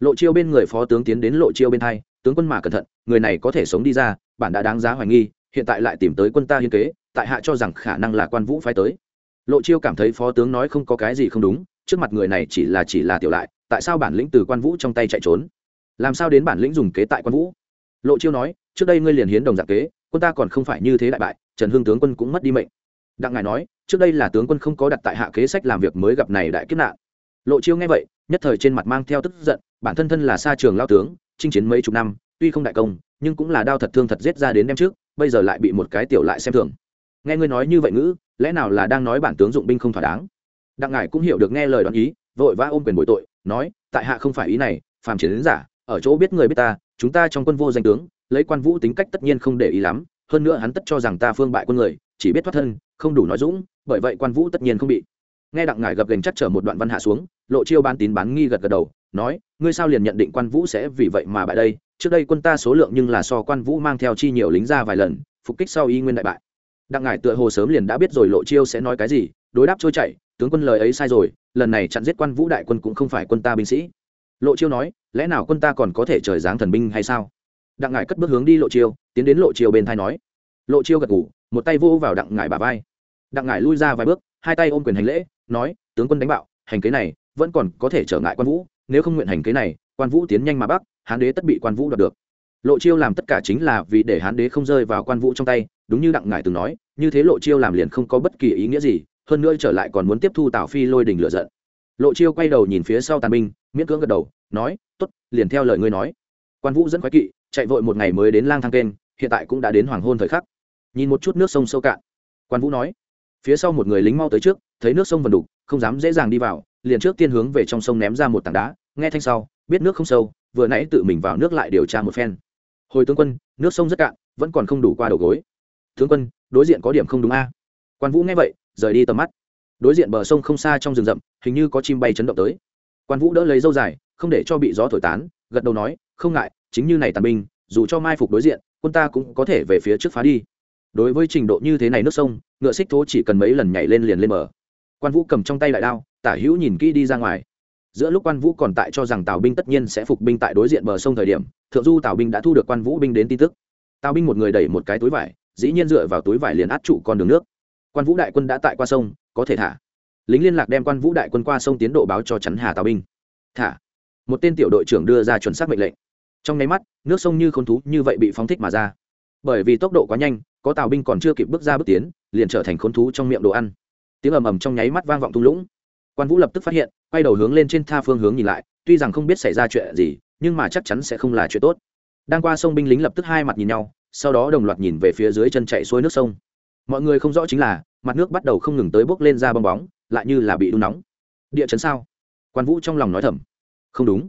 Lộ chiêu bên người phó tướng tiến đến lộ chiêu bên hai, tướng quân mà cẩn thận, người này có thể sống đi ra, bản đã đáng giá hoài nghi, hiện tại lại tìm tới quân ta hiên kế, tại hạ cho rằng khả năng là quan vũ phái tới. Lộ chiêu cảm thấy phó tướng nói không có cái gì không đúng, trước mặt người này chỉ là chỉ là tiểu lại, tại sao bản lĩnh từ quan vũ trong tay chạy trốn? Làm sao đến bản lĩnh dùng kế tại quan vũ? Lộ chiêu nói trước đây ngươi liền hiến đồng dạng kế, quân ta còn không phải như thế đại bại, trần hương tướng quân cũng mất đi mệnh. Đặng ngài nói, trước đây là tướng quân không có đặt tại hạ kế sách làm việc mới gặp này đại kiếp nạn. Lộ chiêu nghe vậy, nhất thời trên mặt mang theo tức giận, bản thân thân là xa trường lao tướng, chinh chiến mấy chục năm, tuy không đại công, nhưng cũng là đao thật thương thật giết ra đến đem trước, bây giờ lại bị một cái tiểu lại xem thường. Nghe ngươi nói như vậy ngữ, lẽ nào là đang nói bản tướng dụng binh không thỏa đáng? Đặng ngài cũng hiểu được nghe lời đoán ý, vội vã ôm quyền bội tội, nói, tại hạ không phải ý này, phàm chiến đến giả, ở chỗ biết người biết ta, chúng ta trong quân vô danh tướng lấy quan vũ tính cách tất nhiên không để ý lắm, hơn nữa hắn tất cho rằng ta phương bại quân người, chỉ biết thoát thân, không đủ nói dũng, bởi vậy quan vũ tất nhiên không bị. Nghe đặng ngải gập gành chắc chở một đoạn văn hạ xuống, lộ chiêu bán tín bán nghi gật gật đầu, nói, ngươi sao liền nhận định quan vũ sẽ vì vậy mà bại đây? Trước đây quân ta số lượng nhưng là so quan vũ mang theo chi nhiều lính ra vài lần, phục kích sau y nguyên đại bại. Đặng ngải tựa hồ sớm liền đã biết rồi lộ chiêu sẽ nói cái gì, đối đáp trôi chảy, tướng quân lời ấy sai rồi, lần này chặn giết quan vũ đại quân cũng không phải quân ta binh sĩ. Lộ chiêu nói, lẽ nào quân ta còn có thể trời giáng thần binh hay sao? Đặng ngải cất bước hướng đi lộ chiêu, tiến đến lộ chiêu bên thai nói. Lộ chiêu gật ngủ một tay vô vào đặng ngải bà vai. Đặng ngải lui ra vài bước, hai tay ôm quyền hành lễ, nói, tướng quân đánh bạo, hành kế này vẫn còn có thể trở ngại quan vũ, nếu không nguyện hành kế này, quan vũ tiến nhanh mà bắc, hán đế tất bị quan vũ đoạt được. Lộ chiêu làm tất cả chính là vì để hán đế không rơi vào quan vũ trong tay, đúng như đặng ngải từng nói, như thế lộ chiêu làm liền không có bất kỳ ý nghĩa gì, hơn nữa trở lại còn muốn tiếp thu tào phi lôi đình lựa giận. Lộ chiêu quay đầu nhìn phía sau tàn binh, miễn cưỡng gật đầu, nói t ố t liền theo lời ngươi nói. Quan vũ dẫn khoái kỵ chạy vội một ngày mới đến lang thang kênh, hiện tại cũng đã đến hoàng hôn thời khắc. Nhìn một chút nước sông sâu cạn. Quan vũ nói, phía sau một người lính mau tới trước, thấy nước sông vần đục, không dám dễ dàng đi vào, liền trước tiên hướng về trong sông ném ra một tảng đá, nghe thanh sau, biết nước không sâu, vừa nãy tự mình vào nước lại điều tra một phen. Hồi tướng quân, nước sông rất cạn, vẫn còn không đủ qua đầu gối. Tướng quân, đối diện có điểm không đúng a. Quan vũ nghe vậy, rời đi tầm mắt. Đối diện bờ sông không xa trong rừng rậm, hình như có chim bay chấn động tới. Quan vũ đỡ lấy dâu dài, không để cho bị gió thổi tán, gật đầu nói không ngại, chính như này tàn binh, dù cho mai phục đối diện, quân ta cũng có thể về phía trước phá đi. Đối với trình độ như thế này nước sông, ngựa xích thố chỉ cần mấy lần nhảy lên liền lên bờ. Quan vũ cầm trong tay đại đao, tả hữu nhìn kỹ đi ra ngoài. Giữa lúc quan vũ còn tại cho rằng tào binh tất nhiên sẽ phục binh tại đối diện bờ sông thời điểm, thượng du tào binh đã thu được quan vũ binh đến tin tức. Tào binh một người đẩy một cái túi vải, dĩ nhiên dựa vào túi vải liền át trụ con đường nước. Quan vũ đại quân đã tại qua sông, có thể thả. Lính liên lạc đem quan vũ đại quân qua sông tiến độ báo cho chắn hà tào binh. Thả. Một tên tiểu đội trưởng đưa ra chuẩn xác mệnh lệnh trong nháy mắt, nước sông như khôn thú như vậy bị phóng thích mà ra. Bởi vì tốc độ quá nhanh, có tàu binh còn chưa kịp bước ra bước tiến, liền trở thành khốn thú trong miệng đồ ăn. Tiếng ầm ầm trong nháy mắt vang vọng thung lũng. Quan vũ lập tức phát hiện, quay đầu hướng lên trên tha phương hướng nhìn lại, tuy rằng không biết xảy ra chuyện gì, nhưng mà chắc chắn sẽ không là chuyện tốt. Đang qua sông binh lính lập tức hai mặt nhìn nhau, sau đó đồng loạt nhìn về phía dưới chân chạy xuôi nước sông. Mọi người không rõ chính là, mặt nước bắt đầu không ngừng tới bốc lên ra bong bóng, lại như là bị đun nóng. Địa chấn sao? Quan vũ trong lòng nói thầm. Không đúng.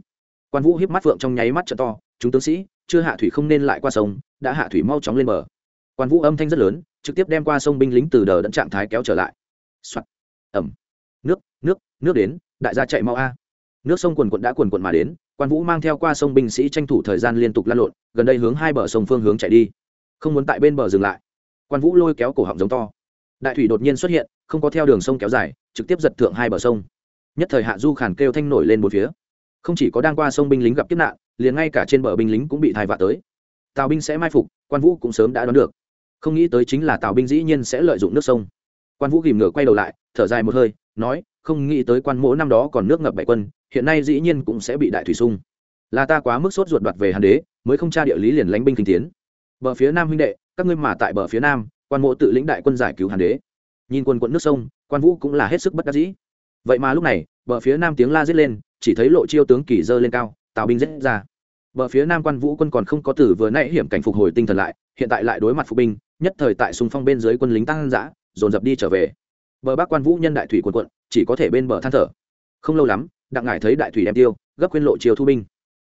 Quan vũ hiếp mắt phượng trong nháy mắt t to chúng tướng sĩ, chưa hạ thủy không nên lại qua sông, đã hạ thủy mau chóng lên bờ. Quan vũ âm thanh rất lớn, trực tiếp đem qua sông binh lính từ đờ đẫn trạng thái kéo trở lại. lại、Soạn. ẩm. Nước nước nước đến, đại gia chạy mau a. Nước sông quần quận đã quần quận mà đến, quan vũ mang theo qua sông binh sĩ tranh thủ thời gian liên tục lan lộn, gần đây hướng hai bờ sông phương hướng chạy đi. Không muốn tại bên bờ dừng lại. Quan vũ lôi kéo cổ họng giống to. Đại thủy đột nhiên xuất hiện, không có theo đường sông kéo dài, trực tiếp giật thượng hai bờ sông. Nhất thời hạ du khản kêu thanh nổi lên một phía. Không chỉ có đang qua sông binh lính gặp kiếp nạn liền ngay cả trên bờ binh lính cũng bị thai vạ tới. Tào binh sẽ mai phục, quan vũ cũng sớm đã đoán được. Không nghĩ tới chính là tào binh dĩ nhiên sẽ lợi dụng nước sông. Quan vũ ghìm ngửa quay đầu lại, thở dài một hơi, nói, không nghĩ tới quan mỗ năm đó còn nước ngập bảy quân, hiện nay dĩ nhiên cũng sẽ bị đại thủy sung là ta quá mức sốt ruột đoạt về hàn đế, mới không tra địa lý liền lánh binh kinh tiến. Bờ phía nam huynh đệ, các ngươi mà tại bờ phía nam, quan mộ tự lĩnh đại quân giải cứu hàn đế. Nhìn quân quận nước sông, quan vũ cũng là hết sức bất đắc dĩ. Vậy mà lúc này, bờ phía nam tiếng la giết lên, chỉ thấy lộ chiêu tướng kỳ dơ lên cao tào binh giết ra. Bờ phía nam quan vũ quân còn không có tử vừa nãy hiểm cảnh phục hồi tinh thần lại, hiện tại lại đối mặt phục binh, nhất thời tại xung phong bên dưới quân lính tăng giã dồn dập đi trở về. Bờ bắc quan vũ nhân đại thủy quân quận, chỉ có thể bên bờ than thở. Không lâu lắm, đặng ngải thấy đại thủy đem tiêu, gấp khuyên lộ chiêu thu binh.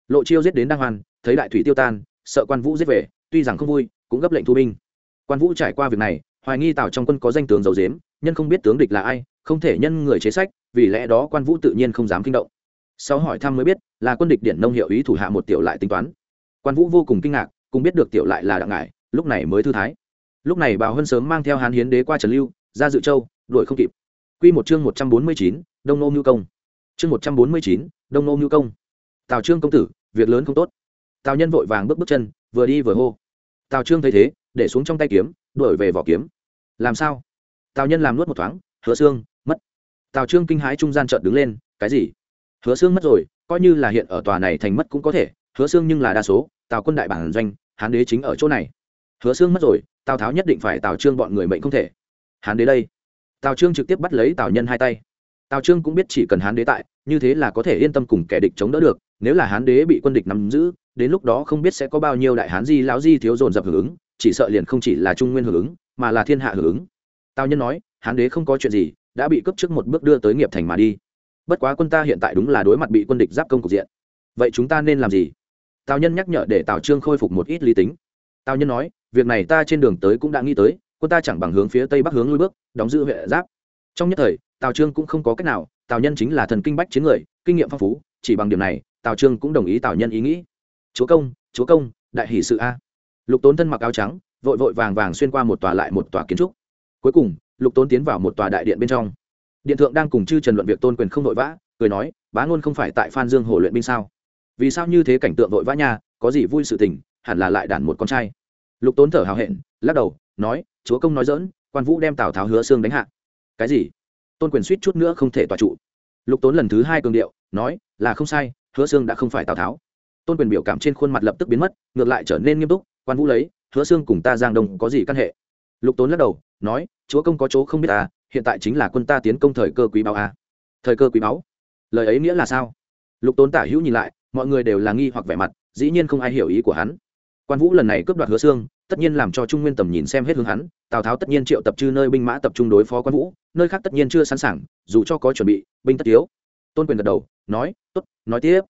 Lộ chiêu giết đến đăng hoàn thấy đại thủy tiêu tan, sợ quan vũ giết về, tuy rằng không vui, cũng gấp lệnh thu binh. Quan vũ trải qua việc này, hoài nghi tào trong quân có danh tướng dầu dếm nhân không biết tướng địch là ai, không thể nhân người chế sách, vì lẽ đó quan vũ tự nhiên không dám kinh động sau hỏi thăm mới biết, là quân địch điển nông hiệu ý thủ hạ một tiểu lại tính toán. Quan vũ vô cùng kinh ngạc, cũng biết được tiểu lại là đặng ngải, lúc này mới thư thái. Lúc này bào hân sớm mang theo hán hiến đế qua trần lưu, ra dự châu, đuổi không kịp. Q một chương một trăm bốn mươi chín, đông nô mưu công. Chương một trăm bốn mươi chín, đông nô mưu công. Tào trương công tử, việc lớn không tốt. Tào nhân vội vàng bước bước chân, vừa đi vừa hô. Tào trương thấy thế, để xuống trong tay kiếm, đuổi về vỏ kiếm. Làm sao? Tào nhân làm nuốt một thoáng, hứa xương, mất. Tào trương kinh hãi trung gian trợn đứng lên, cái gì? Hứa xương mất rồi, coi như là hiện ở tòa này thành mất cũng có thể, hứa xương nhưng là đa số, tào quân đại bản doanh, hán đế chính ở chỗ này. Hứa xương mất rồi, tào tháo nhất định phải tào trương bọn người mệnh không thể. Hán đế đây. Tào trương trực tiếp bắt lấy tào nhân hai tay. Tào trương cũng biết chỉ cần hán đế tại, như thế là có thể yên tâm cùng kẻ địch chống đỡ được, nếu là hán đế bị quân địch nắm giữ, đến lúc đó không biết sẽ có bao nhiêu đại hán di, lão di thiếu dồn dập hưởng ứng, chỉ sợ liền không chỉ là trung nguyên hưởng ứng, mà là thiên hạ hưởng ứng. Tào nhân nói, hán đế không có chuyện gì, đã bị cấp trước một bước đưa tới nghiệp thành mà đi bất quá quân ta hiện tại đúng là đối mặt bị quân địch giáp công cục diện. Vậy chúng ta nên làm gì? Tào nhân nhắc nhở để tào trương khôi phục một ít lý tính. Tào nhân nói, việc này ta trên đường tới cũng đã nghĩ tới, quân ta chẳng bằng hướng phía tây bắc hướng lui bước, đóng giữ huyện giáp. Trong nhất thời, tào trương cũng không có cách nào, tào nhân chính là thần kinh bách chiến người, kinh nghiệm phong phú, chỉ bằng điểm này, tào trương cũng đồng ý tào nhân ý nghĩ. Chúa công chúa công, đại hỷ sự a. Lục tốn thân mặc áo trắng, vội vội vàng vàng xuyên qua một tòa lại một tòa kiến trúc. Cuối cùng, lục tốn tiến vào một tòa đại điện bên trong điện thượng đang cùng chư trần luận việc tôn quyền không vội vã, cười nói, bá ngôn không phải tại phan dương hồ luyện binh sao? Vì sao như thế cảnh tượng vội vã nha, có gì vui sự tình, hẳn là lại đản một con trai. Lục tốn thở hào hẹn, lắc đầu, nói, chúa công nói dỡn quan vũ đem tào tháo hứa xương đánh hạ. Cái gì? Tôn quyền suýt chút nữa không thể tòa trụ. Lục tốn lần thứ hai cường điệu, nói, là không sai, hứa xương đã không phải tào tháo. Tôn quyền biểu cảm trên khuôn mặt lập tức biến mất, ngược lại trở nên nghiêm túc, quan vũ lấy, hứa xương cùng ta giang đông có gì căn hệ? Lục tốn lắc đầu, nói, chúa công có chỗ không biết ta hiện tại chính là quân ta tiến công thời cơ quý báu a thời cơ quý báu? Lời ấy nghĩa là sao? Lục tốn tả hữu nhìn lại, mọi người đều là nghi hoặc vẻ mặt, dĩ nhiên không ai hiểu ý của hắn. Quan vũ lần này cướp đoạt hứa xương tất nhiên làm cho trung nguyên tầm nhìn xem hết hướng hắn, tào tháo tất nhiên triệu tập trư nơi binh mã tập trung đối phó quan vũ, nơi khác tất nhiên chưa sẵn sàng, dù cho có chuẩn bị, binh tất yếu. Tôn quyền gật đầu, nói, tốt, nói tiếp.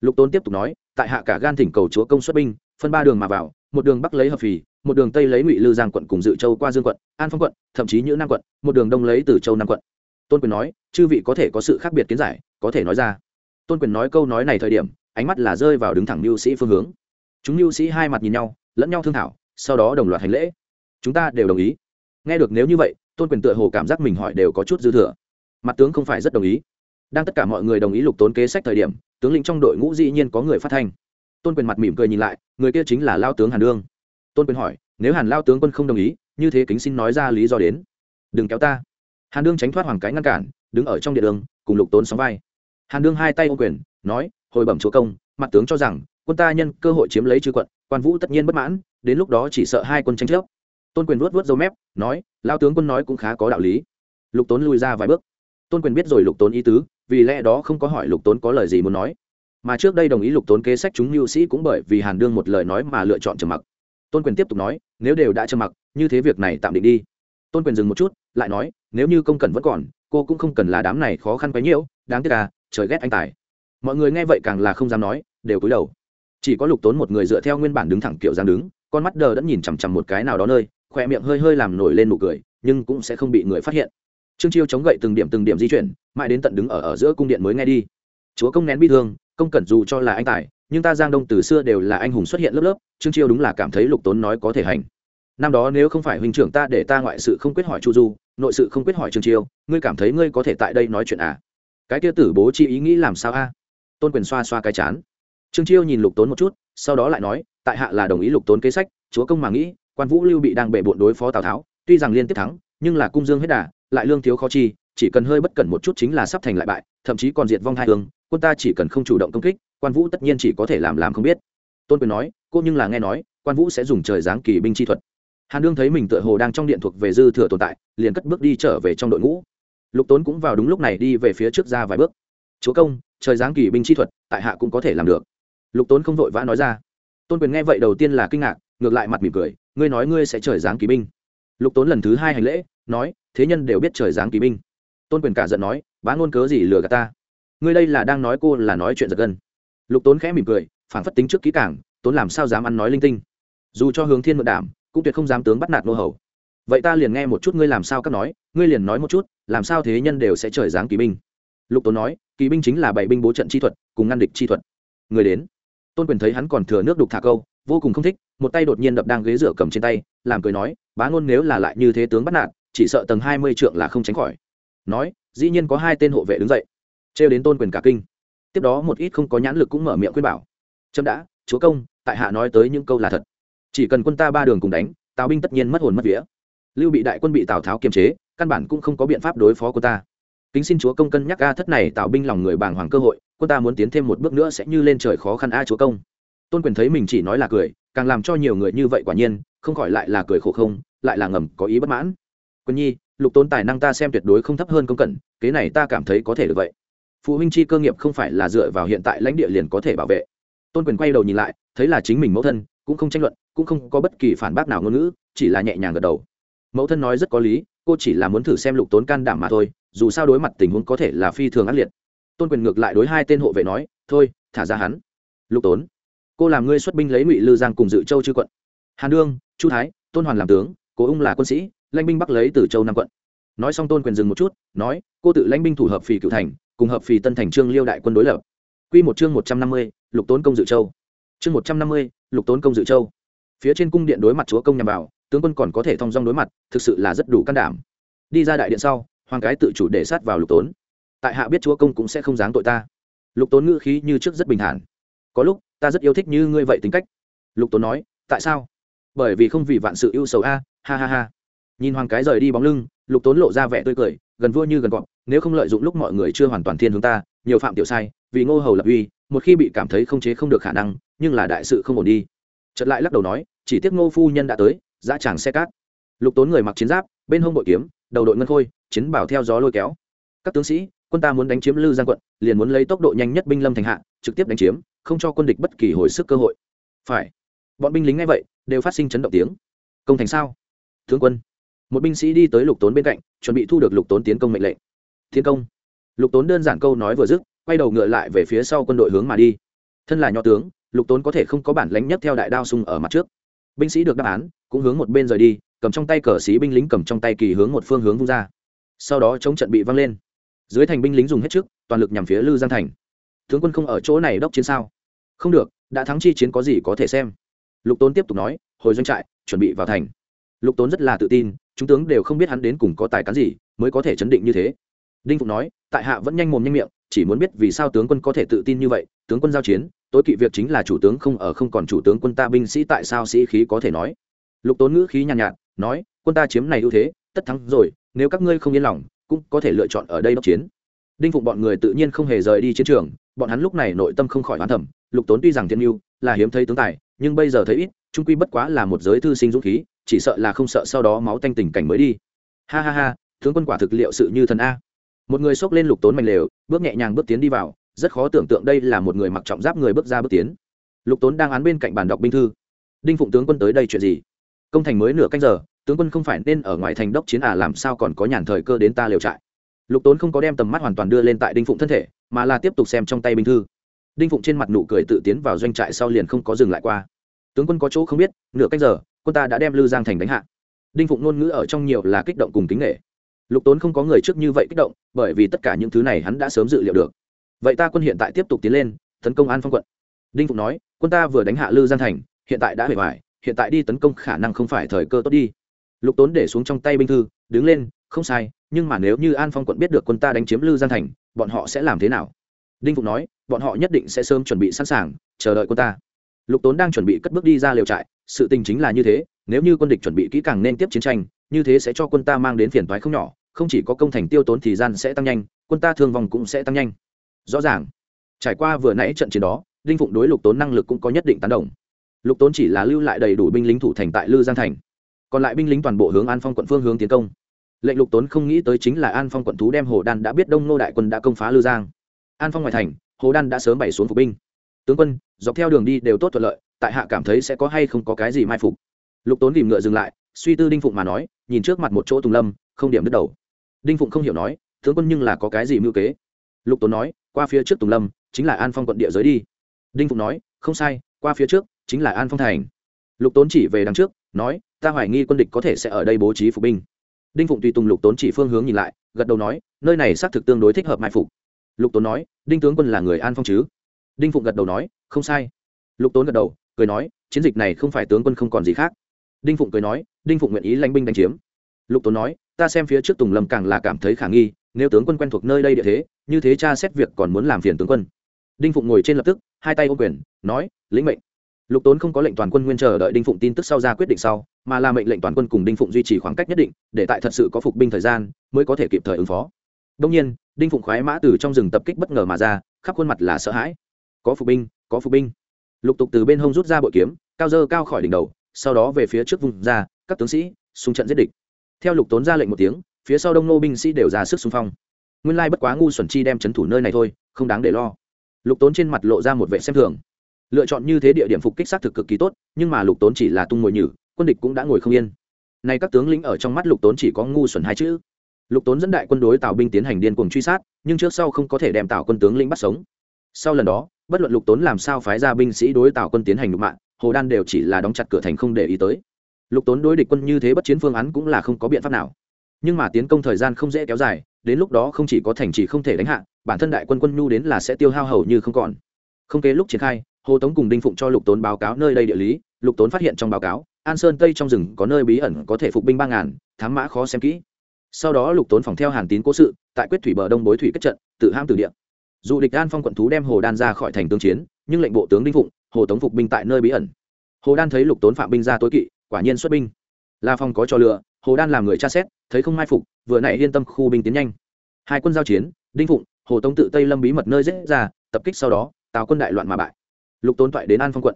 Lục tôn tiếp tục nói, tại hạ cả gan thỉnh cầu chúa công xuất binh, phân ba đường mà vào, một đường bắc lấy hợp phì một đường tây lấy ngụy lư giang quận cùng dự châu qua dương quận an phong quận thậm chí như nam quận một đường đông lấy từ châu nam quận tôn quyền nói chư vị có thể có sự khác biệt kiến giải có thể nói ra tôn quyền nói câu nói này thời điểm ánh mắt là rơi vào đứng thẳng mưu sĩ phương hướng chúng mưu sĩ hai mặt nhìn nhau lẫn nhau thương thảo sau đó đồng loạt hành lễ chúng ta đều đồng ý nghe được nếu như vậy tôn quyền tựa hồ cảm giác mình hỏi đều có chút dư thừa mặt tướng không phải rất đồng ý đang tất cả mọi người đồng ý lục tốn kế sách thời điểm tướng lĩnh trong đội ngũ dĩ nhiên có người phát thanh tôn quyền mặt mỉm cười nhìn lại người kia chính là lao tướng hàn đương tôn quyền hỏi, nếu hàn lao tướng quân không đồng ý, như thế kính xin nói ra lý do đến. Đừng kéo ta. Hàn đương tránh thoát hoàng cái ngăn cản, đứng ở trong địa đường, cùng lục tốn sóng vai. Hàn đương hai tay ô quyền, nói, hồi bẩm chúa công, mặt tướng cho rằng, quân ta nhân cơ hội chiếm lấy chư quận, quan vũ tất nhiên bất mãn, đến lúc đó chỉ sợ hai quân tranh chấp. Tôn quyền vuốt vuốt dấu mép, nói, lao tướng quân nói cũng khá có đạo lý. Lục tốn lui ra vài bước. Tôn quyền biết rồi lục tốn ý tứ, vì lẽ đó không có hỏi lục tốn có lời gì muốn nói. Mà trước đây đồng ý lục tốn kế sách chúng mưu sĩ cũng bởi vì hàn đương một lời nói mà lựa chọn trầm mặc tôn quyền tiếp tục nói, nếu đều đã trầm mặc, như thế việc này tạm định đi. Tôn quyền dừng một chút, lại nói, nếu như công cần vẫn còn, cô cũng không cần là đám này khó khăn quấy nhiễu đáng tiếc à trời ghét anh tài. Mọi người nghe vậy càng là không dám nói, đều cúi đầu. Chỉ có lục tốn một người dựa theo nguyên bản đứng thẳng kiểu giang đứng, con mắt đờ đã nhìn chằm chằm một cái nào đó nơi khoe miệng hơi hơi làm nổi lên nụ cười, nhưng cũng sẽ không bị người phát hiện. Trương chiêu chống gậy từng điểm từng điểm di chuyển, mãi đến tận đứng ở ở giữa cung điện mới nghe đi. Chúa công nén bi thương, công cẩn dù cho là anh tài nhưng ta giang đông từ xưa đều là anh hùng xuất hiện lớp lớp, trương chiêu đúng là cảm thấy lục tốn nói có thể hành. Năm đó nếu không phải huynh trưởng ta để ta ngoại sự không quyết hỏi chu du, nội sự không quyết hỏi trương chiêu, ngươi cảm thấy ngươi có thể tại đây nói chuyện à? Cái kia tử bố chi ý nghĩ làm sao a? Tôn quyền xoa xoa cái chán. Trương chiêu nhìn lục tốn một chút, sau đó lại nói, tại hạ là đồng ý lục tốn kế sách, chúa công mà nghĩ, quan vũ lưu bị đang bệ bộn đối phó tào tháo, tuy rằng liên tiếp thắng, nhưng là cung dương hết đà, lại lương thiếu khó chi chỉ cần hơi bất cẩn một chút chính là sắp thành lại bại, thậm chí còn diệt vong hai hương quân ta chỉ cần không chủ động công kích, quan vũ tất nhiên chỉ có thể làm làm không biết. Tôn quyền nói, cô nhưng là nghe nói, quan vũ sẽ dùng trời giáng kỳ binh chi thuật. Hàn đương thấy mình tựa hồ đang trong điện thuộc về dư thừa tồn tại, liền cất bước đi trở về trong đội ngũ. Lục tốn cũng vào đúng lúc này đi về phía trước ra vài bước. Chúa công, trời giáng kỳ binh chi thuật, tại hạ cũng có thể làm được. Lục tốn không vội vã nói ra. Tôn quyền nghe vậy đầu tiên là kinh ngạc, ngược lại mặt mỉm cười, ngươi nói ngươi sẽ trời giáng kỳ binh. Lục tốn lần thứ hai hành lễ, nói, thế nhân đều biết trời giáng kỳ binh tôn quyền cả giận nói, bá ngôn cớ gì lừa gạt ta? Ngươi đây là đang nói cô là nói chuyện giật gân. Lục tốn khẽ mỉm cười phản phất tính trước kỹ cảng tốn làm sao dám ăn nói linh tinh? Dù cho hướng thiên mượn đảm, cũng tuyệt không dám tướng bắt nạt nô hầu. Vậy ta liền nghe một chút ngươi làm sao các nói, ngươi liền nói một chút, làm sao thế nhân đều sẽ trời giáng kỳ binh? Lục tốn nói kỳ binh chính là bảy binh bố trận chi thuật, cùng ngăn địch chi thuật. Người đến. Tôn quyền thấy hắn còn thừa nước đục thả câu, vô cùng không thích, một tay đột nhiên đập đang ghế rửa cầm trên tay, làm cười nói, bá ngôn nếu là lại như thế tướng bắt nạt, chỉ sợ tầng hai mươi trượng là không tránh khỏi nói, dĩ nhiên có hai tên hộ vệ đứng dậy. Trêu đến tôn quyền cả kinh. Tiếp đó một ít không có nhãn lực cũng mở miệng khuyên bảo. Trâm đã, chúa công, tại hạ nói tới những câu là thật. Chỉ cần quân ta ba đường cùng đánh tào binh tất nhiên mất hồn mất vía. Lưu bị đại quân bị tào tháo kiềm chế, căn bản cũng không có biện pháp đối phó quân ta. Kính xin chúa công cân nhắc a thất này, tào binh lòng người bàng hoàng cơ hội, quân ta muốn tiến thêm một bước nữa sẽ như lên trời khó khăn a chúa công. Tôn quyền thấy mình chỉ nói là cười, càng làm cho nhiều người như vậy quả nhiên, không khỏi lại là cười khổ không, lại là ngầm có ý bất mãn. Quân nhi lục tôn tài năng ta xem tuyệt đối không thấp hơn công cẩn, kế này ta cảm thấy có thể được vậy. Phụ huynh chi cơ nghiệp không phải là dựa vào hiện tại lãnh địa liền có thể bảo vệ. Tôn quyền quay đầu nhìn lại, thấy là chính mình mẫu thân, cũng không tranh luận, cũng không có bất kỳ phản bác nào ngôn ngữ, chỉ là nhẹ nhàng gật đầu. Mẫu thân nói rất có lý, cô chỉ là muốn thử xem lục tốn can đảm mà thôi, dù sao đối mặt tình huống có thể là phi thường ác liệt. Tôn quyền ngược lại đối hai tên hộ vệ nói, thôi, thả ra hắn. Lục tốn, cô làm ngươi xuất binh lấy ngụy lư giang cùng dự châu chư quận. Hàn đương, chu thái, tôn hoàn làm tướng cố ung là quân sĩ, lãnh binh bắc lấy từ châu nam quận. Nói xong tôn quyền dừng một chút, nói, cô tự lãnh binh thủ hợp phì cựu thành, cùng hợp phì tân thành trương liêu đại quân đối lập. Quy một chương một trăm năm mươi, lục tốn công dự châu. Chương một trăm năm mươi, lục tốn công dự châu. Phía trên cung điện đối mặt chúa công nhằm vào, tướng quân còn có thể thong dong đối mặt, thực sự là rất đủ can đảm. Đi ra đại điện sau, hoàng cái tự chủ để sát vào lục tốn. Tại hạ biết chúa công cũng sẽ không dáng tội ta. Lục tốn ngữ khí như trước rất bình thản. Có lúc, ta rất yêu thích như ngươi vậy tính cách. Lục tốn nói, tại sao? Bởi vì không vì vạn sự ưu sầu a, ha ha ha. Nhìn hoàng cái rời đi bóng lưng, lục tốn lộ ra vẻ tươi cười, gần vua như gần gọn nếu không lợi dụng lúc mọi người chưa hoàn toàn thiên hướng ta, nhiều phạm tiểu sai, vì ngô hầu lập uy, một khi bị cảm thấy không chế không được khả năng, nhưng là đại sự không ổn đi. Chợt lại lắc đầu nói, chỉ tiếc ngô phu nhân đã tới, dã tràng xe cát. Lục tốn người mặc chiến giáp, bên hông bội kiếm, đầu đội ngân khôi, chiến bảo theo gió lôi kéo. Các tướng sĩ, quân ta muốn đánh chiếm lư giang quận, liền muốn lấy tốc độ nhanh nhất binh lâm thành hạ, trực tiếp đánh chiếm, không cho quân địch bất kỳ hồi sức cơ hội. Phải. Bọn binh lính ngay vậy đều phát sinh chấn động tiếng. Công thành sao? Tướng quân. Một binh sĩ đi tới lục tốn bên cạnh, chuẩn bị thu được lục tốn tiến công mệnh lệnh. Tiến công. Lục tốn đơn giản câu nói vừa dứt, quay đầu ngựa lại về phía sau quân đội hướng mà đi. Thân là nho tướng, lục tốn có thể không có bản lánh nhất theo đại đao sung ở mặt trước. Binh sĩ được đáp án, cũng hướng một bên rời đi, cầm trong tay cờ sĩ binh lính cầm trong tay kỳ hướng một phương hướng vung ra. Sau đó chống trận bị văng lên. Dưới thành binh lính dùng hết trước, toàn lực nhằm phía lư giang thành. Tướng quân không ở chỗ này đốc chiến sao? Không được, đã thắng chi chiến có gì có thể xem lục tốn tiếp tục nói hồi doanh trại chuẩn bị vào thành. Lục tốn rất là tự tin chúng tướng đều không biết hắn đến cùng có tài cán gì mới có thể chấn định như thế. Đinh Phụng nói tại hạ vẫn nhanh mồm nhanh miệng chỉ muốn biết vì sao tướng quân có thể tự tin như vậy tướng quân giao chiến tối kỵ việc chính là chủ tướng không ở không còn chủ tướng quân ta binh sĩ tại sao sĩ khí có thể nói? Lục tốn ngữ khí nhàn nhạt, nhạt nói quân ta chiếm này ưu thế tất thắng rồi nếu các ngươi không yên lòng cũng có thể lựa chọn ở đây đốc chiến. Đinh Phụng bọn người tự nhiên không hề rời đi chiến trường bọn hắn lúc này nội tâm không khỏi hoán thẩm lục tốn tuy rằng thiên mưu là hiếm thấy tướng tài nhưng bây giờ thấy ít, trung quy bất quá là một giới thư sinh dũng khí, chỉ sợ là không sợ sau đó máu tanh tình cảnh mới đi. Ha ha ha, tướng quân quả thực liệu sự như thần a. Một người xốc lên lục tốn mạnh lều, bước nhẹ nhàng bước tiến đi vào, rất khó tưởng tượng đây là một người mặc trọng giáp người bước ra bước tiến. Lục tốn đang án bên cạnh bàn đọc binh thư. Đinh phụng tướng quân tới đây chuyện gì? Công thành mới nửa canh giờ, tướng quân không phải nên ở ngoài thành đốc chiến à làm sao còn có nhàn thời cơ đến ta liều trại? Lục tốn không có đem tầm mắt hoàn toàn đưa lên tại đinh phụng thân thể, mà là tiếp tục xem trong tay binh thư đinh phụng trên mặt nụ cười tự tiến vào doanh trại sau liền không có dừng lại qua. Tướng quân có chỗ không biết, nửa canh giờ, quân ta đã đem lư giang thành đánh hạ. Đinh phụng ngôn ngữ ở trong nhiều là kích động cùng kính nghệ lục tốn không có người trước như vậy kích động, bởi vì tất cả những thứ này hắn đã sớm dự liệu được. Vậy ta quân hiện tại tiếp tục tiến lên, tấn công an phong quận. Đinh phụng nói, quân ta vừa đánh hạ lư giang thành, hiện tại đã hề hoài hiện tại đi tấn công khả năng không phải thời cơ tốt đi. Lục tốn để xuống trong tay binh thư, đứng lên, không sai, nhưng mà nếu như an phong quận biết được quân ta đánh chiếm lư giang thành, bọn họ sẽ làm thế nào? Đinh phụng nói, bọn họ nhất định sẽ sớm chuẩn bị sẵn sàng, chờ đợi quân ta. Lục tốn đang chuẩn bị cất bước đi ra liều trại, sự tình chính là như thế, nếu như quân địch chuẩn bị kỹ càng nên tiếp chiến tranh, như thế sẽ cho quân ta mang đến phiền toái không nhỏ, không chỉ có công thành tiêu tốn thì gian sẽ tăng nhanh, quân ta thương vong cũng sẽ tăng nhanh. Rõ ràng, trải qua vừa nãy trận chiến đó, đinh phụng đối lục tốn năng lực cũng có nhất định tán đồng. Lục tốn chỉ là lưu lại đầy đủ binh lính thủ thành tại lư giang thành. Còn lại binh lính toàn bộ hướng an phong quận phương hướng tiến công. Lệnh lục tốn không nghĩ tới chính là an phong quận thú đem hồ đan đã biết đông nô đại quân đã công phá lư giang an phong ngoài thành, hồ đan đã sớm bày xuống phục binh. Tướng quân, dọc theo đường đi đều tốt thuận lợi, tại hạ cảm thấy sẽ có hay không có cái gì mai phục. Lục tốn tìm ngựa dừng lại, suy tư đinh phụng mà nói, nhìn trước mặt một chỗ tùng lâm, không điểm đứt đầu. Đinh phụng không hiểu nói, tướng quân nhưng là có cái gì mưu kế? Lục tốn nói, qua phía trước tùng lâm, chính là an phong quận địa giới đi. Đinh phụng nói, không sai, qua phía trước, chính là an phong thành. Lục tốn chỉ về đằng trước, nói, ta hoài nghi quân địch có thể sẽ ở đây bố trí phục binh. Đinh phụng tùy tùng lục tốn chỉ phương hướng nhìn lại, gật đầu nói, nơi này xác thực tương đối thích hợp mai phục lục tốn nói, đinh tướng quân là người an phong chứ? Đinh phụng gật đầu nói, không sai. Lục tốn gật đầu, cười nói, chiến dịch này không phải tướng quân không còn gì khác. Đinh phụng cười nói, đinh phụng nguyện ý lãnh binh đánh chiếm. Lục tốn nói, ta xem phía trước tùng lâm càng là cảm thấy khả nghi, nếu tướng quân quen thuộc nơi đây địa thế, như thế cha xét việc còn muốn làm phiền tướng quân. Đinh phụng ngồi trên lập tức, hai tay ô quyền, nói, lĩnh mệnh. Lục tốn không có lệnh toàn quân nguyên chờ đợi đinh phụng tin tức sau ra quyết định sau, mà là mệnh lệnh toàn quân cùng đinh phụng duy trì khoảng cách nhất định, để tại thật sự có phục binh thời gian, mới có thể kịp thời ứng phó đông nhiên, đinh phụng khoái mã từ trong rừng tập kích bất ngờ mà ra, khắp khuôn mặt là sợ hãi. Có phục binh, có phục binh. Lục tục từ bên hông rút ra bội kiếm, cao dơ cao khỏi đỉnh đầu, sau đó về phía trước vùng ra, các tướng sĩ, xung trận giết địch. Theo lục tốn ra lệnh một tiếng, phía sau đông nô binh sĩ đều ra sức xung phong. Nguyên lai bất quá ngu xuẩn chi đem c thủ nơi này thôi, không đáng để lo. Lục tốn trên mặt lộ ra một vệ xem thường. Lựa chọn như thế địa điểm phục kích xác thực cực kỳ tốt, nhưng mà lục tốn chỉ là tung ngồi nhử, quân địch cũng đã ngồi không yên. Nay các tướng lĩnh ở trong mắt lục tốn chỉ có ngu xuẩn hai chữ lục tốn dẫn đại quân đối tào binh tiến hành điên cuồng truy sát, nhưng trước sau không có thể đem tào quân tướng lĩnh bắt sống. Sau lần đó, bất luận lục tốn làm sao phái ra binh sĩ đối tào quân tiến hành đục mạng hồ đan đều chỉ là đóng chặt cửa thành không để ý tới. Lục tốn đối địch quân như thế bất chiến phương án cũng là không có biện pháp nào. Nhưng mà tiến công thời gian không dễ kéo dài, đến lúc đó không chỉ có thành trì không thể đánh hạ, bản thân đại quân quân nhu đến là sẽ tiêu hao hầu như không còn. Không kế lúc triển khai, hồ tống cùng đinh phụng cho lục tốn báo cáo nơi đây địa lý, lục tốn phát hiện trong báo cáo, an sơn tây trong rừng có nơi bí ẩn có thể phục binh ba ngàn, thám mã khó xem kỹ sau đó lục tốn phòng theo hàn tín cố sự, tại quyết thủy bờ đông bối thủy kết trận, tự ham tử địa. Dù địch an phong quận thú đem hồ đan ra khỏi thành tương chiến, nhưng lệnh bộ tướng đinh phụng, hồ tống phục binh tại nơi bí ẩn. Hồ đan thấy lục tốn phạm binh ra tối kỵ, quả nhiên xuất binh. La phong có cho lựa, hồ đan làm người tra xét, thấy không mai phục, vừa nãy yên tâm khu binh tiến nhanh. Hai quân giao chiến, đinh phụng, hồ tống tự tây lâm bí mật nơi dễ ra, tập kích sau đó tào quân đại loạn mà bại. Lục tốn toại đến an phong quận.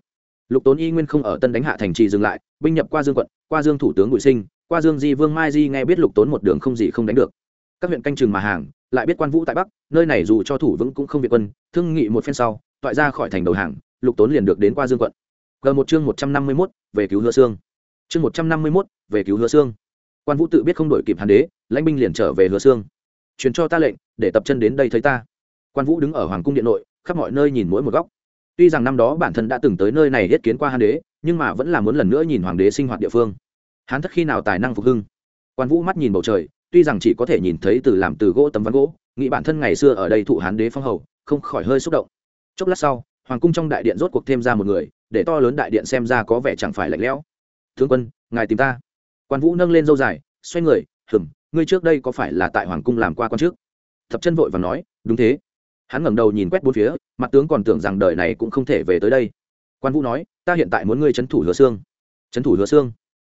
Lục tốn y nguyên không ở tân đánh hạ thành trì dừng lại, binh nhập qua dương quận, qua dương thủ tướng bùi sinh qua dương di vương mai di nghe biết lục tốn một đường không gì không đánh được. Các huyện canh chừng mà hàng, lại biết quan vũ tại bắc, nơi này dù cho thủ vững cũng không việt quân, thương nghị một phen sau, toại ra khỏi thành đầu hàng, lục tốn liền được đến qua dương quận. G một chương một trăm năm mươi mốt, về cứu hứa xương chương một trăm năm mươi mốt, về cứu hứa xương quan vũ tự biết không đổi kịp hàn đế, lãnh binh liền trở về hứa xương truyền cho ta lệnh, để tập chân đến đây thấy ta. Quan vũ đứng ở hoàng cung điện nội, khắp mọi nơi nhìn mỗi một góc. Tuy rằng năm đó bản thân đã từng tới nơi này yết kiến qua hàn đế, nhưng mà vẫn là muốn lần nữa nhìn hoàng đế sinh hoạt địa phương hán thất khi nào tài năng phục hưng. Quan vũ mắt nhìn bầu trời, tuy rằng chỉ có thể nhìn thấy từ làm từ gỗ tấm ván gỗ, nghĩ bản thân ngày xưa ở đây thụ hán đế phong hầu, không khỏi hơi xúc động. Chốc lát sau, hoàng cung trong đại điện rốt cuộc thêm ra một người, để to lớn đại điện xem ra có vẻ chẳng phải lạnh lẽo. Thương quân, ngài tìm ta. Quan vũ nâng lên dâu dài, xoay người, hừm, ngươi trước đây có phải là tại hoàng cung làm qua quan trước? Thập chân vội và nói, đúng thế. Hắn ngẩng đầu nhìn quét bốn phía, mặt tướng còn tưởng rằng đời này cũng không thể về tới đây. Quan vũ nói, ta hiện tại muốn ngươi trấn thủ hứa xương trấn thủ hứa xương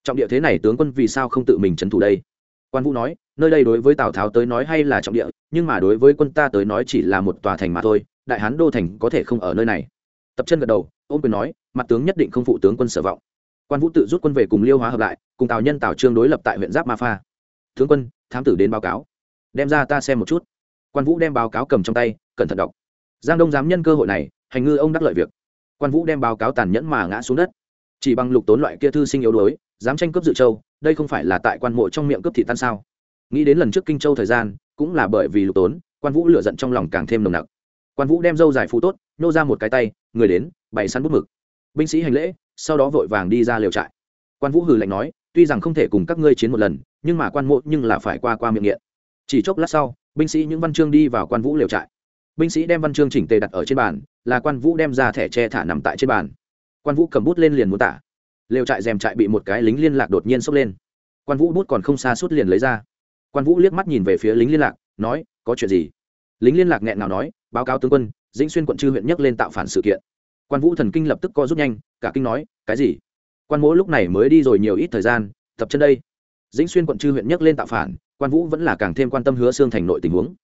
trọng địa thế này tướng quân vì sao không tự mình trấn thủ đây? Quan vũ nói, nơi đây đối với tào tháo tới nói hay là trọng địa, nhưng mà đối với quân ta tới nói chỉ là một tòa thành mà thôi, đại hán đô thành có thể không ở nơi này. Tập chân gật đầu ôm quyền nói, mặt tướng nhất định không phụ tướng quân sở vọng. Quan vũ tự rút quân về cùng liêu hóa hợp lại, cùng tào nhân tào trương đối lập tại huyện giáp ma pha. Tướng quân, thám tử đến báo cáo. Đem ra ta xem một chút. Quan vũ đem báo cáo cầm trong tay, cẩn thận đọc. Giang đông dám nhân cơ hội này, hành ngư ông đắc lợi việc. Quan vũ đem báo cáo tàn nhẫn mà ngã xuống đất. Chỉ bằng lục tốn loại kia thư sinh yếu đuối dám tranh cướp dự châu, đây không phải là tại quan mộ trong miệng cướp thị tan sao? Nghĩ đến lần trước kinh châu thời gian, cũng là bởi vì lục tốn, quan vũ lựa giận trong lòng càng thêm nồng nặc. Quan vũ đem dâu dài phú tốt, nhô ra một cái tay, người đến, bày săn bút mực. Binh sĩ hành lễ, sau đó vội vàng đi ra liều trại. Quan vũ hừ lạnh nói, tuy rằng không thể cùng các ngươi chiến một lần, nhưng mà quan mộ nhưng là phải qua qua miệng nghiện. Chỉ chốc lát sau, binh sĩ những văn chương đi vào quan vũ liều trại. Binh sĩ đem văn chương chỉnh tề đặt ở trên bàn, là quan vũ đem ra thẻ tre thả nằm tại trên bàn. Quan vũ cầm bút lên liền muốn tả lều trại rèm trại bị một cái lính liên lạc đột nhiên sốc lên. Quan vũ bút còn không xa suốt liền lấy ra. Quan vũ liếc mắt nhìn về phía lính liên lạc, nói, có chuyện gì? Lính liên lạc nghẹn nào nói, báo cáo tướng quân, dĩnh xuyên quận chư huyện nhắc lên tạo phản sự kiện. Quan vũ thần kinh lập tức co rút nhanh, cả kinh nói, cái gì? Quan mỗ lúc này mới đi rồi nhiều ít thời gian, tập chân đây. Dĩnh xuyên quận chư huyện nhắc lên tạo phản, quan vũ vẫn là càng thêm quan tâm hứa xương thành nội tình huống.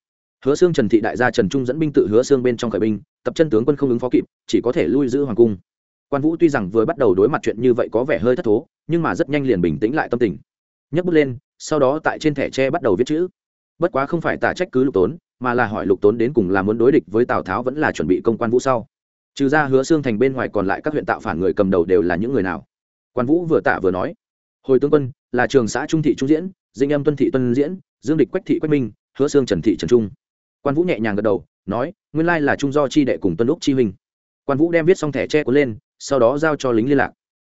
Hứa xương trần thị đại gia trần trung dẫn binh tự hứa xương bên trong khởi binh, tập chân tướng quân không ứng phó kịp, chỉ có thể lui giữ hoàng cung quan vũ tuy rằng vừa bắt đầu đối mặt chuyện như vậy có vẻ hơi thất thố, nhưng mà rất nhanh liền bình tĩnh lại tâm tình. Nhấc bút lên, sau đó tại trên thẻ tre bắt đầu viết chữ. Bất quá không phải tả trách cứ lục tốn, mà là hỏi lục tốn đến cùng là muốn đối địch với tào tháo vẫn là chuẩn bị công quan vũ sau. Trừ ra hứa xương thành bên ngoài còn lại các huyện tạo phản người cầm đầu đều là những người nào? Quan vũ vừa tạ vừa nói, hồi tướng quân, là trường xã trung thị trung diễn, dinh âm tuân thị tuân diễn, dương địch quách thị quách minh, hứa xương trần thị trần trung. Quan vũ nhẹ nhàng gật đầu, nói, nguyên lai là trung do chi đệ cùng tuân lúc chi huynh. Quan vũ đem viết xong thẻ tre cuốn lên sau đó giao cho lính liên lạc.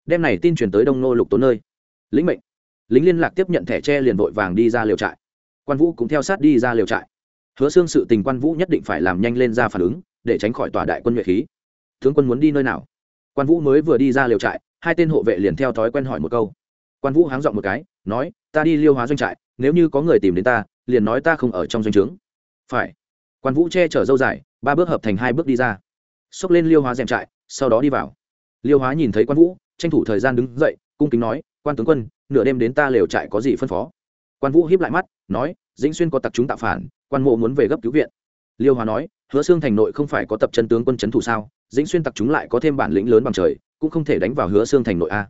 Đem này tin truyền tới đông nô lục tốn nơi. Lính mệnh. Lính liên lạc tiếp nhận thẻ tre liền vội vàng đi ra liều trại. Quan vũ cũng theo sát đi ra liều trại. Hứa xương sự tình quan vũ nhất định phải làm nhanh lên ra phản ứng, để tránh khỏi tòa đại quân nhuệ khí. Tướng quân muốn đi nơi nào? Quan vũ mới vừa đi ra liều trại, hai tên hộ vệ liền theo thói quen hỏi một câu. Quan vũ háng dọn một cái, nói, ta đi liêu hóa doanh trại, nếu như có người tìm đến ta, liền nói ta không ở trong doanh trướng. Phải. Quan vũ che chở dâu dài, ba bước hợp thành hai bước đi ra. Xốc lên liêu hóa rèm trại, sau đó đi vào liêu hóa nhìn thấy quan vũ, tranh thủ thời gian đứng dậy, cung kính nói, quan tướng quân, nửa đêm đến ta lều trại có gì phân phó? Quan vũ hiếp lại mắt, nói, dĩnh xuyên có tặc chúng tạo phản, quan mộ muốn về gấp cứu viện. Liêu hóa nói, hứa xương thành nội không phải có tập chân tướng quân c thủ sao? Dĩnh xuyên tặc chúng lại có thêm bản lĩnh lớn bằng trời, cũng không thể đánh vào hứa xương thành nội a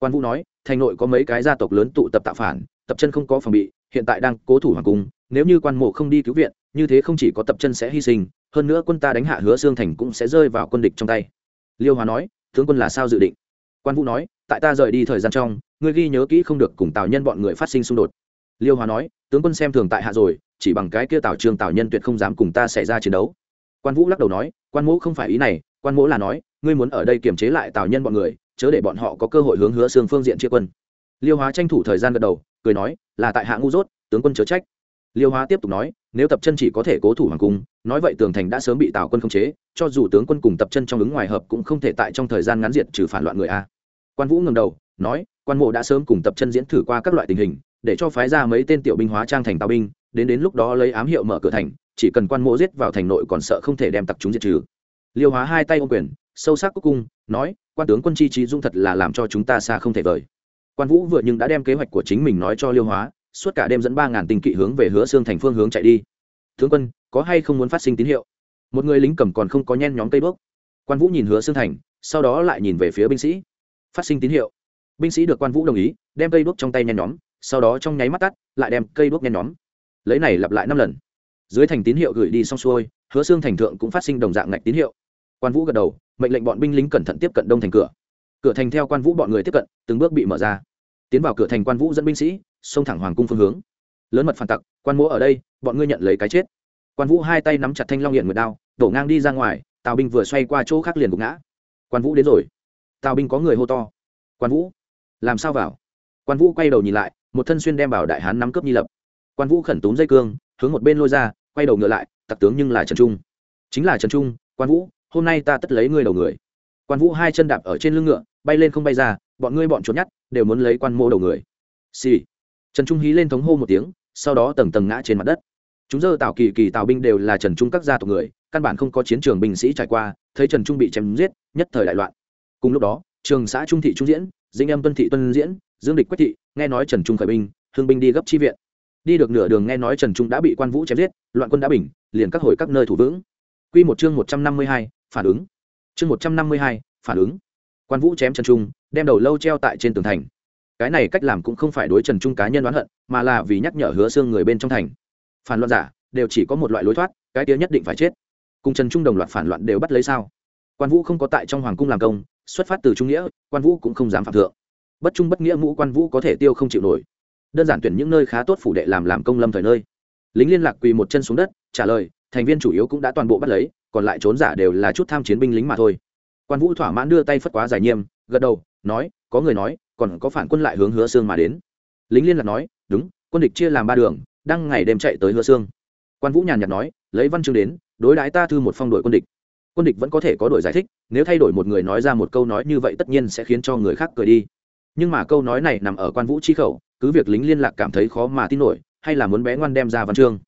quan vũ nói, thành nội có mấy cái gia tộc lớn tụ tập tạo phản, tập chân không có phòng bị, hiện tại đang cố thủ hoàng cung, nếu như quan mộ không đi cứu viện, như thế không chỉ có tập chân sẽ hy sinh, hơn nữa quân ta đánh hạ hứa xương thành cũng sẽ rơi vào quân địch trong tay. Liêu hóa nói tướng quân là sao dự định? Quan vũ nói, tại ta rời đi thời gian trong, ngươi ghi nhớ kỹ không được cùng tào nhân bọn người phát sinh xung đột. Liêu hòa nói, tướng quân xem thường tại hạ rồi, chỉ bằng cái kia tào trương tào nhân tuyệt không dám cùng ta xảy ra chiến đấu. Quan vũ lắc đầu nói, quan mỗ không phải ý này, quan mỗ là nói, ngươi muốn ở đây kiềm chế lại tào nhân bọn người, chớ để bọn họ có cơ hội hướng hứa xương phương diện chia quân. Liêu hóa tranh thủ thời gian gật đầu, cười nói, là tại hạ ngu dốt, tướng quân chớ trách liêu hóa tiếp tục nói, nếu tập chân chỉ có thể cố thủ hoàng cung, nói vậy tường thành đã sớm bị tào quân khống chế, cho dù tướng quân cùng tập chân trong ứng ngoài hợp cũng không thể tại trong thời gian ngắn diệt trừ phản loạn người a. Quan vũ ngầm đầu, nói, quan mộ đã sớm cùng tập chân diễn thử qua các loại tình hình, để cho phái ra mấy tên tiểu binh hóa trang thành tào binh, đến đến lúc đó lấy ám hiệu mở cửa thành, chỉ cần quan mộ giết vào thành nội còn sợ không thể đem tặc chúng diệt trừ. Liêu hóa hai tay ô quyền, sâu sắc cuối cùng nói, quan tướng quân chi trí dung thật là làm cho chúng ta xa không thể vời. Quan vũ vừa nhưng đã đem kế hoạch của chính mình nói cho liêu hóa suốt cả đêm dẫn ba ngàn tinh kỵ hướng về hứa xương thành phương hướng chạy đi. Tướng quân, có hay không muốn phát sinh tín hiệu? Một người lính cầm còn không có nhen nhóm cây bước. Quan vũ nhìn hứa xương thành, sau đó lại nhìn về phía binh sĩ. Phát sinh tín hiệu. Binh sĩ được quan vũ đồng ý, đem cây đuốc trong tay nhen nhóm, sau đó trong nháy mắt tắt, lại đem cây đuốc nhen nhóm. Lấy này lặp lại năm lần. Dưới thành tín hiệu gửi đi xong xuôi, hứa xương thành thượng cũng phát sinh đồng dạng ngạch tín hiệu. Quan vũ gật đầu, mệnh lệnh bọn binh lính cẩn thận tiếp cận đông thành cửa. Cửa thành theo quan vũ bọn người tiếp cận, từng bước bị mở ra. Tiến vào cửa thành quan vũ dẫn binh sĩ xông thẳng hoàng cung phương hướng. Lớn mật phản tặc, quan mỗ ở đây, bọn ngươi nhận lấy cái chết. Quan vũ hai tay nắm chặt thanh long hiện nguyệt đao, đổ ngang đi ra ngoài, tào binh vừa xoay qua chỗ khác liền gục ngã. Quan vũ đến rồi. Tào binh có người hô to. Quan vũ, làm sao vào? Quan vũ quay đầu nhìn lại, một thân xuyên đem bảo đại hán nắm cướp nhi lập. Quan vũ khẩn túm dây cương, hướng một bên lôi ra, quay đầu ngựa lại, tặc tướng nhưng là trần trung. Chính là trần trung, quan vũ, hôm nay ta tất lấy ngươi đầu người. Quan vũ hai chân đạp ở trên lưng ngựa, bay lên không bay ra, bọn ngươi bọn trốn nhát, đều muốn lấy quan mô đầu người. Xì、sì trần trung hí lên thống hô một tiếng, sau đó tầng tầng ngã trên mặt đất. Chúng dơ tạo kỳ kỳ tạo binh đều là trần trung các gia tộc người, căn bản không có chiến trường binh sĩ trải qua, thấy trần trung bị chém giết, nhất thời đại loạn. Cùng lúc đó, trường xã trung thị trung diễn dinh em tuân thị tuân diễn, dương địch quách thị, nghe nói trần trung khởi binh hương binh đi gấp chi viện. Đi được nửa đường nghe nói trần trung đã bị quan vũ chém giết, loạn quân đã bình, liền các hồi các nơi thủ vững. Q một chương một trăm năm mươi hai, phản ứng. Chương một trăm năm mươi hai, phản ứng. Quan vũ chém trần trung, đem đầu lâu treo tại trên tường thành cái này cách làm cũng không phải đối trần trung cá nhân oán hận, mà là vì nhắc nhở hứa xương người bên trong thành. Phản loạn giả, đều chỉ có một loại lối thoát, cái tía nhất định phải chết. Cùng trần trung đồng loạt phản loạn đều bắt lấy sao? Quan vũ không có tại trong hoàng cung làm công, xuất phát từ trung nghĩa, quan vũ cũng không dám phạm thượng. Bất trung bất nghĩa mũ quan vũ có thể tiêu không chịu nổi. Đơn giản tuyển những nơi khá tốt phủ đệ làm làm công lâm thời nơi. Lính liên lạc quỳ một chân xuống đất, trả lời, thành viên chủ yếu cũng đã toàn bộ bắt lấy, còn lại trốn giả đều là chút tham chiến binh lính mà thôi. Quan vũ thỏa mãn đưa tay phất quá giải nghiêm gật đầu, nói, có người nói còn có phản quân lại hướng hứa xương mà đến. Lính liên lạc nói, đúng, quân địch chia làm ba đường, đang ngày đêm chạy tới hứa xương quan vũ nhàn nhạt nói, lấy văn chương đến, đối đãi ta thư một phong đội quân địch. Quân địch vẫn có thể có đổi giải thích, nếu thay đổi một người nói ra một câu nói như vậy tất nhiên sẽ khiến cho người khác cười đi. Nhưng mà câu nói này nằm ở quan vũ chi khẩu, cứ việc lính liên lạc cảm thấy khó mà tin nổi, hay là muốn bé ngoan đem ra văn chương.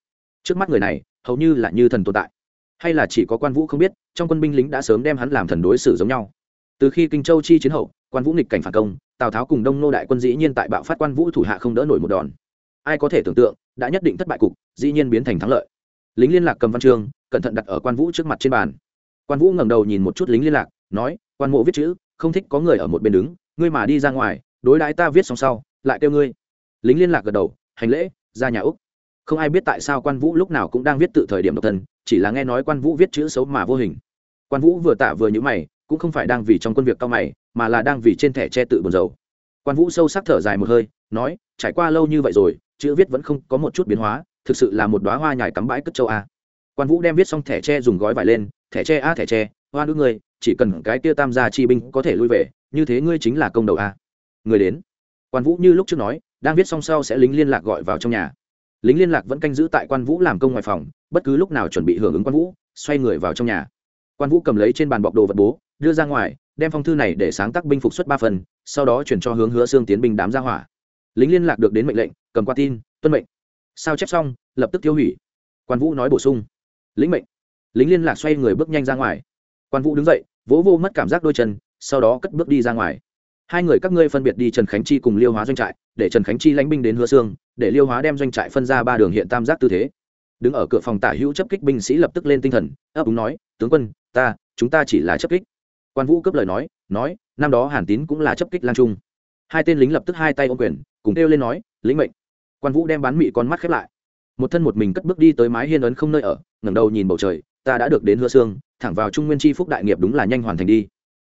Trước mắt người này, hầu như là như thần tồn tại. Hay là chỉ có quan vũ không biết, trong quân binh lính đã sớm đem hắn làm thần đối xử giống nhau. Từ khi kinh châu chi chiến hậu quan vũ nghịch cảnh phản công, tào tháo cùng đông nô đại quân dĩ nhiên tại bạo phát quan vũ thủ hạ không đỡ nổi một đòn. Ai có thể tưởng tượng, đã nhất định thất bại cục, dĩ nhiên biến thành thắng lợi. Lính liên lạc cầm văn chương, cẩn thận đặt ở quan vũ trước mặt trên bàn. Quan vũ ngẩng đầu nhìn một chút lính liên lạc, nói, quan mộ viết chữ, không thích có người ở một bên đứng, ngươi mà đi ra ngoài, đối đãi ta viết xong sau, lại kêu ngươi. Lính liên lạc gật đầu, hành lễ, ra nhà úc. Không ai biết tại sao quan vũ lúc nào cũng đang viết tự thời điểm độc thân, chỉ là nghe nói quan vũ viết chữ xấu mà vô hình. Quan vũ vừa tạ vừa nhữ mày cũng không phải đang vì trong quân việc cao mày, mà là đang vì trên thẻ che tự buồn dầu quan vũ sâu sắc thở dài một hơi, nói, trải qua lâu như vậy rồi, chữ viết vẫn không có một chút biến hóa, thực sự là một đoá hoa nhài cắm bãi cất châu a. Quan vũ đem viết xong thẻ tre dùng gói vải lên, thẻ tre a, thẻ tre hoa nữ ngươi, chỉ cần cái kia tam gia chi binh có thể lui về, như thế ngươi chính là công đầu a. Người đến. Quan vũ như lúc trước nói, đang viết xong sau sẽ lính liên lạc gọi vào trong nhà. Lính liên lạc vẫn canh giữ tại quan vũ làm công ngoài phòng, bất cứ lúc nào chuẩn bị hưởng ứng quan vũ, xoay người vào trong nhà. Quan vũ cầm lấy trên bàn bọc đồ vật bố đưa ra ngoài, đem phong thư này để sáng tác binh phục xuất ba phần, sau đó chuyển cho hướng hứa xương tiến binh đám ra hỏa. Lính liên lạc được đến mệnh lệnh, cầm qua tin, tuân mệnh. Sao chép xong, lập tức tiêu hủy. Quan vũ nói bổ sung. Lĩnh mệnh. Lính liên lạc xoay người bước nhanh ra ngoài. Quan vũ đứng dậy, vỗ vô mất cảm giác đôi chân, sau đó cất bước đi ra ngoài. Hai người các ngươi phân biệt đi trần khánh chi cùng liêu hóa doanh trại, để trần khánh chi lãnh binh đến hứa xương để liêu hóa đem doanh trại phân ra ba đường hiện tam giác tư thế. Đứng ở cửa phòng tả hữu chấp kích binh sĩ lập tức lên tinh thần, ấp úng nói, tướng quân, ta, chúng ta chỉ là chấp kích quan vũ cấp lời nói nói năm đó hàn tín cũng là chấp kích lan trung hai tên lính lập tức hai tay ô quyền cùng kêu lên nói lĩnh mệnh quan vũ đem bán mị con mắt khép lại một thân một mình cất bước đi tới mái hiên ấn không nơi ở ngẩng đầu nhìn bầu trời ta đã được đến hứa xương thẳng vào trung nguyên tri phúc đại nghiệp đúng là nhanh hoàn thành đi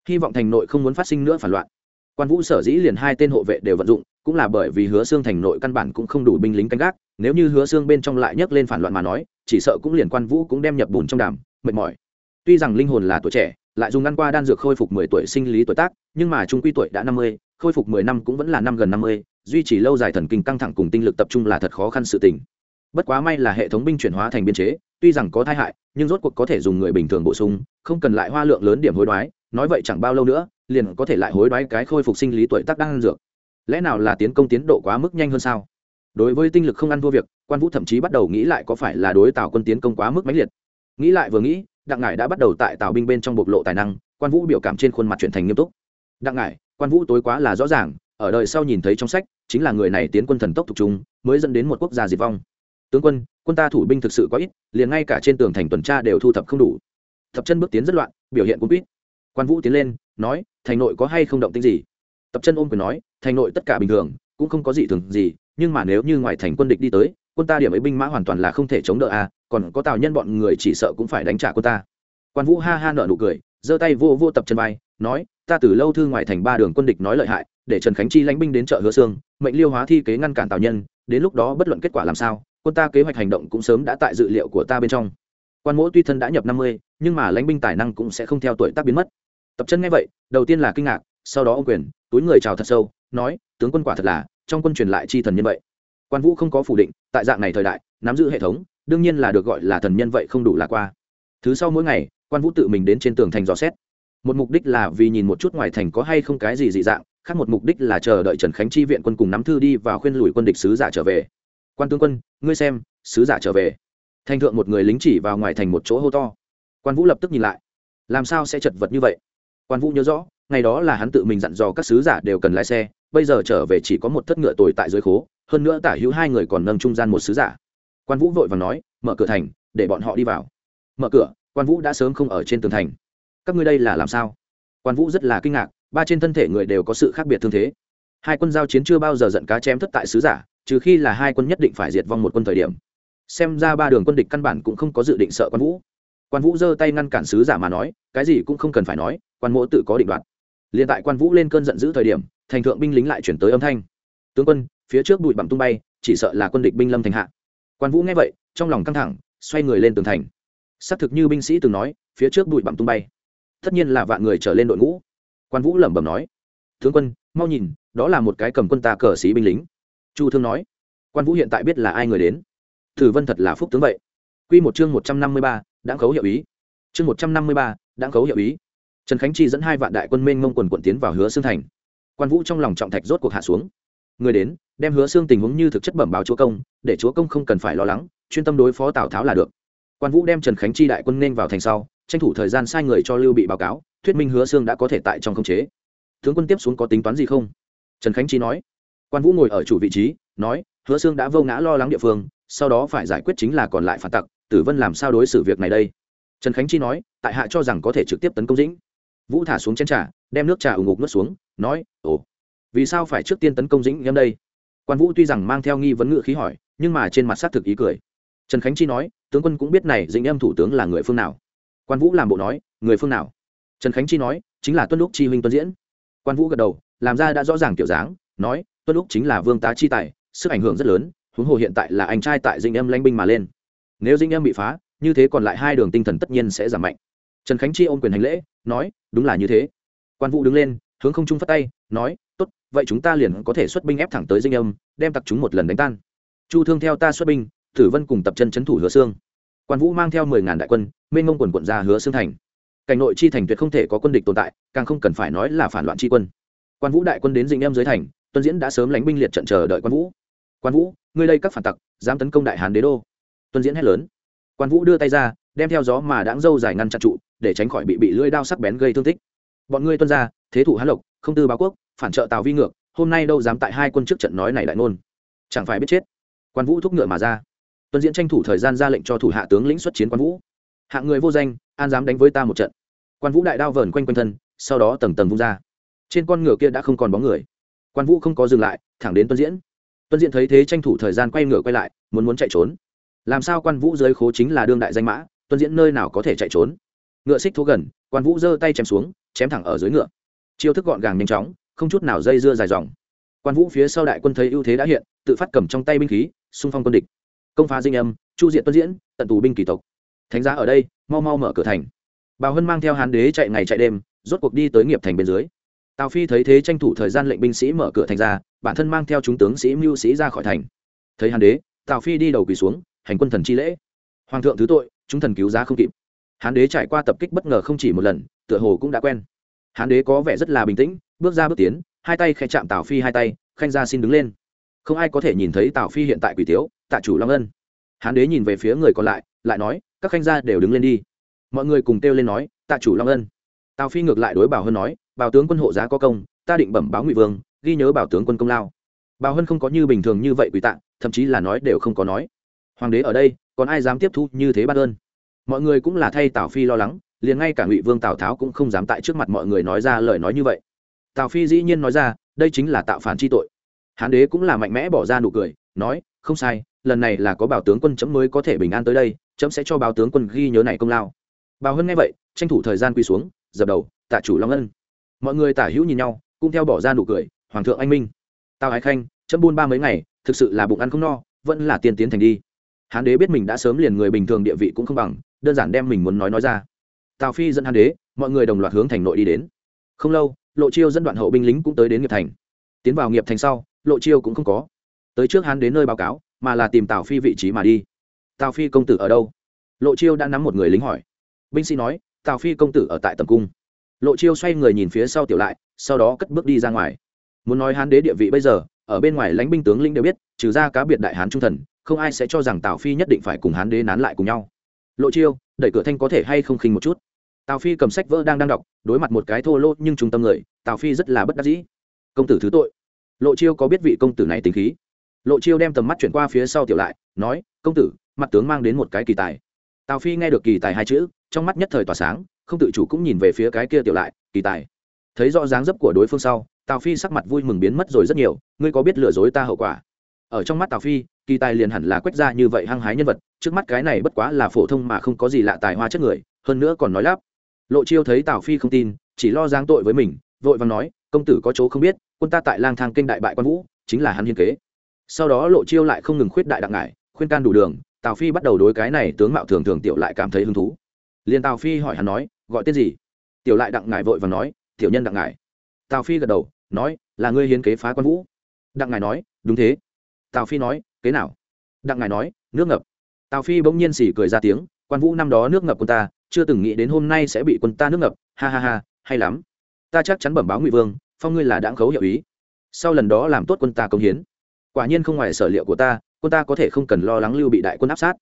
hy vọng thành nội không muốn phát sinh nữa phản loạn quan vũ sở dĩ liền hai tên hộ vệ đều vận dụng cũng là bởi vì hứa xương thành nội căn bản cũng không đủ binh lính canh gác nếu như hứa xương bên trong lại nhấc lên phản loạn mà nói chỉ sợ cũng liền quan vũ cũng đem nhập bùn trong đàm mệt mỏi tuy rằng linh hồn là tuổi trẻ lại dùng ngăn qua đan dược khôi phục mười tuổi sinh lý tuổi tác, nhưng mà trung quy tuổi đã năm mươi, khôi phục mười năm cũng vẫn là năm gần năm mươi, duy trì lâu dài thần kinh căng thẳng cùng tinh lực tập trung là thật khó khăn sự tình. Bất quá may là hệ thống binh chuyển hóa thành biên chế, tuy rằng có tai hại, nhưng rốt cuộc có thể dùng người bình thường bổ sung, không cần lại hoa lượng lớn điểm hối đoái, nói vậy chẳng bao lâu nữa, liền có thể lại hối đoái cái khôi phục sinh lý tuổi tác đang dược. Lẽ nào là tiến công tiến độ quá mức nhanh hơn sao? Đối với tinh lực không ăn thua việc, quan vũ thậm chí bắt đầu nghĩ lại có phải là đối tào quân tiến công quá mức mãnh liệt. Nghĩ lại vừa nghĩ đặng ngải đã bắt đầu tại tào binh bên trong bộc lộ tài năng quan vũ biểu cảm trên khuôn mặt chuyển thành nghiêm túc. Đặng ngải quan vũ tối quá là rõ ràng ở đời sau nhìn thấy trong sách chính là người này tiến quân thần tốc thuộc chúng mới dẫn đến một quốc gia diệt vong. Tướng quân quân ta thủ binh thực sự quá ít liền ngay cả trên tường thành tuần tra đều thu thập không đủ. Thập chân bước tiến rất loạn biểu hiện cũng quýt. Quan vũ tiến lên nói thành nội có hay không động tĩnh gì? Tập chân ôm quyền nói thành nội tất cả bình thường cũng không có gì thường gì nhưng mà nếu như ngoài thành quân địch đi tới quân ta điểm ấy binh mã hoàn toàn là không thể chống đỡ a à, còn có tào nhân bọn người chỉ sợ cũng phải đánh trả cô ta. Quan vũ ha ha nợ nụ cười, giơ tay vô vô tập chân bay nói, ta từ lâu thư ngoài thành ba đường quân địch nói lợi hại, để trần khánh chi lãnh binh đến chợ hứa sương, mệnh liêu hóa thi kế ngăn cản tào nhân, đến lúc đó bất luận kết quả làm sao quân ta kế hoạch hành động cũng sớm đã tại dự liệu của ta bên trong. Quan mỗ tuy thân đã nhập năm mươi, nhưng mà lãnh binh tài năng cũng sẽ không theo tuổi tác biến mất. Tập chân nghe vậy, đầu tiên là kinh ngạc, sau đó ông quyền, túi người chào thật sâu, nói, tướng quân quả thật là, trong quân truyền lại chi thần như vậy. Quan vũ không có phủ định, tại dạng này thời đại, nắm giữ hệ thống đương nhiên là được gọi là thần nhân vậy không đủ là qua. Thứ sau mỗi ngày, quan vũ tự mình đến trên tường thành dò xét. Một mục đích là vì nhìn một chút ngoài thành có hay không cái gì dị dạng, khác một mục đích là chờ đợi trần khánh chi viện quân cùng nắm thư đi và khuyên lùi quân địch sứ giả trở về. Quan tướng quân, ngươi xem, sứ giả trở về. Thành thượng một người lính chỉ vào ngoài thành một chỗ hô to. Quan vũ lập tức nhìn lại. Làm sao sẽ chật vật như vậy? Quan vũ nhớ rõ, ngày đó là hắn tự mình dặn dò các sứ giả đều cần lái xe, bây giờ trở về chỉ có một thất ngựa tồi tại dưới khố, hơn nữa tả hữu hai người còn nâng trung gian một sứ giả quan vũ vội và nói, mở cửa thành, để bọn họ đi vào. Mở cửa, quan vũ đã sớm không ở trên tường thành. Các ngươi đây là làm sao? Quan vũ rất là kinh ngạc, ba trên thân thể người đều có sự khác biệt thương thế. Hai quân giao chiến chưa bao giờ giận cá chém thất tại sứ giả, trừ khi là hai quân nhất định phải diệt vong một quân thời điểm. Xem ra ba đường quân địch căn bản cũng không có dự định sợ quan vũ. Quan vũ giơ tay ngăn cản sứ giả mà nói, cái gì cũng không cần phải nói, quan mỗ tự có định đoạt. Liền tại quan vũ lên cơn giận dữ thời điểm, thành thượng binh lính lại chuyển tới âm thanh. Tướng quân, phía trước bụi bặm tung bay, chỉ sợ là quân địch binh lâm thành hạ quan vũ nghe vậy trong lòng căng thẳng xoay người lên tường thành xác thực như binh sĩ từng nói phía trước bụi bặm tung bay tất nhiên là vạn người trở lên đội ngũ quan vũ lẩm bẩm nói tướng quân mau nhìn đó là một cái cầm quân ta cờ sĩ binh lính chu thương nói quan vũ hiện tại biết là ai người đến thử vân thật là phúc tướng vậy q một chương một trăm năm mươi ba đã khấu hiệu ý chương một trăm năm mươi ba đã khấu hiệu ý trần khánh chi dẫn hai vạn đại quân mênh mông quần quận tiến vào hứa xương thành quan vũ trong lòng trọng thạch rốt cuộc hạ xuống người đến, đem hứa xương tình huống như thực chất bẩm báo chúa công, để chúa công không cần phải lo lắng, chuyên tâm đối phó tào tháo là được. Quan vũ đem trần khánh chi đại quân nên vào thành sau, tranh thủ thời gian sai người cho lưu bị báo cáo, thuyết minh hứa xương đã có thể tại trong khống chế. Tướng quân tiếp xuống có tính toán gì không? Trần khánh chi nói. Quan vũ ngồi ở chủ vị trí, nói, hứa xương đã vô ngã lo lắng địa phương, sau đó phải giải quyết chính là còn lại phản tặc, tử vân làm sao đối xử việc này đây? Trần khánh chi nói, tại hạ cho rằng có thể trực tiếp tấn công dĩnh. Vũ thả xuống chén trà, đem nước trà ủng ngục nuốt xuống, nói, ồ vì sao phải trước tiên tấn công dĩnh em đây? Quan vũ tuy rằng mang theo nghi vấn ngự khí hỏi, nhưng mà trên mặt xác thực ý cười. Trần khánh chi nói, tướng quân cũng biết này dĩnh em thủ tướng là người phương nào. Quan vũ làm bộ nói, người phương nào? Trần khánh chi nói, chính là tuân lúc chi huynh tuân diễn. Quan vũ gật đầu, làm ra đã rõ ràng kiểu dáng, nói, tuân lúc chính là vương tá chi tài, sức ảnh hưởng rất lớn, huống hồ hiện tại là anh trai tại dinh em lanh binh mà lên. Nếu dinh em bị phá, như thế còn lại hai đường tinh thần tất nhiên sẽ giảm mạnh. Trần khánh chi ôm quyền hành lễ, nói, đúng là như thế. Quan vũ đứng lên, hướng không trung phát tay, nói, tốt vậy chúng ta liền có thể xuất binh ép thẳng tới dinh âm, đem tặc chúng một lần đánh tan. Chu thương theo ta xuất binh, tử vân cùng tập chân c thủ hứa xương quan vũ mang theo mười ngàn đại quân, mênh ngông quần quận ra hứa xương thành. Cảnh nội chi thành tuyệt không thể có quân địch tồn tại, càng không cần phải nói là phản loạn chi quân. Quan vũ đại quân đến dinh em dưới thành, tuân diễn đã sớm lánh binh liệt trận chờ đợi quan vũ. Quan vũ, ngươi đây các phản tặc, dám tấn công đại hán đế đô. Tuân diễn hét lớn. Quan vũ đưa tay ra, đem theo gió mà đáng dâu dài ngăn chặn trụ, để tránh khỏi bị bị lưỡi đao sắc bén gây thương tích bọn ngươi tuân ra, thế thủ hán lộc, không tư báo quốc, phản trợ tào vi ngược, hôm nay đâu dám tại hai quân trước trận nói này đại ngôn. Chẳng phải biết chết. Quan vũ thúc ngựa mà ra. Tuân diễn tranh thủ thời gian ra lệnh cho thủ hạ tướng lĩnh xuất chiến quan vũ. Hạng người vô danh, an dám đánh với ta một trận. Quan vũ đại đao vờn quanh quanh thân, sau đó tầng tầng vung ra. Trên con ngựa kia đã không còn bóng người. Quan vũ không có dừng lại, thẳng đến tuân diễn. Tuân diễn thấy thế tranh thủ thời gian quay ngựa quay lại, muốn muốn chạy trốn. Làm sao quan vũ dưới khố chính là đương đại danh mã, tuân diễn nơi nào có thể chạy trốn? Ngựa xích thú gần, quan vũ giơ tay chém xuống, chém thẳng ở dưới ngựa. Chiêu thức gọn gàng nhanh chóng, không chút nào dây dưa dài dòng. Quan vũ phía sau đại quân thấy ưu thế đã hiện, tự phát cầm trong tay binh khí, xung phong quân địch. Công phá dinh âm, chu diện tuân diễn, tận tù binh kỳ tộc. Thánh giá ở đây, mau mau mở cửa thành. Bào hân mang theo hán đế chạy ngày chạy đêm, rốt cuộc đi tới nghiệp thành bên dưới. Tào phi thấy thế tranh thủ thời gian lệnh binh sĩ mở cửa thành ra, bản thân mang theo chúng tướng sĩ mưu sĩ ra khỏi thành. Thấy hán đế, tào phi đi đầu quỳ xuống, hành quân thần chi lễ. Hoàng thượng thứ tội, chúng thần cứu giá không kịp hán đế trải qua tập kích bất ngờ không chỉ một lần, tựa hồ cũng đã quen. Hán đế có vẻ rất là bình tĩnh, bước ra bước tiến, hai tay khẽ chạm tào phi hai tay, khanh ra xin đứng lên. Không ai có thể nhìn thấy tào phi hiện tại quỷ tiếu, tạ chủ long ân. Hán đế nhìn về phía người còn lại lại nói, các khanh gia đều đứng lên đi. Mọi người cùng kêu lên nói, tạ chủ long ân. Tào phi ngược lại đối bảo hơn nói, bảo tướng quân hộ giá có công, ta định bẩm báo ngụy vương, ghi nhớ bảo tướng quân công lao. Bảo hơn không có như bình thường như vậy quỷ tạ thậm chí là nói đều không có nói. Hoàng đế ở đây, còn ai dám tiếp thu như thế bắt ơn? Mọi người cũng là thay tào phi lo lắng, liền ngay cả ngụy vương tào tháo cũng không dám tại trước mặt mọi người nói ra lời nói như vậy. Tào phi dĩ nhiên nói ra, đây chính là tạo phản chi tội. Hán đế cũng là mạnh mẽ bỏ ra nụ cười, nói, không sai, lần này là có bảo tướng quân chấm mới có thể bình an tới đây, chấm sẽ cho báo tướng quân ghi nhớ này công lao. Bào hơn nghe vậy, tranh thủ thời gian quy xuống, dập đầu, tạ chủ long ân. Mọi người tả hữu nhìn nhau, cũng theo bỏ ra nụ cười, hoàng thượng anh minh. Tào ái khanh, chấm buôn ba mấy ngày, thực sự là bụng ăn không no, vẫn là tiên tiến thành đi. Hán đế biết mình đã sớm liền người bình thường địa vị cũng không bằng đơn giản đem mình muốn nói nói ra. Tào phi dẫn hán đế, mọi người đồng loạt hướng thành nội đi đến. Không lâu, lộ chiêu dẫn đoạn hậu binh lính cũng tới đến nghiệp thành. Tiến vào nghiệp thành sau, lộ chiêu cũng không có tới trước hán đến nơi báo cáo, mà là tìm tào phi vị trí mà đi. Tào phi công tử ở đâu? Lộ chiêu đã nắm một người lính hỏi. Binh sĩ nói, tào phi công tử ở tại tầm cung. Lộ chiêu xoay người nhìn phía sau tiểu lại, sau đó cất bước đi ra ngoài. Muốn nói hán đế địa vị bây giờ, ở bên ngoài lãnh binh tướng linh đều biết, trừ ra cá biệt đại hán trung thần, không ai sẽ cho rằng tào phi nhất định phải cùng hán đế nán lại cùng nhau lộ chiêu, đẩy cửa thanh có thể hay không khinh một chút? Tào phi cầm sách vỡ đang đang đọc, đối mặt một cái thô lỗ nhưng trung tâm người, tào phi rất là bất đắc dĩ. Công tử thứ tội. Lộ chiêu có biết vị công tử này tính khí? Lộ chiêu đem tầm mắt chuyển qua phía sau tiểu lại, nói, công tử, mặt tướng mang đến một cái kỳ tài. Tào phi nghe được kỳ tài hai chữ, trong mắt nhất thời tỏa sáng, không tự chủ cũng nhìn về phía cái kia tiểu lại, kỳ tài. Thấy rõ dáng dấp của đối phương sau, tào phi sắc mặt vui mừng biến mất rồi rất nhiều, ngươi có biết lừa dối ta hậu quả? Ở trong mắt tào phi kỳ tài liền hẳn là quét ra như vậy hăng hái nhân vật, trước mắt cái này bất quá là phổ thông mà không có gì lạ tài hoa chất người, hơn nữa còn nói lắp. Lộ chiêu thấy tào phi không tin, chỉ lo giáng tội với mình, vội vàng nói, công tử có chỗ không biết, quân ta tại lang thang kinh đại bại quan vũ, chính là hắn hiên kế. Sau đó lộ chiêu lại không ngừng khuyết đại đặng ngại khuyên can đủ đường, tào phi bắt đầu đối cái này tướng mạo thường thường tiểu lại cảm thấy hứng thú. Liền tào phi hỏi hắn nói, gọi tên gì? Tiểu lại đặng ngại vội và nói, tiểu nhân đặng ngại tào phi gật đầu, nói, là ngươi hiến kế phá quan vũ. Đặng ngài nói, đúng thế. Tào phi nói kế nào? Đặng ngài nói, nước ngập. Tào phi bỗng nhiên xỉ cười ra tiếng, quan vũ năm đó nước ngập quân ta, chưa từng nghĩ đến hôm nay sẽ bị quân ta nước ngập, ha ha ha, hay lắm. Ta chắc chắn bẩm báo ngụy vương, phong ngươi là đáng khấu hiệu ý. Sau lần đó làm tốt quân ta công hiến. Quả nhiên không ngoài sở liệu của ta, quân ta có thể không cần lo lắng lưu bị đại quân áp sát.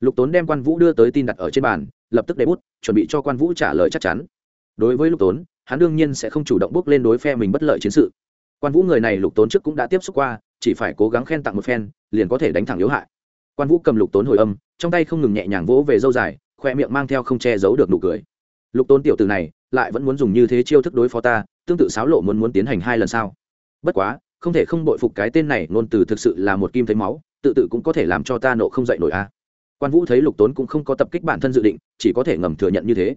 Lục tốn đem quan vũ đưa tới tin đặt ở trên bàn, lập tức để bút, chuẩn bị cho quan vũ trả lời chắc chắn. Đối với lục tốn, hắn đương nhiên sẽ không chủ động bước lên đối phe mình bất lợi chiến sự. Quan vũ người này lục tốn trước cũng đã tiếp xúc qua chỉ phải cố gắng khen tặng một phen, liền có thể đánh thẳng yếu hại. Quan vũ cầm lục tốn hồi âm, trong tay không ngừng nhẹ nhàng vỗ về dâu dài, khoe miệng mang theo không che giấu được nụ cười. Lục tốn tiểu từ này, lại vẫn muốn dùng như thế chiêu thức đối phó ta, tương tự sáo lộ muốn muốn tiến hành hai lần sau bất quá, không thể không bội phục cái tên này, ngôn từ thực sự là một kim thấy máu, tự tự cũng có thể làm cho ta nộ không dậy nổi a. Quan vũ thấy lục tốn cũng không có tập kích bản thân dự định, chỉ có thể ngầm thừa nhận như thế.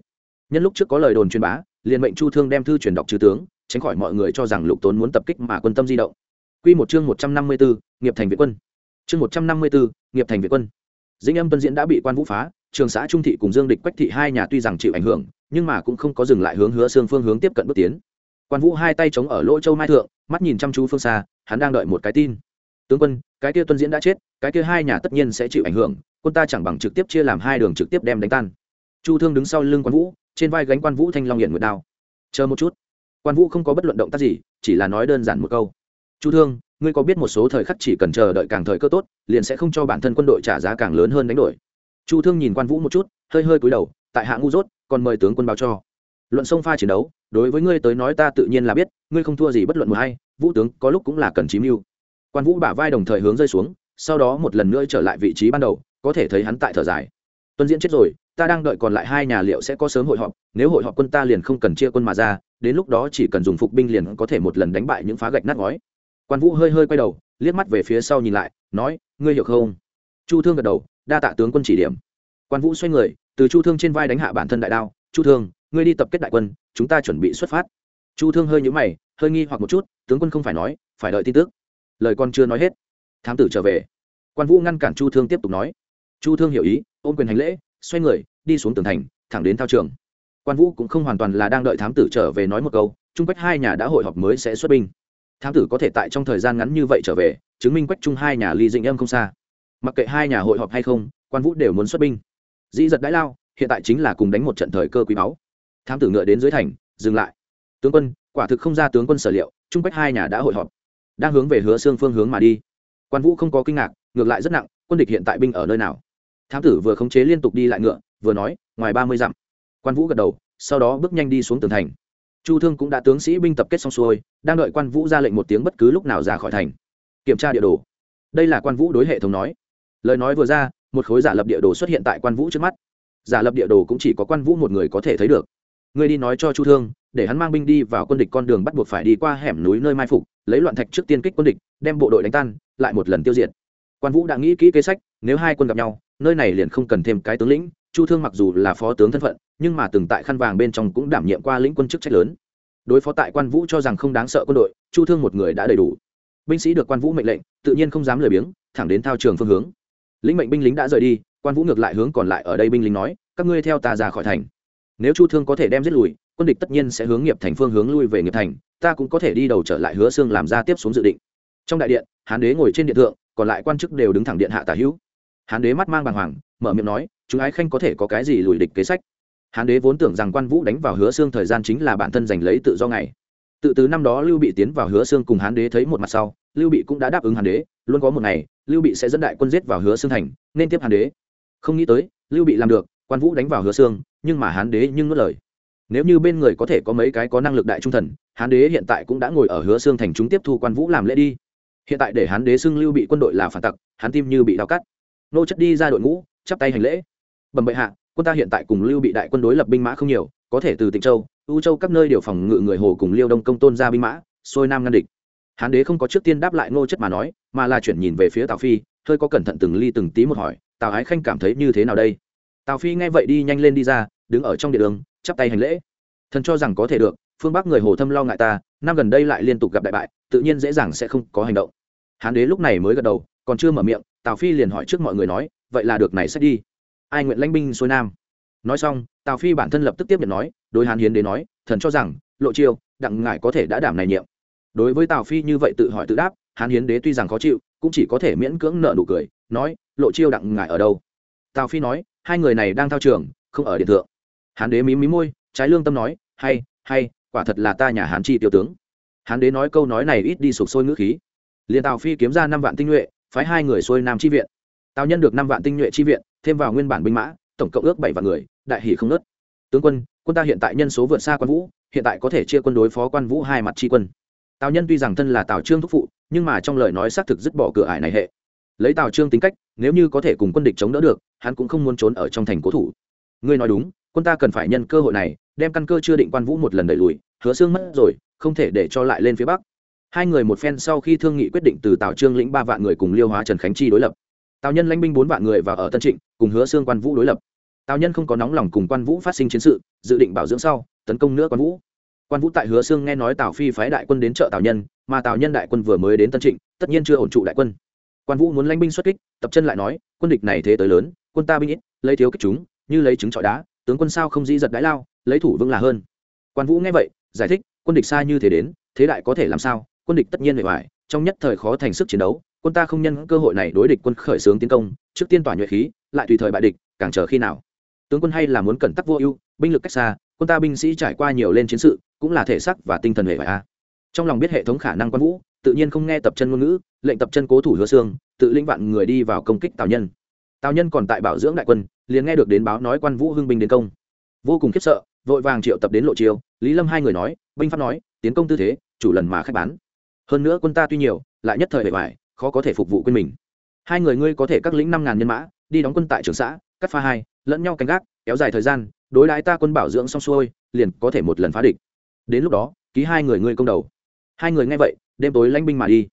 Nhân lúc trước có lời đồn truyền bá, liền mệnh chu thương đem thư truyền đọc chư tướng, tránh khỏi mọi người cho rằng lục tốn muốn tập kích mà quân tâm di động. Quy một chương một trăm năm mươi 154, nghiệp thành việt quân. Chương một trăm năm mươi 154, nghiệp thành việt quân. Dĩnh Âm Tuân diễn đã bị quan vũ phá, trường xã Trung thị cùng Dương Địch Quách thị hai nhà tuy rằng chịu ảnh hưởng, nhưng mà cũng không có dừng lại hướng hứa xương phương hướng tiếp cận bước tiến. Quan Vũ hai tay chống ở lỗ châu mai thượng, mắt nhìn chăm chú phương xa, hắn đang đợi một cái tin. Tướng quân, cái kia Tuân diễn đã chết, cái kia hai nhà tất nhiên sẽ chịu ảnh hưởng, quân ta chẳng bằng trực tiếp chia làm hai đường trực tiếp đem đánh tan. Chu Thương đứng sau lưng Quan Vũ, trên vai gánh Quan Vũ thanh long hiển nguyệt đao. Chờ một chút. Quan Vũ không có bất luận động tác gì, chỉ là nói đơn giản một câu. Chu Thương, ngươi có biết một số thời khắc chỉ cần chờ đợi càng thời cơ tốt liền sẽ không cho bản thân quân đội trả giá càng lớn hơn đánh đổi. Chu thương nhìn quan vũ một chút hơi hơi cúi đầu tại hạ ngu dốt còn mời tướng quân báo cho. Luận sông pha chiến đấu đối với ngươi tới nói ta tự nhiên là biết ngươi không thua gì bất luận một hay vũ tướng có lúc cũng là cần chí mưu. Quan vũ bả vai đồng thời hướng rơi xuống sau đó một lần nữa trở lại vị trí ban đầu có thể thấy hắn tại thở dài. Tuân diễn chết rồi ta đang đợi còn lại hai nhà liệu sẽ có sớm hội họp nếu hội họp quân ta liền không cần chia quân mà ra đến lúc đó chỉ cần dùng phục binh liền có thể một lần đánh bại những phá gạch nát ngói quan vũ hơi hơi quay đầu, liếc mắt về phía sau nhìn lại, nói, ngươi hiểu không? Chu thương gật đầu, đa tạ tướng quân chỉ điểm. Quan vũ xoay người, từ chu thương trên vai đánh hạ bản thân đại đao, chu thương, ngươi đi tập kết đại quân, chúng ta chuẩn bị xuất phát. Chu thương hơi nhũ mày, hơi nghi hoặc một chút, tướng quân không phải nói, phải đợi tin tức. Lời con chưa nói hết, thám tử trở về. Quan vũ ngăn cản chu thương tiếp tục nói. Chu thương hiểu ý, ôm quyền hành lễ, xoay người, đi xuống tường thành, thẳng đến thao trường. Quan vũ cũng không hoàn toàn là đang đợi thám tử trở về nói một câu, chung quách hai nhà đã hội họp mới sẽ xuất binh thám tử có thể tại trong thời gian ngắn như vậy trở về, chứng minh quách chung hai nhà ly dĩnh âm không xa. Mặc kệ hai nhà hội họp hay không, quan vũ đều muốn xuất binh. Dĩ giật đãi lao, hiện tại chính là cùng đánh một trận thời cơ quý báu. Thám tử ngựa đến dưới thành, dừng lại. Tướng quân, quả thực không ra tướng quân sở liệu trung quách hai nhà đã hội họp. Đang hướng về hứa xương phương hướng mà đi. Quan vũ không có kinh ngạc, ngược lại rất nặng, quân địch hiện tại binh ở nơi nào? Thám tử vừa khống chế liên tục đi lại ngựa, vừa nói, ngoài ba mươi dặm. Quan vũ gật đầu, sau đó bước nhanh đi xuống tường thành chu thương cũng đã tướng sĩ binh tập kết xong xuôi, đang đợi quan vũ ra lệnh một tiếng bất cứ lúc nào ra khỏi thành. Kiểm tra địa đồ. Đây là quan vũ đối hệ thống nói. Lời nói vừa ra, một khối giả lập địa đồ xuất hiện tại quan vũ trước mắt. Giả lập địa đồ cũng chỉ có quan vũ một người có thể thấy được. Người đi nói cho chu thương, để hắn mang binh đi vào quân địch con đường bắt buộc phải đi qua hẻm núi nơi mai phục, lấy loạn thạch trước tiên kích quân địch, đem bộ đội đánh tan, lại một lần tiêu diệt. Quan vũ đã nghĩ kỹ kế sách, nếu hai quân gặp nhau, nơi này liền không cần thêm cái tướng lĩnh chu thương mặc dù là phó tướng thân phận, nhưng mà từng tại khăn vàng bên trong cũng đảm nhiệm qua lĩnh quân chức trách lớn. Đối phó tại quan vũ cho rằng không đáng sợ quân đội, chu thương một người đã đầy đủ. Binh sĩ được quan vũ mệnh lệnh, tự nhiên không dám lười biếng, thẳng đến thao trường phương hướng. Lĩnh mệnh binh lính đã rời đi, quan vũ ngược lại hướng còn lại ở đây binh lính nói, các ngươi theo ta ra khỏi thành. Nếu chu thương có thể đem giết lùi, quân địch tất nhiên sẽ hướng nghiệp thành phương hướng lui về nghiệp thành, ta cũng có thể đi đầu trở lại hứa xương làm ra tiếp xuống dự định. Trong đại điện, hán đế ngồi trên điện thượng, còn lại quan chức đều đứng thẳng điện hạ tả hữu. Hán đế mắt mang bàng hoàng, mở miệng nói chúng ái khanh có thể có cái gì lùi địch kế sách? Hán đế vốn tưởng rằng quan vũ đánh vào hứa xương thời gian chính là bản thân giành lấy tự do ngày. Tự từ năm đó lưu bị tiến vào hứa xương cùng hán đế thấy một mặt sau, lưu bị cũng đã đáp ứng hán đế, luôn có một ngày, lưu bị sẽ dẫn đại quân giết vào hứa xương thành, nên tiếp hán đế. Không nghĩ tới, lưu bị làm được, quan vũ đánh vào hứa xương, nhưng mà hán đế nhưng nuốt lời. Nếu như bên người có thể có mấy cái có năng lực đại trung thần, hán đế hiện tại cũng đã ngồi ở hứa xương thành chúng tiếp thu quan vũ làm lễ đi. Hiện tại để hán đế xưng lưu bị quân đội là phản tặc, hán tim như bị đau cắt. Nô chất đi ra đội ngũ, chắp tay hành lễ bẩm bệ hạ, quân ta hiện tại cùng lưu bị đại quân đối lập binh mã không nhiều, có thể từ tịnh châu, u châu các nơi điều phòng ngự người hồ cùng liêu đông công tôn ra binh mã, xuôi nam ngăn địch. Hán đế không có trước tiên đáp lại ngô chất mà nói, mà là chuyển nhìn về phía tào phi, hơi có cẩn thận từng ly từng tí một hỏi, tào ái khanh cảm thấy như thế nào đây? Tào phi nghe vậy đi nhanh lên đi ra, đứng ở trong địa đường, chắp tay hành lễ. Thần cho rằng có thể được, phương bắc người hồ thâm lo ngại ta, năm gần đây lại liên tục gặp đại bại, tự nhiên dễ dàng sẽ không có hành động. Hán đế lúc này mới gật đầu, còn chưa mở miệng, tào phi liền hỏi trước mọi người nói, vậy là được này sẽ đi ai nguyện lãnh binh xuôi nam. Nói xong, tào phi bản thân lập tức tiếp nhận nói, đối hán hiến đế nói, thần cho rằng, lộ chiêu, đặng ngại có thể đã đảm này nhiệm. Đối với tào phi như vậy tự hỏi tự đáp, hán hiến đế tuy rằng khó chịu, cũng chỉ có thể miễn cưỡng nợ nụ cười, nói, lộ chiêu đặng ngại ở đâu? Tào phi nói, hai người này đang thao trường, không ở điện thượng. Hán đế mí mí môi, trái lương tâm nói, hay hay, quả thật là ta nhà hán chi tiêu tướng. Hán đế nói câu nói này ít đi sụp sôi ngữ khí. Liền tào phi kiếm ra năm vạn tinh nhuệ, phái hai người xuôi nam chi viện. Tào nhân được năm vạn tinh nhuệ chi viện thêm vào nguyên bản binh mã, tổng cộng ước bảy vạn người, đại hỷ không nớt. Tướng quân quân ta hiện tại nhân số vượt xa quan vũ, hiện tại có thể chia quân đối phó quan vũ hai mặt tri quân. Tào nhân tuy rằng thân là tào trương thúc phụ, nhưng mà trong lời nói xác thực dứt bỏ cửa ải này hệ. Lấy tào trương tính cách, nếu như có thể cùng quân địch chống đỡ được, hắn cũng không muốn trốn ở trong thành cố thủ. Ngươi nói đúng, quân ta cần phải nhân cơ hội này, đem căn cơ chưa định quan vũ một lần đẩy lùi, hứa xương mất rồi, không thể để cho lại lên phía bắc. Hai người một phen sau khi thương nghị quyết định từ tào trương lĩnh ba vạn người cùng liêu hóa trần khánh chi đối lập tào nhân lãnh binh bốn vạn người và ở tân trịnh, cùng hứa xương quan vũ đối lập. Tào nhân không có nóng lòng cùng quan vũ phát sinh chiến sự, dự định bảo dưỡng sau, tấn công nữa quan vũ. Quan vũ tại hứa xương nghe nói tào phi phái đại quân đến chợ tào nhân, mà tào nhân đại quân vừa mới đến tân trịnh, tất nhiên chưa ổn trụ đại quân. Quan vũ muốn lãnh binh xuất kích, tập chân lại nói, quân địch này thế tới lớn, quân ta binh ít, lấy thiếu kích chúng, như lấy trứng trọi đá, tướng quân sao không dĩ giật đái lao, lấy thủ vững là hơn. Quan vũ nghe vậy, giải thích, quân địch xa như thế đến, thế đại có thể làm sao? Quân địch tất nhiên bề ngoài, trong nhất thời khó thành sức chiến đấu quân ta không nhân cơ hội này đối địch quân khởi xướng tiến công, trước tiên tỏa nhuệ khí, lại tùy thời bại địch, càng chờ khi nào? Tướng quân hay là muốn cẩn tắc vô ưu, binh lực cách xa, quân ta binh sĩ trải qua nhiều lên chiến sự, cũng là thể sắc và tinh thần hệ phải a. Trong lòng biết hệ thống khả năng quan vũ, tự nhiên không nghe tập chân ngôn ngữ, lệnh tập chân cố thủ hứa xương, tự lĩnh vạn người đi vào công kích tào nhân. Tào nhân còn tại bảo dưỡng đại quân, liền nghe được đến báo nói quan vũ hưng binh đến công. Vô cùng khiếp sợ, vội vàng triệu tập đến lộ chiêu, lý lâm hai người nói, binh pháp nói, tiến công tư thế, chủ lần mà khách bán. Hơn nữa quân ta tuy nhiều, lại nhất thời bề bài khó có thể phục vụ quên mình. Hai người ngươi có thể các lĩnh năm ngàn nhân mã, đi đóng quân tại trường xã, cắt pha hai, lẫn nhau canh gác, kéo dài thời gian, đối đãi ta quân bảo dưỡng xong xuôi, liền có thể một lần phá địch. Đến lúc đó, ký hai người ngươi công đầu. Hai người nghe vậy, đêm tối lãnh binh mà đi.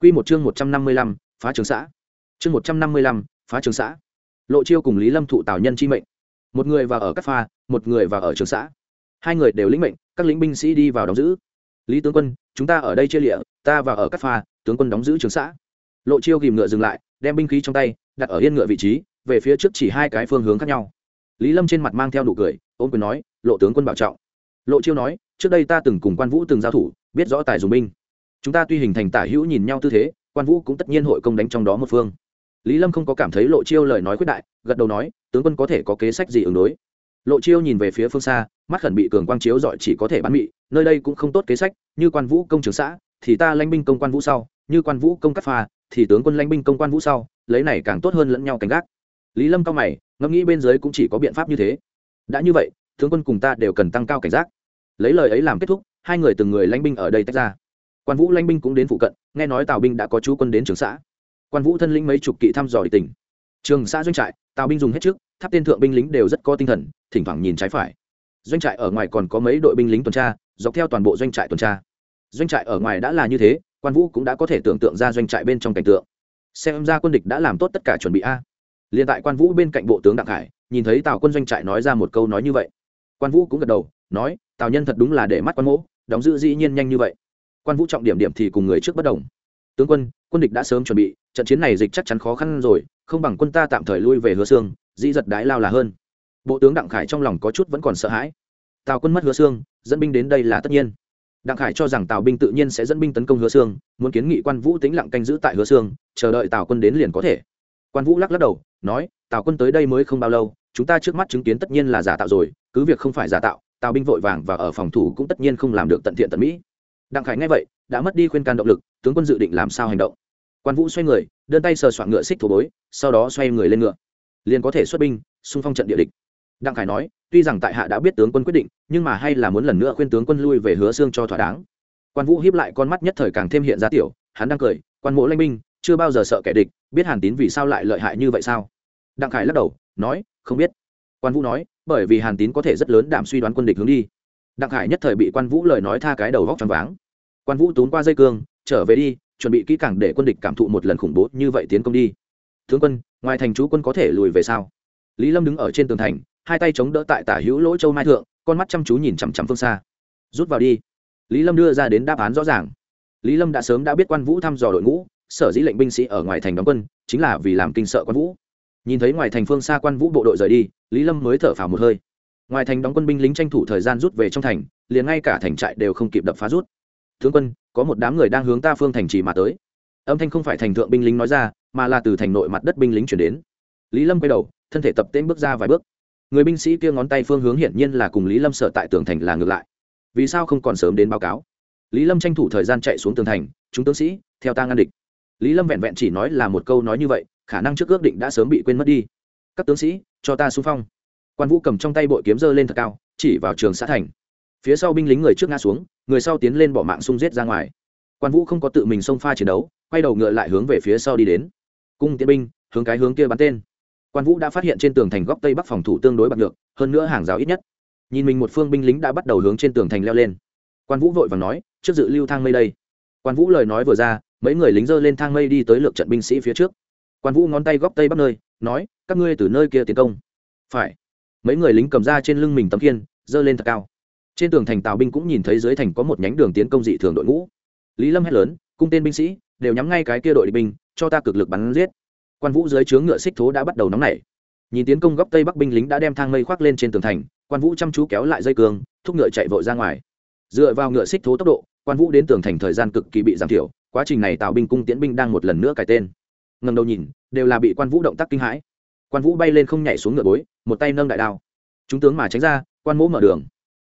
Quy một chương một trăm năm mươi lăm, phá trường xã. Chương một trăm năm mươi lăm, phá trường xã. Lộ chiêu cùng lý lâm thụ tào nhân chi mệnh. Một người vào ở các pha, một người vào ở trường xã. Hai người đều lĩnh mệnh, các lính binh sĩ đi vào đóng giữ. Lý tướng quân, chúng ta ở đây chia lịa, ta vào ở các pha, tướng quân đóng giữ trường xã lộ chiêu ghìm ngựa dừng lại, đem binh khí trong tay, đặt ở yên ngựa vị trí, về phía trước chỉ hai cái phương hướng khác nhau. Lý lâm trên mặt mang theo nụ cười ôm quyền nói, lộ tướng quân bảo trọng. Lộ chiêu nói, trước đây ta từng cùng quan vũ từng giao thủ, biết rõ tài dùng binh. Chúng ta tuy hình thành tả hữu nhìn nhau tư thế, quan vũ cũng tất nhiên hội công đánh trong đó một phương. Lý lâm không có cảm thấy lộ chiêu lời nói quyết đại, gật đầu nói, tướng quân có thể có kế sách gì ứng đối? Lộ chiêu nhìn về phía phương xa, mắt khẩn bị cường quang chiếu dọi chỉ có thể bắn mị, nơi đây cũng không tốt kế sách, như quan vũ công trường xã, thì ta lãnh binh công quan vũ sau, như quan vũ công cắt pha thì tướng quân lãnh binh công quan vũ sau, lấy này càng tốt hơn lẫn nhau cảnh gác. Lý lâm cao mày, ngẫm nghĩ bên dưới cũng chỉ có biện pháp như thế. Đã như vậy, tướng quân cùng ta đều cần tăng cao cảnh giác. Lấy lời ấy làm kết thúc, hai người từng người lãnh binh ở đây tách ra. Quan vũ lãnh binh cũng đến phụ cận, nghe nói tào binh đã có chú quân đến trường xã. Quan vũ thân lĩnh mấy chục kỵ thăm dò địch tỉnh. Trường xã doanh trại, tào binh dùng hết trước, tháp tên thượng binh lính đều rất có tinh thần, thỉnh thoảng nhìn trái phải. Doanh trại ở ngoài còn có mấy đội binh lính tuần tra, dọc theo toàn bộ doanh trại tuần tra. Doanh trại ở ngoài đã là như thế quan vũ cũng đã có thể tưởng tượng ra doanh trại bên trong cảnh tượng. Xem ra quân địch đã làm tốt tất cả chuẩn bị a. Liền tại quan vũ bên cạnh bộ tướng đặng hải, nhìn thấy tào quân doanh trại nói ra một câu nói như vậy. Quan vũ cũng gật đầu, nói, tào nhân thật đúng là để mắt quan mỗ, đóng giữ dĩ nhiên nhanh như vậy. Quan vũ trọng điểm điểm thì cùng người trước bất đồng. Tướng quân quân địch đã sớm chuẩn bị, trận chiến này dịch chắc chắn khó khăn rồi, không bằng quân ta tạm thời lui về hứa xương dĩ giật đái lao là hơn. Bộ tướng đặng khải trong lòng có chút vẫn còn sợ hãi. Tào quân mất hứa xương dẫn binh đến đây là tất nhiên đặng khải cho rằng tào binh tự nhiên sẽ dẫn binh tấn công hứa sương, muốn kiến nghị quan vũ tính lặng canh giữ tại hứa sương, chờ đợi tào quân đến liền có thể. Quan vũ lắc lắc đầu, nói, tào quân tới đây mới không bao lâu, chúng ta trước mắt chứng kiến tất nhiên là giả tạo rồi, cứ việc không phải giả tạo, tào binh vội vàng và ở phòng thủ cũng tất nhiên không làm được tận thiện tận mỹ. Đặng khải nghe vậy, đã mất đi khuyên can động lực, tướng quân dự định làm sao hành động. Quan vũ xoay người, đơn tay sờ soạn ngựa xích thổ bối, sau đó xoay người lên ngựa. Liền có thể xuất binh, xung phong trận địa địch. Đặng khải nói tuy rằng tại hạ đã biết tướng quân quyết định, nhưng mà hay là muốn lần nữa khuyên tướng quân lui về hứa xương cho thỏa đáng. Quan vũ hiếp lại con mắt nhất thời càng thêm hiện ra tiểu, hắn đang cười, quan mộ lanh binh chưa bao giờ sợ kẻ địch, biết hàn tín vì sao lại lợi hại như vậy sao? Đặng khải lắc đầu, nói, không biết. Quan vũ nói, bởi vì hàn tín có thể rất lớn đảm suy đoán quân địch hướng đi. Đặng khải nhất thời bị quan vũ lời nói tha cái đầu vóc t r váng. Quan vũ tốn qua dây cương, trở về đi, chuẩn bị kỹ càng để quân địch cảm thụ một lần khủng bố như vậy tiến công đi. Tướng quân, ngoài thành chú quân có thể lùi về sao? Lý lâm đứng ở trên tường thành hai tay chống đỡ tại tả hữu lỗ châu mai thượng, con mắt chăm chú nhìn chằm chằm phương xa. Rút vào đi. Lý lâm đưa ra đến đáp án rõ ràng. Lý lâm đã sớm đã biết quan vũ thăm dò đội ngũ, sở dĩ lệnh binh sĩ ở ngoài thành đóng quân, chính là vì làm kinh sợ quan vũ. Nhìn thấy ngoài thành phương xa quan vũ bộ đội rời đi, lý lâm mới thở phào một hơi. Ngoài thành đóng quân binh lính tranh thủ thời gian rút về trong thành, liền ngay cả thành trại đều không kịp đập phá rút. Tướng quân, có một đám người đang hướng ta phương thành trì mà tới. Âm thanh không phải thành thượng binh lính nói ra, mà là từ thành nội mặt đất binh lính chuyển đến. Lý lâm quay đầu, thân thể tập tên bước ra vài bước người binh sĩ kia ngón tay phương hướng hiển nhiên là cùng lý lâm sợ tại tường thành là ngược lại. Vì sao không còn sớm đến báo cáo? Lý lâm tranh thủ thời gian chạy xuống tường thành, chúng tướng sĩ, theo ta ngăn địch. Lý lâm vẹn vẹn chỉ nói là một câu nói như vậy, khả năng trước ước định đã sớm bị quên mất đi. Các tướng sĩ, cho ta xung phong. Quan vũ cầm trong tay bội kiếm dơ lên thật cao, chỉ vào trường xã thành. Phía sau binh lính người trước ngã xuống, người sau tiến lên bỏ mạng xung giết ra ngoài. Quan vũ không có tự mình xông pha chiến đấu, quay đầu ngựa lại hướng về phía sau đi đến. Cung tiến binh, hướng cái hướng kia bắn tên quan vũ đã phát hiện trên tường thành góc tây bắc phòng thủ tương đối bạc được hơn nữa hàng rào ít nhất. Nhìn mình một phương binh lính đã bắt đầu hướng trên tường thành leo lên. Quan vũ vội và nói, trước dự lưu thang mây đây. Quan vũ lời nói vừa ra, mấy người lính dơ lên thang mây đi tới lượt trận binh sĩ phía trước. Quan vũ ngón tay góc tây bắc nơi, nói, các ngươi từ nơi kia tiến công. Phải. Mấy người lính cầm ra trên lưng mình tấm kiên dơ lên thật cao. Trên tường thành tào binh cũng nhìn thấy dưới thành có một nhánh đường tiến công dị thường đội ngũ. Lý lâm hét lớn, cung tên binh sĩ, đều nhắm ngay cái kia đội địch binh, cho ta cực lực bắn giết quan vũ dưới trướng ngựa xích thố đã bắt đầu nóng nảy. Nhìn tiến công góc tây bắc binh lính đã đem thang mây khoác lên trên tường thành, quan vũ chăm chú kéo lại dây cương, thúc ngựa chạy vội ra ngoài. Dựa vào ngựa xích thố tốc độ, quan vũ đến tường thành thời gian cực kỳ bị giảm thiểu, quá trình này tào binh cung tiễn binh đang một lần nữa cải tên. Ngầm đầu nhìn, đều là bị quan vũ động tác kinh hãi. Quan vũ bay lên không nhảy xuống ngựa bối, một tay nâng đại đao. Chúng tướng mà tránh ra, quan mỗ mở đường.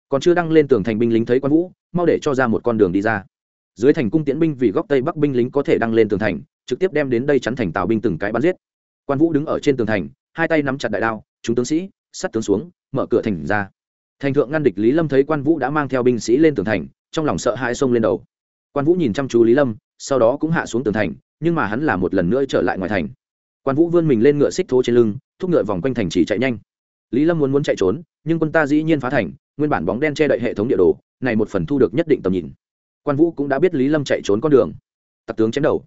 Còn chưa đăng lên tường thành binh lính thấy quan vũ, mau để cho ra một con đường đi ra. Dưới thành cung tiễn binh vì góc tây bắc binh lính có thể đăng lên tường thành trực tiếp đem đến đây chắn thành tào binh từng cái bắn giết. Quan vũ đứng ở trên tường thành, hai tay nắm chặt đại đao, chúng tướng sĩ, sắt tướng xuống, mở cửa thành ra. Thành thượng ngăn địch lý lâm thấy quan vũ đã mang theo binh sĩ lên tường thành, trong lòng sợ hai sông lên đầu. Quan vũ nhìn chăm chú lý lâm, sau đó cũng hạ xuống tường thành, nhưng mà hắn là một lần nữa trở lại ngoài thành. Quan vũ vươn mình lên ngựa xích thố trên lưng, thúc ngựa vòng quanh thành chỉ chạy nhanh. Lý lâm muốn muốn chạy trốn, nhưng quân ta dĩ nhiên phá thành, nguyên bản bóng đen che đậy hệ thống địa đồ, này một phần thu được nhất định tầm nhìn. Quan vũ cũng đã biết lý lâm chạy trốn con đường. Tặc tướng chém đầu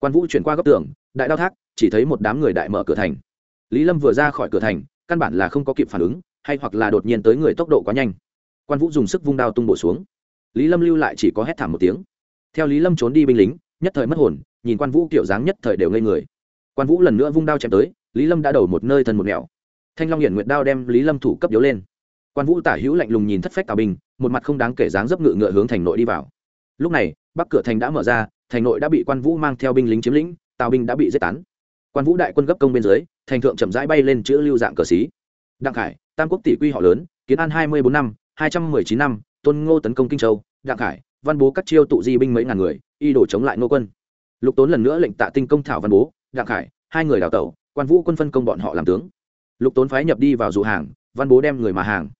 quan vũ chuyển qua góc tường đại đao thác chỉ thấy một đám người đại mở cửa thành. Lý lâm vừa ra khỏi cửa thành căn bản là không có kịp phản ứng hay hoặc là đột nhiên tới người tốc độ quá nhanh. Quan vũ dùng sức vung đao tung bổ xuống. Lý lâm lưu lại chỉ có hét thảm một tiếng. Theo lý lâm trốn đi binh lính nhất thời mất hồn nhìn quan vũ kiểu dáng nhất thời đều ngây người. Quan vũ lần nữa vung đao chém tới lý lâm đã đầu một nơi thân một nẻo. Thanh long hiển nguyện đao đem lý lâm thủ cấp yếu lên. Quan vũ tả hữu lạnh lùng nhìn thất phách tào bình, một mặt không đáng kể dáng dấp ngự ngựa hướng thành nội đi vào. Lúc này bắc cửa thành đã mở ra thành nội đã bị quan vũ mang theo binh lính chiếm lĩnh, tào binh đã bị giết tán. Quan vũ đại quân gấp công bên dưới, thành thượng chậm rãi bay lên chữ lưu dạng cờ xí. Đặng khải, tam quốc tỷ quy họ lớn, kiến an hai mươi bốn năm, hai trăm mười chín năm, tôn ngô tấn công kinh châu. Đặng khải, văn bố cắt chiêu tụ di binh mấy ngàn người, y đổ chống lại ngô quân. Lục tốn lần nữa lệnh tạ tinh công thảo văn bố. Đặng khải, hai người đào tẩu, quan vũ quân phân công bọn họ làm tướng. Lục tốn phái nhập đi vào dụ hàng, văn bố đem người mà hàng.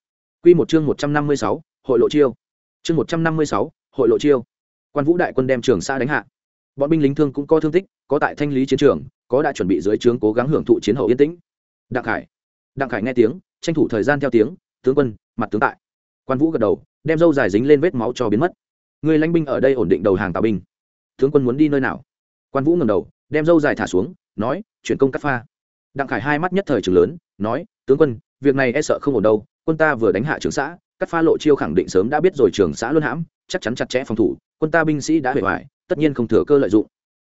Q một chương một trăm năm mươi sáu, hội lộ chiêu. Chương một trăm năm mươi sáu, hội lộ chiêu quan vũ đại quân đem trường xa đánh hạ. Bọn binh lính thương cũng có thương tích, có tại thanh lý chiến trường, có đã chuẩn bị dưới trướng cố gắng hưởng thụ chiến hậu yên tĩnh. Đặng khải đặng khải nghe tiếng, tranh thủ thời gian theo tiếng, tướng quân, mặt tướng tại. Quan vũ gật đầu, đem dâu dài dính lên vết máu cho biến mất. Người lãnh binh ở đây ổn định đầu hàng tào binh. Tướng quân muốn đi nơi nào? Quan vũ ngầm đầu, đem dâu dài thả xuống, nói, chuyển công cắt pha. Đặng khải hai mắt nhất thời trường lớn, nói, tướng quân, việc này e sợ không ổn đâu, quân ta vừa đánh hạ trường xã, cắt pha lộ chiêu khẳng định sớm đã biết rồi trường xã luân hãm chắc chắn chặt chẽ phòng thủ, quân ta binh sĩ đã hủy hoại, tất nhiên không thừa cơ lợi dụng.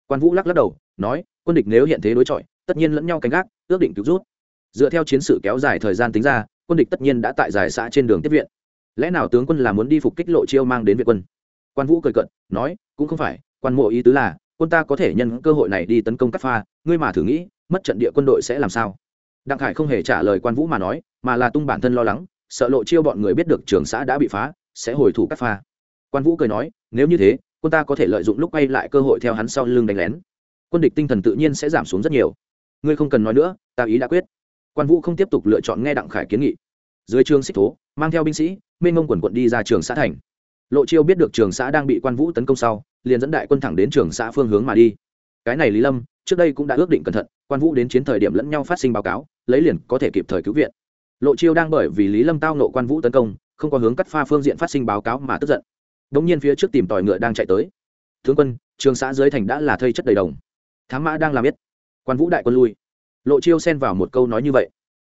Quan vũ lắc lắc đầu, nói, quân địch nếu hiện thế đối chọi, tất nhiên lẫn nhau canh gác, ước định cứu rút. Dựa theo chiến sự kéo dài thời gian tính ra, quân địch tất nhiên đã tại giải xã trên đường tiếp viện. Lẽ nào tướng quân là muốn đi phục kích lộ chiêu mang đến viện quân? Quan vũ cười cận nói, cũng không phải, quan mộ ý tứ là, quân ta có thể nhân cơ hội này đi tấn công cắt pha, ngươi mà thử nghĩ, mất trận địa quân đội sẽ làm sao? Đặng khải không hề trả lời quan vũ mà nói, mà là tung bản thân lo lắng, sợ lộ chiêu bọn người biết được trường xã đã bị phá, sẽ hồi thủ cắt pha quan vũ cười nói, nếu như thế, quân ta có thể lợi dụng lúc quay lại cơ hội theo hắn sau lưng đánh lén. Quân địch tinh thần tự nhiên sẽ giảm xuống rất nhiều. Ngươi không cần nói nữa, ta ý đã quyết. Quan vũ không tiếp tục lựa chọn nghe đặng khải kiến nghị. Dưới trường xích thố, mang theo binh sĩ, mênh ngông quần quận đi ra trường xã thành. Lộ chiêu biết được trường xã đang bị quan vũ tấn công sau, liền dẫn đại quân thẳng đến trường xã phương hướng mà đi. Cái này lý lâm, trước đây cũng đã ước định cẩn thận, quan vũ đến chiến thời điểm lẫn nhau phát sinh báo cáo, lấy liền có thể kịp thời cứu viện. Lộ chiêu đang bởi vì lý lâm tao nộ quan vũ tấn công, không có hướng cắt pha phương diện phát sinh báo cáo mà tức giận đống nhiên phía trước tìm tòi ngựa đang chạy tới. Tướng quân, trường xã dưới thành đã là thây chất đầy đồng. Thám mã đang làm biết. Quan vũ đại quân lui. Lộ chiêu xen vào một câu nói như vậy.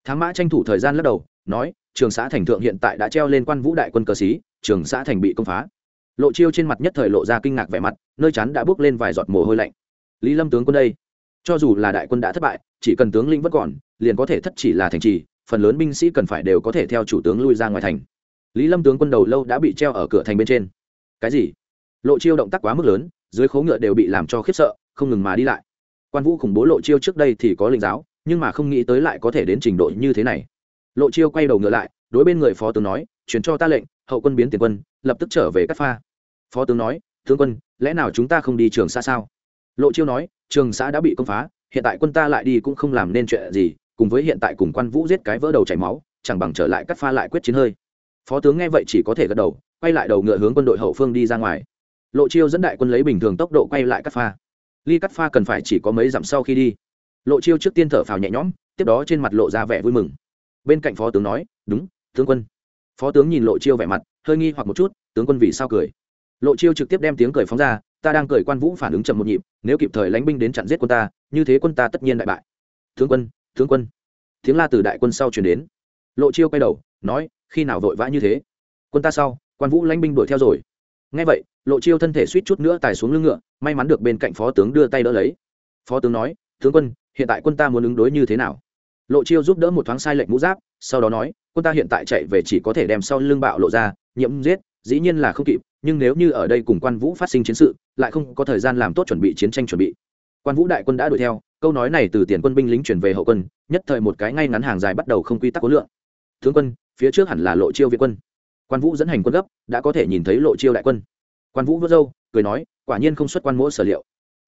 Thám mã tranh thủ thời gian lắc đầu, nói, trường xã thành thượng hiện tại đã treo lên quan vũ đại quân cờ xí, trường xã thành bị công phá. Lộ chiêu trên mặt nhất thời lộ ra kinh ngạc vẻ mặt, nơi chắn đã bước lên vài giọt mồ hôi lạnh. Lý lâm tướng quân đây, cho dù là đại quân đã thất bại, chỉ cần tướng lĩnh vẫn còn, liền có thể thất chỉ là thành trì, phần lớn binh sĩ cần phải đều có thể theo chủ tướng lui ra ngoài thành. Lý lâm tướng quân đầu lâu đã bị treo ở cửa thành bên trên cái gì? Lộ chiêu động tác quá mức lớn, dưới khố ngựa đều bị làm cho khiếp sợ, không ngừng mà đi lại. Quan vũ khủng bố lộ chiêu trước đây thì có linh giáo, nhưng mà không nghĩ tới lại có thể đến trình độ như thế này. Lộ chiêu quay đầu ngựa lại, đối bên người phó tướng nói chuyển cho ta lệnh, hậu quân biến tiền quân, lập tức trở về cắt pha. Phó tướng nói, tướng quân, lẽ nào chúng ta không đi trường xa sao? Lộ chiêu nói, trường xã đã bị công phá, hiện tại quân ta lại đi cũng không làm nên chuyện gì, cùng với hiện tại cùng quan vũ giết cái vỡ đầu chảy máu, chẳng bằng trở lại cắt pha lại quyết chiến hơi. Phó tướng nghe vậy chỉ có thể gật đầu quay lại đầu ngựa hướng quân đội hậu phương đi ra ngoài. Lộ chiêu dẫn đại quân lấy bình thường tốc độ quay lại cắt pha. Ly cắt pha cần phải chỉ có mấy dặm sau khi đi. Lộ chiêu trước tiên thở phào nhẹ nhõm, tiếp đó trên mặt lộ ra vẻ vui mừng. Bên cạnh phó tướng nói, đúng, tướng quân. Phó tướng nhìn lộ chiêu vẻ mặt, hơi nghi hoặc một chút, tướng quân vì sao cười? Lộ chiêu trực tiếp đem tiếng cười phóng ra, ta đang cười quan vũ phản ứng chậm một nhịp, nếu kịp thời lánh binh đến chặn giết quân ta, như thế quân ta tất nhiên đại bại. Tướng quân tướng quân. Tiếng la từ đại quân sau chuyển đến. Lộ chiêu quay đầu, nói, khi nào vội vã như thế? Quân ta sau quan vũ lãnh binh đuổi theo rồi. Ngay vậy, lộ chiêu thân thể suýt chút nữa tài xuống lưng ngựa, may mắn được bên cạnh phó tướng đưa tay đỡ lấy. Phó tướng nói, tướng quân, hiện tại quân ta muốn ứng đối như thế nào? Lộ chiêu giúp đỡ một thoáng sai lệnh mũ giáp, sau đó nói, quân ta hiện tại chạy về chỉ có thể đem sau lưng bạo lộ ra nhiễm giết, dĩ nhiên là không kịp, nhưng nếu như ở đây cùng quan vũ phát sinh chiến sự, lại không có thời gian làm tốt chuẩn bị chiến tranh chuẩn bị. Quan vũ đại quân đã đuổi theo, câu nói này từ tiền quân binh lính chuyển về hậu quân, nhất thời một cái ngay ngắn hàng dài bắt đầu không quy tắc khối lượng. Tướng quân, phía trước hẳn là lộ chiêu việt quân quan vũ dẫn hành quân gấp, đã có thể nhìn thấy lộ chiêu đại quân. Quan vũ vớt râu, cười nói, quả nhiên không xuất quan mỗi sở liệu.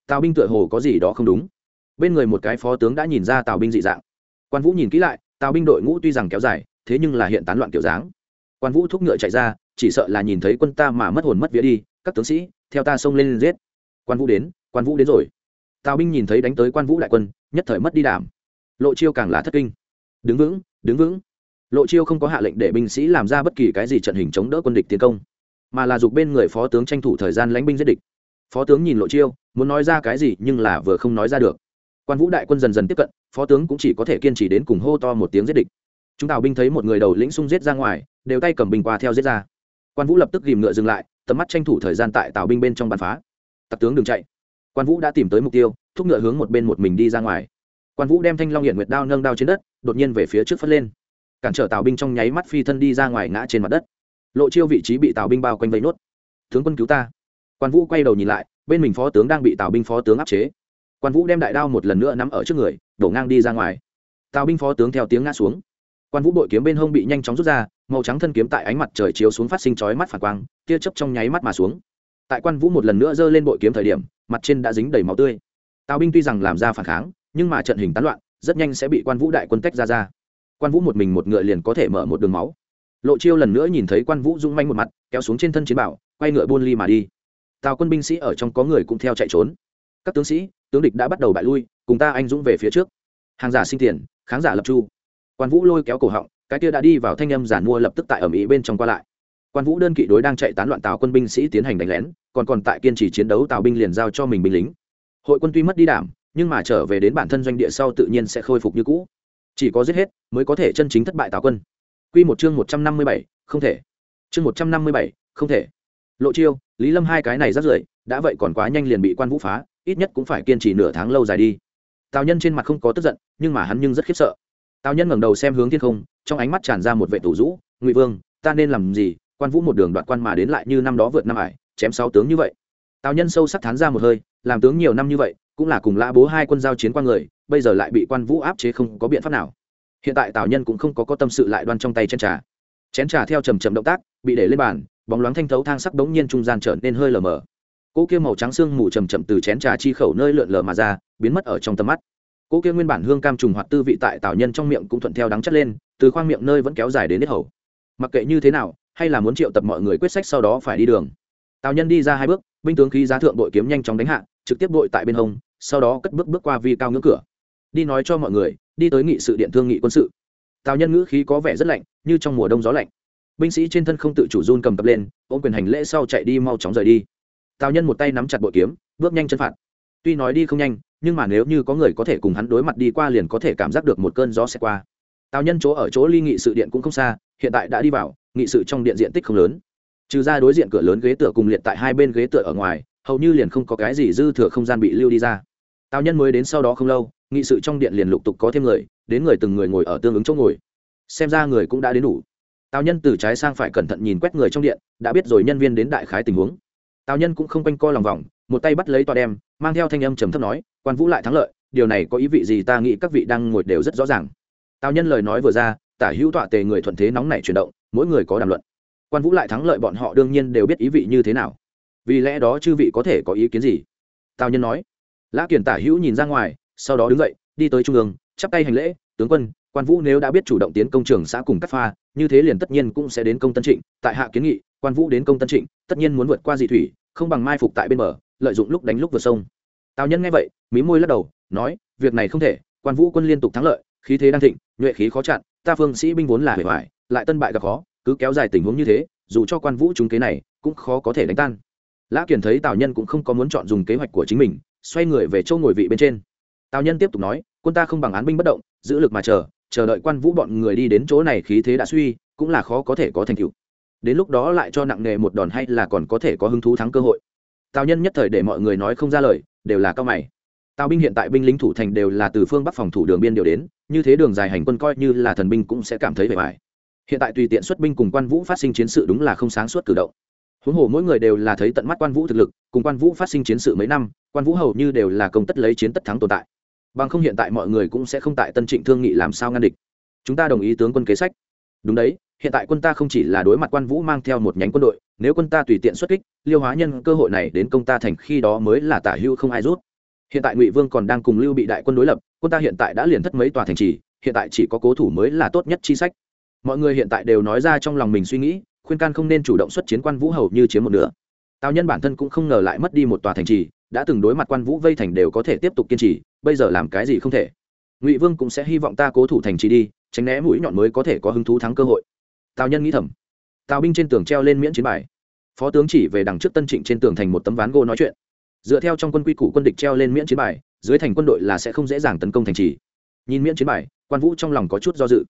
Tào binh tựa hồ có gì đó không đúng. Bên người một cái phó tướng đã nhìn ra tào binh dị dạng. Quan vũ nhìn kỹ lại, tào binh đội ngũ tuy rằng kéo dài, thế nhưng là hiện tán loạn kiểu dáng. Quan vũ thúc ngựa chạy ra, chỉ sợ là nhìn thấy quân ta mà mất hồn mất vía đi, các tướng sĩ, theo ta xông lên giết. Quan vũ đến, quan vũ đến rồi. Tào binh nhìn thấy đánh tới quan vũ đại quân, nhất thời mất đi đảm. Lộ chiêu càng là thất kinh. Đứng vững đứng vững lộ chiêu không có hạ lệnh để binh sĩ làm ra bất kỳ cái gì trận hình chống đỡ quân địch tiến công, mà là giục bên người phó tướng tranh thủ thời gian lãnh binh giết địch. Phó tướng nhìn lộ chiêu, muốn nói ra cái gì nhưng là vừa không nói ra được. Quan vũ đại quân dần dần tiếp cận, phó tướng cũng chỉ có thể kiên trì đến cùng hô to một tiếng giết địch. Chúng tào binh thấy một người đầu lĩnh sung giết ra ngoài, đều tay cầm bình qua theo giết ra. Quan vũ lập tức ghìm ngựa dừng lại, tầm mắt tranh thủ thời gian tại tào binh bên trong bàn phá. Tặc tướng đừng chạy. Quan vũ đã tìm tới mục tiêu, thúc ngựa hướng một bên một mình đi ra ngoài. Quan vũ đem thanh long hiện nguyệt đao nâng đao trên đất, đột nhiên về phía trước phất lên cản trở tào binh trong nháy mắt phi thân đi ra ngoài ngã trên mặt đất. Lộ chiêu vị trí bị tào binh bao quanh vây nốt. Tướng quân cứu ta. Quan vũ quay đầu nhìn lại, bên mình phó tướng đang bị tào binh phó tướng áp chế. Quan vũ đem đại đao một lần nữa nắm ở trước người, đổ ngang đi ra ngoài. Tào binh phó tướng theo tiếng ngã xuống. Quan vũ bội kiếm bên hông bị nhanh chóng rút ra, màu trắng thân kiếm tại ánh mặt trời chiếu xuống phát sinh chói mắt phản quang, tia chớp trong nháy mắt mà xuống. Tại quan vũ một lần nữa giơ lên bội kiếm thời điểm, mặt trên đã dính đầy máu tươi. Tào binh tuy rằng làm ra phản kháng, nhưng mà trận hình tán loạn, rất nhanh sẽ bị quan vũ đại quân tách ra ra quan vũ một mình một ngựa liền có thể mở một đường máu. Lộ chiêu lần nữa nhìn thấy quan vũ rung manh một mặt, kéo xuống trên thân chiến bảo, quay ngựa buôn ly mà đi. Tào quân binh sĩ ở trong có người cũng theo chạy trốn. Các tướng sĩ, tướng địch đã bắt đầu bại lui, cùng ta anh dũng về phía trước. Hàng giả sinh tiền, kháng giả lập chu. Quan vũ lôi kéo cổ họng, cái kia đã đi vào thanh âm giản mua lập tức tại ở mỹ bên trong qua lại. Quan vũ đơn kỵ đối đang chạy tán loạn tào quân binh sĩ tiến hành đánh lén, còn còn tại kiên trì chiến đấu tào binh liền giao cho mình binh lính. Hội quân tuy mất đi đảm, nhưng mà trở về đến bản thân doanh địa sau tự nhiên sẽ khôi phục như cũ chỉ có giết hết mới có thể chân chính thất bại tào quân Quy một chương một trăm năm mươi bảy, không thể. Chương một trăm năm mươi bảy, không thể. Lộ Chiêu, Lý Lâm hai cái này rất rưỡi đã vậy còn quá nhanh liền bị quan vũ phá, ít nhất cũng phải kiên trì nửa tháng lâu dài đi. Tào Nhân trên mặt không có tức giận, nhưng mà hắn nhưng rất khiếp sợ. Tào Nhân ngẩng đầu xem hướng thiên không, trong ánh mắt tràn ra một vẻ tủ rũ, "Ngụy Vương, ta nên làm gì? Quan Vũ một đường đoạn quan mà đến lại như năm đó vượt năm ải, chém sáu tướng như vậy." Tào Nhân sâu sắc thán ra một hơi, làm tướng nhiều năm như vậy, cũng là cùng Lã Bố hai quân giao chiến qua người, bây giờ lại bị Quan Vũ áp chế không có biện pháp nào. Hiện tại tào nhân cũng không có có tâm sự lại đoan trong tay chén trà. Chén trà theo trầm trầm động tác, bị để lên bàn, bóng loáng thanh thấu thang sắc bỗng nhiên trung gian trở nên hơi lờ mờ. Cỗ kia màu trắng xương mù trầm trầm từ chén trà chi khẩu nơi lượn lờ mà ra, biến mất ở trong tầm mắt. Cỗ kia nguyên bản hương cam trùng hoạt tư vị tại tào nhân trong miệng cũng thuận theo đắng chất lên, từ khoang miệng nơi vẫn kéo dài đến hết hầu. Mặc kệ như thế nào, hay là muốn triệu tập mọi người quyết sách sau đó phải đi đường. Tào nhân đi ra hai bước, binh tướng khí giá thượng đội kiếm nhanh chóng đánh hạ, trực tiếp đội tại bên hông, sau đó cất bước bước qua vi cao ngưỡng cửa đi nói cho mọi người, đi tới nghị sự điện thương nghị quân sự. Tào nhân ngữ khí có vẻ rất lạnh, như trong mùa đông gió lạnh. Binh sĩ trên thân không tự chủ run cầm cập lên, ôm quyền hành lễ sau chạy đi mau chóng rời đi. Tào nhân một tay nắm chặt bội kiếm, bước nhanh chân phạt. Tuy nói đi không nhanh, nhưng mà nếu như có người có thể cùng hắn đối mặt đi qua liền có thể cảm giác được một cơn gió sẽ qua. Tào nhân chỗ ở chỗ ly nghị sự điện cũng không xa, hiện tại đã đi vào, nghị sự trong điện diện tích không lớn. Trừ ra đối diện cửa lớn ghế tựa cùng liệt tại hai bên ghế tựa ở ngoài, hầu như liền không có cái gì dư thừa không gian bị lưu đi ra. Tào nhân mới đến sau đó không lâu nghị sự trong điện liền lục tục có thêm người, đến người từng người ngồi ở tương ứng chỗ ngồi. Xem ra người cũng đã đến đủ. Tào nhân từ trái sang phải cẩn thận nhìn quét người trong điện, đã biết rồi nhân viên đến đại khái tình huống. Tào nhân cũng không quanh co lòng vòng, một tay bắt lấy tòa đem, mang theo thanh âm trầm thấp nói, quan vũ lại thắng lợi, điều này có ý vị gì ta nghĩ các vị đang ngồi đều rất rõ ràng. Tào nhân lời nói vừa ra, tả hữu tọa tề người thuận thế nóng nảy chuyển động, mỗi người có đàm luận. Quan vũ lại thắng lợi bọn họ đương nhiên đều biết ý vị như thế nào. Vì lẽ đó chư vị có thể có ý kiến gì? Tào nhân nói. Lã kiển tả hữu nhìn ra ngoài sau đó đứng dậy, đi tới trung ương, chắp tay hành lễ, tướng quân, quan vũ nếu đã biết chủ động tiến công trường xã cùng cắt pha, như thế liền tất nhiên cũng sẽ đến công tân trịnh, tại hạ kiến nghị, quan vũ đến công tân trịnh, tất nhiên muốn vượt qua dị thủy, không bằng mai phục tại bên bờ, lợi dụng lúc đánh lúc vượt sông. Tào nhân nghe vậy, mí môi lắc đầu, nói, việc này không thể, quan vũ quân liên tục thắng lợi, khí thế đang thịnh, nhuệ khí khó chặn, ta phương sĩ binh vốn là hề hoài, lại tân bại gặp khó, cứ kéo dài tình huống như thế, dù cho quan vũ chúng kế này, cũng khó có thể đánh tan. Lã kiển thấy tào nhân cũng không có muốn chọn dùng kế hoạch của chính mình, xoay người về châu ngồi vị bên trên tào nhân tiếp tục nói, quân ta không bằng án binh bất động, giữ lực mà chờ chờ đợi quan vũ bọn người đi đến chỗ này khí thế đã suy, cũng là khó có thể có thành tựu. Đến lúc đó lại cho nặng nề một đòn hay là còn có thể có hứng thú thắng cơ hội. Tào nhân nhất thời để mọi người nói không ra lời, đều là cao mày. Tào binh hiện tại binh lính thủ thành đều là từ phương bắc phòng thủ đường biên điều đến, như thế đường dài hành quân coi như là thần binh cũng sẽ cảm thấy vẻ vải. Hiện tại tùy tiện xuất binh cùng quan vũ phát sinh chiến sự đúng là không sáng suốt cử động. Huống hồ mỗi người đều là thấy tận mắt quan vũ thực lực, cùng quan vũ phát sinh chiến sự mấy năm, quan vũ hầu như đều là công tất lấy chiến tất thắng tồn tại bằng không hiện tại mọi người cũng sẽ không tại tân trịnh thương nghị làm sao ngăn địch. Chúng ta đồng ý tướng quân kế sách. Đúng đấy, hiện tại quân ta không chỉ là đối mặt quan vũ mang theo một nhánh quân đội, nếu quân ta tùy tiện xuất kích, liêu hóa nhân cơ hội này đến công ta thành khi đó mới là tả hưu không ai rút. Hiện tại ngụy vương còn đang cùng lưu bị đại quân đối lập, quân ta hiện tại đã liền thất mấy tòa thành trì, hiện tại chỉ có cố thủ mới là tốt nhất chi sách. Mọi người hiện tại đều nói ra trong lòng mình suy nghĩ, khuyên can không nên chủ động xuất chiến quan vũ hầu như chiếm một nửa. Tào nhân bản thân cũng không ngờ lại mất đi một tòa thành trì đã từng đối mặt quan vũ vây thành đều có thể tiếp tục kiên trì, bây giờ làm cái gì không thể. Ngụy vương cũng sẽ hy vọng ta cố thủ thành trì đi, tránh né mũi nhọn mới có thể có hứng thú thắng cơ hội. Tào nhân nghĩ thầm. Tào binh trên tường treo lên miễn chiến bài. Phó tướng chỉ về đằng trước tân trịnh trên tường thành một tấm ván gỗ nói chuyện. Dựa theo trong quân quy củ quân địch treo lên miễn chiến bài, dưới thành quân đội là sẽ không dễ dàng tấn công thành trì. Nhìn miễn chiến bài, quan vũ trong lòng có chút do dự.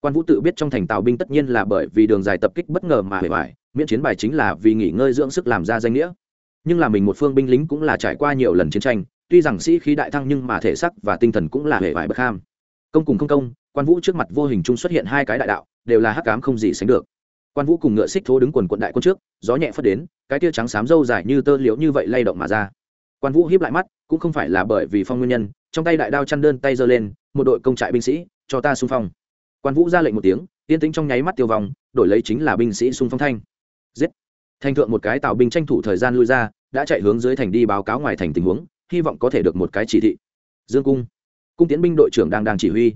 Quan vũ tự biết trong thành tào binh tất nhiên là bởi vì đường dài tập kích bất ngờ mà hủy hoại, miễn chiến bài chính là vì nghỉ ngơi dưỡng sức làm ra danh nghĩa nhưng là mình một phương binh lính cũng là trải qua nhiều lần chiến tranh, tuy rằng sĩ khí đại thăng nhưng mà thể sắc và tinh thần cũng là hệ vải bất ham. Công cùng không công, quan vũ trước mặt vô hình chung xuất hiện hai cái đại đạo, đều là hắc cám không gì sánh được. Quan vũ cùng ngựa xích thố đứng quần quận đại quân trước, gió nhẹ phất đến, cái tia trắng xám râu dài như tơ liễu như vậy lay động mà ra. Quan vũ hiếp lại mắt, cũng không phải là bởi vì phong nguyên nhân, trong tay đại đao chăn đơn tay giơ lên, một đội công trại binh sĩ, cho ta xung phong. Quan vũ ra lệnh một tiếng, yên tĩnh trong nháy mắt tiêu vong, đổi lấy chính là binh sĩ xung phong thanh. Giết! Thành thượng một cái tào binh tranh thủ thời gian lui ra, đã chạy hướng dưới thành đi báo cáo ngoài thành tình huống, hy vọng có thể được một cái chỉ thị. Dương cung. Cung tiến binh đội trưởng đang đang chỉ huy.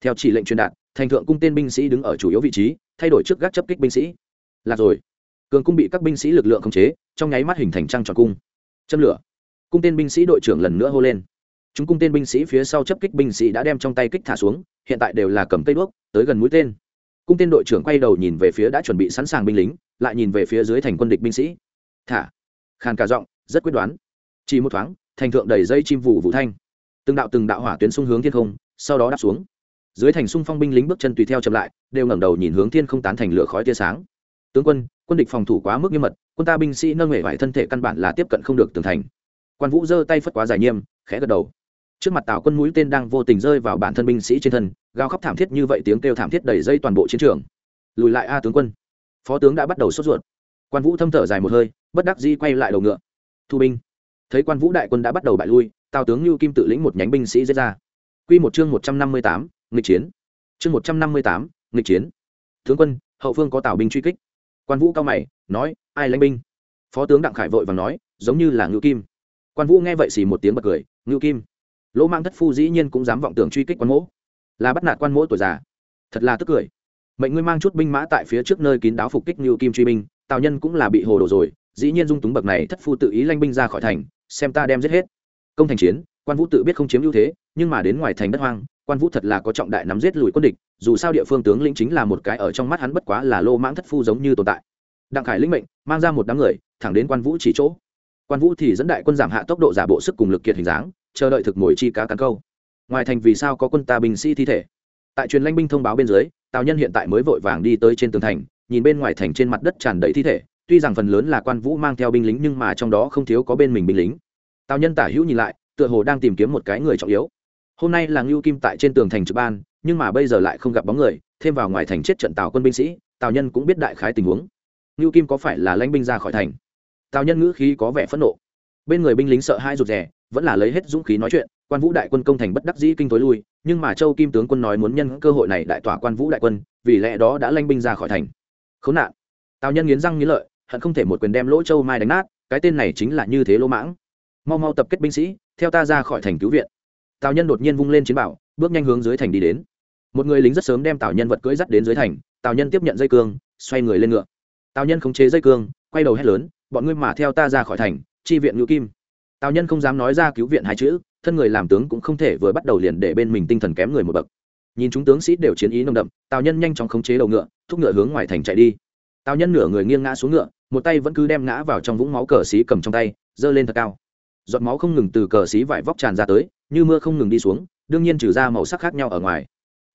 Theo chỉ lệnh truyền đạt, thành thượng cung tên binh sĩ đứng ở chủ yếu vị trí, thay đổi trước gác chấp kích binh sĩ. Lạc rồi. Cường cung bị các binh sĩ lực lượng khống chế, trong nháy mắt hình thành trăng tròn cung. Châm lửa. Cung tên binh sĩ đội trưởng lần nữa hô lên. Chúng cung tên binh sĩ phía sau chấp kích binh sĩ đã đem trong tay kích thả xuống, hiện tại đều là cầm cây đuốc, tới gần mũi tên cung tên đội trưởng quay đầu nhìn về phía đã chuẩn bị sẵn sàng binh lính, lại nhìn về phía dưới thành quân địch binh sĩ. Thả. Khàn cả giọng, rất quyết đoán. Chỉ một thoáng, thành thượng đầy dây chim vụ vũ thanh. Từng đạo từng đạo hỏa tuyến xung hướng thiên không, sau đó đáp xuống. Dưới thành xung phong binh lính bước chân tùy theo chậm lại, đều ngẩng đầu nhìn hướng thiên không tán thành lửa khói tia sáng. Tướng quân quân địch phòng thủ quá mức nghiêm mật, quân ta binh sĩ nâng hể vải thân thể căn bản là tiếp cận không được tường thành. Quan vũ giơ tay phất quá dài nghiêm, khẽ gật đầu trước mặt tào quân mũi tên đang vô tình rơi vào bản thân binh sĩ trên thân, gào khóc thảm thiết như vậy, tiếng kêu thảm thiết đầy dây toàn bộ chiến trường. Lùi lại a tướng quân. Phó tướng đã bắt đầu sốt ruột. Quan vũ thâm thở dài một hơi, bất đắc dĩ quay lại đầu ngựa. Thu binh. Thấy quan vũ đại quân đã bắt đầu bại lui, tào tướng lưu kim tự lĩnh một nhánh binh sĩ dễ ra. Q một chương một trăm năm mươi tám, nghịch chiến. Chương một trăm năm mươi tám, nghịch chiến. Tướng quân, hậu phương có tào binh truy kích. Quan vũ cao mày, nói, ai lãnh binh? Phó tướng đặng khải vội và nói, giống như là ngưu kim. Quan vũ nghe vậy xì một tiếng bật cười, ngưu kim lỗ mang thất phu dĩ nhiên cũng dám vọng tưởng truy kích quan mỗ. Là bắt nạt quan mỗ tuổi già. Thật là tức cười. Mệnh ngươi mang chút binh mã tại phía trước nơi kín đáo phục kích như kim truy binh, tào nhân cũng là bị hồ đồ rồi, dĩ nhiên dung túng bậc này thất phu tự ý lanh binh ra khỏi thành, xem ta đem giết hết. Công thành chiến, quan vũ tự biết không chiếm ưu thế, nhưng mà đến ngoài thành đất hoang, quan vũ thật là có trọng đại nắm giết lùi quân địch, dù sao địa phương tướng lĩnh chính là một cái ở trong mắt hắn bất quá là lô mãng thất phu giống như tồn tại. Đặng khải lĩnh mệnh, mang ra một đám người, thẳng đến quan vũ chỉ chỗ. Quan vũ thì dẫn đại quân giảm hạ tốc độ giả bộ sức cùng lực kiệt hình dáng chờ đợi thực mồi chi cá cắn câu. Ngoài thành vì sao có quân ta binh sĩ thi thể? Tại truyền lãnh binh thông báo bên dưới, tào nhân hiện tại mới vội vàng đi tới trên tường thành, nhìn bên ngoài thành trên mặt đất tràn đầy thi thể, tuy rằng phần lớn là quan vũ mang theo binh lính nhưng mà trong đó không thiếu có bên mình binh lính. Tào nhân tả hữu nhìn lại, tựa hồ đang tìm kiếm một cái người trọng yếu. Hôm nay là ngưu kim tại trên tường thành trực ban, nhưng mà bây giờ lại không gặp bóng người, thêm vào ngoài thành chết trận tào quân binh sĩ, tào nhân cũng biết đại khái tình huống. Ngưu kim có phải là lãnh binh ra khỏi thành? Tào nhân ngữ khí có vẻ phẫn nộ. Bên người binh lính sợ hai rụt rè vẫn là lấy hết dũng khí nói chuyện, quan vũ đại quân công thành bất đắc dĩ kinh tối lui, nhưng mà châu kim tướng quân nói muốn nhân cơ hội này đại tỏa quan vũ đại quân, vì lẽ đó đã lanh binh ra khỏi thành. Khốn nạn. Tào nhân nghiến răng nghiến lợi, hận không thể một quyền đem lỗ châu mai đánh nát, cái tên này chính là như thế lỗ mãng. Mau mau tập kết binh sĩ, theo ta ra khỏi thành cứu viện. Tào nhân đột nhiên vung lên chiến bảo, bước nhanh hướng dưới thành đi đến. Một người lính rất sớm đem tào nhân vật cưỡi dắt đến dưới thành, tào nhân tiếp nhận dây cương, xoay người lên ngựa. Tào nhân khống chế dây cương, quay đầu hét lớn, bọn ngươi mà theo ta ra khỏi thành, chi viện ngự kim tào nhân không dám nói ra cứu viện hai chữ, thân người làm tướng cũng không thể vừa bắt đầu liền để bên mình tinh thần kém người một bậc. Nhìn chúng tướng sĩ đều chiến ý nồng đậm, tào nhân nhanh chóng khống chế đầu ngựa, thúc ngựa hướng ngoài thành chạy đi. Tào nhân nửa người nghiêng ngã xuống ngựa, một tay vẫn cứ đem ngã vào trong vũng máu cờ xí cầm trong tay, giơ lên thật cao. Giọt máu không ngừng từ cờ xí vải vóc tràn ra tới, như mưa không ngừng đi xuống, đương nhiên trừ ra màu sắc khác nhau ở ngoài.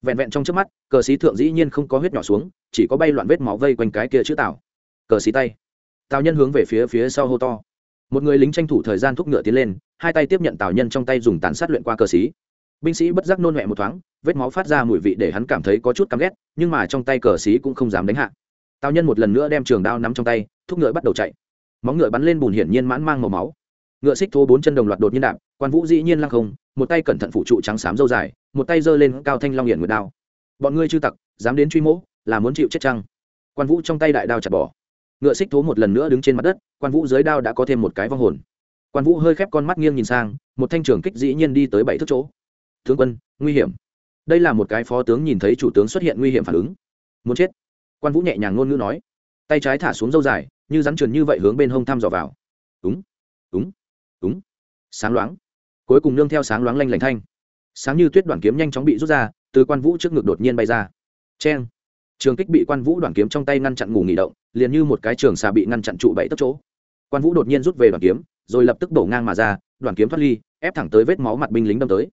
Vẹn vẹn trong trước mắt, cờ xí thượng dĩ nhiên không có huyết nhỏ xuống, chỉ có bay loạn vết máu vây quanh cái kia chữ tào. Cờ xí tay. Tào nhân hướng về phía phía sau hô to một người lính tranh thủ thời gian thúc ngựa tiến lên, hai tay tiếp nhận tào nhân trong tay dùng tàn sát luyện qua cờ xí binh sĩ bất giác nôn mẹ một thoáng, vết máu phát ra mùi vị để hắn cảm thấy có chút căm ghét, nhưng mà trong tay cờ xí cũng không dám đánh hạ. Tào nhân một lần nữa đem trường đao nắm trong tay, thúc ngựa bắt đầu chạy. Móng ngựa bắn lên bùn hiển nhiên mãn mang màu máu. Ngựa xích thô bốn chân đồng loạt đột nhiên đạp, quan vũ dĩ nhiên lăng không, một tay cẩn thận phụ trụ trắng xám dâu dài, một tay giơ lên cao thanh long hiển nguyệt đao. Bọn ngươi chư tặc, dám đến truy mỗ, là muốn chịu chết chăng? quan vũ trong tay đại đao chặt bỏ ngựa xích thố một lần nữa đứng trên mặt đất, quan vũ dưới đao đã có thêm một cái vong hồn. Quan vũ hơi khép con mắt nghiêng nhìn sang, một thanh trường kích dĩ nhiên đi tới bảy thước chỗ. Tướng quân, nguy hiểm. Đây là một cái phó tướng nhìn thấy chủ tướng xuất hiện nguy hiểm phản ứng. Muốn chết. Quan vũ nhẹ nhàng ngôn ngữ nói. Tay trái thả xuống dâu dài, như rắn trườn như vậy hướng bên hông thăm dò vào. Đúng đúng đúng sáng loáng. Cuối cùng nương theo sáng loáng lanh lảnh thanh. Sáng như tuyết đoàn kiếm nhanh chóng bị rút ra, từ quan vũ trước ngực đột nhiên bay ra. Cheng trường kích bị quan vũ đoàn kiếm trong tay ngăn chặn ngủ nghỉ động, liền như một cái trường xà bị ngăn chặn trụ bảy tấc chỗ. Quan vũ đột nhiên rút về đoàn kiếm, rồi lập tức đổ ngang mà ra, đoàn kiếm thoát ly, ép thẳng tới vết máu mặt binh lính đâm tới.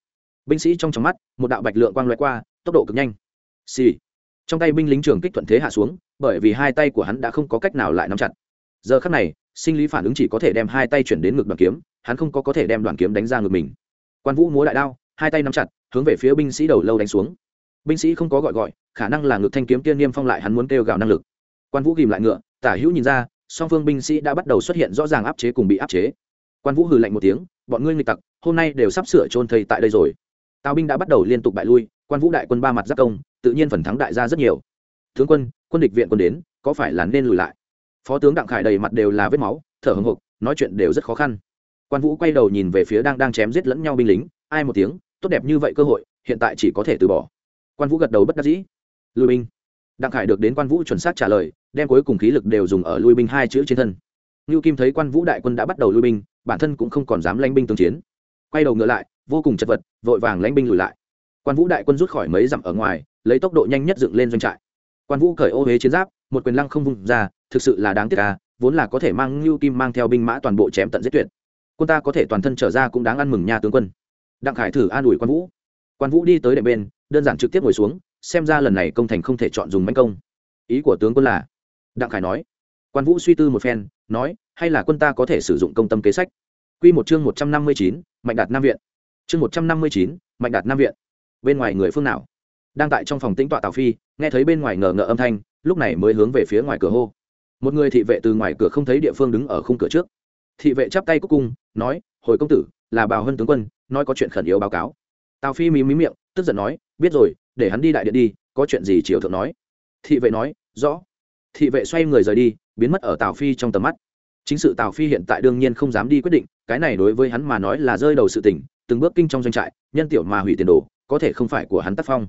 Binh sĩ trong trong mắt, một đạo bạch lượng quang loại qua, tốc độ cực nhanh. Xì、sì. trong tay binh lính trường kích thuận thế hạ xuống, bởi vì hai tay của hắn đã không có cách nào lại nắm chặt. Giờ khắc này, sinh lý phản ứng chỉ có thể đem hai tay chuyển đến ngực đoàn kiếm, hắn không có có thể đem đoàn kiếm đánh ra ngực mình. Quan vũ múa đại đao, hai tay nắm chặt, hướng về phía binh sĩ đầu lâu đánh xuống binh sĩ không có gọi gọi, khả năng là ngực thanh kiếm tiên niêm phong lại hắn muốn kêu gào năng lực. Quan vũ ghìm lại ngựa, tả hữu nhìn ra, song phương binh sĩ đã bắt đầu xuất hiện rõ ràng áp chế cùng bị áp chế. Quan vũ hừ lạnh một tiếng, bọn ngươi nghịch tặc, hôm nay đều sắp sửa trôn thây tại đây rồi. Tào binh đã bắt đầu liên tục bại lui, quan vũ đại quân ba mặt giáp công, tự nhiên phần thắng đại ra rất nhiều. Tướng quân quân địch viện quân đến, có phải là nên lùi lại? Phó tướng đặng khải đầy mặt đều là vết máu, thở hồng hộc, nói chuyện đều rất khó khăn. Quan vũ quay đầu nhìn về phía đang đang chém giết lẫn nhau binh lính, ai một tiếng, tốt đẹp như vậy cơ hội, hiện tại chỉ có thể từ bỏ quan vũ gật đầu bất đắc dĩ. Lui binh. Đặng khải được đến quan vũ chuẩn xác trả lời, đem cuối cùng khí lực đều dùng ở lui binh hai chữ trên thân. Ngưu kim thấy quan vũ đại quân đã bắt đầu lui binh, bản thân cũng không còn dám lãnh binh tương chiến. Quay đầu ngựa lại, vô cùng chật vật, vội vàng lãnh binh lùi lại. Quan vũ đại quân rút khỏi mấy dặm ở ngoài, lấy tốc độ nhanh nhất dựng lên doanh trại. Quan vũ cởi ô huế chiến giáp, một quyền lăng không vùng ra, thực sự là đáng tiếc à vốn là có thể mang ngưu kim mang theo binh mã toàn bộ chém tận giết tuyệt. Quân ta có thể toàn thân trở ra cũng đáng ăn mừng nha tướng quân. Đặng khải thử an ủi quan vũ. Quan vũ đi tới đệm bên đơn giản trực tiếp ngồi xuống, xem ra lần này công thành không thể chọn dùng manh công. Ý của tướng quân là, đặng khải nói. Quan vũ suy tư một phen, nói, hay là quân ta có thể sử dụng công tâm kế sách? Q một chương một trăm năm mươi chín, mạnh đạt nam viện. Chương một trăm năm mươi chín, mạnh đạt nam viện. Bên ngoài người phương nào? Đang tại trong phòng tĩnh tọa tào phi, nghe thấy bên ngoài ngờ ngợ âm thanh, lúc này mới hướng về phía ngoài cửa hô. Một người thị vệ từ ngoài cửa không thấy địa phương đứng ở khung cửa trước. Thị vệ chắp tay cúc cung nói, hồi công tử, là bào hân tướng quân, nói có chuyện khẩn yếu báo cáo. Tào phi mí mí miệng tức giận nói, biết rồi, để hắn đi đại điện đi, có chuyện gì triều thượng nói. Thị vệ nói, rõ. Thị vệ xoay người rời đi, biến mất ở tào phi trong tầm mắt. Chính sự tào phi hiện tại đương nhiên không dám đi quyết định, cái này đối với hắn mà nói là rơi đầu sự tỉnh từng bước kinh trong doanh trại, nhân tiểu mà hủy tiền đồ, có thể không phải của hắn tác phong.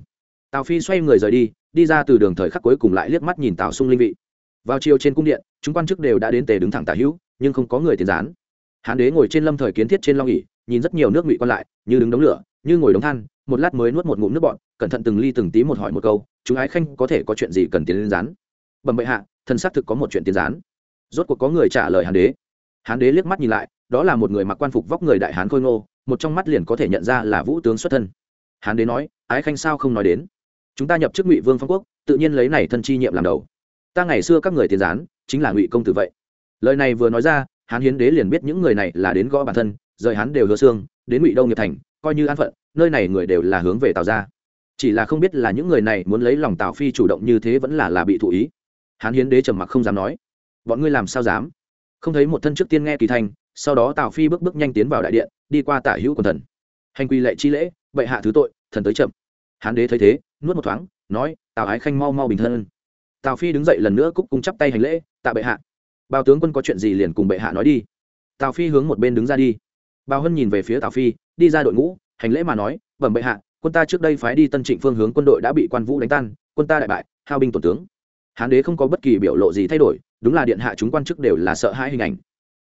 Tào phi xoay người rời đi đi ra từ đường thời khắc cuối cùng lại liếc mắt nhìn tào sung linh vị. Vào chiều trên cung điện, chúng quan chức đều đã đến tề đứng thẳng tả hữu, nhưng không có người tiền gián. Hán đế ngồi trên lâm thời kiến thiết trên long ỉ nhìn rất nhiều nước ngụy quan lại, như đứng đống lửa, như ngồi đống than một lát mới nuốt một ngụm nước bọn cẩn thận từng ly từng tí một hỏi một câu, chúng ái khanh có thể có chuyện gì cần tiến lên gián? Bẩm bệ hạ, thần xác thực có một chuyện tiến gián. Rốt cuộc có người trả lời hán đế. Hán đế liếc mắt nhìn lại, đó là một người mặc quan phục vóc người đại hán khôi ngô, một trong mắt liền có thể nhận ra là vũ tướng xuất thân. Hán đế nói, ái khanh sao không nói đến? Chúng ta nhập chức ngụy vương phong quốc, tự nhiên lấy này thân chi nhiệm làm đầu. Ta ngày xưa các người tiến gián, chính là ngụy công tử vậy. Lời này vừa nói ra, hán hiến đế liền biết những người này là đến gõ bản thân, rời hắn đều hứa xương, đến ngụy đông nghiệp thành, coi như an phận nơi này người đều là hướng về tào ra chỉ là không biết là những người này muốn lấy lòng tào phi chủ động như thế vẫn là là bị thụ ý. Hán hiến đế trầm mặc không dám nói. Bọn ngươi làm sao dám? Không thấy một thân trước tiên nghe kỳ thanh sau đó tào phi bước bước nhanh tiến vào đại điện, đi qua tả hữu quần thần. Hành quy lệ chi lễ, bệ hạ thứ tội, thần tới chậm. Hán đế thấy thế, nuốt một thoáng, nói, tào ái khanh mau mau bình thân. Tào phi đứng dậy lần nữa cúc cung chắp tay hành lễ, tạ bệ hạ. Bao tướng quân có chuyện gì liền cùng bệ hạ nói đi. Tào phi hướng một bên đứng ra đi. Bao hân nhìn về phía tào phi, đi ra đội ngũ hành lễ mà nói, bẩm bệ hạ, quân ta trước đây phái đi tân trịnh phương hướng quân đội đã bị quan vũ đánh tan, quân ta đại bại, hao binh tổn tướng. Hán đế không có bất kỳ biểu lộ gì thay đổi, đúng là điện hạ chúng quan chức đều là sợ hãi hình ảnh.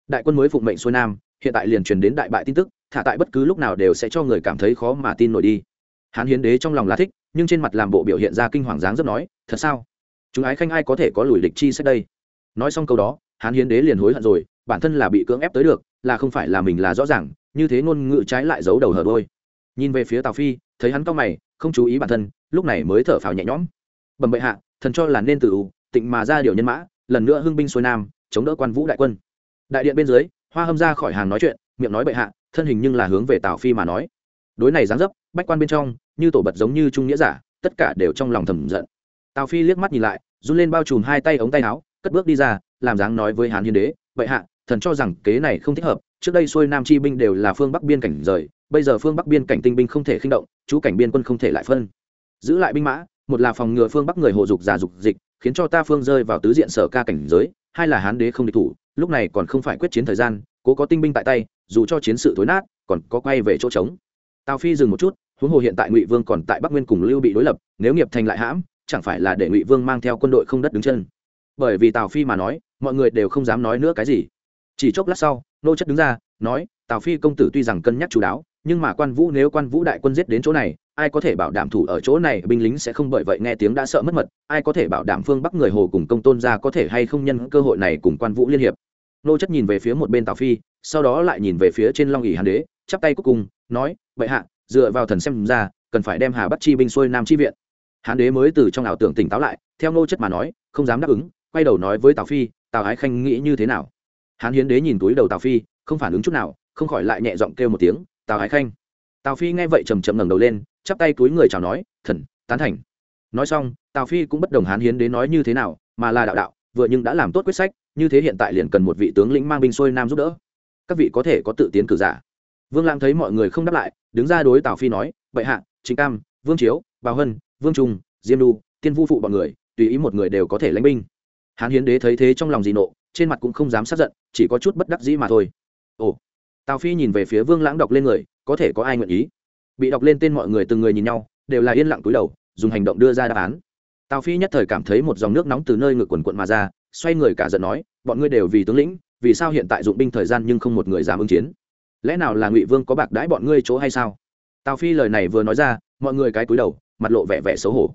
Đại quân mới phụng mệnh xuôi nam, hiện tại liền truyền đến đại bại tin tức, thả tại bất cứ lúc nào đều sẽ cho người cảm thấy khó mà tin nổi đi. Hán hiến đế trong lòng là thích, nhưng trên mặt làm bộ biểu hiện ra kinh hoàng dáng rất nói, thật sao? Chúng ái khanh ai có thể có lùi lịch chi sách đây? Nói xong câu đó, hán hiến đế liền hối hận rồi, bản thân là bị cưỡng ép tới được, là không phải là mình là rõ ràng, như thế ngôn ngữ trái lại giấu đầu hở đôi nhìn về phía tào phi, thấy hắn cao mày, không chú ý bản thân, lúc này mới thở phào nhẹ nhõm. Bẩm bệ hạ, thần cho là nên từ tự tịnh mà ra điều nhân mã, lần nữa hưng binh xuôi nam, chống đỡ quan vũ đại quân. Đại điện bên dưới, hoa hâm ra khỏi hàng nói chuyện, miệng nói bệ hạ, thân hình nhưng là hướng về tào phi mà nói. Đối này dáng dấp, bách quan bên trong, như tổ bật giống như trung nghĩa giả, tất cả đều trong lòng thầm giận. Tào phi liếc mắt nhìn lại, run lên bao trùm hai tay ống tay áo, cất bước đi ra, làm dáng nói với hán hiến đế, bệ hạ, thần cho rằng kế này không thích hợp, trước đây xuôi nam chi binh đều là phương bắc biên cảnh rời bây giờ phương bắc biên cảnh tinh binh không thể khinh động, chú cảnh biên quân không thể lại phân. Giữ lại binh mã, một là phòng ngừa phương bắc người hộ dục giả dục dịch, khiến cho ta phương rơi vào tứ diện sở ca cảnh giới, hai là hán đế không địch thủ, lúc này còn không phải quyết chiến thời gian, cố có tinh binh tại tay, dù cho chiến sự tối nát, còn có quay về chỗ trống. Tào phi dừng một chút, huống hồ hiện tại ngụy vương còn tại bắc nguyên cùng lưu bị đối lập, nếu nghiệp thành lại hãm, chẳng phải là để ngụy vương mang theo quân đội không đất đứng chân. Bởi vì tào phi mà nói, mọi người đều không dám nói nữa cái gì. Chỉ chốc lát sau, nô chất đứng ra, nói, tào phi công tử tuy rằng cân nhắc chú đáo nhưng mà quan vũ nếu quan vũ đại quân giết đến chỗ này, ai có thể bảo đảm thủ ở chỗ này? Binh lính sẽ không bởi vậy nghe tiếng đã sợ mất mật. Ai có thể bảo đảm phương bắc người hồ cùng công tôn ra có thể hay không nhân cơ hội này cùng quan vũ liên hiệp? Nô chất nhìn về phía một bên tào phi, sau đó lại nhìn về phía trên long ỉ hàn đế, chắp tay cuối cùng, nói vậy hạ, dựa vào thần xem ra, cần phải đem hà bắt chi binh xuôi nam chi viện. Hán đế mới từ trong ảo tưởng tỉnh táo lại, theo nô chất mà nói, không dám đáp ứng, quay đầu nói với tào phi, tào ái khanh nghĩ như thế nào? Hán hiến đế nhìn túi đầu tào phi, không phản ứng chút nào, không khỏi lại nhẹ giọng kêu một tiếng tào ái khanh. Tào phi nghe vậy chầm chậm ngẩng đầu lên, chắp tay túi người chào nói, thần, tán thành. Nói xong, tào phi cũng bất đồng hán hiến đế nói như thế nào, mà là đạo đạo, vừa nhưng đã làm tốt quyết sách, như thế hiện tại liền cần một vị tướng lĩnh mang binh xuôi nam giúp đỡ. Các vị có thể có tự tiến cử giả. Vương lãng thấy mọi người không đáp lại, đứng ra đối tào phi nói, bệ hạ chính cam, vương chiếu, bào hân, vương trung, diêm đu, tiên vu phụ bọn người, tùy ý một người đều có thể lãnh binh. Hán hiến đế thấy thế trong lòng dị nộ, trên mặt cũng không dám sát giận, chỉ có chút bất đắc dĩ mà thôi. Ồ tào phi nhìn về phía vương lãng đọc lên người, có thể có ai nguyện ý? Bị đọc lên tên mọi người từng người nhìn nhau, đều là yên lặng túi đầu, dùng hành động đưa ra đáp án. Tào phi nhất thời cảm thấy một dòng nước nóng từ nơi ngực quần quận mà ra, xoay người cả giận nói, bọn ngươi đều vì tướng lĩnh, vì sao hiện tại dụng binh thời gian nhưng không một người dám ứng chiến? Lẽ nào là ngụy vương có bạc đãi bọn ngươi chỗ hay sao? Tào phi lời này vừa nói ra, mọi người cái cúi đầu, mặt lộ vẻ vẻ xấu hổ.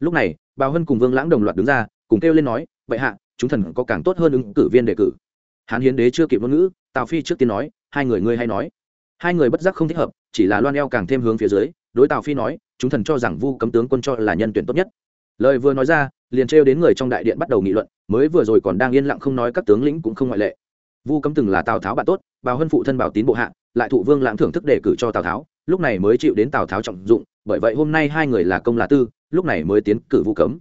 Lúc này, bào hân cùng vương lãng đồng loạt đứng ra, cùng kêu lên nói vậy hạ, chúng thần có càng tốt hơn ứng cử viên đề cử. Hán hiến đế chưa kịp ngôn ngữ, tào phi trước tiên nói hai người ngươi hay nói. Hai người bất giác không thích hợp, chỉ là loan eo càng thêm hướng phía dưới, đối tào phi nói, chúng thần cho rằng vu cấm tướng quân cho là nhân tuyển tốt nhất. Lời vừa nói ra, liền trêu đến người trong đại điện bắt đầu nghị luận, mới vừa rồi còn đang yên lặng không nói các tướng lĩnh cũng không ngoại lệ. Vu cấm từng là tào tháo bạn tốt, bào hân phụ thân bảo tín bộ hạ, lại thụ vương lãng thưởng thức đề cử cho tào tháo, lúc này mới chịu đến tào tháo trọng dụng, bởi vậy hôm nay hai người là công là tư, lúc này mới tiến cử vu cấm.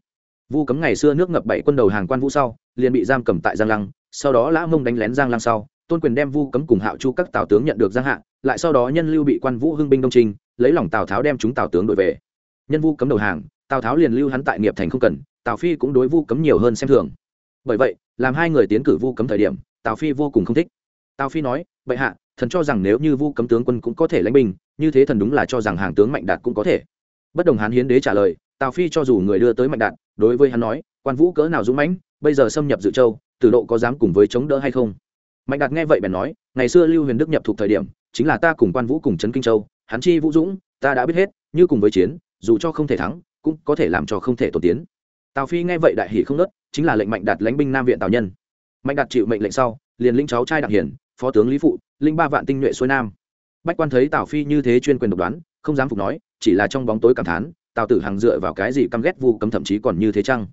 Vu cấm ngày xưa nước ngập bảy quân đầu hàng quan vũ sau, liền bị giam cầm tại giang lăng, sau đó lã mông đánh lén giang lăng sau tôn quyền đem vu cấm cùng hạo chu các tào tướng nhận được giang hạ, lại sau đó nhân lưu bị quan vũ hưng binh đông trinh lấy lòng tào tháo đem chúng tào tướng đổi về. Nhân vu cấm đầu hàng, tào tháo liền lưu hắn tại nghiệp thành không cần, tào phi cũng đối vu cấm nhiều hơn xem thường. Bởi vậy, làm hai người tiến cử vu cấm thời điểm, tào phi vô cùng không thích. Tào phi nói, bệ hạ, thần cho rằng nếu như vu cấm tướng quân cũng có thể lãnh binh, như thế thần đúng là cho rằng hàng tướng mạnh đạt cũng có thể. Bất đồng hán hiến đế trả lời, tào phi cho dù người đưa tới mạnh đạt, đối với hắn nói, quan vũ cỡ nào dũng mãnh, bây giờ xâm nhập dự châu tử độ có dám cùng với chống đỡ hay không? Mạnh đạt nghe vậy bèn nói, ngày xưa lưu huyền đức nhập thuộc thời điểm, chính là ta cùng quan vũ cùng trấn kinh châu, hắn chi vũ dũng, ta đã biết hết, như cùng với chiến, dù cho không thể thắng, cũng có thể làm cho không thể tổ tiến. Tào phi nghe vậy đại hỷ không nớt, chính là lệnh mạnh đạt lãnh binh nam viện tào nhân. Mạnh đạt chịu mệnh lệnh sau, liền linh cháu trai đặng hiển, phó tướng lý phụ linh ba vạn tinh nhuệ xuôi nam. Bách quan thấy tào phi như thế chuyên quyền độc đoán, không dám phục nói, chỉ là trong bóng tối cảm thán, tào tử hằng dựa vào cái gì căm ghét vu cấm thậm chí còn như thế chăng?